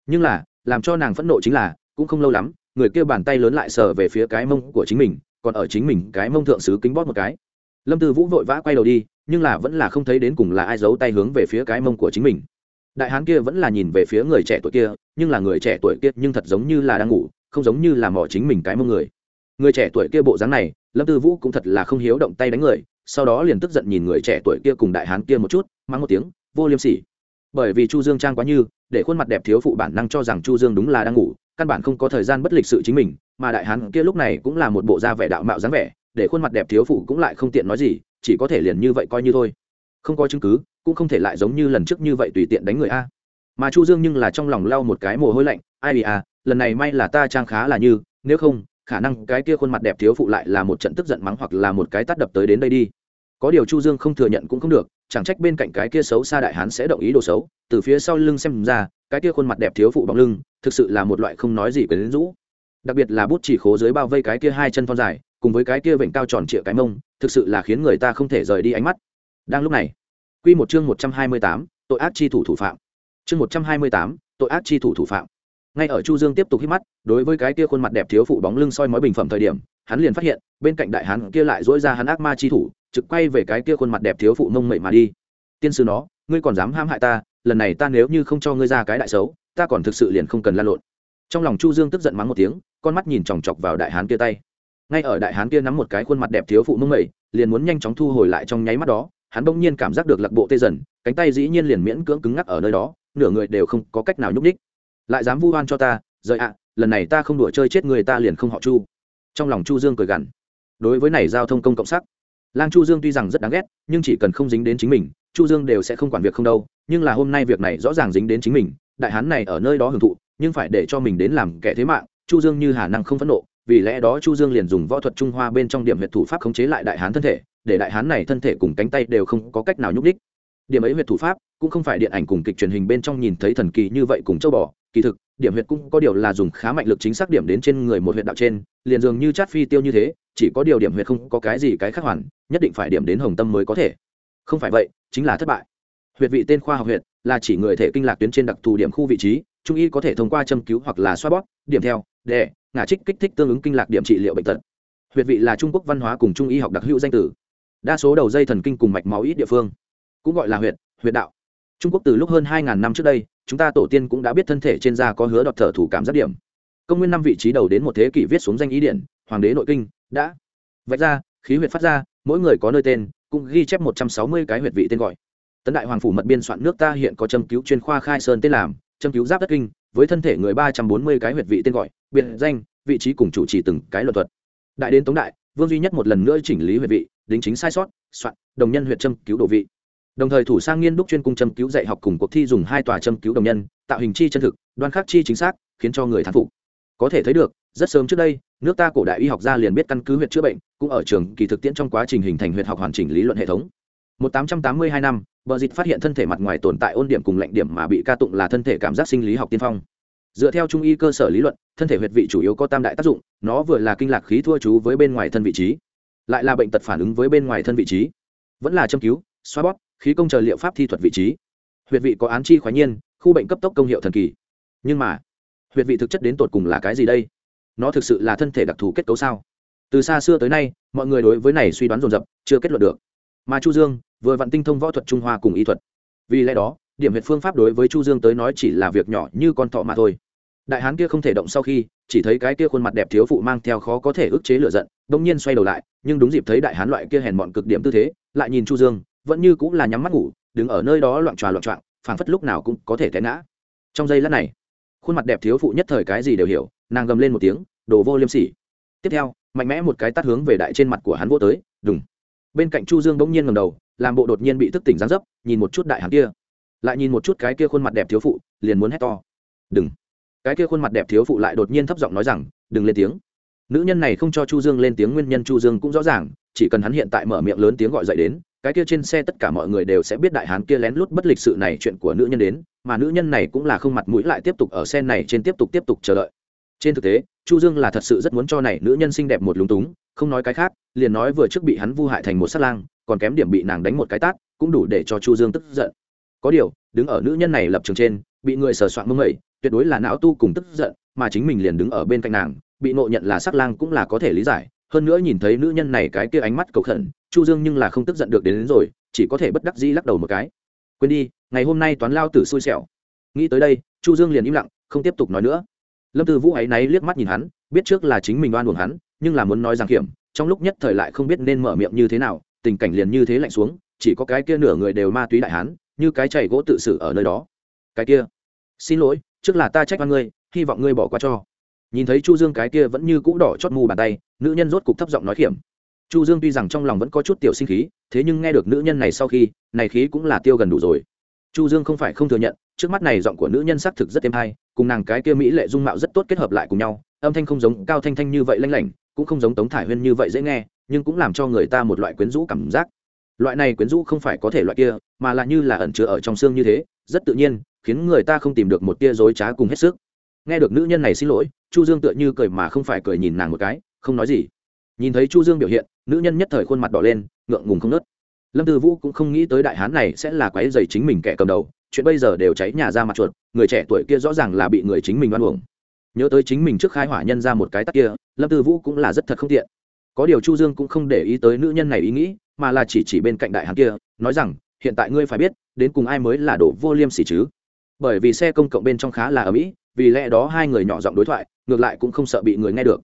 Nhưng là, làm cho nàng phẫn nộ chính là, cũng không lâu lắm, người kia bàn tay lớn lại sờ về phía cái mông của chính mình, còn ở chính mình cái mông thượng sứ kính bóp một cái. Lâm tư vũ vội vã quay đầu đi, nhưng là vẫn là không thấy đến cùng là ai giấu tay hướng về phía cái mông của chính mình. Đại hán kia vẫn là nhìn về phía người trẻ tuổi kia, nhưng là người trẻ tuổi kia nhưng thật giống như là đang ngủ, không giống như là mỏ chính mình cái mông người. Người trẻ tuổi kia bộ dáng này, lâm tư vũ cũng thật là không hiếu động tay đánh người, sau đó liền tức giận nhìn người trẻ tuổi kia cùng đại hán kia một chút mang một tiếng, vô liêm sỉ bởi vì chu dương trang quá như, để khuôn mặt đẹp thiếu phụ bản năng cho rằng chu dương đúng là đang ngủ, căn bản không có thời gian bất lịch sự chính mình, mà đại hán kia lúc này cũng là một bộ da vẻ đạo mạo dáng vẻ, để khuôn mặt đẹp thiếu phụ cũng lại không tiện nói gì, chỉ có thể liền như vậy coi như thôi. Không có chứng cứ, cũng không thể lại giống như lần trước như vậy tùy tiện đánh người a. Mà chu dương nhưng là trong lòng lau một cái mồ hôi lạnh, ai bị à lần này may là ta trang khá là như, nếu không, khả năng cái kia khuôn mặt đẹp thiếu phụ lại là một trận tức giận mắng hoặc là một cái tát đập tới đến đây đi có điều chu dương không thừa nhận cũng không được chẳng trách bên cạnh cái kia xấu xa đại hán sẽ động ý đồ xấu từ phía sau lưng xem ra cái kia khuôn mặt đẹp thiếu phụ bóng lưng thực sự là một loại không nói gì quyến rũ. Đặc biệt là bút chỉ khố dưới bao vây cái kia hai chân thon dài cùng với cái kia vịnh cao tròn trịa cái mông thực sự là khiến người ta không thể rời đi ánh mắt. Đang lúc này quy một chương một trăm hai mươi tám, tội ác chi thủ thủ phạm. Chương một trăm hai mươi tám, tội ác chi thủ thủ phạm. Ngay ở chu dương tiếp tục hít mắt đối với cái kia khuôn mặt đẹp thiếu phụ bóng lưng soi mói bình phẩm thời điểm hắn liền phát hiện bên cạnh đại hán kia lại dỗi ra hắn ác ma chi thủ trực quay về cái kia khuôn mặt đẹp thiếu phụ mông mậy mà đi. Tiên sư nó, ngươi còn dám ham hại ta, lần này ta nếu như không cho ngươi ra cái đại xấu, ta còn thực sự liền không cần lan lộn. Trong lòng chu dương tức giận mắng một tiếng, con mắt nhìn chòng chọc vào đại hán kia tay. Ngay ở đại hán kia nắm một cái khuôn mặt đẹp thiếu phụ mông mẩy, liền muốn nhanh chóng thu hồi lại trong nháy mắt đó, hắn bỗng nhiên cảm giác được lạc bộ tê dần, cánh tay dĩ nhiên liền miễn cưỡng cứng ngắc ở nơi đó, nửa người đều không có cách nào nhúc ních lại dám vu oan cho ta, rời ạ, lần này ta không đùa chơi chết người ta liền không họ chu. Trong lòng chu dương cười gằn. Đối với này giao thông công cộng sắc lang chu dương tuy rằng rất đáng ghét, nhưng chỉ cần không dính đến chính mình, chu dương đều sẽ không quản việc không đâu. Nhưng là hôm nay việc này rõ ràng dính đến chính mình, đại hán này ở nơi đó hưởng thụ, nhưng phải để cho mình đến làm kẻ thế mạng, chu dương như hà năng không phẫn nộ, vì lẽ đó chu dương liền dùng võ thuật trung hoa bên trong điểm huyệt thủ pháp khống chế lại đại hán thân thể, để đại hán này thân thể cùng cánh tay đều không có cách nào nhúc đích điểm ấy huyệt thủ pháp cũng không phải điện ảnh cùng kịch truyền hình bên trong nhìn thấy thần kỳ như vậy cùng châu bò, kỳ thực điểm huyệt cũng có điều là dùng khá mạnh lực chính xác điểm đến trên người một huyệt đạo trên, liền dường như chát phi tiêu như thế, chỉ có điều điểm huyệt không có cái gì cái khác hoàn, nhất định phải điểm đến hồng tâm mới có thể. Không phải vậy, chính là thất bại. Huyệt vị tên khoa học huyệt là chỉ người thể kinh lạc tuyến trên đặc thù điểm khu vị trí, trung y có thể thông qua châm cứu hoặc là xoa bóp, điểm theo, đè, ngả trích kích thích tương ứng kinh lạc điểm trị liệu bệnh tật. Huyệt vị là trung quốc văn hóa cùng trung y học đặc hữu danh tử. Đa số đầu dây thần kinh cùng mạch máu ít địa phương, cũng gọi là huyệt huyệt đạo. Trung quốc từ lúc hơn hai năm trước đây chúng ta tổ tiên cũng đã biết thân thể trên da có hứa đọt thở thủ cảm giác điểm. Công nguyên năm vị trí đầu đến một thế kỷ viết xuống danh ý điện, hoàng đế nội kinh đã vạch ra khí huyệt phát ra mỗi người có nơi tên cũng ghi chép một trăm sáu mươi cái huyệt vị tên gọi. Tấn đại hoàng phủ mật biên soạn nước ta hiện có châm cứu chuyên khoa khai sơn tên làm châm cứu giáp đất kinh với thân thể người ba trăm bốn mươi cái huyệt vị tên gọi biệt danh vị trí cùng chủ trì từng cái luật thuật. Đại đến tống đại vương duy nhất một lần nữa chỉnh lý huyệt vị đính chính sai sót soạn đồng nhân huyệt châm cứu đồ vị đồng thời thủ sang nghiên đúc chuyên cung châm cứu dạy học cùng cuộc thi dùng hai tòa châm cứu đồng nhân, tạo hình chi chân thực, đoan khắc chi chính xác, khiến cho người thán phục. Có thể thấy được, rất sớm trước đây, nước ta cổ đại y học gia liền biết căn cứ huyệt chữa bệnh, cũng ở trường kỳ thực tiễn trong quá trình hình thành huyệt học hoàn chỉnh lý luận hệ thống. Một tám trăm tám mươi hai năm, bờ dịch phát hiện thân thể mặt ngoài tồn tại ôn điểm cùng lạnh điểm mà bị ca tụng là thân thể cảm giác sinh lý học tiên phong. Dựa theo trung y cơ sở lý luận, thân thể huyệt vị chủ yếu có tam đại tác dụng, nó vừa là kinh lạc khí thua chú với bên ngoài thân vị trí, lại là bệnh tật phản ứng với bên ngoài thân vị trí. Vẫn là châm cứu, xoa bóp khí công chờ liệu pháp thi thuật vị trí. Huyệt vị có án chi khoái nhiên, khu bệnh cấp tốc công hiệu thần kỳ. Nhưng mà, huyệt vị thực chất đến tột cùng là cái gì đây? Nó thực sự là thân thể đặc thù kết cấu sao? Từ xa xưa tới nay, mọi người đối với này suy đoán dồn dập, chưa kết luận được. Mà chu dương, vừa vặn tinh thông võ thuật trung hoa cùng y thuật. Vì lẽ đó, điểm huyệt phương pháp đối với chu dương tới nói chỉ là việc nhỏ như con thọ mà thôi. Đại hán kia không thể động sau khi, chỉ thấy cái kia khuôn mặt đẹp thiếu phụ mang theo khó có thể ức chế lửa giận đông nhiên xoay đầu lại, nhưng đúng dịp thấy đại hán loại kia hèn mọn cực điểm tư thế, lại nhìn chu dương vẫn như cũng là nhắm mắt ngủ, đứng ở nơi đó loạn tròa loạn trọng phảng phất lúc nào cũng có thể té ngã. Trong giây lát này, khuôn mặt đẹp thiếu phụ nhất thời cái gì đều hiểu, nàng gầm lên một tiếng, đồ vô liêm sỉ. Tiếp theo, mạnh mẽ một cái tắt hướng về đại trên mặt của hắn vô tới, đùng. Bên cạnh chu dương bỗng nhiên ngầm đầu, làm bộ đột nhiên bị thức tỉnh gián dấp, nhìn một chút đại hắn kia. Lại nhìn một chút cái kia khuôn mặt đẹp thiếu phụ, liền muốn hét to. Đừng. Cái kia khuôn mặt đẹp thiếu phụ lại đột nhiên thấp giọng nói rằng, đừng lên tiếng. Nữ nhân này không cho chu dương lên tiếng, nguyên nhân chu dương cũng rõ ràng, chỉ cần hắn hiện tại mở miệng lớn tiếng gọi dậy đến cái kia trên xe tất cả mọi người đều sẽ biết đại hán kia lén lút bất lịch sự này chuyện của nữ nhân đến, mà nữ nhân này cũng là không mặt mũi lại tiếp tục ở xe này trên tiếp tục tiếp tục chờ đợi. Trên thực tế, chu dương là thật sự rất muốn cho này nữ nhân xinh đẹp một lúng túng, không nói cái khác, liền nói vừa trước bị hắn vu hại thành một sát lang, còn kém điểm bị nàng đánh một cái tát, cũng đủ để cho chu dương tức giận. Có điều, đứng ở nữ nhân này lập trường trên, bị người sờ soạn mông mẩy tuyệt đối là não tu cùng tức giận, mà chính mình liền đứng ở bên cạnh nàng, bị nộ nhận là sắc lang cũng là có thể lý giải hơn nữa nhìn thấy nữ nhân này cái kia ánh mắt cầu khẩn chu dương nhưng là không tức giận được đến, đến rồi chỉ có thể bất đắc dĩ lắc đầu một cái. Quên đi ngày hôm nay toán lao tử xui xẻo. Nghĩ tới đây chu dương liền im lặng không tiếp tục nói nữa. Lâm tư vũ ấy náy liếc mắt nhìn hắn biết trước là chính mình oan uổng hắn nhưng là muốn nói rằng kiểm trong lúc nhất thời lại không biết nên mở miệng như thế nào tình cảnh liền như thế lạnh xuống chỉ có cái kia nửa người đều ma túy đại hán như cái chảy gỗ tự xử ở nơi đó. Cái kia xin lỗi trước là ta trách oan ngươi hy vọng ngươi bỏ qua cho nhìn thấy chu dương cái kia vẫn như cũ đỏ chót mù bàn tay, nữ nhân rốt cục thấp giọng nói khiểm. Chu dương tuy rằng trong lòng vẫn có chút tiểu sinh khí, thế nhưng nghe được nữ nhân này sau khi, này khí cũng là tiêu gần đủ rồi. Chu dương không phải không thừa nhận, trước mắt này giọng của nữ nhân xác thực rất êm hay, cùng nàng cái kia mỹ lệ dung mạo rất tốt kết hợp lại cùng nhau, âm thanh không giống, cao thanh thanh như vậy lanh lảnh, cũng không giống tống thải huyên như vậy dễ nghe, nhưng cũng làm cho người ta một loại quyến rũ cảm giác. Loại này quyến rũ không phải có thể loại kia, mà là như là ẩn chứa ở trong xương như thế, rất tự nhiên, khiến người ta không tìm được một tia dối trá cùng hết sức. Nghe được nữ nhân này xin lỗi chu dương tựa như cười mà không phải cười nhìn nàng một cái, không nói gì. Nhìn thấy chu dương biểu hiện, nữ nhân nhất thời khuôn mặt đỏ lên, ngượng ngùng không nớt. Lâm tư vũ cũng không nghĩ tới đại hán này sẽ là quái dày chính mình kẻ cầm đầu, chuyện bây giờ đều cháy nhà ra mặt chuột, người trẻ tuổi kia rõ ràng là bị người chính mình oan uổng. Nhớ tới chính mình trước khai hỏa nhân ra một cái tắc kia, lâm tư vũ cũng là rất thật không tiện. Có điều chu dương cũng không để ý tới nữ nhân này ý nghĩ, mà là chỉ chỉ bên cạnh đại hán kia, nói rằng, hiện tại ngươi phải biết, đến cùng ai mới là đồ vô liêm sỉ chứ? Bởi vì xe công cộng bên trong khá là ở mỹ vì lẽ đó hai người nhỏ giọng đối thoại, ngược lại cũng không sợ bị người nghe được.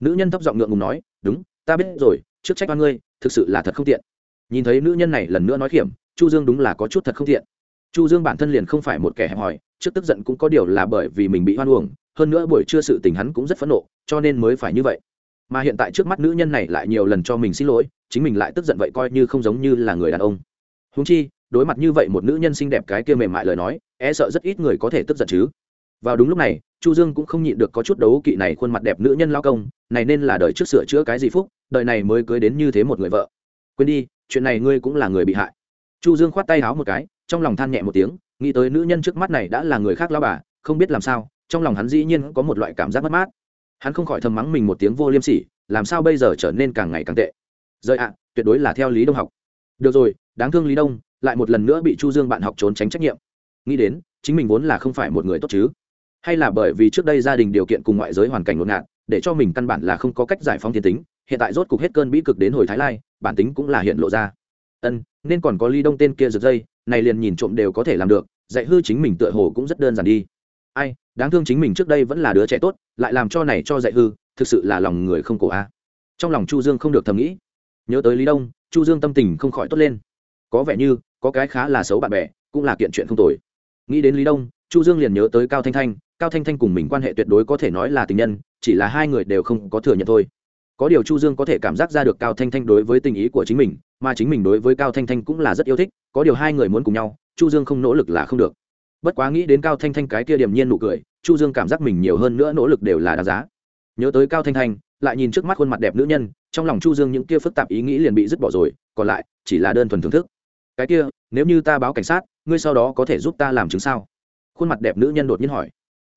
Nữ nhân thấp giọng ngượng ngùng nói, đúng, ta biết rồi, trước trách oan ngươi, thực sự là thật không tiện. Nhìn thấy nữ nhân này lần nữa nói kiểm chu dương đúng là có chút thật không tiện. Chu dương bản thân liền không phải một kẻ hẹp hòi, trước tức giận cũng có điều là bởi vì mình bị hoan uổng, hơn nữa buổi trưa sự tình hắn cũng rất phẫn nộ, cho nên mới phải như vậy. Mà hiện tại trước mắt nữ nhân này lại nhiều lần cho mình xin lỗi, chính mình lại tức giận vậy coi như không giống như là người đàn ông. Húng chi, đối mặt như vậy một nữ nhân xinh đẹp cái kia mềm mại lời nói e sợ rất ít người có thể tức giận chứ. Vào đúng lúc này, chu dương cũng không nhịn được có chút đấu kỵ này khuôn mặt đẹp nữ nhân lao công, này nên là đời trước sửa chữa cái gì phúc, đời này mới cưới đến như thế một người vợ. Quên đi, chuyện này ngươi cũng là người bị hại. Chu dương khoát tay háo một cái, trong lòng than nhẹ một tiếng, nghĩ tới nữ nhân trước mắt này đã là người khác lao bà, không biết làm sao, trong lòng hắn dĩ nhiên có một loại cảm giác mất mát. Hắn không khỏi thầm mắng mình một tiếng vô liêm sỉ, làm sao bây giờ trở nên càng ngày càng tệ. Rời ạ, tuyệt đối là theo lý đông học. Được rồi, đáng thương lý đông, lại một lần nữa bị chu dương bạn học trốn tránh trách nhiệm nghĩ đến, chính mình vốn là không phải một người tốt chứ. Hay là bởi vì trước đây gia đình điều kiện cùng ngoại giới hoàn cảnh ngột ngạt, để cho mình căn bản là không có cách giải phóng thiên tính, hiện tại rốt cục hết cơn bí cực đến hồi thái lai, bản tính cũng là hiện lộ ra. Ân, nên còn có ly đông tên kia giật dây, này liền nhìn trộm đều có thể làm được, dạy hư chính mình tựa hồ cũng rất đơn giản đi. Ai, đáng thương chính mình trước đây vẫn là đứa trẻ tốt, lại làm cho này cho dạy hư, thực sự là lòng người không cổ a. Trong lòng chu dương không được thầm nghĩ. Nhớ tới lý đông, chu dương tâm tình không khỏi tốt lên. Có vẻ như, có cái khá là xấu bạn bè, cũng là kiện chuyện không tồi nghĩ đến lý đông, chu dương liền nhớ tới cao thanh thanh. Cao thanh thanh cùng mình quan hệ tuyệt đối có thể nói là tình nhân, chỉ là hai người đều không có thừa nhận thôi. Có điều chu dương có thể cảm giác ra được cao thanh thanh đối với tình ý của chính mình, mà chính mình đối với cao thanh thanh cũng là rất yêu thích, có điều hai người muốn cùng nhau, chu dương không nỗ lực là không được. Bất quá nghĩ đến cao thanh thanh cái kia điềm nhiên nụ cười, chu dương cảm giác mình nhiều hơn nữa nỗ lực đều là đáng giá. Nhớ tới cao thanh thanh, lại nhìn trước mắt khuôn mặt đẹp nữ nhân, trong lòng chu dương những kia phức tạp ý nghĩ liền bị dứt bỏ rồi, còn lại chỉ là đơn thuần thưởng thức. Cái kia, nếu như ta báo cảnh sát ngươi sau đó có thể giúp ta làm chứng sao? Khuôn mặt đẹp nữ nhân đột nhiên hỏi.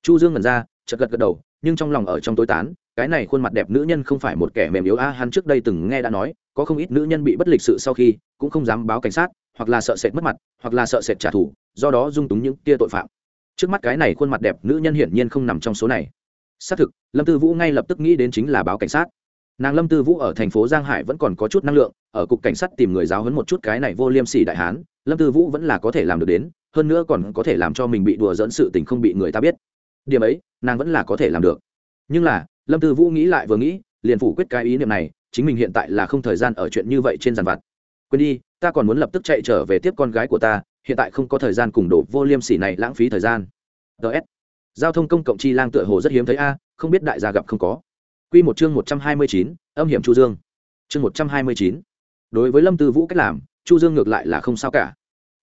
Chu dương ngẩn ra, chợt gật gật đầu, nhưng trong lòng ở trong tối tán, cái này khuôn mặt đẹp nữ nhân không phải một kẻ mềm yếu a, hắn trước đây từng nghe đã nói, có không ít nữ nhân bị bất lịch sự sau khi, cũng không dám báo cảnh sát, hoặc là sợ sệt mất mặt, hoặc là sợ sệt trả thù, do đó dung túng những tia tội phạm. Trước mắt cái này khuôn mặt đẹp nữ nhân hiển nhiên không nằm trong số này. Xác thực, lâm tư vũ ngay lập tức nghĩ đến chính là báo cảnh sát. Nàng lâm tư vũ ở thành phố giang hải vẫn còn có chút năng lượng, ở cục cảnh sát tìm người giáo hấn một chút cái này vô liêm sỉ đại hán lâm tư vũ vẫn là có thể làm được đến, hơn nữa còn có thể làm cho mình bị đùa dẫn sự tình không bị người ta biết. Điểm ấy, nàng vẫn là có thể làm được. Nhưng là, lâm tư vũ nghĩ lại vừa nghĩ, liền phủ quyết cái ý niệm này, chính mình hiện tại là không thời gian ở chuyện như vậy trên giàn vặt. Quên đi, ta còn muốn lập tức chạy trở về tiếp con gái của ta, hiện tại không có thời gian cùng đổ vô liêm sỉ này lãng phí thời gian. Ts giao thông công cộng chi lang tựa hồ rất hiếm thấy a, không biết đại gia gặp không có. Q một chương một trăm hai mươi chín, âm hiểm chu dương. Chương một trăm hai mươi chín. Đối với lâm tư vũ cách làm chu dương ngược lại là không sao cả.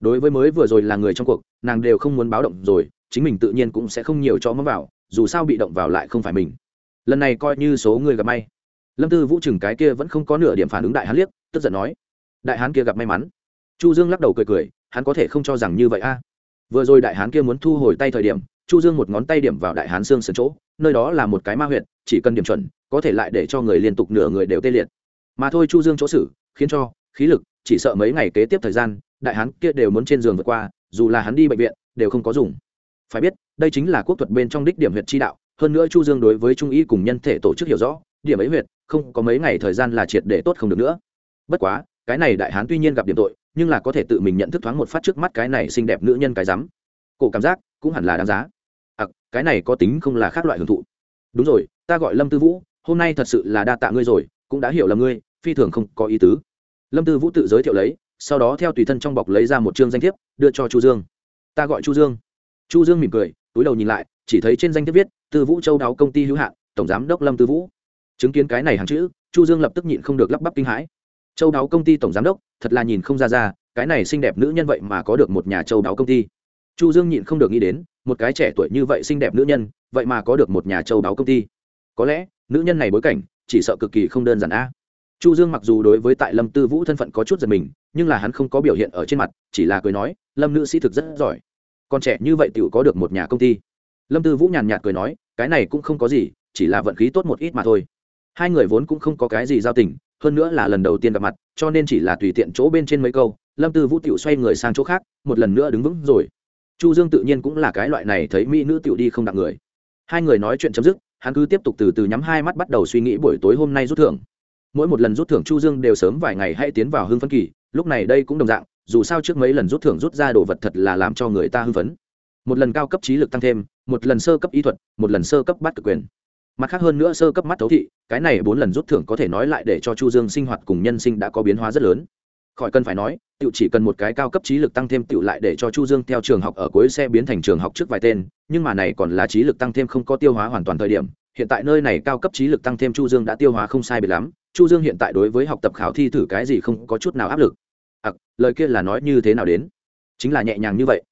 Đối với mới vừa rồi là người trong cuộc, nàng đều không muốn báo động rồi, chính mình tự nhiên cũng sẽ không nhiều cho mắm vào, dù sao bị động vào lại không phải mình. Lần này coi như số người gặp may. Lâm tư vũ chừng cái kia vẫn không có nửa điểm phản ứng đại hán liếc, tức giận nói, đại hán kia gặp may mắn. Chu dương lắc đầu cười cười, hắn có thể không cho rằng như vậy a. Vừa rồi đại hán kia muốn thu hồi tay thời điểm, chu dương một ngón tay điểm vào đại hán xương sườn chỗ, nơi đó là một cái ma huyệt, chỉ cần điểm chuẩn, có thể lại để cho người liên tục nửa người đều tê liệt. Mà thôi chu dương chỗ xử, khiến cho, khí lực chỉ sợ mấy ngày kế tiếp thời gian đại hán kia đều muốn trên giường vượt qua dù là hắn đi bệnh viện đều không có dùng. Phải biết đây chính là quốc thuật bên trong đích điểm huyệt chi đạo hơn nữa chu dương đối với trung y cùng nhân thể tổ chức hiểu rõ điểm ấy huyệt không có mấy ngày thời gian là triệt để tốt không được nữa. Bất quá cái này đại hán tuy nhiên gặp điểm tội nhưng là có thể tự mình nhận thức thoáng một phát trước mắt cái này xinh đẹp nữ nhân cái rắm. Cổ cảm giác cũng hẳn là đáng giá. À, cái này có tính không là khác loại hưởng thụ. Đúng rồi ta gọi lâm tư vũ hôm nay thật sự là đa tạ ngươi rồi cũng đã hiểu là ngươi phi thường không có ý tứ lâm tư vũ tự giới thiệu lấy, sau đó theo tùy thân trong bọc lấy ra một chương danh thiếp, đưa cho chu dương. Ta gọi chu dương. Chu dương mỉm cười, túi đầu nhìn lại, chỉ thấy trên danh thiếp viết, tư vũ châu đáo công ty hữu hạn, tổng giám đốc lâm tư vũ. Chứng kiến cái này hàng chữ, chu dương lập tức nhịn không được lắp bắp kinh hãi. Châu đáo công ty tổng giám đốc, thật là nhìn không ra ra, cái này xinh đẹp nữ nhân vậy mà có được một nhà châu đáo công ty. Chu dương nhịn không được nghĩ đến, một cái trẻ tuổi như vậy xinh đẹp nữ nhân, vậy mà có được một nhà châu đáo công ty. Có lẽ, nữ nhân này bối cảnh, chỉ sợ cực kỳ không đơn giản a chu dương mặc dù đối với tại lâm tư vũ thân phận có chút giật mình, nhưng là hắn không có biểu hiện ở trên mặt, chỉ là cười nói, lâm nữ sĩ thực rất giỏi. Còn trẻ như vậy tựu có được một nhà công ty. Lâm tư vũ nhàn nhạt cười nói, cái này cũng không có gì, chỉ là vận khí tốt một ít mà thôi. Hai người vốn cũng không có cái gì giao tình, hơn nữa là lần đầu tiên gặp mặt, cho nên chỉ là tùy tiện chỗ bên trên mấy câu, lâm tư vũ tiểu xoay người sang chỗ khác, một lần nữa đứng vững rồi. Chu dương tự nhiên cũng là cái loại này thấy mỹ nữ tiểu đi không đặng người. Hai người nói chuyện chấm dứt, hắn cứ tiếp tục từ từ nhắm hai mắt bắt đầu suy nghĩ buổi tối hôm nay rút thưởng mỗi một lần rút thưởng chu dương đều sớm vài ngày hay tiến vào hưng phấn kỳ, lúc này đây cũng đồng dạng, dù sao trước mấy lần rút thưởng rút ra đồ vật thật là làm cho người ta hưng phấn. Một lần cao cấp trí lực tăng thêm, một lần sơ cấp ý thuật, một lần sơ cấp bắt cực quyền. Mặt khác hơn nữa sơ cấp mắt thấu thị, cái này bốn lần rút thưởng có thể nói lại để cho chu dương sinh hoạt cùng nhân sinh đã có biến hóa rất lớn. Khỏi cần phải nói tự chỉ cần một cái cao cấp trí lực tăng thêm tự lại để cho chu dương theo trường học ở cuối xe biến thành trường học trước vài tên, nhưng mà này còn là trí lực tăng thêm không có tiêu hóa hoàn toàn thời điểm, hiện tại nơi này cao cấp trí lực tăng thêm chu dương đã tiêu hóa không sai biệt lắm chu dương hiện tại đối với học tập khảo thi thử cái gì không có chút nào áp lực. À, lời kia là nói như thế nào đến? Chính là nhẹ nhàng như vậy.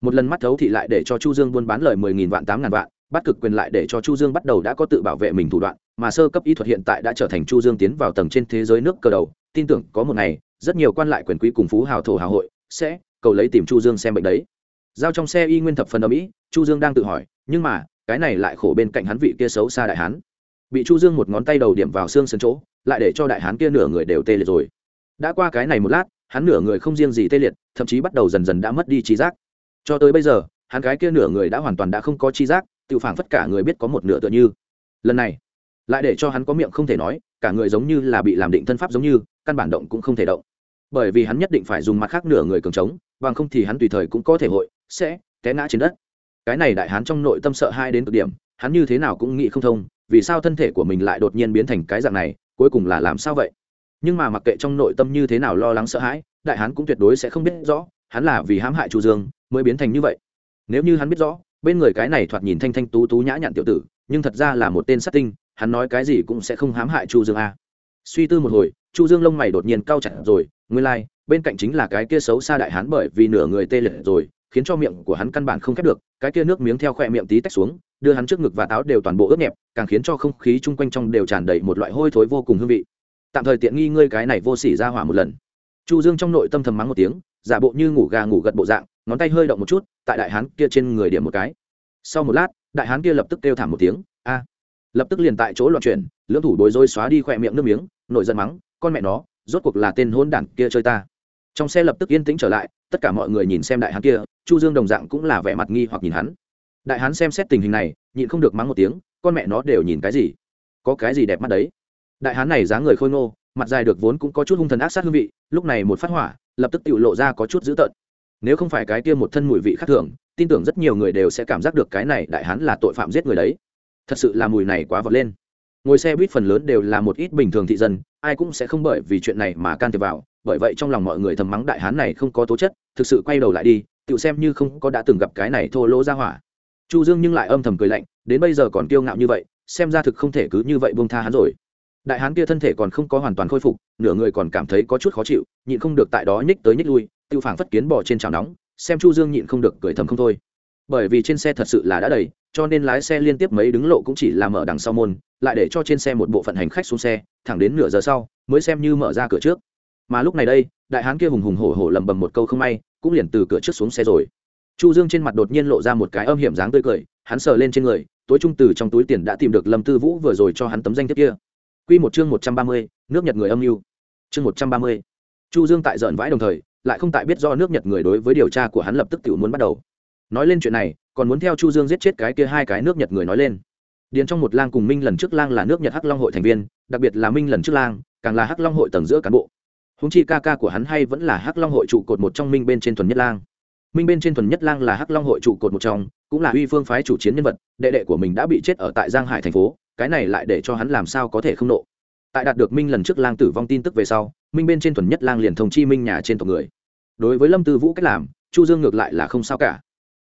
Một lần mắt thấu thị lại để cho chu dương buôn bán lời mười nghìn vạn tám ngàn vạn bắt cực quyền lại để cho chu dương bắt đầu đã có tự bảo vệ mình thủ đoạn mà sơ cấp y thuật hiện tại đã trở thành chu dương tiến vào tầng trên thế giới nước cờ đầu. Tin tưởng có một ngày rất nhiều quan lại quyền quý cùng phú hào thổ hào hội sẽ cầu lấy tìm chu dương xem bệnh đấy. Giao trong xe y nguyên thập phần ở mỹ chu dương đang tự hỏi nhưng mà cái này lại khổ bên cạnh hắn vị kia xấu xa đại hán bị chu dương một ngón tay đầu điểm vào xương sườn chỗ, lại để cho đại hán kia nửa người đều tê liệt rồi. Đã qua cái này một lát, hắn nửa người không riêng gì tê liệt, thậm chí bắt đầu dần dần đã mất đi trí giác. Cho tới bây giờ, hắn cái kia nửa người đã hoàn toàn đã không có trí giác, tự phản phất cả người biết có một nửa tựa như. Lần này, lại để cho hắn có miệng không thể nói, cả người giống như là bị làm định thân pháp giống như, căn bản động cũng không thể động. Bởi vì hắn nhất định phải dùng mặt khác nửa người cường trống bằng không thì hắn tùy thời cũng có thể hội, sẽ té ngã trên đất. Cái này đại hán trong nội tâm sợ hai đến cực điểm, hắn như thế nào cũng nghĩ không thông vì sao thân thể của mình lại đột nhiên biến thành cái dạng này cuối cùng là làm sao vậy? Nhưng mà mặc kệ trong nội tâm như thế nào lo lắng sợ hãi đại hán cũng tuyệt đối sẽ không biết rõ hắn là vì hãm hại chu dương mới biến thành như vậy. Nếu như hắn biết rõ bên người cái này thoạt nhìn thanh thanh tú tú nhã nhặn tiểu tử nhưng thật ra là một tên sát tinh hắn nói cái gì cũng sẽ không hãm hại chu dương a. Suy tư một hồi chu dương lông mày đột nhiên cau chặt rồi nguyên lai like, bên cạnh chính là cái kia xấu xa đại hán bởi vì nửa người tê liệt rồi khiến cho miệng của hắn căn bản không khép được, cái kia nước miếng theo khỏe miệng tí tách xuống, đưa hắn trước ngực và táo đều toàn bộ ướt nhẹp, càng khiến cho không khí chung quanh trong đều tràn đầy một loại hôi thối vô cùng hương vị. Tạm thời tiện nghi ngươi cái này vô sỉ ra hỏa một lần. Chu dương trong nội tâm thầm mắng một tiếng, giả bộ như ngủ gà ngủ gật bộ dạng, ngón tay hơi động một chút, tại đại hán kia trên người điểm một cái. Sau một lát, đại hán kia lập tức kêu thảm một tiếng, a! Lập tức liền tại chỗ loạn chuyển, lưỡng thủ bối rối xóa đi khỏe miệng nước miếng nội giận mắng, con mẹ nó, rốt cuộc là tên hôn đản kia chơi ta. Trong xe lập tức yên tĩnh trở lại, tất cả mọi người nhìn xem đại hán kia chu dương đồng dạng cũng là vẻ mặt nghi hoặc nhìn hắn. Đại hán xem xét tình hình này, nhịn không được mắng một tiếng, con mẹ nó đều nhìn cái gì? Có cái gì đẹp mắt đấy? Đại hán này dáng người khôi ngô, mặt dài được vốn cũng có chút hung thần ác sát hương vị, lúc này một phát hỏa, lập tức tự lộ ra có chút dữ tợn. Nếu không phải cái kia một thân mùi vị khác thường, tin tưởng rất nhiều người đều sẽ cảm giác được cái này đại hán là tội phạm giết người đấy. Thật sự là mùi này quá vọt lên. Ngồi xe buýt phần lớn đều là một ít bình thường thị dân, ai cũng sẽ không bởi vì chuyện này mà can thiệp vào, bởi vậy trong lòng mọi người thầm mắng đại hán này không có tố chất, thực sự quay đầu lại đi tự xem như không có đã từng gặp cái này thô lỗ ra hỏa. Chu dương nhưng lại âm thầm cười lạnh, đến bây giờ còn kiêu ngạo như vậy, xem ra thực không thể cứ như vậy buông tha hắn rồi. Đại hán kia thân thể còn không có hoàn toàn khôi phục, nửa người còn cảm thấy có chút khó chịu, nhịn không được tại đó nhích tới nhích lui, tiêu phảng phất kiến bò trên chảo nóng, xem chu dương nhịn không được cười thầm không thôi. Bởi vì trên xe thật sự là đã đầy, cho nên lái xe liên tiếp mấy đứng lộ cũng chỉ là mở đằng sau môn, lại để cho trên xe một bộ phận hành khách xuống xe, thẳng đến nửa giờ sau, mới xem như mở ra cửa trước. Mà lúc này đây, đại hán kia hùng hùng hổ hổ lầm bầm một câu không may cũng liền từ cửa trước xuống xe rồi. Chu dương trên mặt đột nhiên lộ ra một cái âm hiểm dáng tươi cười hắn sờ lên trên người tối trung từ trong túi tiền đã tìm được lâm tư vũ vừa rồi cho hắn tấm danh thiếp kia. Quy một chương một trăm ba mươi, nước nhật người âm mưu. Chương một trăm ba mươi. chu dương tại giận vãi đồng thời lại không tại biết do nước nhật người đối với điều tra của hắn lập tức tự muốn bắt đầu. Nói lên chuyện này còn muốn theo chu dương giết chết cái kia hai cái nước nhật người nói lên. Điền trong một lang cùng minh lần trước lang là nước nhật hắc long hội thành viên đặc biệt là minh lần trước lang càng là hắc long hội tầng giữa cán bộ húng chi ca ca của hắn hay vẫn là hắc long hội trụ cột một trong minh bên trên thuần nhất lang. Minh bên trên thuần nhất lang là hắc long hội trụ cột một trong, cũng là uy phương phái chủ chiến nhân vật, đệ đệ của mình đã bị chết ở tại giang hải thành phố, cái này lại để cho hắn làm sao có thể không nộ. Tại đạt được minh lần trước lang tử vong tin tức về sau, minh bên trên thuần nhất lang liền thông chi minh nhà trên tộc người. Đối với lâm tư vũ cách làm, chu dương ngược lại là không sao cả.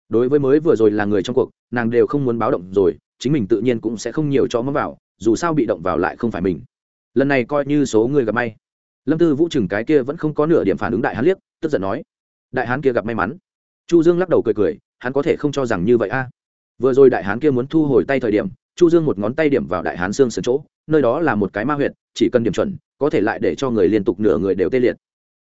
Đối với mới vừa rồi là người trong cuộc, nàng đều không muốn báo động rồi, chính mình tự nhiên cũng sẽ không nhiều cho mắm vào, dù sao bị động vào lại không phải mình. Lần này coi như số người gặp may lâm tư vũ chừng cái kia vẫn không có nửa điểm phản ứng đại hán liếc, tức giận nói, đại hán kia gặp may mắn. Chu dương lắc đầu cười cười, hắn có thể không cho rằng như vậy a. Vừa rồi đại hán kia muốn thu hồi tay thời điểm, chu dương một ngón tay điểm vào đại hán xương sườn chỗ, nơi đó là một cái ma huyệt, chỉ cần điểm chuẩn, có thể lại để cho người liên tục nửa người đều tê liệt.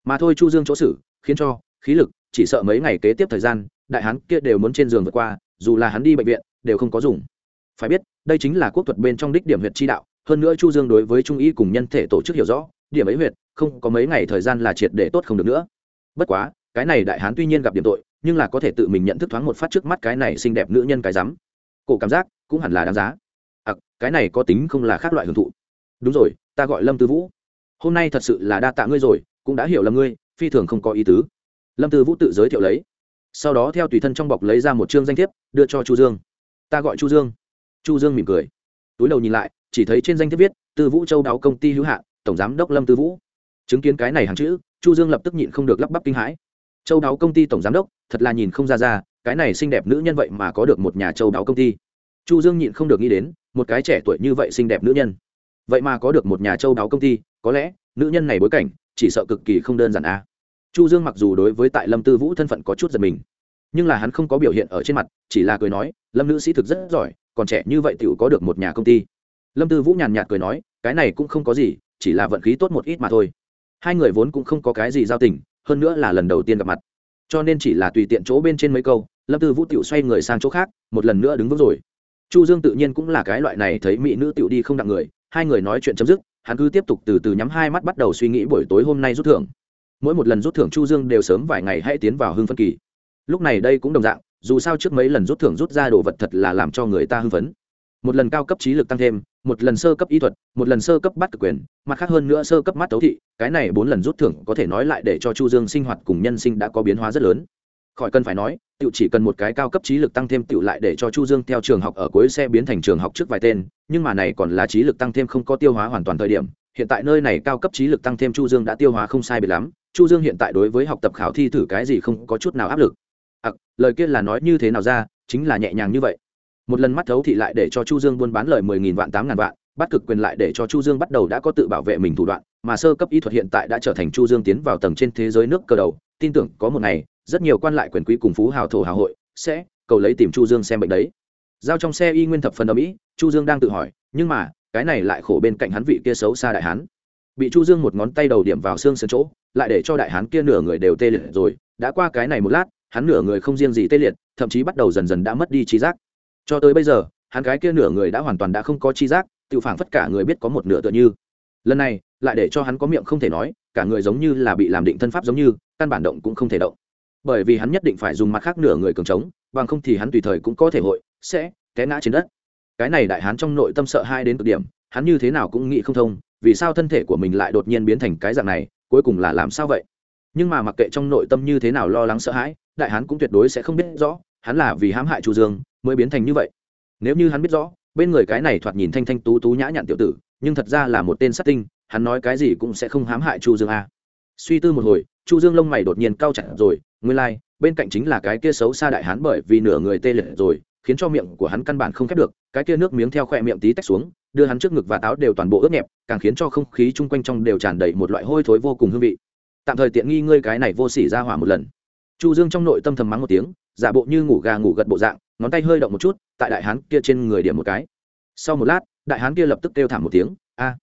Mà thôi chu dương chỗ xử, khiến cho, khí lực, chỉ sợ mấy ngày kế tiếp thời gian, đại hán kia đều muốn trên giường vượt qua, dù là hắn đi bệnh viện, đều không có dùng. Phải biết, đây chính là quốc thuật bên trong đích điểm huyệt chi đạo, hơn nữa chu dương đối với trung y cùng nhân thể tổ chức hiểu rõ điểm ấy huyệt không có mấy ngày thời gian là triệt để tốt không được nữa. Bất quá cái này đại hán tuy nhiên gặp điểm tội nhưng là có thể tự mình nhận thức thoáng một phát trước mắt cái này xinh đẹp nữ nhân cái rắm. Cổ cảm giác cũng hẳn là đáng giá. À, cái này có tính không là khác loại hưởng thụ. Đúng rồi ta gọi lâm tư vũ. Hôm nay thật sự là đa tạ ngươi rồi cũng đã hiểu là ngươi phi thường không có ý tứ. Lâm tư vũ tự giới thiệu lấy. Sau đó theo tùy thân trong bọc lấy ra một chương danh thiếp đưa cho chu dương. Ta gọi chu dương. Chu dương mỉm cười. Túi đầu nhìn lại chỉ thấy trên danh thiếp viết tư vũ châu đáo công ty hữu hạn tổng giám đốc lâm tư vũ. Chứng kiến cái này hàng chữ, chu dương lập tức nhịn không được lắp bắp kinh hãi. Châu đáo công ty tổng giám đốc, thật là nhìn không ra ra, cái này xinh đẹp nữ nhân vậy mà có được một nhà châu đáo công ty. Chu dương nhịn không được nghĩ đến, một cái trẻ tuổi như vậy xinh đẹp nữ nhân. Vậy mà có được một nhà châu đáo công ty, có lẽ, nữ nhân này bối cảnh, chỉ sợ cực kỳ không đơn giản a. Chu dương mặc dù đối với tại lâm tư vũ thân phận có chút giật mình, nhưng là hắn không có biểu hiện ở trên mặt, chỉ là cười nói, lâm nữ sĩ thực rất giỏi, còn trẻ như vậy tiểu có được một nhà công ty. Lâm tư vũ nhàn nhạt cười nói, cái này cũng không có gì chỉ là vận khí tốt một ít mà thôi. Hai người vốn cũng không có cái gì giao tình, hơn nữa là lần đầu tiên gặp mặt. Cho nên chỉ là tùy tiện chỗ bên trên mấy câu, lâm tư vũ tiểu xoay người sang chỗ khác, một lần nữa đứng vững rồi. Chu dương tự nhiên cũng là cái loại này thấy mỹ nữ tiểu đi không đặng người, hai người nói chuyện chấm dứt, hắn cứ tiếp tục từ từ nhắm hai mắt bắt đầu suy nghĩ buổi tối hôm nay rút thưởng. Mỗi một lần rút thưởng chu dương đều sớm vài ngày hãy tiến vào hưng phân kỳ. Lúc này đây cũng đồng dạng, dù sao trước mấy lần rút thưởng rút ra đồ vật thật là làm cho người ta hưng phấn. Một lần cao cấp trí lực tăng thêm một lần sơ cấp y thuật một lần sơ cấp bắt cực quyền mặt khác hơn nữa sơ cấp mắt tấu thị cái này bốn lần rút thưởng có thể nói lại để cho chu dương sinh hoạt cùng nhân sinh đã có biến hóa rất lớn. Khỏi cần phải nói tự chỉ cần một cái cao cấp trí lực tăng thêm tự lại để cho chu dương theo trường học ở cuối xe biến thành trường học trước vài tên nhưng mà này còn là trí lực tăng thêm không có tiêu hóa hoàn toàn thời điểm hiện tại nơi này cao cấp trí lực tăng thêm chu dương đã tiêu hóa không sai biệt lắm chu dương hiện tại đối với học tập khảo thi thử cái gì không có chút nào áp lực. À, lời kia là nói như thế nào ra chính là nhẹ nhàng như vậy một lần mắt thấu thị lại để cho chu dương buôn bán lời mười nghìn vạn, tám ngàn vạn, bắt cực quyền lại để cho chu dương bắt đầu đã có tự bảo vệ mình thủ đoạn, mà sơ cấp y thuật hiện tại đã trở thành chu dương tiến vào tầng trên thế giới nước cờ đầu. Tin tưởng có một ngày, rất nhiều quan lại quyền quý cùng phú hào thổ hào hội sẽ cầu lấy tìm chu dương xem bệnh đấy. Giao trong xe y nguyên thập phần ở mỹ chu dương đang tự hỏi, nhưng mà, cái này lại khổ bên cạnh hắn vị kia xấu xa đại hán. Bị chu dương một ngón tay đầu điểm vào xương sườn chỗ, lại để cho đại hán kia nửa người đều tê liệt rồi. Đã qua cái này một lát, hắn nửa người không riêng gì tê liệt, thậm chí bắt đầu dần dần đã mất đi trí giác cho tới bây giờ, hắn gái kia nửa người đã hoàn toàn đã không có chi giác, tự phản phất cả người biết có một nửa tựa như. Lần này, lại để cho hắn có miệng không thể nói, cả người giống như là bị làm định thân pháp giống như, căn bản động cũng không thể động. Bởi vì hắn nhất định phải dùng mặt khác nửa người cường trống bằng không thì hắn tùy thời cũng có thể hội, sẽ té ngã trên đất. Cái này đại hán trong nội tâm sợ hai đến cực điểm, hắn như thế nào cũng nghĩ không thông, vì sao thân thể của mình lại đột nhiên biến thành cái dạng này, cuối cùng là làm sao vậy? Nhưng mà mặc kệ trong nội tâm như thế nào lo lắng sợ hãi, đại hán cũng tuyệt đối sẽ không biết rõ, hắn là vì hãm hại chu dương mới biến thành như vậy. Nếu như hắn biết rõ bên người cái này thoạt nhìn thanh thanh tú tú nhã nhặn tiểu tử nhưng thật ra là một tên sát tinh hắn nói cái gì cũng sẽ không hãm hại chu dương a. Suy tư một hồi chu dương lông mày đột nhiên cao chặt rồi nguyên lai like, bên cạnh chính là cái kia xấu xa đại hán bởi vì nửa người tê liệt rồi khiến cho miệng của hắn căn bản không khép được cái kia nước miếng theo khoe miệng tí tách xuống đưa hắn trước ngực và táo đều toàn bộ ướt nhẹp càng khiến cho không khí chung quanh trong đều tràn đầy một loại hôi thối vô cùng hương vị. Tạm thời tiện nghi ngươi cái này vô sỉ ra hỏa một lần. Chu dương trong nội tâm thầm mắng một tiếng giả bộ như ngủ gà ngủ gật bộ dạng ngón tay hơi động một chút, tại đại hán kia trên người điểm một cái. Sau một lát, đại hán kia lập tức kêu thảm một tiếng, a!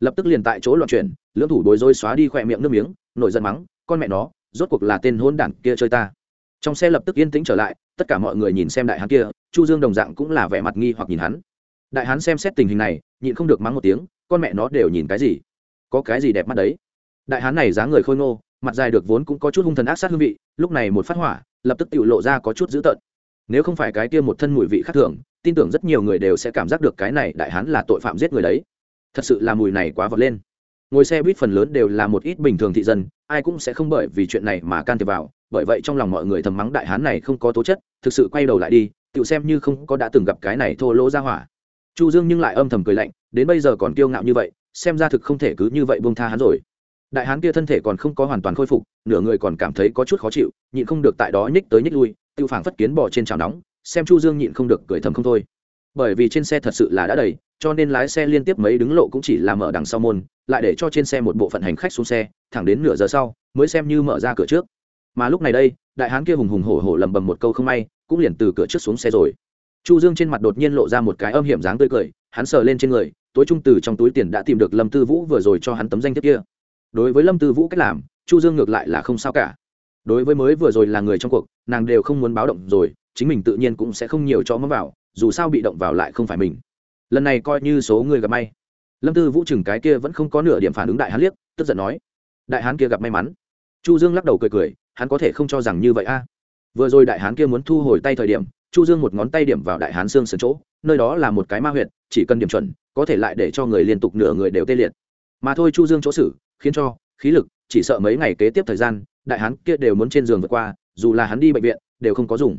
Lập tức liền tại chỗ loạn chuyển, lưỡng thủ bối rối xóa đi khỏe miệng nước miếng, nổi giận mắng, con mẹ nó, rốt cuộc là tên hôn đản kia chơi ta. Trong xe lập tức yên tĩnh trở lại, tất cả mọi người nhìn xem đại hán kia, chu dương đồng dạng cũng là vẻ mặt nghi hoặc nhìn hắn. Đại hán xem xét tình hình này, nhịn không được mắng một tiếng, con mẹ nó đều nhìn cái gì? Có cái gì đẹp mắt đấy? Đại hán này dáng người khôi ngô, mặt dài được vốn cũng có chút hung thần ác sát hương vị, lúc này một phát hỏa, lập tức tự lộ ra có chút dữ tợn nếu không phải cái kia một thân mùi vị khác thường, tin tưởng rất nhiều người đều sẽ cảm giác được cái này đại hán là tội phạm giết người đấy. Thật sự là mùi này quá vọt lên. Ngồi xe buýt phần lớn đều là một ít bình thường thị dân, ai cũng sẽ không bởi vì chuyện này mà can thiệp vào. Bởi vậy trong lòng mọi người thầm mắng đại hán này không có tố chất, thực sự quay đầu lại đi tự xem như không có đã từng gặp cái này thô lỗ ra hỏa. Chu dương nhưng lại âm thầm cười lạnh, đến bây giờ còn kiêu ngạo như vậy, xem ra thực không thể cứ như vậy buông tha hắn rồi. Đại hán kia thân thể còn không có hoàn toàn khôi phục, nửa người còn cảm thấy có chút khó chịu, nhịn không được tại đó nhích tới nhích lui tiêu phảng phất kiến bò trên chảo nóng, xem chu dương nhịn không được cười thầm không thôi. Bởi vì trên xe thật sự là đã đầy, cho nên lái xe liên tiếp mấy đứng lộ cũng chỉ là mở đằng sau môn, lại để cho trên xe một bộ phận hành khách xuống xe, thẳng đến nửa giờ sau, mới xem như mở ra cửa trước. Mà lúc này đây, đại hán kia hùng hùng hổ hổ lầm bầm một câu không may, cũng liền từ cửa trước xuống xe rồi. Chu dương trên mặt đột nhiên lộ ra một cái âm hiểm dáng tươi cười, hắn sờ lên trên người, tối trung từ trong túi tiền đã tìm được lâm tư vũ vừa rồi cho hắn tấm danh thiếp kia. Đối với lâm tư vũ cách làm, chu dương ngược lại là không sao cả. Đối với mới vừa rồi là người trong cuộc nàng đều không muốn báo động rồi, chính mình tự nhiên cũng sẽ không nhiều cho mắm vào, dù sao bị động vào lại không phải mình. Lần này coi như số người gặp may. Lâm tư vũ chừng cái kia vẫn không có nửa điểm phản ứng đại hán liếc, tức giận nói, đại hán kia gặp may mắn. Chu dương lắc đầu cười cười, hắn có thể không cho rằng như vậy a. Vừa rồi đại hán kia muốn thu hồi tay thời điểm, chu dương một ngón tay điểm vào đại hán xương sườn chỗ, nơi đó là một cái ma huyệt, chỉ cần điểm chuẩn, có thể lại để cho người liên tục nửa người đều tê liệt. Mà thôi chu dương chỗ xử, khiến cho, khí lực, chỉ sợ mấy ngày kế tiếp thời gian, đại hán kia đều muốn trên giường vượt qua dù là hắn đi bệnh viện đều không có dùng.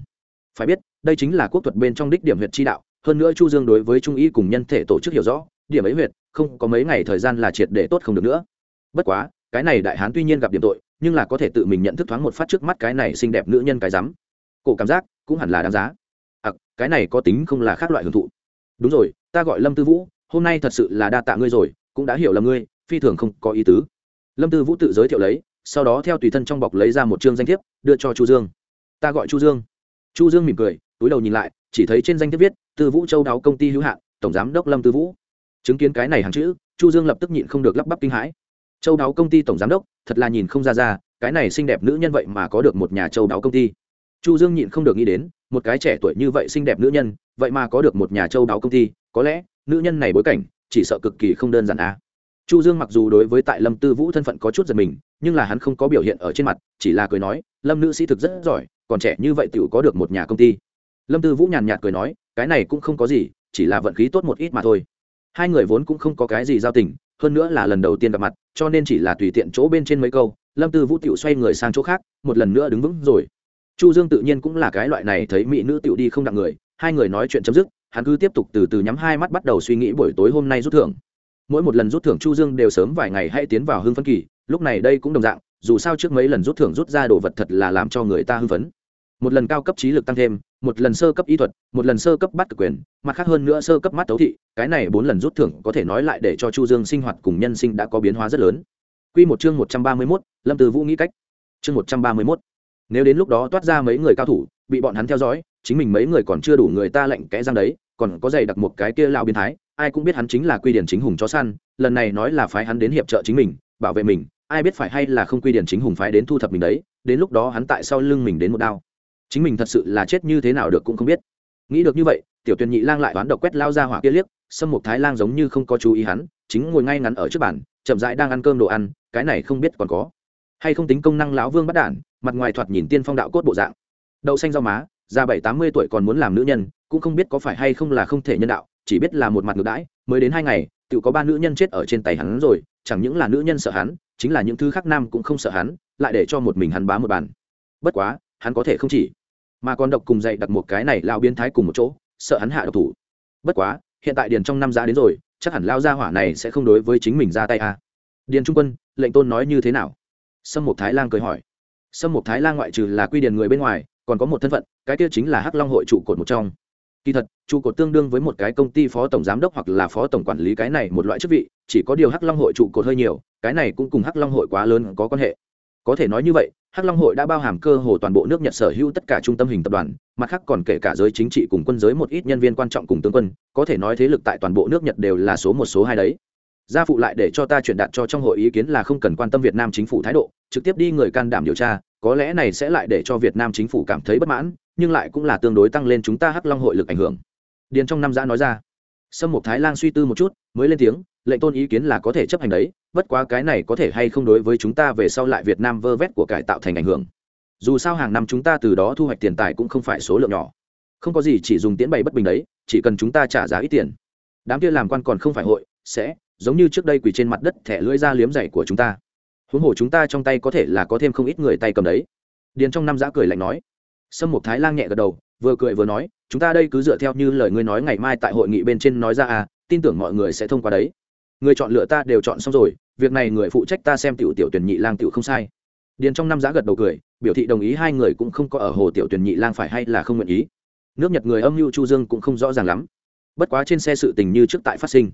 Phải biết đây chính là quốc thuật bên trong đích điểm huyệt chi đạo hơn nữa chu dương đối với trung y cùng nhân thể tổ chức hiểu rõ điểm ấy huyệt không có mấy ngày thời gian là triệt để tốt không được nữa. Bất quá cái này đại hán tuy nhiên gặp điểm tội nhưng là có thể tự mình nhận thức thoáng một phát trước mắt cái này xinh đẹp nữ nhân cái rắm. Cổ cảm giác cũng hẳn là đáng giá. À, cái này có tính không là khác loại hưởng thụ. Đúng rồi ta gọi lâm tư vũ hôm nay thật sự là đa tạ ngươi rồi cũng đã hiểu là ngươi phi thường không có ý tứ. Lâm tư vũ tự giới thiệu lấy sau đó theo tùy thân trong bọc lấy ra một chương danh thiếp, đưa cho chu dương. Ta gọi chu dương. Chu dương mỉm cười, túi đầu nhìn lại, chỉ thấy trên danh thiếp viết, tư vũ châu đáo công ty hữu hạn, tổng giám đốc lâm tư vũ. Chứng kiến cái này hàng chữ, chu dương lập tức nhịn không được lắp bắp kinh hãi. Châu đáo công ty tổng giám đốc, thật là nhìn không ra ra, cái này xinh đẹp nữ nhân vậy mà có được một nhà châu đáo công ty. Chu dương nhịn không được nghĩ đến, một cái trẻ tuổi như vậy xinh đẹp nữ nhân, vậy mà có được một nhà châu đáo công ty, có lẽ, nữ nhân này bối cảnh, chỉ sợ cực kỳ không đơn giản à chu dương mặc dù đối với tại lâm tư vũ thân phận có chút giật mình, nhưng là hắn không có biểu hiện ở trên mặt, chỉ là cười nói, lâm nữ sĩ thực rất giỏi, còn trẻ như vậy tiểu có được một nhà công ty. Lâm tư vũ nhàn nhạt cười nói, cái này cũng không có gì, chỉ là vận khí tốt một ít mà thôi. Hai người vốn cũng không có cái gì giao tình, hơn nữa là lần đầu tiên gặp mặt, cho nên chỉ là tùy tiện chỗ bên trên mấy câu, lâm tư vũ tiểu xoay người sang chỗ khác, một lần nữa đứng vững rồi. Chu dương tự nhiên cũng là cái loại này thấy mỹ nữ tiểu đi không đặng người, hai người nói chuyện chấm dứt, hắn cứ tiếp tục từ từ nhắm hai mắt bắt đầu suy nghĩ buổi tối hôm nay rút thưởng mỗi một lần rút thưởng chu dương đều sớm vài ngày hay tiến vào hưng phấn kỳ lúc này đây cũng đồng dạng dù sao trước mấy lần rút thưởng rút ra đồ vật thật là làm cho người ta hưng phấn. Một lần cao cấp trí lực tăng thêm một lần sơ cấp y thuật một lần sơ cấp bắt cực quyền mặt khác hơn nữa sơ cấp mắt tấu thị cái này bốn lần rút thưởng có thể nói lại để cho chu dương sinh hoạt cùng nhân sinh đã có biến hóa rất lớn. Quy một chương một trăm ba mươi 131, lâm từ vũ nghĩ cách. Chương một trăm ba mươi 131. nếu đến lúc đó toát ra mấy người cao thủ bị bọn hắn theo dõi chính mình mấy người còn chưa đủ người ta lệnh kẽ răng đấy còn có dày đặc một cái kia lão biến thái ai cũng biết hắn chính là quy điển chính hùng chó săn, lần này nói là phái hắn đến hiệp trợ chính mình, bảo vệ mình, ai biết phải hay là không quy điển chính hùng phái đến thu thập mình đấy, đến lúc đó hắn tại sau lưng mình đến một đao. Chính mình thật sự là chết như thế nào được cũng không biết. Nghĩ được như vậy, tiểu tuyền nhị lang lại đoán độc quét lao ra hỏa kia liếc, sâm một thái lang giống như không có chú ý hắn, chính ngồi ngay ngắn ở trước bàn, chậm rãi đang ăn cơm đồ ăn, cái này không biết còn có hay không tính công năng lão vương bắt đản, mặt ngoài thoạt nhìn tiên phong đạo cốt bộ dạng. Đậu xanh rau má, già bảy tám mươi tuổi còn muốn làm nữ nhân, cũng không biết có phải hay không là không thể nhân đạo chỉ biết là một mặt ngược đãi, mới đến hai ngày tự có ba nữ nhân chết ở trên tay hắn rồi, chẳng những là nữ nhân sợ hắn, chính là những thứ khác nam cũng không sợ hắn, lại để cho một mình hắn bá một bàn. Bất quá, hắn có thể không chỉ, mà còn độc cùng dạy đặt một cái này lao biến thái cùng một chỗ, sợ hắn hạ độc thủ. Bất quá, hiện tại điền trong năm giá đến rồi, chắc hẳn lao gia hỏa này sẽ không đối với chính mình ra tay à. điền trung quân, lệnh tôn nói như thế nào? Sâm mục thái lang cười hỏi. Sâm mục thái lang ngoại trừ là quy điền người bên ngoài, còn có một thân phận, cái kia chính là hắc long hội trụ cột một trong kỳ thật, trụ cột tương đương với một cái công ty phó tổng giám đốc hoặc là phó tổng quản lý cái này một loại chức vị, chỉ có điều hắc long hội trụ cột hơi nhiều, cái này cũng cùng hắc long hội quá lớn có quan hệ. Có thể nói như vậy, hắc long hội đã bao hàm cơ hồ toàn bộ nước nhật sở hữu tất cả trung tâm hình tập đoàn, mặt khác còn kể cả giới chính trị cùng quân giới một ít nhân viên quan trọng cùng tướng quân, có thể nói thế lực tại toàn bộ nước nhật đều là số một số hai đấy. Gia phụ lại để cho ta chuyển đạt cho trong hội ý kiến là không cần quan tâm việt nam chính phủ thái độ, trực tiếp đi người can đảm điều tra, có lẽ này sẽ lại để cho việt nam chính phủ cảm thấy bất mãn nhưng lại cũng là tương đối tăng lên chúng ta hắc long hội lực ảnh hưởng. Điền trong năm giã nói ra. Sâm mục thái lan suy tư một chút, mới lên tiếng, lệnh tôn ý kiến là có thể chấp hành đấy, bất quá cái này có thể hay không đối với chúng ta về sau lại việt nam vơ vét của cải tạo thành ảnh hưởng. Dù sao hàng năm chúng ta từ đó thu hoạch tiền tài cũng không phải số lượng nhỏ. Không có gì chỉ dùng tiễn bày bất bình đấy, chỉ cần chúng ta trả giá ít tiền. Đám kia làm quan còn không phải hội, sẽ, giống như trước đây quỳ trên mặt đất thẻ lưỡi ra liếm dày của chúng ta. Huống hồ chúng ta trong tay có thể là có thêm không ít người tay cầm đấy. Điền trong năm giã cười lạnh nói sâm một thái lang nhẹ gật đầu, vừa cười vừa nói, chúng ta đây cứ dựa theo như lời ngươi nói ngày mai tại hội nghị bên trên nói ra à tin tưởng mọi người sẽ thông qua đấy. Người chọn lựa ta đều chọn xong rồi, việc này người phụ trách ta xem tiểu tiểu tuyển nhị lang tiểu không sai. Điền trong năm giá gật đầu cười, biểu thị đồng ý hai người cũng không có ở hồ tiểu tuyển nhị lang phải hay là không nguyện ý. Nước nhật người âm mưu chu dương cũng không rõ ràng lắm. Bất quá trên xe sự tình như trước tại phát sinh.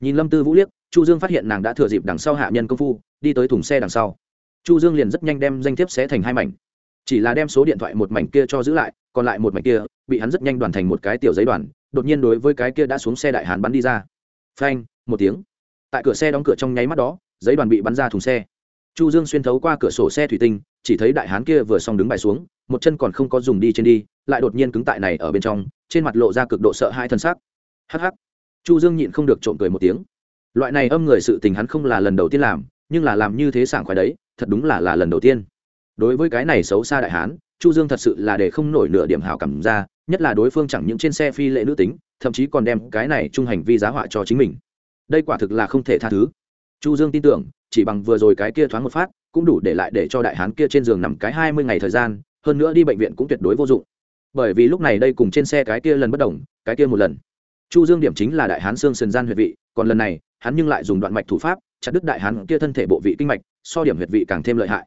Nhìn lâm tư vũ liếc, chu dương phát hiện nàng đã thừa dịp đằng sau hạ nhân công phu, đi tới thùng xe đằng sau. Chu dương liền rất nhanh đem danh thiếp xé thành hai mảnh chỉ là đem số điện thoại một mảnh kia cho giữ lại, còn lại một mảnh kia, bị hắn rất nhanh đoàn thành một cái tiểu giấy đoàn, đột nhiên đối với cái kia đã xuống xe đại hàn bắn đi ra. Phanh, một tiếng. Tại cửa xe đóng cửa trong nháy mắt đó, giấy đoàn bị bắn ra thùng xe. Chu dương xuyên thấu qua cửa sổ xe thủy tinh, chỉ thấy đại hán kia vừa xong đứng bài xuống, một chân còn không có dùng đi trên đi, lại đột nhiên cứng tại này ở bên trong, trên mặt lộ ra cực độ sợ hãi thân xác. Hắc hắc. Chu dương nhịn không được trộm cười một tiếng. Loại này âm người sự tình hắn không là lần đầu tiên làm, nhưng là làm như thế sảng khoái đấy, thật đúng là là lần đầu tiên đối với cái này xấu xa đại hán, chu dương thật sự là để không nổi nửa điểm hảo cảm ra, nhất là đối phương chẳng những trên xe phi lệ nữ tính, thậm chí còn đem cái này trung hành vi giá họa cho chính mình. Đây quả thực là không thể tha thứ. Chu dương tin tưởng, chỉ bằng vừa rồi cái kia thoáng một phát, cũng đủ để lại để cho đại hán kia trên giường nằm cái hai mươi ngày thời gian, hơn nữa đi bệnh viện cũng tuyệt đối vô dụng. Bởi vì lúc này đây cùng trên xe cái kia lần bất đồng, cái kia một lần. Chu dương điểm chính là đại hán xương sườn gian huyệt vị, còn lần này, hắn nhưng lại dùng đoạn mạch thủ pháp, chặt đứt đại hán kia thân thể bộ vị kinh mạch, so điểm huyệt vị càng thêm lợi hại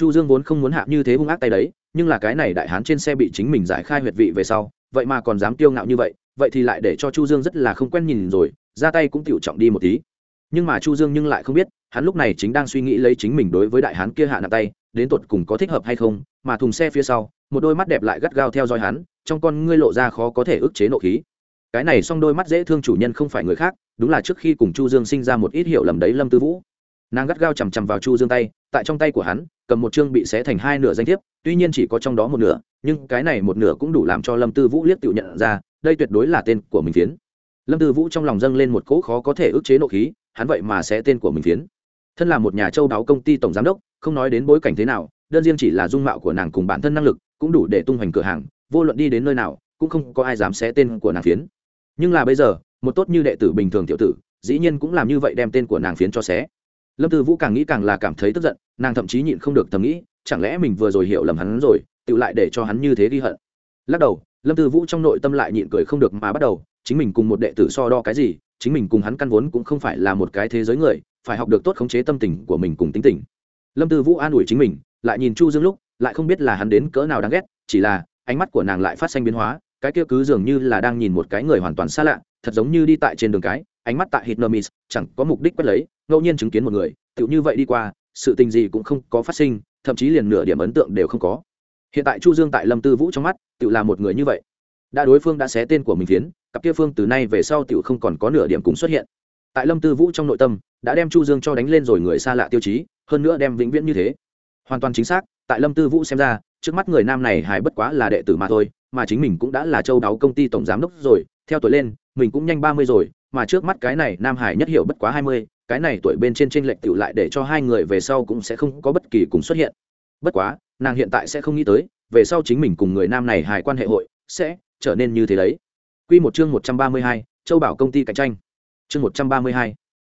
chu dương vốn không muốn hạ như thế hung ác tay đấy, nhưng là cái này đại hán trên xe bị chính mình giải khai huyệt vị về sau, vậy mà còn dám tiêu ngạo như vậy vậy thì lại để cho chu dương rất là không quen nhìn rồi, ra tay cũng tiểu trọng đi một tí. Nhưng mà chu dương nhưng lại không biết, hắn lúc này chính đang suy nghĩ lấy chính mình đối với đại hán kia hạ nặng tay, đến tột cùng có thích hợp hay không, mà thùng xe phía sau, một đôi mắt đẹp lại gắt gao theo dõi hắn, trong con ngươi lộ ra khó có thể ức chế nộ khí. Cái này song đôi mắt dễ thương chủ nhân không phải người khác, đúng là trước khi cùng chu dương sinh ra một ít hiểu lầm đấy lâm tư vũ nàng gắt gao chằm chằm vào chu dương tay, tại trong tay của hắn, cầm một chương bị xé thành hai nửa danh thiếp, tuy nhiên chỉ có trong đó một nửa, nhưng cái này một nửa cũng đủ làm cho lâm tư vũ liếc tự nhận ra, đây tuyệt đối là tên của mình phiến. Lâm tư vũ trong lòng dâng lên một cỗ khó có thể ức chế nộ khí, hắn vậy mà sẽ tên của mình phiến. Thân là một nhà châu đáo công ty tổng giám đốc, không nói đến bối cảnh thế nào, đơn riêng chỉ là dung mạo của nàng cùng bản thân năng lực, cũng đủ để tung hoành cửa hàng, vô luận đi đến nơi nào, cũng không có ai dám xé tên của nàng phiến. Nhưng là bây giờ, một tốt như đệ tử bình thường tiểu tử, dĩ nhiên cũng làm như vậy đem tên của nàng phiến cho xé lâm tư vũ càng nghĩ càng là cảm thấy tức giận, nàng thậm chí nhịn không được thầm nghĩ, chẳng lẽ mình vừa rồi hiểu lầm hắn rồi, tự lại để cho hắn như thế ghi hận. Lắc đầu, lâm tư vũ trong nội tâm lại nhịn cười không được mà bắt đầu, chính mình cùng một đệ tử so đo cái gì, chính mình cùng hắn căn vốn cũng không phải là một cái thế giới người, phải học được tốt khống chế tâm tình của mình cùng tính tình. Lâm tư vũ an ủi chính mình, lại nhìn chu dương lúc, lại không biết là hắn đến cỡ nào đáng ghét, chỉ là, ánh mắt của nàng lại phát sinh biến hóa, cái kia cứ dường như là đang nhìn một cái người hoàn toàn xa lạ, thật giống như đi tại trên đường cái ánh mắt tại Hitnermis chẳng có mục đích quét lấy, ngẫu nhiên chứng kiến một người, tựu như vậy đi qua, sự tình gì cũng không có phát sinh, thậm chí liền nửa điểm ấn tượng đều không có. Hiện tại Chu Dương tại Lâm Tư Vũ trong mắt, tựu là một người như vậy. Đã đối phương đã xé tên của mình phiến, cặp kia phương từ nay về sau tựu không còn có nửa điểm cũng xuất hiện. Tại Lâm Tư Vũ trong nội tâm, đã đem Chu Dương cho đánh lên rồi người xa lạ tiêu chí, hơn nữa đem vĩnh viễn như thế. Hoàn toàn chính xác, tại Lâm Tư Vũ xem ra, trước mắt người nam này hài bất quá là đệ tử mà thôi, mà chính mình cũng đã là châu đáo công ty tổng giám đốc rồi, theo tuổi lên, mình cũng nhanh ba mươi rồi, mà trước mắt cái này nam hải nhất hiểu bất quá hai mươi, cái này tuổi bên trên t r ê n lệch tựu lại để cho hai người về sau cũng sẽ không có bất kỳ cùng xuất hiện. Bất quá, nàng hiện tại sẽ không nghĩ tới, về sau chính mình cùng người nam này hài quan hệ hội sẽ trở nên như thế đấy. Q một chương một trăm ba mươi hai, châu bảo công ty cạnh tranh. Chương một trăm ba mươi hai.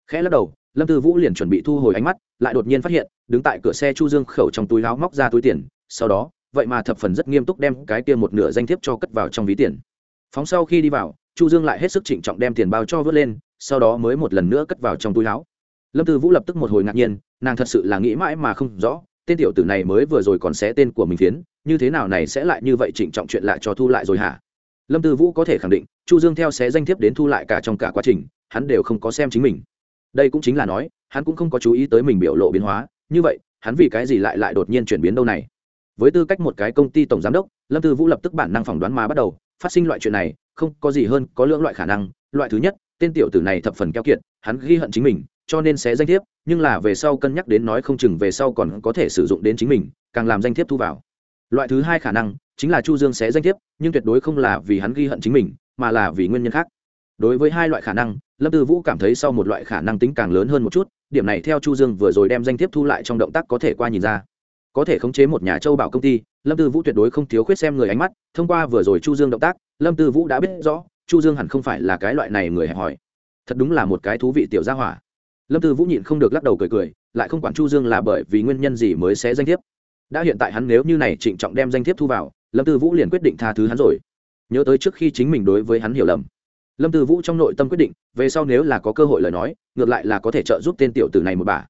Khẽ lắc đầu, lâm tư vũ liền chuẩn bị thu hồi ánh mắt, lại đột nhiên phát hiện, đứng tại cửa xe chu dương khẩu trong túi láo móc ra túi tiền, sau đó, vậy mà thập phần rất nghiêm túc đem cái kia một nửa danh thiếp cho cất vào trong ví tiền. Phóng sau khi đi vào chu dương lại hết sức trịnh trọng đem tiền bao cho vớt lên, sau đó mới một lần nữa cất vào trong túi áo. Lâm tư vũ lập tức một hồi ngạc nhiên, nàng thật sự là nghĩ mãi mà không rõ, tên tiểu tử này mới vừa rồi còn xé tên của mình phiến, như thế nào này sẽ lại như vậy trịnh trọng chuyện lại cho thu lại rồi hả? Lâm tư vũ có thể khẳng định, chu dương theo xé danh thiếp đến thu lại cả trong cả quá trình, hắn đều không có xem chính mình. Đây cũng chính là nói, hắn cũng không có chú ý tới mình biểu lộ biến hóa, như vậy, hắn vì cái gì lại lại đột nhiên chuyển biến đâu này? Với tư cách một cái công ty tổng giám đốc, lâm tư vũ lập tức bản năng phỏng đoán mà bắt đầu, phát sinh loại chuyện này không có gì hơn có lưỡng loại khả năng. Loại thứ nhất, tên tiểu tử này thập phần keo kiệt, hắn ghi hận chính mình, cho nên sẽ danh thiếp, nhưng là về sau cân nhắc đến nói không chừng về sau còn có thể sử dụng đến chính mình, càng làm danh thiếp thu vào. Loại thứ hai khả năng, chính là chu dương sẽ danh thiếp, nhưng tuyệt đối không là vì hắn ghi hận chính mình, mà là vì nguyên nhân khác. Đối với hai loại khả năng, lâm tư vũ cảm thấy sau một loại khả năng tính càng lớn hơn một chút, điểm này theo chu dương vừa rồi đem danh thiếp thu lại trong động tác có thể qua nhìn ra. Có thể khống chế một nhà châu bảo công ty, lâm tư vũ tuyệt đối không thiếu khuyết xem người ánh mắt, thông qua vừa rồi chu dương động tác lâm tư vũ đã biết rõ, chu dương hẳn không phải là cái loại này người hẹp hòi. Thật đúng là một cái thú vị tiểu gia hỏa. Lâm tư vũ nhịn không được lắc đầu cười cười, lại không quản chu dương là bởi vì nguyên nhân gì mới sẽ danh thiếp. Đã hiện tại hắn nếu như này trịnh trọng đem danh thiếp thu vào, lâm tư vũ liền quyết định tha thứ hắn rồi. Nhớ tới trước khi chính mình đối với hắn hiểu lầm. Lâm tư vũ trong nội tâm quyết định, về sau nếu là có cơ hội lời nói, ngược lại là có thể trợ giúp tên tiểu tử này một bà.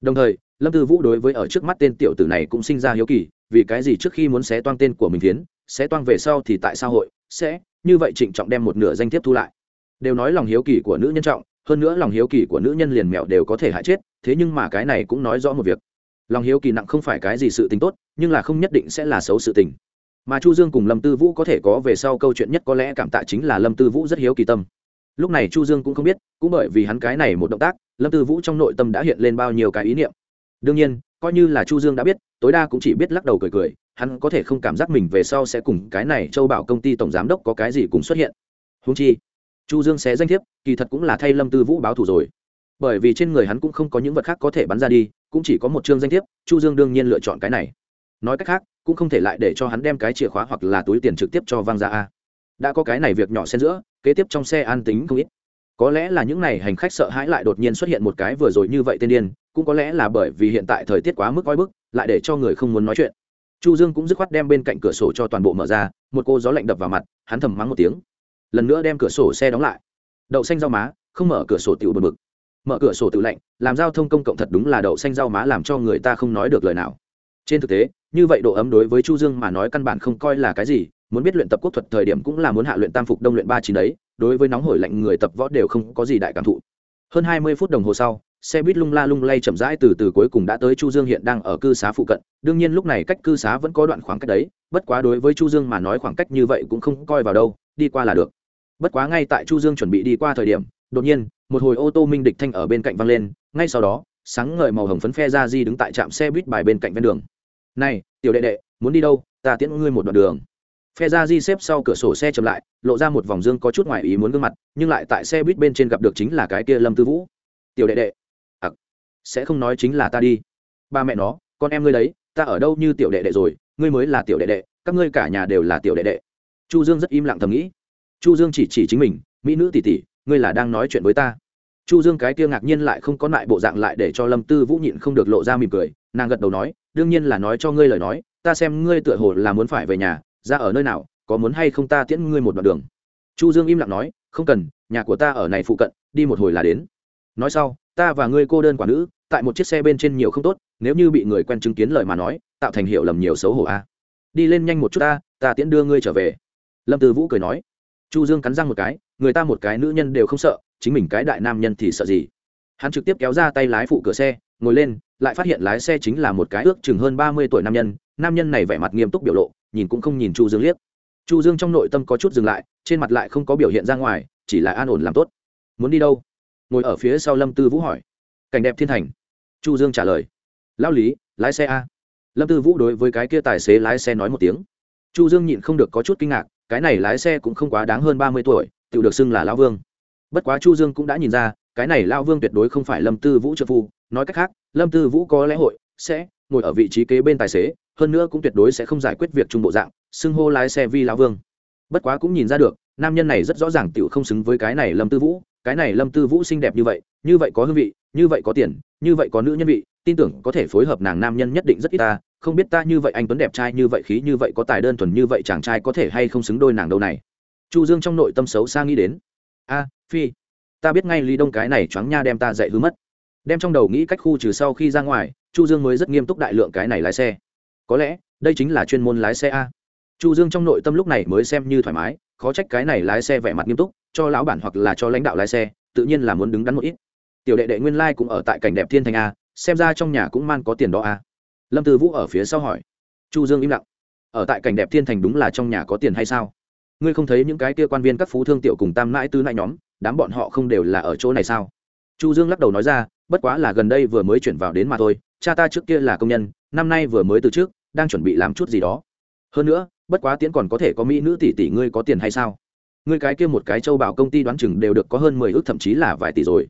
Đồng thời, lâm tư vũ đối với ở trước mắt tên tiểu tử này cũng sinh ra hiếu kỳ, vì cái gì trước khi muốn xé toang tên của mình tiến, xé toang về sau thì tại sao hội? Sẽ, như vậy trịnh trọng đem một nửa danh thiếp thu lại. Đều nói lòng hiếu kỳ của nữ nhân trọng, hơn nữa lòng hiếu kỳ của nữ nhân liền mẹo đều có thể hại chết, thế nhưng mà cái này cũng nói rõ một việc. Lòng hiếu kỳ nặng không phải cái gì sự tình tốt, nhưng là không nhất định sẽ là xấu sự tình. Mà chu dương cùng lâm tư vũ có thể có về sau câu chuyện nhất có lẽ cảm tạ chính là lâm tư vũ rất hiếu kỳ tâm. Lúc này chu dương cũng không biết, cũng bởi vì hắn cái này một động tác, lâm tư vũ trong nội tâm đã hiện lên bao nhiêu cái ý niệm. Đương nhiên, coi như là chu dương đã biết, tối đa cũng chỉ biết lắc đầu cười cười hắn có thể không cảm giác mình về sau sẽ cùng cái này châu bảo công ty tổng giám đốc có cái gì cùng xuất hiện. Húng chi, chu dương sẽ danh thiếp, kỳ thật cũng là thay lâm tư vũ báo thù rồi. Bởi vì trên người hắn cũng không có những vật khác có thể bắn ra đi, cũng chỉ có một chương danh thiếp, chu dương đương nhiên lựa chọn cái này. Nói cách khác, cũng không thể lại để cho hắn đem cái chìa khóa hoặc là túi tiền trực tiếp cho vang ra a. Đã có cái này việc nhỏ xen giữa, kế tiếp trong xe an tính không ít. Có lẽ là những này hành khách sợ hãi lại đột nhiên xuất hiện một cái vừa rồi như vậy tên điên, cũng có lẽ là bởi vì hiện tại thời tiết quá mức oi bức, lại để cho người không muốn nói chuyện chu dương cũng dứt khoát đem bên cạnh cửa sổ cho toàn bộ mở ra, một cô gió lạnh đập vào mặt, hắn thầm mắng một tiếng. Lần nữa đem cửa sổ xe đóng lại. Đậu xanh rau má, không mở cửa sổ tiểu bực bực. Mở cửa sổ tự lạnh, làm giao thông công cộng thật đúng là đậu xanh rau má làm cho người ta không nói được lời nào. Trên thực tế, như vậy độ ấm đối với chu dương mà nói căn bản không coi là cái gì, muốn biết luyện tập quốc thuật thời điểm cũng là muốn hạ luyện tam phục đông luyện ba chín đấy, đối với nóng hổi lạnh người tập võ đều không có gì đại cảm thụ. Hơn hai mươi phút đồng hồ sau xe buýt lung la lung lay chậm rãi từ từ cuối cùng đã tới chu dương hiện đang ở cư xá phụ cận. Đương nhiên lúc này cách cư xá vẫn có đoạn khoảng cách đấy, bất quá đối với chu dương mà nói khoảng cách như vậy cũng không coi vào đâu, đi qua là được. Bất quá ngay tại chu dương chuẩn bị đi qua thời điểm, đột nhiên, một hồi ô tô minh địch thanh ở bên cạnh văng lên, ngay sau đó, sáng ngời màu hồng phấn phe ra di đứng tại trạm xe buýt bài bên cạnh ven đường. Này, tiểu đệ đệ, muốn đi đâu? Ta tiễn ngươi một đoạn đường. Phe ra di xếp sau cửa sổ xe chậm lại, lộ ra một vòng dương có chút ngoài ý muốn gương mặt, nhưng lại tại xe buýt bên trên gặp được chính là cái kia lâm tư vũ. Tiểu đệ đệ sẽ không nói chính là ta đi. Ba mẹ nó, con em ngươi đấy, ta ở đâu như tiểu đệ đệ rồi, ngươi mới là tiểu đệ đệ, các ngươi cả nhà đều là tiểu đệ đệ. Chu dương rất im lặng thầm nghĩ. Chu dương chỉ chỉ chính mình, mỹ nữ tỷ tỷ, ngươi là đang nói chuyện với ta. Chu dương cái kia ngạc nhiên lại không có lại bộ dạng lại để cho lâm tư vũ nhịn không được lộ ra mỉm cười, nàng gật đầu nói, đương nhiên là nói cho ngươi lời nói, ta xem ngươi tựa hồ là muốn phải về nhà, ra ở nơi nào, có muốn hay không ta tiễn ngươi một đoạn đường. Chu dương im lặng nói, không cần, nhà của ta ở này phụ cận, đi một hồi là đến. Nói sau, ta và ngươi cô đơn quả nữ tại một chiếc xe bên trên nhiều không tốt, nếu như bị người quen chứng kiến lời mà nói, tạo thành hiệu lầm nhiều xấu hổ a. Đi lên nhanh một chút ta ta tiễn đưa ngươi trở về. Lâm tư vũ cười nói. Chu dương cắn răng một cái, người ta một cái nữ nhân đều không sợ, chính mình cái đại nam nhân thì sợ gì? Hắn trực tiếp kéo ra tay lái phụ cửa xe, ngồi lên, lại phát hiện lái xe chính là một cái ước chừng hơn ba mươi tuổi nam nhân nam nhân này vẻ mặt nghiêm túc biểu lộ, nhìn cũng không nhìn chu dương liếc. Chu dương trong nội tâm có chút dừng lại, trên mặt lại không có biểu hiện ra ngoài, chỉ là an ổn làm tốt. Muốn đi đâu? Ngồi ở phía sau lâm tư vũ hỏi. Cảnh đẹp thiên thành chu dương trả lời. Lão lý, lái xe a. Lâm tư vũ đối với cái kia tài xế lái xe nói một tiếng. Chu dương nhịn không được có chút kinh ngạc, cái này lái xe cũng không quá đáng hơn ba mươi tuổi tự được xưng là lão vương. Bất quá chu dương cũng đã nhìn ra, cái này lao vương tuyệt đối không phải lâm tư vũ trợ phu, nói cách khác, lâm tư vũ có lẽ hội sẽ ngồi ở vị trí kế bên tài xế, hơn nữa cũng tuyệt đối sẽ không giải quyết việc trung bộ dạng, xưng hô lái xe vi lao vương. Bất quá cũng nhìn ra được, nam nhân này rất rõ ràng tiểu không xứng với cái này lâm tư vũ cái này lâm tư vũ xinh đẹp như vậy như vậy có hương vị, như vậy có tiền, như vậy có nữ nhân vị, tin tưởng có thể phối hợp nàng nam nhân nhất định rất ít ta, không biết ta như vậy anh tuấn đẹp trai, như vậy khí, như vậy có tài đơn thuần, như vậy chàng trai có thể hay không xứng đôi nàng đâu này. Chu dương trong nội tâm xấu xa nghĩ đến. A, phi, ta biết ngay lý đông cái này choáng nha đem ta dạy hư mất. Đem trong đầu nghĩ cách khu trừ sau khi ra ngoài, chu dương mới rất nghiêm túc đại lượng cái này lái xe. Có lẽ, đây chính là chuyên môn lái xe a. Chu dương trong nội tâm lúc này mới xem như thoải mái khó trách cái này lái xe vẻ mặt nghiêm túc, cho lão bản hoặc là cho lãnh đạo lái xe, tự nhiên là muốn đứng đắn một ít. Tiểu đệ đệ nguyên lai cũng ở tại cảnh đẹp thiên thành a, xem ra trong nhà cũng man có tiền đó a. Lâm tư vũ ở phía sau hỏi. Chu dương im lặng. Ở tại cảnh đẹp thiên thành đúng là trong nhà có tiền hay sao? Ngươi không thấy những cái kia quan viên các phú thương tiểu cùng tam mãi tư nãi nhóm, đám bọn họ không đều là ở chỗ này sao? Chu dương lắc đầu nói ra, bất quá là gần đây vừa mới chuyển vào đến mà thôi, cha ta trước kia là công nhân, năm nay vừa mới từ trước, đang chuẩn bị làm chút gì đó. Hơn nữa bất quá tiễn còn có thể có mỹ nữ tỷ tỷ ngươi có tiền hay sao? Ngươi cái kia một cái châu bảo công ty đoán chừng đều được có hơn mười ước, thậm chí là vài tỷ rồi.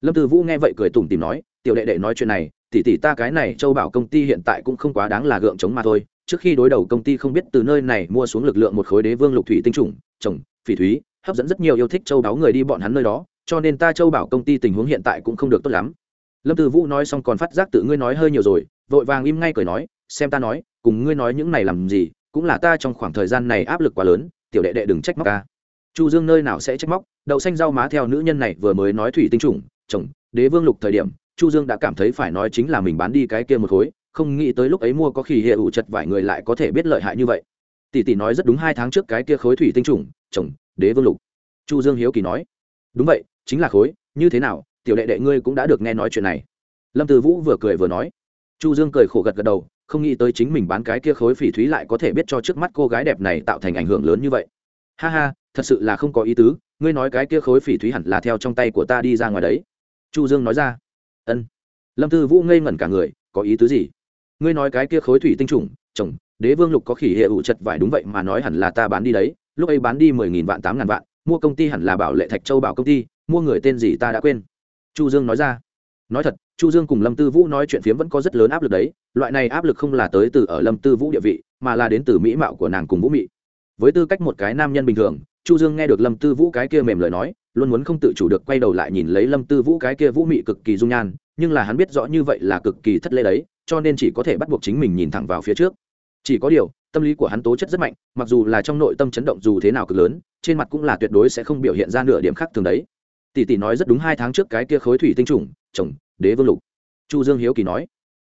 Lâm tư vũ nghe vậy cười tủm tìm nói, tiểu đệ đệ nói chuyện này, tỷ tỷ ta cái này châu bảo công ty hiện tại cũng không quá đáng là gượng chống mà thôi. Trước khi đối đầu công ty không biết từ nơi này mua xuống lực lượng một khối đế vương lục thủy tinh trùng, trồng, phỉ thúy, hấp dẫn rất nhiều yêu thích châu đáo người đi bọn hắn nơi đó, cho nên ta châu bảo công ty tình huống hiện tại cũng không được tốt lắm. Lâm tư vũ nói xong còn phát giác tự ngươi nói hơi nhiều rồi, vội vàng im ngay cười nói, xem ta nói, cùng ngươi nói những này làm gì cũng là ta trong khoảng thời gian này áp lực quá lớn, tiểu đệ đệ đừng trách móc ca chu dương nơi nào sẽ trách móc, đậu xanh rau má theo nữ nhân này vừa mới nói thủy tinh trùng, chồng, đế vương lục thời điểm, chu dương đã cảm thấy phải nói chính là mình bán đi cái kia một khối, không nghĩ tới lúc ấy mua có khi hệ ủ chật vài người lại có thể biết lợi hại như vậy. Tỷ tỷ nói rất đúng hai tháng trước cái kia khối thủy tinh trùng, chồng, đế vương lục. Chu dương hiếu kỳ nói. Đúng vậy, chính là khối, như thế nào, tiểu đệ đệ ngươi cũng đã được nghe nói chuyện này. Lâm từ vũ vừa cười vừa nói. Chu dương cười khổ gật gật đầu không nghĩ tới chính mình bán cái kia khối phỉ thúy lại có thể biết cho trước mắt cô gái đẹp này tạo thành ảnh hưởng lớn như vậy. Ha ha, thật sự là không có ý tứ, ngươi nói cái kia khối phỉ thúy hẳn là theo trong tay của ta đi ra ngoài đấy. Chu dương nói ra. Ân. Lâm tư vũ ngây ngẩn cả người, có ý tứ gì? Ngươi nói cái kia khối thủy tinh trùng, chồng, đế vương lục có khỉ hệ ủ chật vải đúng vậy mà nói hẳn là ta bán đi đấy, lúc ấy bán đi mười nghìn vạn, tám ngàn vạn, mua công ty hẳn là bảo lệ thạch châu bảo công ty, mua người tên gì ta đã quên. Chu dương nói ra. Nói thật chu dương cùng lâm tư vũ nói chuyện phiếm vẫn có rất lớn áp lực đấy, loại này áp lực không là tới từ ở lâm tư vũ địa vị, mà là đến từ mỹ mạo của nàng cùng vũ mị. Với tư cách một cái nam nhân bình thường, chu dương nghe được lâm tư vũ cái kia mềm lời nói, luôn muốn không tự chủ được quay đầu lại nhìn lấy lâm tư vũ cái kia vũ mị cực kỳ dung nhan, nhưng là hắn biết rõ như vậy là cực kỳ thất lễ đấy, cho nên chỉ có thể bắt buộc chính mình nhìn thẳng vào phía trước. Chỉ có điều, tâm lý của hắn tố chất rất mạnh, mặc dù là trong nội tâm chấn động dù thế nào cực lớn, trên mặt cũng là tuyệt đối sẽ không biểu hiện ra nửa điểm khác thường đấy. Tỷ tỷ nói rất đúng hai tháng trước cái kia khối thủy tinh trùng, chồng đế vương lục. Chu dương hiếu kỳ nói,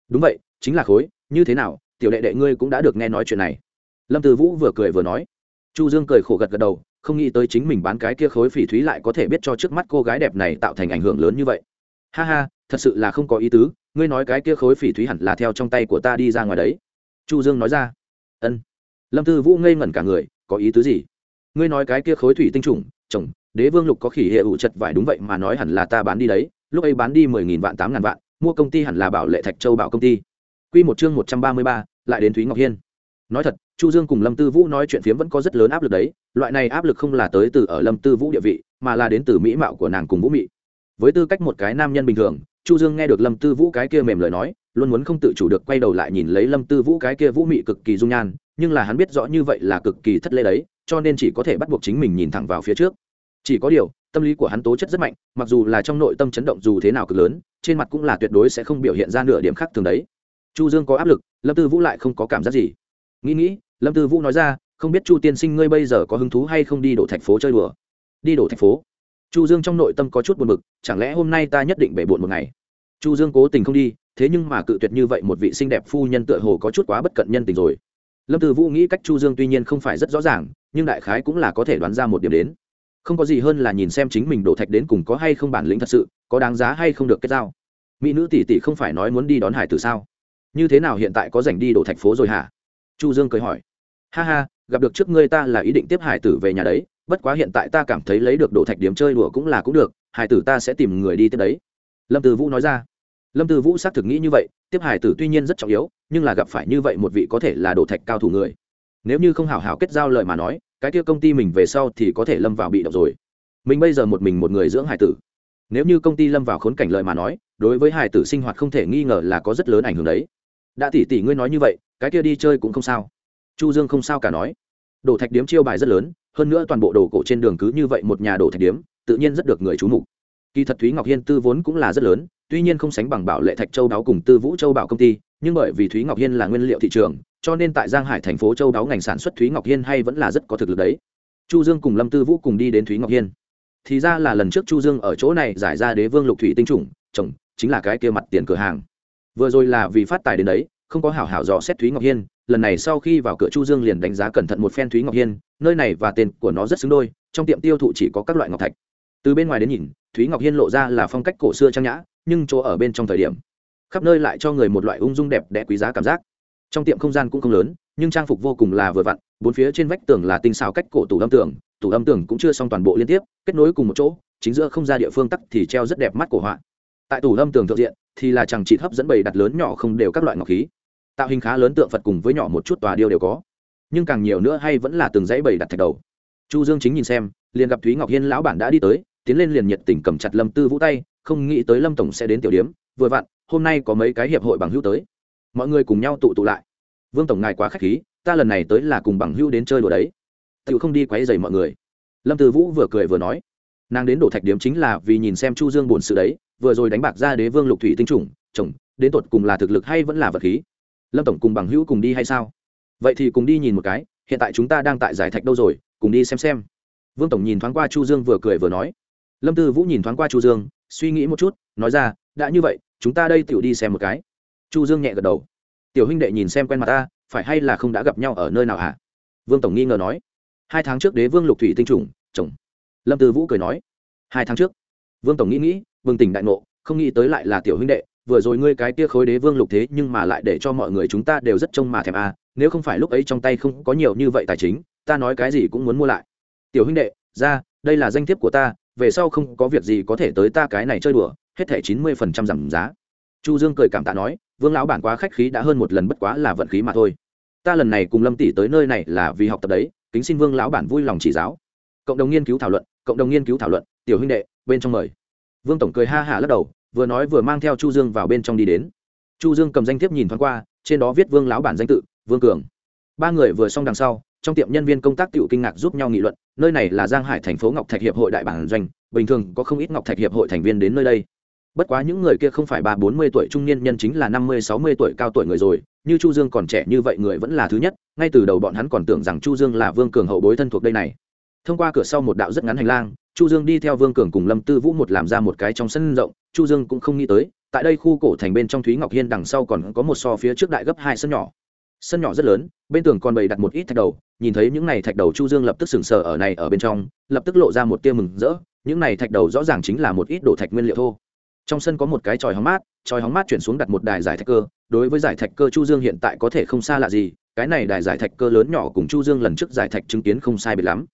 đúng vậy, chính là khối, như thế nào, tiểu đệ đệ ngươi cũng đã được nghe nói chuyện này. Lâm từ vũ vừa cười vừa nói. Chu dương cười khổ gật gật đầu, không nghĩ tới chính mình bán cái kia khối phỉ thúy lại có thể biết cho trước mắt cô gái đẹp này tạo thành ảnh hưởng lớn như vậy. Ha ha, thật sự là không có ý tứ, ngươi nói cái kia khối phỉ thúy hẳn là theo trong tay của ta đi ra ngoài đấy. Chu dương nói ra. Ân. Lâm tư vũ ngây ngẩn cả người, có ý tứ gì? Ngươi nói cái kia khối thủy tinh trùng, chồng, đế vương lục có khỉ hệ ủ chật vải đúng vậy mà nói hẳn là ta bán đi đấy lúc ấy bán đi mười nghìn vạn, tám ngàn vạn, mua công ty hẳn là bảo lệ thạch châu bảo công ty. Q một chương một trăm ba mươi ba, lại đến thúy ngọc hiên. Nói thật, chu dương cùng lâm tư vũ nói chuyện phiếm vẫn có rất lớn áp lực đấy. Loại này áp lực không là tới từ ở lâm tư vũ địa vị, mà là đến từ mỹ mạo của nàng cùng vũ mị. Với tư cách một cái nam nhân bình thường, chu dương nghe được lâm tư vũ cái kia mềm lời nói, luôn muốn không tự chủ được quay đầu lại nhìn lấy lâm tư vũ cái kia vũ mị cực kỳ dung nhan, nhưng là hắn biết rõ như vậy là cực kỳ thất lễ đấy, cho nên chỉ có thể bắt buộc chính mình nhìn thẳng vào phía trước chỉ có điều, tâm lý của hắn tố chất rất mạnh, mặc dù là trong nội tâm chấn động dù thế nào cực lớn, trên mặt cũng là tuyệt đối sẽ không biểu hiện ra nửa điểm khác thường đấy. Chu dương có áp lực, lâm tư vũ lại không có cảm giác gì. Nghĩ nghĩ, lâm tư vũ nói ra, không biết chu tiên sinh ngươi bây giờ có hứng thú hay không đi đổ thành phố chơi đùa? Đi đổ thành phố? Chu dương trong nội tâm có chút buồn bực, chẳng lẽ hôm nay ta nhất định bể buồn một ngày? Chu dương cố tình không đi, thế nhưng mà cự tuyệt như vậy một vị xinh đẹp phu nhân tựa hồ có chút quá bất cận nhân tình rồi. Lâm tư vũ nghĩ cách chu dương tuy nhiên không phải rất rõ ràng, nhưng đại khái cũng là có thể đoán ra một điểm đến không có gì hơn là nhìn xem chính mình đổ thạch đến cùng có hay không bản lĩnh thật sự, có đáng giá hay không được kết giao. Mỹ nữ tỷ tỷ không phải nói muốn đi đón hải tử sao? Như thế nào hiện tại có dành đi đổ thạch phố rồi hả? Chu dương cười hỏi. Ha ha, gặp được trước ngươi ta là ý định tiếp hải tử về nhà đấy, bất quá hiện tại ta cảm thấy lấy được đổ thạch điểm chơi đùa cũng là cũng được, hải tử ta sẽ tìm người đi tiếp đấy. Lâm từ vũ nói ra. Lâm từ vũ xác thực nghĩ như vậy, tiếp hải tử tuy nhiên rất trọng yếu, nhưng là gặp phải như vậy một vị có thể là đổ thạch cao thủ người. Nếu như không hảo hảo kết giao lời mà nói cái kia công ty mình về sau thì có thể lâm vào bị động rồi. Mình bây giờ một mình một người dưỡng hải tử. Nếu như công ty lâm vào khốn cảnh lợi mà nói, đối với hải tử sinh hoạt không thể nghi ngờ là có rất lớn ảnh hưởng đấy. Đã tỷ tỷ ngươi nói như vậy, cái kia đi chơi cũng không sao. Chu dương không sao cả nói. Đồ thạch điếm chiêu bài rất lớn, hơn nữa toàn bộ đồ cổ trên đường cứ như vậy một nhà đồ thạch điếm, tự nhiên rất được người chú mục. Kỳ thật thúy ngọc hiên tư vốn cũng là rất lớn tuy nhiên không sánh bằng bảo lệ thạch châu đáo cùng tư vũ châu bảo công ty, nhưng bởi vì thúy ngọc hiên là nguyên liệu thị trường, cho nên tại giang hải thành phố châu đáo ngành sản xuất thúy ngọc hiên hay vẫn là rất có thực lực đấy. Chu dương cùng lâm tư vũ cùng đi đến thúy ngọc hiên. Thì ra là lần trước chu dương ở chỗ này giải ra đế vương lục thủy tinh trùng chồng, chính là cái kia mặt tiền cửa hàng. Vừa rồi là vì phát tài đến đấy, không có hảo hảo dò xét thúy ngọc hiên, lần này sau khi vào cửa chu dương liền đánh giá cẩn thận một phen thúy ngọc hiên, nơi này và tên của nó rất xứng đôi, trong tiệm tiêu thụ chỉ có các loại ngọc thạch. Từ bên ngoài đến nhìn, thúy ngọc hiên lộ ra là phong cách cổ xưa trang nhã nhưng chỗ ở bên trong thời điểm, khắp nơi lại cho người một loại ung dung đẹp đẽ quý giá cảm giác. Trong tiệm không gian cũng không lớn, nhưng trang phục vô cùng là vừa vặn, bốn phía trên vách tường là tinh xào cách cổ tủ âm tường, tủ âm tường cũng chưa xong toàn bộ liên tiếp, kết nối cùng một chỗ, chính giữa không gian địa phương tắc thì treo rất đẹp mắt cổ họa. Tại tủ âm tường thượng diện, thì là chẳng chỉ hấp dẫn bầy đặt lớn nhỏ không đều các loại ngọc khí. Tạo hình khá lớn tượng phật cùng với nhỏ một chút tòa điêu đều có. Nhưng càng nhiều nữa hay vẫn là từng dãy bầy đặt thạch đầu. Chu dương chính nhìn xem, liền gặp thúy ngọc hiên lão bản đã đi tới tiến lên liền nhiệt tình cầm chặt lâm tư vũ tay, không nghĩ tới lâm tổng sẽ đến tiểu điếm, vừa vặn, hôm nay có mấy cái hiệp hội bằng hữu tới. Mọi người cùng nhau tụ tụ lại. Vương tổng ngài quá khách khí, ta lần này tới là cùng bằng hữu đến chơi đồ đấy. Tự không đi quấy rầy mọi người. Lâm tư vũ vừa cười vừa nói, nàng đến đổ thạch điếm chính là vì nhìn xem chu dương buồn sự đấy, vừa rồi đánh bạc ra đế vương lục thủy tinh trùng, chồng, đến tột cùng là thực lực hay vẫn là vật khí? Lâm tổng cùng bằng hữu cùng đi hay sao? Vậy thì cùng đi nhìn một cái, hiện tại chúng ta đang tại giải thạch đâu rồi, cùng đi xem xem. Vương tổng nhìn thoáng qua chu dương vừa cười vừa nói lâm tư vũ nhìn thoáng qua chu dương, suy nghĩ một chút, nói ra, đã như vậy, chúng ta đây tiểu đi xem một cái. Chu dương nhẹ gật đầu. Tiểu huynh đệ nhìn xem quen mặt ta, phải hay là không đã gặp nhau ở nơi nào hả? Vương tổng nghi ngờ nói. Hai tháng trước đế vương lục thủy tinh trùng, chồng. Lâm tư vũ cười nói. Hai tháng trước? Vương tổng nghĩ nghĩ vương tỉnh đại ngộ, không nghĩ tới lại là tiểu huynh đệ, vừa rồi ngươi cái kia khối đế vương lục thế nhưng mà lại để cho mọi người chúng ta đều rất trông mà thèm à nếu không phải lúc ấy trong tay không có nhiều như vậy tài chính, ta nói cái gì cũng muốn mua lại. Tiểu huynh đệ, ra, đây là danh thiếp của ta về sau không có việc gì có thể tới ta cái này chơi đùa, hết thẻ chín mươi phần trăm giảm giá. Chu dương cười cảm tạ nói, vương lão bản quá khách khí đã hơn một lần bất quá là vận khí mà thôi. Ta lần này cùng lâm tỷ tới nơi này là vì học tập đấy, kính xin vương lão bản vui lòng chỉ giáo. Cộng đồng nghiên cứu thảo luận, cộng đồng nghiên cứu thảo luận, tiểu huynh đệ, bên trong mời. Vương tổng cười ha hả lắc đầu, vừa nói vừa mang theo chu dương vào bên trong đi đến. Chu dương cầm danh thiếp nhìn thoáng qua, trên đó viết vương lão bản danh tự, vương cường. Ba người vừa xong đằng sau trong tiệm nhân viên công tác tiểu kinh ngạc giúp nhau nghị luận, nơi này là giang hải thành phố ngọc thạch hiệp hội đại bản doanh, bình thường có không ít ngọc thạch hiệp hội thành viên đến nơi đây. Bất quá những người kia không phải ba bốn mươi tuổi trung niên nhân chính là năm mươi, sáu mươi tuổi cao tuổi người rồi, như chu dương còn trẻ như vậy người vẫn là thứ nhất, ngay từ đầu bọn hắn còn tưởng rằng chu dương là vương cường hậu bối thân thuộc đây này. Thông qua cửa sau một đạo rất ngắn hành lang, chu dương đi theo vương cường cùng lâm tư vũ một làm ra một cái trong sân rộng, chu dương cũng không nghĩ tới, tại đây khu cổ thành bên trong thúy ngọc hiên đằng sau còn có một so phía trước đại gấp hai sân nhỏ sân nhỏ rất lớn, bên tường còn bày đặt một ít thạch đầu, nhìn thấy những này thạch đầu chu dương lập tức sừng sờ ở này ở bên trong, lập tức lộ ra một tia mừng rỡ, những này thạch đầu rõ ràng chính là một ít đồ thạch nguyên liệu thô. Trong sân có một cái tròi hóng mát tròi hóng mát chuyển xuống đặt một đài giải thạch cơ, đối với giải thạch cơ chu dương hiện tại có thể không xa lạ gì, cái này đài giải thạch cơ lớn nhỏ cùng chu dương lần trước giải thạch chứng kiến không sai biệt lắm.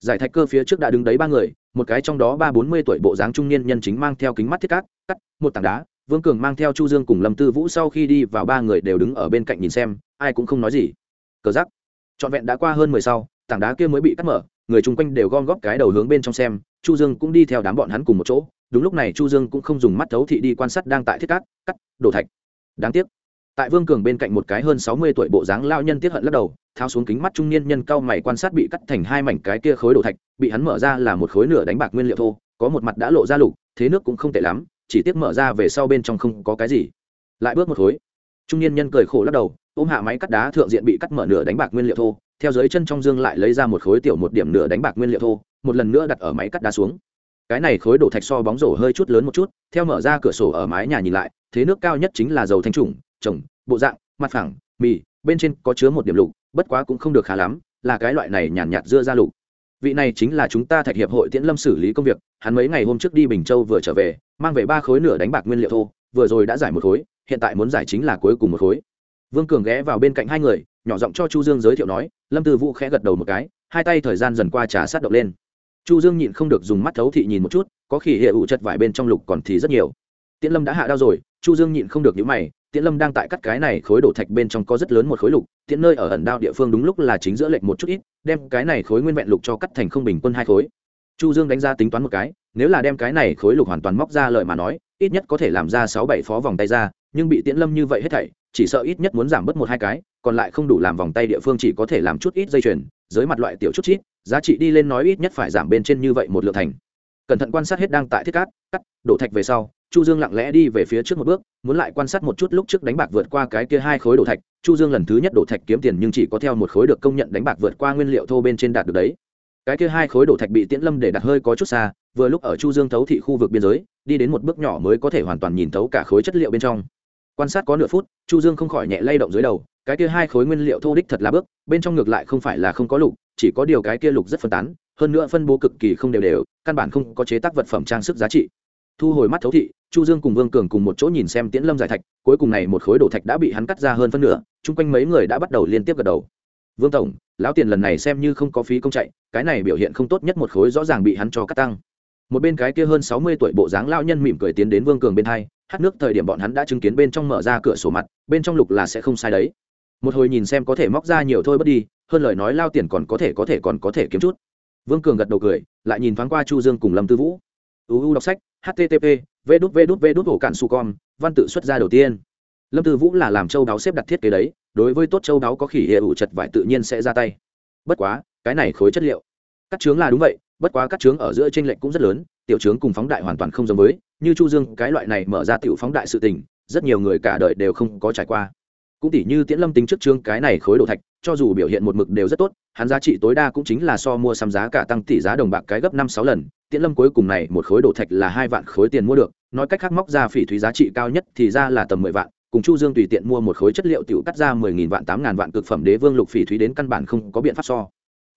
Giải thạch cơ phía trước đã đứng đấy ba người, một cái trong đó ba bốn mươi tuổi bộ dáng trung niên nhân chính mang theo kính mắt thiết cát, cắt, một tảng đá, vương cường mang theo chu dương cùng lâm tư vũ sau khi đi vào ba người đều đứng ở bên cạnh nhìn xem ai cũng không nói gì. Cờ giắc trọn vẹn đã qua hơn mười sau, tảng đá kia mới bị cắt mở, người chung quanh đều gom góp cái đầu hướng bên trong xem, chu dương cũng đi theo đám bọn hắn cùng một chỗ. Đúng lúc này chu dương cũng không dùng mắt thấu thị đi quan sát đang tại thiết cát, cắt, đổ thạch. Đáng tiếc. Tại vương cường bên cạnh một cái hơn sáu mươi tuổi bộ dáng lao nhân tiết hận lắc đầu, tháo xuống kính mắt trung niên nhân cao mày quan sát bị cắt thành hai mảnh cái kia khối đổ thạch, bị hắn mở ra là một khối nửa đánh bạc nguyên liệu thô, có một mặt đã lộ ra lục, thế nước cũng không tệ lắm, chỉ tiếc mở ra về sau bên trong không có cái gì. Lại bước một khối trung niên nhân cười khổ lắc đầu ôm hạ máy cắt đá thượng diện bị cắt mở nửa đánh bạc nguyên liệu thô theo dưới chân trong dương lại lấy ra một khối tiểu một điểm nửa đánh bạc nguyên liệu thô một lần nữa đặt ở máy cắt đá xuống. Cái này khối đổ thạch so bóng rổ hơi chút lớn một chút theo mở ra cửa sổ ở mái nhà nhìn lại thế nước cao nhất chính là dầu thanh trùng trồng bộ dạng mặt phẳng mì bên trên có chứa một điểm lục bất quá cũng không được khá lắm là cái loại này nhàn nhạt, nhạt dưa ra lục. Vị này chính là chúng ta thạch hiệp hội tiễn lâm xử lý công việc hắn mấy ngày hôm trước đi bình châu vừa trở về mang về ba khối nửa đánh bạc nguyên liệu thô vừa rồi đã giải một khối hiện tại muốn giải chính là cuối cùng một khối. Vương cường ghé vào bên cạnh hai người, nhỏ giọng cho chu dương giới thiệu nói, lâm tư vũ khẽ gật đầu một cái, hai tay thời gian dần qua trà sát động lên. Chu dương nhịn không được dùng mắt thấu thị nhìn một chút, có khi hệ ủ chật vải bên trong lục còn thì rất nhiều. Tiễn lâm đã hạ đao rồi, chu dương nhịn không được những mày, tiễn lâm đang tại cắt cái này khối đổ thạch bên trong có rất lớn một khối lục, tiễn nơi ở ẩn đao địa phương đúng lúc là chính giữa lệch một chút ít, đem cái này khối nguyên vẹn lục cho cắt thành không bình quân hai khối. Chu dương đánh ra tính toán một cái, nếu là đem cái này khối lục hoàn toàn móc ra lợi mà nói, ít nhất có thể làm ra sáu bảy phó vòng tay ra nhưng bị tiễn lâm như vậy hết thảy, chỉ sợ ít nhất muốn giảm bớt một hai cái, còn lại không đủ làm vòng tay địa phương chỉ có thể làm chút ít dây chuyền dưới mặt loại tiểu chút chít, giá trị đi lên nói ít nhất phải giảm bên trên như vậy một lượng thành. Cẩn thận quan sát hết đang tại thiết cát, cắt, đổ thạch về sau, chu dương lặng lẽ đi về phía trước một bước, muốn lại quan sát một chút lúc trước đánh bạc vượt qua cái kia hai khối đổ thạch. Chu dương lần thứ nhất đổ thạch kiếm tiền nhưng chỉ có theo một khối được công nhận đánh bạc vượt qua nguyên liệu thô bên trên đạt được đấy. Cái kia hai khối đổ thạch bị tiễn lâm để đặt hơi có chút xa, vừa lúc ở chu dương thấu thị khu vực biên giới, đi đến một bước nhỏ mới có thể hoàn toàn nhìn thấu cả khối chất liệu bên trong quan sát có nửa phút, chu dương không khỏi nhẹ lay động dưới đầu, cái kia hai khối nguyên liệu thô đích thật là bước, bên trong ngược lại không phải là không có lục, chỉ có điều cái kia lục rất phân tán, hơn nữa phân bố cực kỳ không đều đều, căn bản không có chế tác vật phẩm trang sức giá trị. Thu hồi mắt thấu thị, chu dương cùng vương cường cùng một chỗ nhìn xem tiễn lâm giải thạch, cuối cùng này một khối đổ thạch đã bị hắn cắt ra hơn phân nửa, chung quanh mấy người đã bắt đầu liên tiếp gật đầu. Vương tổng, lão tiền lần này xem như không có phí công chạy, cái này biểu hiện không tốt nhất một khối rõ ràng bị hắn cho cắt tăng một bên cái kia hơn sáu mươi tuổi bộ dáng lão nhân mỉm cười tiến đến vương cường bên hai, hát nước thời điểm bọn hắn đã chứng kiến bên trong mở ra cửa sổ mặt, bên trong lục là sẽ không sai đấy. Một hồi nhìn xem có thể móc ra nhiều thôi bất đi, hơn lời nói lao tiền còn có thể có thể còn có thể kiếm chút. Vương cường gật đầu cười, lại nhìn thoáng qua chu dương cùng lâm tư vũ. Uu đọc sách http v đút v đút v đút hổ cản su văn tự xuất ra đầu tiên. Lâm tư vũ là làm châu đáo xếp đặt thiết kế đấy, đối với tốt châu đáo có khỉ hệ ủ chật vải tự nhiên sẽ ra tay. Bất quá, cái này khối chất liệu. Cắt trướng là đúng vậy bất quá các trướng ở giữa trên lệnh cũng rất lớn, tiểu trướng cùng phóng đại hoàn toàn không giống với, như chu dương, cái loại này mở ra tiểu phóng đại sự tình, rất nhiều người cả đời đều không có trải qua. Cũng tỉ như tiễn lâm tính trước trương cái này khối đồ thạch, cho dù biểu hiện một mực đều rất tốt, hắn giá trị tối đa cũng chính là so mua sắm giá cả tăng tỷ giá đồng bạc cái gấp năm sáu lần, tiễn lâm cuối cùng này một khối đồ thạch là hai vạn khối tiền mua được, nói cách khác móc ra phỉ thúy giá trị cao nhất thì ra là tầm mười vạn, cùng chu dương tùy tiện mua một khối chất liệu tiểu cắt ra mười nghìn vạn, tám ngàn vạn cực phẩm đế vương lục phỉ thúy đến căn bản không có biện pháp so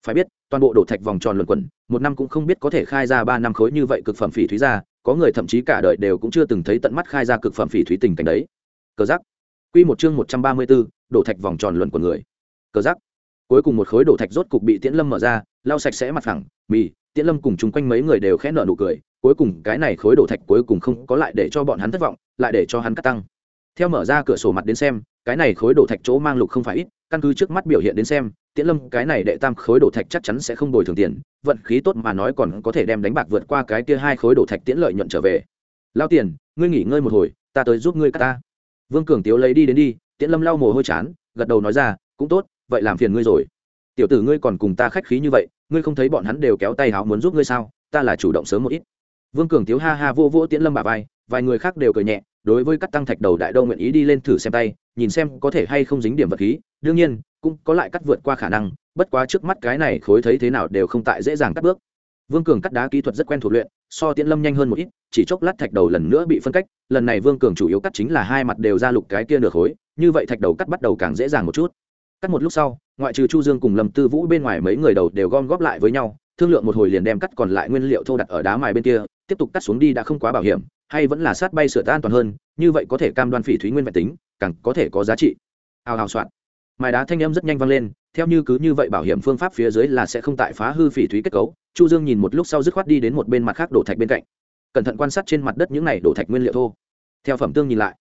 phải biết toàn bộ đổ thạch vòng tròn luẩn quẩn một năm cũng không biết có thể khai ra ba năm khối như vậy cực phẩm phỉ thúy ra có người thậm chí cả đời đều cũng chưa từng thấy tận mắt khai ra cực phẩm phỉ thúy tình cảnh đấy. Cờ giắc quy một chương một trăm ba mươi 134, đổ thạch vòng tròn luẩn của người. Cờ giắc cuối cùng một khối đổ thạch rốt cục bị tiễn lâm mở ra lau sạch sẽ mặt phẳng mì tiễn lâm cùng chung quanh mấy người đều khẽ nở nụ cười cuối cùng cái này khối đổ thạch cuối cùng không có lại để cho bọn hắn thất vọng lại để cho hắn cắt tăng. Theo mở ra cửa sổ mặt đến xem cái này khối đổ thạch chỗ mang lục không phải ít căn cứ trước mắt biểu hiện đến xem tiễn lâm, cái này đệ tam khối đổ thạch chắc chắn sẽ không bồi thường tiền, vận khí tốt mà nói còn có thể đem đánh bạc vượt qua cái kia hai khối đổ thạch tiễn lợi nhuận trở về. Lao tiền, ngươi nghỉ ngơi một hồi, ta tới giúp ngươi cắt ta. Vương cường tiếu lấy đi đến đi, tiễn lâm lau mồ hôi chán, gật đầu nói ra, cũng tốt, vậy làm phiền ngươi rồi. Tiểu tử ngươi còn cùng ta khách khí như vậy, ngươi không thấy bọn hắn đều kéo tay háo muốn giúp ngươi sao? Ta là chủ động sớm một ít. Vương cường tiếu ha ha vô vỗ tiễn lâm bà vai, vài người khác đều cười nhẹ, đối với các tăng thạch đầu đại đô nguyện ý đi lên thử xem tay, nhìn xem có thể hay không dính điểm vật khí. Đương nhiên cũng có lại cắt vượt qua khả năng, bất quá trước mắt cái này khối thấy thế nào đều không tại dễ dàng cắt bước. Vương cường cắt đá kỹ thuật rất quen thuộc luyện, so tiễn lâm nhanh hơn một ít, chỉ chốc lát thạch đầu lần nữa bị phân cách, lần này vương cường chủ yếu cắt chính là hai mặt đều ra lục cái kia nửa khối, như vậy thạch đầu cắt bắt đầu càng dễ dàng một chút. Cắt một lúc sau, ngoại trừ chu dương cùng lâm tư vũ bên ngoài mấy người đầu đều gom góp lại với nhau, thương lượng một hồi liền đem cắt còn lại nguyên liệu thô đặt ở đá mài bên kia, tiếp tục cắt xuống đi đã không quá bảo hiểm, hay vẫn là sát bay sửa tan toàn hơn, như vậy có thể cam đoan phỉ thúy nguyên vẹn tính, càng có thể có giá trị. Hào hào soạn mài đá thanh âm rất nhanh vang lên, theo như cứ như vậy bảo hiểm phương pháp phía dưới là sẽ không tại phá hư phỉ thúy kết cấu. Chu dương nhìn một lúc sau dứt khoát đi đến một bên mặt khác đổ thạch bên cạnh. Cẩn thận quan sát trên mặt đất những này đổ thạch nguyên liệu thô. Theo phẩm tương nhìn lại,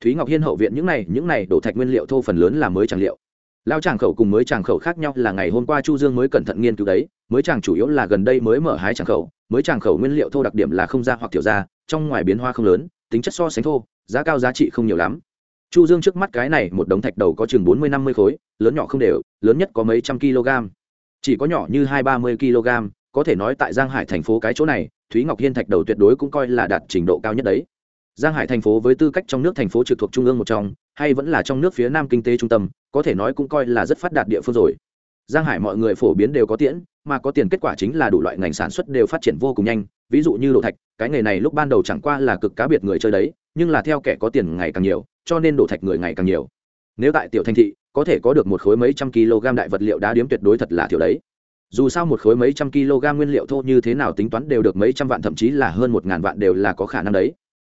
thúy ngọc hiên hậu viện những này những này đổ thạch nguyên liệu thô phần lớn là mới tràng liệu. Lao tràng khẩu cùng mới tràng khẩu khác nhau là ngày hôm qua chu dương mới cẩn thận nghiên cứu đấy. Mới tràng chủ yếu là gần đây mới mở hái tràng khẩu. Mới tràng khẩu nguyên liệu thô đặc điểm là không ra hoặc tiểu ra, trong ngoài biến hoa không lớn, tính chất so sánh thô, giá cao giá trị không nhiều lắm chu dương trước mắt cái này một đống thạch đầu có chừng bốn mươi năm mươi khối, lớn nhỏ không đều, lớn nhất có mấy trăm kg. Chỉ có nhỏ như hai ba mươi kg, có thể nói tại giang hải thành phố cái chỗ này, thúy ngọc hiên thạch đầu tuyệt đối cũng coi là đạt trình độ cao nhất đấy. Giang hải thành phố với tư cách trong nước thành phố trực thuộc trung ương một trong, hay vẫn là trong nước phía nam kinh tế trung tâm, có thể nói cũng coi là rất phát đạt địa phương rồi. Giang hải mọi người phổ biến đều có tiễn, mà có tiền kết quả chính là đủ loại ngành sản xuất đều phát triển vô cùng nhanh. Ví dụ như đồ thạch, cái nghề này lúc ban đầu chẳng qua là cực cá biệt người chơi đấy nhưng là theo kẻ có tiền ngày càng nhiều, cho nên đổ thạch người ngày càng nhiều. Nếu tại tiểu thành thị, có thể có được một khối mấy trăm kg đại vật liệu đá điếm tuyệt đối thật là thiểu đấy. Dù sao một khối mấy trăm kg nguyên liệu thô như thế nào tính toán đều được mấy trăm vạn, thậm chí là hơn một ngàn vạn đều là có khả năng đấy.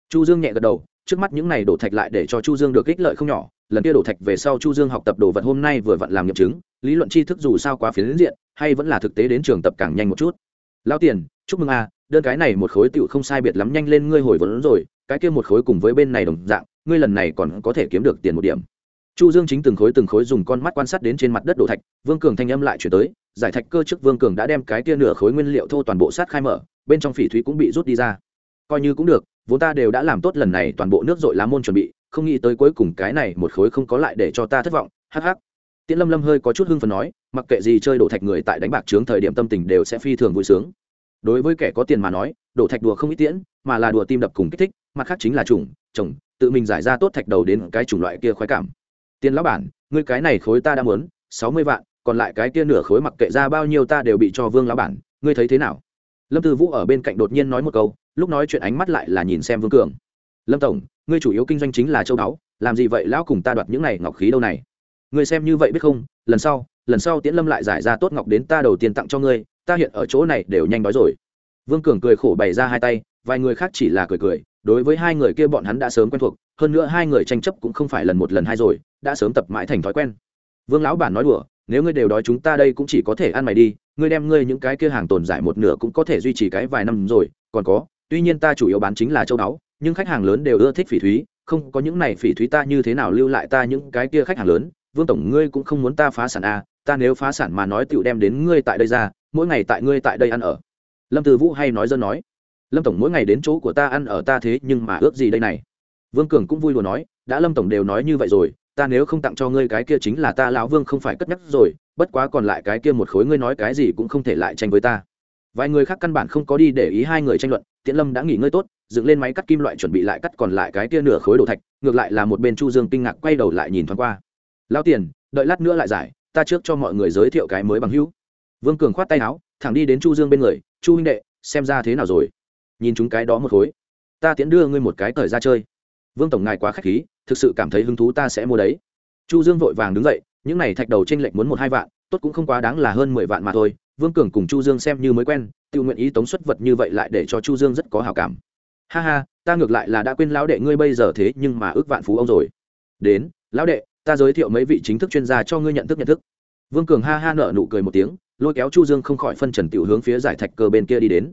Chu dương nhẹ gật đầu, trước mắt những này đổ thạch lại để cho chu dương được ích lợi không nhỏ. Lần kia đổ thạch về sau chu dương học tập đồ vật hôm nay vừa vặn làm nghiệm chứng, lý luận tri thức dù sao quá phiến diện, hay vẫn là thực tế đến trường tập càng nhanh một chút. Lao tiền, chúc mừng a, đơn cái này một khối tựu không sai biệt lắm nhanh lên ngươi hồi vốn rồi cái kia một khối cùng với bên này đồng dạng, ngươi lần này còn có thể kiếm được tiền một điểm. Chu dương chính từng khối từng khối dùng con mắt quan sát đến trên mặt đất đổ thạch, vương cường thanh âm lại chuyển tới, giải thạch cơ trước vương cường đã đem cái kia nửa khối nguyên liệu thô toàn bộ sát khai mở, bên trong phỉ thúy cũng bị rút đi ra. Coi như cũng được, vốn ta đều đã làm tốt lần này toàn bộ nước dội lá môn chuẩn bị, không nghĩ tới cuối cùng cái này một khối không có lại để cho ta thất vọng, hắc hắc. Tiễn lâm lâm hơi có chút hưng phần nói, mặc kệ gì chơi đổ thạch người tại đánh bạc trướng thời điểm tâm tình đều sẽ phi thường vui sướng đối với kẻ có tiền mà nói, đổ thạch đùa không ít tiễn, mà là đùa tim đập cùng kích thích, mặt khác chính là chủng chồng tự mình giải ra tốt thạch đầu đến cái chủng loại kia khoái cảm. Tiền lão bản, ngươi cái này khối ta đã muốn, sáu mươi vạn, còn lại cái kia nửa khối mặc kệ ra bao nhiêu ta đều bị cho vương lão bản, ngươi thấy thế nào? Lâm tư vũ ở bên cạnh đột nhiên nói một câu, lúc nói chuyện ánh mắt lại là nhìn xem vương cường. Lâm tổng, ngươi chủ yếu kinh doanh chính là châu đáo làm gì vậy lão cùng ta đoạt những này ngọc khí đâu này? Ngươi xem như vậy biết không? Lần sau lần sau tiễn lâm lại giải ra tốt ngọc đến ta đầu tiên tặng cho ngươi ta hiện ở chỗ này đều nhanh đói rồi. Vương cường cười khổ bày ra hai tay vài người khác chỉ là cười cười đối với hai người kia bọn hắn đã sớm quen thuộc hơn nữa hai người tranh chấp cũng không phải lần một lần hai rồi đã sớm tập mãi thành thói quen. Vương lão bản nói đùa nếu ngươi đều đói chúng ta đây cũng chỉ có thể ăn mày đi ngươi đem ngươi những cái kia hàng tồn giải một nửa cũng có thể duy trì cái vài năm rồi còn có tuy nhiên ta chủ yếu bán chính là châu đáo nhưng khách hàng lớn đều ưa thích phỉ thúy không có những này phỉ thúy ta như thế nào lưu lại ta những cái kia khách hàng lớn vương tổng ngươi cũng không muốn ta phá sản à, ta nếu phá sản mà nói tựu đem đến ngươi tại đây ra, mỗi ngày tại ngươi tại đây ăn ở. Lâm từ vũ hay nói dân nói, lâm tổng mỗi ngày đến chỗ của ta ăn ở ta thế nhưng mà ước gì đây này. Vương cường cũng vui đùa nói, đã lâm tổng đều nói như vậy rồi, ta nếu không tặng cho ngươi cái kia chính là ta lão vương không phải cất nhắc rồi, bất quá còn lại cái kia một khối ngươi nói cái gì cũng không thể lại tranh với ta. Vài người khác căn bản không có đi để ý hai người tranh luận, tiễn lâm đã nghỉ ngơi tốt, dựng lên máy cắt kim loại chuẩn bị lại cắt còn lại cái kia nửa khối đồ thạch, ngược lại là một bên chu dương kinh ngạc quay đầu lại nhìn thoáng qua. Lao tiền, đợi lát nữa lại giải ta trước cho mọi người giới thiệu cái mới bằng hữu. Vương cường khoát tay áo, thẳng đi đến chu dương bên người, chu huynh đệ, xem ra thế nào rồi? Nhìn chúng cái đó một khối. Ta tiễn đưa ngươi một cái thời ra chơi. Vương tổng ngài quá khách khí, thực sự cảm thấy hứng thú ta sẽ mua đấy. Chu dương vội vàng đứng dậy, những này thạch đầu trên lệnh muốn một hai vạn, tốt cũng không quá đáng là hơn mười vạn mà thôi. Vương cường cùng chu dương xem như mới quen, tự nguyện ý tống xuất vật như vậy lại để cho chu dương rất có hào cảm. Ha ha, ta ngược lại là đã quên lão đệ ngươi bây giờ thế nhưng mà ước vạn phú ông rồi. Đến, lão đệ ta giới thiệu mấy vị chính thức chuyên gia cho ngươi nhận thức nhận thức. Vương cường ha ha nở nụ cười một tiếng, lôi kéo chu dương không khỏi phân trần tiểu hướng phía giải thạch cơ bên kia đi đến.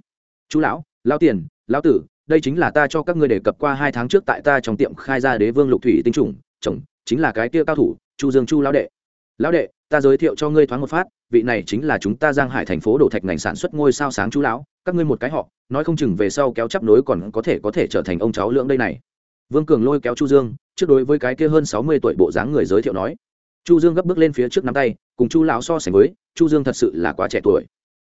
Chú lão lão tiền, lão tử, đây chính là ta cho các ngươi đề cập qua hai tháng trước tại ta trong tiệm khai ra đế vương lục thủy tinh trùng, chồng, chính là cái kia cao thủ, chu dương chu lão đệ. Lão đệ, ta giới thiệu cho ngươi thoáng một phát, vị này chính là chúng ta giang hải thành phố đổ thạch ngành sản xuất ngôi sao sáng chú lão, các ngươi một cái họ, nói không chừng về sau kéo chấp nối còn có thể có thể trở thành ông cháu lưỡng đây này. Vương cường lôi kéo chu dương trước đối với cái kia hơn sáu mươi tuổi bộ dáng người giới thiệu nói. Chu dương gấp bước lên phía trước nắm tay, cùng chu lão so sánh với, chu dương thật sự là quá trẻ tuổi.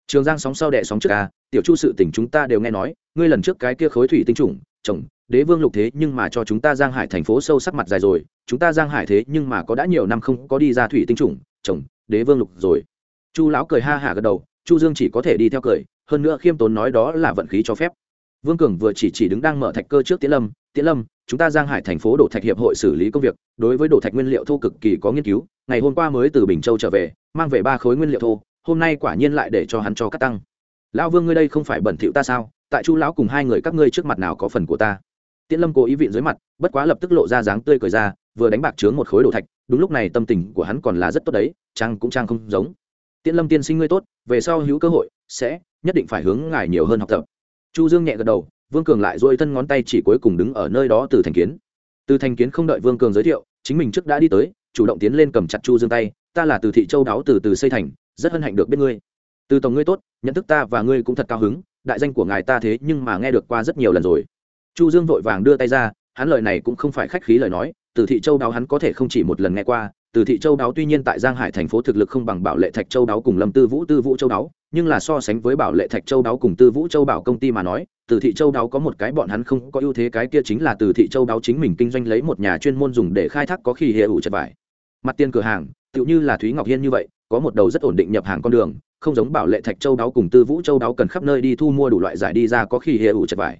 Trường giang sóng sau đẻ sóng trước a, tiểu chu sự tình chúng ta đều nghe nói, ngươi lần trước cái kia khối thủy tinh trùng chồng, đế vương lục thế nhưng mà cho chúng ta giang hải thành phố sâu sắc mặt dài rồi, chúng ta giang hải thế nhưng mà có đã nhiều năm không có đi ra thủy tinh trùng chồng, đế vương lục rồi. Chu lão cười ha hả gật đầu, chu dương chỉ có thể đi theo cười, hơn nữa khiêm tốn nói đó là vận khí cho phép. Vương cường vừa chỉ chỉ đứng đang mở thạch cơ trước tiến lâm tiến lâm chúng ta giang hải thành phố đổ thạch hiệp hội xử lý công việc, đối với đổ thạch nguyên liệu thô cực kỳ có nghiên cứu, ngày hôm qua mới từ bình châu trở về, mang về ba khối nguyên liệu thô, hôm nay quả nhiên lại để cho hắn cho cắt tăng. Lão vương ngươi đây không phải bẩn thỉu ta sao? Tại chu lão cùng hai người các ngươi trước mặt nào có phần của ta? Tiễn lâm cố ý vịn dưới mặt, bất quá lập tức lộ ra dáng tươi cười ra, vừa đánh bạc trướng một khối đồ thạch, đúng lúc này tâm tình của hắn còn là rất tốt đấy, trang cũng trang không giống. Tiễn lâm tiên sinh ngươi tốt, về sau hữu cơ hội, sẽ nhất định phải hướng ngài nhiều hơn học tập. Chu dương nhẹ gật đầu vương cường lại dôi thân ngón tay chỉ cuối cùng đứng ở nơi đó từ thành kiến. Từ thành kiến không đợi vương cường giới thiệu, chính mình trước đã đi tới, chủ động tiến lên cầm chặt chu dương tay, ta là từ thị châu đáo từ từ xây thành, rất hân hạnh được biết ngươi. Từ tổng ngươi tốt, nhận thức ta và ngươi cũng thật cao hứng, đại danh của ngài ta thế nhưng mà nghe được qua rất nhiều lần rồi. Chu dương vội vàng đưa tay ra, hắn lời này cũng không phải khách khí lời nói, từ thị châu đáo hắn có thể không chỉ một lần nghe qua, từ thị châu đáo tuy nhiên tại giang hải thành phố thực lực không bằng bảo lệ thạch châu đáo cùng lâm tư vũ tư vũ châu đáo, nhưng là so sánh với bảo lệ thạch châu đáo cùng tư vũ châu bảo công ty mà nói từ thị châu đáo có một cái bọn hắn không có ưu thế, cái kia chính là từ thị châu đáo chính mình kinh doanh lấy một nhà chuyên môn dùng để khai thác có khi hệ ủ chật vải. Mặt tiền cửa hàng, tựu như là thúy ngọc hiên như vậy, có một đầu rất ổn định nhập hàng con đường, không giống bảo lệ thạch châu đáo cùng tư vũ châu đáo cần khắp nơi đi thu mua đủ loại giải đi ra có khi hệ ủ chật vải.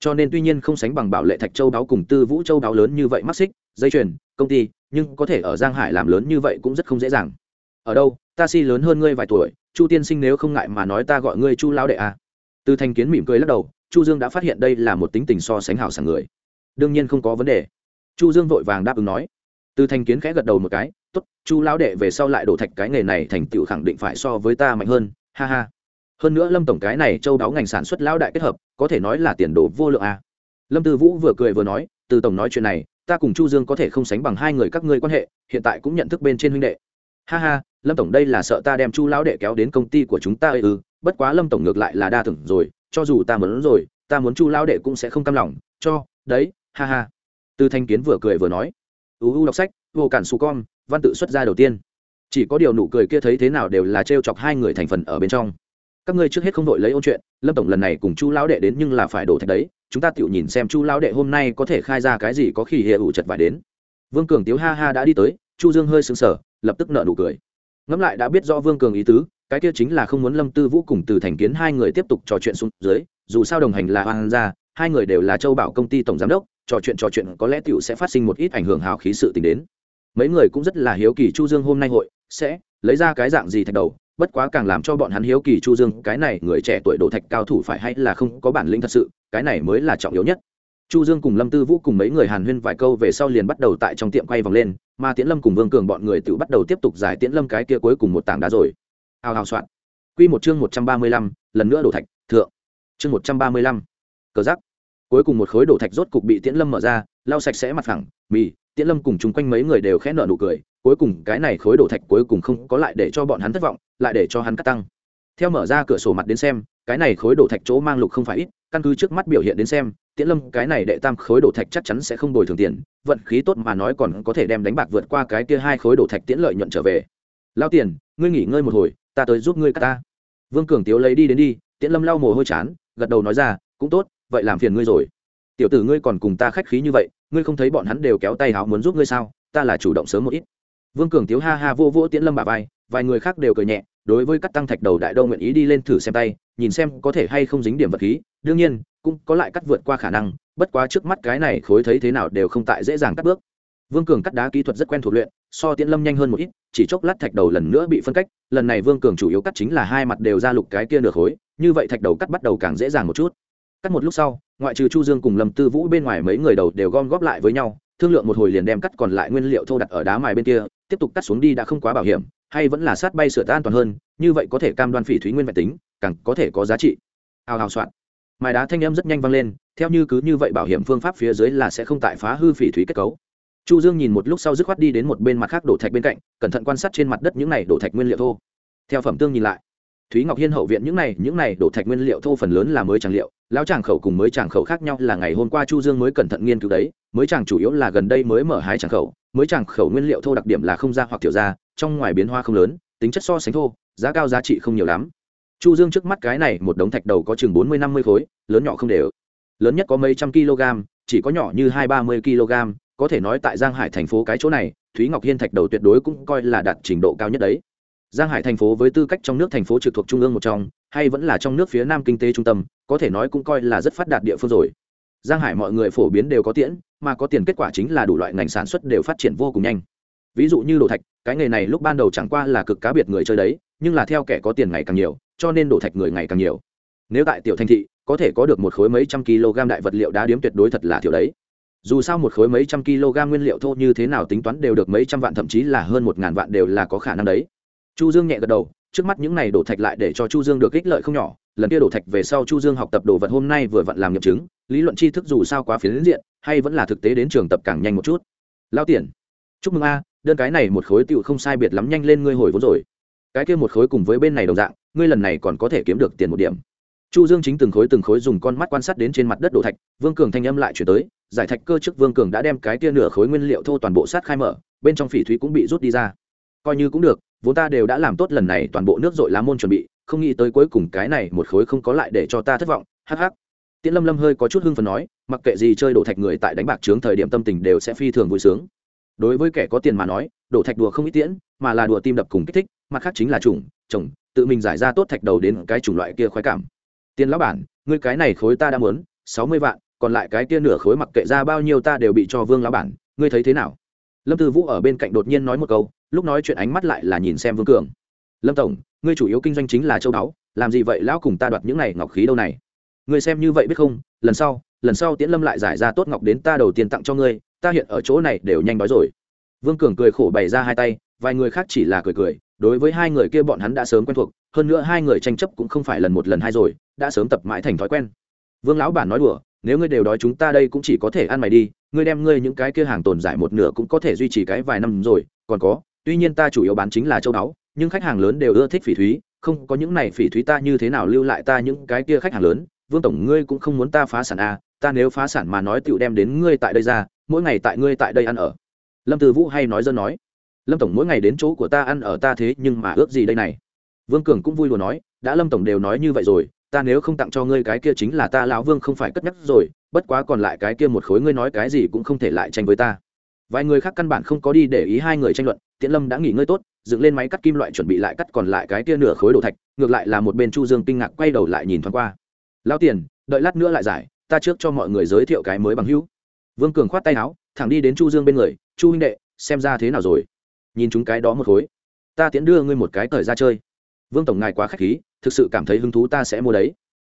Cho nên tuy nhiên không sánh bằng bảo lệ thạch châu đáo cùng tư vũ châu đáo lớn như vậy mắc xích, dây chuyền, công ty, nhưng có thể ở giang hải làm lớn như vậy cũng rất không dễ dàng. Ở đâu, ta si lớn hơn ngươi vài tuổi, chu tiên sinh nếu không ngại mà nói ta gọi ngươi chu lao đệ à. từ thành kiến mỉm cười lắc đầu chu dương đã phát hiện đây là một tính tình so sánh hảo sảng người. Đương nhiên không có vấn đề. Chu dương vội vàng đáp ứng nói. Từ thành kiến khẽ gật đầu một cái tốt chu lão đệ về sau lại đổ thạch cái nghề này thành tựu khẳng định phải so với ta mạnh hơn. Ha ha. Hơn nữa lâm tổng cái này châu đáo ngành sản xuất lão đại kết hợp có thể nói là tiền đồ vô lượng à. lâm tư vũ vừa cười vừa nói từ tổng nói chuyện này ta cùng chu dương có thể không sánh bằng hai người các ngươi quan hệ hiện tại cũng nhận thức bên trên huynh đệ. Ha ha lâm tổng đây là sợ ta đem chu lão đệ kéo đến công ty của chúng ta ư ừ, bất quá lâm tổng ngược lại là đa thưởng rồi cho dù ta muốn rồi, ta muốn chu lão đệ cũng sẽ không cam lòng, cho, đấy, ha ha. Từ thanh kiến vừa cười vừa nói. Uu đọc sách, vô cản su con, văn tự xuất ra đầu tiên. Chỉ có điều nụ cười kia thấy thế nào đều là trêu chọc hai người thành phần ở bên trong. Các ngươi trước hết không đội lấy ôn chuyện, lâm tổng lần này cùng chu lão đệ đến nhưng là phải đổ thạch đấy, chúng ta tự nhìn xem chu lão đệ hôm nay có thể khai ra cái gì có khi hệ ủ chật vải đến. Vương cường tiếu ha ha đã đi tới, chu dương hơi sững sờ, lập tức nợ nụ cười. Ngẫm lại đã biết rõ vương cường ý tứ cái kia chính là không muốn lâm tư vũ cùng từ thành kiến hai người tiếp tục trò chuyện xuống dưới, dù sao đồng hành là hoàng gia, hai người đều là châu bảo công ty tổng giám đốc, trò chuyện trò chuyện có lẽ tiểu sẽ phát sinh một ít ảnh hưởng hào khí sự tình đến. Mấy người cũng rất là hiếu kỳ chu dương hôm nay hội sẽ lấy ra cái dạng gì thạch đầu, bất quá càng làm cho bọn hắn hiếu kỳ chu dương, cái này người trẻ tuổi đổ thạch cao thủ phải hay là không có bản lĩnh thật sự, cái này mới là trọng yếu nhất. Chu dương cùng lâm tư vũ cùng mấy người hàn huyên vài câu về sau liền bắt đầu tại trong tiệm quay vòng lên, mà tiễn lâm cùng vương cường bọn người tự bắt đầu tiếp tục giải tiễn lâm cái kia cuối cùng một tảng đá rồi hào hào soạn. Quy một chương một trăm ba mươi lăm, lần nữa đổ thạch thượng. Chương một trăm ba mươi lăm, cờ giác cuối cùng một khối đổ thạch rốt cục bị tiễn lâm mở ra lau sạch sẽ mặt phẳng mì tiễn lâm cùng chung quanh mấy người đều khẽ nợ nụ cười cuối cùng cái này khối đổ thạch cuối cùng không có lại để cho bọn hắn thất vọng lại để cho hắn cắt tăng. Theo mở ra cửa sổ mặt đến xem cái này khối đổ thạch chỗ mang lục không phải ít căn cứ trước mắt biểu hiện đến xem tiễn lâm cái này đệ tam khối đổ thạch chắc chắn sẽ không đổi thường tiền vận khí tốt mà nói còn có thể đem đánh bạc vượt qua cái kia hai khối đổ thạch tiễn lợi nhuận trở về. Lao tiền ngươi nghỉ ngơi một hồi ta tới giúp ngươi cắt ta. Vương cường tiếu lấy đi đến đi, tiễn lâm lau mồ hôi chán, gật đầu nói ra, cũng tốt, vậy làm phiền ngươi rồi. Tiểu tử ngươi còn cùng ta khách khí như vậy, ngươi không thấy bọn hắn đều kéo tay háo muốn giúp ngươi sao? Ta là chủ động sớm một ít. Vương cường tiếu ha ha vô vỗ tiễn lâm bà vai, vài người khác đều cười nhẹ, đối với cắt tăng thạch đầu đại đô nguyện ý đi lên thử xem tay, nhìn xem có thể hay không dính điểm vật khí. Đương nhiên, cũng có lại cắt vượt qua khả năng, bất quá trước mắt cái này khối thấy thế nào đều không tại dễ dàng cắt bước. Vương cường cắt đá kỹ thuật rất quen thuộc luyện so tiễn lâm nhanh hơn một ít, chỉ chốc lát thạch đầu lần nữa bị phân cách, lần này vương cường chủ yếu cắt chính là hai mặt đều ra lục cái kia nửa khối, như vậy thạch đầu cắt bắt đầu càng dễ dàng một chút. Cắt một lúc sau, ngoại trừ chu dương cùng lâm tư vũ bên ngoài mấy người đầu đều gom góp lại với nhau, thương lượng một hồi liền đem cắt còn lại nguyên liệu thô đặt ở đá mài bên kia, tiếp tục cắt xuống đi đã không quá bảo hiểm, hay vẫn là sát bay sửa tan toàn hơn, như vậy có thể cam đoan phỉ thúy nguyên vẹn tính, càng có thể có giá trị. Hào hào soạn. Mài đá thanh âm rất nhanh vang lên, theo như cứ như vậy bảo hiểm phương pháp phía dưới là sẽ không tại phá hư phỉ thúy kết cấu chu dương nhìn một lúc sau dứt khoát đi đến một bên mặt khác đổ thạch bên cạnh, cẩn thận quan sát trên mặt đất những này đổ thạch nguyên liệu thô. Theo phẩm tương nhìn lại, thúy ngọc hiên hậu viện những này những này đổ thạch nguyên liệu thô phần lớn là mới tràng liệu, lão tràng khẩu cùng mới tràng khẩu khác nhau là ngày hôm qua chu dương mới cẩn thận nghiên cứu đấy, mới tràng chủ yếu là gần đây mới mở hái tràng khẩu, mới tràng khẩu nguyên liệu thô đặc điểm là không ra hoặc tiểu ra, trong ngoài biến hoa không lớn, tính chất so sánh thô, giá cao giá trị không nhiều lắm. Chu dương trước mắt cái này một đống thạch đầu có chừng bốn mươi năm mươi khối, lớn nhỏ không đều. Lớn nhất có mấy trăm kg chỉ có nhỏ như hai ba mươi kg có thể nói tại giang hải thành phố cái chỗ này, thúy ngọc hiên thạch đầu tuyệt đối cũng coi là đạt trình độ cao nhất đấy. Giang hải thành phố với tư cách trong nước thành phố trực thuộc trung ương một trong, hay vẫn là trong nước phía nam kinh tế trung tâm, có thể nói cũng coi là rất phát đạt địa phương rồi. Giang hải mọi người phổ biến đều có tiễn, mà có tiền kết quả chính là đủ loại ngành sản xuất đều phát triển vô cùng nhanh. Ví dụ như đồ thạch, cái nghề này lúc ban đầu chẳng qua là cực cá biệt người chơi đấy, nhưng là theo kẻ có tiền ngày càng nhiều, cho nên đồ thạch người ngày càng nhiều. Nếu tại tiểu thành thị, có thể có được một khối mấy trăm kg đại vật liệu đá điếm tuyệt đối thật là thiểu đấy dù sao một khối mấy trăm kg nguyên liệu thô như thế nào tính toán đều được mấy trăm vạn, thậm chí là hơn một ngàn vạn đều là có khả năng đấy. Chu dương nhẹ gật đầu, trước mắt những này đổ thạch lại để cho chu dương được ích lợi không nhỏ. Lần kia đổ thạch về sau chu dương học tập đồ vật hôm nay vừa vặn làm nghiệm chứng, lý luận tri thức dù sao quá phiến diện, hay vẫn là thực tế đến trường tập càng nhanh một chút. Lao tiền chúc mừng a, đơn cái này một khối tựu không sai biệt lắm nhanh lên ngươi hồi vốn rồi. Cái kia một khối cùng với bên này đồng dạng, ngươi lần này còn có thể kiếm được tiền một điểm. Chu dương chính từng khối từng khối dùng con mắt quan sát đến trên mặt đất đổ thạch, vương cường thanh âm lại chuyển tới giải thạch cơ trước vương cường đã đem cái kia nửa khối nguyên liệu thô toàn bộ sát khai mở, bên trong phỉ thúy cũng bị rút đi ra. Coi như cũng được, vốn ta đều đã làm tốt lần này toàn bộ nước dội lá môn chuẩn bị, không nghĩ tới cuối cùng cái này một khối không có lại để cho ta thất vọng, hắc hắc. Tiễn lâm lâm hơi có chút hưng phần nói, mặc kệ gì chơi đổ thạch người tại đánh bạc trướng thời điểm tâm tình đều sẽ phi thường vui sướng. Đối với kẻ có tiền mà nói, đổ thạch đùa không ít tiễn, mà là đùa tim đập cùng kích thích, mặt khác chính là chủng chồng tự mình giải ra tốt thạch đầu đến cái chủng loại kia khoái cảm. Tiền lão bản, ngươi cái này khối ta đã muốn, sáu mươi vạn còn lại cái kia nửa khối mặc kệ ra bao nhiêu ta đều bị cho vương lão bản, ngươi thấy thế nào? Lâm tư vũ ở bên cạnh đột nhiên nói một câu, lúc nói chuyện ánh mắt lại là nhìn xem vương cường. Lâm tổng, ngươi chủ yếu kinh doanh chính là châu báu, làm gì vậy lão cùng ta đoạt những này ngọc khí đâu này? Ngươi xem như vậy biết không? Lần sau lần sau tiễn lâm lại giải ra tốt ngọc đến ta đầu tiên tặng cho ngươi, ta hiện ở chỗ này đều nhanh đói rồi. Vương cường cười khổ bày ra hai tay, vài người khác chỉ là cười cười, đối với hai người kia bọn hắn đã sớm quen thuộc, hơn nữa hai người tranh chấp cũng không phải lần một lần hai rồi, đã sớm tập mãi thành thói quen. Vương lão bản nói đùa nếu ngươi đều đói chúng ta đây cũng chỉ có thể ăn mày đi ngươi đem ngươi những cái kia hàng tồn giải một nửa cũng có thể duy trì cái vài năm rồi còn có tuy nhiên ta chủ yếu bán chính là châu báu nhưng khách hàng lớn đều ưa thích phỉ thúy không có những này phỉ thúy ta như thế nào lưu lại ta những cái kia khách hàng lớn vương tổng ngươi cũng không muốn ta phá sản à, ta nếu phá sản mà nói tựu đem đến ngươi tại đây ra mỗi ngày tại ngươi tại đây ăn ở. Lâm từ vũ hay nói dân nói lâm tổng mỗi ngày đến chỗ của ta ăn ở ta thế nhưng mà ước gì đây này. Vương cường cũng vui lùa nói đã lâm tổng đều nói như vậy rồi ta nếu không tặng cho ngươi cái kia chính là ta lão vương không phải cất nhắc rồi, bất quá còn lại cái kia một khối ngươi nói cái gì cũng không thể lại tranh với ta. Vài người khác căn bản không có đi để ý hai người tranh luận, tiễn lâm đã nghỉ ngơi tốt, dựng lên máy cắt kim loại chuẩn bị lại cắt còn lại cái kia nửa khối đồ thạch, ngược lại là một bên chu dương kinh ngạc quay đầu lại nhìn thoáng qua. Lao tiền, đợi lát nữa lại giải, ta trước cho mọi người giới thiệu cái mới bằng hữu. Vương cường khoát tay áo, thẳng đi đến chu dương bên người, chu huynh đệ, xem ra thế nào rồi? Nhìn chúng cái đó một khối. Ta tiễn đưa ngươi một cái thời ra chơi. Vương tổng ngài quá khách khí thực sự cảm thấy hứng thú ta sẽ mua đấy.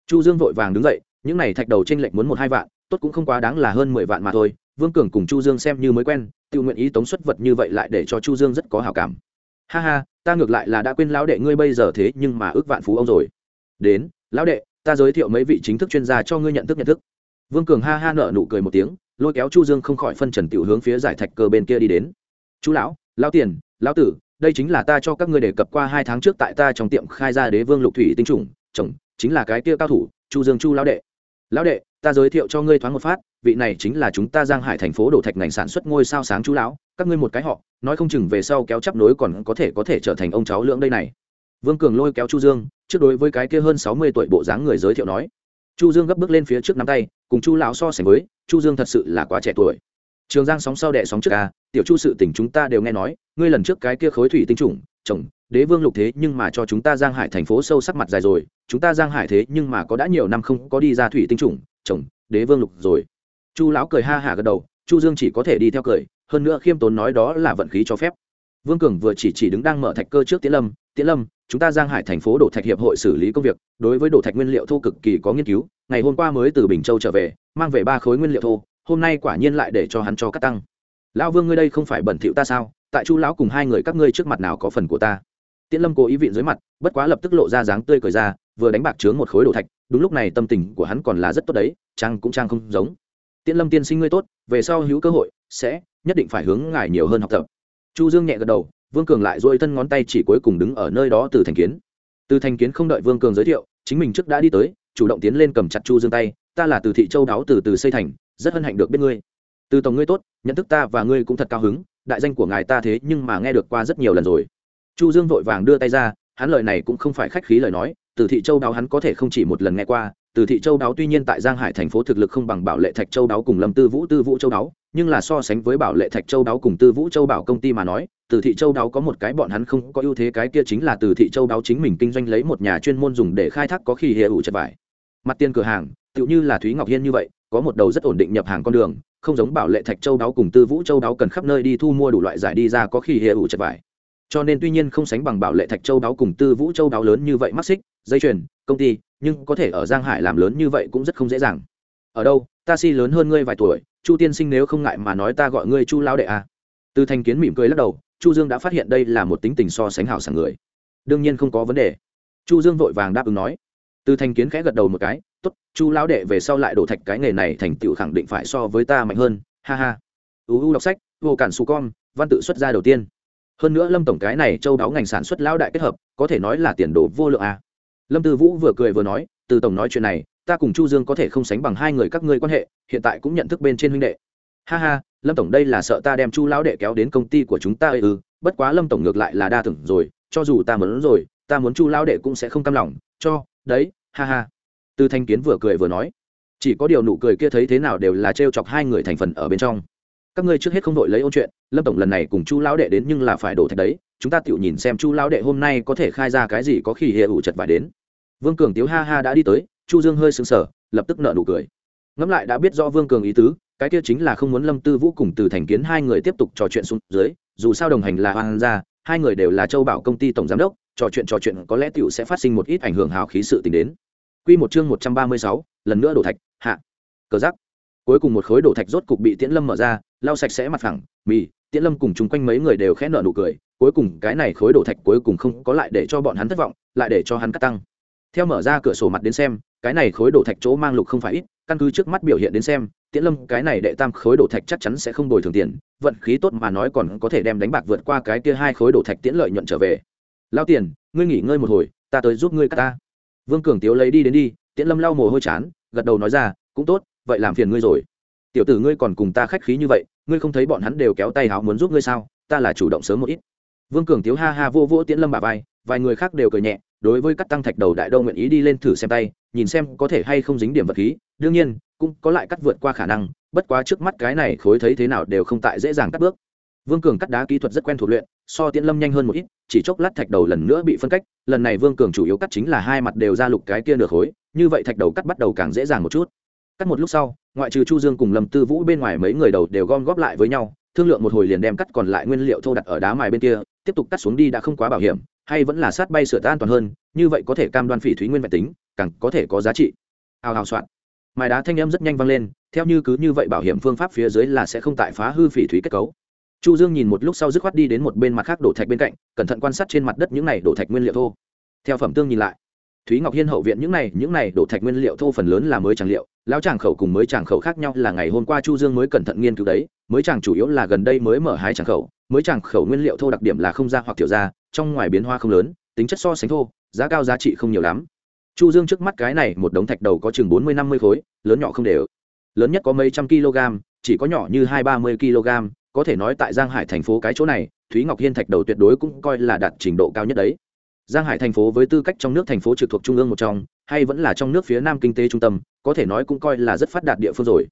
Chu dương vội vàng đứng dậy, những này thạch đầu trên lệnh muốn một hai vạn, tốt cũng không quá đáng là hơn mười vạn mà thôi. Vương cường cùng chu dương xem như mới quen, tự nguyện ý tống xuất vật như vậy lại để cho chu dương rất có hảo cảm. Ha ha, ta ngược lại là đã quên lão đệ ngươi bây giờ thế nhưng mà ước vạn phú ông rồi. Đến, lão đệ, ta giới thiệu mấy vị chính thức chuyên gia cho ngươi nhận thức nhận thức. Vương cường ha ha nở nụ cười một tiếng, lôi kéo chu dương không khỏi phân trần tiểu hướng phía giải thạch cơ bên kia đi đến. Chú lão lão tiền, lão tử đây chính là ta cho các ngươi đề cập qua hai tháng trước tại ta trong tiệm khai ra đế vương lục thủy tinh trùng, chồng, chính là cái kia cao thủ, chu dương chu lão đệ. Lão đệ, ta giới thiệu cho ngươi thoáng một phát, vị này chính là chúng ta giang hải thành phố đổ thạch ngành sản xuất ngôi sao sáng chú lão, các ngươi một cái họ, nói không chừng về sau kéo chấp nối còn có thể có thể trở thành ông cháu lưỡng đây này. Vương cường lôi kéo chu dương, trước đối với cái kia hơn sáu mươi tuổi bộ dáng người giới thiệu nói. Chu dương gấp bước lên phía trước nắm tay, cùng chu lão so sánh với, chu dương thật sự là quá trẻ tuổi. Trường giang sóng sau đệ sóng trước a tiểu chu sự tình chúng ta đều nghe nói, ngươi lần trước cái kia khối thủy tinh trùng chồng, đế vương lục thế nhưng mà cho chúng ta giang hải thành phố sâu sắc mặt dài rồi, chúng ta giang hải thế nhưng mà có đã nhiều năm không có đi ra thủy tinh trùng chồng, đế vương lục rồi. Chu lão cười ha hả gật đầu, chu dương chỉ có thể đi theo cười, hơn nữa khiêm tốn nói đó là vận khí cho phép. Vương cường vừa chỉ chỉ đứng đang mở thạch cơ trước tiễn lâm tiễn lâm, chúng ta giang hải thành phố đổ thạch hiệp hội xử lý công việc, đối với đổ thạch nguyên liệu thô cực kỳ có nghiên cứu, ngày hôm qua mới từ bình châu trở về, mang về ba khối nguyên liệu thô, hôm nay quả nhiên lại để cho hắn cho cắt tăng lão vương ngươi đây không phải bẩn thỉu ta sao? Tại chu lão cùng hai người các ngươi trước mặt nào có phần của ta? Tiễn lâm cố ý vịn dưới mặt, bất quá lập tức lộ ra dáng tươi cười ra, vừa đánh bạc chướng một khối đồ thạch, đúng lúc này tâm tình của hắn còn là rất tốt đấy, trang cũng trang không giống. Tiễn lâm tiên sinh ngươi tốt, về sau hữu cơ hội, sẽ nhất định phải hướng ngài nhiều hơn học tập. Chu dương nhẹ gật đầu, vương cường lại dôi thân ngón tay chỉ cuối cùng đứng ở nơi đó từ thành kiến. Từ thành kiến không đợi vương cường giới thiệu, chính mình trước đã đi tới, chủ động tiến lên cầm chặt chu dương tay, ta là từ thị châu đáo từ từ xây thành, rất hân hạnh được biết ngươi từ tổng ngươi tốt, nhận thức ta và ngươi cũng thật cao hứng, đại danh của ngài ta thế nhưng mà nghe được qua rất nhiều lần rồi. Chu dương vội vàng đưa tay ra, hắn lời này cũng không phải khách khí lời nói, từ thị châu đáo hắn có thể không chỉ một lần nghe qua, từ thị châu đáo tuy nhiên tại giang hải thành phố thực lực không bằng bảo lệ thạch châu đáo cùng lâm tư vũ tư vũ châu đáo, nhưng là so sánh với bảo lệ thạch châu đáo cùng tư vũ châu bảo công ty mà nói, từ thị châu đáo có một cái bọn hắn không có ưu thế, cái kia chính là từ thị châu đáo chính mình kinh doanh lấy một nhà chuyên môn dùng để khai thác có khi hệ ủ chật vải. Mặt tiền cửa hàng tự như là thúy ngọc hiên như vậy, có một đầu rất ổn định nhập hàng con đường không giống bảo lệ thạch châu đáo cùng tư vũ châu đáo cần khắp nơi đi thu mua đủ loại giải đi ra có khi hệ ủ chật vải. Cho nên tuy nhiên không sánh bằng bảo lệ thạch châu đáo cùng tư vũ châu đáo lớn như vậy mắc xích, dây chuyền, công ty, nhưng có thể ở giang hải làm lớn như vậy cũng rất không dễ dàng. Ở đâu, ta si lớn hơn ngươi vài tuổi, chu tiên sinh nếu không ngại mà nói ta gọi ngươi chu lao đệ à. từ thành kiến mỉm cười lắc đầu, chu dương đã phát hiện đây là một tính tình so sánh hảo sảng người. Đương nhiên không có vấn đề. Chu dương vội vàng đáp ứng nói. Từ thành kiến khẽ gật đầu một cái tốt, chu lão đệ về sau lại đổ thạch cái nghề này thành tựu khẳng định phải so với ta mạnh hơn, ha ha. Uu đọc sách, vô cản su con, văn tự xuất ra đầu tiên. Hơn nữa lâm tổng cái này châu đáo ngành sản xuất lão đại kết hợp, có thể nói là tiền đồ vô lượng à. lâm tư vũ vừa cười vừa nói, từ tổng nói chuyện này, ta cùng chu dương có thể không sánh bằng hai người các ngươi quan hệ, hiện tại cũng nhận thức bên trên huynh đệ. Ha ha, lâm tổng đây là sợ ta đem chu lão đệ kéo đến công ty của chúng ta ư ừ, bất quá lâm tổng ngược lại là đa tưởng rồi, cho dù ta muốn rồi, ta muốn chu lão đệ cũng sẽ không cam lòng, cho, đấy, ha ha từ thanh kiến vừa cười vừa nói, chỉ có điều nụ cười kia thấy thế nào đều là trêu chọc hai người thành phần ở bên trong. Các ngươi trước hết không đội lấy ôn chuyện, lâm tổng lần này cùng chu lão đệ đến nhưng là phải đổ thạch đấy, chúng ta tự nhìn xem chu lão đệ hôm nay có thể khai ra cái gì có khi hệ ủ chật vải đến. Vương cường tiếu ha ha đã đi tới, chu dương hơi sững sờ, lập tức nợ nụ cười. Ngẫm lại đã biết rõ vương cường ý tứ, cái kia chính là không muốn lâm tư vũ cùng từ thành kiến hai người tiếp tục trò chuyện xuống dưới, dù sao đồng hành là hoàng gia, hai người đều là châu bảo công ty tổng giám đốc, trò chuyện trò chuyện có lẽ tiểu sẽ phát sinh một ít ảnh hưởng hào khí sự tình đến quy một chương một trăm ba mươi sáu, lần nữa đổ thạch hạ. Cờ giác cuối cùng một khối đổ thạch rốt cục bị tiễn lâm mở ra lau sạch sẽ mặt phẳng mì tiễn lâm cùng chung quanh mấy người đều khẽ nở nụ cười cuối cùng cái này khối đổ thạch cuối cùng không có lại để cho bọn hắn thất vọng lại để cho hắn cắt tăng. Theo mở ra cửa sổ mặt đến xem cái này khối đổ thạch chỗ mang lục không phải ít căn cứ trước mắt biểu hiện đến xem tiễn lâm cái này đệ tam khối đổ thạch chắc chắn sẽ không bồi thường tiền vận khí tốt mà nói còn có thể đem đánh bạc vượt qua cái kia hai khối đổ thạch tiễn lợi nhuận trở về. Lao tiền ngươi nghỉ ngơi một hồi ta tới giúp ngươi cắt ta vương cường tiếu lấy đi đến đi, tiễn lâm lau mồ hôi chán, gật đầu nói ra, cũng tốt, vậy làm phiền ngươi rồi. Tiểu tử ngươi còn cùng ta khách khí như vậy, ngươi không thấy bọn hắn đều kéo tay háo muốn giúp ngươi sao? Ta là chủ động sớm một ít. Vương cường tiếu ha ha vô vỗ tiễn lâm bà vai, vài người khác đều cười nhẹ, đối với cắt tăng thạch đầu đại đâu nguyện ý đi lên thử xem tay, nhìn xem có thể hay không dính điểm vật khí. Đương nhiên, cũng có lại cắt vượt qua khả năng, bất quá trước mắt cái này khối thấy thế nào đều không tại dễ dàng cắt bước vương cường cắt đá kỹ thuật rất quen thuộc luyện, so tiễn lâm nhanh hơn một ít, chỉ chốc lát thạch đầu lần nữa bị phân cách, lần này vương cường chủ yếu cắt chính là hai mặt đều ra lục cái kia nửa khối, như vậy thạch đầu cắt bắt đầu càng dễ dàng một chút. Cắt một lúc sau, ngoại trừ chu dương cùng lâm tư vũ bên ngoài mấy người đầu đều gom góp lại với nhau, thương lượng một hồi liền đem cắt còn lại nguyên liệu thô đặt ở đá mài bên kia, tiếp tục cắt xuống đi đã không quá bảo hiểm, hay vẫn là sát bay sửa an toàn hơn, như vậy có thể cam đoan phỉ thúy nguyên vẹn tính, càng có thể có giá trị. Hào hào soạn. Mài đá thanh âm rất nhanh vang lên, theo như cứ như vậy bảo hiểm phương pháp phía dưới là sẽ không tại phá hư phỉ thúy kết cấu chu dương nhìn một lúc sau dứt khoát đi đến một bên mặt khác đổ thạch bên cạnh, cẩn thận quan sát trên mặt đất những này đổ thạch nguyên liệu thô. Theo phẩm tương nhìn lại, thúy ngọc hiên hậu viện những này những này đổ thạch nguyên liệu thô phần lớn là mới tràng liệu, lão tràng khẩu cùng mới tràng khẩu khác nhau là ngày hôm qua chu dương mới cẩn thận nghiên cứu đấy, mới tràng chủ yếu là gần đây mới mở hái tràng khẩu, mới tràng khẩu nguyên liệu thô đặc điểm là không ra hoặc tiểu ra, trong ngoài biến hoa không lớn, tính chất so sánh thô, giá cao giá trị không nhiều lắm. Chu dương trước mắt cái này, một đống thạch đầu có chừng bốn mươi năm mươi khối, lớn nhỏ không đều, lớn nhất có mấy trăm kg chỉ có nhỏ như hai ba mươi kg có thể nói tại giang hải thành phố cái chỗ này, thúy ngọc hiên thạch đầu tuyệt đối cũng coi là đạt trình độ cao nhất đấy. Giang hải thành phố với tư cách trong nước thành phố trực thuộc trung ương một trong, hay vẫn là trong nước phía nam kinh tế trung tâm, có thể nói cũng coi là rất phát đạt địa phương rồi.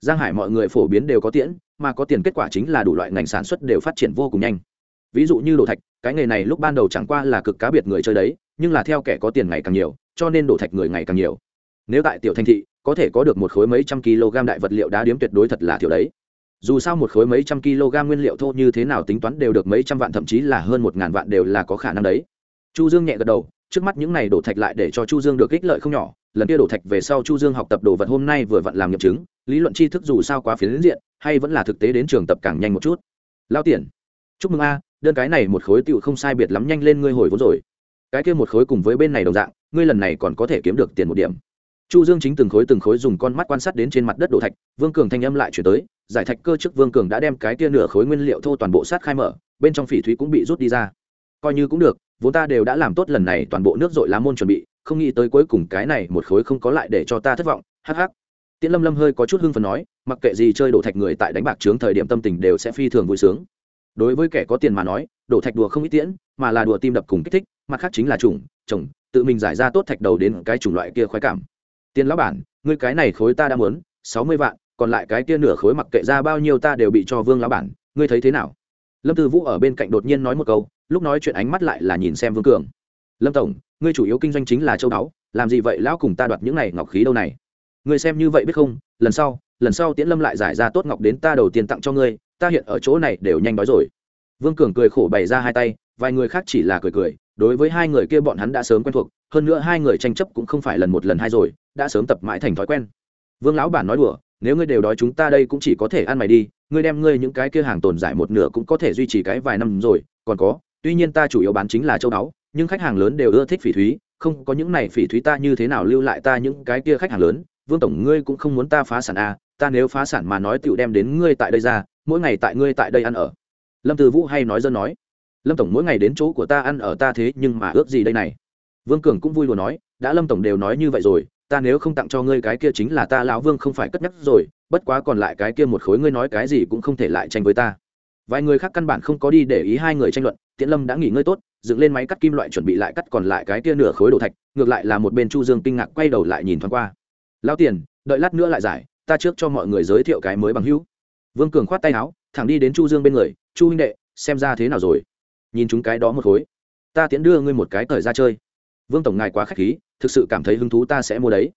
Giang hải mọi người phổ biến đều có tiễn, mà có tiền kết quả chính là đủ loại ngành sản xuất đều phát triển vô cùng nhanh. Ví dụ như đồ thạch, cái nghề này lúc ban đầu chẳng qua là cực cá biệt người chơi đấy, nhưng là theo kẻ có tiền ngày càng nhiều, cho nên đồ thạch người ngày càng nhiều. Nếu tại tiểu thành thị, có thể có được một khối mấy trăm kg đại vật liệu đá điếm tuyệt đối thật là thiểu đấy dù sao một khối mấy trăm kg nguyên liệu thô như thế nào tính toán đều được mấy trăm vạn, thậm chí là hơn một ngàn vạn đều là có khả năng đấy. Chu dương nhẹ gật đầu, trước mắt những này đổ thạch lại để cho chu dương được ích lợi không nhỏ. Lần kia đổ thạch về sau chu dương học tập đồ vật hôm nay vừa vặn làm nghiệm chứng, lý luận tri thức dù sao quá phiến diện, hay vẫn là thực tế đến trường tập càng nhanh một chút. Lao tiền chúc mừng a, đơn cái này một khối tựu không sai biệt lắm nhanh lên ngươi hồi vốn rồi. Cái kia một khối cùng với bên này đồng dạng, ngươi lần này còn có thể kiếm được tiền một điểm. Chu dương chính từng khối từng khối dùng con mắt quan sát đến trên mặt đất đổ thạch, vương cường thanh âm lại chuyển tới giải thạch cơ trước vương cường đã đem cái kia nửa khối nguyên liệu thô toàn bộ sát khai mở, bên trong phỉ thúy cũng bị rút đi ra. Coi như cũng được, vốn ta đều đã làm tốt lần này toàn bộ nước dội lá môn chuẩn bị, không nghĩ tới cuối cùng cái này một khối không có lại để cho ta thất vọng, hắc hắc. Tiễn lâm lâm hơi có chút hưng phần nói, mặc kệ gì chơi đổ thạch người tại đánh bạc trướng thời điểm tâm tình đều sẽ phi thường vui sướng. Đối với kẻ có tiền mà nói, đổ thạch đùa không ít tiễn, mà là đùa tim đập cùng kích thích, mặt khác chính là chủng chồng tự mình giải ra tốt thạch đầu đến cái chủng loại kia khoái cảm. Tiền lão bản, ngươi cái này khối ta đã muốn, sáu mươi vạn còn lại cái kia nửa khối mặc kệ ra bao nhiêu ta đều bị cho vương lão bản, ngươi thấy thế nào? Lâm tư vũ ở bên cạnh đột nhiên nói một câu, lúc nói chuyện ánh mắt lại là nhìn xem vương cường. Lâm tổng, ngươi chủ yếu kinh doanh chính là châu đáo làm gì vậy lão cùng ta đoạt những này ngọc khí đâu này? Ngươi xem như vậy biết không? Lần sau lần sau tiễn lâm lại giải ra tốt ngọc đến ta đầu tiên tặng cho ngươi, ta hiện ở chỗ này đều nhanh đói rồi. Vương cường cười khổ bày ra hai tay, vài người khác chỉ là cười cười, đối với hai người kia bọn hắn đã sớm quen thuộc, hơn nữa hai người tranh chấp cũng không phải lần một lần hai rồi, đã sớm tập mãi thành thói quen. Vương lão bản nói đùa nếu ngươi đều đói chúng ta đây cũng chỉ có thể ăn mày đi, ngươi đem ngươi những cái kia hàng tồn giải một nửa cũng có thể duy trì cái vài năm rồi, còn có, tuy nhiên ta chủ yếu bán chính là châu đáo, nhưng khách hàng lớn đều ưa thích phỉ thúy, không có những này phỉ thúy ta như thế nào lưu lại ta những cái kia khách hàng lớn, vương tổng ngươi cũng không muốn ta phá sản à ta nếu phá sản mà nói tựu đem đến ngươi tại đây ra, mỗi ngày tại ngươi tại đây ăn ở. Lâm từ vũ hay nói dân nói, lâm tổng mỗi ngày đến chỗ của ta ăn ở ta thế nhưng mà ước gì đây này. Vương cường cũng vui đùa nói, đã lâm tổng đều nói như vậy rồi ta nếu không tặng cho ngươi cái kia chính là ta lão vương không phải cất nhắc rồi, bất quá còn lại cái kia một khối ngươi nói cái gì cũng không thể lại tranh với ta. Vài người khác căn bản không có đi để ý hai người tranh luận, tiễn lâm đã nghỉ ngơi tốt, dựng lên máy cắt kim loại chuẩn bị lại cắt còn lại cái kia nửa khối đồ thạch, ngược lại là một bên chu dương kinh ngạc quay đầu lại nhìn thoáng qua. Lao tiền, đợi lát nữa lại giải, ta trước cho mọi người giới thiệu cái mới bằng hữu. Vương cường khoát tay áo, thẳng đi đến chu dương bên người, chu huynh đệ, xem ra thế nào rồi? Nhìn chúng cái đó một khối. Ta tiễn đưa ngươi một cái thời ra chơi. Vương tổng ngài quá khách khí thực sự cảm thấy hứng thú ta sẽ mua đấy.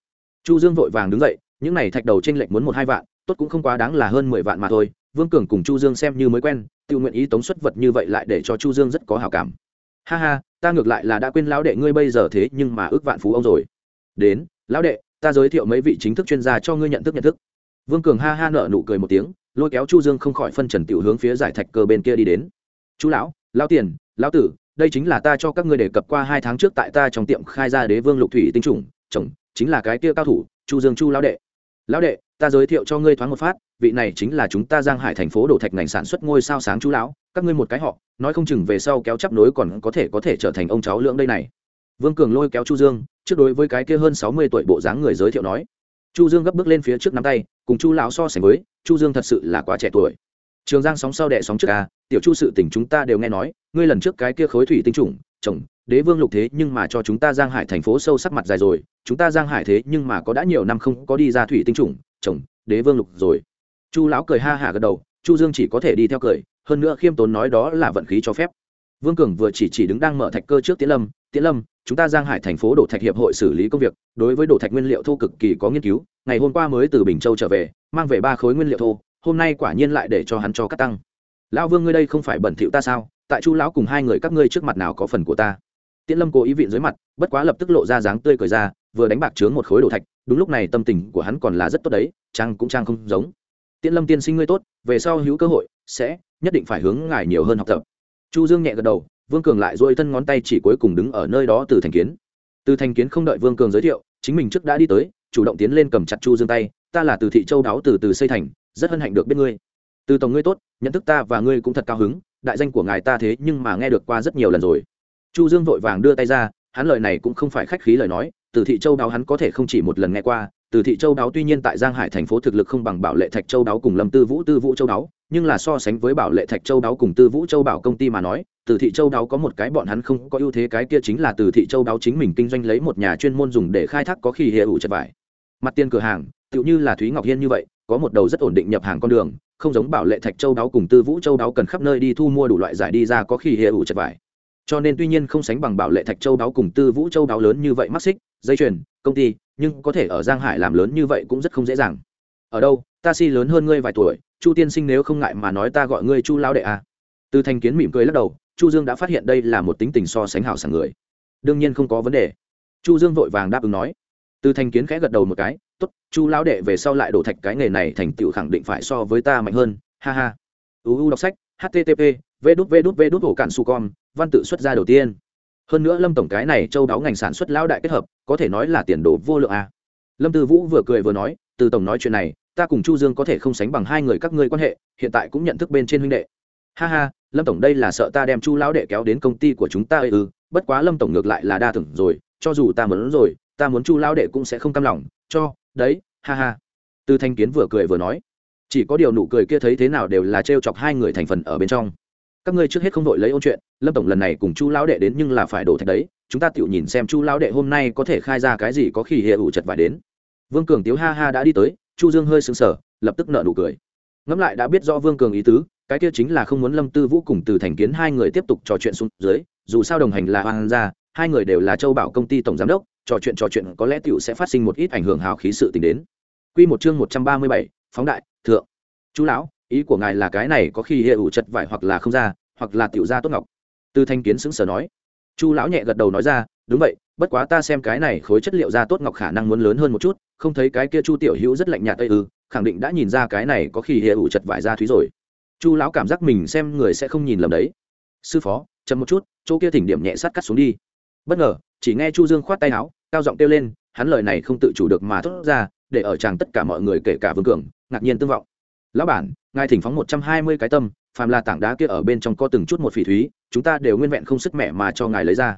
Chu dương vội vàng đứng dậy, những này thạch đầu trên lệnh muốn một hai vạn, tốt cũng không quá đáng là hơn mười vạn mà thôi. Vương cường cùng chu dương xem như mới quen, tự nguyện ý tống xuất vật như vậy lại để cho chu dương rất có hào cảm. Ha ha, ta ngược lại là đã quên lão đệ ngươi bây giờ thế nhưng mà ước vạn phú ông rồi. Đến, lão đệ, ta giới thiệu mấy vị chính thức chuyên gia cho ngươi nhận thức nhận thức. Vương cường ha ha nợ nụ cười một tiếng, lôi kéo chu dương không khỏi phân trần tiểu hướng phía giải thạch cơ bên kia đi đến. Chú lão lão tiền, lão tử đây chính là ta cho các ngươi đề cập qua hai tháng trước tại ta trong tiệm khai ra đế vương lục thủy tinh trùng chồng, chính là cái kia cao thủ, chu dương chu lão đệ. Lão đệ, ta giới thiệu cho ngươi thoáng một phát, vị này chính là chúng ta giang hải thành phố đổ thạch ngành sản xuất ngôi sao sáng chú lão, các ngươi một cái họ, nói không chừng về sau kéo chấp nối còn có thể có thể trở thành ông cháu lưỡng đây này. Vương cường lôi kéo chu dương, trước đối với cái kia hơn sáu mươi tuổi bộ dáng người giới thiệu nói. Chu dương gấp bước lên phía trước nắm tay, cùng chu lão so sánh với, chu dương thật sự là quá trẻ tuổi trường giang sóng sau đẻ sóng trước ca tiểu chu sự tỉnh chúng ta đều nghe nói, ngươi lần trước cái kia khối thủy tinh trùng chồng, đế vương lục thế nhưng mà cho chúng ta giang hải thành phố sâu sắc mặt dài rồi, chúng ta giang hải thế nhưng mà có đã nhiều năm không có đi ra thủy tinh trùng chồng, đế vương lục rồi. Chu lão cười ha hả gật đầu, chu dương chỉ có thể đi theo cười, hơn nữa khiêm tốn nói đó là vận khí cho phép. Vương cường vừa chỉ chỉ đứng đang mở thạch cơ trước tiễn lâm tiễn lâm, chúng ta giang hải thành phố đổ thạch hiệp hội xử lý công việc, đối với đổ thạch nguyên liệu thô cực kỳ có nghiên cứu, ngày hôm qua mới từ bình châu trở về, mang về ba khối nguyên liệu thô hôm nay quả nhiên lại để cho hắn cho cắt tăng. Lão vương ngươi đây không phải bẩn thỉu ta sao? Tại chu lão cùng hai người các ngươi trước mặt nào có phần của ta? Tiễn lâm cố ý vịn dưới mặt, bất quá lập tức lộ ra dáng tươi cười ra, vừa đánh bạc chướng một khối đồ thạch, đúng lúc này tâm tình của hắn còn là rất tốt đấy, trang cũng trang không giống. Tiễn lâm tiên sinh ngươi tốt, về sau hữu cơ hội, sẽ nhất định phải hướng ngài nhiều hơn học tập. Chu dương nhẹ gật đầu, vương cường lại dôi thân ngón tay chỉ cuối cùng đứng ở nơi đó từ thành kiến. Từ thành kiến không đợi vương cường giới thiệu, chính mình trước đã đi tới, chủ động tiến lên cầm chặt chu dương tay, ta là từ thị châu đáo từ từ xây thành rất hân hạnh được biết ngươi. Từ tổng ngươi tốt, nhận thức ta và ngươi cũng thật cao hứng, đại danh của ngài ta thế nhưng mà nghe được qua rất nhiều lần rồi. Chu dương vội vàng đưa tay ra, hắn lời này cũng không phải khách khí lời nói, từ thị châu đáo hắn có thể không chỉ một lần nghe qua, từ thị châu đáo tuy nhiên tại giang hải thành phố thực lực không bằng bảo lệ thạch châu đáo cùng lâm tư vũ tư vũ châu đáo, nhưng là so sánh với bảo lệ thạch châu đáo cùng tư vũ châu bảo công ty mà nói, từ thị châu đáo có một cái bọn hắn không có ưu thế, cái kia chính là từ thị châu đáo chính mình kinh doanh lấy một nhà chuyên môn dùng để khai thác có khi hệ ủ chật vải. Mặt tiền cửa hàng, tựu như là thúy ngọc hiên như vậy có một đầu rất ổn định nhập hàng con đường, không giống bảo lệ thạch châu đáo cùng tư vũ châu đáo cần khắp nơi đi thu mua đủ loại giải đi ra có khi hệ ủ chật vải. Cho nên tuy nhiên không sánh bằng bảo lệ thạch châu đáo cùng tư vũ châu đáo lớn như vậy mắc xích, dây chuyền, công ty, nhưng có thể ở giang hải làm lớn như vậy cũng rất không dễ dàng. Ở đâu, ta si lớn hơn ngươi vài tuổi, chu tiên sinh nếu không ngại mà nói ta gọi ngươi chu lão đệ à. từ thành kiến mỉm cười lắc đầu, chu dương đã phát hiện đây là một tính tình so sánh hảo sảng người. Đương nhiên không có vấn đề. Chu dương vội vàng đáp ứng nói từ thành kiến khẽ gật đầu một cái, tốt, chu lão đệ về sau lại đổ thạch cái nghề này thành tựu khẳng định phải so với ta mạnh hơn. Ha ha. Uu đọc sách http v đút v đút v đút, ổ cản su com, văn tự xuất ra đầu tiên. Hơn nữa lâm tổng cái này châu đáo ngành sản xuất lão đại kết hợp, có thể nói là tiền đồ vô lượng a. Lâm tư vũ vừa cười vừa nói, từ tổng nói chuyện này, ta cùng chu dương có thể không sánh bằng hai người các ngươi quan hệ, hiện tại cũng nhận thức bên trên huynh đệ. Ha ha, lâm tổng đây là sợ ta đem chu lão đệ kéo đến công ty của chúng ta ư ừ, bất quá lâm tổng ngược lại là đa thưởng rồi, cho dù ta muốn rồi ta muốn chu lão đệ cũng sẽ không cam lòng, cho, đấy, ha ha. Từ thanh kiến vừa cười vừa nói. Chỉ có điều nụ cười kia thấy thế nào đều là trêu chọc hai người thành phần ở bên trong. Các ngươi trước hết không đội lấy ôn chuyện, lâm tổng lần này cùng chu lão đệ đến nhưng là phải đổ thạch đấy, chúng ta tự nhìn xem chu lão đệ hôm nay có thể khai ra cái gì có khi hệ ủ chật vải đến. Vương cường tiếu ha ha đã đi tới, chu dương hơi sững sờ, lập tức nợ nụ cười. Ngẫm lại đã biết rõ vương cường ý tứ, cái kia chính là không muốn lâm tư vũ cùng từ thành kiến hai người tiếp tục trò chuyện xuống dưới, dù sao đồng hành là hoàng gia, hai người đều là châu bảo công ty tổng giám đốc trò chuyện trò chuyện có lẽ tiểu sẽ phát sinh một ít ảnh hưởng hào khí sự tình đến. Quy một chương một trăm ba mươi bảy, phóng đại thượng. Chú lão ý của ngài là cái này có khi hệ ủ chật vải hoặc là không ra hoặc là tiểu gia tốt ngọc. Từ thanh kiến sững sờ nói. Chu lão nhẹ gật đầu nói ra đúng vậy bất quá ta xem cái này khối chất liệu ra tốt ngọc khả năng muốn lớn hơn một chút không thấy cái kia chu tiểu hữu rất lạnh nhạt tây ư khẳng định đã nhìn ra cái này có khi hệ ủ chật vải ra thúy rồi. Chu lão cảm giác mình xem người sẽ không nhìn lầm đấy. Sư phó chậm một chút chỗ kia thỉnh điểm nhẹ sát cắt xuống đi. Bất ngờ chỉ nghe chu dương khoát tay áo cao giọng kêu lên, hắn lời này không tự chủ được mà thốt ra, để ở chàng tất cả mọi người kể cả vương cường, ngạc nhiên tương vọng. Lão bản, ngài thỉnh phóng một trăm hai mươi cái tâm, phàm là tảng đá kia ở bên trong có từng chút một phỉ thúy, chúng ta đều nguyên vẹn không sức mẹ mà cho ngài lấy ra.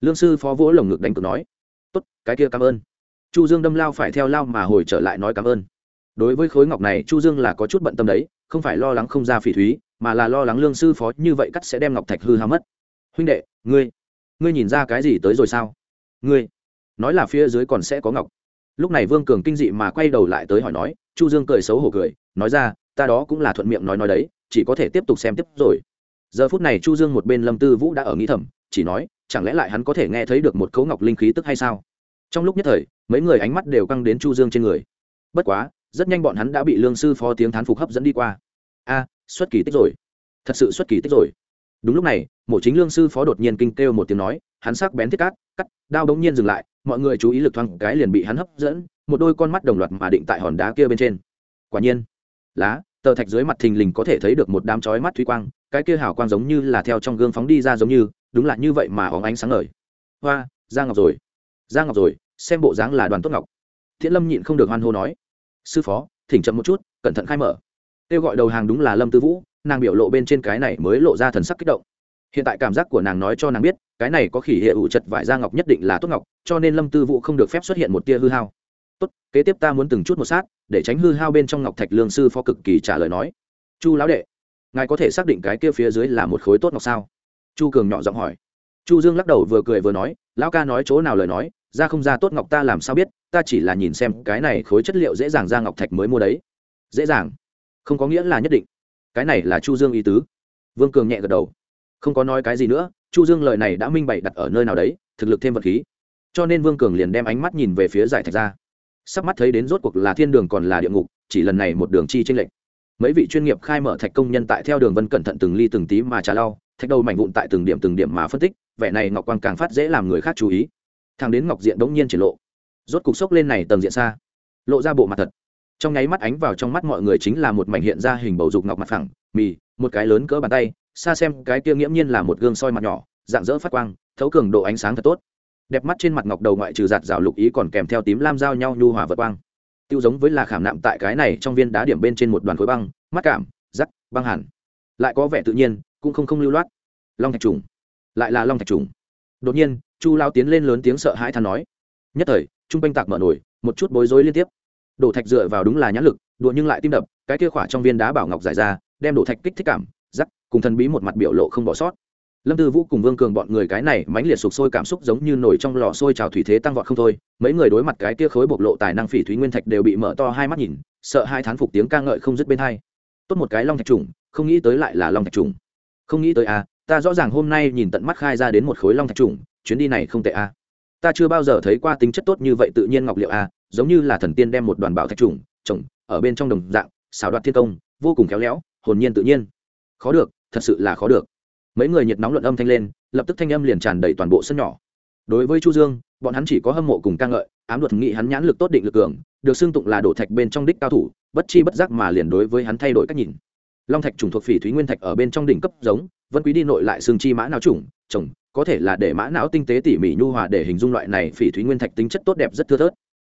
Lương sư phó vỗ lồng ngực đánh cược nói. Tốt, cái kia cảm ơn. Chu dương đâm lao phải theo lao mà hồi trở lại nói cảm ơn. Đối với khối ngọc này, chu dương là có chút bận tâm đấy, không phải lo lắng không ra phỉ thúy, mà là lo lắng lương sư phó như vậy cắt sẽ đem ngọc thạch hư hao mất. Huynh đệ, ngươi ngươi nhìn ra cái gì tới rồi sao? Ngươi nói là phía dưới còn sẽ có ngọc. Lúc này vương cường kinh dị mà quay đầu lại tới hỏi nói, chu dương cười xấu hổ cười, nói ra, ta đó cũng là thuận miệng nói nói đấy, chỉ có thể tiếp tục xem tiếp rồi. Giờ phút này chu dương một bên lâm tư vũ đã ở nghĩ thầm, chỉ nói, chẳng lẽ lại hắn có thể nghe thấy được một cấu ngọc linh khí tức hay sao? Trong lúc nhất thời, mấy người ánh mắt đều căng đến chu dương trên người. Bất quá, rất nhanh bọn hắn đã bị lương sư phó tiếng thán phục hấp dẫn đi qua. A, xuất kỳ tích rồi. Thật sự xuất kỳ tích rồi. Đúng lúc này, mộ chính lương sư phó đột nhiên kinh kêu một tiếng nói, hắn sắc bén thiết cát, cắt, đao đống nhiên dừng lại mọi người chú ý lực thoáng cái liền bị hắn hấp dẫn, một đôi con mắt đồng loạt mà định tại hòn đá kia bên trên. Quả nhiên, lá, tờ thạch dưới mặt thình lình có thể thấy được một đám chói mắt thúy quang, cái kia hào quang giống như là theo trong gương phóng đi ra giống như, đúng là như vậy mà óng ánh sáng ngời. Hoa ra ngọc rồi. Ra ngọc rồi, xem bộ dáng là đoàn tốt ngọc. Thiện lâm nhịn không được hoan hô nói. Sư phó, thỉnh chậm một chút, cẩn thận khai mở. Kêu gọi đầu hàng đúng là lâm tư vũ, nàng biểu lộ bên trên cái này mới lộ ra thần sắc kích động. Hiện tại cảm giác của nàng nói cho nàng biết cái này có khỉ hệ ủ chật vải da ngọc nhất định là tốt ngọc, cho nên lâm tư vũ không được phép xuất hiện một tia hư hao. Tốt, kế tiếp ta muốn từng chút một sát, để tránh hư hao bên trong ngọc thạch lương sư phó cực kỳ trả lời nói. Chu lão đệ, ngài có thể xác định cái kia phía dưới là một khối tốt ngọc sao? Chu cường nhỏ giọng hỏi. Chu dương lắc đầu vừa cười vừa nói, lão ca nói chỗ nào lời nói, ra không ra tốt ngọc ta làm sao biết, ta chỉ là nhìn xem cái này khối chất liệu dễ dàng ra ngọc thạch mới mua đấy. Dễ dàng? Không có nghĩa là nhất định. Cái này là chu dương ý tứ. Vương cường nhẹ gật đầu không có nói cái gì nữa, chu dương lời này đã minh bày đặt ở nơi nào đấy, thực lực thêm vật khí. Cho nên vương cường liền đem ánh mắt nhìn về phía giải thạch ra. Sắp mắt thấy đến rốt cuộc là thiên đường còn là địa ngục, chỉ lần này một đường chi tranh lệch. Mấy vị chuyên nghiệp khai mở thạch công nhân tại theo đường vân cẩn thận từng ly từng tí mà trả lau, thạch đầu mảnh vụn tại từng điểm từng điểm mà phân tích, vẻ này ngọc quang càng phát dễ làm người khác chú ý. Thằng đến ngọc diện đống nhiên triển lộ. Rốt cục sốc lên này tầng diện xa. Lộ ra bộ mặt thật. Trong nháy mắt ánh vào trong mắt mọi người chính là một mảnh hiện ra hình bầu dục ngọc mặt phẳng, mì, một cái lớn cỡ bàn tay xa xem, cái kia nghiễm nhiên là một gương soi mặt nhỏ, dạng dỡ phát quang, thấu cường độ ánh sáng thật tốt. Đẹp mắt trên mặt ngọc đầu ngoại trừ giạt rào lục ý còn kèm theo tím lam giao nhau nhu hòa vật quang. Tiêu giống với là khảm nạm tại cái này trong viên đá điểm bên trên một đoàn khối băng, mắt cảm, rắc, băng hẳn lại có vẻ tự nhiên, cũng không không lưu loát. Long thạch trùng. Lại là long thạch trùng. Đột nhiên, chu lao tiến lên lớn tiếng sợ hãi than nói. Nhất thời, trung quanh tạc mở nổi, một chút bối rối liên tiếp. Đổ thạch dựa vào đúng là nhãn lực, đùa nhưng lại tim đập, cái kia khỏa trong viên đá bảo ngọc giải ra, đem đổ thạch kích thích cảm cùng thần bí một mặt biểu lộ không bỏ sót. Lâm tư vũ cùng vương cường bọn người cái này mãnh liệt sụp sôi cảm xúc giống như nổi trong lò sôi trào thủy thế tăng vọt không thôi. Mấy người đối mặt cái kia khối bộc lộ tài năng phỉ thúy nguyên thạch đều bị mở to hai mắt nhìn, sợ hai thán phục tiếng ca ngợi không dứt bên hai. Tốt một cái long thạch trùng, không nghĩ tới lại là long thạch trùng. Không nghĩ tới à ta rõ ràng hôm nay nhìn tận mắt khai ra đến một khối long thạch trùng, chuyến đi này không tệ à. Ta chưa bao giờ thấy qua tính chất tốt như vậy tự nhiên ngọc liệu à giống như là thần tiên đem một đoàn bảo thạch trùng trồng ở bên trong đồng dạng, xảo đoạt thiên công, vô cùng khéo léo, hồn nhiên tự nhiên. Khó được thật sự là khó được. Mấy người nhiệt nóng luận âm thanh lên, lập tức thanh âm liền tràn đầy toàn bộ sân nhỏ. Đối với chu dương, bọn hắn chỉ có hâm mộ cùng ca ngợi, ám luật nghị hắn nhãn lực tốt định lực cường, được xưng tụng là đổ thạch bên trong đích cao thủ, bất chi bất giác mà liền đối với hắn thay đổi cách nhìn. Long thạch trùng thuộc phỉ thúy nguyên thạch ở bên trong đỉnh cấp giống, vân quý đi nội lại xương chi mã não trùng trồng có thể là để mã não tinh tế tỉ mỉ nhu hòa để hình dung loại này phỉ thúy nguyên thạch tính chất tốt đẹp rất thưa thớt.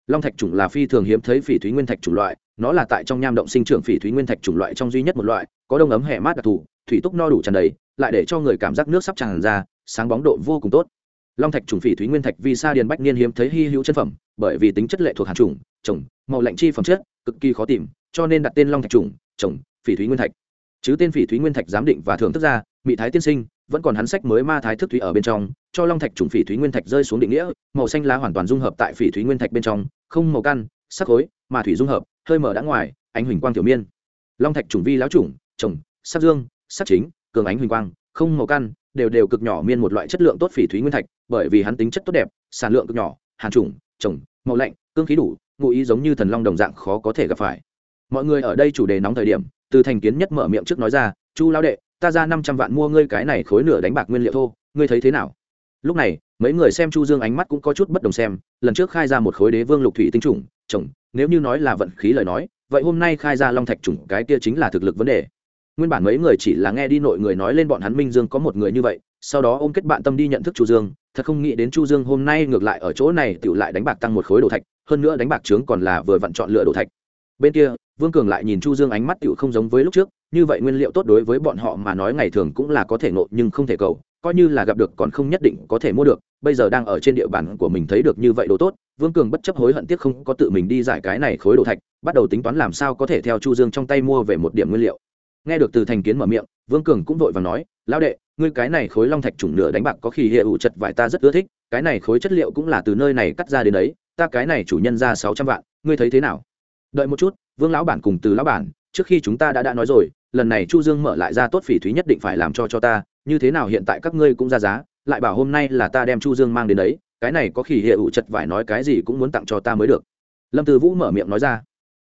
Long thạch trùng là phi thường hiếm thấy phỉ thúy nguyên thạch chủng loại, nó là tại trong nham động sinh trưởng phỉ thúy nguyên thạch chủng loại trong duy nhất một loại, có đông ấm hẻ mát đặc thù thủy túc no đủ tràn đầy, lại để cho người cảm giác nước sắp tràn ra, sáng bóng độ vô cùng tốt. Long thạch trùng phỉ thúy nguyên thạch vì sa điền bách niên hiếm thấy hy hữu chân phẩm, bởi vì tính chất lệ thuộc hàng trùng, trồng, màu lạnh chi phẩm chất, cực kỳ khó tìm, cho nên đặt tên long thạch trùng, trồng, phỉ thúy nguyên thạch. Chứ tên phỉ thúy nguyên thạch giám định và thưởng thức ra mỹ thái tiên sinh, vẫn còn hắn sách mới ma thái thức thúy ở bên trong, cho long thạch trùng phỉ thúy nguyên thạch rơi xuống định nghĩa, màu xanh lá hoàn toàn dung hợp tại phỉ thúy nguyên thạch bên trong, không màu căn sắc khối, mà thủy dung hợp, hơi mở đã ngoài, ánh huỳnh quang tiểu miên. Long thạch trùng vi lão trùng, trồng sắc dương sắc chính, cường ánh huỳnh quang, không màu căn, đều đều cực nhỏ miên một loại chất lượng tốt phỉ thúy nguyên thạch, bởi vì hắn tính chất tốt đẹp, sản lượng cực nhỏ, hàn trùng, trồng, màu lạnh, cương khí đủ, ngụ ý giống như thần long đồng dạng khó có thể gặp phải. Mọi người ở đây chủ đề nóng thời điểm, từ thành kiến nhất mở miệng trước nói ra, chu lao đệ, ta ra năm trăm vạn mua ngươi cái này khối nửa đánh bạc nguyên liệu thô, ngươi thấy thế nào? Lúc này, mấy người xem chu dương ánh mắt cũng có chút bất đồng xem, lần trước khai ra một khối đế vương lục thủy tinh trùng, trồng, nếu như nói là vận khí lời nói, vậy hôm nay khai ra long thạch trùng, cái kia chính là thực lực vấn đề nguyên bản mấy người chỉ là nghe đi nội người nói lên bọn hắn minh dương có một người như vậy, sau đó ôm kết bạn tâm đi nhận thức chu dương, thật không nghĩ đến chu dương hôm nay ngược lại ở chỗ này tự lại đánh bạc tăng một khối đồ thạch, hơn nữa đánh bạc trướng còn là vừa vặn chọn lựa đồ thạch. Bên kia, vương cường lại nhìn chu dương ánh mắt tựu không giống với lúc trước, như vậy nguyên liệu tốt đối với bọn họ mà nói ngày thường cũng là có thể nộ nhưng không thể cầu, coi như là gặp được còn không nhất định có thể mua được, bây giờ đang ở trên địa bàn của mình thấy được như vậy đồ tốt, vương cường bất chấp hối hận tiếc không có tự mình đi giải cái này khối đồ thạch, bắt đầu tính toán làm sao có thể theo chu dương trong tay mua về một điểm nguyên liệu nghe được từ thành kiến mở miệng, vương cường cũng vội và nói, lão đệ, ngươi cái này khối long thạch chủng nửa đánh bạc có khi hệ ủ chật vải ta rất ưa thích, cái này khối chất liệu cũng là từ nơi này cắt ra đến đấy, ta cái này chủ nhân ra sáu trăm vạn, ngươi thấy thế nào? Đợi một chút, vương lão bản cùng từ lão bản, trước khi chúng ta đã đã nói rồi, lần này chu dương mở lại ra tốt phỉ thúy nhất định phải làm cho cho ta, như thế nào hiện tại các ngươi cũng ra giá, lại bảo hôm nay là ta đem chu dương mang đến đấy, cái này có khi hệ ủ chật vải nói cái gì cũng muốn tặng cho ta mới được. Lâm tư vũ mở miệng nói ra,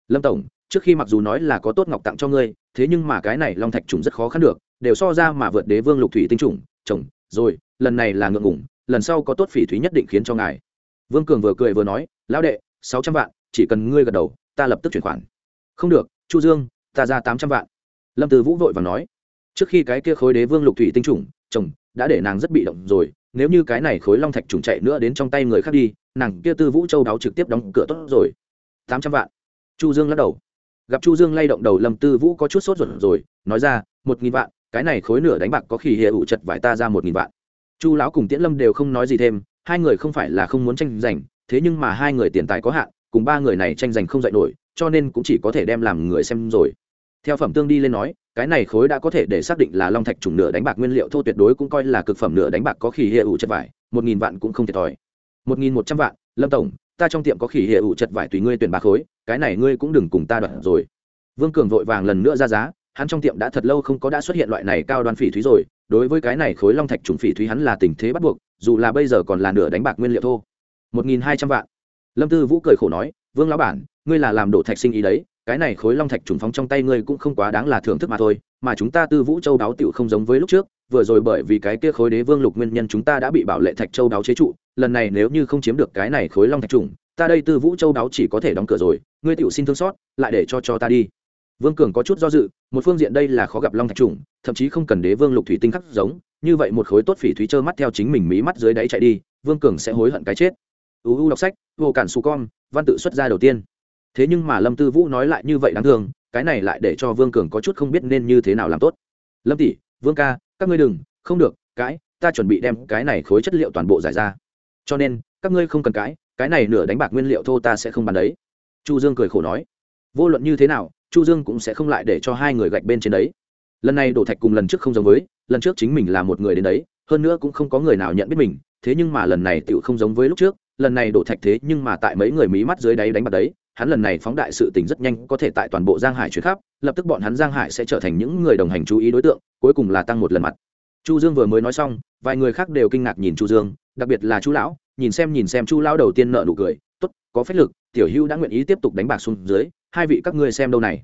lâm tổng trước khi mặc dù nói là có tốt ngọc tặng cho ngươi, thế nhưng mà cái này long thạch trùng rất khó khăn được, đều so ra mà vượt đế vương lục thủy tinh trùng. Chồng, rồi, lần này là ngượng ngủng lần sau có tốt phỉ thúy nhất định khiến cho ngài. Vương cường vừa cười vừa nói, lão đệ, sáu trăm vạn, chỉ cần ngươi gật đầu, ta lập tức chuyển khoản. Không được, chu dương, ta ra tám trăm vạn. Lâm từ vũ vội và nói, trước khi cái kia khối đế vương lục thủy tinh trùng, chồng, đã để nàng rất bị động rồi, nếu như cái này khối long thạch trùng chạy nữa đến trong tay người khác đi, nàng kia tư vũ châu đáo trực tiếp đóng cửa tốt rồi. Tám trăm vạn. Chu dương lắc đầu gặp chu dương lay động đầu lâm tư vũ có chút sốt ruột rồi, nói ra, một nghìn vạn, cái này khối nửa đánh bạc có khi hệ ủ chật vải ta ra một nghìn vạn. Chu lão cùng tiễn lâm đều không nói gì thêm, hai người không phải là không muốn tranh giành, thế nhưng mà hai người tiền tài có hạn, cùng ba người này tranh giành không dạy nổi, cho nên cũng chỉ có thể đem làm người xem rồi. Theo phẩm tương đi lên nói, cái này khối đã có thể để xác định là long thạch trùng nửa đánh bạc nguyên liệu thô tuyệt đối cũng coi là cực phẩm nửa đánh bạc có khi hệ ủ chật vải, một nghìn vạn cũng không thiệt thòi. Một nghìn một trăm vạn, lâm tổng ta trong tiệm có khỉ hệ ủ chật vải tùy ngươi tuyển ba khối, cái này ngươi cũng đừng cùng ta đoạt rồi. Vương cường vội vàng lần nữa ra giá, hắn trong tiệm đã thật lâu không có đã xuất hiện loại này cao đoan phỉ thúy rồi, đối với cái này khối long thạch trùng phỉ thúy hắn là tình thế bắt buộc, dù là bây giờ còn là nửa đánh bạc nguyên liệu thô. Một nghìn hai trăm vạn. Lâm tư vũ cười khổ nói, vương lão bản, ngươi là làm đổ thạch sinh ý đấy, cái này khối long thạch trùng phóng trong tay ngươi cũng không quá đáng là thưởng thức mà thôi, mà chúng ta tư vũ châu đáo tựu không giống với lúc trước vừa rồi bởi vì cái kia khối đế vương lục nguyên nhân chúng ta đã bị bảo lệ thạch châu đáo chế trụ, lần này nếu như không chiếm được cái này khối long thạch trùng, ta đây tư vũ châu đáo chỉ có thể đóng cửa rồi, ngươi tựu xin thương xót, lại để cho cho ta đi. Vương cường có chút do dự, một phương diện đây là khó gặp long thạch trùng, thậm chí không cần đế vương lục thủy tinh khắc giống, như vậy một khối tốt phỉ thúy trơ mắt theo chính mình mí mắt dưới đáy chạy đi, vương cường sẽ hối hận cái chết. Uu đọc sách, vô cản su con, văn tự xuất ra đầu tiên. Thế nhưng mà lâm tư vũ nói lại như vậy đáng thương, cái này lại để cho vương cường có chút không biết nên như thế nào làm tốt. Lâm tỷ, vương ca các ngươi đừng, không được, cãi, ta chuẩn bị đem cái này khối chất liệu toàn bộ giải ra. Cho nên, các ngươi không cần cãi, cái này nửa đánh bạc nguyên liệu thô ta sẽ không bán đấy. Chu dương cười khổ nói. Vô luận như thế nào, chu dương cũng sẽ không lại để cho hai người gạch bên trên đấy. Lần này đổ thạch cùng lần trước không giống với, lần trước chính mình là một người đến đấy, hơn nữa cũng không có người nào nhận biết mình, thế nhưng mà lần này tựu không giống với lúc trước, lần này đổ thạch thế nhưng mà tại mấy người mí mắt dưới đáy đánh bạc đấy hắn lần này phóng đại sự tình rất nhanh có thể tại toàn bộ giang hải chuyển khắp, lập tức bọn hắn giang hải sẽ trở thành những người đồng hành chú ý đối tượng, cuối cùng là tăng một lần mặt. Chu dương vừa mới nói xong, vài người khác đều kinh ngạc nhìn chu dương, đặc biệt là chu lão, nhìn xem nhìn xem chu lão đầu tiên nợ nụ cười, tốt, có phép lực, tiểu hưu đã nguyện ý tiếp tục đánh bạc xuống dưới, hai vị các ngươi xem đâu này?